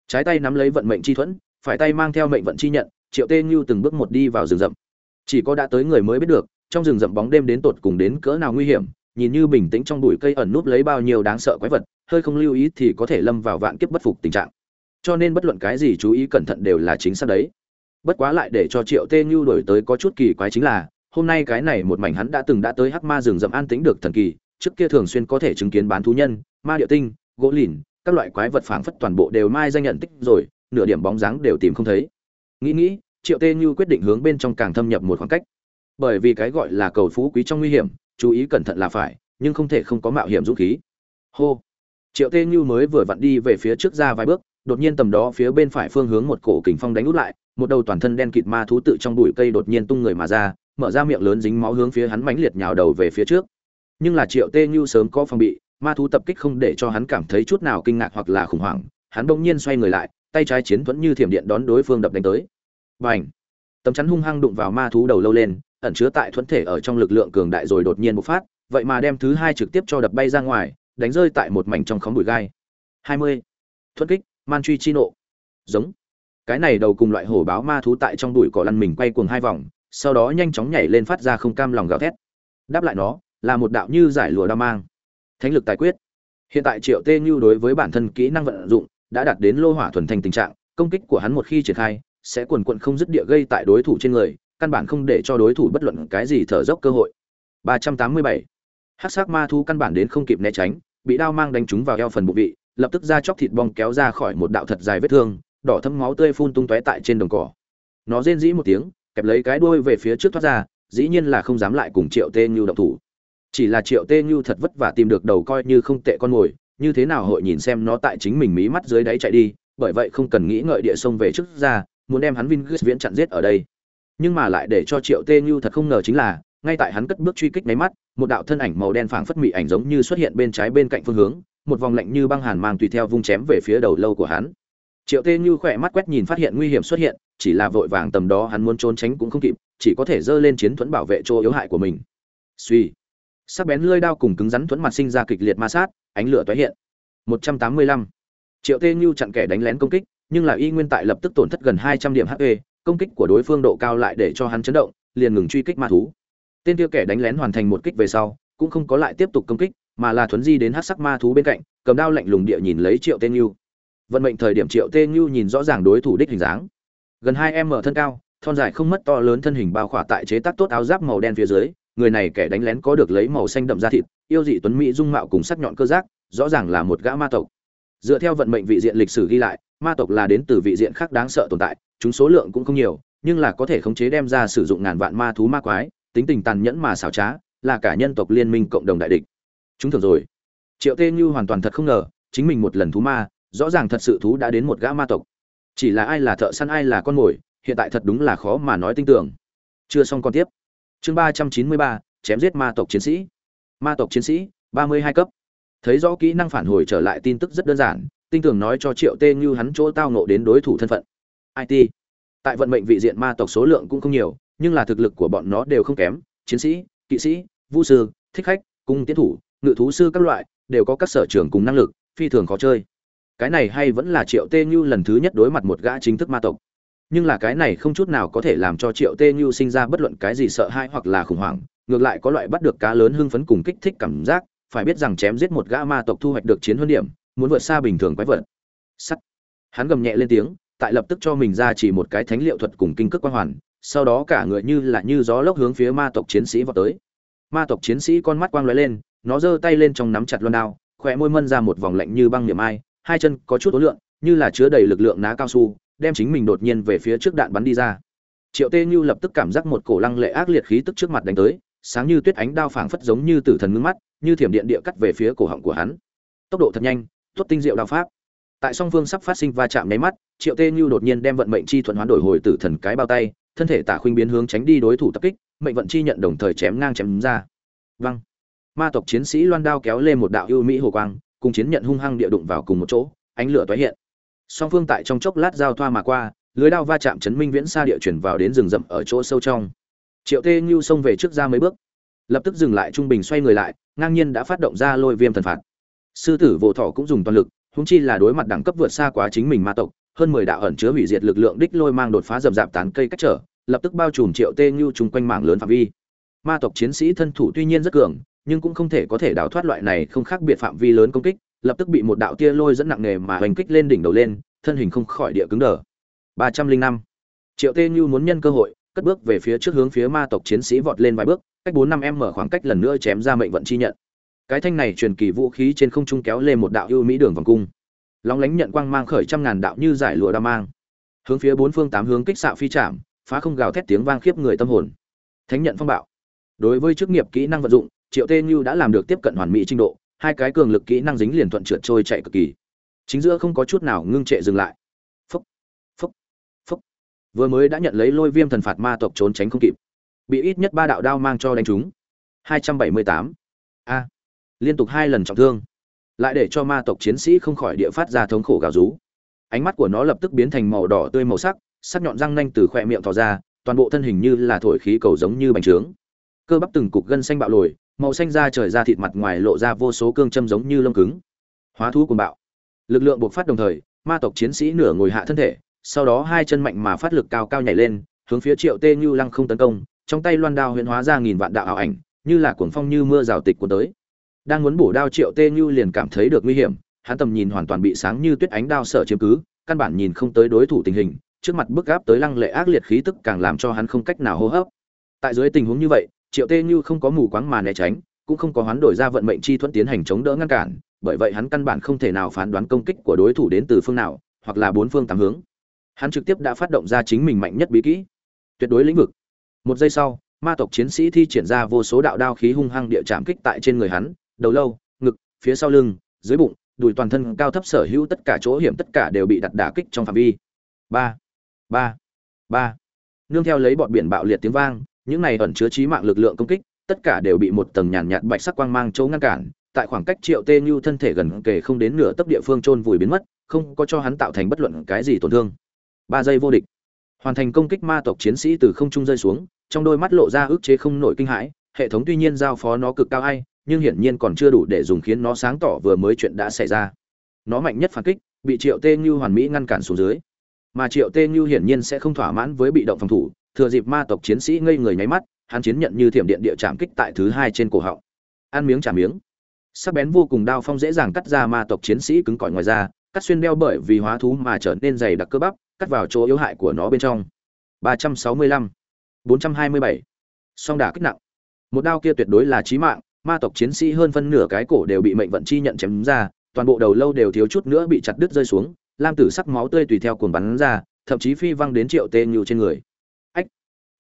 Trái tay nắm lấy vận mệnh chi thuẫn, phải tay mang theo mệnh vận chi nhận triệu tê như từng bước một đi vào rừng rậm chỉ có đã tới người mới biết được trong rừng rậm bóng đêm đến tột cùng đến cỡ nào nguy hiểm nhìn như bình tĩnh trong bụi cây ẩn núp lấy bao nhiêu đáng sợ quái vật hơi không lưu ý thì có thể lâm vào vạn kiếp bất phục tình trạng cho nên bất luận cái gì chú ý cẩn thận đều là chính xác đấy. Bất quá lại để cho triệu tê như đổi tới có chút kỳ quái chính là, hôm nay cái này một mảnh hắn đã từng đã tới hắc ma rừng rậm an tĩnh được thần kỳ, trước kia thường xuyên có thể chứng kiến bán thú nhân, ma địa tinh, gỗ lìn, các loại quái vật phảng phất toàn bộ đều mai danh nhận tích rồi, nửa điểm bóng dáng đều tìm không thấy. Nghĩ nghĩ, triệu tê như quyết định hướng bên trong càng thâm nhập một khoảng cách. Bởi vì cái gọi là cầu phú quý trong nguy hiểm, chú ý cẩn thận là phải, nhưng không thể không có mạo hiểm dũng khí. Hô. Triệu tê như mới vừa vặn đi về phía trước ra vài bước đột nhiên tầm đó phía bên phải phương hướng một cổ kình phong đánh út lại, một đầu toàn thân đen kịt ma thú tự trong bụi cây đột nhiên tung người mà ra, mở ra miệng lớn dính máu hướng phía hắn mãnh liệt nhào đầu về phía trước. Nhưng là triệu tê nhu sớm có phòng bị, ma thú tập kích không để cho hắn cảm thấy chút nào kinh ngạc hoặc là khủng hoảng, hắn bỗng nhiên xoay người lại, tay trái chiến thuẫn như thiểm điện đón đối phương đập đánh tới. Bành! Tấm chắn hung hăng đụng vào ma thú đầu lâu lên, ẩn chứa tại thuẫn thể ở trong lực lượng cường đại rồi đột nhiên bộc phát, vậy mà đem thứ hai trực tiếp cho đập bay ra ngoài, đánh rơi tại một mảnh trong khóm bụi gai. Hai mươi. Thuẫn kích man truy chi nộ. Giống. Cái này đầu cùng loại hổ báo ma thú tại trong đùi cỏ lăn mình quay cuồng hai vòng sau đó nhanh chóng nhảy lên phát ra không cam lòng gào thét. Đáp lại nó là một đạo như giải lụa đao mang. Thánh lực tài quyết. Hiện tại triệu tê như đối với bản thân kỹ năng vận dụng đã đạt đến lô hỏa thuần thành tình trạng công kích của hắn một khi triển khai sẽ quần quận không dứt địa gây tại đối thủ trên người căn bản không để cho đối thủ bất luận cái gì thở dốc cơ hội. 387. Hắc sắc ma thú căn bản đến không kịp né tránh, bị đao mang đánh trúng vào eo phần bụng vị, lập tức ra chóc thịt bong kéo ra khỏi một đạo thật dài vết thương, đỏ thấm máu tươi phun tung tóe tại trên đồng cỏ. Nó rên rỉ một tiếng, kẹp lấy cái đuôi về phía trước thoát ra, dĩ nhiên là không dám lại cùng Triệu Tê Như động thủ. Chỉ là Triệu Tê Như thật vất vả tìm được đầu coi như không tệ con mồi, như thế nào hội nhìn xem nó tại chính mình mí mắt dưới đáy chạy đi, bởi vậy không cần nghĩ ngợi địa sông về trước ra, muốn đem hắn Vin viễn chặn giết ở đây. Nhưng mà lại để cho Triệu Tê Như thật không ngờ chính là, ngay tại hắn cất bước truy kích máy mắt, một đạo thân ảnh màu đen phảng phất mị ảnh giống như xuất hiện bên trái bên cạnh phương hướng, một vòng lạnh như băng hàn mang tùy theo vung chém về phía đầu lâu của hắn. Triệu Tê Như khỏe mắt quét nhìn phát hiện nguy hiểm xuất hiện, chỉ là vội vàng tầm đó hắn muốn trốn tránh cũng không kịp, chỉ có thể giơ lên chiến thuẫn bảo vệ chỗ yếu hại của mình. Suy, sắc bén lưỡi đao cùng cứng rắn thuẫn mặt sinh ra kịch liệt ma sát, ánh lửa tóe hiện. 185. Triệu Tê Như chặn kẻ đánh lén công kích, nhưng là y nguyên tại lập tức tổn thất gần 200 điểm HP, công kích của đối phương độ cao lại để cho hắn chấn động, liền ngừng truy kích ma thú. Tên kia kẻ đánh lén hoàn thành một kích về sau, cũng không có lại tiếp tục công kích, mà là thuấn di đến hắc sắc ma thú bên cạnh, cầm đao lạnh lùng địa nhìn lấy Triệu tên Như. Vận mệnh thời điểm Triệu tên Như nhìn rõ ràng đối thủ đích hình dáng. Gần 2m thân cao, thon dài không mất to lớn thân hình bao khỏa tại chế tác tốt áo giáp màu đen phía dưới, người này kẻ đánh lén có được lấy màu xanh đậm da thịt, yêu dị tuấn mỹ dung mạo cùng sắc nhọn cơ giác, rõ ràng là một gã ma tộc. Dựa theo vận mệnh vị diện lịch sử ghi lại, ma tộc là đến từ vị diện khác đáng sợ tồn tại, chúng số lượng cũng không nhiều, nhưng là có thể khống chế đem ra sử dụng ngàn vạn ma thú ma quái, tính tình tàn nhẫn mà xảo trá, là cả nhân tộc liên minh cộng đồng đại địch. Chúng thường rồi. Triệu Tê Như hoàn toàn thật không ngờ, chính mình một lần thú ma, rõ ràng thật sự thú đã đến một gã ma tộc. Chỉ là ai là thợ săn ai là con mồi, hiện tại thật đúng là khó mà nói tin tưởng. Chưa xong con tiếp. Chương ba trăm chín mươi ba, chém giết ma tộc chiến sĩ. Ma tộc chiến sĩ, ba mươi hai cấp. Thấy rõ kỹ năng phản hồi trở lại tin tức rất đơn giản, tinh tưởng nói cho Triệu Tê Như hắn chỗ tao nộ đến đối thủ thân phận. IT. Tại vận mệnh vị diện ma tộc số lượng cũng không nhiều, nhưng là thực lực của bọn nó đều không kém, chiến sĩ, kỵ sĩ, vũ sư, thích khách, cung tiến thủ, ngự thú sư các loại, đều có các sở trường cùng năng lực, phi thường khó chơi. Cái này hay vẫn là Triệu Tê Như lần thứ nhất đối mặt một gã chính thức ma tộc. Nhưng là cái này không chút nào có thể làm cho Triệu Tê Như sinh ra bất luận cái gì sợ hãi hoặc là khủng hoảng, ngược lại có loại bắt được cá lớn hưng phấn cùng kích thích cảm giác, phải biết rằng chém giết một gã ma tộc thu hoạch được chiến huân điểm, muốn vượt xa bình thường quái vật. Sắt. Hắn gầm nhẹ lên tiếng, tại lập tức cho mình ra chỉ một cái thánh liệu thuật cùng kinh cước quang hoàn, sau đó cả người như là như gió lốc hướng phía ma tộc chiến sĩ vọt tới. Ma tộc chiến sĩ con mắt quang lóe lên, nó giơ tay lên trong nắm chặt loan đao, khỏe môi mân ra một vòng lạnh như băng niệm ai, hai chân có chút ối lượng, như là chứa đầy lực lượng ná cao su, đem chính mình đột nhiên về phía trước đạn bắn đi ra. Triệu Tê Như lập tức cảm giác một cổ lăng lệ ác liệt khí tức trước mặt đánh tới, sáng như tuyết ánh đao phảng phất giống như tử thần ngưng mắt, như thiểm điện địa cắt về phía cổ họng của hắn. Tốc độ thật nhanh, tốt tinh diệu đao pháp. Tại song phương sắp phát sinh va chạm nháy mắt, Triệu Tê Như đột nhiên đem vận mệnh chi thuận hoán đổi hồi tử thần cái bao tay, thân thể tả khuynh biến hướng tránh đi đối thủ tập kích, mệnh vận chi nhận đồng thời chém ngang chém ra. Văng. Ma tộc chiến sĩ loan đao kéo lên một đạo ưu mỹ hồ quang, cùng chiến nhận hung hăng địa đụng vào cùng một chỗ, ánh lửa tái hiện. Song phương tại trong chốc lát giao thoa mà qua, lưới đao va chạm chấn minh viễn xa địa chuyển vào đến rừng rậm ở chỗ sâu trong. Triệu Tê ngưu xông về trước ra mấy bước, lập tức dừng lại trung bình xoay người lại, ngang nhiên đã phát động ra lôi viêm thần phạt. Sư tử vỗ thỏ cũng dùng toàn lực, húng chi là đối mặt đẳng cấp vượt xa quá chính mình ma tộc, hơn mười đạo ẩn chứa hủy diệt lực lượng đích lôi mang đột phá rậm rạp tán cây cách trở, lập tức bao trùm Triệu Tê ngưu chung quanh mảng lớn phạm vi. Ma tộc chiến sĩ thân thủ tuy nhiên rất cường, nhưng cũng không thể có thể đào thoát loại này không khác biệt phạm vi lớn công kích, lập tức bị một đạo tia lôi dẫn nặng nề mà hành kích lên đỉnh đầu lên, thân hình không khỏi địa cứng đờ. 305. Triệu Tê Như muốn nhân cơ hội, cất bước về phía trước hướng phía ma tộc chiến sĩ vọt lên vài bước, cách 4 5m khoảng cách lần nữa chém ra mệnh vận chi nhận. cái thanh này truyền kỳ vũ khí trên không trung kéo lên một đạo ưu mỹ đường vòng cung lóng lánh nhận quang mang khởi trăm ngàn đạo như giải lụa đa mang hướng phía bốn phương tám hướng kích xạ phi chạm phá không gào thét tiếng vang khiếp người tâm hồn thánh nhận phong bạo đối với chức nghiệp kỹ năng vận dụng triệu tê như đã làm được tiếp cận hoàn mỹ trình độ, hai cái cường lực kỹ năng dính liền thuận trượt trôi chạy cực kỳ. Chính giữa không có chút nào ngưng trệ dừng lại. Phúc phúc phúc. Vừa mới đã nhận lấy lôi viêm thần phạt ma tộc trốn tránh không kịp. Bị ít nhất ba đạo đao mang cho đánh trúng. 278. a. Liên tục hai lần trọng thương. Lại để cho ma tộc chiến sĩ không khỏi địa phát ra thống khổ gào rú. Ánh mắt của nó lập tức biến thành màu đỏ tươi màu sắc sắc nhọn răng nanh từ khỏe miệng thò ra, toàn bộ thân hình như là thổi khí cầu giống như bánh trướng. Cơ bắp từng cục gân xanh bạo lồi màu xanh da trời ra thịt mặt ngoài lộ ra vô số cương châm giống như lông cứng. Hóa thú cuồng bạo. Lực lượng buộc phát đồng thời, ma tộc chiến sĩ nửa ngồi hạ thân thể, sau đó hai chân mạnh mà phát lực cao cao nhảy lên, hướng phía triệu tê như lăng không tấn công, trong tay loan đao huyễn hóa ra nghìn vạn đạo ảo ảnh, như là cuồng phong như mưa rào tịch của tới. Đang muốn bổ đao, triệu tê như liền cảm thấy được nguy hiểm, hắn tầm nhìn hoàn toàn bị sáng như tuyết ánh đao sở chiếm cứ, căn bản nhìn không tới đối thủ tình hình, trước mặt bức gáp tới lăng lệ ác liệt khí tức càng làm cho hắn không cách nào hô hấp. Tại dưới tình huống như vậy triệu tê như không có mù quáng mà né tránh, cũng không có hoán đổi ra vận mệnh chi thuẫn tiến hành chống đỡ ngăn cản, bởi vậy hắn căn bản không thể nào phán đoán công kích của đối thủ đến từ phương nào, hoặc là bốn phương tám hướng. Hắn trực tiếp đã phát động ra chính mình mạnh nhất bí kỹ. Tuyệt đối lĩnh vực. Một giây sau, ma tộc chiến sĩ thi triển ra vô số đạo đao khí hung hăng địa chạm kích tại trên người hắn, đầu lâu, ngực, phía sau lưng, dưới bụng, đùi toàn thân cao thấp sở hữu tất cả chỗ hiểm tất cả đều bị đặt đả kích trong phạm vi. Ba ba ba. Nương theo lấy bọn biển bạo liệt tiếng vang những này ẩn chứa trí mạng lực lượng công kích, tất cả đều bị một tầng nhàn nhạt bạch sắc quang mang chỗ ngăn cản, tại khoảng cách triệu tê như thân thể gần kề không đến nửa tấc địa phương trôn vùi biến mất, không có cho hắn tạo thành bất luận cái gì tổn thương. Ba giây vô địch. Hoàn thành công kích ma tộc chiến sĩ từ không trung rơi xuống, trong đôi mắt lộ ra ức chế không nổi kinh hãi, hệ thống tuy nhiên giao phó nó cực cao hay nhưng hiển nhiên còn chưa đủ để dùng khiến nó sáng tỏ vừa mới chuyện đã xảy ra. Nó mạnh nhất phản kích, bị triệu tê như hoàn mỹ ngăn cản xuống dưới. Mà triệu tê như hiển nhiên sẽ không thỏa mãn với bị động phòng thủ thừa dịp ma tộc chiến sĩ ngây người nháy mắt, hắn chiến nhận như thiểm điện địa chạm kích tại thứ hai trên cổ họng. Ăn miếng trả miếng. Sắc bén vô cùng đao phong dễ dàng cắt ra ma tộc chiến sĩ cứng cỏi ngoài ra, cắt xuyên đeo bởi vì hóa thú mà trở nên dày đặc cơ bắp, cắt vào chỗ yếu hại của nó bên trong. 365 427 song đả kích nặng. Một đao kia tuyệt đối là chí mạng, ma tộc chiến sĩ hơn phân nửa cái cổ đều bị mệnh vận chi nhận chém ra, toàn bộ đầu lâu đều thiếu chút nữa bị chặt đứt rơi xuống, lam tử sắc máu tươi tùy theo cuồng bắn ra, thậm chí phi văng đến triệu tê nhưu trên người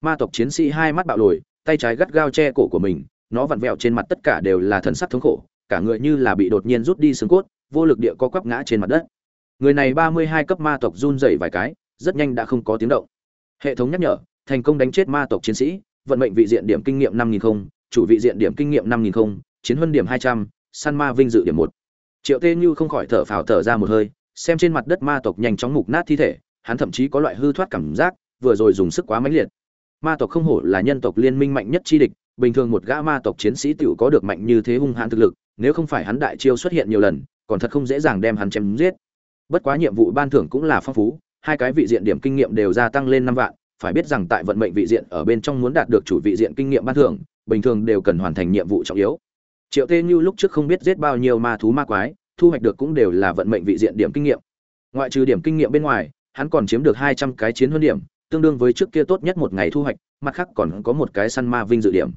ma tộc chiến sĩ hai mắt bạo lồi, tay trái gắt gao che cổ của mình, nó vặn vẹo trên mặt tất cả đều là thần sắc thống khổ, cả người như là bị đột nhiên rút đi xương cốt, vô lực địa co quắp ngã trên mặt đất. Người này ba mươi hai cấp ma tộc run rẩy vài cái, rất nhanh đã không có tiếng động. Hệ thống nhắc nhở, thành công đánh chết ma tộc chiến sĩ, vận mệnh vị diện điểm kinh nghiệm năm nghìn không, chủ vị diện điểm kinh nghiệm năm nghìn không, chiến huân điểm hai trăm săn ma vinh dự điểm một. Triệu tê như không khỏi thở phào thở ra một hơi, xem trên mặt đất ma tộc nhanh chóng mục nát thi thể, hắn thậm chí có loại hư thoát cảm giác, vừa rồi dùng sức quá mãnh liệt ma tộc không hổ là nhân tộc liên minh mạnh nhất chi địch, bình thường một gã ma tộc chiến sĩ tiểu có được mạnh như thế hung hãn thực lực, nếu không phải hắn đại chiêu xuất hiện nhiều lần, còn thật không dễ dàng đem hắn chém giết. Bất quá nhiệm vụ ban thưởng cũng là phong phú, hai cái vị diện điểm kinh nghiệm đều gia tăng lên năm vạn, phải biết rằng tại vận mệnh vị diện ở bên trong muốn đạt được chủ vị diện kinh nghiệm ban thưởng, bình thường đều cần hoàn thành nhiệm vụ trọng yếu. Triệu tê như lúc trước không biết giết bao nhiêu ma thú ma quái, thu hoạch được cũng đều là vận mệnh vị diện điểm kinh nghiệm. Ngoại trừ điểm kinh nghiệm bên ngoài, hắn còn chiếm được hai trăm cái chiến huân điểm tương đương với trước kia tốt nhất một ngày thu hoạch mặt khác còn có một cái săn ma vinh dự điểm.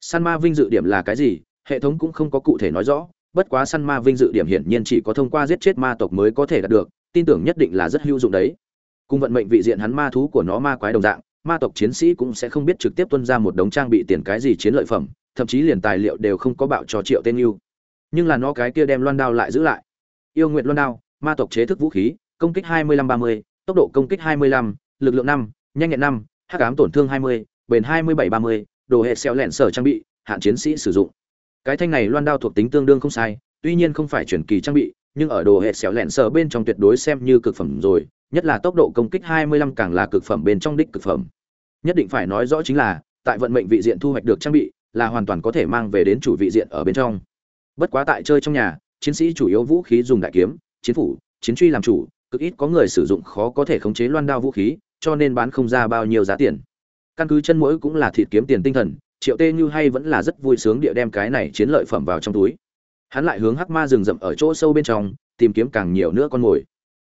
Săn ma vinh dự điểm là cái gì? Hệ thống cũng không có cụ thể nói rõ bất quá săn ma vinh dự điểm hiển nhiên chỉ có thông qua giết chết ma tộc mới có thể đạt được tin tưởng nhất định là rất hữu dụng đấy. Cùng vận mệnh vị diện hắn ma thú của nó ma quái đồng dạng ma tộc chiến sĩ cũng sẽ không biết trực tiếp tuân ra một đống trang bị tiền cái gì chiến lợi phẩm thậm chí liền tài liệu đều không có bạo cho triệu tên yêu. Nhưng là nó cái kia đem loan đao lại giữ lại. Yêu nguyện loan đao ma tộc chế thức vũ khí công kích 25-30, tốc độ công kích 25, lực lượng 5, nhanh nhẹn 5, hắc ám tổn thương 20, bền 27-30, đồ hệ xeo lẹn sở trang bị hạn chiến sĩ sử dụng. Cái thanh này loan đao thuộc tính tương đương không sai tuy nhiên không phải chuyển kỳ trang bị nhưng ở đồ hệ xẻo lẹn sở bên trong tuyệt đối xem như cực phẩm rồi nhất là tốc độ công kích 25 càng là cực phẩm bên trong đích cực phẩm. Nhất định phải nói rõ chính là tại vận mệnh vị diện thu hoạch được trang bị là hoàn toàn có thể mang về đến chủ vị diện ở bên trong. Bất quá tại chơi trong nhà chiến sĩ chủ yếu vũ khí dùng đại kiếm chiến phủ chiến truy làm chủ cực ít có người sử dụng khó có thể khống chế loan đao vũ khí cho nên bán không ra bao nhiêu giá tiền. Căn cứ chân mỗi cũng là thịt kiếm tiền tinh thần, triệu tê như hay vẫn là rất vui sướng địa đem cái này chiến lợi phẩm vào trong túi. Hắn lại hướng hắc ma rừng rậm ở chỗ sâu bên trong, tìm kiếm càng nhiều nữa con mồi.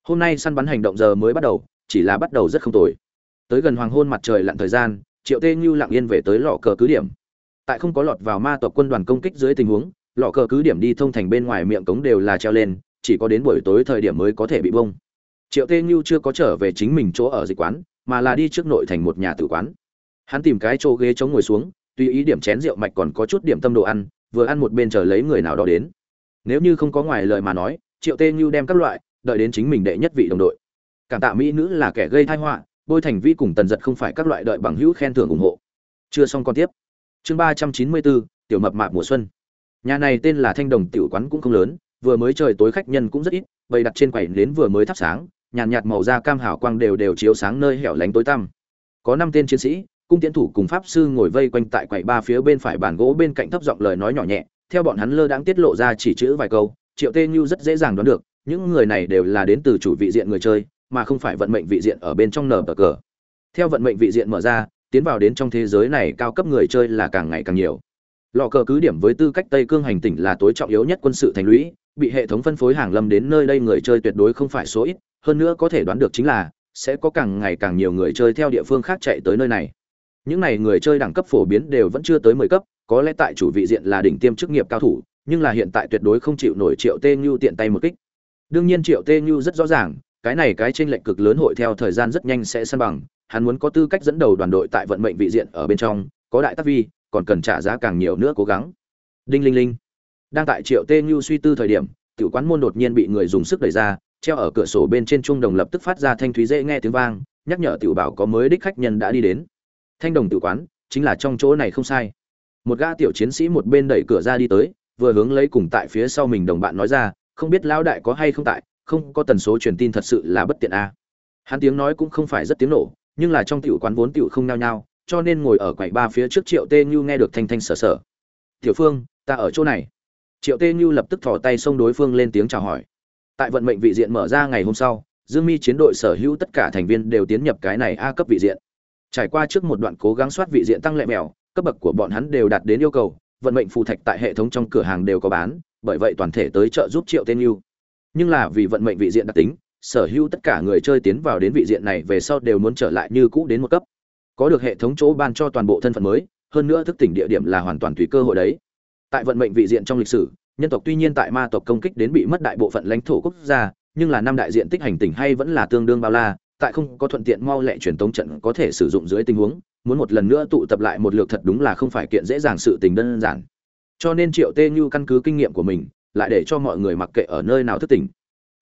Hôm nay săn bắn hành động giờ mới bắt đầu, chỉ là bắt đầu rất không tồi. Tới gần hoàng hôn mặt trời lặn thời gian, triệu tê như lặng yên về tới lọ cờ cứ điểm. Tại không có lọt vào ma tộc quân đoàn công kích dưới tình huống, lọ cờ cứ điểm đi thông thành bên ngoài miệng cống đều là treo lên, chỉ có đến buổi tối thời điểm mới có thể bị bông triệu tê như chưa có trở về chính mình chỗ ở dịch quán, mà là đi trước nội thành một nhà tử quán. Hắn tìm cái chỗ ghế chống ngồi xuống, tùy ý điểm chén rượu mạch còn có chút điểm tâm đồ ăn, vừa ăn một bên chờ lấy người nào đó đến. Nếu như không có ngoài lời mà nói, triệu tê như đem các loại, đợi đến chính mình đệ nhất vị đồng đội. Cảm tạ mỹ nữ là kẻ gây thai họa, bôi thành vi cùng tần giật không phải các loại đợi bằng hữu khen thưởng ủng hộ. Chưa xong còn tiếp. Chương ba trăm chín mươi bốn, tiểu mập mạp mùa xuân. Nhà này tên là thanh đồng tiểu quán cũng không lớn, vừa mới trời tối khách nhân cũng rất ít, bày đặt trên quầy đến vừa mới thắp sáng nhàn nhạt, nhạt màu da cam hào quang đều đều chiếu sáng nơi hẻo lánh tối tăm. Có năm tên chiến sĩ cung tiễn thủ cùng pháp sư ngồi vây quanh tại quầy ba phía bên phải bàn gỗ bên cạnh thấp giọng lời nói nhỏ nhẹ. Theo bọn hắn lơ đãng tiết lộ ra chỉ chữ vài câu triệu tê Nhu rất dễ dàng đoán được những người này đều là đến từ chủ vị diện người chơi mà không phải vận mệnh vị diện ở bên trong nở cờ. Theo vận mệnh vị diện mở ra tiến vào đến trong thế giới này cao cấp người chơi là càng ngày càng nhiều. Lò cờ cứ điểm với tư cách tây cương hành tỉnh là tối trọng yếu nhất quân sự thành lũy bị hệ thống phân phối hàng lâm đến nơi đây người chơi tuyệt đối không phải số ít, hơn nữa có thể đoán được chính là, sẽ có càng ngày càng nhiều người chơi theo địa phương khác chạy tới nơi này. Những này người chơi đẳng cấp phổ biến đều vẫn chưa tới mười cấp, có lẽ tại chủ vị diện là đỉnh tiêm chức nghiệp cao thủ, nhưng là hiện tại tuyệt đối không chịu nổi triệu tê nhu tiện tay một kích. Đương nhiên triệu tê nhu rất rõ ràng, cái này cái trên lệch cực lớn hội theo thời gian rất nhanh sẽ san bằng, hắn muốn có tư cách dẫn đầu đoàn đội tại vận mệnh vị diện ở bên trong, có đại tác vi, còn cần trả giá càng nhiều nữa cố gắng. Đinh linh linh đang tại triệu tê như suy tư thời điểm, tiểu quán môn đột nhiên bị người dùng sức đẩy ra, treo ở cửa sổ bên trên trung đồng lập tức phát ra thanh thúy dễ nghe tiếng vang, nhắc nhở tiểu bảo có mới đích khách nhân đã đi đến. Thanh đồng tự quán, chính là trong chỗ này không sai. Một gã tiểu chiến sĩ một bên đẩy cửa ra đi tới, vừa hướng lấy cùng tại phía sau mình đồng bạn nói ra, không biết lão đại có hay không tại, không có tần số truyền tin thật sự là bất tiện a. Hắn tiếng nói cũng không phải rất tiếng nổ, nhưng là trong tiểu quán vốn tiểu không nhao nhao, cho nên ngồi ở quầy ba phía trước triệu tê như nghe được thanh thanh sở sở tiểu phương, ta ở chỗ này triệu tê như lập tức thò tay xông đối phương lên tiếng chào hỏi. Tại vận mệnh vị diện mở ra ngày hôm sau, dương mi chiến đội sở hữu tất cả thành viên đều tiến nhập cái này a cấp vị diện. Trải qua trước một đoạn cố gắng soát vị diện tăng lệ mèo, cấp bậc của bọn hắn đều đạt đến yêu cầu, vận mệnh phù thạch tại hệ thống trong cửa hàng đều có bán, bởi vậy toàn thể tới chợ giúp triệu tên yêu nhưng là vì vận mệnh vị diện đặc tính, sở hữu tất cả người chơi tiến vào đến vị diện này về sau đều muốn trở lại như cũ đến một cấp. Có được hệ thống chỗ ban cho toàn bộ thân phận mới, hơn nữa thức tỉnh địa điểm là hoàn toàn tùy cơ hội đấy tại vận mệnh vị diện trong lịch sử, nhân tộc tuy nhiên tại ma tộc công kích đến bị mất đại bộ phận lãnh thổ quốc gia, nhưng là năm đại diện tích hành tỉnh hay vẫn là tương đương bao la, tại không có thuận tiện mau lẹ truyền tống trận có thể sử dụng dưới tình huống, muốn một lần nữa tụ tập lại một lượt thật đúng là không phải kiện dễ dàng sự tình đơn giản. Cho nên triệu tê như căn cứ kinh nghiệm của mình, lại để cho mọi người mặc kệ ở nơi nào thức tỉnh.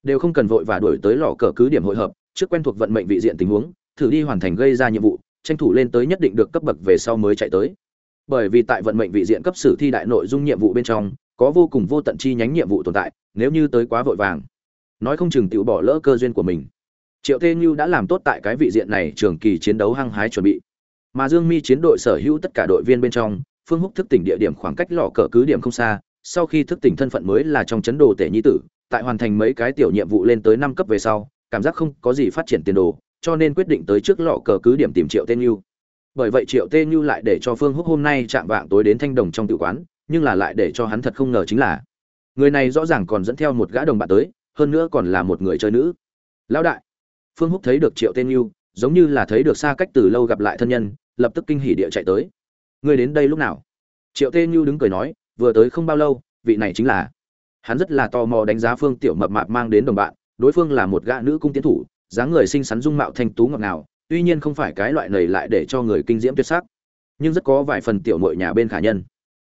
Đều không cần vội và đuổi tới lò cờ cứ điểm hội hợp, trước quen thuộc vận mệnh vị diện tình huống, thử đi hoàn thành gây ra nhiệm vụ, tranh thủ lên tới nhất định được cấp bậc về sau mới chạy tới bởi vì tại vận mệnh vị diện cấp sử thi đại nội dung nhiệm vụ bên trong, có vô cùng vô tận chi nhánh nhiệm vụ tồn tại, nếu như tới quá vội vàng. Nói không chừng tự bỏ lỡ cơ duyên của mình. Triệu tê như đã làm tốt tại cái vị diện này trường kỳ chiến đấu hăng hái chuẩn bị. Mà dương mi chiến đội sở hữu tất cả đội viên bên trong, phương húc thức tỉnh địa điểm khoảng cách lò cờ cứ điểm không xa, sau khi thức tỉnh thân phận mới là trong chấn đồ tể nhi tử, tại hoàn thành mấy cái tiểu nhiệm vụ lên tới năm cấp về sau, cảm giác không có gì phát triển tiền đồ, cho nên quyết định tới trước lọ cờ cứ điểm tìm triệu tên như bởi vậy triệu tê như lại để cho phương húc hôm nay chạm vạng tối đến thanh đồng trong tự quán, nhưng là lại để cho hắn thật không ngờ chính là, người này rõ ràng còn dẫn theo một gã đồng bạn tới, hơn nữa còn là một người chơi nữ. Lão đại. Phương húc thấy được triệu tê như, giống như là thấy được xa cách từ lâu gặp lại thân nhân, lập tức kinh hỉ địa chạy tới. Người đến đây lúc nào? Triệu tê như đứng cười nói, vừa tới không bao lâu, vị này chính là. Hắn rất là tò mò đánh giá phương tiểu mập mạp mang đến đồng bạn, đối phương là một gã nữ cung tiến thủ, dáng người xinh xắn dung mạo thanh tú ngọt ngào tuy nhiên không phải cái loại này lại để cho người kinh diễm tuyệt sắc, nhưng rất có vài phần tiểu mội nhà bên khả nhân.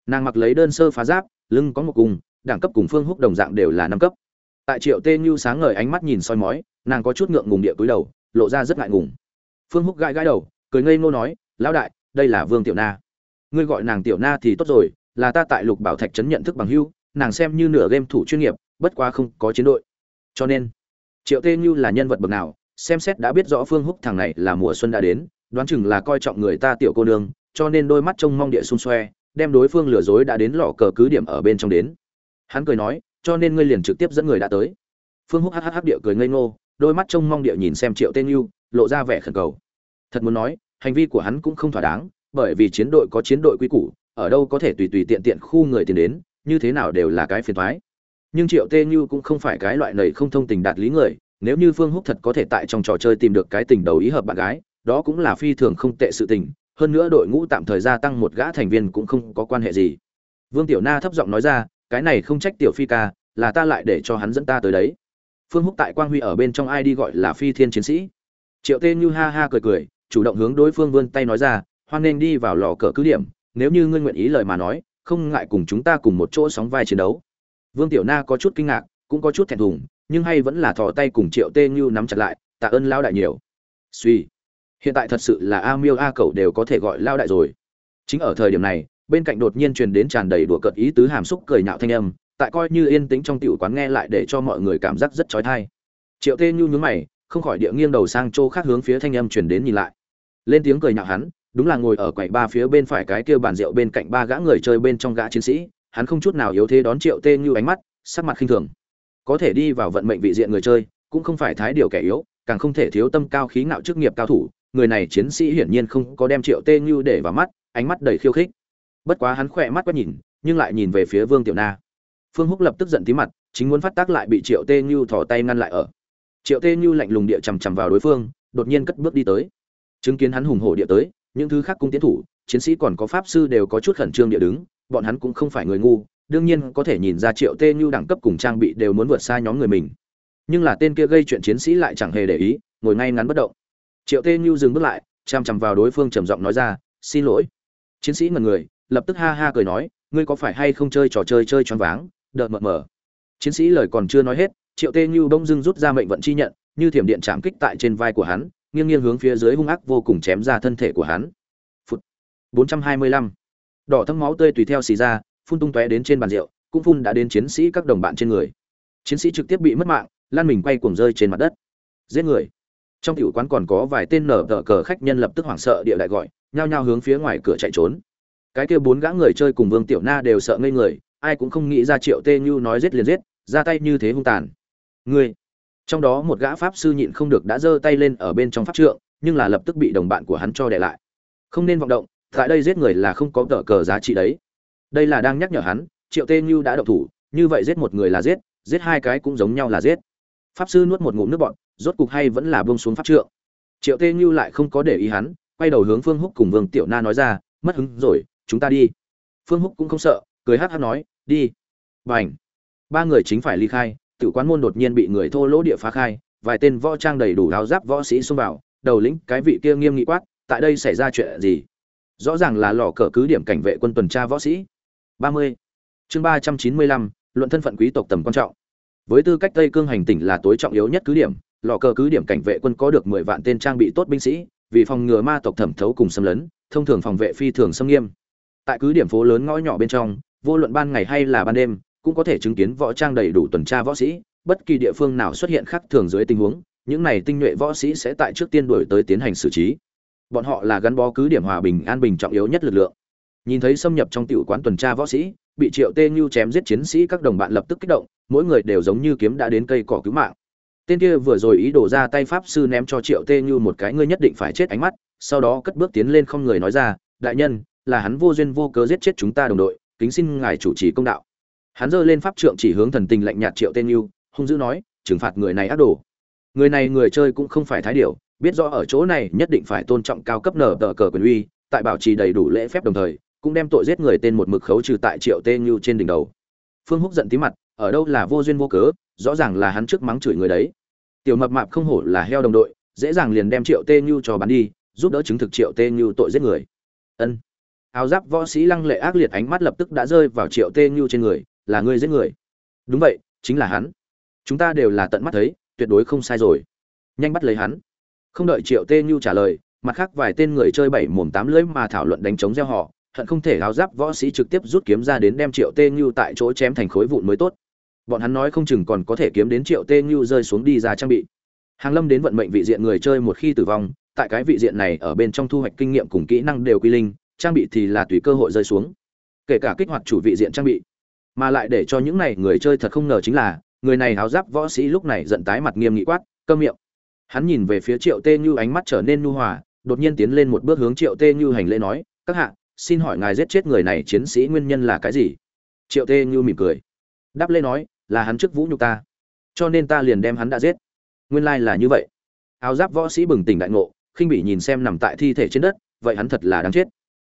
Nàng mặc lấy đơn sơ phá giáp, lưng có một cùng, đẳng cấp cùng phương húc đồng dạng đều là năm cấp. Tại triệu tê như sáng ngời ánh mắt nhìn soi mói, nàng có chút ngượng ngùng địa cúi đầu, lộ ra rất ngại ngùng. Phương húc gãi gãi đầu, cười ngây ngô nói, lão đại, đây là vương tiểu na. Ngươi gọi nàng tiểu na thì tốt rồi, là ta tại lục bảo thạch trấn nhận thức bằng hưu, nàng xem như nửa game thủ chuyên nghiệp, bất quá không có chiến đội. Cho nên, triệu tê như là nhân vật bậc nào xem xét đã biết rõ phương húc thằng này là mùa xuân đã đến, đoán chừng là coi trọng người ta tiểu cô nương, cho nên đôi mắt trông mong địa xung xoe, đem đối phương lừa dối đã đến lò cờ cứ điểm ở bên trong đến. Hắn cười nói, cho nên ngươi liền trực tiếp dẫn người đã tới. Phương húc hhh địa cười ngây ngô, đôi mắt trông mong địa nhìn xem triệu tên yêu lộ ra vẻ khẩn cầu. Thật muốn nói, hành vi của hắn cũng không thỏa đáng, bởi vì chiến đội có chiến đội quy củ, ở đâu có thể tùy tùy tiện tiện khu người tiền đến, như thế nào đều là cái phiền thoái nhưng triệu tê như cũng không phải cái loại nầy không thông tình đạt lý người nếu như phương húc thật có thể tại trong trò chơi tìm được cái tình đầu ý hợp bạn gái, đó cũng là phi thường không tệ sự tình, hơn nữa đội ngũ tạm thời gia tăng một gã thành viên cũng không có quan hệ gì. Vương tiểu na thấp giọng nói ra, cái này không trách tiểu phi ca, là ta lại để cho hắn dẫn ta tới đấy. Phương húc tại quang huy ở bên trong ai đi gọi là phi thiên chiến sĩ. Triệu tê như ha ha cười cười, chủ động hướng đối phương vươn tay nói ra, hoan nên đi vào lò cờ cứ điểm, nếu như ngươi nguyện ý lời mà nói, không ngại cùng chúng ta cùng một chỗ sóng vai chiến đấu. Vương tiểu na có chút kinh ngạc, cũng có chút thẹn thùng nhưng hay vẫn là thò tay cùng triệu tê như nắm chặt lại, tạ ơn lao đại nhiều. Suy, hiện tại thật sự là a miêu a cậu đều có thể gọi lao đại rồi. Chính ở thời điểm này, bên cạnh đột nhiên truyền đến tràn đầy đùa cợt ý tứ hàm xúc cười nhạo thanh âm, tại coi như yên tĩnh trong tiểu quán nghe lại để cho mọi người cảm giác rất chói tai. Triệu tê nhu nhướng mày, không khỏi địa nghiêng đầu sang chỗ khác hướng phía thanh âm truyền đến nhìn lại. Lên tiếng cười nhạo hắn, đúng là ngồi ở quầy ba phía bên phải cái kia bàn rượu bên cạnh ba gã người chơi bên trong gã chiến sĩ, hắn không chút nào yếu thế đón triệu tê như ánh mắt, sắc mặt khinh thường có thể đi vào vận mệnh vị diện người chơi, cũng không phải thái điều kẻ yếu, càng không thể thiếu tâm cao khí ngạo chức nghiệp cao thủ. Người này chiến sĩ hiển nhiên không có đem triệu tê như để vào mắt, ánh mắt đầy khiêu khích. Bất quá hắn khỏe mắt quét nhìn, nhưng lại nhìn về phía vương tiểu na. Phương húc lập tức giận tí mặt, chính muốn phát tác lại bị triệu tê như thỏ tay ngăn lại ở. Triệu tê như lạnh lùng địa chằm chằm vào đối phương, đột nhiên cất bước đi tới. Chứng kiến hắn hùng hổ địa tới, những thứ khác cung tiến thủ, chiến sĩ còn có pháp sư đều có chút khẩn trương địa đứng, bọn hắn cũng không phải người ngu đương nhiên có thể nhìn ra triệu tê như đẳng cấp cùng trang bị đều muốn vượt xa nhóm người mình. Nhưng là tên kia gây chuyện chiến sĩ lại chẳng hề để ý, ngồi ngay ngắn bất động. Triệu tê như dừng bước lại chằm chằm vào đối phương trầm giọng nói ra, xin lỗi. Chiến sĩ ngần người, lập tức ha ha cười nói, ngươi có phải hay không chơi trò chơi chơi choáng váng, đợt mờ mờ? Chiến sĩ lời còn chưa nói hết, triệu tê như bỗng dưng rút ra mệnh vận chi nhận, như thiểm điện chạm kích tại trên vai của hắn, nghiêng nghiêng hướng phía dưới hung ác vô cùng chém ra thân thể của hắn. Phút 425. đỏ thâm máu tươi tùy theo xì ra phun tung tóe đến trên bàn rượu, cũng phun đã đến chiến sĩ các đồng bạn trên người. Chiến sĩ trực tiếp bị mất mạng, lan mình quay cuồng rơi trên mặt đất. Giết người. Trong tiểu quán còn có vài tên nở tờ cờ khách nhân lập tức hoảng sợ địa đại gọi, nhao nhao hướng phía ngoài cửa chạy trốn. Cái kia bốn gã người chơi cùng vương tiểu na đều sợ ngây người, ai cũng không nghĩ ra triệu tê như nói giết liền giết, ra tay như thế hung tàn. Ngươi trong đó một gã pháp sư nhịn không được đã giơ tay lên ở bên trong pháp trượng, nhưng là lập tức bị đồng bạn của hắn cho đè lại. Không nên vọng động, tại đây giết người là không có tờ cờ giá trị đấy đây là đang nhắc nhở hắn, triệu tê như đã động thủ, như vậy giết một người là giết giết hai cái cũng giống nhau là giết. Pháp sư nuốt một ngụm nước bọn rốt cục hay vẫn là bông xuống pháp trượng. Triệu tê như lại không có để ý hắn, quay đầu hướng phương húc cùng vương tiểu na nói ra, mất hứng rồi, chúng ta đi. Phương húc cũng không sợ, cười hát hát nói, đi. B à n h ba người chính phải ly khai tự quán môn đột nhiên bị người thô lỗ địa phá khai, vài tên võ trang đầy đủ áo giáp võ sĩ xông vào, đầu lĩnh cái vị kia nghiêm nghị quát, tại đây xảy ra chuyện gì? Rõ ràng là lò cờ cứ điểm cảnh vệ quân tuần tra võ sĩ ba mươi. Chương ba trăm chín mươi lăm, luận thân phận quý tộc tầm quan trọng. Với tư cách tây cương hành tỉnh là tối trọng yếu nhất cứ điểm, lò cờ cứ điểm cảnh vệ quân có được mười vạn tên trang bị tốt binh sĩ, vì phòng ngừa ma tộc thẩm thấu cùng xâm lấn, thông thường phòng vệ phi thường xâm nghiêm. Tại cứ điểm phố lớn ngõ nhỏ bên trong, vô luận ban ngày hay là ban đêm, cũng có thể chứng kiến võ trang đầy đủ tuần tra võ sĩ, bất kỳ địa phương nào xuất hiện khác thường dưới tình huống, những này tinh nhuệ võ sĩ sẽ tại trước tiên đuổi tới tiến hành xử trí. Bọn họ là gắn bó cứ điểm hòa bình, an bình trọng yếu nhất lực lượng nhìn thấy xâm nhập trong tiểu quán tuần tra võ sĩ, bị triệu tê như chém giết chiến sĩ các đồng bạn lập tức kích động, mỗi người đều giống như kiếm đã đến cây cỏ cứu mạng. Tên kia vừa rồi ý đổ ra tay pháp sư ném cho triệu tê như một cái ngươi nhất định phải chết ánh mắt, sau đó cất bước tiến lên không người nói ra, đại nhân, là hắn vô duyên vô cớ giết chết chúng ta đồng đội, kính xin ngài chủ trì công đạo. Hắn giơ lên pháp trượng chỉ hướng thần tình lạnh nhạt triệu tên như, hung dữ nói, trừng phạt người này ác đồ. Người này người chơi cũng không phải thái điểu, biết rõ ở chỗ này nhất định phải tôn trọng cao cấp nở tờ cờ quyền uy, tại bảo trì đầy đủ lễ phép đồng thời cũng đem tội giết người tên một mực khấu trừ tại triệu tê như trên đỉnh đầu. Phương húc giận tí mặt, ở đâu là vô duyên vô cớ, rõ ràng là hắn trước mắng chửi người đấy. Tiểu mập mạp không hổ là heo đồng đội, dễ dàng liền đem triệu tê như cho bắn đi, giúp đỡ chứng thực triệu tê như tội giết người. Ân. Áo giáp võ sĩ lăng lệ ác liệt ánh mắt lập tức đã rơi vào triệu tê như trên người, là ngươi giết người? Đúng vậy, chính là hắn. Chúng ta đều là tận mắt thấy, tuyệt đối không sai rồi. Nhanh bắt lấy hắn. Không đợi triệu tê như trả lời, mặt khác vài tên người chơi bảy mồm tám lưỡi mà thảo luận đánh chống gieo họ hận không thể áo giáp võ sĩ trực tiếp rút kiếm ra đến đem triệu tê như tại chỗ chém thành khối vụn mới tốt. Bọn hắn nói không chừng còn có thể kiếm đến triệu tê như rơi xuống đi ra trang bị. Hàng lâm đến vận mệnh vị diện người chơi một khi tử vong, tại cái vị diện này ở bên trong thu hoạch kinh nghiệm cùng kỹ năng đều quy linh, trang bị thì là tùy cơ hội rơi xuống. Kể cả kích hoạt chủ vị diện trang bị, mà lại để cho những này người chơi thật không ngờ chính là, người này háo giáp võ sĩ lúc này giận tái mặt nghiêm nghị quát cơm miệng. Hắn nhìn về phía triệu tê như ánh mắt trở nên nu hòa, đột nhiên tiến lên một bước hướng triệu tê như hành lễ nói, các hạ xin hỏi ngài giết chết người này chiến sĩ nguyên nhân là cái gì? Triệu tê như mỉm cười. Đáp lê nói, là hắn trước vũ nhục ta. Cho nên ta liền đem hắn đã giết. Nguyên lai là như vậy. Áo giáp võ sĩ bừng tỉnh đại ngộ, khinh bị nhìn xem nằm tại thi thể trên đất, vậy hắn thật là đáng chết.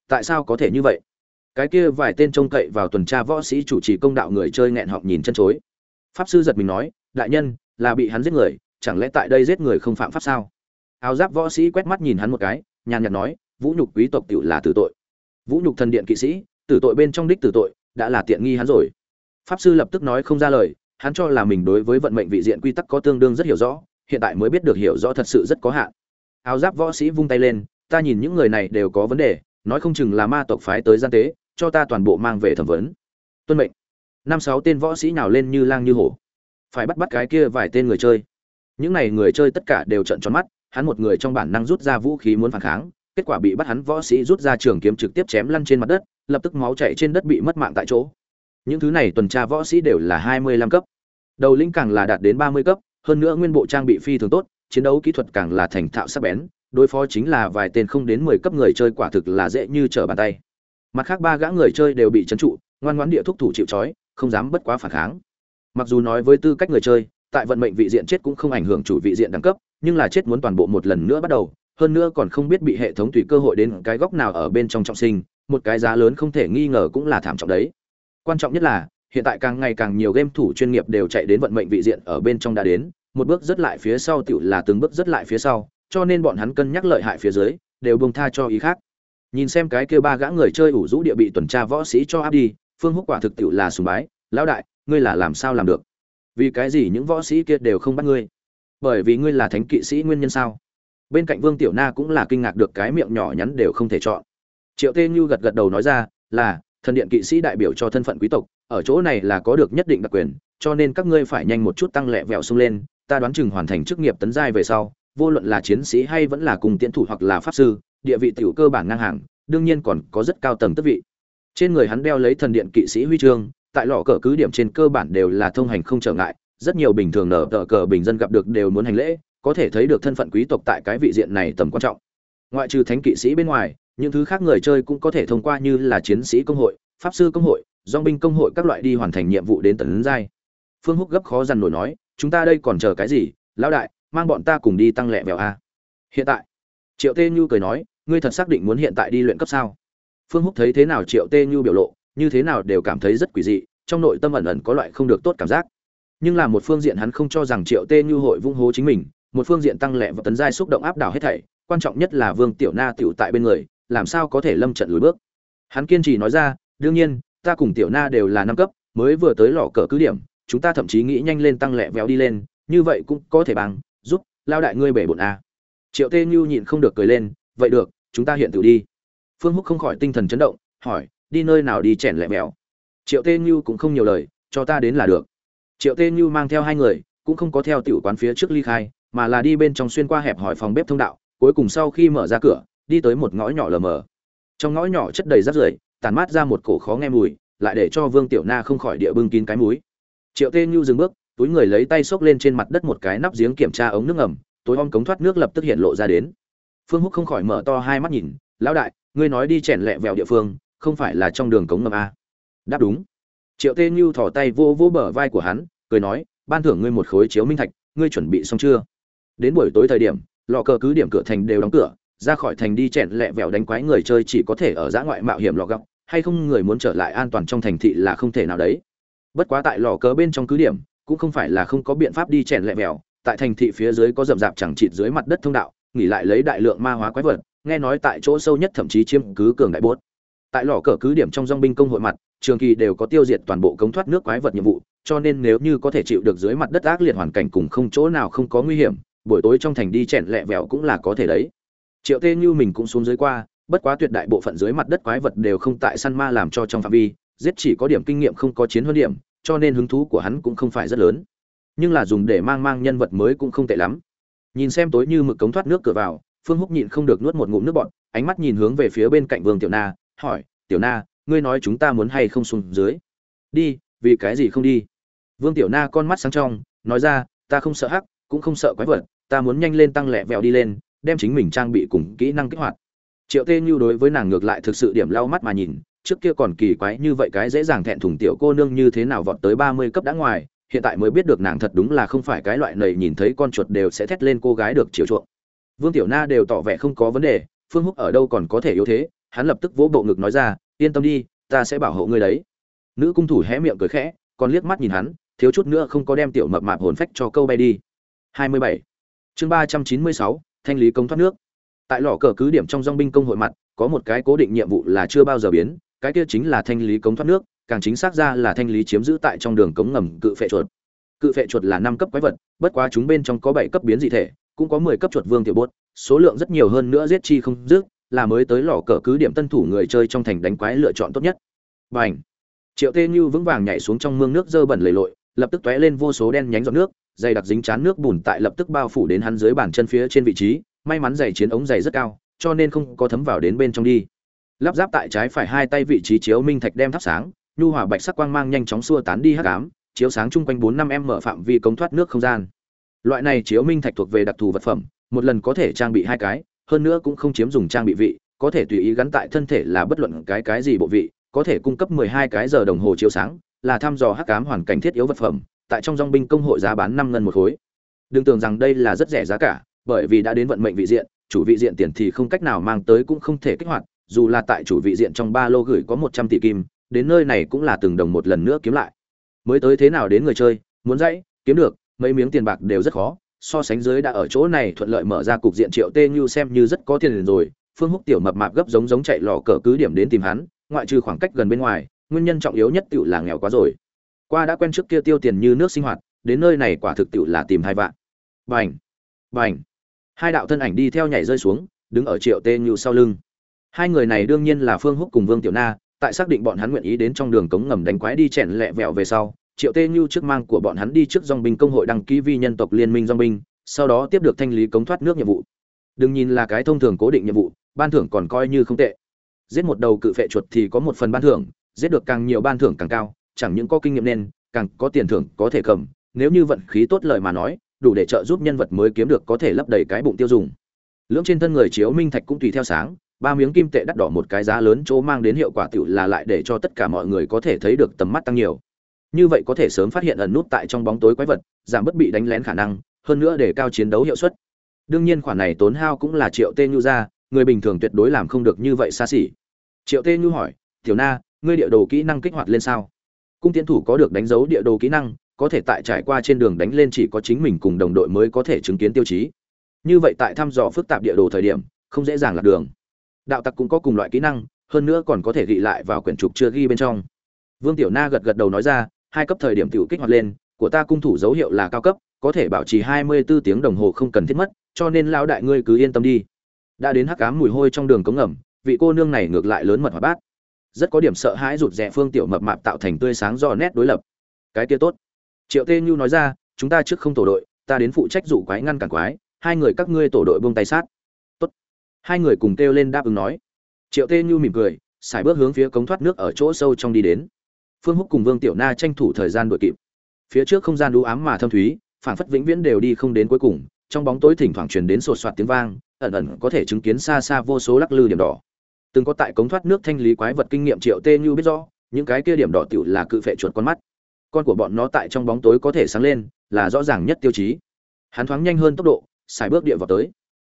Tại sao có thể như vậy? Cái kia vài tên trông cậy vào tuần tra võ sĩ chủ trì công đạo người chơi nghẹn họng nhìn chân chối. Pháp sư giật mình nói, đại nhân, là bị hắn giết người, chẳng lẽ tại đây giết người không phạm pháp sao? Áo giáp võ sĩ quét mắt nhìn hắn một cái, nhàn nhạt nói, vũ nhục quý tộc tiểu là tử tội vũ nhục thần điện kỵ sĩ, tử tội bên trong đích tử tội, đã là tiện nghi hắn rồi. Pháp sư lập tức nói không ra lời, hắn cho là mình đối với vận mệnh vị diện quy tắc có tương đương rất hiểu rõ, hiện tại mới biết được hiểu rõ thật sự rất có hạn. Áo giáp võ sĩ vung tay lên, ta nhìn những người này đều có vấn đề, nói không chừng là ma tộc phái tới gian tế, cho ta toàn bộ mang về thẩm vấn. Tuân mệnh. Năm sáu tên võ sĩ nào lên như lang như hổ. Phải bắt bắt cái kia vài tên người chơi. Những này người chơi tất cả đều trận tròn mắt, hắn một người trong bản năng rút ra vũ khí muốn phản kháng kết quả bị bắt hắn võ sĩ rút ra trường kiếm trực tiếp chém lăn trên mặt đất, lập tức máu chảy trên đất bị mất mạng tại chỗ. Những thứ này tuần tra võ sĩ đều là hai mươi lăm cấp. Đầu linh càng là đạt đến ba mươi cấp, hơn nữa nguyên bộ trang bị phi thường tốt, chiến đấu kỹ thuật càng là thành thạo sắc bén, đối phó chính là vài tên không đến mười cấp người chơi quả thực là dễ như trở bàn tay. Mặt khác ba gã người chơi đều bị trấn trụ, ngoan ngoãn địa thúc thủ chịu trói, không dám bất quá phản kháng. Mặc dù nói với tư cách người chơi, tại vận mệnh vị diện chết cũng không ảnh hưởng chủ vị diện đẳng cấp, nhưng là chết muốn toàn bộ một lần nữa bắt đầu hơn nữa còn không biết bị hệ thống tùy cơ hội đến cái góc nào ở bên trong trọng sinh, một cái giá lớn không thể nghi ngờ cũng là thảm trọng đấy. Quan trọng nhất là, hiện tại càng ngày càng nhiều game thủ chuyên nghiệp đều chạy đến vận mệnh vị diện ở bên trong đã đến, một bước rất lại phía sau tựu là từng bước rất lại phía sau, cho nên bọn hắn cân nhắc lợi hại phía dưới, đều buông tha cho ý khác. Nhìn xem cái kia ba gã người chơi ủ rũ địa bị tuần tra võ sĩ cho áp đi, phương húc quả thực tựu là sùng bái, lão đại, ngươi là làm sao làm được? Vì cái gì những võ sĩ kia đều không bắt ngươi? Bởi vì ngươi là thánh kỵ sĩ nguyên nhân sao? Bên cạnh vương tiểu na cũng là kinh ngạc được cái miệng nhỏ nhắn đều không thể chọn. Triệu tê như gật gật đầu nói ra, là, thần điện kỵ sĩ đại biểu cho thân phận quý tộc, ở chỗ này là có được nhất định đặc quyền, cho nên các ngươi phải nhanh một chút tăng lẹ vẹo xông lên, ta đoán chừng hoàn thành chức nghiệp tấn giai về sau, vô luận là chiến sĩ hay vẫn là cùng tiến thủ hoặc là pháp sư, địa vị tiểu cơ bản ngang hàng, đương nhiên còn có rất cao tầng tước vị. Trên người hắn đeo lấy thần điện kỵ sĩ huy chương, tại lọ cờ cứ điểm trên cơ bản đều là thông hành không trở ngại, rất nhiều bình thường nở tờ cờ bình dân gặp được đều muốn hành lễ có thể thấy được thân phận quý tộc tại cái vị diện này tầm quan trọng. Ngoại trừ thánh kỵ sĩ bên ngoài, những thứ khác người chơi cũng có thể thông qua như là chiến sĩ công hội, pháp sư công hội dong binh công hội các loại đi hoàn thành nhiệm vụ đến tấn giai. Phương húc gấp khó dằn nổi nói, chúng ta đây còn chờ cái gì? Lão đại, mang bọn ta cùng đi tăng lẹ vèo a. Hiện tại? Triệu tê như cười nói, ngươi thật xác định muốn hiện tại đi luyện cấp sao? Phương húc thấy thế nào triệu tê như biểu lộ, như thế nào đều cảm thấy rất quỷ dị, trong nội tâm ẩn ẩn có loại không được tốt cảm giác. Nhưng là một phương diện hắn không cho rằng triệu tê như hội vung hố chính mình một phương diện tăng lẹ và tấn giai xúc động áp đảo hết thảy, quan trọng nhất là vương tiểu na tiểu tại bên người, làm sao có thể lâm trận lùi bước? Hắn kiên trì nói ra, đương nhiên, ta cùng tiểu na đều là năm cấp, mới vừa tới lò cờ cứ điểm, chúng ta thậm chí nghĩ nhanh lên tăng lẹ véo đi lên, như vậy cũng có thể bằng, giúp lao đại ngươi bể bộn a. Triệu tê nhu nhịn không được cười lên, vậy được, chúng ta hiện tự đi. Phương húc không khỏi tinh thần chấn động, hỏi, đi nơi nào đi chèn lẹ véo? Triệu tê nhu cũng không nhiều lời, cho ta đến là được. Triệu tê nhu mang theo hai người, cũng không có theo tiểu quán phía trước ly khai mà là đi bên trong xuyên qua hẹp hỏi phòng bếp thông đạo, cuối cùng sau khi mở ra cửa, đi tới một ngõ nhỏ lờ mờ. Trong ngõ nhỏ chất đầy rác rưởi tàn mát ra một cổ khó nghe mùi, lại để cho vương tiểu na không khỏi địa bưng kín cái múi triệu tê Nhu dừng bước, túi người lấy tay xốc lên trên mặt đất một cái nắp giếng kiểm tra ống nước ngầm, tối om cống thoát nước lập tức hiện lộ ra đến. Phương húc không khỏi mở to hai mắt nhìn, lão đại, ngươi nói đi chèn lẹ vẹo địa phương, không phải là trong đường cống ngầm a đáp đúng. Triệu tê như thỏ tay vô vô bờ vai của hắn, cười nói, ban thưởng ngươi một khối chiếu minh thạch, ngươi chuẩn bị xong chưa? Đến buổi tối thời điểm, lò cờ cứ điểm cửa thành đều đóng cửa, ra khỏi thành đi chèn lẹ vẹo đánh quái người chơi chỉ có thể ở giã ngoại mạo hiểm lò gọc hay không người muốn trở lại an toàn trong thành thị là không thể nào đấy. Bất quá tại lò cờ bên trong cứ điểm, cũng không phải là không có biện pháp đi chèn lẹ vẹo, tại thành thị phía dưới có rậm rạp chẳng chịt dưới mặt đất thông đạo, nghỉ lại lấy đại lượng ma hóa quái vật, nghe nói tại chỗ sâu nhất thậm chí chiếm cứ cường đại bốt. Tại lò cờ cứ điểm trong dong binh công hội mặt, trường kỳ đều có tiêu diệt toàn bộ cống thoát nước quái vật nhiệm vụ, cho nên nếu như có thể chịu được dưới mặt đất ác liệt hoàn cảnh cùng không chỗ nào không có nguy hiểm buổi tối trong thành đi chèn lẹ vẹo cũng là có thể đấy. Triệu tê như mình cũng xuống dưới qua, bất quá tuyệt đại bộ phận dưới mặt đất quái vật đều không tại săn ma làm cho trong phạm vi, giết chỉ có điểm kinh nghiệm không có chiến huấn điểm, cho nên hứng thú của hắn cũng không phải rất lớn. Nhưng là dùng để mang mang nhân vật mới cũng không tệ lắm. Nhìn xem tối như mực cống thoát nước cửa vào, phương húc nhịn không được nuốt một ngụm nước bọt, ánh mắt nhìn hướng về phía bên cạnh vương tiểu na, hỏi, tiểu na, ngươi nói chúng ta muốn hay không xuống dưới? Đi, vì cái gì không đi? Vương tiểu na con mắt sáng trong, nói ra, ta không sợ hắc, cũng không sợ quái vật ta muốn nhanh lên tăng lẹ vẹo đi lên, đem chính mình trang bị cùng kỹ năng kích hoạt. Triệu tê như đối với nàng ngược lại thực sự điểm lau mắt mà nhìn, trước kia còn kỳ quái như vậy cái dễ dàng thẹn thùng tiểu cô nương như thế nào vọt tới ba mươi cấp đã ngoài, hiện tại mới biết được nàng thật đúng là không phải cái loại này nhìn thấy con chuột đều sẽ thét lên cô gái được chiều chuộng. Vương tiểu na đều tỏ vẻ không có vấn đề, phương húc ở đâu còn có thể yếu thế, hắn lập tức vỗ bộ ngực nói ra, yên tâm đi, ta sẽ bảo hộ ngươi đấy. Nữ cung thủ hé miệng cười khẽ, còn liếc mắt nhìn hắn, thiếu chút nữa không có đem tiểu mập mạp hồn phách cho câu bay đi. 27 chương 396, thanh lý công thoát nước. Tại lò cờ cứ điểm trong dong binh công hội mặt có một cái cố định nhiệm vụ là chưa bao giờ biến cái kia chính là thanh lý cống thoát nước càng chính xác ra là thanh lý chiếm giữ tại trong đường cống ngầm cự phệ chuột. Cự phệ chuột là năm cấp quái vật bất quá chúng bên trong có bảy cấp biến dị thể cũng có mười cấp chuột vương tiểu bốt số lượng rất nhiều hơn nữa giết chi không dứt là mới tới lò cờ cứ điểm tân thủ người chơi trong thành đánh quái lựa chọn tốt nhất. Bành! Triệu tê như vững vàng nhảy xuống trong mương nước dơ bẩn lầy lội lập tức tóe lên vô số đen nhánh giọt nước dày đặc dính chán nước bùn tại lập tức bao phủ đến hắn dưới bàn chân phía trên vị trí, may mắn giày chiến ống giày rất cao, cho nên không có thấm vào đến bên trong đi. Lắp ráp tại trái phải hai tay vị trí chiếu minh thạch đem thắp sáng, nhu hòa bạch sắc quang mang nhanh chóng xua tán đi hắc ám, chiếu sáng chung quanh bốn năm em mở phạm vi cống thoát nước không gian. Loại này chiếu minh thạch thuộc về đặc thù vật phẩm, một lần có thể trang bị hai cái, hơn nữa cũng không chiếm dùng trang bị vị, có thể tùy ý gắn tại thân thể là bất luận cái cái gì bộ vị, có thể cung cấp 12 cái giờ đồng hồ chiếu sáng, là thăm dò hắc ám hoàn cảnh thiết yếu vật phẩm tại trong dòng binh công hội giá bán năm ngân một khối. Đừng tưởng rằng đây là rất rẻ giá cả, bởi vì đã đến vận mệnh vị diện, chủ vị diện tiền thì không cách nào mang tới cũng không thể kích hoạt, dù là tại chủ vị diện trong ba lô gửi có 100 tỷ kim, đến nơi này cũng là từng đồng một lần nữa kiếm lại. Mới tới thế nào đến người chơi, muốn dãy, kiếm được, mấy miếng tiền bạc đều rất khó, so sánh dưới đã ở chỗ này thuận lợi mở ra cục diện triệu tê như xem như rất có tiền rồi, phương húc tiểu mập mạp gấp giống giống chạy lò cờ cứ điểm đến tìm hắn, ngoại trừ khoảng cách gần bên ngoài, nguyên nhân trọng yếu nhất tựu là nghèo quá rồi qua đã quen trước kia tiêu tiền như nước sinh hoạt, đến nơi này quả thực tự là tìm hai vạn. Bành! Bành! Hai đạo thân ảnh đi theo nhảy rơi xuống, đứng ở triệu tê như sau lưng. Hai người này đương nhiên là phương húc cùng vương tiểu na, tại xác định bọn hắn nguyện ý đến trong đường cống ngầm đánh quái đi chèn lẹ vẹo về sau, triệu tê như trước mang của bọn hắn đi trước dòng binh công hội đăng ký vi nhân tộc liên minh dòng binh, sau đó tiếp được thanh lý cống thoát nước nhiệm vụ. Đừng nhìn là cái thông thường cố định nhiệm vụ, ban thưởng còn coi như không tệ. Giết một đầu cự phệ chuột thì có một phần ban thưởng, giết được càng nhiều ban thưởng càng cao chẳng những có kinh nghiệm nên, càng có tiền thưởng, có thể cầm. Nếu như vận khí tốt lời mà nói, đủ để trợ giúp nhân vật mới kiếm được có thể lấp đầy cái bụng tiêu dùng. Lưỡng trên thân người chiếu minh thạch cũng tùy theo sáng, ba miếng kim tệ đắt đỏ một cái giá lớn chỗ mang đến hiệu quả tựu là lại để cho tất cả mọi người có thể thấy được tầm mắt tăng nhiều. Như vậy có thể sớm phát hiện ẩn nút tại trong bóng tối quái vật, giảm bất bị đánh lén khả năng, hơn nữa để cao chiến đấu hiệu suất. Đương nhiên khoản này tốn hao cũng là triệu tê nhu ra, người bình thường tuyệt đối làm không được như vậy xa xỉ. Triệu tê nhu hỏi, tiểu na, ngươi địa đồ kỹ năng kích hoạt lên sao? Cung tiến thủ có được đánh dấu địa đồ kỹ năng, có thể tại trải qua trên đường đánh lên chỉ có chính mình cùng đồng đội mới có thể chứng kiến tiêu chí. Như vậy tại thăm dò phức tạp địa đồ thời điểm, không dễ dàng lạc đường. Đạo tặc cũng có cùng loại kỹ năng, hơn nữa còn có thể ghi lại vào quyển trục chưa ghi bên trong. Vương tiểu na gật gật đầu nói ra, hai cấp thời điểm tiểu kích hoạt lên, của ta cung thủ dấu hiệu là cao cấp, có thể bảo trì 24 tiếng đồng hồ không cần thiết mất, cho nên lão đại ngươi cứ yên tâm đi. Đã đến hắc ám mùi hôi trong đường cống ngầm, vị cô nương này ngược lại lớn mật hoạt bát rất có điểm sợ hãi rụt rè phương tiểu mập mạp tạo thành tươi sáng do nét đối lập. Cái kia tốt. Triệu tê như nói ra, chúng ta trước không tổ đội, ta đến phụ trách dụ quái ngăn cản quái, hai người các ngươi tổ đội buông tay sát. Tốt. Hai người cùng kêu lên đáp ứng nói. Triệu tê như mỉm cười xài bước hướng phía cống thoát nước ở chỗ sâu trong đi đến. Phương húc cùng vương tiểu na tranh thủ thời gian đuổi kịp. Phía trước không gian đũ ám mà thâm thúy, phảng phất vĩnh viễn đều đi không đến cuối cùng, trong bóng tối thỉnh thoảng truyền đến sột soạt tiếng vang, ẩn ẩn có thể chứng kiến xa xa vô số lắc lư điểm đỏ từng có tại cống thoát nước thanh lý quái vật kinh nghiệm triệu tê như biết rõ, những cái kia điểm đỏ tựu là cự phệ chuột con mắt. Con của bọn nó tại trong bóng tối có thể sáng lên, là rõ ràng nhất tiêu chí. Hắn thoáng nhanh hơn tốc độ, xài bước địa vào tới.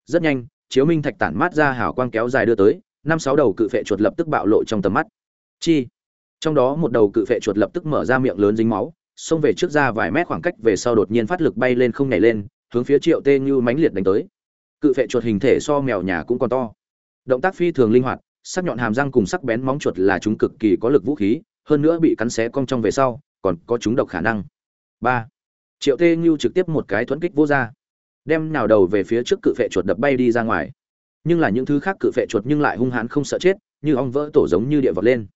Rất nhanh, chiếu minh thạch tản mát ra hào quang kéo dài đưa tới, năm sáu đầu cự phệ chuột lập tức bạo lộ trong tầm mắt. Chi? Trong đó một đầu cự phệ chuột lập tức mở ra miệng lớn dính máu, xông về trước ra vài mét khoảng cách về sau đột nhiên phát lực bay lên không nhảy lên, hướng phía triệu tê như mãnh liệt đánh tới. Cự phệ chuột hình thể so mèo nhà cũng còn to động tác phi thường linh hoạt, sắc nhọn hàm răng cùng sắc bén móng chuột là chúng cực kỳ có lực vũ khí, hơn nữa bị cắn xé cong trong về sau, còn có chúng độc khả năng. Ba. Triệu tê như trực tiếp một cái thuẫn kích vô ra. Đem nào đầu về phía trước cự phệ chuột đập bay đi ra ngoài. Nhưng là những thứ khác cự phệ chuột nhưng lại hung hãn không sợ chết, như ong vỡ tổ giống như địa vật lên.